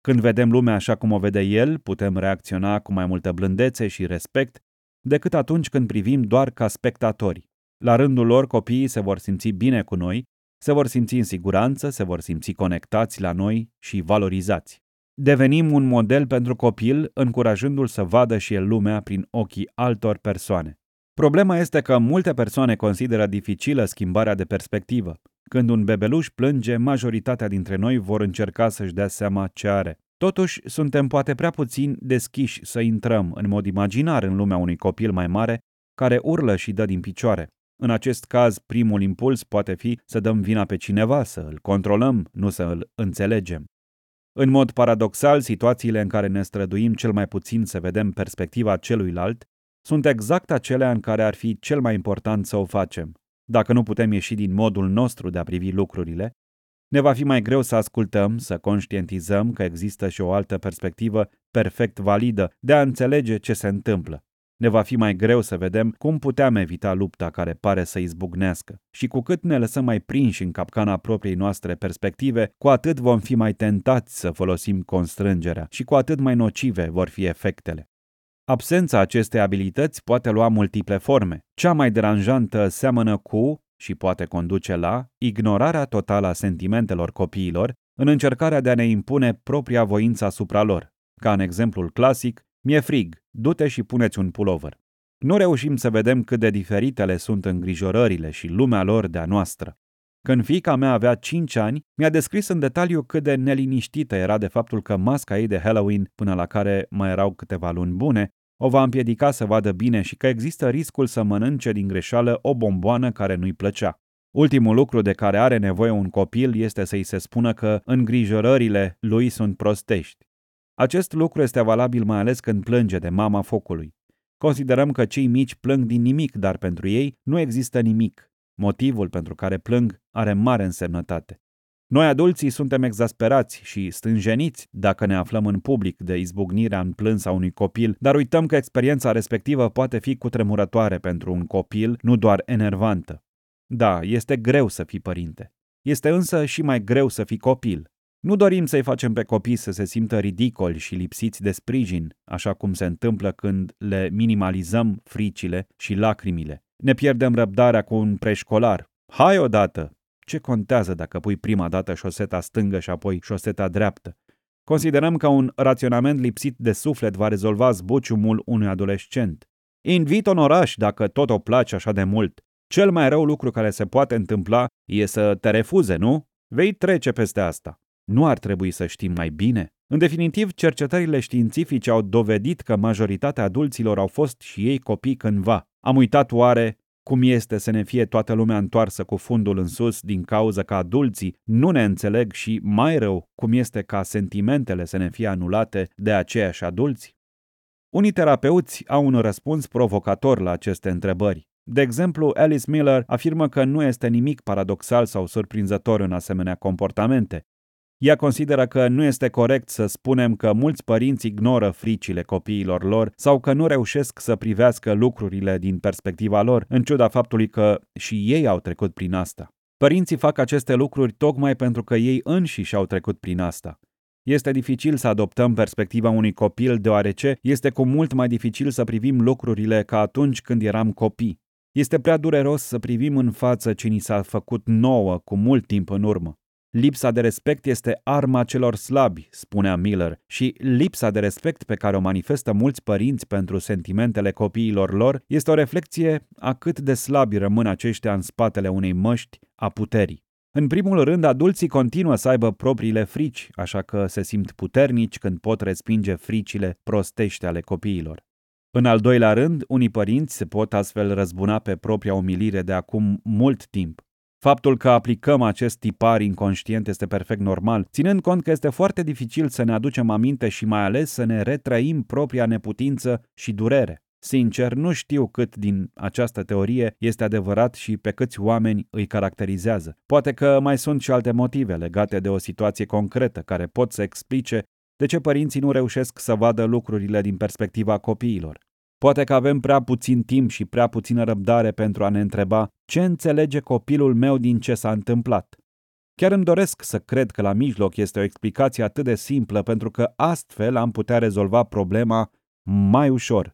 Când vedem lumea așa cum o vede el, putem reacționa cu mai multă blândețe și respect decât atunci când privim doar ca spectatori. La rândul lor, copiii se vor simți bine cu noi, se vor simți în siguranță, se vor simți conectați la noi și valorizați. Devenim un model pentru copil, încurajându-l să vadă și el lumea prin ochii altor persoane. Problema este că multe persoane consideră dificilă schimbarea de perspectivă. Când un bebeluș plânge, majoritatea dintre noi vor încerca să-și dea seama ce are. Totuși, suntem poate prea puțin deschiși să intrăm în mod imaginar în lumea unui copil mai mare care urlă și dă din picioare. În acest caz, primul impuls poate fi să dăm vina pe cineva, să îl controlăm, nu să îl înțelegem. În mod paradoxal, situațiile în care ne străduim cel mai puțin să vedem perspectiva celuilalt sunt exact acelea în care ar fi cel mai important să o facem. Dacă nu putem ieși din modul nostru de a privi lucrurile, ne va fi mai greu să ascultăm, să conștientizăm că există și o altă perspectivă perfect validă de a înțelege ce se întâmplă. Ne va fi mai greu să vedem cum puteam evita lupta care pare să izbucnească. Și cu cât ne lăsăm mai prinși în capcana propriei noastre perspective, cu atât vom fi mai tentați să folosim constrângerea și cu atât mai nocive vor fi efectele. Absența acestei abilități poate lua multiple forme. Cea mai deranjantă seamănă cu și poate conduce la ignorarea totală a sentimentelor copiilor în încercarea de a ne impune propria voință asupra lor. Ca în exemplul clasic, mi-e frig, du-te și puneți un pulover. Nu reușim să vedem cât de diferitele sunt îngrijorările și lumea lor de a noastră. Când fiica mea avea 5 ani, mi-a descris în detaliu cât de neliniștită era de faptul că masca ei de Halloween, până la care mai erau câteva luni bune, o va împiedica să vadă bine și că există riscul să mănânce din greșeală o bomboană care nu-i plăcea. Ultimul lucru de care are nevoie un copil este să-i se spună că îngrijorările lui sunt prostești. Acest lucru este valabil mai ales când plânge de mama focului. Considerăm că cei mici plâng din nimic, dar pentru ei nu există nimic. Motivul pentru care plâng are mare însemnătate. Noi adulții suntem exasperați și stânjeniți dacă ne aflăm în public de izbucnirea în plâns a unui copil, dar uităm că experiența respectivă poate fi cutremurătoare pentru un copil, nu doar enervantă. Da, este greu să fii părinte. Este însă și mai greu să fii copil. Nu dorim să-i facem pe copii să se simtă ridicoli și lipsiți de sprijin, așa cum se întâmplă când le minimalizăm fricile și lacrimile. Ne pierdem răbdarea cu un preșcolar. Hai odată! Ce contează dacă pui prima dată șoseta stângă și apoi șoseta dreaptă? Considerăm că un raționament lipsit de suflet va rezolva zbuciumul unui adolescent. Invit în oraș dacă tot o place așa de mult. Cel mai rău lucru care se poate întâmpla e să te refuze, nu? Vei trece peste asta. Nu ar trebui să știm mai bine? În definitiv, cercetările științifice au dovedit că majoritatea adulților au fost și ei copii cândva. Am uitat oare cum este să ne fie toată lumea întoarsă cu fundul în sus din cauza că adulții nu ne înțeleg și, mai rău, cum este ca sentimentele să ne fie anulate de aceiași adulți? Unii terapeuți au un răspuns provocator la aceste întrebări. De exemplu, Alice Miller afirmă că nu este nimic paradoxal sau surprinzător în asemenea comportamente, ea consideră că nu este corect să spunem că mulți părinți ignoră fricile copiilor lor sau că nu reușesc să privească lucrurile din perspectiva lor, în ciuda faptului că și ei au trecut prin asta. Părinții fac aceste lucruri tocmai pentru că ei înșiși au trecut prin asta. Este dificil să adoptăm perspectiva unui copil deoarece este cu mult mai dificil să privim lucrurile ca atunci când eram copii. Este prea dureros să privim în față ce ni s-a făcut nouă cu mult timp în urmă. Lipsa de respect este arma celor slabi, spunea Miller, și lipsa de respect pe care o manifestă mulți părinți pentru sentimentele copiilor lor este o reflecție a cât de slabi rămân aceștia în spatele unei măști a puterii. În primul rând, adulții continuă să aibă propriile frici, așa că se simt puternici când pot respinge fricile prostești ale copiilor. În al doilea rând, unii părinți se pot astfel răzbuna pe propria umilire de acum mult timp. Faptul că aplicăm acest tipar inconștient este perfect normal, ținând cont că este foarte dificil să ne aducem aminte și mai ales să ne retrăim propria neputință și durere. Sincer, nu știu cât din această teorie este adevărat și pe câți oameni îi caracterizează. Poate că mai sunt și alte motive legate de o situație concretă care pot să explice de ce părinții nu reușesc să vadă lucrurile din perspectiva copiilor. Poate că avem prea puțin timp și prea puțină răbdare pentru a ne întreba ce înțelege copilul meu din ce s-a întâmplat. Chiar îmi doresc să cred că la mijloc este o explicație atât de simplă pentru că astfel am putea rezolva problema mai ușor.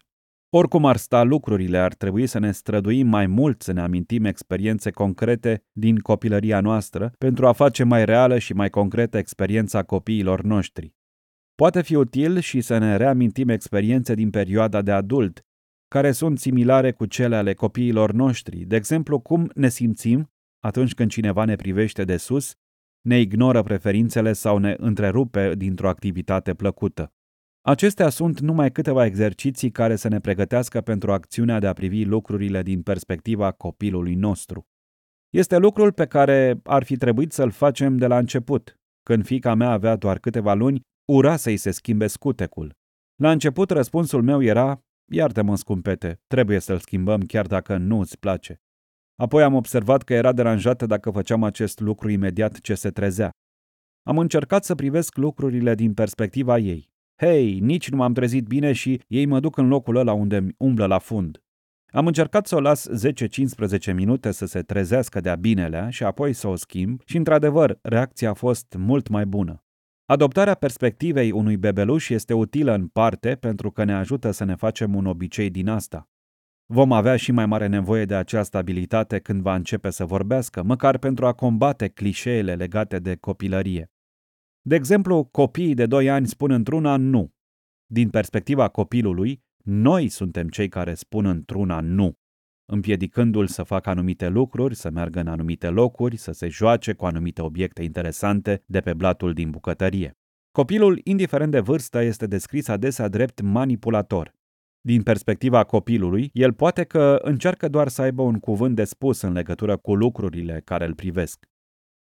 Oricum ar sta lucrurile, ar trebui să ne străduim mai mult să ne amintim experiențe concrete din copilăria noastră pentru a face mai reală și mai concretă experiența copiilor noștri. Poate fi util și să ne reamintim experiențe din perioada de adult, care sunt similare cu cele ale copiilor noștri, de exemplu cum ne simțim atunci când cineva ne privește de sus, ne ignoră preferințele sau ne întrerupe dintr-o activitate plăcută. Acestea sunt numai câteva exerciții care să ne pregătească pentru acțiunea de a privi lucrurile din perspectiva copilului nostru. Este lucrul pe care ar fi trebuit să-l facem de la început. Când fica mea avea doar câteva luni, ura să-i se schimbe scutecul. La început răspunsul meu era, iartă-mă scumpete, trebuie să-l schimbăm chiar dacă nu îți place. Apoi am observat că era deranjată dacă făceam acest lucru imediat ce se trezea. Am încercat să privesc lucrurile din perspectiva ei. Hei, nici nu m-am trezit bine și ei mă duc în locul ăla unde îmi umblă la fund. Am încercat să o las 10-15 minute să se trezească de-a binelea și apoi să o schimb și, într-adevăr, reacția a fost mult mai bună. Adoptarea perspectivei unui bebeluș este utilă în parte pentru că ne ajută să ne facem un obicei din asta. Vom avea și mai mare nevoie de această abilitate când va începe să vorbească, măcar pentru a combate clișeele legate de copilărie. De exemplu, copiii de 2 ani spun într-una nu. Din perspectiva copilului, noi suntem cei care spun într-una nu, împiedicându-l să facă anumite lucruri, să meargă în anumite locuri, să se joace cu anumite obiecte interesante de pe blatul din bucătărie. Copilul, indiferent de vârstă, este descris adesea drept manipulator. Din perspectiva copilului, el poate că încearcă doar să aibă un cuvânt de spus în legătură cu lucrurile care îl privesc.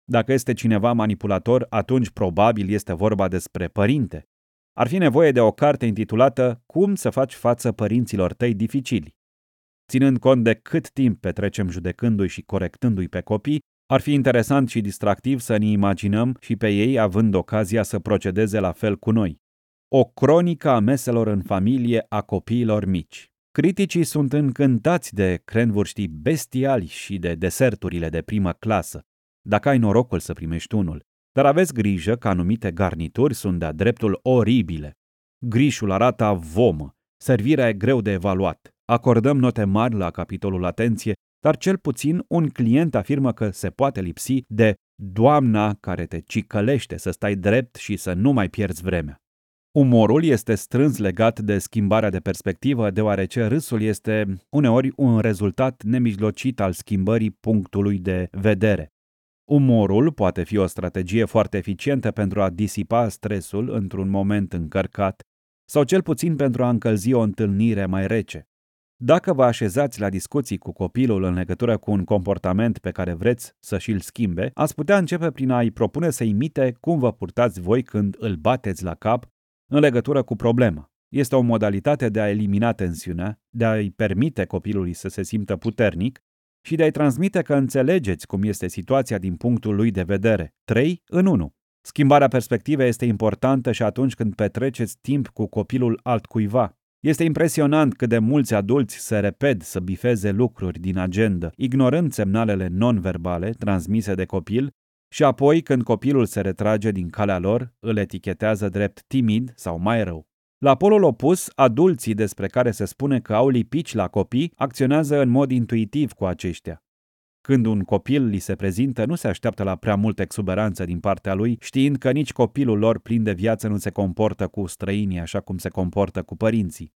Dacă este cineva manipulator, atunci probabil este vorba despre părinte. Ar fi nevoie de o carte intitulată Cum să faci față părinților tăi dificili. Ținând cont de cât timp petrecem judecându-i și corectându-i pe copii, ar fi interesant și distractiv să ne imaginăm și pe ei având ocazia să procedeze la fel cu noi. O cronică a meselor în familie a copiilor mici. Criticii sunt încântați de crenvurștii bestiali și de deserturile de primă clasă dacă ai norocul să primești unul. Dar aveți grijă că anumite garnituri sunt de-a dreptul oribile. Grișul arată vomă, servirea e greu de evaluat. Acordăm note mari la capitolul atenție, dar cel puțin un client afirmă că se poate lipsi de doamna care te cicălește să stai drept și să nu mai pierzi vremea. Umorul este strâns legat de schimbarea de perspectivă, deoarece râsul este uneori un rezultat nemijlocit al schimbării punctului de vedere. Umorul poate fi o strategie foarte eficientă pentru a disipa stresul într-un moment încărcat sau cel puțin pentru a încălzi o întâlnire mai rece. Dacă vă așezați la discuții cu copilul în legătură cu un comportament pe care vreți să și-l schimbe, ați putea începe prin a-i propune să imite cum vă purtați voi când îl bateți la cap în legătură cu problema. Este o modalitate de a elimina tensiunea, de a-i permite copilului să se simtă puternic și de a-i transmite că înțelegeți cum este situația din punctul lui de vedere. 3 în 1. Schimbarea perspectivei este importantă și atunci când petreceți timp cu copilul altcuiva. Este impresionant cât de mulți adulți se reped să bifeze lucruri din agenda, ignorând semnalele non-verbale transmise de copil și apoi, când copilul se retrage din calea lor, îl etichetează drept timid sau mai rău. La polul opus, adulții despre care se spune că au lipici la copii acționează în mod intuitiv cu aceștia. Când un copil li se prezintă, nu se așteaptă la prea multă exuberanță din partea lui, știind că nici copilul lor plin de viață nu se comportă cu străinii așa cum se comportă cu părinții.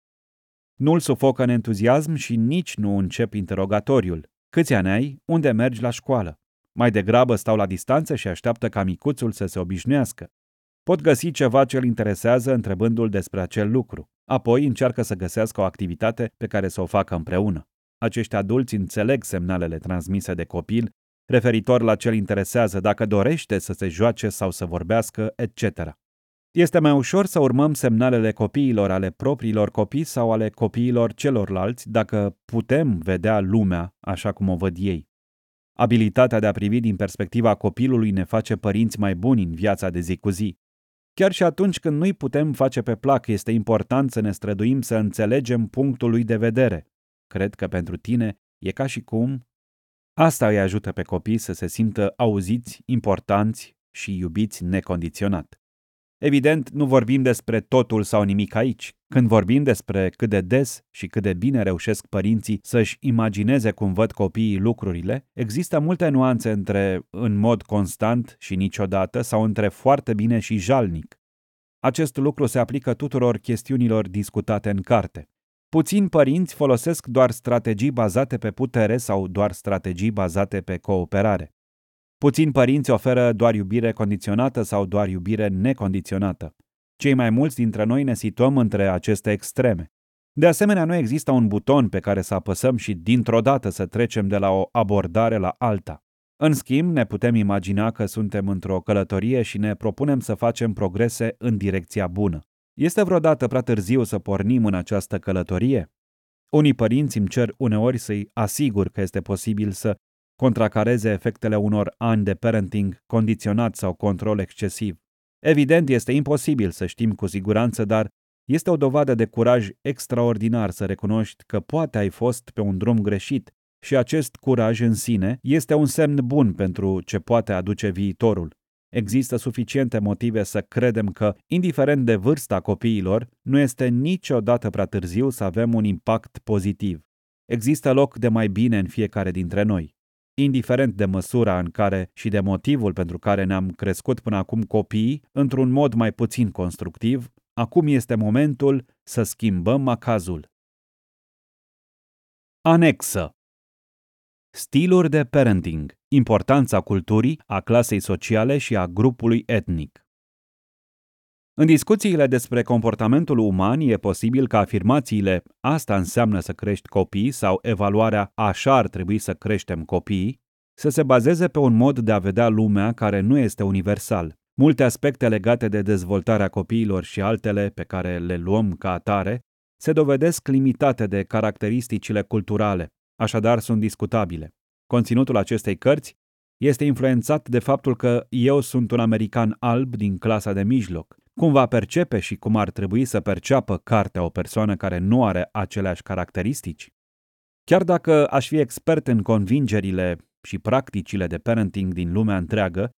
Nu-l sufocă în entuziasm și nici nu încep interogatoriul. Câți ani ai? Unde mergi la școală? Mai degrabă stau la distanță și așteaptă ca micuțul să se obișnuiască. Pot găsi ceva ce îl interesează întrebându-l despre acel lucru. Apoi încearcă să găsească o activitate pe care să o facă împreună. Acești adulți înțeleg semnalele transmise de copil referitor la ce îl interesează, dacă dorește să se joace sau să vorbească, etc. Este mai ușor să urmăm semnalele copiilor ale propriilor copii sau ale copiilor celorlalți dacă putem vedea lumea așa cum o văd ei. Abilitatea de a privi din perspectiva copilului ne face părinți mai buni în viața de zi cu zi. Chiar și atunci când nu-i putem face pe plac, este important să ne străduim să înțelegem punctul lui de vedere. Cred că pentru tine e ca și cum asta îi ajută pe copii să se simtă auziți, importanți și iubiți necondiționat. Evident, nu vorbim despre totul sau nimic aici. Când vorbim despre cât de des și cât de bine reușesc părinții să-și imagineze cum văd copiii lucrurile, există multe nuanțe între în mod constant și niciodată sau între foarte bine și jalnic. Acest lucru se aplică tuturor chestiunilor discutate în carte. Puțini părinți folosesc doar strategii bazate pe putere sau doar strategii bazate pe cooperare. Puțini părinți oferă doar iubire condiționată sau doar iubire necondiționată. Cei mai mulți dintre noi ne situăm între aceste extreme. De asemenea, nu există un buton pe care să apăsăm și dintr-o dată să trecem de la o abordare la alta. În schimb, ne putem imagina că suntem într-o călătorie și ne propunem să facem progrese în direcția bună. Este vreodată prea târziu să pornim în această călătorie? Unii părinți îmi cer uneori să-i asigur că este posibil să contracareze efectele unor ani de parenting condiționat sau control excesiv. Evident, este imposibil să știm cu siguranță, dar este o dovadă de curaj extraordinar să recunoști că poate ai fost pe un drum greșit și acest curaj în sine este un semn bun pentru ce poate aduce viitorul. Există suficiente motive să credem că, indiferent de vârsta copiilor, nu este niciodată prea târziu să avem un impact pozitiv. Există loc de mai bine în fiecare dintre noi indiferent de măsura în care și de motivul pentru care ne-am crescut până acum copiii, într-un mod mai puțin constructiv, acum este momentul să schimbăm macazul. Anexă Stiluri de parenting, importanța culturii, a clasei sociale și a grupului etnic. În discuțiile despre comportamentul uman e posibil ca afirmațiile asta înseamnă să crești copii sau evaluarea așa ar trebui să creștem copiii să se bazeze pe un mod de a vedea lumea care nu este universal. Multe aspecte legate de dezvoltarea copiilor și altele pe care le luăm ca atare se dovedesc limitate de caracteristicile culturale, așadar sunt discutabile. Conținutul acestei cărți este influențat de faptul că eu sunt un american alb din clasa de mijloc, cum va percepe și cum ar trebui să perceapă cartea o persoană care nu are aceleași caracteristici? Chiar dacă aș fi expert în convingerile și practicile de parenting din lumea întreagă,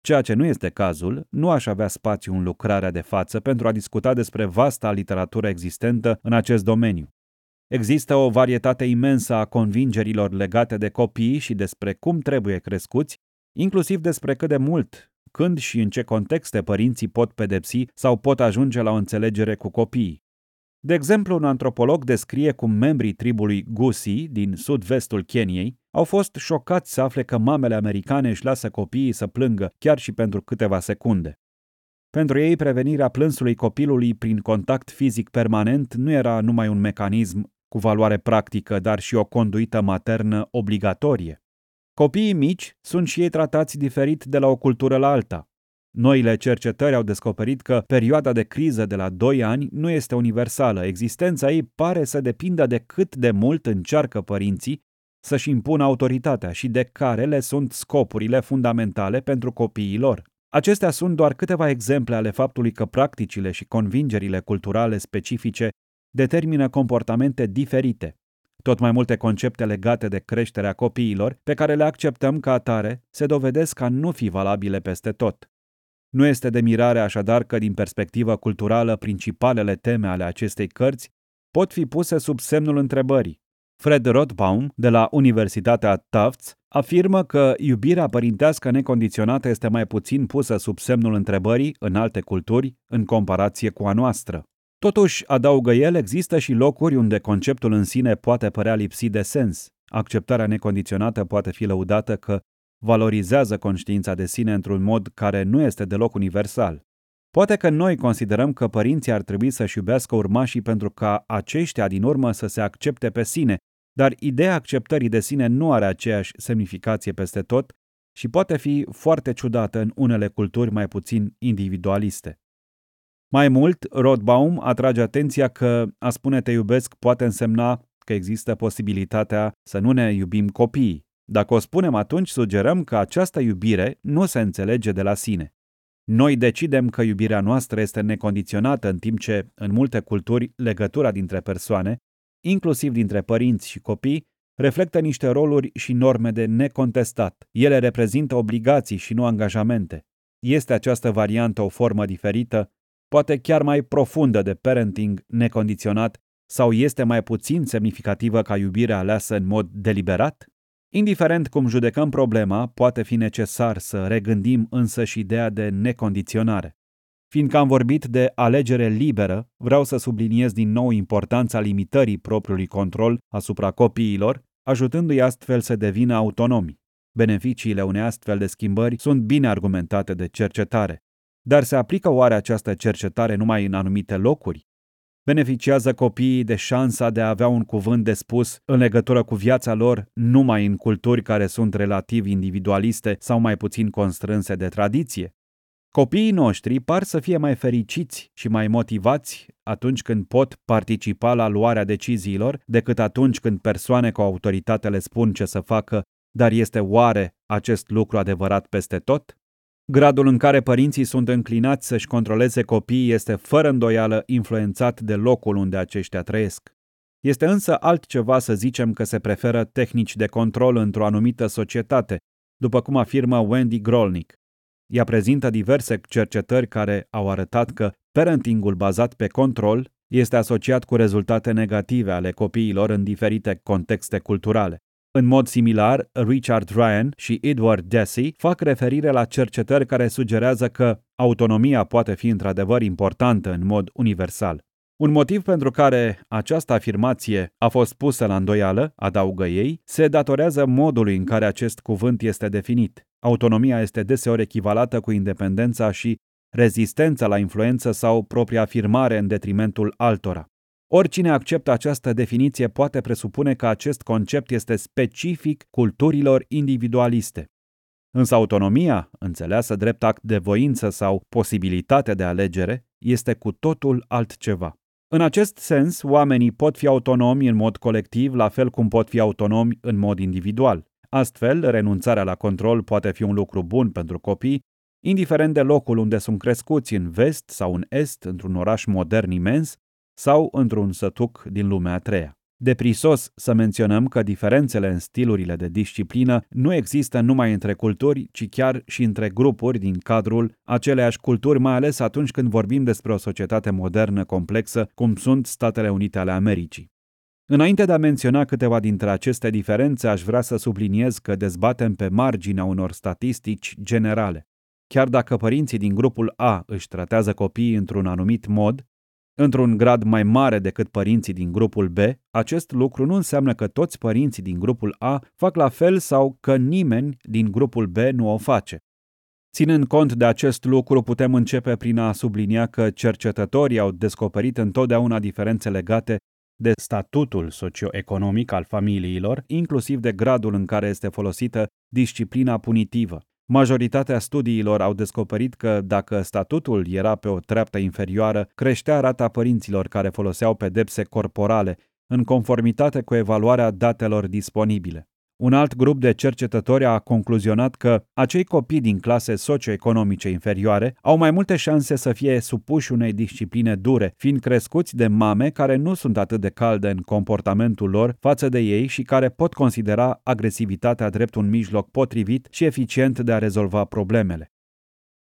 ceea ce nu este cazul, nu aș avea spațiu în lucrarea de față pentru a discuta despre vasta literatură existentă în acest domeniu. Există o varietate imensă a convingerilor legate de copii și despre cum trebuie crescuți, inclusiv despre cât de mult când și în ce contexte părinții pot pedepsi sau pot ajunge la o înțelegere cu copiii. De exemplu, un antropolog descrie cum membrii tribului Gusi din sud-vestul Keniei au fost șocați să afle că mamele americane își lasă copiii să plângă chiar și pentru câteva secunde. Pentru ei, prevenirea plânsului copilului prin contact fizic permanent nu era numai un mecanism cu valoare practică, dar și o conduită maternă obligatorie. Copiii mici sunt și ei tratați diferit de la o cultură la alta. Noile cercetări au descoperit că perioada de criză de la 2 ani nu este universală. Existența ei pare să depindă de cât de mult încearcă părinții să-și impună autoritatea și de care le sunt scopurile fundamentale pentru copiii lor. Acestea sunt doar câteva exemple ale faptului că practicile și convingerile culturale specifice determină comportamente diferite. Tot mai multe concepte legate de creșterea copiilor, pe care le acceptăm ca atare, se dovedesc a nu fi valabile peste tot. Nu este de mirare așadar că, din perspectivă culturală, principalele teme ale acestei cărți pot fi puse sub semnul întrebării. Fred Rothbaum, de la Universitatea Tufts, afirmă că iubirea părintească necondiționată este mai puțin pusă sub semnul întrebării în alte culturi în comparație cu a noastră. Totuși, adaugă el, există și locuri unde conceptul în sine poate părea lipsit de sens. Acceptarea necondiționată poate fi lăudată că valorizează conștiința de sine într-un mod care nu este deloc universal. Poate că noi considerăm că părinții ar trebui să-și iubească urmașii pentru ca aceștia din urmă să se accepte pe sine dar ideea acceptării de sine nu are aceeași semnificație peste tot și poate fi foarte ciudată în unele culturi mai puțin individualiste. Mai mult, Rodbaum atrage atenția că a spune te iubesc poate însemna că există posibilitatea să nu ne iubim copiii. Dacă o spunem, atunci sugerăm că această iubire nu se înțelege de la sine. Noi decidem că iubirea noastră este necondiționată, în timp ce, în multe culturi, legătura dintre persoane, inclusiv dintre părinți și copii, reflectă niște roluri și norme de necontestat. Ele reprezintă obligații și nu angajamente. Este această variantă o formă diferită, poate chiar mai profundă de parenting necondiționat sau este mai puțin semnificativă ca iubirea aleasă în mod deliberat? Indiferent cum judecăm problema, poate fi necesar să regândim însă și ideea de necondiționare. Fiindcă am vorbit de alegere liberă, vreau să subliniez din nou importanța limitării propriului control asupra copiilor, ajutându-i astfel să devină autonomi. Beneficiile unei astfel de schimbări sunt bine argumentate de cercetare. Dar se aplică oare această cercetare numai în anumite locuri? Beneficiază copiii de șansa de a avea un cuvânt de spus în legătură cu viața lor numai în culturi care sunt relativ individualiste sau mai puțin constrânse de tradiție? Copiii noștri par să fie mai fericiți și mai motivați atunci când pot participa la luarea deciziilor decât atunci când persoane cu autoritate le spun ce să facă, dar este oare acest lucru adevărat peste tot? Gradul în care părinții sunt înclinați să-și controleze copiii este fără îndoială influențat de locul unde aceștia trăiesc. Este însă altceva să zicem că se preferă tehnici de control într-o anumită societate, după cum afirmă Wendy Grolnick. Ea prezintă diverse cercetări care au arătat că parentingul bazat pe control este asociat cu rezultate negative ale copiilor în diferite contexte culturale. În mod similar, Richard Ryan și Edward Deci fac referire la cercetări care sugerează că autonomia poate fi într-adevăr importantă în mod universal. Un motiv pentru care această afirmație a fost pusă la îndoială, adaugă ei, se datorează modului în care acest cuvânt este definit. Autonomia este deseori echivalată cu independența și rezistența la influență sau propria afirmare în detrimentul altora. Oricine acceptă această definiție poate presupune că acest concept este specific culturilor individualiste. Însă autonomia, înțeleasă drept act de voință sau posibilitate de alegere, este cu totul altceva. În acest sens, oamenii pot fi autonomi în mod colectiv, la fel cum pot fi autonomi în mod individual. Astfel, renunțarea la control poate fi un lucru bun pentru copii, indiferent de locul unde sunt crescuți, în vest sau în est, într-un oraș modern imens, sau într-un sătuc din lumea a treia. De prisos să menționăm că diferențele în stilurile de disciplină nu există numai între culturi, ci chiar și între grupuri din cadrul aceleiași culturi, mai ales atunci când vorbim despre o societate modernă complexă, cum sunt Statele Unite ale Americii. Înainte de a menționa câteva dintre aceste diferențe, aș vrea să subliniez că dezbatem pe marginea unor statistici generale. Chiar dacă părinții din grupul A își tratează copiii într-un anumit mod, într-un grad mai mare decât părinții din grupul B, acest lucru nu înseamnă că toți părinții din grupul A fac la fel sau că nimeni din grupul B nu o face. Ținând cont de acest lucru, putem începe prin a sublinia că cercetătorii au descoperit întotdeauna diferențe legate de statutul socioeconomic al familiilor, inclusiv de gradul în care este folosită disciplina punitivă. Majoritatea studiilor au descoperit că dacă statutul era pe o treaptă inferioară, creștea rata părinților care foloseau pedepse corporale, în conformitate cu evaluarea datelor disponibile. Un alt grup de cercetători a concluzionat că acei copii din clase socioeconomice inferioare au mai multe șanse să fie supuși unei discipline dure, fiind crescuți de mame care nu sunt atât de calde în comportamentul lor față de ei și care pot considera agresivitatea drept un mijloc potrivit și eficient de a rezolva problemele.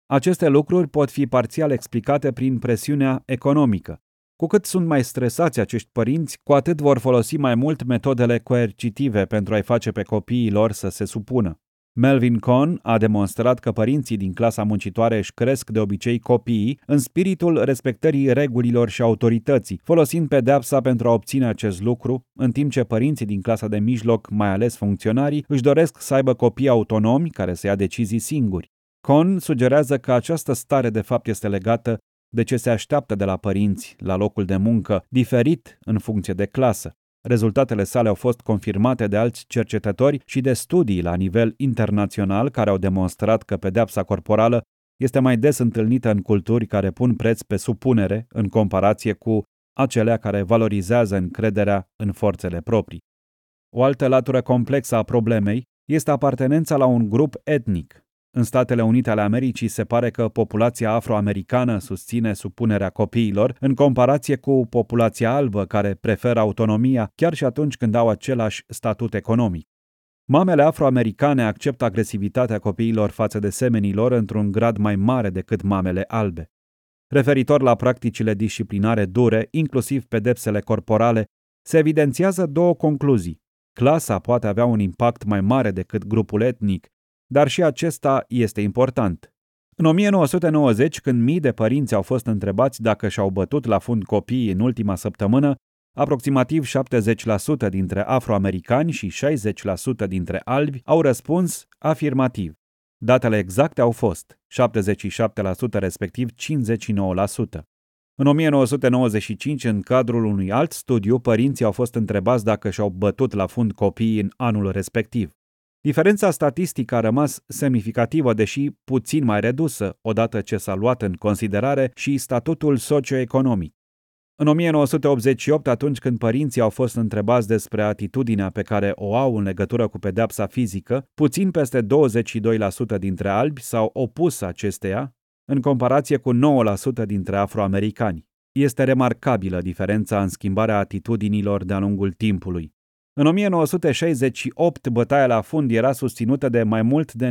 Aceste lucruri pot fi parțial explicate prin presiunea economică. Cu cât sunt mai stresați acești părinți, cu atât vor folosi mai mult metodele coercitive pentru a-i face pe copiii lor să se supună. Melvin Cohn a demonstrat că părinții din clasa muncitoare își cresc de obicei copiii în spiritul respectării regulilor și autorității, folosind pedeapsa pentru a obține acest lucru, în timp ce părinții din clasa de mijloc, mai ales funcționarii, își doresc să aibă copii autonomi care să ia decizii singuri. Cohn sugerează că această stare de fapt este legată de ce se așteaptă de la părinți la locul de muncă, diferit în funcție de clasă. Rezultatele sale au fost confirmate de alți cercetători și de studii la nivel internațional care au demonstrat că pedepsa corporală este mai des întâlnită în culturi care pun preț pe supunere în comparație cu acelea care valorizează încrederea în forțele proprii. O altă latură complexă a problemei este apartenența la un grup etnic. În Statele Unite ale Americii se pare că populația afroamericană susține supunerea copiilor în comparație cu populația albă care preferă autonomia chiar și atunci când au același statut economic. Mamele afroamericane acceptă agresivitatea copiilor față de semenilor într-un grad mai mare decât mamele albe. Referitor la practicile disciplinare dure, inclusiv pedepsele corporale, se evidențiază două concluzii. Clasa poate avea un impact mai mare decât grupul etnic, dar și acesta este important. În 1990, când mii de părinți au fost întrebați dacă și-au bătut la fund copiii în ultima săptămână, aproximativ 70% dintre afroamericani și 60% dintre albi au răspuns afirmativ. Datele exacte au fost 77% respectiv 59%. În 1995, în cadrul unui alt studiu, părinții au fost întrebați dacă și-au bătut la fund copiii în anul respectiv. Diferența statistică a rămas semnificativă, deși puțin mai redusă, odată ce s-a luat în considerare și statutul socioeconomic. În 1988, atunci când părinții au fost întrebați despre atitudinea pe care o au în legătură cu pedepsa fizică, puțin peste 22% dintre albi s-au opus acesteia, în comparație cu 9% dintre afroamericani. Este remarcabilă diferența în schimbarea atitudinilor de-a lungul timpului. În 1968, bătaia la fund era susținută de mai mult de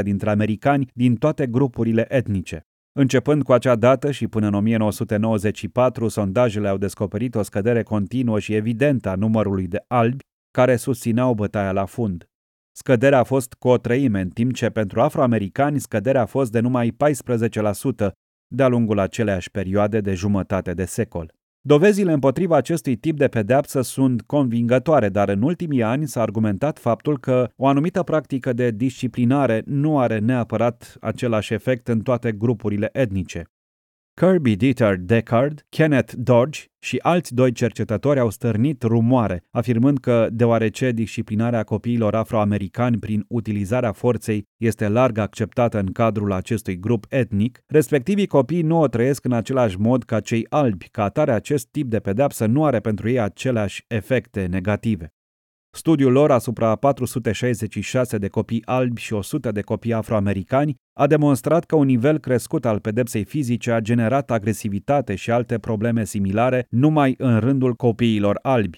90% dintre americani din toate grupurile etnice. Începând cu acea dată și până în 1994, sondajele au descoperit o scădere continuă și evidentă a numărului de albi care susțineau bătaia la fund. Scăderea a fost cu o treime, în timp ce pentru afroamericani scăderea a fost de numai 14% de-a lungul aceleași perioade de jumătate de secol. Dovezile împotriva acestui tip de pedeapsă sunt convingătoare, dar în ultimii ani s-a argumentat faptul că o anumită practică de disciplinare nu are neapărat același efect în toate grupurile etnice. Kirby Dieter Deckard, Kenneth Dodge și alți doi cercetători au stârnit rumoare, afirmând că, deoarece disciplinarea copiilor afroamericani prin utilizarea forței este larg acceptată în cadrul acestui grup etnic, respectivii copii nu o trăiesc în același mod ca cei albi, ca atare acest tip de pedeapsă nu are pentru ei aceleași efecte negative. Studiul lor asupra 466 de copii albi și 100 de copii afroamericani a demonstrat că un nivel crescut al pedepsei fizice a generat agresivitate și alte probleme similare numai în rândul copiilor albi.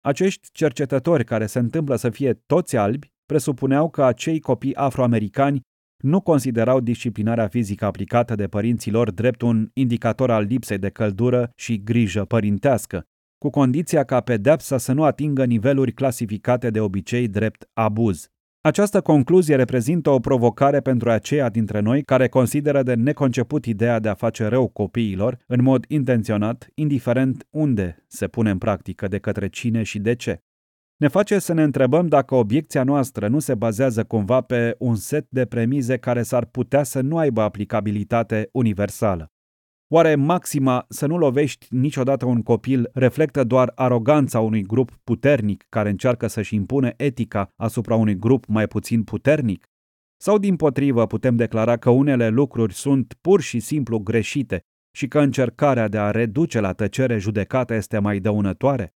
Acești cercetători care se întâmplă să fie toți albi presupuneau că acei copii afroamericani nu considerau disciplinarea fizică aplicată de părinții lor drept un indicator al lipsei de căldură și grijă părintească, cu condiția ca pedepsa să nu atingă niveluri clasificate de obicei drept abuz. Această concluzie reprezintă o provocare pentru aceia dintre noi care consideră de neconceput ideea de a face rău copiilor în mod intenționat, indiferent unde se pune în practică, de către cine și de ce. Ne face să ne întrebăm dacă obiecția noastră nu se bazează cumva pe un set de premize care s-ar putea să nu aibă aplicabilitate universală. Oare maxima să nu lovești niciodată un copil reflectă doar aroganța unui grup puternic care încearcă să-și impune etica asupra unui grup mai puțin puternic? Sau din potrivă putem declara că unele lucruri sunt pur și simplu greșite și că încercarea de a reduce la tăcere judecata este mai dăunătoare?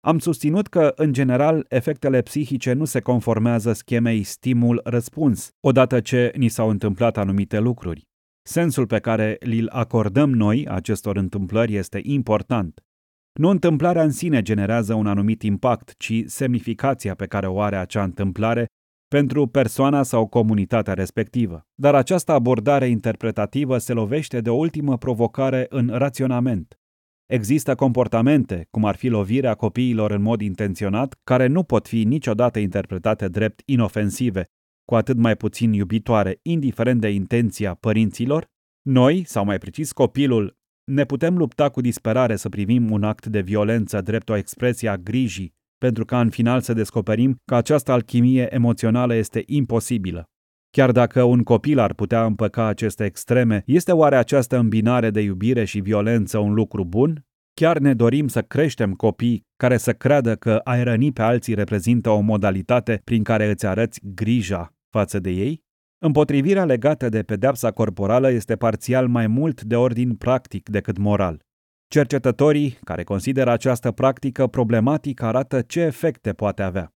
Am susținut că, în general, efectele psihice nu se conformează schemei stimul-răspuns, odată ce ni s-au întâmplat anumite lucruri. Sensul pe care îl acordăm noi acestor întâmplări este important. Nu întâmplarea în sine generează un anumit impact, ci semnificația pe care o are acea întâmplare pentru persoana sau comunitatea respectivă. Dar această abordare interpretativă se lovește de o ultimă provocare în raționament. Există comportamente, cum ar fi lovirea copiilor în mod intenționat, care nu pot fi niciodată interpretate drept inofensive, cu atât mai puțin iubitoare, indiferent de intenția părinților, noi, sau mai precis copilul, ne putem lupta cu disperare să privim un act de violență drept o expresie a grijii, pentru ca în final să descoperim că această alchimie emoțională este imposibilă. Chiar dacă un copil ar putea împăca aceste extreme, este oare această îmbinare de iubire și violență un lucru bun? Chiar ne dorim să creștem copii care să creadă că a răni pe alții reprezintă o modalitate prin care îți arăți grija față de ei? Împotrivirea legată de pedepsa corporală este parțial mai mult de ordin practic decât moral. Cercetătorii care consideră această practică problematică arată ce efecte poate avea.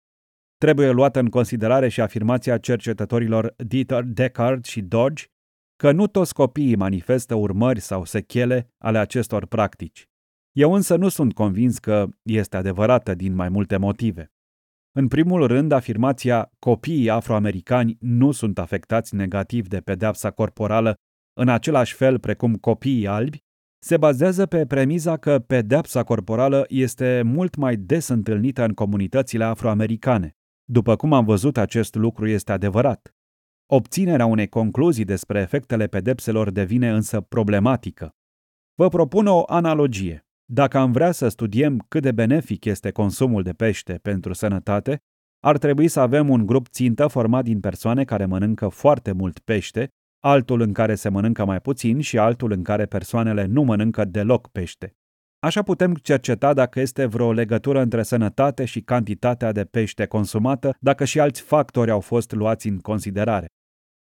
Trebuie luată în considerare și afirmația cercetătorilor Dieter Deckard și Dodge că nu toți copiii manifestă urmări sau sechele ale acestor practici. Eu însă nu sunt convins că este adevărată din mai multe motive. În primul rând, afirmația copiii afroamericani nu sunt afectați negativ de pedepsa corporală în același fel precum copiii albi, se bazează pe premiza că pedepsa corporală este mult mai des întâlnită în comunitățile afroamericane. După cum am văzut, acest lucru este adevărat. Obținerea unei concluzii despre efectele pedepselor devine însă problematică. Vă propun o analogie. Dacă am vrea să studiem cât de benefic este consumul de pește pentru sănătate, ar trebui să avem un grup țintă format din persoane care mănâncă foarte mult pește, altul în care se mănâncă mai puțin și altul în care persoanele nu mănâncă deloc pește. Așa putem cerceta dacă este vreo legătură între sănătate și cantitatea de pește consumată, dacă și alți factori au fost luați în considerare.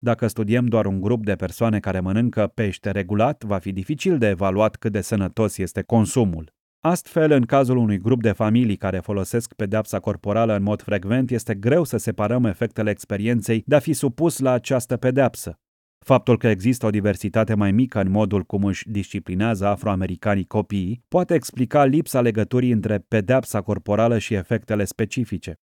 Dacă studiem doar un grup de persoane care mănâncă pește regulat, va fi dificil de evaluat cât de sănătos este consumul. Astfel, în cazul unui grup de familii care folosesc pedepsa corporală în mod frecvent, este greu să separăm efectele experienței de a fi supus la această pedepsă. Faptul că există o diversitate mai mică în modul cum își disciplinează afroamericanii copiii poate explica lipsa legăturii între pedepsa corporală și efectele specifice.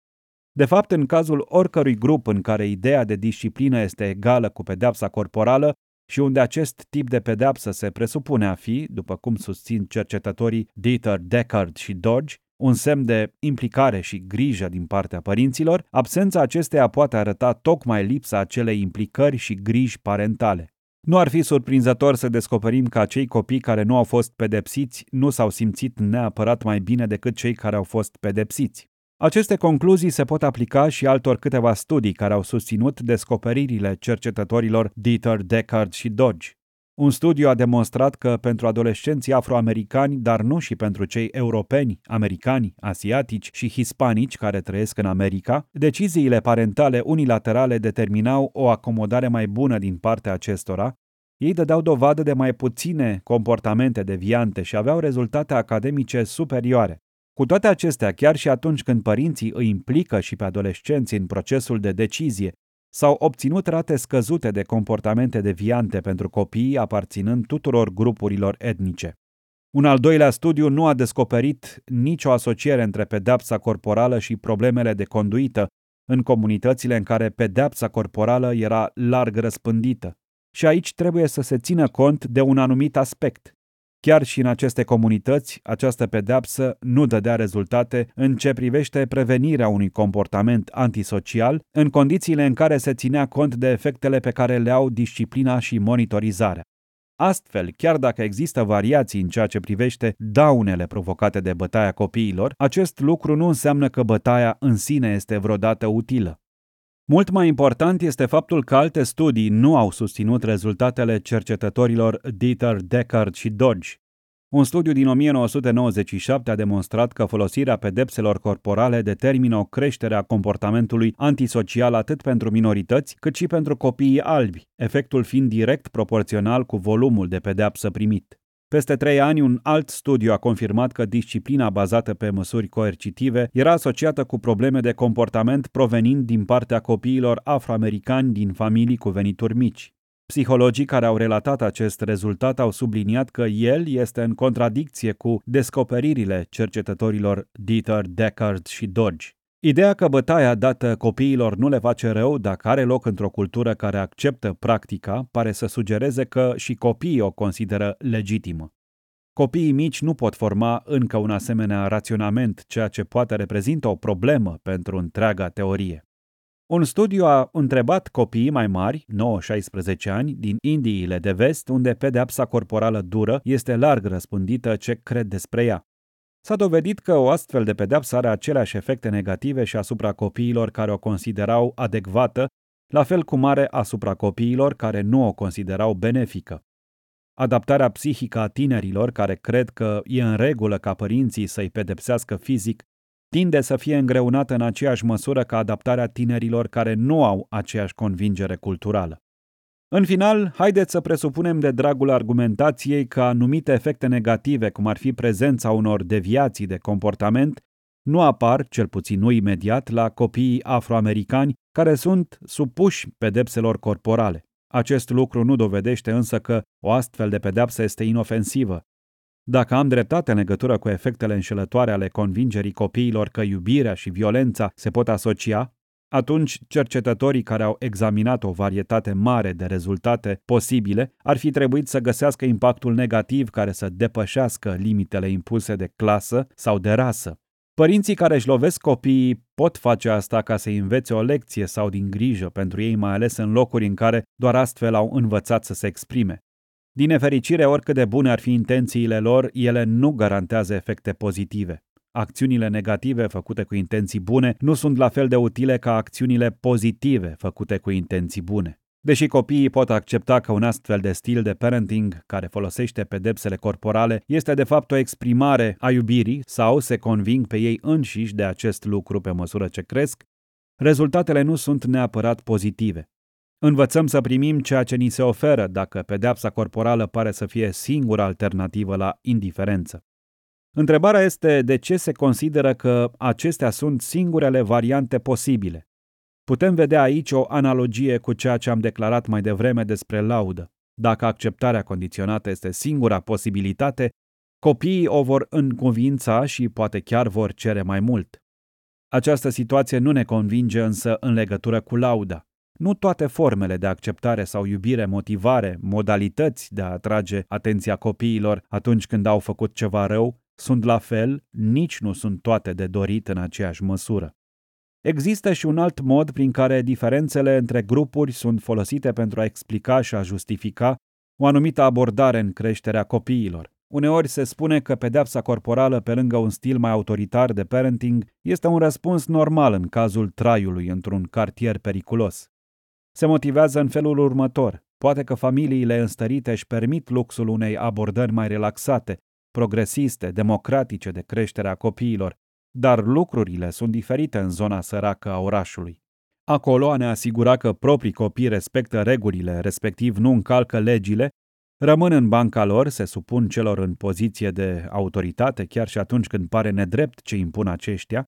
De fapt, în cazul oricărui grup în care ideea de disciplină este egală cu pedepsa corporală și unde acest tip de pedepsă se presupune a fi, după cum susțin cercetătorii Dieter Deckard și Dodge, un semn de implicare și grijă din partea părinților, absența acesteia poate arăta tocmai lipsa acelei implicări și griji parentale. Nu ar fi surprinzător să descoperim că acei copii care nu au fost pedepsiți nu s-au simțit neapărat mai bine decât cei care au fost pedepsiți. Aceste concluzii se pot aplica și altor câteva studii care au susținut descoperirile cercetătorilor Dieter Deckard și Dodge. Un studiu a demonstrat că pentru adolescenții afroamericani, dar nu și pentru cei europeni, americani, asiatici și hispanici care trăiesc în America, deciziile parentale unilaterale determinau o acomodare mai bună din partea acestora, ei dădeau dovadă de mai puține comportamente deviante și aveau rezultate academice superioare. Cu toate acestea, chiar și atunci când părinții îi implică și pe adolescenți în procesul de decizie, s-au obținut rate scăzute de comportamente deviante pentru copiii aparținând tuturor grupurilor etnice. Un al doilea studiu nu a descoperit nicio asociere între pedepsa corporală și problemele de conduită în comunitățile în care pedepsa corporală era larg răspândită. Și aici trebuie să se țină cont de un anumit aspect. Chiar și în aceste comunități, această pedeapsă nu dădea rezultate în ce privește prevenirea unui comportament antisocial, în condițiile în care se ținea cont de efectele pe care le au disciplina și monitorizarea. Astfel, chiar dacă există variații în ceea ce privește daunele provocate de bătaia copiilor, acest lucru nu înseamnă că bătaia în sine este vreodată utilă. Mult mai important este faptul că alte studii nu au susținut rezultatele cercetătorilor Dieter Deckard și Dodge. Un studiu din 1997 a demonstrat că folosirea pedepselor corporale determină o creștere a comportamentului antisocial atât pentru minorități cât și pentru copiii albi, efectul fiind direct proporțional cu volumul de pedepsă primit. Peste trei ani, un alt studiu a confirmat că disciplina bazată pe măsuri coercitive era asociată cu probleme de comportament provenind din partea copiilor afroamericani din familii cu venituri mici. Psihologii care au relatat acest rezultat au subliniat că el este în contradicție cu descoperirile cercetătorilor Dieter Deckard și Dodge. Ideea că bătaia dată copiilor nu le face rău dacă are loc într-o cultură care acceptă practica pare să sugereze că și copiii o consideră legitimă. Copiii mici nu pot forma încă un asemenea raționament, ceea ce poate reprezintă o problemă pentru întreaga teorie. Un studiu a întrebat copiii mai mari, 9-16 ani, din Indiile de vest, unde pedepsa corporală dură este larg răspândită ce cred despre ea. S-a dovedit că o astfel de pedeapsă are aceleași efecte negative și asupra copiilor care o considerau adecvată, la fel cum are asupra copiilor care nu o considerau benefică. adaptarea psihică a tinerilor care cred că e în regulă ca părinții să-i pedepsească fizic, tinde să fie îngreunată în aceeași măsură ca adaptarea tinerilor care nu au aceeași convingere culturală. În final, haideți să presupunem de dragul argumentației că anumite efecte negative, cum ar fi prezența unor deviații de comportament, nu apar, cel puțin nu imediat, la copiii afroamericani care sunt supuși pedepselor corporale. Acest lucru nu dovedește însă că o astfel de pedepsă este inofensivă. Dacă am dreptate în legătură cu efectele înșelătoare ale convingerii copiilor că iubirea și violența se pot asocia, atunci cercetătorii care au examinat o varietate mare de rezultate posibile ar fi trebuit să găsească impactul negativ care să depășească limitele impuse de clasă sau de rasă. Părinții care își lovesc copiii pot face asta ca să învețe o lecție sau din grijă pentru ei, mai ales în locuri în care doar astfel au învățat să se exprime. Din nefericire, oricât de bune ar fi intențiile lor, ele nu garantează efecte pozitive. Acțiunile negative făcute cu intenții bune nu sunt la fel de utile ca acțiunile pozitive făcute cu intenții bune. Deși copiii pot accepta că un astfel de stil de parenting care folosește pedepsele corporale este de fapt o exprimare a iubirii sau se conving pe ei înșiși de acest lucru pe măsură ce cresc, rezultatele nu sunt neapărat pozitive. Învățăm să primim ceea ce ni se oferă dacă pedepsa corporală pare să fie singura alternativă la indiferență. Întrebarea este de ce se consideră că acestea sunt singurele variante posibile. Putem vedea aici o analogie cu ceea ce am declarat mai devreme despre laudă. Dacă acceptarea condiționată este singura posibilitate, copiii o vor încuvința și poate chiar vor cere mai mult. Această situație nu ne convinge însă în legătură cu lauda. Nu toate formele de acceptare sau iubire, motivare, modalități de a atrage atenția copiilor atunci când au făcut ceva rău sunt la fel, nici nu sunt toate de dorit în aceeași măsură. Există și un alt mod prin care diferențele între grupuri sunt folosite pentru a explica și a justifica o anumită abordare în creșterea copiilor. Uneori se spune că pedepsa corporală, pe lângă un stil mai autoritar de parenting, este un răspuns normal în cazul traiului într-un cartier periculos. Se motivează în felul următor. Poate că familiile înstărite își permit luxul unei abordări mai relaxate, progresiste, democratice de creșterea copiilor, dar lucrurile sunt diferite în zona săracă a orașului. Acolo a ne asigura că proprii copii respectă regulile, respectiv nu încalcă legile, rămân în banca lor, se supun celor în poziție de autoritate, chiar și atunci când pare nedrept ce impun aceștia,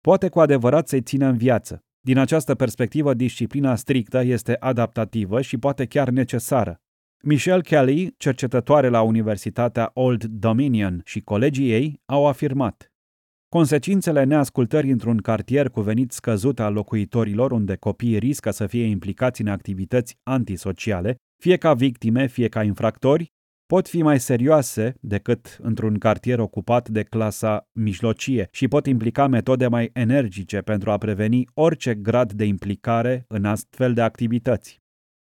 poate cu adevărat să-i țină în viață. Din această perspectivă, disciplina strictă este adaptativă și poate chiar necesară. Michelle Kelly, cercetătoare la Universitatea Old Dominion și colegii ei, au afirmat Consecințele neascultării într-un cartier cu venit scăzut al locuitorilor unde copiii riscă să fie implicați în activități antisociale, fie ca victime, fie ca infractori, pot fi mai serioase decât într-un cartier ocupat de clasa mijlocie și pot implica metode mai energice pentru a preveni orice grad de implicare în astfel de activități.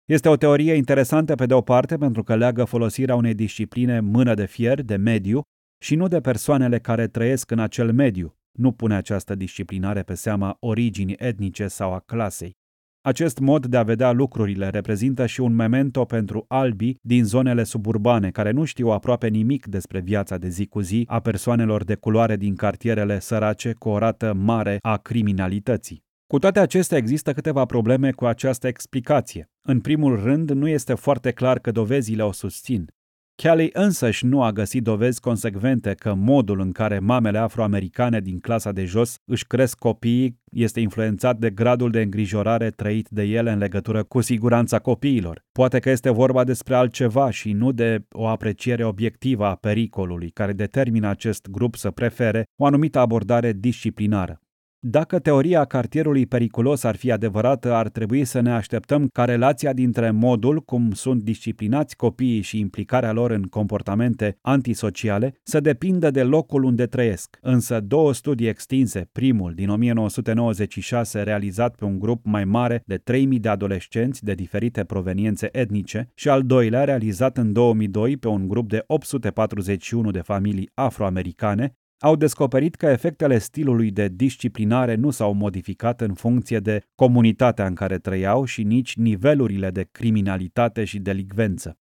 Este o teorie interesantă pe de o parte pentru că leagă folosirea unei discipline mână de fier, de mediu, și nu de persoanele care trăiesc în acel mediu. Nu pune această disciplinare pe seama originii etnice sau a clasei. Acest mod de a vedea lucrurile reprezintă și un memento pentru albii din zonele suburbane, care nu știu aproape nimic despre viața de zi cu zi a persoanelor de culoare din cartierele sărace cu o rată mare a criminalității. Cu toate acestea, există câteva probleme cu această explicație. În primul rând, nu este foarte clar că dovezile o susțin. Kelly însăși nu a găsit dovezi consecvente că modul în care mamele afroamericane din clasa de jos își cresc copiii este influențat de gradul de îngrijorare trăit de ele în legătură cu siguranța copiilor. Poate că este vorba despre altceva și nu de o apreciere obiectivă a pericolului care determină acest grup să prefere o anumită abordare disciplinară. Dacă teoria cartierului periculos ar fi adevărată, ar trebui să ne așteptăm ca relația dintre modul cum sunt disciplinați copiii și implicarea lor în comportamente antisociale să depindă de locul unde trăiesc. Însă două studii extinse, primul din 1996 realizat pe un grup mai mare de 3000 de adolescenți de diferite proveniențe etnice și al doilea realizat în 2002 pe un grup de 841 de familii afroamericane, au descoperit că efectele stilului de disciplinare nu s-au modificat în funcție de comunitatea în care trăiau și nici nivelurile de criminalitate și delicvență.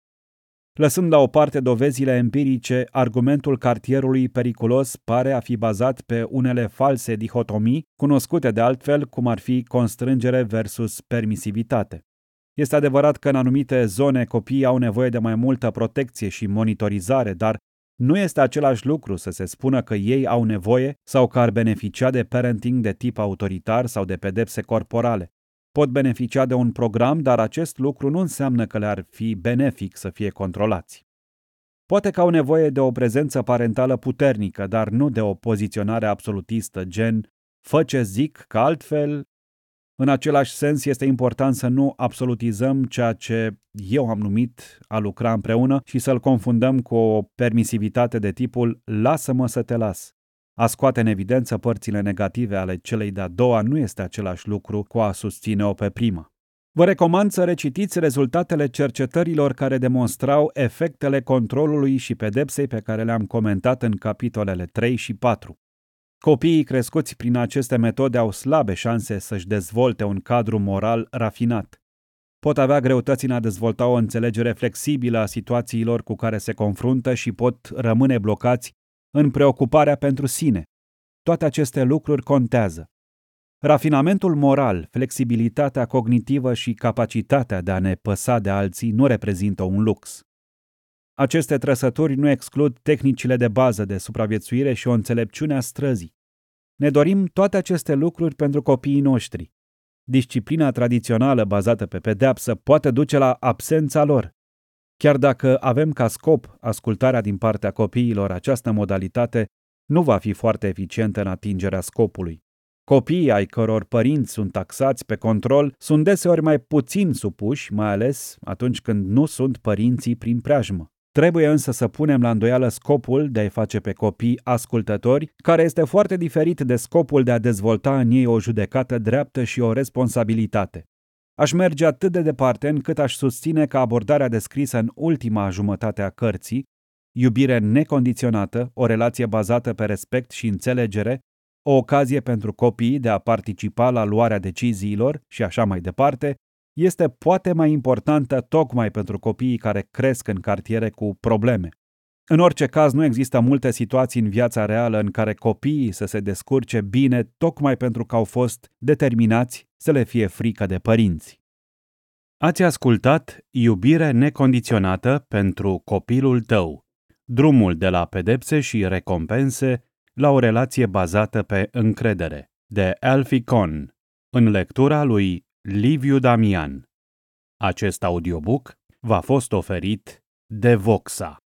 Lăsând la o parte dovezile empirice, argumentul cartierului periculos pare a fi bazat pe unele false dihotomii, cunoscute de altfel cum ar fi constrângere versus permisivitate. Este adevărat că în anumite zone copiii au nevoie de mai multă protecție și monitorizare, dar nu este același lucru să se spună că ei au nevoie sau că ar beneficia de parenting de tip autoritar sau de pedepse corporale. Pot beneficia de un program, dar acest lucru nu înseamnă că le-ar fi benefic să fie controlați. Poate că au nevoie de o prezență parentală puternică, dar nu de o poziționare absolutistă, gen fă ce zic, că altfel în același sens, este important să nu absolutizăm ceea ce eu am numit a lucra împreună și să-l confundăm cu o permisivitate de tipul lasă-mă să te las. A scoate în evidență părțile negative ale celei de-a doua nu este același lucru cu a susține-o pe prima. Vă recomand să recitiți rezultatele cercetărilor care demonstrau efectele controlului și pedepsei pe care le-am comentat în capitolele 3 și 4. Copiii crescuți prin aceste metode au slabe șanse să-și dezvolte un cadru moral rafinat. Pot avea greutăți în a dezvolta o înțelegere flexibilă a situațiilor cu care se confruntă și pot rămâne blocați în preocuparea pentru sine. Toate aceste lucruri contează. Rafinamentul moral, flexibilitatea cognitivă și capacitatea de a ne păsa de alții nu reprezintă un lux. Aceste trăsături nu exclud tehnicile de bază de supraviețuire și o înțelepciune a străzii. Ne dorim toate aceste lucruri pentru copiii noștri. Disciplina tradițională bazată pe pedeapsă poate duce la absența lor. Chiar dacă avem ca scop ascultarea din partea copiilor, această modalitate nu va fi foarte eficientă în atingerea scopului. Copiii ai căror părinți sunt taxați pe control sunt deseori mai puțin supuși, mai ales atunci când nu sunt părinții prin preajmă. Trebuie însă să punem la îndoială scopul de a-i face pe copii ascultători, care este foarte diferit de scopul de a dezvolta în ei o judecată dreaptă și o responsabilitate. Aș merge atât de departe încât aș susține că abordarea descrisă în ultima jumătate a cărții, iubire necondiționată, o relație bazată pe respect și înțelegere, o ocazie pentru copii de a participa la luarea deciziilor și așa mai departe, este poate mai importantă tocmai pentru copiii care cresc în cartiere cu probleme. În orice caz, nu există multe situații în viața reală în care copiii să se descurce bine tocmai pentru că au fost determinați să le fie frică de părinți. Ați ascultat Iubire necondiționată pentru copilul tău. Drumul de la pedepse și recompense la o relație bazată pe încredere, de Alfie Con, în lectura lui Liviu Damian. Acest audiobook v-a fost oferit de Voxa.